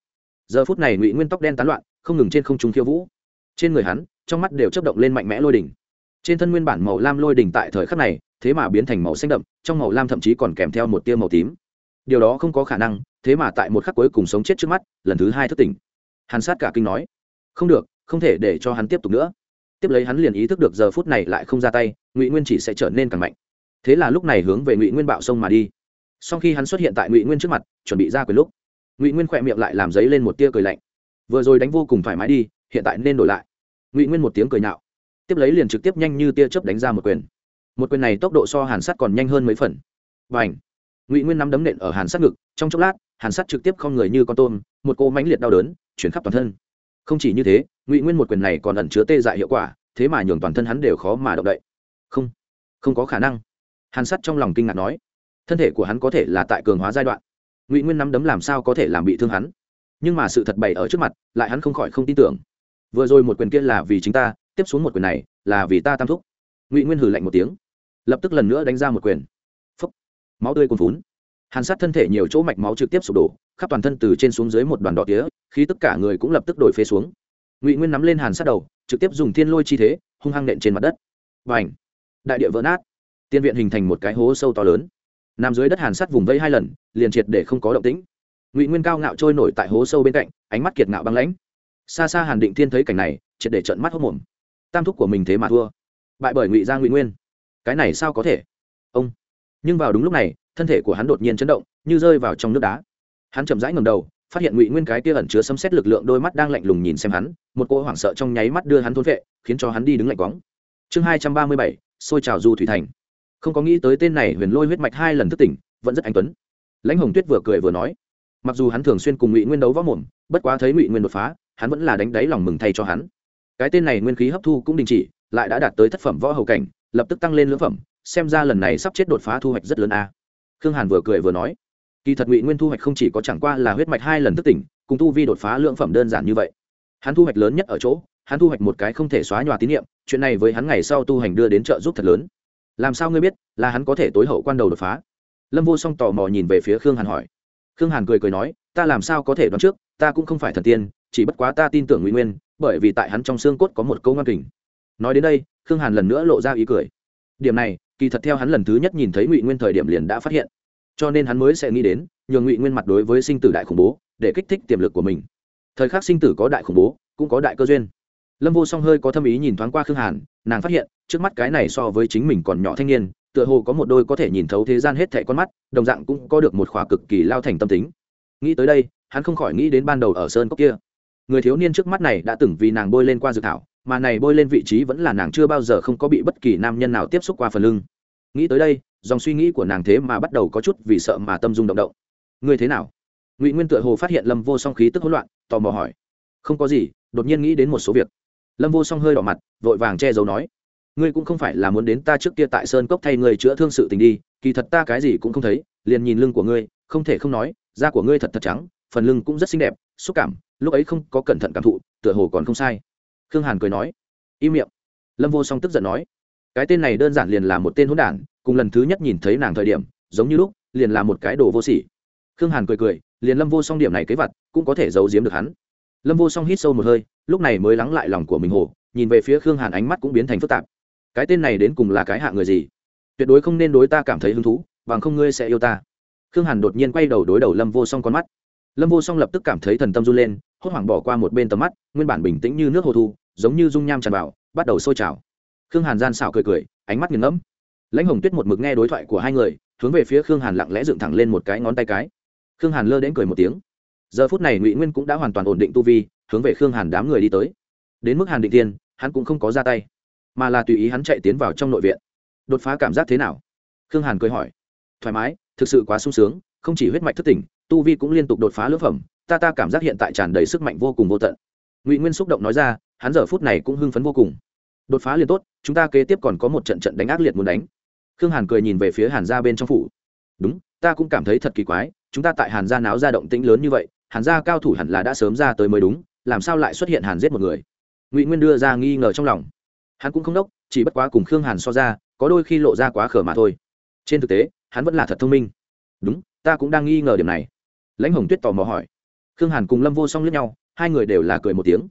S1: Giờ phút này ngụy nguyên tóc đen tán loạn, không ngừng trên không trung khiêu vũ. Trên người hắn trong mắt đều chấp động lên mạnh mẽ lôi đỉnh. Trên thân nguyên bản màu lam lôi đỉnh tại thời khắc này, thế mà biến thành màu xanh đậm, trong màu lam thậm chí còn kèm theo một tia màu tím. Điều đó không có khả năng, thế mà tại một khắc cuối cùng sống chết trước mắt, lần thứ hai thức tỉnh. Hàn sát cả kinh nói, không được, không thể để cho hắn tiếp tục nữa. Tiếp lấy hắn liền ý thức được giờ phút này lại không ra tay, ngụy nguyên chỉ sẽ trở nên càng mạnh. Thế là lúc này hướng về ngụy nguyên bạo sông mà đi. Sau khi hắn xuất hiện tại ngụy nguyên trước mặt, chuẩn bị ra quyền lúc, ngụy nguyên khỏe miệng lại làm giấy lên một tia cười lạnh. Vừa rồi đánh vô cùng thoải mái đi, hiện tại nên đổi lại ngụy nguyên một tiếng cười nhạo tiếp lấy liền trực tiếp nhanh như tia chớp đánh ra một quyền một quyền này tốc độ so hàn sắt còn nhanh hơn mấy phần và ảnh ngụy nguyên nắm đấm nện ở hàn sắt ngực trong chốc lát hàn sắt trực tiếp không người như con tôm một cô mãnh liệt đau đớn chuyển khắp toàn thân không chỉ như thế ngụy nguyên một quyền này còn ẩn chứa tê dại hiệu quả thế mà nhường toàn thân hắn đều khó mà động đậy không không có khả năng hàn sắt trong lòng kinh ngạc nói thân thể của hắn có thể là tại cường hóa giai đoạn ngụy nguyên nắm đấm làm sao có thể làm bị thương hắn nhưng mà sự thật bày ở trước mặt lại hắn không khỏi không tin tưởng vừa rồi một quyền kia là vì chính ta, tiếp xuống một quyền này là vì ta tam thúc. Ngụy nguyên hử lạnh một tiếng, lập tức lần nữa đánh ra một quyền. Phấp máu tươi cuồn phún hàn sát thân thể nhiều chỗ mạch máu trực tiếp sụp đổ, khắp toàn thân từ trên xuống dưới một đoàn đỏ tía khi tất cả người cũng lập tức đổi phế xuống. Ngụy nguyên nắm lên hàn sát đầu, trực tiếp dùng thiên lôi chi thế, hung hăng nện trên mặt đất. Và ảnh đại địa vỡ nát. Tiên viện hình thành một cái hố sâu to lớn. Nằm dưới đất hàn sát vùng vây hai lần, liền triệt để không có động tĩnh. Ngụy nguyên cao ngạo trôi nổi tại hố sâu bên cạnh, ánh mắt kiệt ngạo băng lãnh xa xa hàn định thiên thấy cảnh này, triệt để trợn mắt hốc mồm tam thúc của mình thế mà thua. Bại bởi ngụy gia ngụy nguyên. Cái này sao có thể? Ông. Nhưng vào đúng lúc này, thân thể của hắn đột nhiên chấn động, như rơi vào trong nước đá. Hắn chậm rãi ngầm đầu, phát hiện ngụy nguyên cái kia ẩn chứa sấm xét lực lượng đôi mắt đang lạnh lùng nhìn xem hắn, một cô hoảng sợ trong nháy mắt đưa hắn thôn vệ, khiến cho hắn đi đứng lạnh quóng chương hai trăm ba mươi bảy, xôi trào du thủy thành. Không có nghĩ tới tên này huyền lôi huyết mạch hai lần thức tỉnh, vẫn rất anh tuấn. Lãnh hồng tuyết vừa cười vừa nói, mặc dù hắn thường xuyên cùng ngụy nguyên đấu võ mồm, bất quá thấy ngụy nguyên đột phá hắn vẫn là đánh đáy lòng mừng thay cho hắn. Cái tên này nguyên khí hấp thu cũng đình chỉ, lại đã đạt tới thất phẩm võ hầu cảnh, lập tức tăng lên lưỡng phẩm, xem ra lần này sắp chết đột phá thu hoạch rất lớn a. Khương hàn vừa cười vừa nói, kỳ thật ngụy nguyên thu hoạch không chỉ có chẳng qua là huyết mạch hai lần thức tỉnh, cùng tu vi đột phá lượng phẩm đơn giản như vậy. Hắn thu hoạch lớn nhất ở chỗ, hắn thu hoạch một cái không thể xóa nhòa tín nhiệm chuyện này với hắn ngày sau tu hành đưa đến trợ giúp thật lớn. Làm sao ngươi biết, là hắn có thể tối hậu quan đầu đột phá? Lâm vô song tò mò nhìn về phía khương hàn hỏi. Khương hàn cười cười nói, ta làm sao có thể đoán trước, ta cũng không phải thần tiên chỉ bất quá ta tin tưởng ngụy nguyên, bởi vì tại hắn trong xương cốt có một câu ngang kình. Nói đến đây, khương hàn lần nữa lộ ra ý cười. Điểm này, kỳ thật theo hắn lần thứ nhất nhìn thấy ngụy nguyên thời điểm liền đã phát hiện. Cho nên hắn mới sẽ nghĩ đến, nhường ngụy nguyên mặt đối với sinh tử đại khủng bố, để kích thích tiềm lực của mình. Thời khắc sinh tử có đại khủng bố, cũng có đại cơ duyên. Lâm vô song hơi có thâm ý nhìn thoáng qua khương hàn, nàng phát hiện, trước mắt cái này so với chính mình còn nhỏ thanh niên, tựa hồ có một đôi có thể nhìn thấu thế gian hết thẻ con mắt, đồng dạng cũng có được một khóa cực kỳ lao thành tâm tính. Nghĩ tới đây, hắn không khỏi nghĩ đến ban đầu ở sơn cốc kia người thiếu niên trước mắt này đã từng vì nàng bôi lên qua dự thảo, mà này bôi lên vị trí vẫn là nàng chưa bao giờ không có bị bất kỳ nam nhân nào tiếp xúc qua phần lưng. Nghĩ tới đây, dòng suy nghĩ của nàng thế mà bắt đầu có chút vì sợ mà tâm dung động động. Ngươi thế nào? Ngụy nguyên tựa hồ phát hiện lâm vô song khí tức hỗn loạn, tò mò hỏi. Không có gì, đột nhiên nghĩ đến một số việc. Lâm vô song hơi đỏ mặt, vội vàng che giấu nói. Ngươi cũng không phải là muốn đến ta trước kia tại sơn cốc thay người chữa thương sự tình đi, kỳ thật ta cái gì cũng không thấy, liền nhìn lưng của ngươi, không thể không nói, da của ngươi thật thật trắng phần lưng cũng rất xinh đẹp, xúc cảm, lúc ấy không có cẩn thận cảm thụ, tựa hồ còn không sai. Khương hàn cười nói, im miệng. Lâm vô song tức giận nói, cái tên này đơn giản liền là một tên hỗn đản, cùng lần thứ nhất nhìn thấy nàng thời điểm, giống như lúc, liền là một cái đồ vô sỉ. Khương hàn cười cười, liền lâm vô song điểm này kế vật, cũng có thể giấu giếm được hắn. Lâm vô song hít sâu một hơi, lúc này mới lắng lại lòng của mình hồ, nhìn về phía khương hàn ánh mắt cũng biến thành phức tạp. Cái tên này đến cùng là cái hạ người gì? Tuyệt đối không nên đối ta cảm thấy hứng thú, bằng không ngươi sẽ yêu ta. Khương hàn đột nhiên quay đầu đối đầu lâm vô song con mắt lâm vô song lập tức cảm thấy thần tâm run lên, hốt hoảng bỏ qua một bên tầm mắt, nguyên bản bình tĩnh như nước hồ thu, giống như dung nham tràn vào, bắt đầu sôi trào. Khương hàn gian xảo cười cười, ánh mắt nghiền ngẫm. Lãnh hồng tuyết một mực nghe đối thoại của hai người, hướng về phía khương hàn lặng lẽ dựng thẳng lên một cái ngón tay cái. Khương hàn lơ đến cười một tiếng. Giờ phút này ngụy nguyên cũng đã hoàn toàn ổn định tu vi, hướng về khương hàn đám người đi tới. Đến mức hàn định tiên hắn cũng không có ra tay, mà là tùy ý hắn chạy tiến vào trong nội viện. Đột phá cảm giác thế nào? Khương hàn cười hỏi. Thoải mái, thực sự quá sung sướng không chỉ huyết mạch thất tỉnh, tu vi cũng liên tục đột phá lưỡng phẩm, ta ta cảm giác hiện tại tràn đầy sức mạnh vô cùng vô tận. Ngụy nguyên xúc động nói ra, hắn giờ phút này cũng hưng phấn vô cùng. Đột phá liền tốt, chúng ta kế tiếp còn có một trận trận đánh ác liệt muốn đánh. Khương hàn cười nhìn về phía hàn gia bên trong phủ. Đúng, ta cũng cảm thấy thật kỳ quái, chúng ta tại hàn gia náo ra động tĩnh lớn như vậy, hàn gia cao thủ hẳn là đã sớm ra tới mới đúng, làm sao lại xuất hiện hàn giết một người? Ngụy nguyên đưa ra nghi ngờ trong lòng. Hắn cũng không đốc, chỉ bất quá cùng khương hàn so ra, có đôi khi lộ ra quá khở mà thôi. Trên thực tế, hắn vẫn là thật thông minh. Đúng ta cũng đang nghi ngờ điểm này. Lãnh hồng tuyết tò mò hỏi. Khương hàn cùng lâm vô song lướt nhau, hai người đều là cười một tiếng.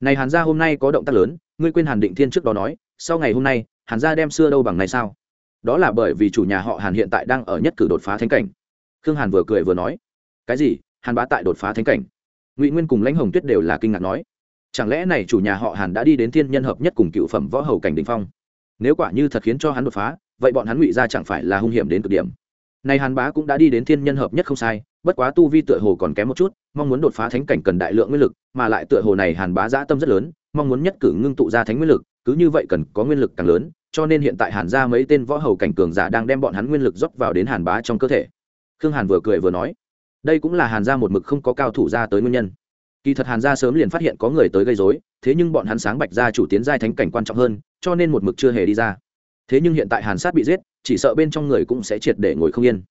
S1: Này hàn gia hôm nay có động tác lớn, ngươi quên hàn định thiên trước đó nói, sau ngày hôm nay, hàn gia đem xưa đâu bằng này sao? Đó là bởi vì chủ nhà họ hàn hiện tại đang ở nhất cử đột phá thánh cảnh. Khương hàn vừa cười vừa nói. Cái gì? Hàn bá tại đột phá thánh cảnh? Ngụy nguyên cùng lãnh hồng tuyết đều là kinh ngạc nói. Chẳng lẽ này chủ nhà họ hàn đã đi đến thiên nhân hợp nhất cùng cựu phẩm võ hầu cảnh đình phong? Nếu quả như thật khiến cho hắn đột phá, vậy bọn hắn ngụy ra chẳng phải là hung hiểm đến cực điểm này hàn bá cũng đã đi đến thiên nhân hợp nhất không sai, bất quá tu vi tựa hồ còn kém một chút, mong muốn đột phá thánh cảnh cần đại lượng nguyên lực, mà lại tựa hồ này hàn bá dã tâm rất lớn, mong muốn nhất cử ngưng tụ ra thánh nguyên lực, cứ như vậy cần có nguyên lực càng lớn, cho nên hiện tại hàn ra mấy tên võ hầu cảnh cường giả đang đem bọn hắn nguyên lực dốc vào đến hàn bá trong cơ thể. Khương hàn vừa cười vừa nói, đây cũng là hàn ra một mực không có cao thủ ra tới nguyên nhân. Kỳ thật hàn gia sớm liền phát hiện có người tới gây dối thế nhưng bọn hắn sáng bạch gia chủ tiến giai thánh cảnh quan trọng hơn, cho nên một mực chưa hề đi ra. Thế nhưng hiện tại hàn sát bị giết chỉ sợ bên trong người cũng sẽ triệt để ngồi không yên.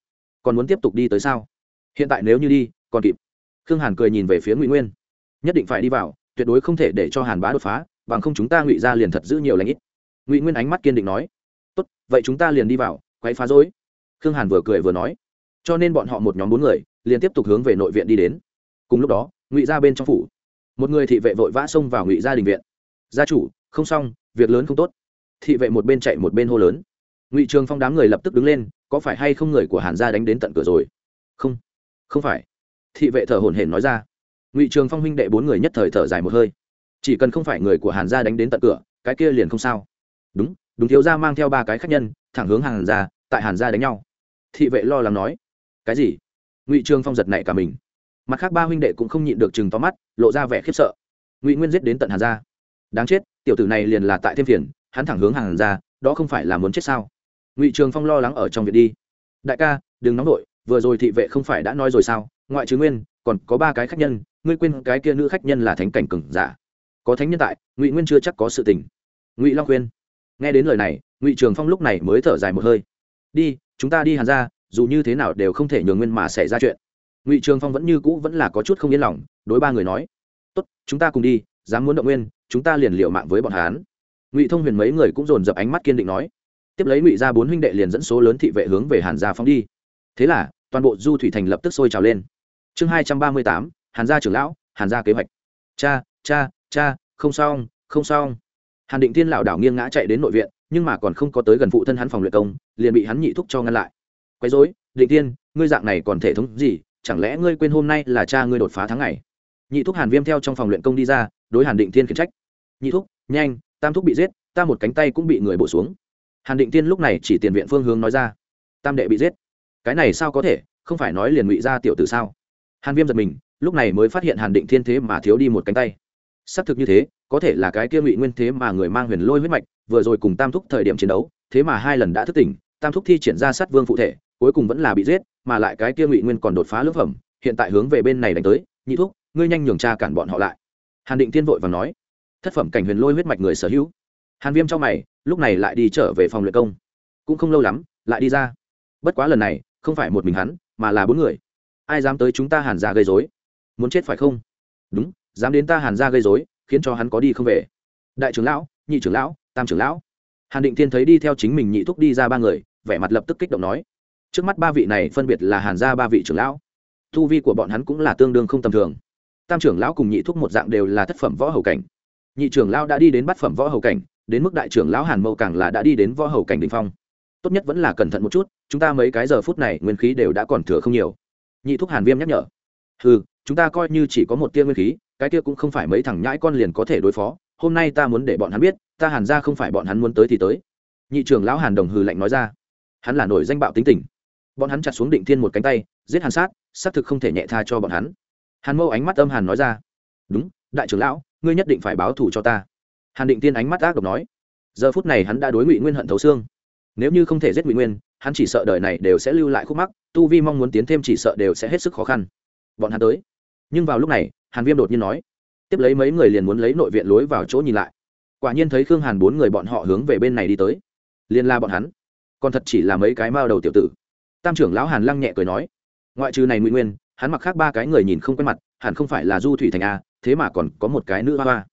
S1: Còn muốn tiếp tục đi tới sao? Hiện tại nếu như đi, còn kịp. Khương hàn cười nhìn về phía ngụy nguyên. Nhất định phải đi vào, tuyệt đối không thể để cho hàn bá đột phá, bằng không chúng ta ngụy ra liền thật giữ nhiều lãnh ít. Ngụy nguyên ánh mắt kiên định nói. Tốt, vậy chúng ta liền đi vào quay phá dối khương hàn vừa cười vừa nói. Cho nên bọn họ một nhóm bốn người, liền tiếp tục hướng về nội viện đi đến. Cùng lúc đó, ngụy ra bên trong phủ, một người thị vệ vội vã xông vào ngụy gia đình viện. Gia chủ, không xong, việc lớn không tốt. Thị vệ một bên chạy một bên hô lớn ngụy trường phong đám người lập tức đứng lên có phải hay không người của hàn gia đánh đến tận cửa rồi không không phải thị vệ thở hổn hển nói ra ngụy trường phong huynh đệ bốn người nhất thời thở dài một hơi chỉ cần không phải người của hàn gia đánh đến tận cửa cái kia liền không sao đúng đúng thiếu gia mang theo ba cái khách nhân thẳng hướng hàn gia tại hàn gia đánh nhau thị vệ lo lắng nói cái gì ngụy trường phong giật nảy cả mình mặt khác ba huynh đệ cũng không nhịn được chừng to mắt lộ ra vẻ khiếp sợ ngụy nguyên giết đến tận hàn gia đáng chết tiểu tử này liền là tại thêm phiền hắn thẳng hướng hàn gia đó không phải là muốn chết sao ngụy trường phong lo lắng ở trong việc đi đại ca đừng nóng vội vừa rồi thị vệ không phải đã nói rồi sao ngoại trừ nguyên còn có ba cái khách nhân ngươi quên cái kia nữ khách nhân là thánh cảnh cừng giả có thánh nhân tại ngụy nguyên chưa chắc có sự tình ngụy long khuyên nghe đến lời này ngụy trường phong lúc này mới thở dài một hơi đi chúng ta đi hàn ra dù như thế nào đều không thể nhường nguyên mà xảy ra chuyện ngụy trường phong vẫn như cũ vẫn là có chút không yên lòng đối ba người nói tốt chúng ta cùng đi dám muốn động nguyên chúng ta liền liệu mạng với bọn hán ngụy thông huyền mấy người cũng dồn dập ánh mắt kiên định nói tiếp lấy ngụy ra bốn huynh đệ liền dẫn số lớn thị vệ hướng về hàn gia phóng đi thế là toàn bộ du thủy thành lập tức sôi trào lên chương hai trăm ba mươi tám hàn gia trưởng lão hàn gia kế hoạch cha cha cha không sao không xong hàn định thiên lảo đảo nghiêng ngã chạy đến nội viện nhưng mà còn không có tới gần phụ thân hắn phòng luyện công liền bị hắn nhị thúc cho ngăn lại quấy dối định thiên, ngươi dạng này còn thể thống gì, chẳng lẽ ngươi quên hôm nay là cha ngươi đột phá tháng ngày? nhị thúc hàn viêm theo trong phòng luyện công đi ra, đối hàn định thiên khiển trách. nhị thúc, nhanh, tam thúc bị giết, ta một cánh tay cũng bị người bổ xuống hàn định thiên lúc này chỉ tiền viện phương hướng nói ra, tam đệ bị giết. Cái này sao có thể? Không phải nói liền ngụy ra tiểu tử sao? Hàn viêm giật mình, lúc này mới phát hiện hàn định thiên thế mà thiếu đi một cánh tay. Xác thực như thế, có thể là cái kia ngụy nguyên thế mà người mang huyền lôi huyết mạch, vừa rồi cùng tam thúc thời điểm chiến đấu, thế mà hai lần đã thức tỉnh, tam thúc thi triển ra sát vương phụ thể, cuối cùng vẫn là bị giết, mà lại cái kia ngụy nguyên còn đột phá lưỡng phẩm, hiện tại hướng về bên này đánh tới, nhị thúc, ngươi nhanh nhường cha cản bọn họ lại. Hàn định thiên vội và nói, thất phẩm cảnh huyền lôi huyết mạch người sở hữu hàn viêm trong mày, lúc này lại đi trở về phòng luyện công. Cũng không lâu lắm, lại đi ra. Bất quá lần này, không phải một mình hắn, mà là bốn người. Ai dám tới chúng ta hàn ra gây dối muốn chết phải không? Đúng, dám đến ta hàn ra gây dối khiến cho hắn có đi không về. Đại trưởng lão, nhị trưởng lão, tam trưởng lão. Hàn định Thiên thấy đi theo chính mình nhị thúc đi ra ba người, vẻ mặt lập tức kích động nói. Trước mắt ba vị này phân biệt là hàn gia ba vị trưởng lão. Thu vi của bọn hắn cũng là tương đương không tầm thường. Tam trưởng lão cùng nhị thúc một dạng đều là thất phẩm võ hầu cảnh. Nhị trưởng lão đã đi đến bát phẩm võ hầu cảnh đến mức đại trưởng lão hàn mậu càng là đã đi đến võ hầu cảnh đình phong. Tốt nhất vẫn là cẩn thận một chút, chúng ta mấy cái giờ phút này nguyên khí đều đã còn thừa không nhiều. Nhị thúc hàn viêm nhắc nhở. Ừ chúng ta coi như chỉ có một tia nguyên khí, cái kia cũng không phải mấy thằng nhãi con liền có thể đối phó, hôm nay ta muốn để bọn hắn biết, ta hàn ra không phải bọn hắn muốn tới thì tới. Nhị trưởng lão hàn đồng hừ lạnh nói ra. Hắn là nổi danh bạo tính tình. Bọn hắn chặt xuống định thiên một cánh tay, giết hàn sát, xác thực không thể nhẹ tha cho bọn hắn. Hàn mâu ánh mắt âm hàn nói ra. Đúng, đại trưởng lão, ngươi nhất định phải báo thù cho ta hàn định tiên ánh mắt ác độc nói, giờ phút này hắn đã đối ngụy nguyên hận thấu xương. Nếu như không thể giết ngụy nguyên, hắn chỉ sợ đời này đều sẽ lưu lại khúc mắc, tu vi mong muốn tiến thêm chỉ sợ đều sẽ hết sức khó khăn. Bọn hắn tới. Nhưng vào lúc này, hàn viêm đột nhiên nói, tiếp lấy mấy người liền muốn lấy nội viện lối vào chỗ nhìn lại. Quả nhiên thấy khương hàn bốn người bọn họ hướng về bên này đi tới. Liền la bọn hắn. Còn thật chỉ là mấy cái mao đầu tiểu tử. Tam trưởng lão hàn lăng nhẹ cười nói, ngoại trừ này ngụy nguyên, hắn mặc khác ba cái người nhìn không quen mặt, hẳn không phải là du thủy thành a, thế mà còn có một cái nữ hoa hoa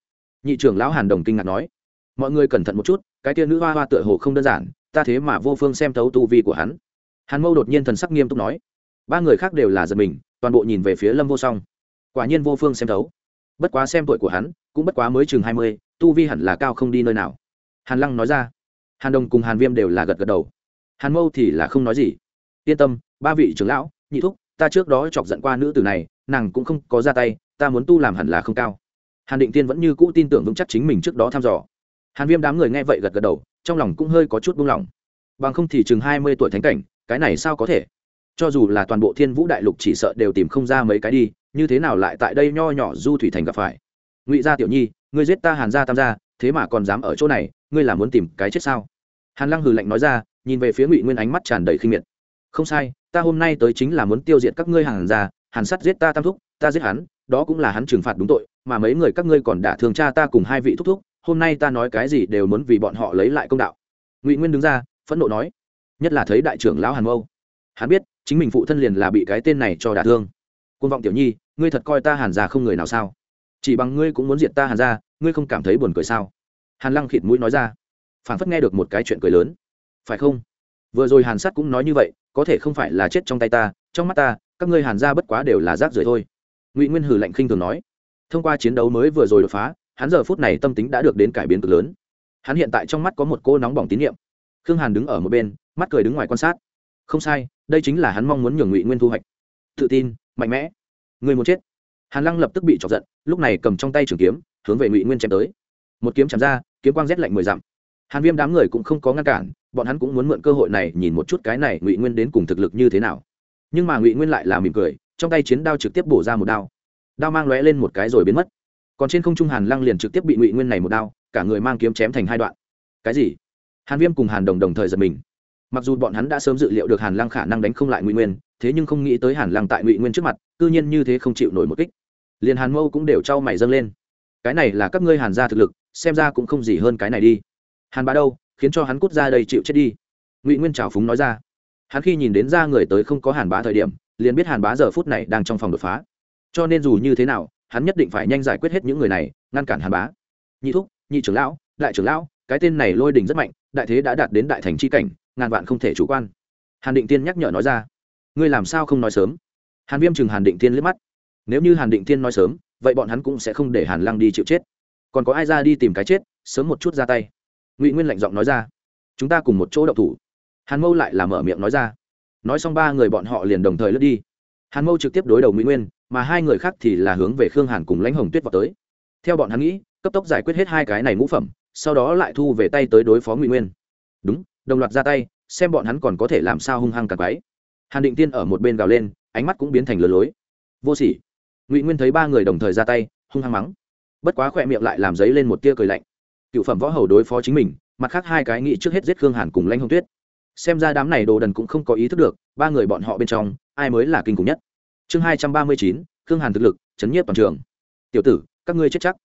S1: nhị trưởng lão hàn đồng kinh ngạc nói, mọi người cẩn thận một chút, cái tia nữ hoa hoa tựa hồ không đơn giản, ta thế mà vô phương xem thấu tu vi của hắn. Hàn mâu đột nhiên thần sắc nghiêm túc nói, ba người khác đều là giật mình, toàn bộ nhìn về phía lâm vô song. Quả nhiên vô phương xem thấu. Bất quá xem tuổi của hắn, cũng bất quá mới chừng hai mươi, tu vi hẳn là cao không đi nơi nào. Hàn lăng nói ra. Hàn đồng cùng hàn viêm đều là gật gật đầu. Hàn mâu thì là không nói gì. Yên tâm, ba vị trưởng lão, nhị thúc, ta trước đó chọc giận qua nữ tử này, nàng cũng không có ra tay, ta muốn tu làm hẳn là không cao hàn định tiên vẫn như cũ tin tưởng vững chắc chính mình trước đó thăm dò. Hàn viêm đám người nghe vậy gật gật đầu, trong lòng cũng hơi có chút buông lỏng. Bằng không thì chừng hai mươi tuổi thánh cảnh, cái này sao có thể? Cho dù là toàn bộ thiên vũ đại lục chỉ sợ đều tìm không ra mấy cái đi, như thế nào lại tại đây nho nhỏ du thủy thành gặp phải? Ngụy gia tiểu nhi, ngươi giết ta hàn gia tam gia, thế mà còn dám ở chỗ này, ngươi là muốn tìm cái chết sao? Hàn lăng hừ lạnh nói ra, nhìn về phía ngụy nguyên ánh mắt tràn đầy khinh miệt. Không sai, ta hôm nay tới chính là muốn tiêu diệt các ngươi hàn gia, hàn sắt giết ta tam thúc, ta giết hắn đó cũng là hắn trừng phạt đúng tội, mà mấy người các ngươi còn đả thương cha ta cùng hai vị thúc thúc, hôm nay ta nói cái gì đều muốn vì bọn họ lấy lại công đạo. Ngụy nguyên đứng ra, phẫn nộ nói, nhất là thấy đại trưởng lão hàn mâu. Hắn biết, chính mình phụ thân liền là bị cái tên này cho đả thương. Côn vọng tiểu nhi, ngươi thật coi ta hàn già không người nào sao? Chỉ bằng ngươi cũng muốn diệt ta hàn ra ngươi không cảm thấy buồn cười sao? Hàn lăng khịt mũi nói ra, phảng phất nghe được một cái chuyện cười lớn. Phải không? Vừa rồi hàn sắt cũng nói như vậy, có thể không phải là chết trong tay ta, trong mắt ta, các ngươi hàn ra bất quá đều là rác rưởi thôi ngụy nguyên hử lạnh khinh thường nói thông qua chiến đấu mới vừa rồi đột phá hắn giờ phút này tâm tính đã được đến cải biến cực lớn hắn hiện tại trong mắt có một cô nóng bỏng tín nhiệm khương hàn đứng ở một bên mắt cười đứng ngoài quan sát không sai đây chính là hắn mong muốn nhường ngụy nguyên thu hoạch tự tin mạnh mẽ người muốn chết hàn lăng lập tức bị chọc giận lúc này cầm trong tay trường kiếm hướng về ngụy nguyên chém tới một kiếm chém ra kiếm quang rét lạnh mười dặm hàn viêm đám người cũng không có ngăn cản bọn hắn cũng muốn mượn cơ hội này nhìn một chút cái này ngụy nguyên đến cùng thực lực như thế nào nhưng mà ngụy nguyên lại là mỉm cười trong tay chiến đao trực tiếp bổ ra một đao. Đao mang lóe lên một cái rồi biến mất. Còn trên không trung hàn lăng liền trực tiếp bị ngụy nguyên này một đao, cả người mang kiếm chém thành hai đoạn. Cái gì? Hàn viêm cùng hàn đồng đồng thời giật mình. Mặc dù bọn hắn đã sớm dự liệu được hàn lăng khả năng đánh không lại ngụy nguyên, thế nhưng không nghĩ tới hàn lăng tại ngụy nguyên trước mặt, cư nhiên như thế không chịu nổi một kích. Liền hàn mâu cũng đều trao mày dâng lên. Cái này là các ngươi hàn gia thực lực, xem ra cũng không gì hơn cái này đi. Hàn bá đâu, khiến cho hắn cút ra đây chịu chết đi. Ngụy nguyên trào phúng nói ra. Hắn khi nhìn đến ra người tới không có hàn bá thời điểm liền biết hàn bá giờ phút này đang trong phòng đột phá. Cho nên dù như thế nào, hắn nhất định phải nhanh giải quyết hết những người này, ngăn cản hàn bá. Nhị thúc, nhị trưởng lão, đại trưởng lão, cái tên này lôi đình rất mạnh, đại thế đã đạt đến đại thành c h i cảnh, ngàn vạn không thể chủ quan. Hàn định tiên nhắc nhở nói ra. Ngươi làm sao không nói sớm? Hàn viêm chừng hàn định tiên liếc mắt. Nếu như hàn định tiên nói sớm, vậy bọn hắn cũng sẽ không để hàn lăng đi chịu chết. Còn có ai ra đi tìm cái chết, sớm một chút ra tay. Ngụy nguyên lạnh giọng nói ra. Chúng ta cùng một chỗ đậu thủ. Hàn mâu lại là mở miệng nói ra nói xong ba người bọn họ liền đồng thời lướt đi. Hàn mâu trực tiếp đối đầu ngụy nguyên, mà hai người khác thì là hướng về khương hàn cùng lãnh hồng tuyết vào tới. Theo bọn hắn nghĩ, cấp tốc giải quyết hết hai cái này ngũ phẩm, sau đó lại thu về tay tới đối phó ngụy nguyên. Đúng, đồng loạt ra tay, xem bọn hắn còn có thể làm sao hung hăng càng quáy hàn định tiên ở một bên gào lên, ánh mắt cũng biến thành lừa lối. Vô sỉ. Ngụy nguyên thấy ba người đồng thời ra tay, hung hăng mắng. Bất quá khỏe miệng lại làm giấy lên một tia cười lạnh. Cựu phẩm võ hầu đối phó chính mình, mặt khác hai cái nghĩ trước hết giết khương hàn cùng lãnh hồng tuyết xem ra đám này đồ đần cũng không có ý thức được, ba người bọn họ bên trong, ai mới là kinh khủng nhất. Chương hai trăm ba mươi chín, khương hàn thực lực, chấn nhiếp toàn trường. Tiểu tử, các ngươi chết chắc.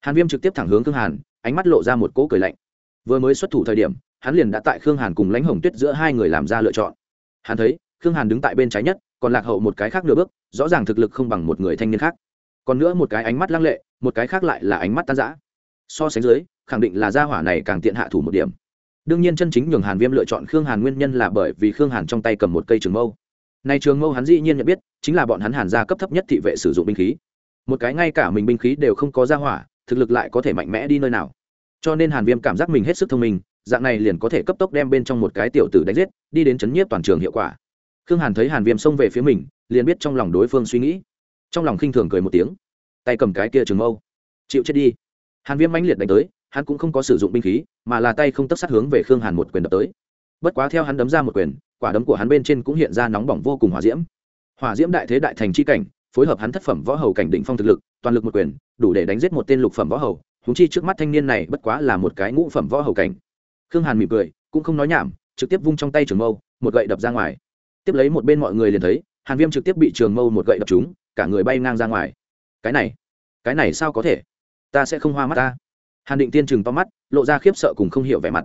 S1: Hàn viêm trực tiếp thẳng hướng khương hàn, ánh mắt lộ ra một cỗ cười lạnh. Vừa mới xuất thủ thời điểm, hắn liền đã tại khương hàn cùng lãnh hồng tuyết giữa hai người làm ra lựa chọn. Hắn thấy, khương hàn đứng tại bên trái nhất, còn lạc hậu một cái khác nửa bước, rõ ràng thực lực không bằng một người thanh niên khác. Còn nữa một cái ánh mắt lăng lệ, một cái khác lại là ánh mắt tan giã so sánh dưới, khẳng định là gia hỏa này càng tiện hạ thủ một điểm đương nhiên chân chính nhường hàn viêm lựa chọn khương hàn nguyên nhân là bởi vì khương hàn trong tay cầm một cây trường mâu. Này trường mâu hắn dĩ nhiên nhận biết, chính là bọn hắn hàn gia cấp thấp nhất thị vệ sử dụng binh khí. Một cái ngay cả mình binh khí đều không có gia hỏa, thực lực lại có thể mạnh mẽ đi nơi nào. Cho nên hàn viêm cảm giác mình hết sức thông minh, dạng này liền có thể cấp tốc đem bên trong một cái tiểu tử đánh giết, đi đến chấn nhiếp toàn trường hiệu quả. Khương hàn thấy hàn viêm xông về phía mình, liền biết trong lòng đối phương suy nghĩ. Trong lòng khinh thường cười một tiếng. Tay cầm cái kia trường mâu. Chịu chết đi. Hàn viêm mãnh liệt đánh tới hắn cũng không có sử dụng binh khí mà là tay không tấp sát hướng về khương hàn một quyền đập tới. Bất quá theo hắn đấm ra một quyền quả đấm của hắn bên trên cũng hiện ra nóng bỏng vô cùng hỏa diễm. Hỏa diễm đại thế đại thành c h i cảnh phối hợp hắn thất phẩm võ hầu cảnh định phong thực lực toàn lực một quyền đủ để đánh giết một tên lục phẩm võ hầu húng chi trước mắt thanh niên này bất quá là một cái ngũ phẩm võ hầu cảnh. Khương hàn mỉm cười cũng không nói nhảm trực tiếp vung trong tay trường mâu một gậy đập ra ngoài. Tiếp lấy một bên mọi người liền thấy hàn viêm trực tiếp bị trường mâu một gậy đập chúng, cả người bay ngang ra ngoài. Cái này cái này sao có thể? Ta sẽ không hoa mắt ta hàn định tiên chừng to mắt, lộ ra khiếp sợ cùng không hiểu vẻ mặt.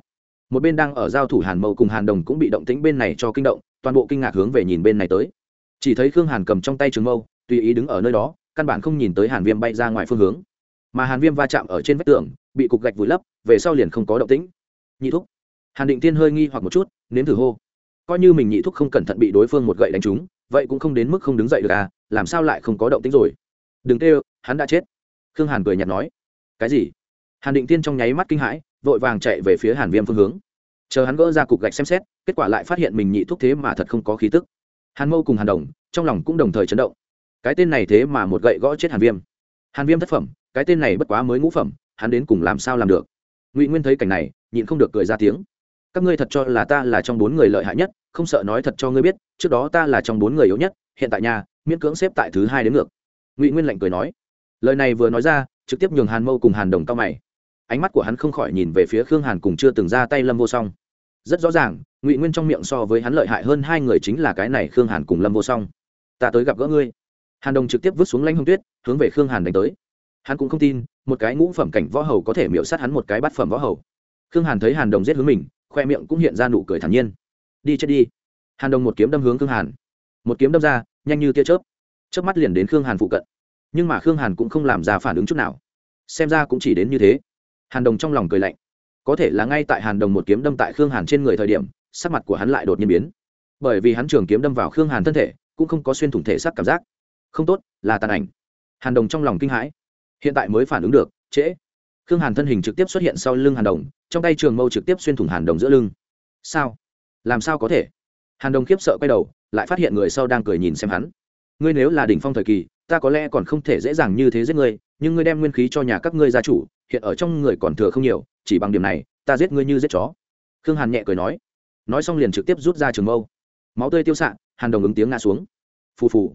S1: Một bên đang ở giao thủ hàn Mậu cùng hàn đồng cũng bị động tĩnh bên này cho kinh động, toàn bộ kinh ngạc hướng về nhìn bên này tới. Chỉ thấy khương hàn cầm trong tay trường mâu, tùy ý đứng ở nơi đó, căn bản không nhìn tới hàn viêm bay ra ngoài phương hướng. Mà hàn viêm va chạm ở trên vách tường, bị cục gạch vùi lấp, về sau liền không có động tĩnh. Nhị thúc. Hàn định tiên hơi nghi hoặc một chút, nếm thử hô. Coi như mình nhị thúc không cẩn thận bị đối phương một gậy đánh trúng, vậy cũng không đến mức không đứng dậy được à làm sao lại không có động tĩnh rồi. Đừng tê hắn đã chết. Khương hàn cười nhạt nói. Cái gì? Hàn định tiên trong nháy mắt kinh hãi, vội vàng chạy về phía hàn viêm phương hướng. Chờ hắn gỡ ra cục gạch xem xét, kết quả lại phát hiện mình nhị thúc thế mà thật không có khí tức. Hàn mâu cùng hàn đồng, trong lòng cũng đồng thời chấn động. Cái tên này thế mà một gậy gõ chết hàn viêm. Hàn viêm thất phẩm, cái tên này bất quá mới ngũ phẩm, hắn đến cùng làm sao làm được? Ngụy nguyên thấy cảnh này, nhịn không được cười ra tiếng. Các ngươi thật cho là ta là trong bốn người lợi hại nhất, không sợ nói thật cho ngươi biết, trước đó ta là trong bốn người yếu nhất, hiện tại nhà, miễn cưỡng xếp tại thứ hai đến ngược. Ngụy nguyên lạnh cười nói. Lời này vừa nói ra, trực tiếp nhường hàn mâu cùng hàn đồng cao mày ánh mắt của hắn không khỏi nhìn về phía khương hàn cùng chưa từng ra tay lâm vô song. Rất rõ ràng, ngụy nguyên trong miệng so với hắn lợi hại hơn hai người chính là cái này khương hàn cùng lâm vô song. Ta tới gặp gỡ ngươi. Hàn đồng trực tiếp vứt xuống lanh hông tuyết, hướng về khương hàn đánh tới. Hắn cũng không tin, một cái ngũ phẩm cảnh võ hầu có thể miễu sát hắn một cái bát phẩm võ hầu. Khương hàn thấy hàn đồng giết hướng mình, khoe miệng cũng hiện ra nụ cười thản nhiên. Đi chết đi. Hàn đồng một kiếm đâm hướng khương hàn. Một kiếm đâm ra, nhanh như tia chớp. Chớp mắt liền đến khương hàn phụ cận. Nhưng mà khương hàn cũng không làm ra phản ứng chút nào. Xem ra cũng chỉ đến như thế hàn đồng trong lòng cười lạnh. Có thể là ngay tại hàn đồng một kiếm đâm tại khương hàn trên người thời điểm, sắc mặt của hắn lại đột nhiên biến. Bởi vì hắn trường kiếm đâm vào khương hàn thân thể, cũng không có xuyên thủng thể sắc cảm giác. Không tốt, là tàn ảnh. Hàn đồng trong lòng kinh hãi. Hiện tại mới phản ứng được, trễ. Khương hàn thân hình trực tiếp xuất hiện sau lưng hàn đồng, trong tay trường mâu trực tiếp xuyên thủng hàn đồng giữa lưng. Sao? Làm sao có thể? Hàn đồng khiếp sợ quay đầu, lại phát hiện người sau đang cười nhìn xem hắn. Ngươi nếu là đỉnh phong thời kỳ, ta có lẽ còn không thể dễ dàng như thế giết ngươi, nhưng ngươi đem nguyên khí cho nhà các ngươi gia chủ hiện ở trong người còn thừa không nhiều, chỉ bằng điểm này, ta giết ngươi như giết chó. Khương hàn nhẹ cười nói. Nói xong liền trực tiếp rút ra trường mâu. Máu tươi tiêu xạ, hàn đồng ứng tiếng ngã xuống. Phù phù.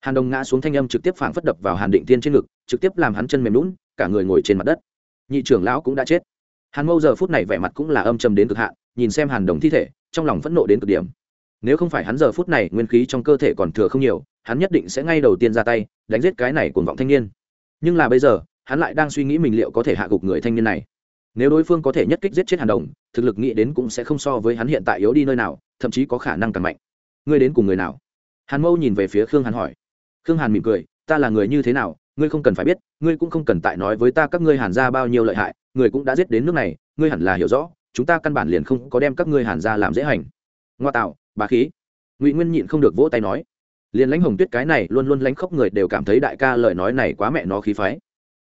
S1: Hàn đồng ngã xuống thanh âm trực tiếp phảng phất đập vào hàn định tiên trên ngực, trực tiếp làm hắn chân mềm lún cả người ngồi trên mặt đất. Nhị trưởng lão cũng đã chết. Hàn mâu giờ phút này vẻ mặt cũng là âm trầm đến cực hạn, nhìn xem hàn đồng thi thể, trong lòng phẫn nộ đến cực điểm. Nếu không phải hắn giờ phút này nguyên khí trong cơ thể còn thừa không nhiều, hắn nhất định sẽ ngay đầu tiên ra tay, đánh giết cái này cuồng vọng thanh niên. Nhưng là bây giờ hắn lại đang suy nghĩ mình liệu có thể hạ gục người thanh niên này. Nếu đối phương có thể nhất kích giết chết hàn đồng, thực lực nghĩ đến cũng sẽ không so với hắn hiện tại yếu đi nơi nào, thậm chí có khả năng càng mạnh. Ngươi đến cùng người nào? Hàn mâu nhìn về phía khương hàn hỏi. Khương hàn mỉm cười, ta là người như thế nào, ngươi không cần phải biết, ngươi cũng không cần tại nói với ta các ngươi hàn ra bao nhiêu lợi hại, người cũng đã giết đến nước này, ngươi hẳn là hiểu rõ, chúng ta căn bản liền không có đem các ngươi hàn ra làm dễ hành. Ngoa tạo bà khí. Ngụy nguyên nhịn không được vỗ tay nói. Liền lãnh hồng tuyết cái này luôn luôn lãnh khóc người đều cảm thấy đại ca lời nói này quá mẹ nó khí phái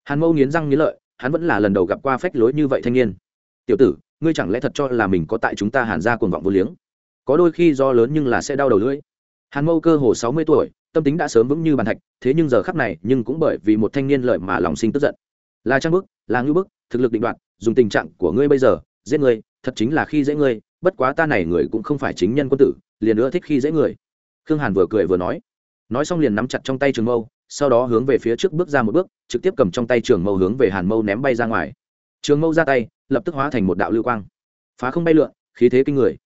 S1: hàn mâu nghiến răng nghiến lợi, hắn vẫn là lần đầu gặp qua phách lối như vậy thanh niên. Tiểu tử, ngươi chẳng lẽ thật cho là mình có tại chúng ta hàn ra cuồng vọng vô liếng? Có đôi khi do lớn nhưng là sẽ đau đầu lưỡi. Hàn mâu cơ hồ sáu mươi tuổi, tâm tính đã sớm vững như bàn thạch, thế nhưng giờ khắc này nhưng cũng bởi vì một thanh niên lợi mà lòng sinh tức giận. Là trang bức, là ngưu bức, thực lực định đoạt, dùng tình trạng của ngươi bây giờ, giết ngươi, thật chính là khi dễ ngươi, bất quá ta này người cũng không phải chính nhân quân tử, liền nữa thích khi dễ người. Khương hàn vừa cười vừa nói. Nói xong liền nắm chặt trong tay trường mâu sau đó hướng về phía trước bước ra một bước, trực tiếp cầm trong tay trường mâu hướng về hàn mâu ném bay ra ngoài. Trường mâu ra tay, lập tức hóa thành một đạo lưu quang. Phá không bay lượn, khí thế kinh người.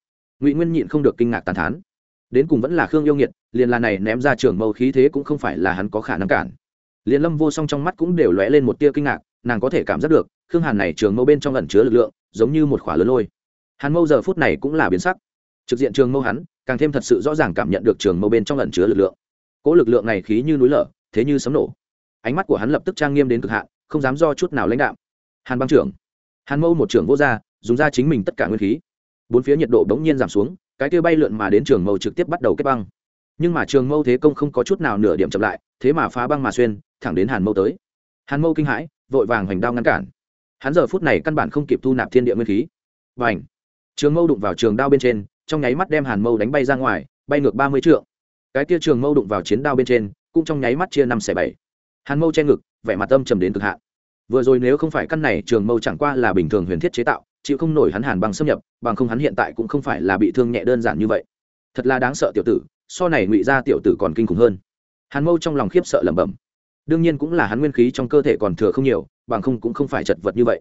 S1: Ngụy nguyên nhịn không được kinh ngạc tàn thán. Đến cùng vẫn là khương yêu nghiệt, liền là này ném ra trường mâu khí thế cũng không phải là hắn có khả năng cản. Liền lâm vô song trong mắt cũng đều lóe lên một tia kinh ngạc, nàng có thể cảm giác được, khương hàn này trường mâu bên trong ẩn chứa lực lượng, giống như một khỏa lớn lôi. Hàn mâu giờ phút này cũng là biến sắc. Trực diện trường mâu hắn, càng thêm thật sự rõ ràng cảm nhận được trường mâu bên trong ẩn chứa lực lượng. Cỗ lực lượng này khí như núi lở thế như sấm nổ. Ánh mắt của hắn lập tức trang nghiêm đến cực hạn không dám do chút nào lãnh đạm. hàn băng trưởng. Hàn mâu một trưởng vô gia, dùng ra chính mình tất cả nguyên khí. Bốn phía nhiệt độ bỗng nhiên giảm xuống cái kia bay lượn mà đến trường mâu trực tiếp bắt đầu kết băng. Nhưng mà trường mâu thế công không có chút nào nửa điểm chậm lại thế mà phá băng mà xuyên thẳng đến hàn mâu tới. Hàn mâu kinh hãi vội vàng hoành đao ngăn cản. Hắn giờ phút này căn bản không kịp thu nạp thiên địa nguyên khí. Và ảnh trường mâu đụng vào trường đao bên trên trong nháy mắt đem hàn mâu đánh bay ra ngoài bay ngược ba mươi trượng. Cái kia trường mâu đụng vào chiến đao bên trên cũng trong nháy mắt chia năm xẻ bảy. Hàn mâu che ngực, vẻ mặt âm trầm đến cực hạn. Vừa rồi nếu không phải căn này, trường mâu chẳng qua là bình thường huyền thiết chế tạo, chịu không nổi hắn hàn bằng xâm nhập, bằng không hắn hiện tại cũng không phải là bị thương nhẹ đơn giản như vậy. Thật là đáng sợ tiểu tử, so này ngụy ra tiểu tử còn kinh khủng hơn. Hàn mâu trong lòng khiếp sợ lẩm bẩm. Đương nhiên cũng là hắn nguyên khí trong cơ thể còn thừa không nhiều, bằng không cũng không phải chật vật như vậy.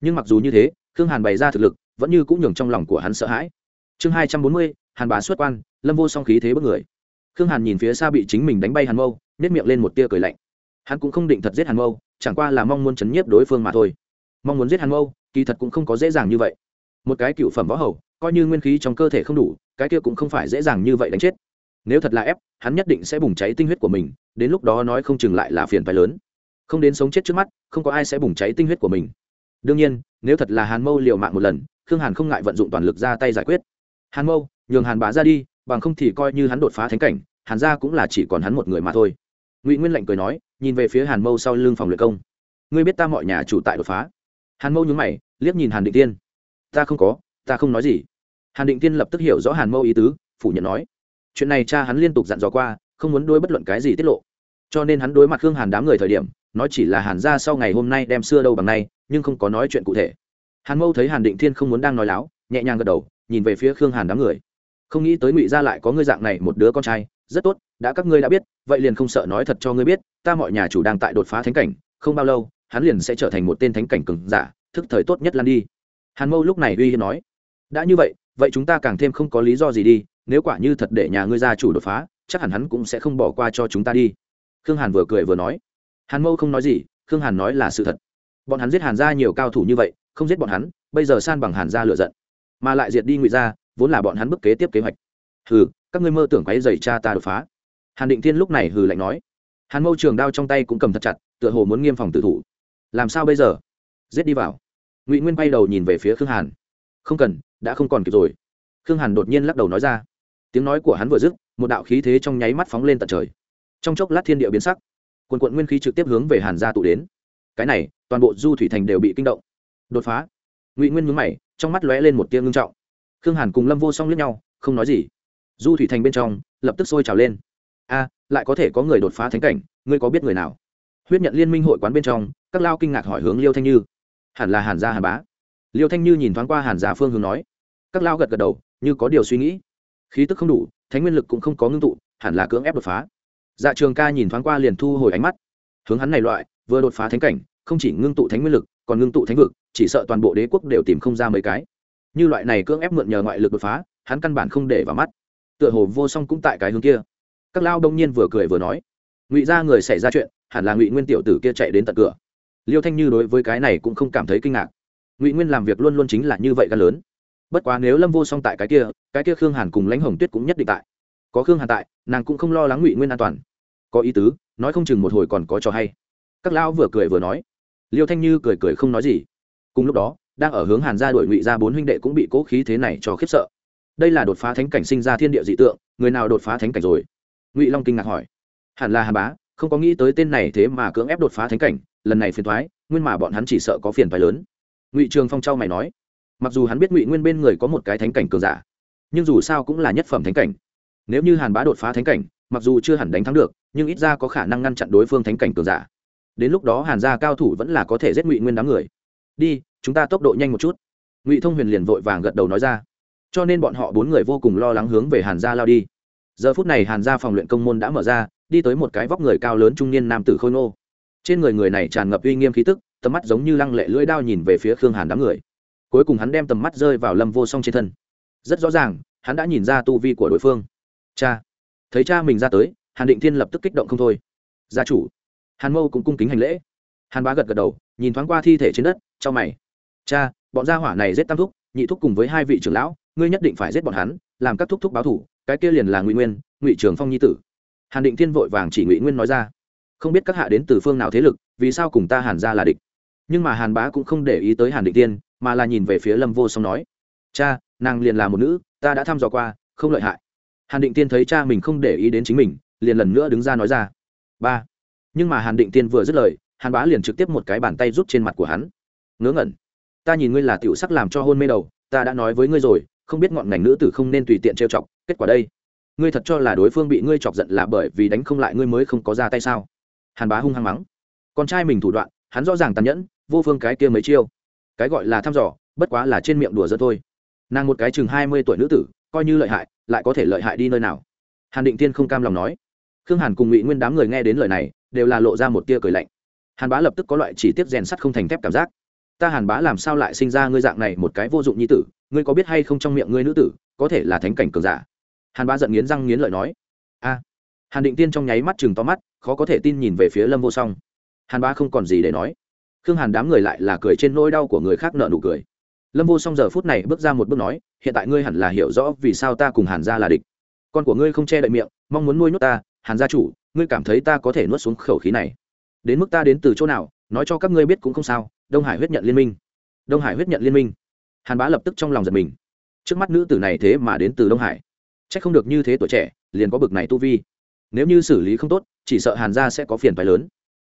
S1: Nhưng mặc dù như thế, khương hàn bày ra thực lực, vẫn như cũng nhường trong lòng của hắn sợ hãi. Chương hai trăm bốn mươi, hàn bá xuất quan, lâm vô song khí thế bất người khương hàn nhìn phía xa bị chính mình đánh bay hàn mâu nếp miệng lên một tia cười lạnh. Hắn cũng không định thật giết hàn mâu, chẳng qua là mong muốn chấn nhiếp đối phương mà thôi. Mong muốn giết hàn mâu, kỳ thật cũng không có dễ dàng như vậy. Một cái cựu phẩm võ hầu, coi như nguyên khí trong cơ thể không đủ, cái kia cũng không phải dễ dàng như vậy đánh chết. Nếu thật là ép, hắn nhất định sẽ bùng cháy tinh huyết của mình, đến lúc đó nói không chừng lại là phiền phái lớn. Không đến sống chết trước mắt, không có ai sẽ bùng cháy tinh huyết của mình. Đương nhiên, nếu thật là hàn mâu liều mạng một lần, khương hàn không ngại vận dụng toàn lực ra tay giải quyết. Hàn mâu, nhường hàn bá ra đi bằng không thì coi như hắn đột phá thánh cảnh, hàn gia cũng là chỉ còn hắn một người mà thôi. Ngụy nguyên lạnh cười nói, nhìn về phía hàn mâu sau lưng phòng luyện công. Ngươi biết ta mọi nhà chủ tại đột phá. Hàn mâu nhúng mày, liếc nhìn hàn định tiên. Ta không có, ta không nói gì. Hàn định tiên lập tức hiểu rõ hàn mâu ý tứ, phủ nhận nói. Chuyện này cha hắn liên tục dặn dò qua, không muốn đôi bất luận cái gì tiết lộ. Cho nên hắn đối mặt khương hàn đám người thời điểm, nói chỉ là hàn ra sau ngày hôm nay đem xưa đâu bằng nay, nhưng không có nói chuyện cụ thể. Hàn mâu thấy hàn định thiên không muốn đang nói láo, nhẹ nhàng gật đầu, nhìn về phía khương hàn đám người không nghĩ tới ngụy gia lại có ngươi dạng này một đứa con trai. Rất tốt, đã các ngươi đã biết, vậy liền không sợ nói thật cho ngươi biết, ta mọi nhà chủ đang tại đột phá thánh cảnh, không bao lâu, hắn liền sẽ trở thành một tên thánh cảnh cường giả, thức thời tốt nhất lan đi. Hàn mâu lúc này uy hiên nói, đã như vậy vậy chúng ta càng thêm không có lý do gì đi, nếu quả như thật để nhà ngươi gia chủ đột phá, chắc hẳn hắn cũng sẽ không bỏ qua cho chúng ta đi. Khương hàn vừa cười vừa nói. Hàn mâu không nói gì, khương hàn nói là sự thật. Bọn hắn giết hàn gia nhiều cao thủ như vậy, không giết bọn hắn, bây giờ san bằng hàn gia lựa giận. Mà lại diệt đi ngụy gia vốn là bọn hắn bức kế tiếp kế hoạch. Hừ, các ngươi mơ tưởng quấy dày cha ta đột phá. Hàn định thiên lúc này hừ lạnh nói. Hàn mâu trường đao trong tay cũng cầm thật chặt, tựa hồ muốn nghiêm phòng tự thủ. Làm sao bây giờ? Giết đi vào. Ngụy nguyên bay đầu nhìn về phía khương hàn. Không cần, đã không còn kịp rồi. Khương hàn đột nhiên lắc đầu nói ra. Tiếng nói của hắn vừa dứt, một đạo khí thế trong nháy mắt phóng lên tận trời. Trong chốc lát thiên địa biến sắc. Quần quận nguyên khí trực tiếp hướng về hàn gia tụ đến. Cái này, toàn bộ du thủy thành đều bị kinh động. Đột phá. Ngụy nguyên mướn mày, trong mắt lóe lên một tia ngưng trọng khương hàn cùng lâm vô song lướt nhau, không nói gì. Du thủy thành bên trong, lập tức sôi trào lên. A, lại có thể có người đột phá thánh cảnh, ngươi có biết người nào? Huyết nhận liên minh hội quán bên trong, các lao kinh ngạc hỏi hướng liêu thanh như. Hẳn là hàn gia hàn bá. Liêu thanh như nhìn thoáng qua hàn giả phương hướng nói. Các lao gật gật đầu, như có điều suy nghĩ. Khí tức không đủ, thánh nguyên lực cũng không có ngưng tụ, hẳn là cưỡng ép đột phá. Dạ trường ca nhìn thoáng qua liền thu hồi ánh mắt. Hướng hắn này loại, vừa đột phá thánh cảnh, không chỉ ngưng tụ thánh nguyên lực, còn ngưng tụ thánh vực, chỉ sợ toàn bộ đế quốc đều tìm không ra mấy cái như loại này cưỡng ép mượn nhờ ngoại lực đột phá, hắn căn bản không để vào mắt. Tựa hồ vô song cũng tại cái hướng kia. Các lao đông nhiên vừa cười vừa nói, ngụy ra người xảy ra chuyện, hẳn là ngụy nguyên tiểu tử kia chạy đến tận cửa. Liêu thanh như đối với cái này cũng không cảm thấy kinh ngạc. Ngụy nguyên làm việc luôn luôn chính là như vậy gan lớn. Bất quá nếu lâm vô song tại cái kia cái kia khương hàn cùng lãnh hồng tuyết cũng nhất định tại. Có khương hàn tại, nàng cũng không lo lắng ngụy nguyên an toàn. Có ý tứ, nói không chừng một hồi còn có trò hay. Các lão vừa cười vừa nói. Liêu thanh như cười cười không nói gì. Cùng lúc đó đang ở hướng hàn gia đuổi ngụy ra bốn huynh đệ cũng bị cố khí thế này cho khiếp sợ. Đây là đột phá thánh cảnh sinh ra thiên địa dị tượng, người nào đột phá thánh cảnh rồi? Ngụy long kinh ngạc hỏi. Hẳn là hà bá, không có nghĩ tới tên này thế mà cưỡng ép đột phá thánh cảnh, lần này phiền thoái nguyên mà bọn hắn chỉ sợ có phiền thoái lớn. Ngụy trường phong trao mày nói. Mặc dù hắn biết ngụy nguyên bên người có một cái thánh cảnh cường giả, nhưng dù sao cũng là nhất phẩm thánh cảnh. Nếu như hàn bá đột phá thánh cảnh, mặc dù chưa hẳn đánh thắng được, nhưng ít ra có khả năng ngăn chặn đối phương thánh cảnh cường giả. Đến lúc đó hàn gia cao thủ vẫn là có thể giết ngụy nguyên đám người. Đi chúng ta tốc độ nhanh một chút. Ngụy thông huyền liền vội vàng gật đầu nói ra. Cho nên bọn họ bốn người vô cùng lo lắng hướng về hàn gia lao đi. Giờ phút này hàn gia phòng luyện công môn đã mở ra, đi tới một cái vóc người cao lớn trung niên nam tử khôi nô trên người người này tràn ngập uy nghiêm khí tức, tầm mắt giống như lăng lệ lưỡi đao nhìn về phía khương hàn đám người. Cuối cùng hắn đem tầm mắt rơi vào lâm vô song trên thân. Rất rõ ràng, hắn đã nhìn ra tu vi của đối phương. Cha, thấy cha mình ra tới, hàn định thiên lập tức kích động không thôi. Gia chủ. Hàn mâu cũng cung kính hành lễ. Hàn bá gật gật đầu, nhìn thoáng qua thi thể trên đất cho mày cha, bọn gia hỏa này giết tam thúc, nhị thúc cùng với hai vị trưởng lão, ngươi nhất định phải giết bọn hắn, làm các thúc thúc báo thủ, cái kia liền là ngụy nguyên, ngụy trường phong nhi tử. Hàn định thiên vội vàng chỉ ngụy nguyên nói ra. Không biết các hạ đến từ phương nào thế lực, vì sao cùng ta hàn ra là địch? Nhưng mà hàn bá cũng không để ý tới hàn định tiên mà là nhìn về phía lâm vô song nói. Cha, nàng liền là một nữ, ta đã thăm dò qua, không lợi hại. Hàn định tiên thấy cha mình không để ý đến chính mình, liền lần nữa đứng ra nói ra. Ba. Nhưng mà hàn định tiên vừa dứt lời, hàn bá liền trực tiếp một cái bàn tay rút trên mặt của hắn. Ngớ ngẩn ta nhìn ngươi là tiểu sắc làm cho hôn mê đầu, ta đã nói với ngươi rồi, không biết ngọn ngành nữ tử không nên tùy tiện trêu chọc, kết quả đây. Ngươi thật cho là đối phương bị ngươi chọc giận là bởi vì đánh không lại ngươi mới không có ra tay sao? Hàn bá hung hăng mắng. Con trai mình thủ đoạn, hắn rõ ràng tàn nhẫn, vô phương cái kia mấy chiêu. Cái gọi là thăm dò, bất quá là trên miệng đùa giỡn thôi. Nàng một cái chừng hai mươi tuổi nữ tử, coi như lợi hại, lại có thể lợi hại đi nơi nào? Hàn định tiên không cam lòng nói. Khương hàn cùng ngụy nguyên đám người nghe đến lời này, đều là lộ ra một tia cười lạnh. Hàn bá lập tức có loại chỉ tiết rèn sắt không thành thép cảm giác ta hàn bá làm sao lại sinh ra ngươi dạng này một cái vô dụng như tử, ngươi có biết hay không trong miệng ngươi nữ tử, có thể là thánh cảnh cường giả? Hàn bá giận nghiến răng nghiến lợi nói. A. Hàn định tiên trong nháy mắt chừng to mắt, khó có thể tin nhìn về phía lâm vô song. Hàn bá không còn gì để nói. Khương hàn đám người lại là cười trên nỗi đau của người khác nợ nụ cười. Lâm vô song giờ phút này bước ra một bước nói, hiện tại ngươi hẳn là hiểu rõ vì sao ta cùng hàn gia là địch. Con của ngươi không che đậy miệng, mong muốn nuôi nhốt ta, hàn gia chủ, ngươi cảm thấy ta có thể nuốt xuống khẩu khí này. Đến mức ta đến từ chỗ nào, nói cho các ngươi biết cũng không sao đông hải huyết nhận liên minh. Đông hải huyết nhận liên minh. Hàn bá lập tức trong lòng giật mình. Trước mắt nữ tử này thế mà đến từ đông hải. C h ắ c không được như thế tuổi trẻ, liền có bực này tu vi. Nếu như xử lý không tốt, chỉ sợ hàn gia sẽ có phiền phái lớn.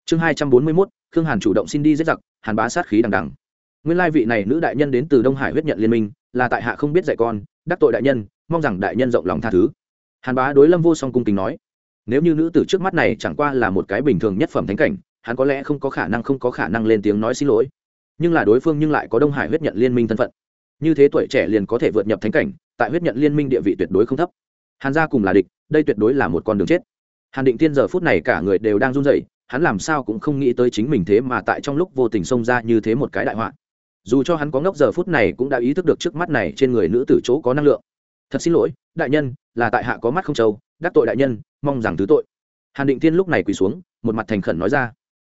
S1: Chương hai trăm bốn mươi mốt, khương hàn chủ động xin đi giết giặc, hàn bá sát khí đằng đằng. Nguyên lai vị này nữ đại nhân đến từ đông hải huyết nhận liên minh, là tại hạ không biết dạy con, đắc tội đại nhân, mong rằng đại nhân rộng lòng tha thứ. Hàn bá đối lâm vô song cung kính nói, nếu như nữ tử trước mắt này chẳng qua là một cái bình thường nhất phẩm thánh cảnh hắn có lẽ không có khả năng không có khả năng lên tiếng nói xin lỗi. Nhưng là đối phương nhưng lại có đông hải huyết nhận liên minh thân phận. Như thế tuổi trẻ liền có thể vượt nhập thánh cảnh, tại huyết nhận liên minh địa vị tuyệt đối không thấp. Hàn gia cùng là địch, đây tuyệt đối là một con đường chết. Hàn định tiên giờ phút này cả người đều đang run rẩy, hắn làm sao cũng không nghĩ tới chính mình thế mà tại trong lúc vô tình xông ra như thế một cái đại họa. Dù cho hắn có ngốc giờ phút này cũng đã ý thức được trước mắt này trên người nữ tử chỗ có năng lượng. Thật xin lỗi, đại nhân, là tại hạ có mắt không trâu, đắc tội đại nhân, mong rằng thứ tội. Hàn định tiên lúc này quỳ xuống, một mặt thành khẩn nói ra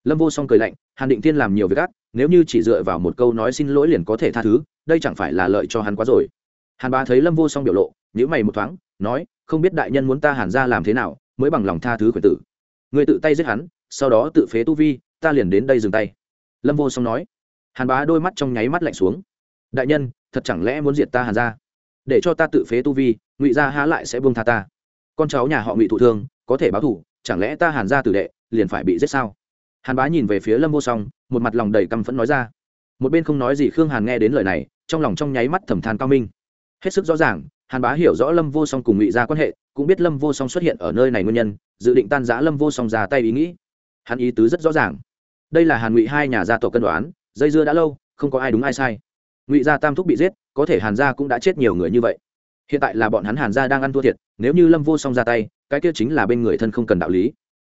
S1: lâm vô song cười lạnh, hàn định Thiên làm nhiều việc gắt nếu như chỉ dựa vào một câu nói xin lỗi liền có thể tha thứ, đây chẳng phải là lợi cho hắn quá rồi. Hàn bá thấy lâm vô song biểu lộ nhữ mày một thoáng, nói, không biết đại nhân muốn ta hàn ra làm thế nào mới bằng lòng tha thứ khuyển tử. Người tự tay giết hắn, sau đó tự phế tu vi, ta liền đến đây dừng tay. Lâm vô song nói. Hàn bá đôi mắt trong nháy mắt lạnh xuống. Đại nhân, thật chẳng lẽ muốn diệt ta hàn ra để cho ta tự phế tu vi, ngụy gia há lại sẽ buông tha ta. Con cháu nhà họ ngụy thụ thương, có thể báo thủ chẳng lẽ ta hàn ra tử đệ liền phải bị giết sao? Hàn bá nhìn về phía lâm vô song, một mặt lòng đầy căm phẫn nói ra. Một bên không nói gì khương hàn nghe đến lời này, trong lòng trong nháy mắt thầm than cao minh. Hết sức rõ ràng, hàn bá hiểu rõ lâm vô song cùng ngụy ra quan hệ, cũng biết lâm vô song xuất hiện ở nơi này nguyên nhân, dự định tan giã lâm vô song ra tay ý nghĩ. Hắn ý tứ rất rõ ràng. Đây là hàn ngụy hai nhà gia tộc cân đoán, dây dưa đã lâu, không có ai đúng ai sai. Ngụy gia tam thúc bị giết, có thể hàn gia cũng đã chết nhiều người như vậy. Hiện tại là bọn hắn hàn gia đang ăn thua thiệt, nếu như lâm vô song ra tay, cái kia chính là bên người thân không cần đạo lý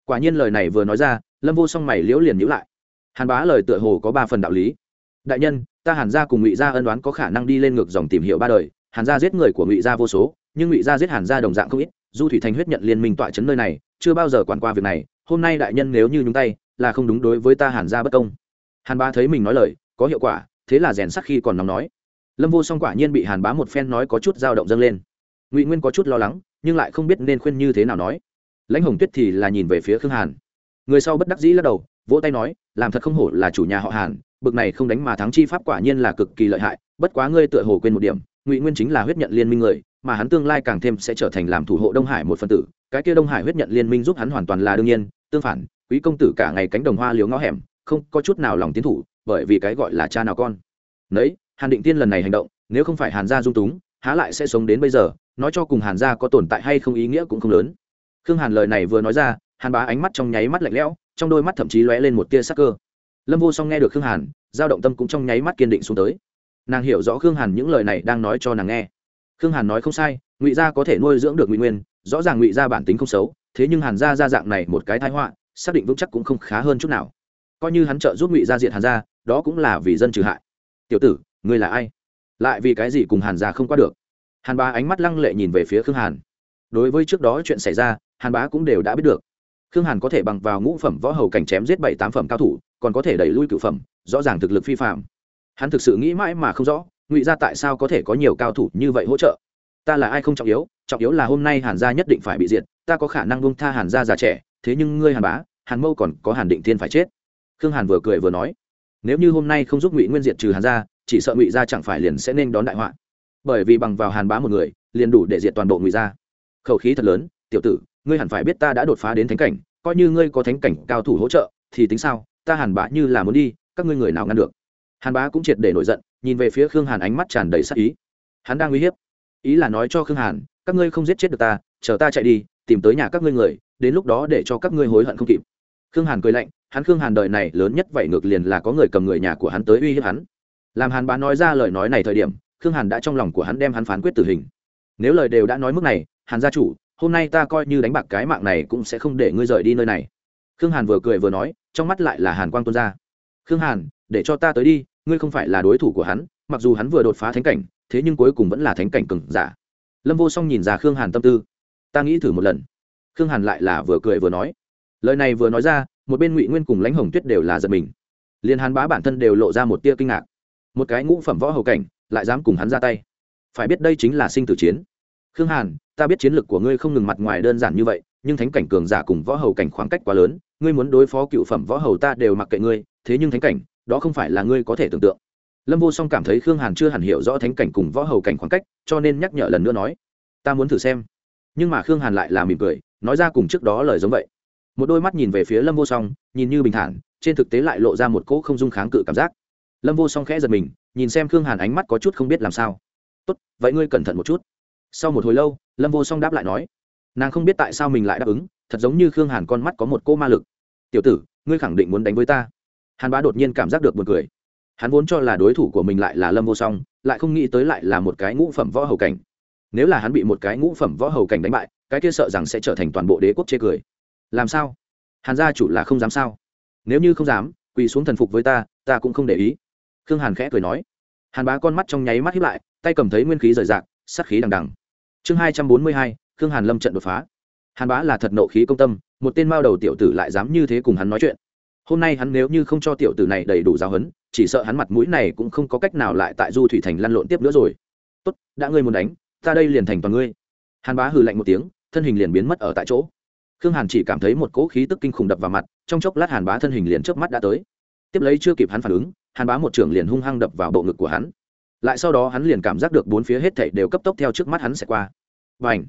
S1: quả nhiên lời này vừa nói ra, lâm vô song mày liễu liền nhữ lại. Hàn bá lời tựa hồ có ba phần đạo lý. Đại nhân, ta hàn gia cùng ngụy gia ân đoán có khả năng đi lên ngược dòng tìm hiểu ba đời. Hàn gia giết người của ngụy gia vô số, nhưng ngụy gia giết hàn gia đồng dạng không ít. Du thủy thành huyết nhận liên minh tọa chấn nơi này, chưa bao giờ quản qua việc này. Hôm nay đại nhân nếu như nhúng tay, là không đúng đối với ta hàn gia bất công. Hàn bá thấy mình nói lời, có hiệu quả, thế là rèn sắc khi còn nóng nói. Lâm vô song quả nhiên bị hàn bá một phen nói có chút dao động dâng lên. Ngụy nguyên có chút lo lắng, nhưng lại không biết nên khuyên như thế nào nói lãnh hồng tuyết thì là nhìn về phía khương hàn. Người sau bất đắc dĩ lắc đầu, vỗ tay nói, làm thật không hổ là chủ nhà họ hàn, bực này không đánh mà thắng chi pháp quả nhiên là cực kỳ lợi hại, bất quá ngươi tựa hồ quên một điểm, ngụy nguyên chính là huyết nhận liên minh người, mà hắn tương lai càng thêm sẽ trở thành làm thủ hộ đông hải một phần tử, cái kia đông hải huyết nhận liên minh giúp hắn hoàn toàn là đương nhiên, tương phản, quý công tử cả ngày cánh đồng hoa liếu ngõ hẻm, không có chút nào lòng tiến thủ, bởi vì cái gọi là cha nào con. Nấy, hàn định tiên lần này hành động, nếu không phải hàn gia dung túng, há lại sẽ sống đến bây giờ, nói cho cùng hàn gia có tồn tại hay không ý nghĩa cũng không lớn khương hàn lời này vừa nói ra, hàn bá ánh mắt trong nháy mắt lạnh lẽo, trong đôi mắt thậm chí lóe lên một tia sắc cơ. Lâm vô song nghe được khương hàn giao động tâm cũng trong nháy mắt kiên định xuống tới. Nàng hiểu rõ khương hàn những lời này đang nói cho nàng nghe. Khương hàn nói không sai, ngụy gia có thể nuôi dưỡng được ngụy nguyên, rõ ràng ngụy gia bản tính không xấu, thế nhưng hàn gia ra dạng này một cái thái họa, xác định vững chắc cũng không khá hơn chút nào. Coi như hắn trợ giúp ngụy gia diện hàn gia, đó cũng là vì dân trừ hại. Tiểu tử, ngươi là ai? Lại vì cái gì cùng hàn gia không qua được? Hàn bá ánh mắt lăng lệ nhìn về phía khương hàn. Đối với trước đó chuyện xảy ra hàn bá cũng đều đã biết được. Khương hàn có thể bằng vào ngũ phẩm võ hầu cảnh chém giết bảy tám phẩm cao thủ, còn có thể đẩy lui cựu phẩm, rõ ràng thực lực phi phạm hắn thực sự nghĩ mãi mà không rõ, ngụy gia tại sao có thể có nhiều cao thủ như vậy hỗ trợ. Ta là ai không trọng yếu trọng yếu là hôm nay hàn gia nhất định phải bị diệt, ta có khả năng bông tha hàn gia già trẻ, thế nhưng ngươi hàn bá, hàn mâu còn có hàn định thiên phải chết. Khương hàn vừa cười vừa nói, nếu như hôm nay không giúp ngụy nguyên diệt trừ hàn gia, chỉ sợ ngụy gia chẳng phải liền sẽ nên đón đại họa. Bởi vì bằng vào hàn bá một người, liền đủ để diệt toàn bộ ngụy gia. Khẩu khí thật lớn, tiểu tử ngươi hẳn phải biết ta đã đột phá đến thánh cảnh, coi như ngươi có thánh cảnh cao thủ hỗ trợ, thì tính sao? Ta hàn bá như là muốn đi, các ngươi người nào ngăn được? Hàn bá cũng triệt để nổi giận, nhìn về phía khương hàn ánh mắt tràn đầy sắc ý. Hắn đang uy hiếp. Ý là nói cho khương hàn, các ngươi không giết chết được ta, chờ ta chạy đi, tìm tới nhà các ngươi người, đến lúc đó để cho các ngươi hối hận không kịp. Khương hàn cười lạnh, hắn khương hàn đời này lớn nhất vậy ngược liền là có người cầm người nhà của hắn tới uy hiếp hắn. Làm hàn bá nói ra lời nói này thời điểm, khương hàn đã trong lòng của hắn đem hắn phán quyết tử hình. Nếu lời đều đã nói mức này, hàn gia chủ hôm nay ta coi như đánh bạc cái mạng này cũng sẽ không để ngươi rời đi nơi này. Khương hàn vừa cười vừa nói, trong mắt lại là hàn quang tuôn ra. Khương hàn, để cho ta tới đi, ngươi không phải là đối thủ của hắn, mặc dù hắn vừa đột phá thánh cảnh, thế nhưng cuối cùng vẫn là thánh cảnh cừng giả. Lâm vô song nhìn ra khương hàn tâm tư. Ta nghĩ thử một lần. Khương hàn lại là vừa cười vừa nói. Lời này vừa nói ra, một bên ngụy nguyên cùng lãnh hồng tuyết đều là giật mình. Liền hàn bá bản thân đều lộ ra một tia kinh ngạc. Một cái ngũ phẩm võ hầu cảnh, lại dám cùng hắn ra tay. Phải biết đây chính là sinh tử chiến khương hàn, ta biết chiến lược của ngươi không ngừng mặt ngoài đơn giản như vậy, nhưng thánh cảnh cường giả cùng võ hầu cảnh khoảng cách quá lớn, ngươi muốn đối phó cựu phẩm võ hầu ta đều mặc kệ ngươi, thế nhưng thánh cảnh, đó không phải là ngươi có thể tưởng tượng. Lâm vô song cảm thấy khương hàn chưa hẳn hiểu rõ thánh cảnh cùng võ hầu cảnh khoảng cách, cho nên nhắc nhở lần nữa nói, ta muốn thử xem. Nhưng mà khương hàn lại là mỉm cười, nói ra cùng trước đó lời giống vậy. Một đôi mắt nhìn về phía lâm vô song, nhìn như bình thản, trên thực tế lại lộ ra một cỗ không dung kháng cự cảm giác. Lâm vô song khẽ giật mình, nhìn xem khương hàn ánh mắt có chút không biết làm sao. Tốt, vậy ngươi cẩn thận một chút sau một hồi lâu, lâm vô song đáp lại nói, nàng không biết tại sao mình lại đáp ứng, thật giống như khương hàn con mắt có một cô ma lực. Tiểu tử, ngươi khẳng định muốn đánh với ta. Hàn bá đột nhiên cảm giác được b u ồ n cười. Hắn vốn cho là đối thủ của mình lại là lâm vô song, lại không nghĩ tới lại là một cái ngũ phẩm võ hầu cảnh. Nếu là hắn bị một cái ngũ phẩm võ hầu cảnh đánh bại, cái kia sợ rằng sẽ trở thành toàn bộ đế quốc chê cười. Làm sao? Hàn gia chủ là không dám sao? Nếu như không dám, quỳ xuống thần phục với ta ta cũng không để ý. Khương hàn khẽ cười nói. Hàn bá con mắt trong nháy mắt hiếp lại, tay cầm thấy nguyên khí rời rạc sắt khí đằng đằng chương hai trăm bốn mươi hai, khương hàn lâm trận đột phá. Hàn bá là thật nộ khí công tâm, một tên mao đầu tiểu tử lại dám như thế cùng hắn nói chuyện. Hôm nay hắn nếu như không cho tiểu tử này đầy đủ giáo huấn, chỉ sợ hắn mặt mũi này cũng không có cách nào lại tại du thủy thành lăn lộn tiếp nữa rồi. Tốt, đã ngươi muốn đánh, ta đây liền thành toàn ngươi. Hàn bá hừ lạnh một tiếng, thân hình liền biến mất ở tại chỗ. Khương hàn chỉ cảm thấy một cỗ khí tức kinh khủng đập vào mặt, trong chốc lát hàn bá thân hình liền trước mắt đã tới. Tiếp lấy chưa kịp hắn phản ứng, hàn bá một trưởng liền hung hăng đập vào bộ ngực của hắn. Lại sau đó hắn liền cảm giác được bốn phía hết thảy đều cấp tốc theo trước mắt hắn sẽ qua và ảnh.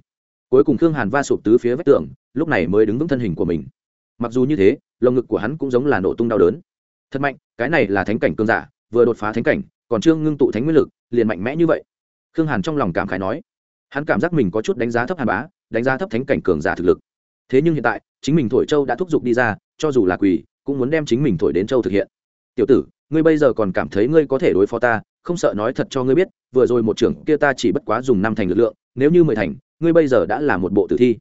S1: Cuối cùng khương hàn va sụp tứ phía vách tường, lúc này mới đứng vững thân hình của mình. Mặc dù như thế, lồng ngực của hắn cũng giống là nổ tung đau đớn. Thật mạnh, cái này là thánh cảnh cương giả, vừa đột phá thánh cảnh, còn chưa ngưng tụ thánh nguyên lực, liền mạnh mẽ như vậy. Khương hàn trong lòng cảm khái nói, hắn cảm giác mình có chút đánh giá thấp hàn bá, đánh giá thấp thánh cảnh cường giả thực lực. Thế nhưng hiện tại, chính mình thổi châu đã thúc giục đi ra, cho dù là quỳ, cũng muốn đem chính mình thổi đến châu thực hiện. Tiểu tử, ngươi bây giờ còn cảm thấy ngươi có thể đối phó ta, không sợ nói thật cho ngươi biết, vừa rồi một trưởng kia ta chỉ bất quá dùng năm thành lực lượng nếu như mười thành, ngươi bây giờ đã là một bộ tử thi.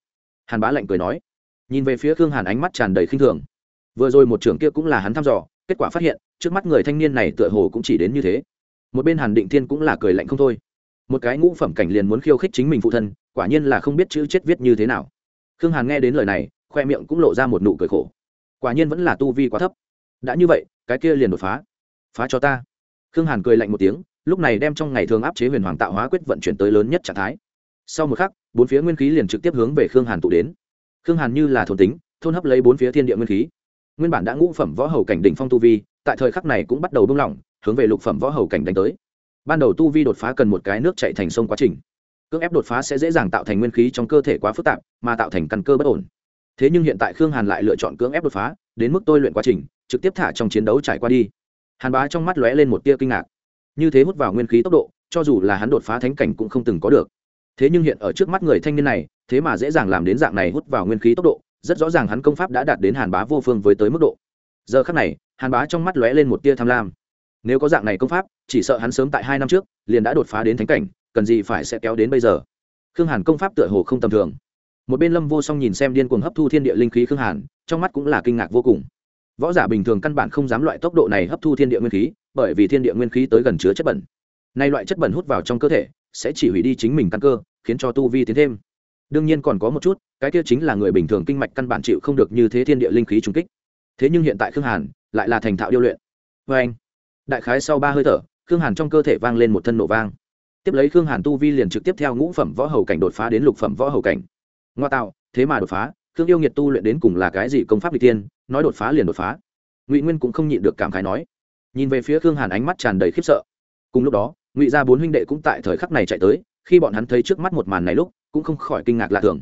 S1: Hàn bá lạnh cười nói. Nhìn về phía khương hàn ánh mắt tràn đầy khinh thường. Vừa rồi một trưởng kia cũng là hắn thăm dò, kết quả phát hiện, trước mắt người thanh niên này tựa hồ cũng chỉ đến như thế. Một bên hàn định thiên cũng là cười lạnh không thôi. Một cái ngũ phẩm cảnh liền muốn khiêu khích chính mình phụ thân, quả nhiên là không biết chữ chết viết như thế nào. Khương hàn nghe đến lời này, khoe miệng cũng lộ ra một nụ cười khổ. Quả nhiên vẫn là tu vi quá thấp. Đã như vậy, cái kia liền đột phá. Phá cho ta. Khương hàn cười lạnh một tiếng, lúc này đem trong ngày thường áp chế huyền hoàng tạo hóa quyết vận chuyển tới lớn nhất trạng thái sau một khắc, bốn phía nguyên khí liền trực tiếp hướng về khương hàn tụ đến. Khương hàn như là thôn tính, thôn hấp lấy bốn phía thiên địa nguyên khí. Nguyên bản đã ngũ phẩm võ hầu cảnh đỉnh phong tu vi, tại thời khắc này cũng bắt đầu đông lỏng, hướng về lục phẩm võ hầu cảnh đánh tới. Ban đầu tu vi đột phá cần một cái nước chạy thành sông quá trình. Cưỡng ép đột phá sẽ dễ dàng tạo thành nguyên khí trong cơ thể quá phức tạp, mà tạo thành căn cơ bất ổn. Thế nhưng hiện tại khương hàn lại lựa chọn cưỡng ép đột phá, đến mức tôi luyện quá trình, trực tiếp thả trong chiến đấu trải qua đi. Hàn bá trong mắt lóe lên một tia kinh ngạc. Như thế hút vào nguyên khí tốc độ, cho dù là hắn đột phá thánh cảnh cũng không từng có được thế nhưng hiện ở trước mắt người thanh niên này, thế mà dễ dàng làm đến dạng này hút vào nguyên khí tốc độ, rất rõ ràng hắn công pháp đã đạt đến hàn bá vô phương với tới mức độ. Giờ khắc này, hàn bá trong mắt lóe lên một tia tham lam. Nếu có dạng này công pháp, chỉ sợ hắn sớm tại hai năm trước, liền đã đột phá đến thánh cảnh, cần gì phải sẽ kéo đến bây giờ? Khương hàn công pháp tựa hồ không tầm thường. Một bên lâm vô song nhìn xem điên cuồng hấp thu thiên địa linh khí khương hàn, trong mắt cũng là kinh ngạc vô cùng. Võ giả bình thường căn bản không dám loại tốc độ này hấp thu thiên địa nguyên khí, bởi vì thiên địa nguyên khí tới gần chứa chất bẩn. Nay loại chất bẩn hút vào trong cơ thể sẽ chỉ hủy đi chính mình căn cơ, khiến cho tu vi tiến thêm. Đương nhiên còn có một chút, cái kia chính là người bình thường kinh mạch căn bản chịu không được như thế thiên địa linh khí trung kích. Thế nhưng hiện tại khương hàn lại là thành thạo điêu luyện. Vê anh, đại khái sau ba hơi thở, khương hàn trong cơ thể vang lên một thân nổ vang. Tiếp lấy khương hàn tu vi liền trực tiếp theo ngũ phẩm võ hầu cảnh đột phá đến lục phẩm võ hầu cảnh. Ngoa tạo, thế mà đột phá, khương yêu nghiệt tu luyện đến cùng là cái gì công pháp n tiên nói đột phá liền đột phá. Ngụy nguyên cũng không nhịn được cảm khái nói. Nhìn về phía khương hàn ánh mắt tràn đầy khiếp sợ. Cùng lúc đó ngụy gia bốn huynh đệ cũng tại thời khắc này chạy tới, khi bọn hắn thấy trước mắt một màn này lúc, cũng không khỏi kinh ngạc lạ thường.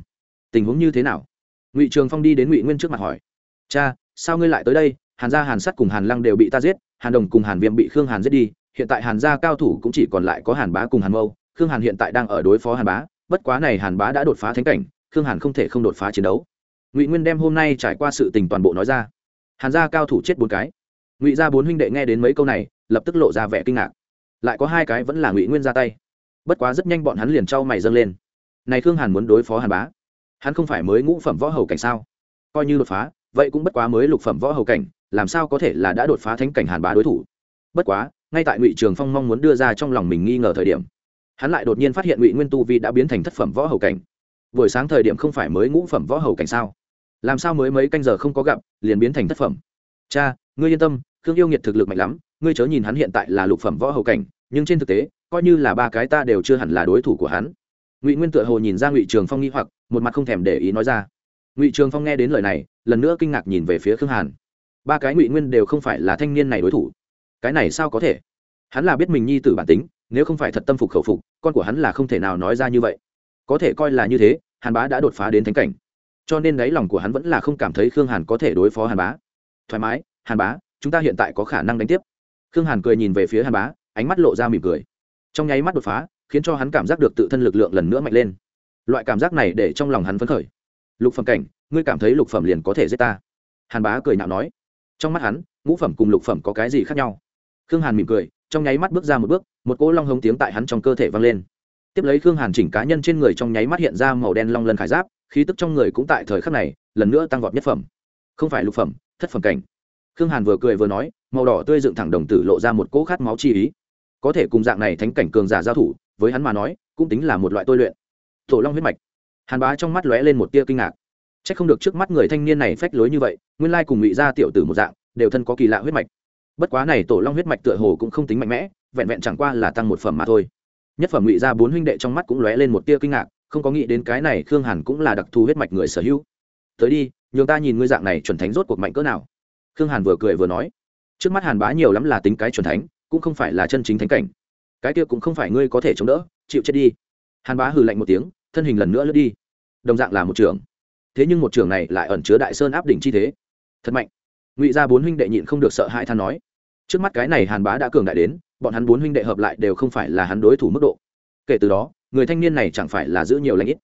S1: Tình huống như thế nào? Ngụy trường phong đi đến ngụy nguyên trước mặt hỏi. Cha, sao ngươi lại tới đây? Hàn gia hàn sắt cùng hàn lăng đều bị ta giết, hàn đồng cùng hàn viêm bị khương hàn giết đi, hiện tại hàn gia cao thủ cũng chỉ còn lại có hàn bá cùng hàn mâu, khương hàn hiện tại đang ở đối phó hàn bá, bất quá này hàn bá đã đột phá thánh cảnh, khương hàn không thể không đột phá chiến đấu. Ngụy nguyên đem hôm nay trải qua sự tình toàn bộ nói ra. Hàn gia cao thủ chết bốn cái. Ngụy gia bốn huynh đệ nghe đến mấy câu này, lập tức lộ ra vẻ kinh ngạc lại có hai cái vẫn là ngụy nguyên ra tay. Bất quá rất nhanh bọn hắn liền trao mày dâng lên. Này khương hàn muốn đối phó hàn bá, hắn không phải mới ngũ phẩm võ hầu cảnh sao? Coi như đột phá, vậy cũng bất quá mới lục phẩm võ hầu cảnh, làm sao có thể là đã đột phá thánh cảnh hàn bá đối thủ? Bất quá, ngay tại ngụy trường phong mong muốn đưa ra trong lòng mình nghi ngờ thời điểm, hắn lại đột nhiên phát hiện ngụy nguyên tu vi đã biến thành thất phẩm võ hầu cảnh. Buổi sáng thời điểm không phải mới ngũ phẩm võ hầu cảnh sao? Làm sao mới mấy canh giờ không có gặp, liền biến thành thất phẩm? Cha, ngươi yên tâm, khương yêu nghiệt thực lực mạnh lắm, ngươi chớ nhìn hắn hiện tại là lục phẩm võ hầu cảnh nhưng trên thực tế, coi như là ba cái ta đều chưa hẳn là đối thủ của hắn. Ngụy nguyên tựa hồ nhìn ra ngụy trường phong nghi hoặc, một mặt không thèm để ý nói ra. Ngụy trường phong nghe đến lời này, lần nữa kinh ngạc nhìn về phía khương hàn. Ba cái ngụy nguyên đều không phải là thanh niên này đối thủ. Cái này sao có thể? Hắn là biết mình nhi tử bản tính, nếu không phải thật tâm phục khẩu phục, con của hắn là không thể nào nói ra như vậy. Có thể coi là như thế, hàn bá đã đột phá đến thánh cảnh. Cho nên đáy lòng của hắn vẫn là không cảm thấy khương hàn có thể đối phó hàn bá. Thoải mái, hàn bá, chúng ta hiện tại có khả năng đánh tiếp. Khương hàn cười nhìn về phía hàn bá ánh mắt lộ ra mỉm cười. Trong nháy mắt đột phá, khiến cho hắn cảm giác được tự thân lực lượng lần nữa mạnh lên. Loại cảm giác này để trong lòng hắn phấn khởi. Lục phẩm cảnh, ngươi cảm thấy lục phẩm liền có thể giết ta? Hàn bá cười nhạo nói. Trong mắt hắn, ngũ phẩm cùng lục phẩm có cái gì khác nhau? Khương hàn mỉm cười, trong nháy mắt bước ra một bước, một cỗ long hống tiếng tại hắn trong cơ thể vang lên. Tiếp lấy khương hàn chỉnh cá nhân trên người trong nháy mắt hiện ra màu đen long lân khải giáp, khí tức trong người cũng tại thời khắc này, lần nữa tăng vọt nhất phẩm. Không phải lục phẩm, thất phẩm cảnh. Khương hàn vừa cười vừa nói, màu đỏ tươi dựng thẳng đồng tử lộ ra một cỗ khát máu chi ý có thể cùng dạng này thánh cảnh cường giả giao thủ, với hắn mà nói, cũng tính là một loại tôi luyện. Tổ long huyết mạch. Hàn bá trong mắt lóe lên một tia kinh ngạc. C h ắ c không được trước mắt người thanh niên này phách lối như vậy, nguyên lai cùng ngụy gia tiểu tử một dạng, đều thân có kỳ lạ huyết mạch. Bất quá này tổ long huyết mạch tựa hồ cũng không tính mạnh mẽ, vẹn vẹn chẳng qua là tăng một phẩm mà thôi. Nhất phẩm ngụy gia bốn huynh đệ trong mắt cũng lóe lên một tia kinh ngạc, không có nghĩ đến cái này khương hàn cũng là đặc thù huyết mạch người sở hữu. Tới đi, nhường ta nhìn ngươi dạng này chuẩn thánh rốt cuộc mạnh cỡ nào. Khương hàn vừa cười vừa nói. Trước mắt hàn bá nhiều lắm là tính cái chuẩn thánh cũng không phải là chân chính thánh cảnh. Cái kia cũng không phải ngươi có thể chống đỡ, chịu chết đi. Hàn bá hừ lạnh một tiếng, thân hình lần nữa lướt đi. Đồng dạng là một trường thế nhưng một trường này lại ẩn chứa đại sơn áp đỉnh chi thế. Thật mạnh. Ngụy ra bốn huynh đệ nhịn không được sợ hãi than nói. Trước mắt cái này hàn bá đã cường đại đến, bọn hắn bốn huynh đệ hợp lại đều không phải là hắn đối thủ mức độ. Kể từ đó, người thanh niên này chẳng phải là giữ nhiều lãnh ít.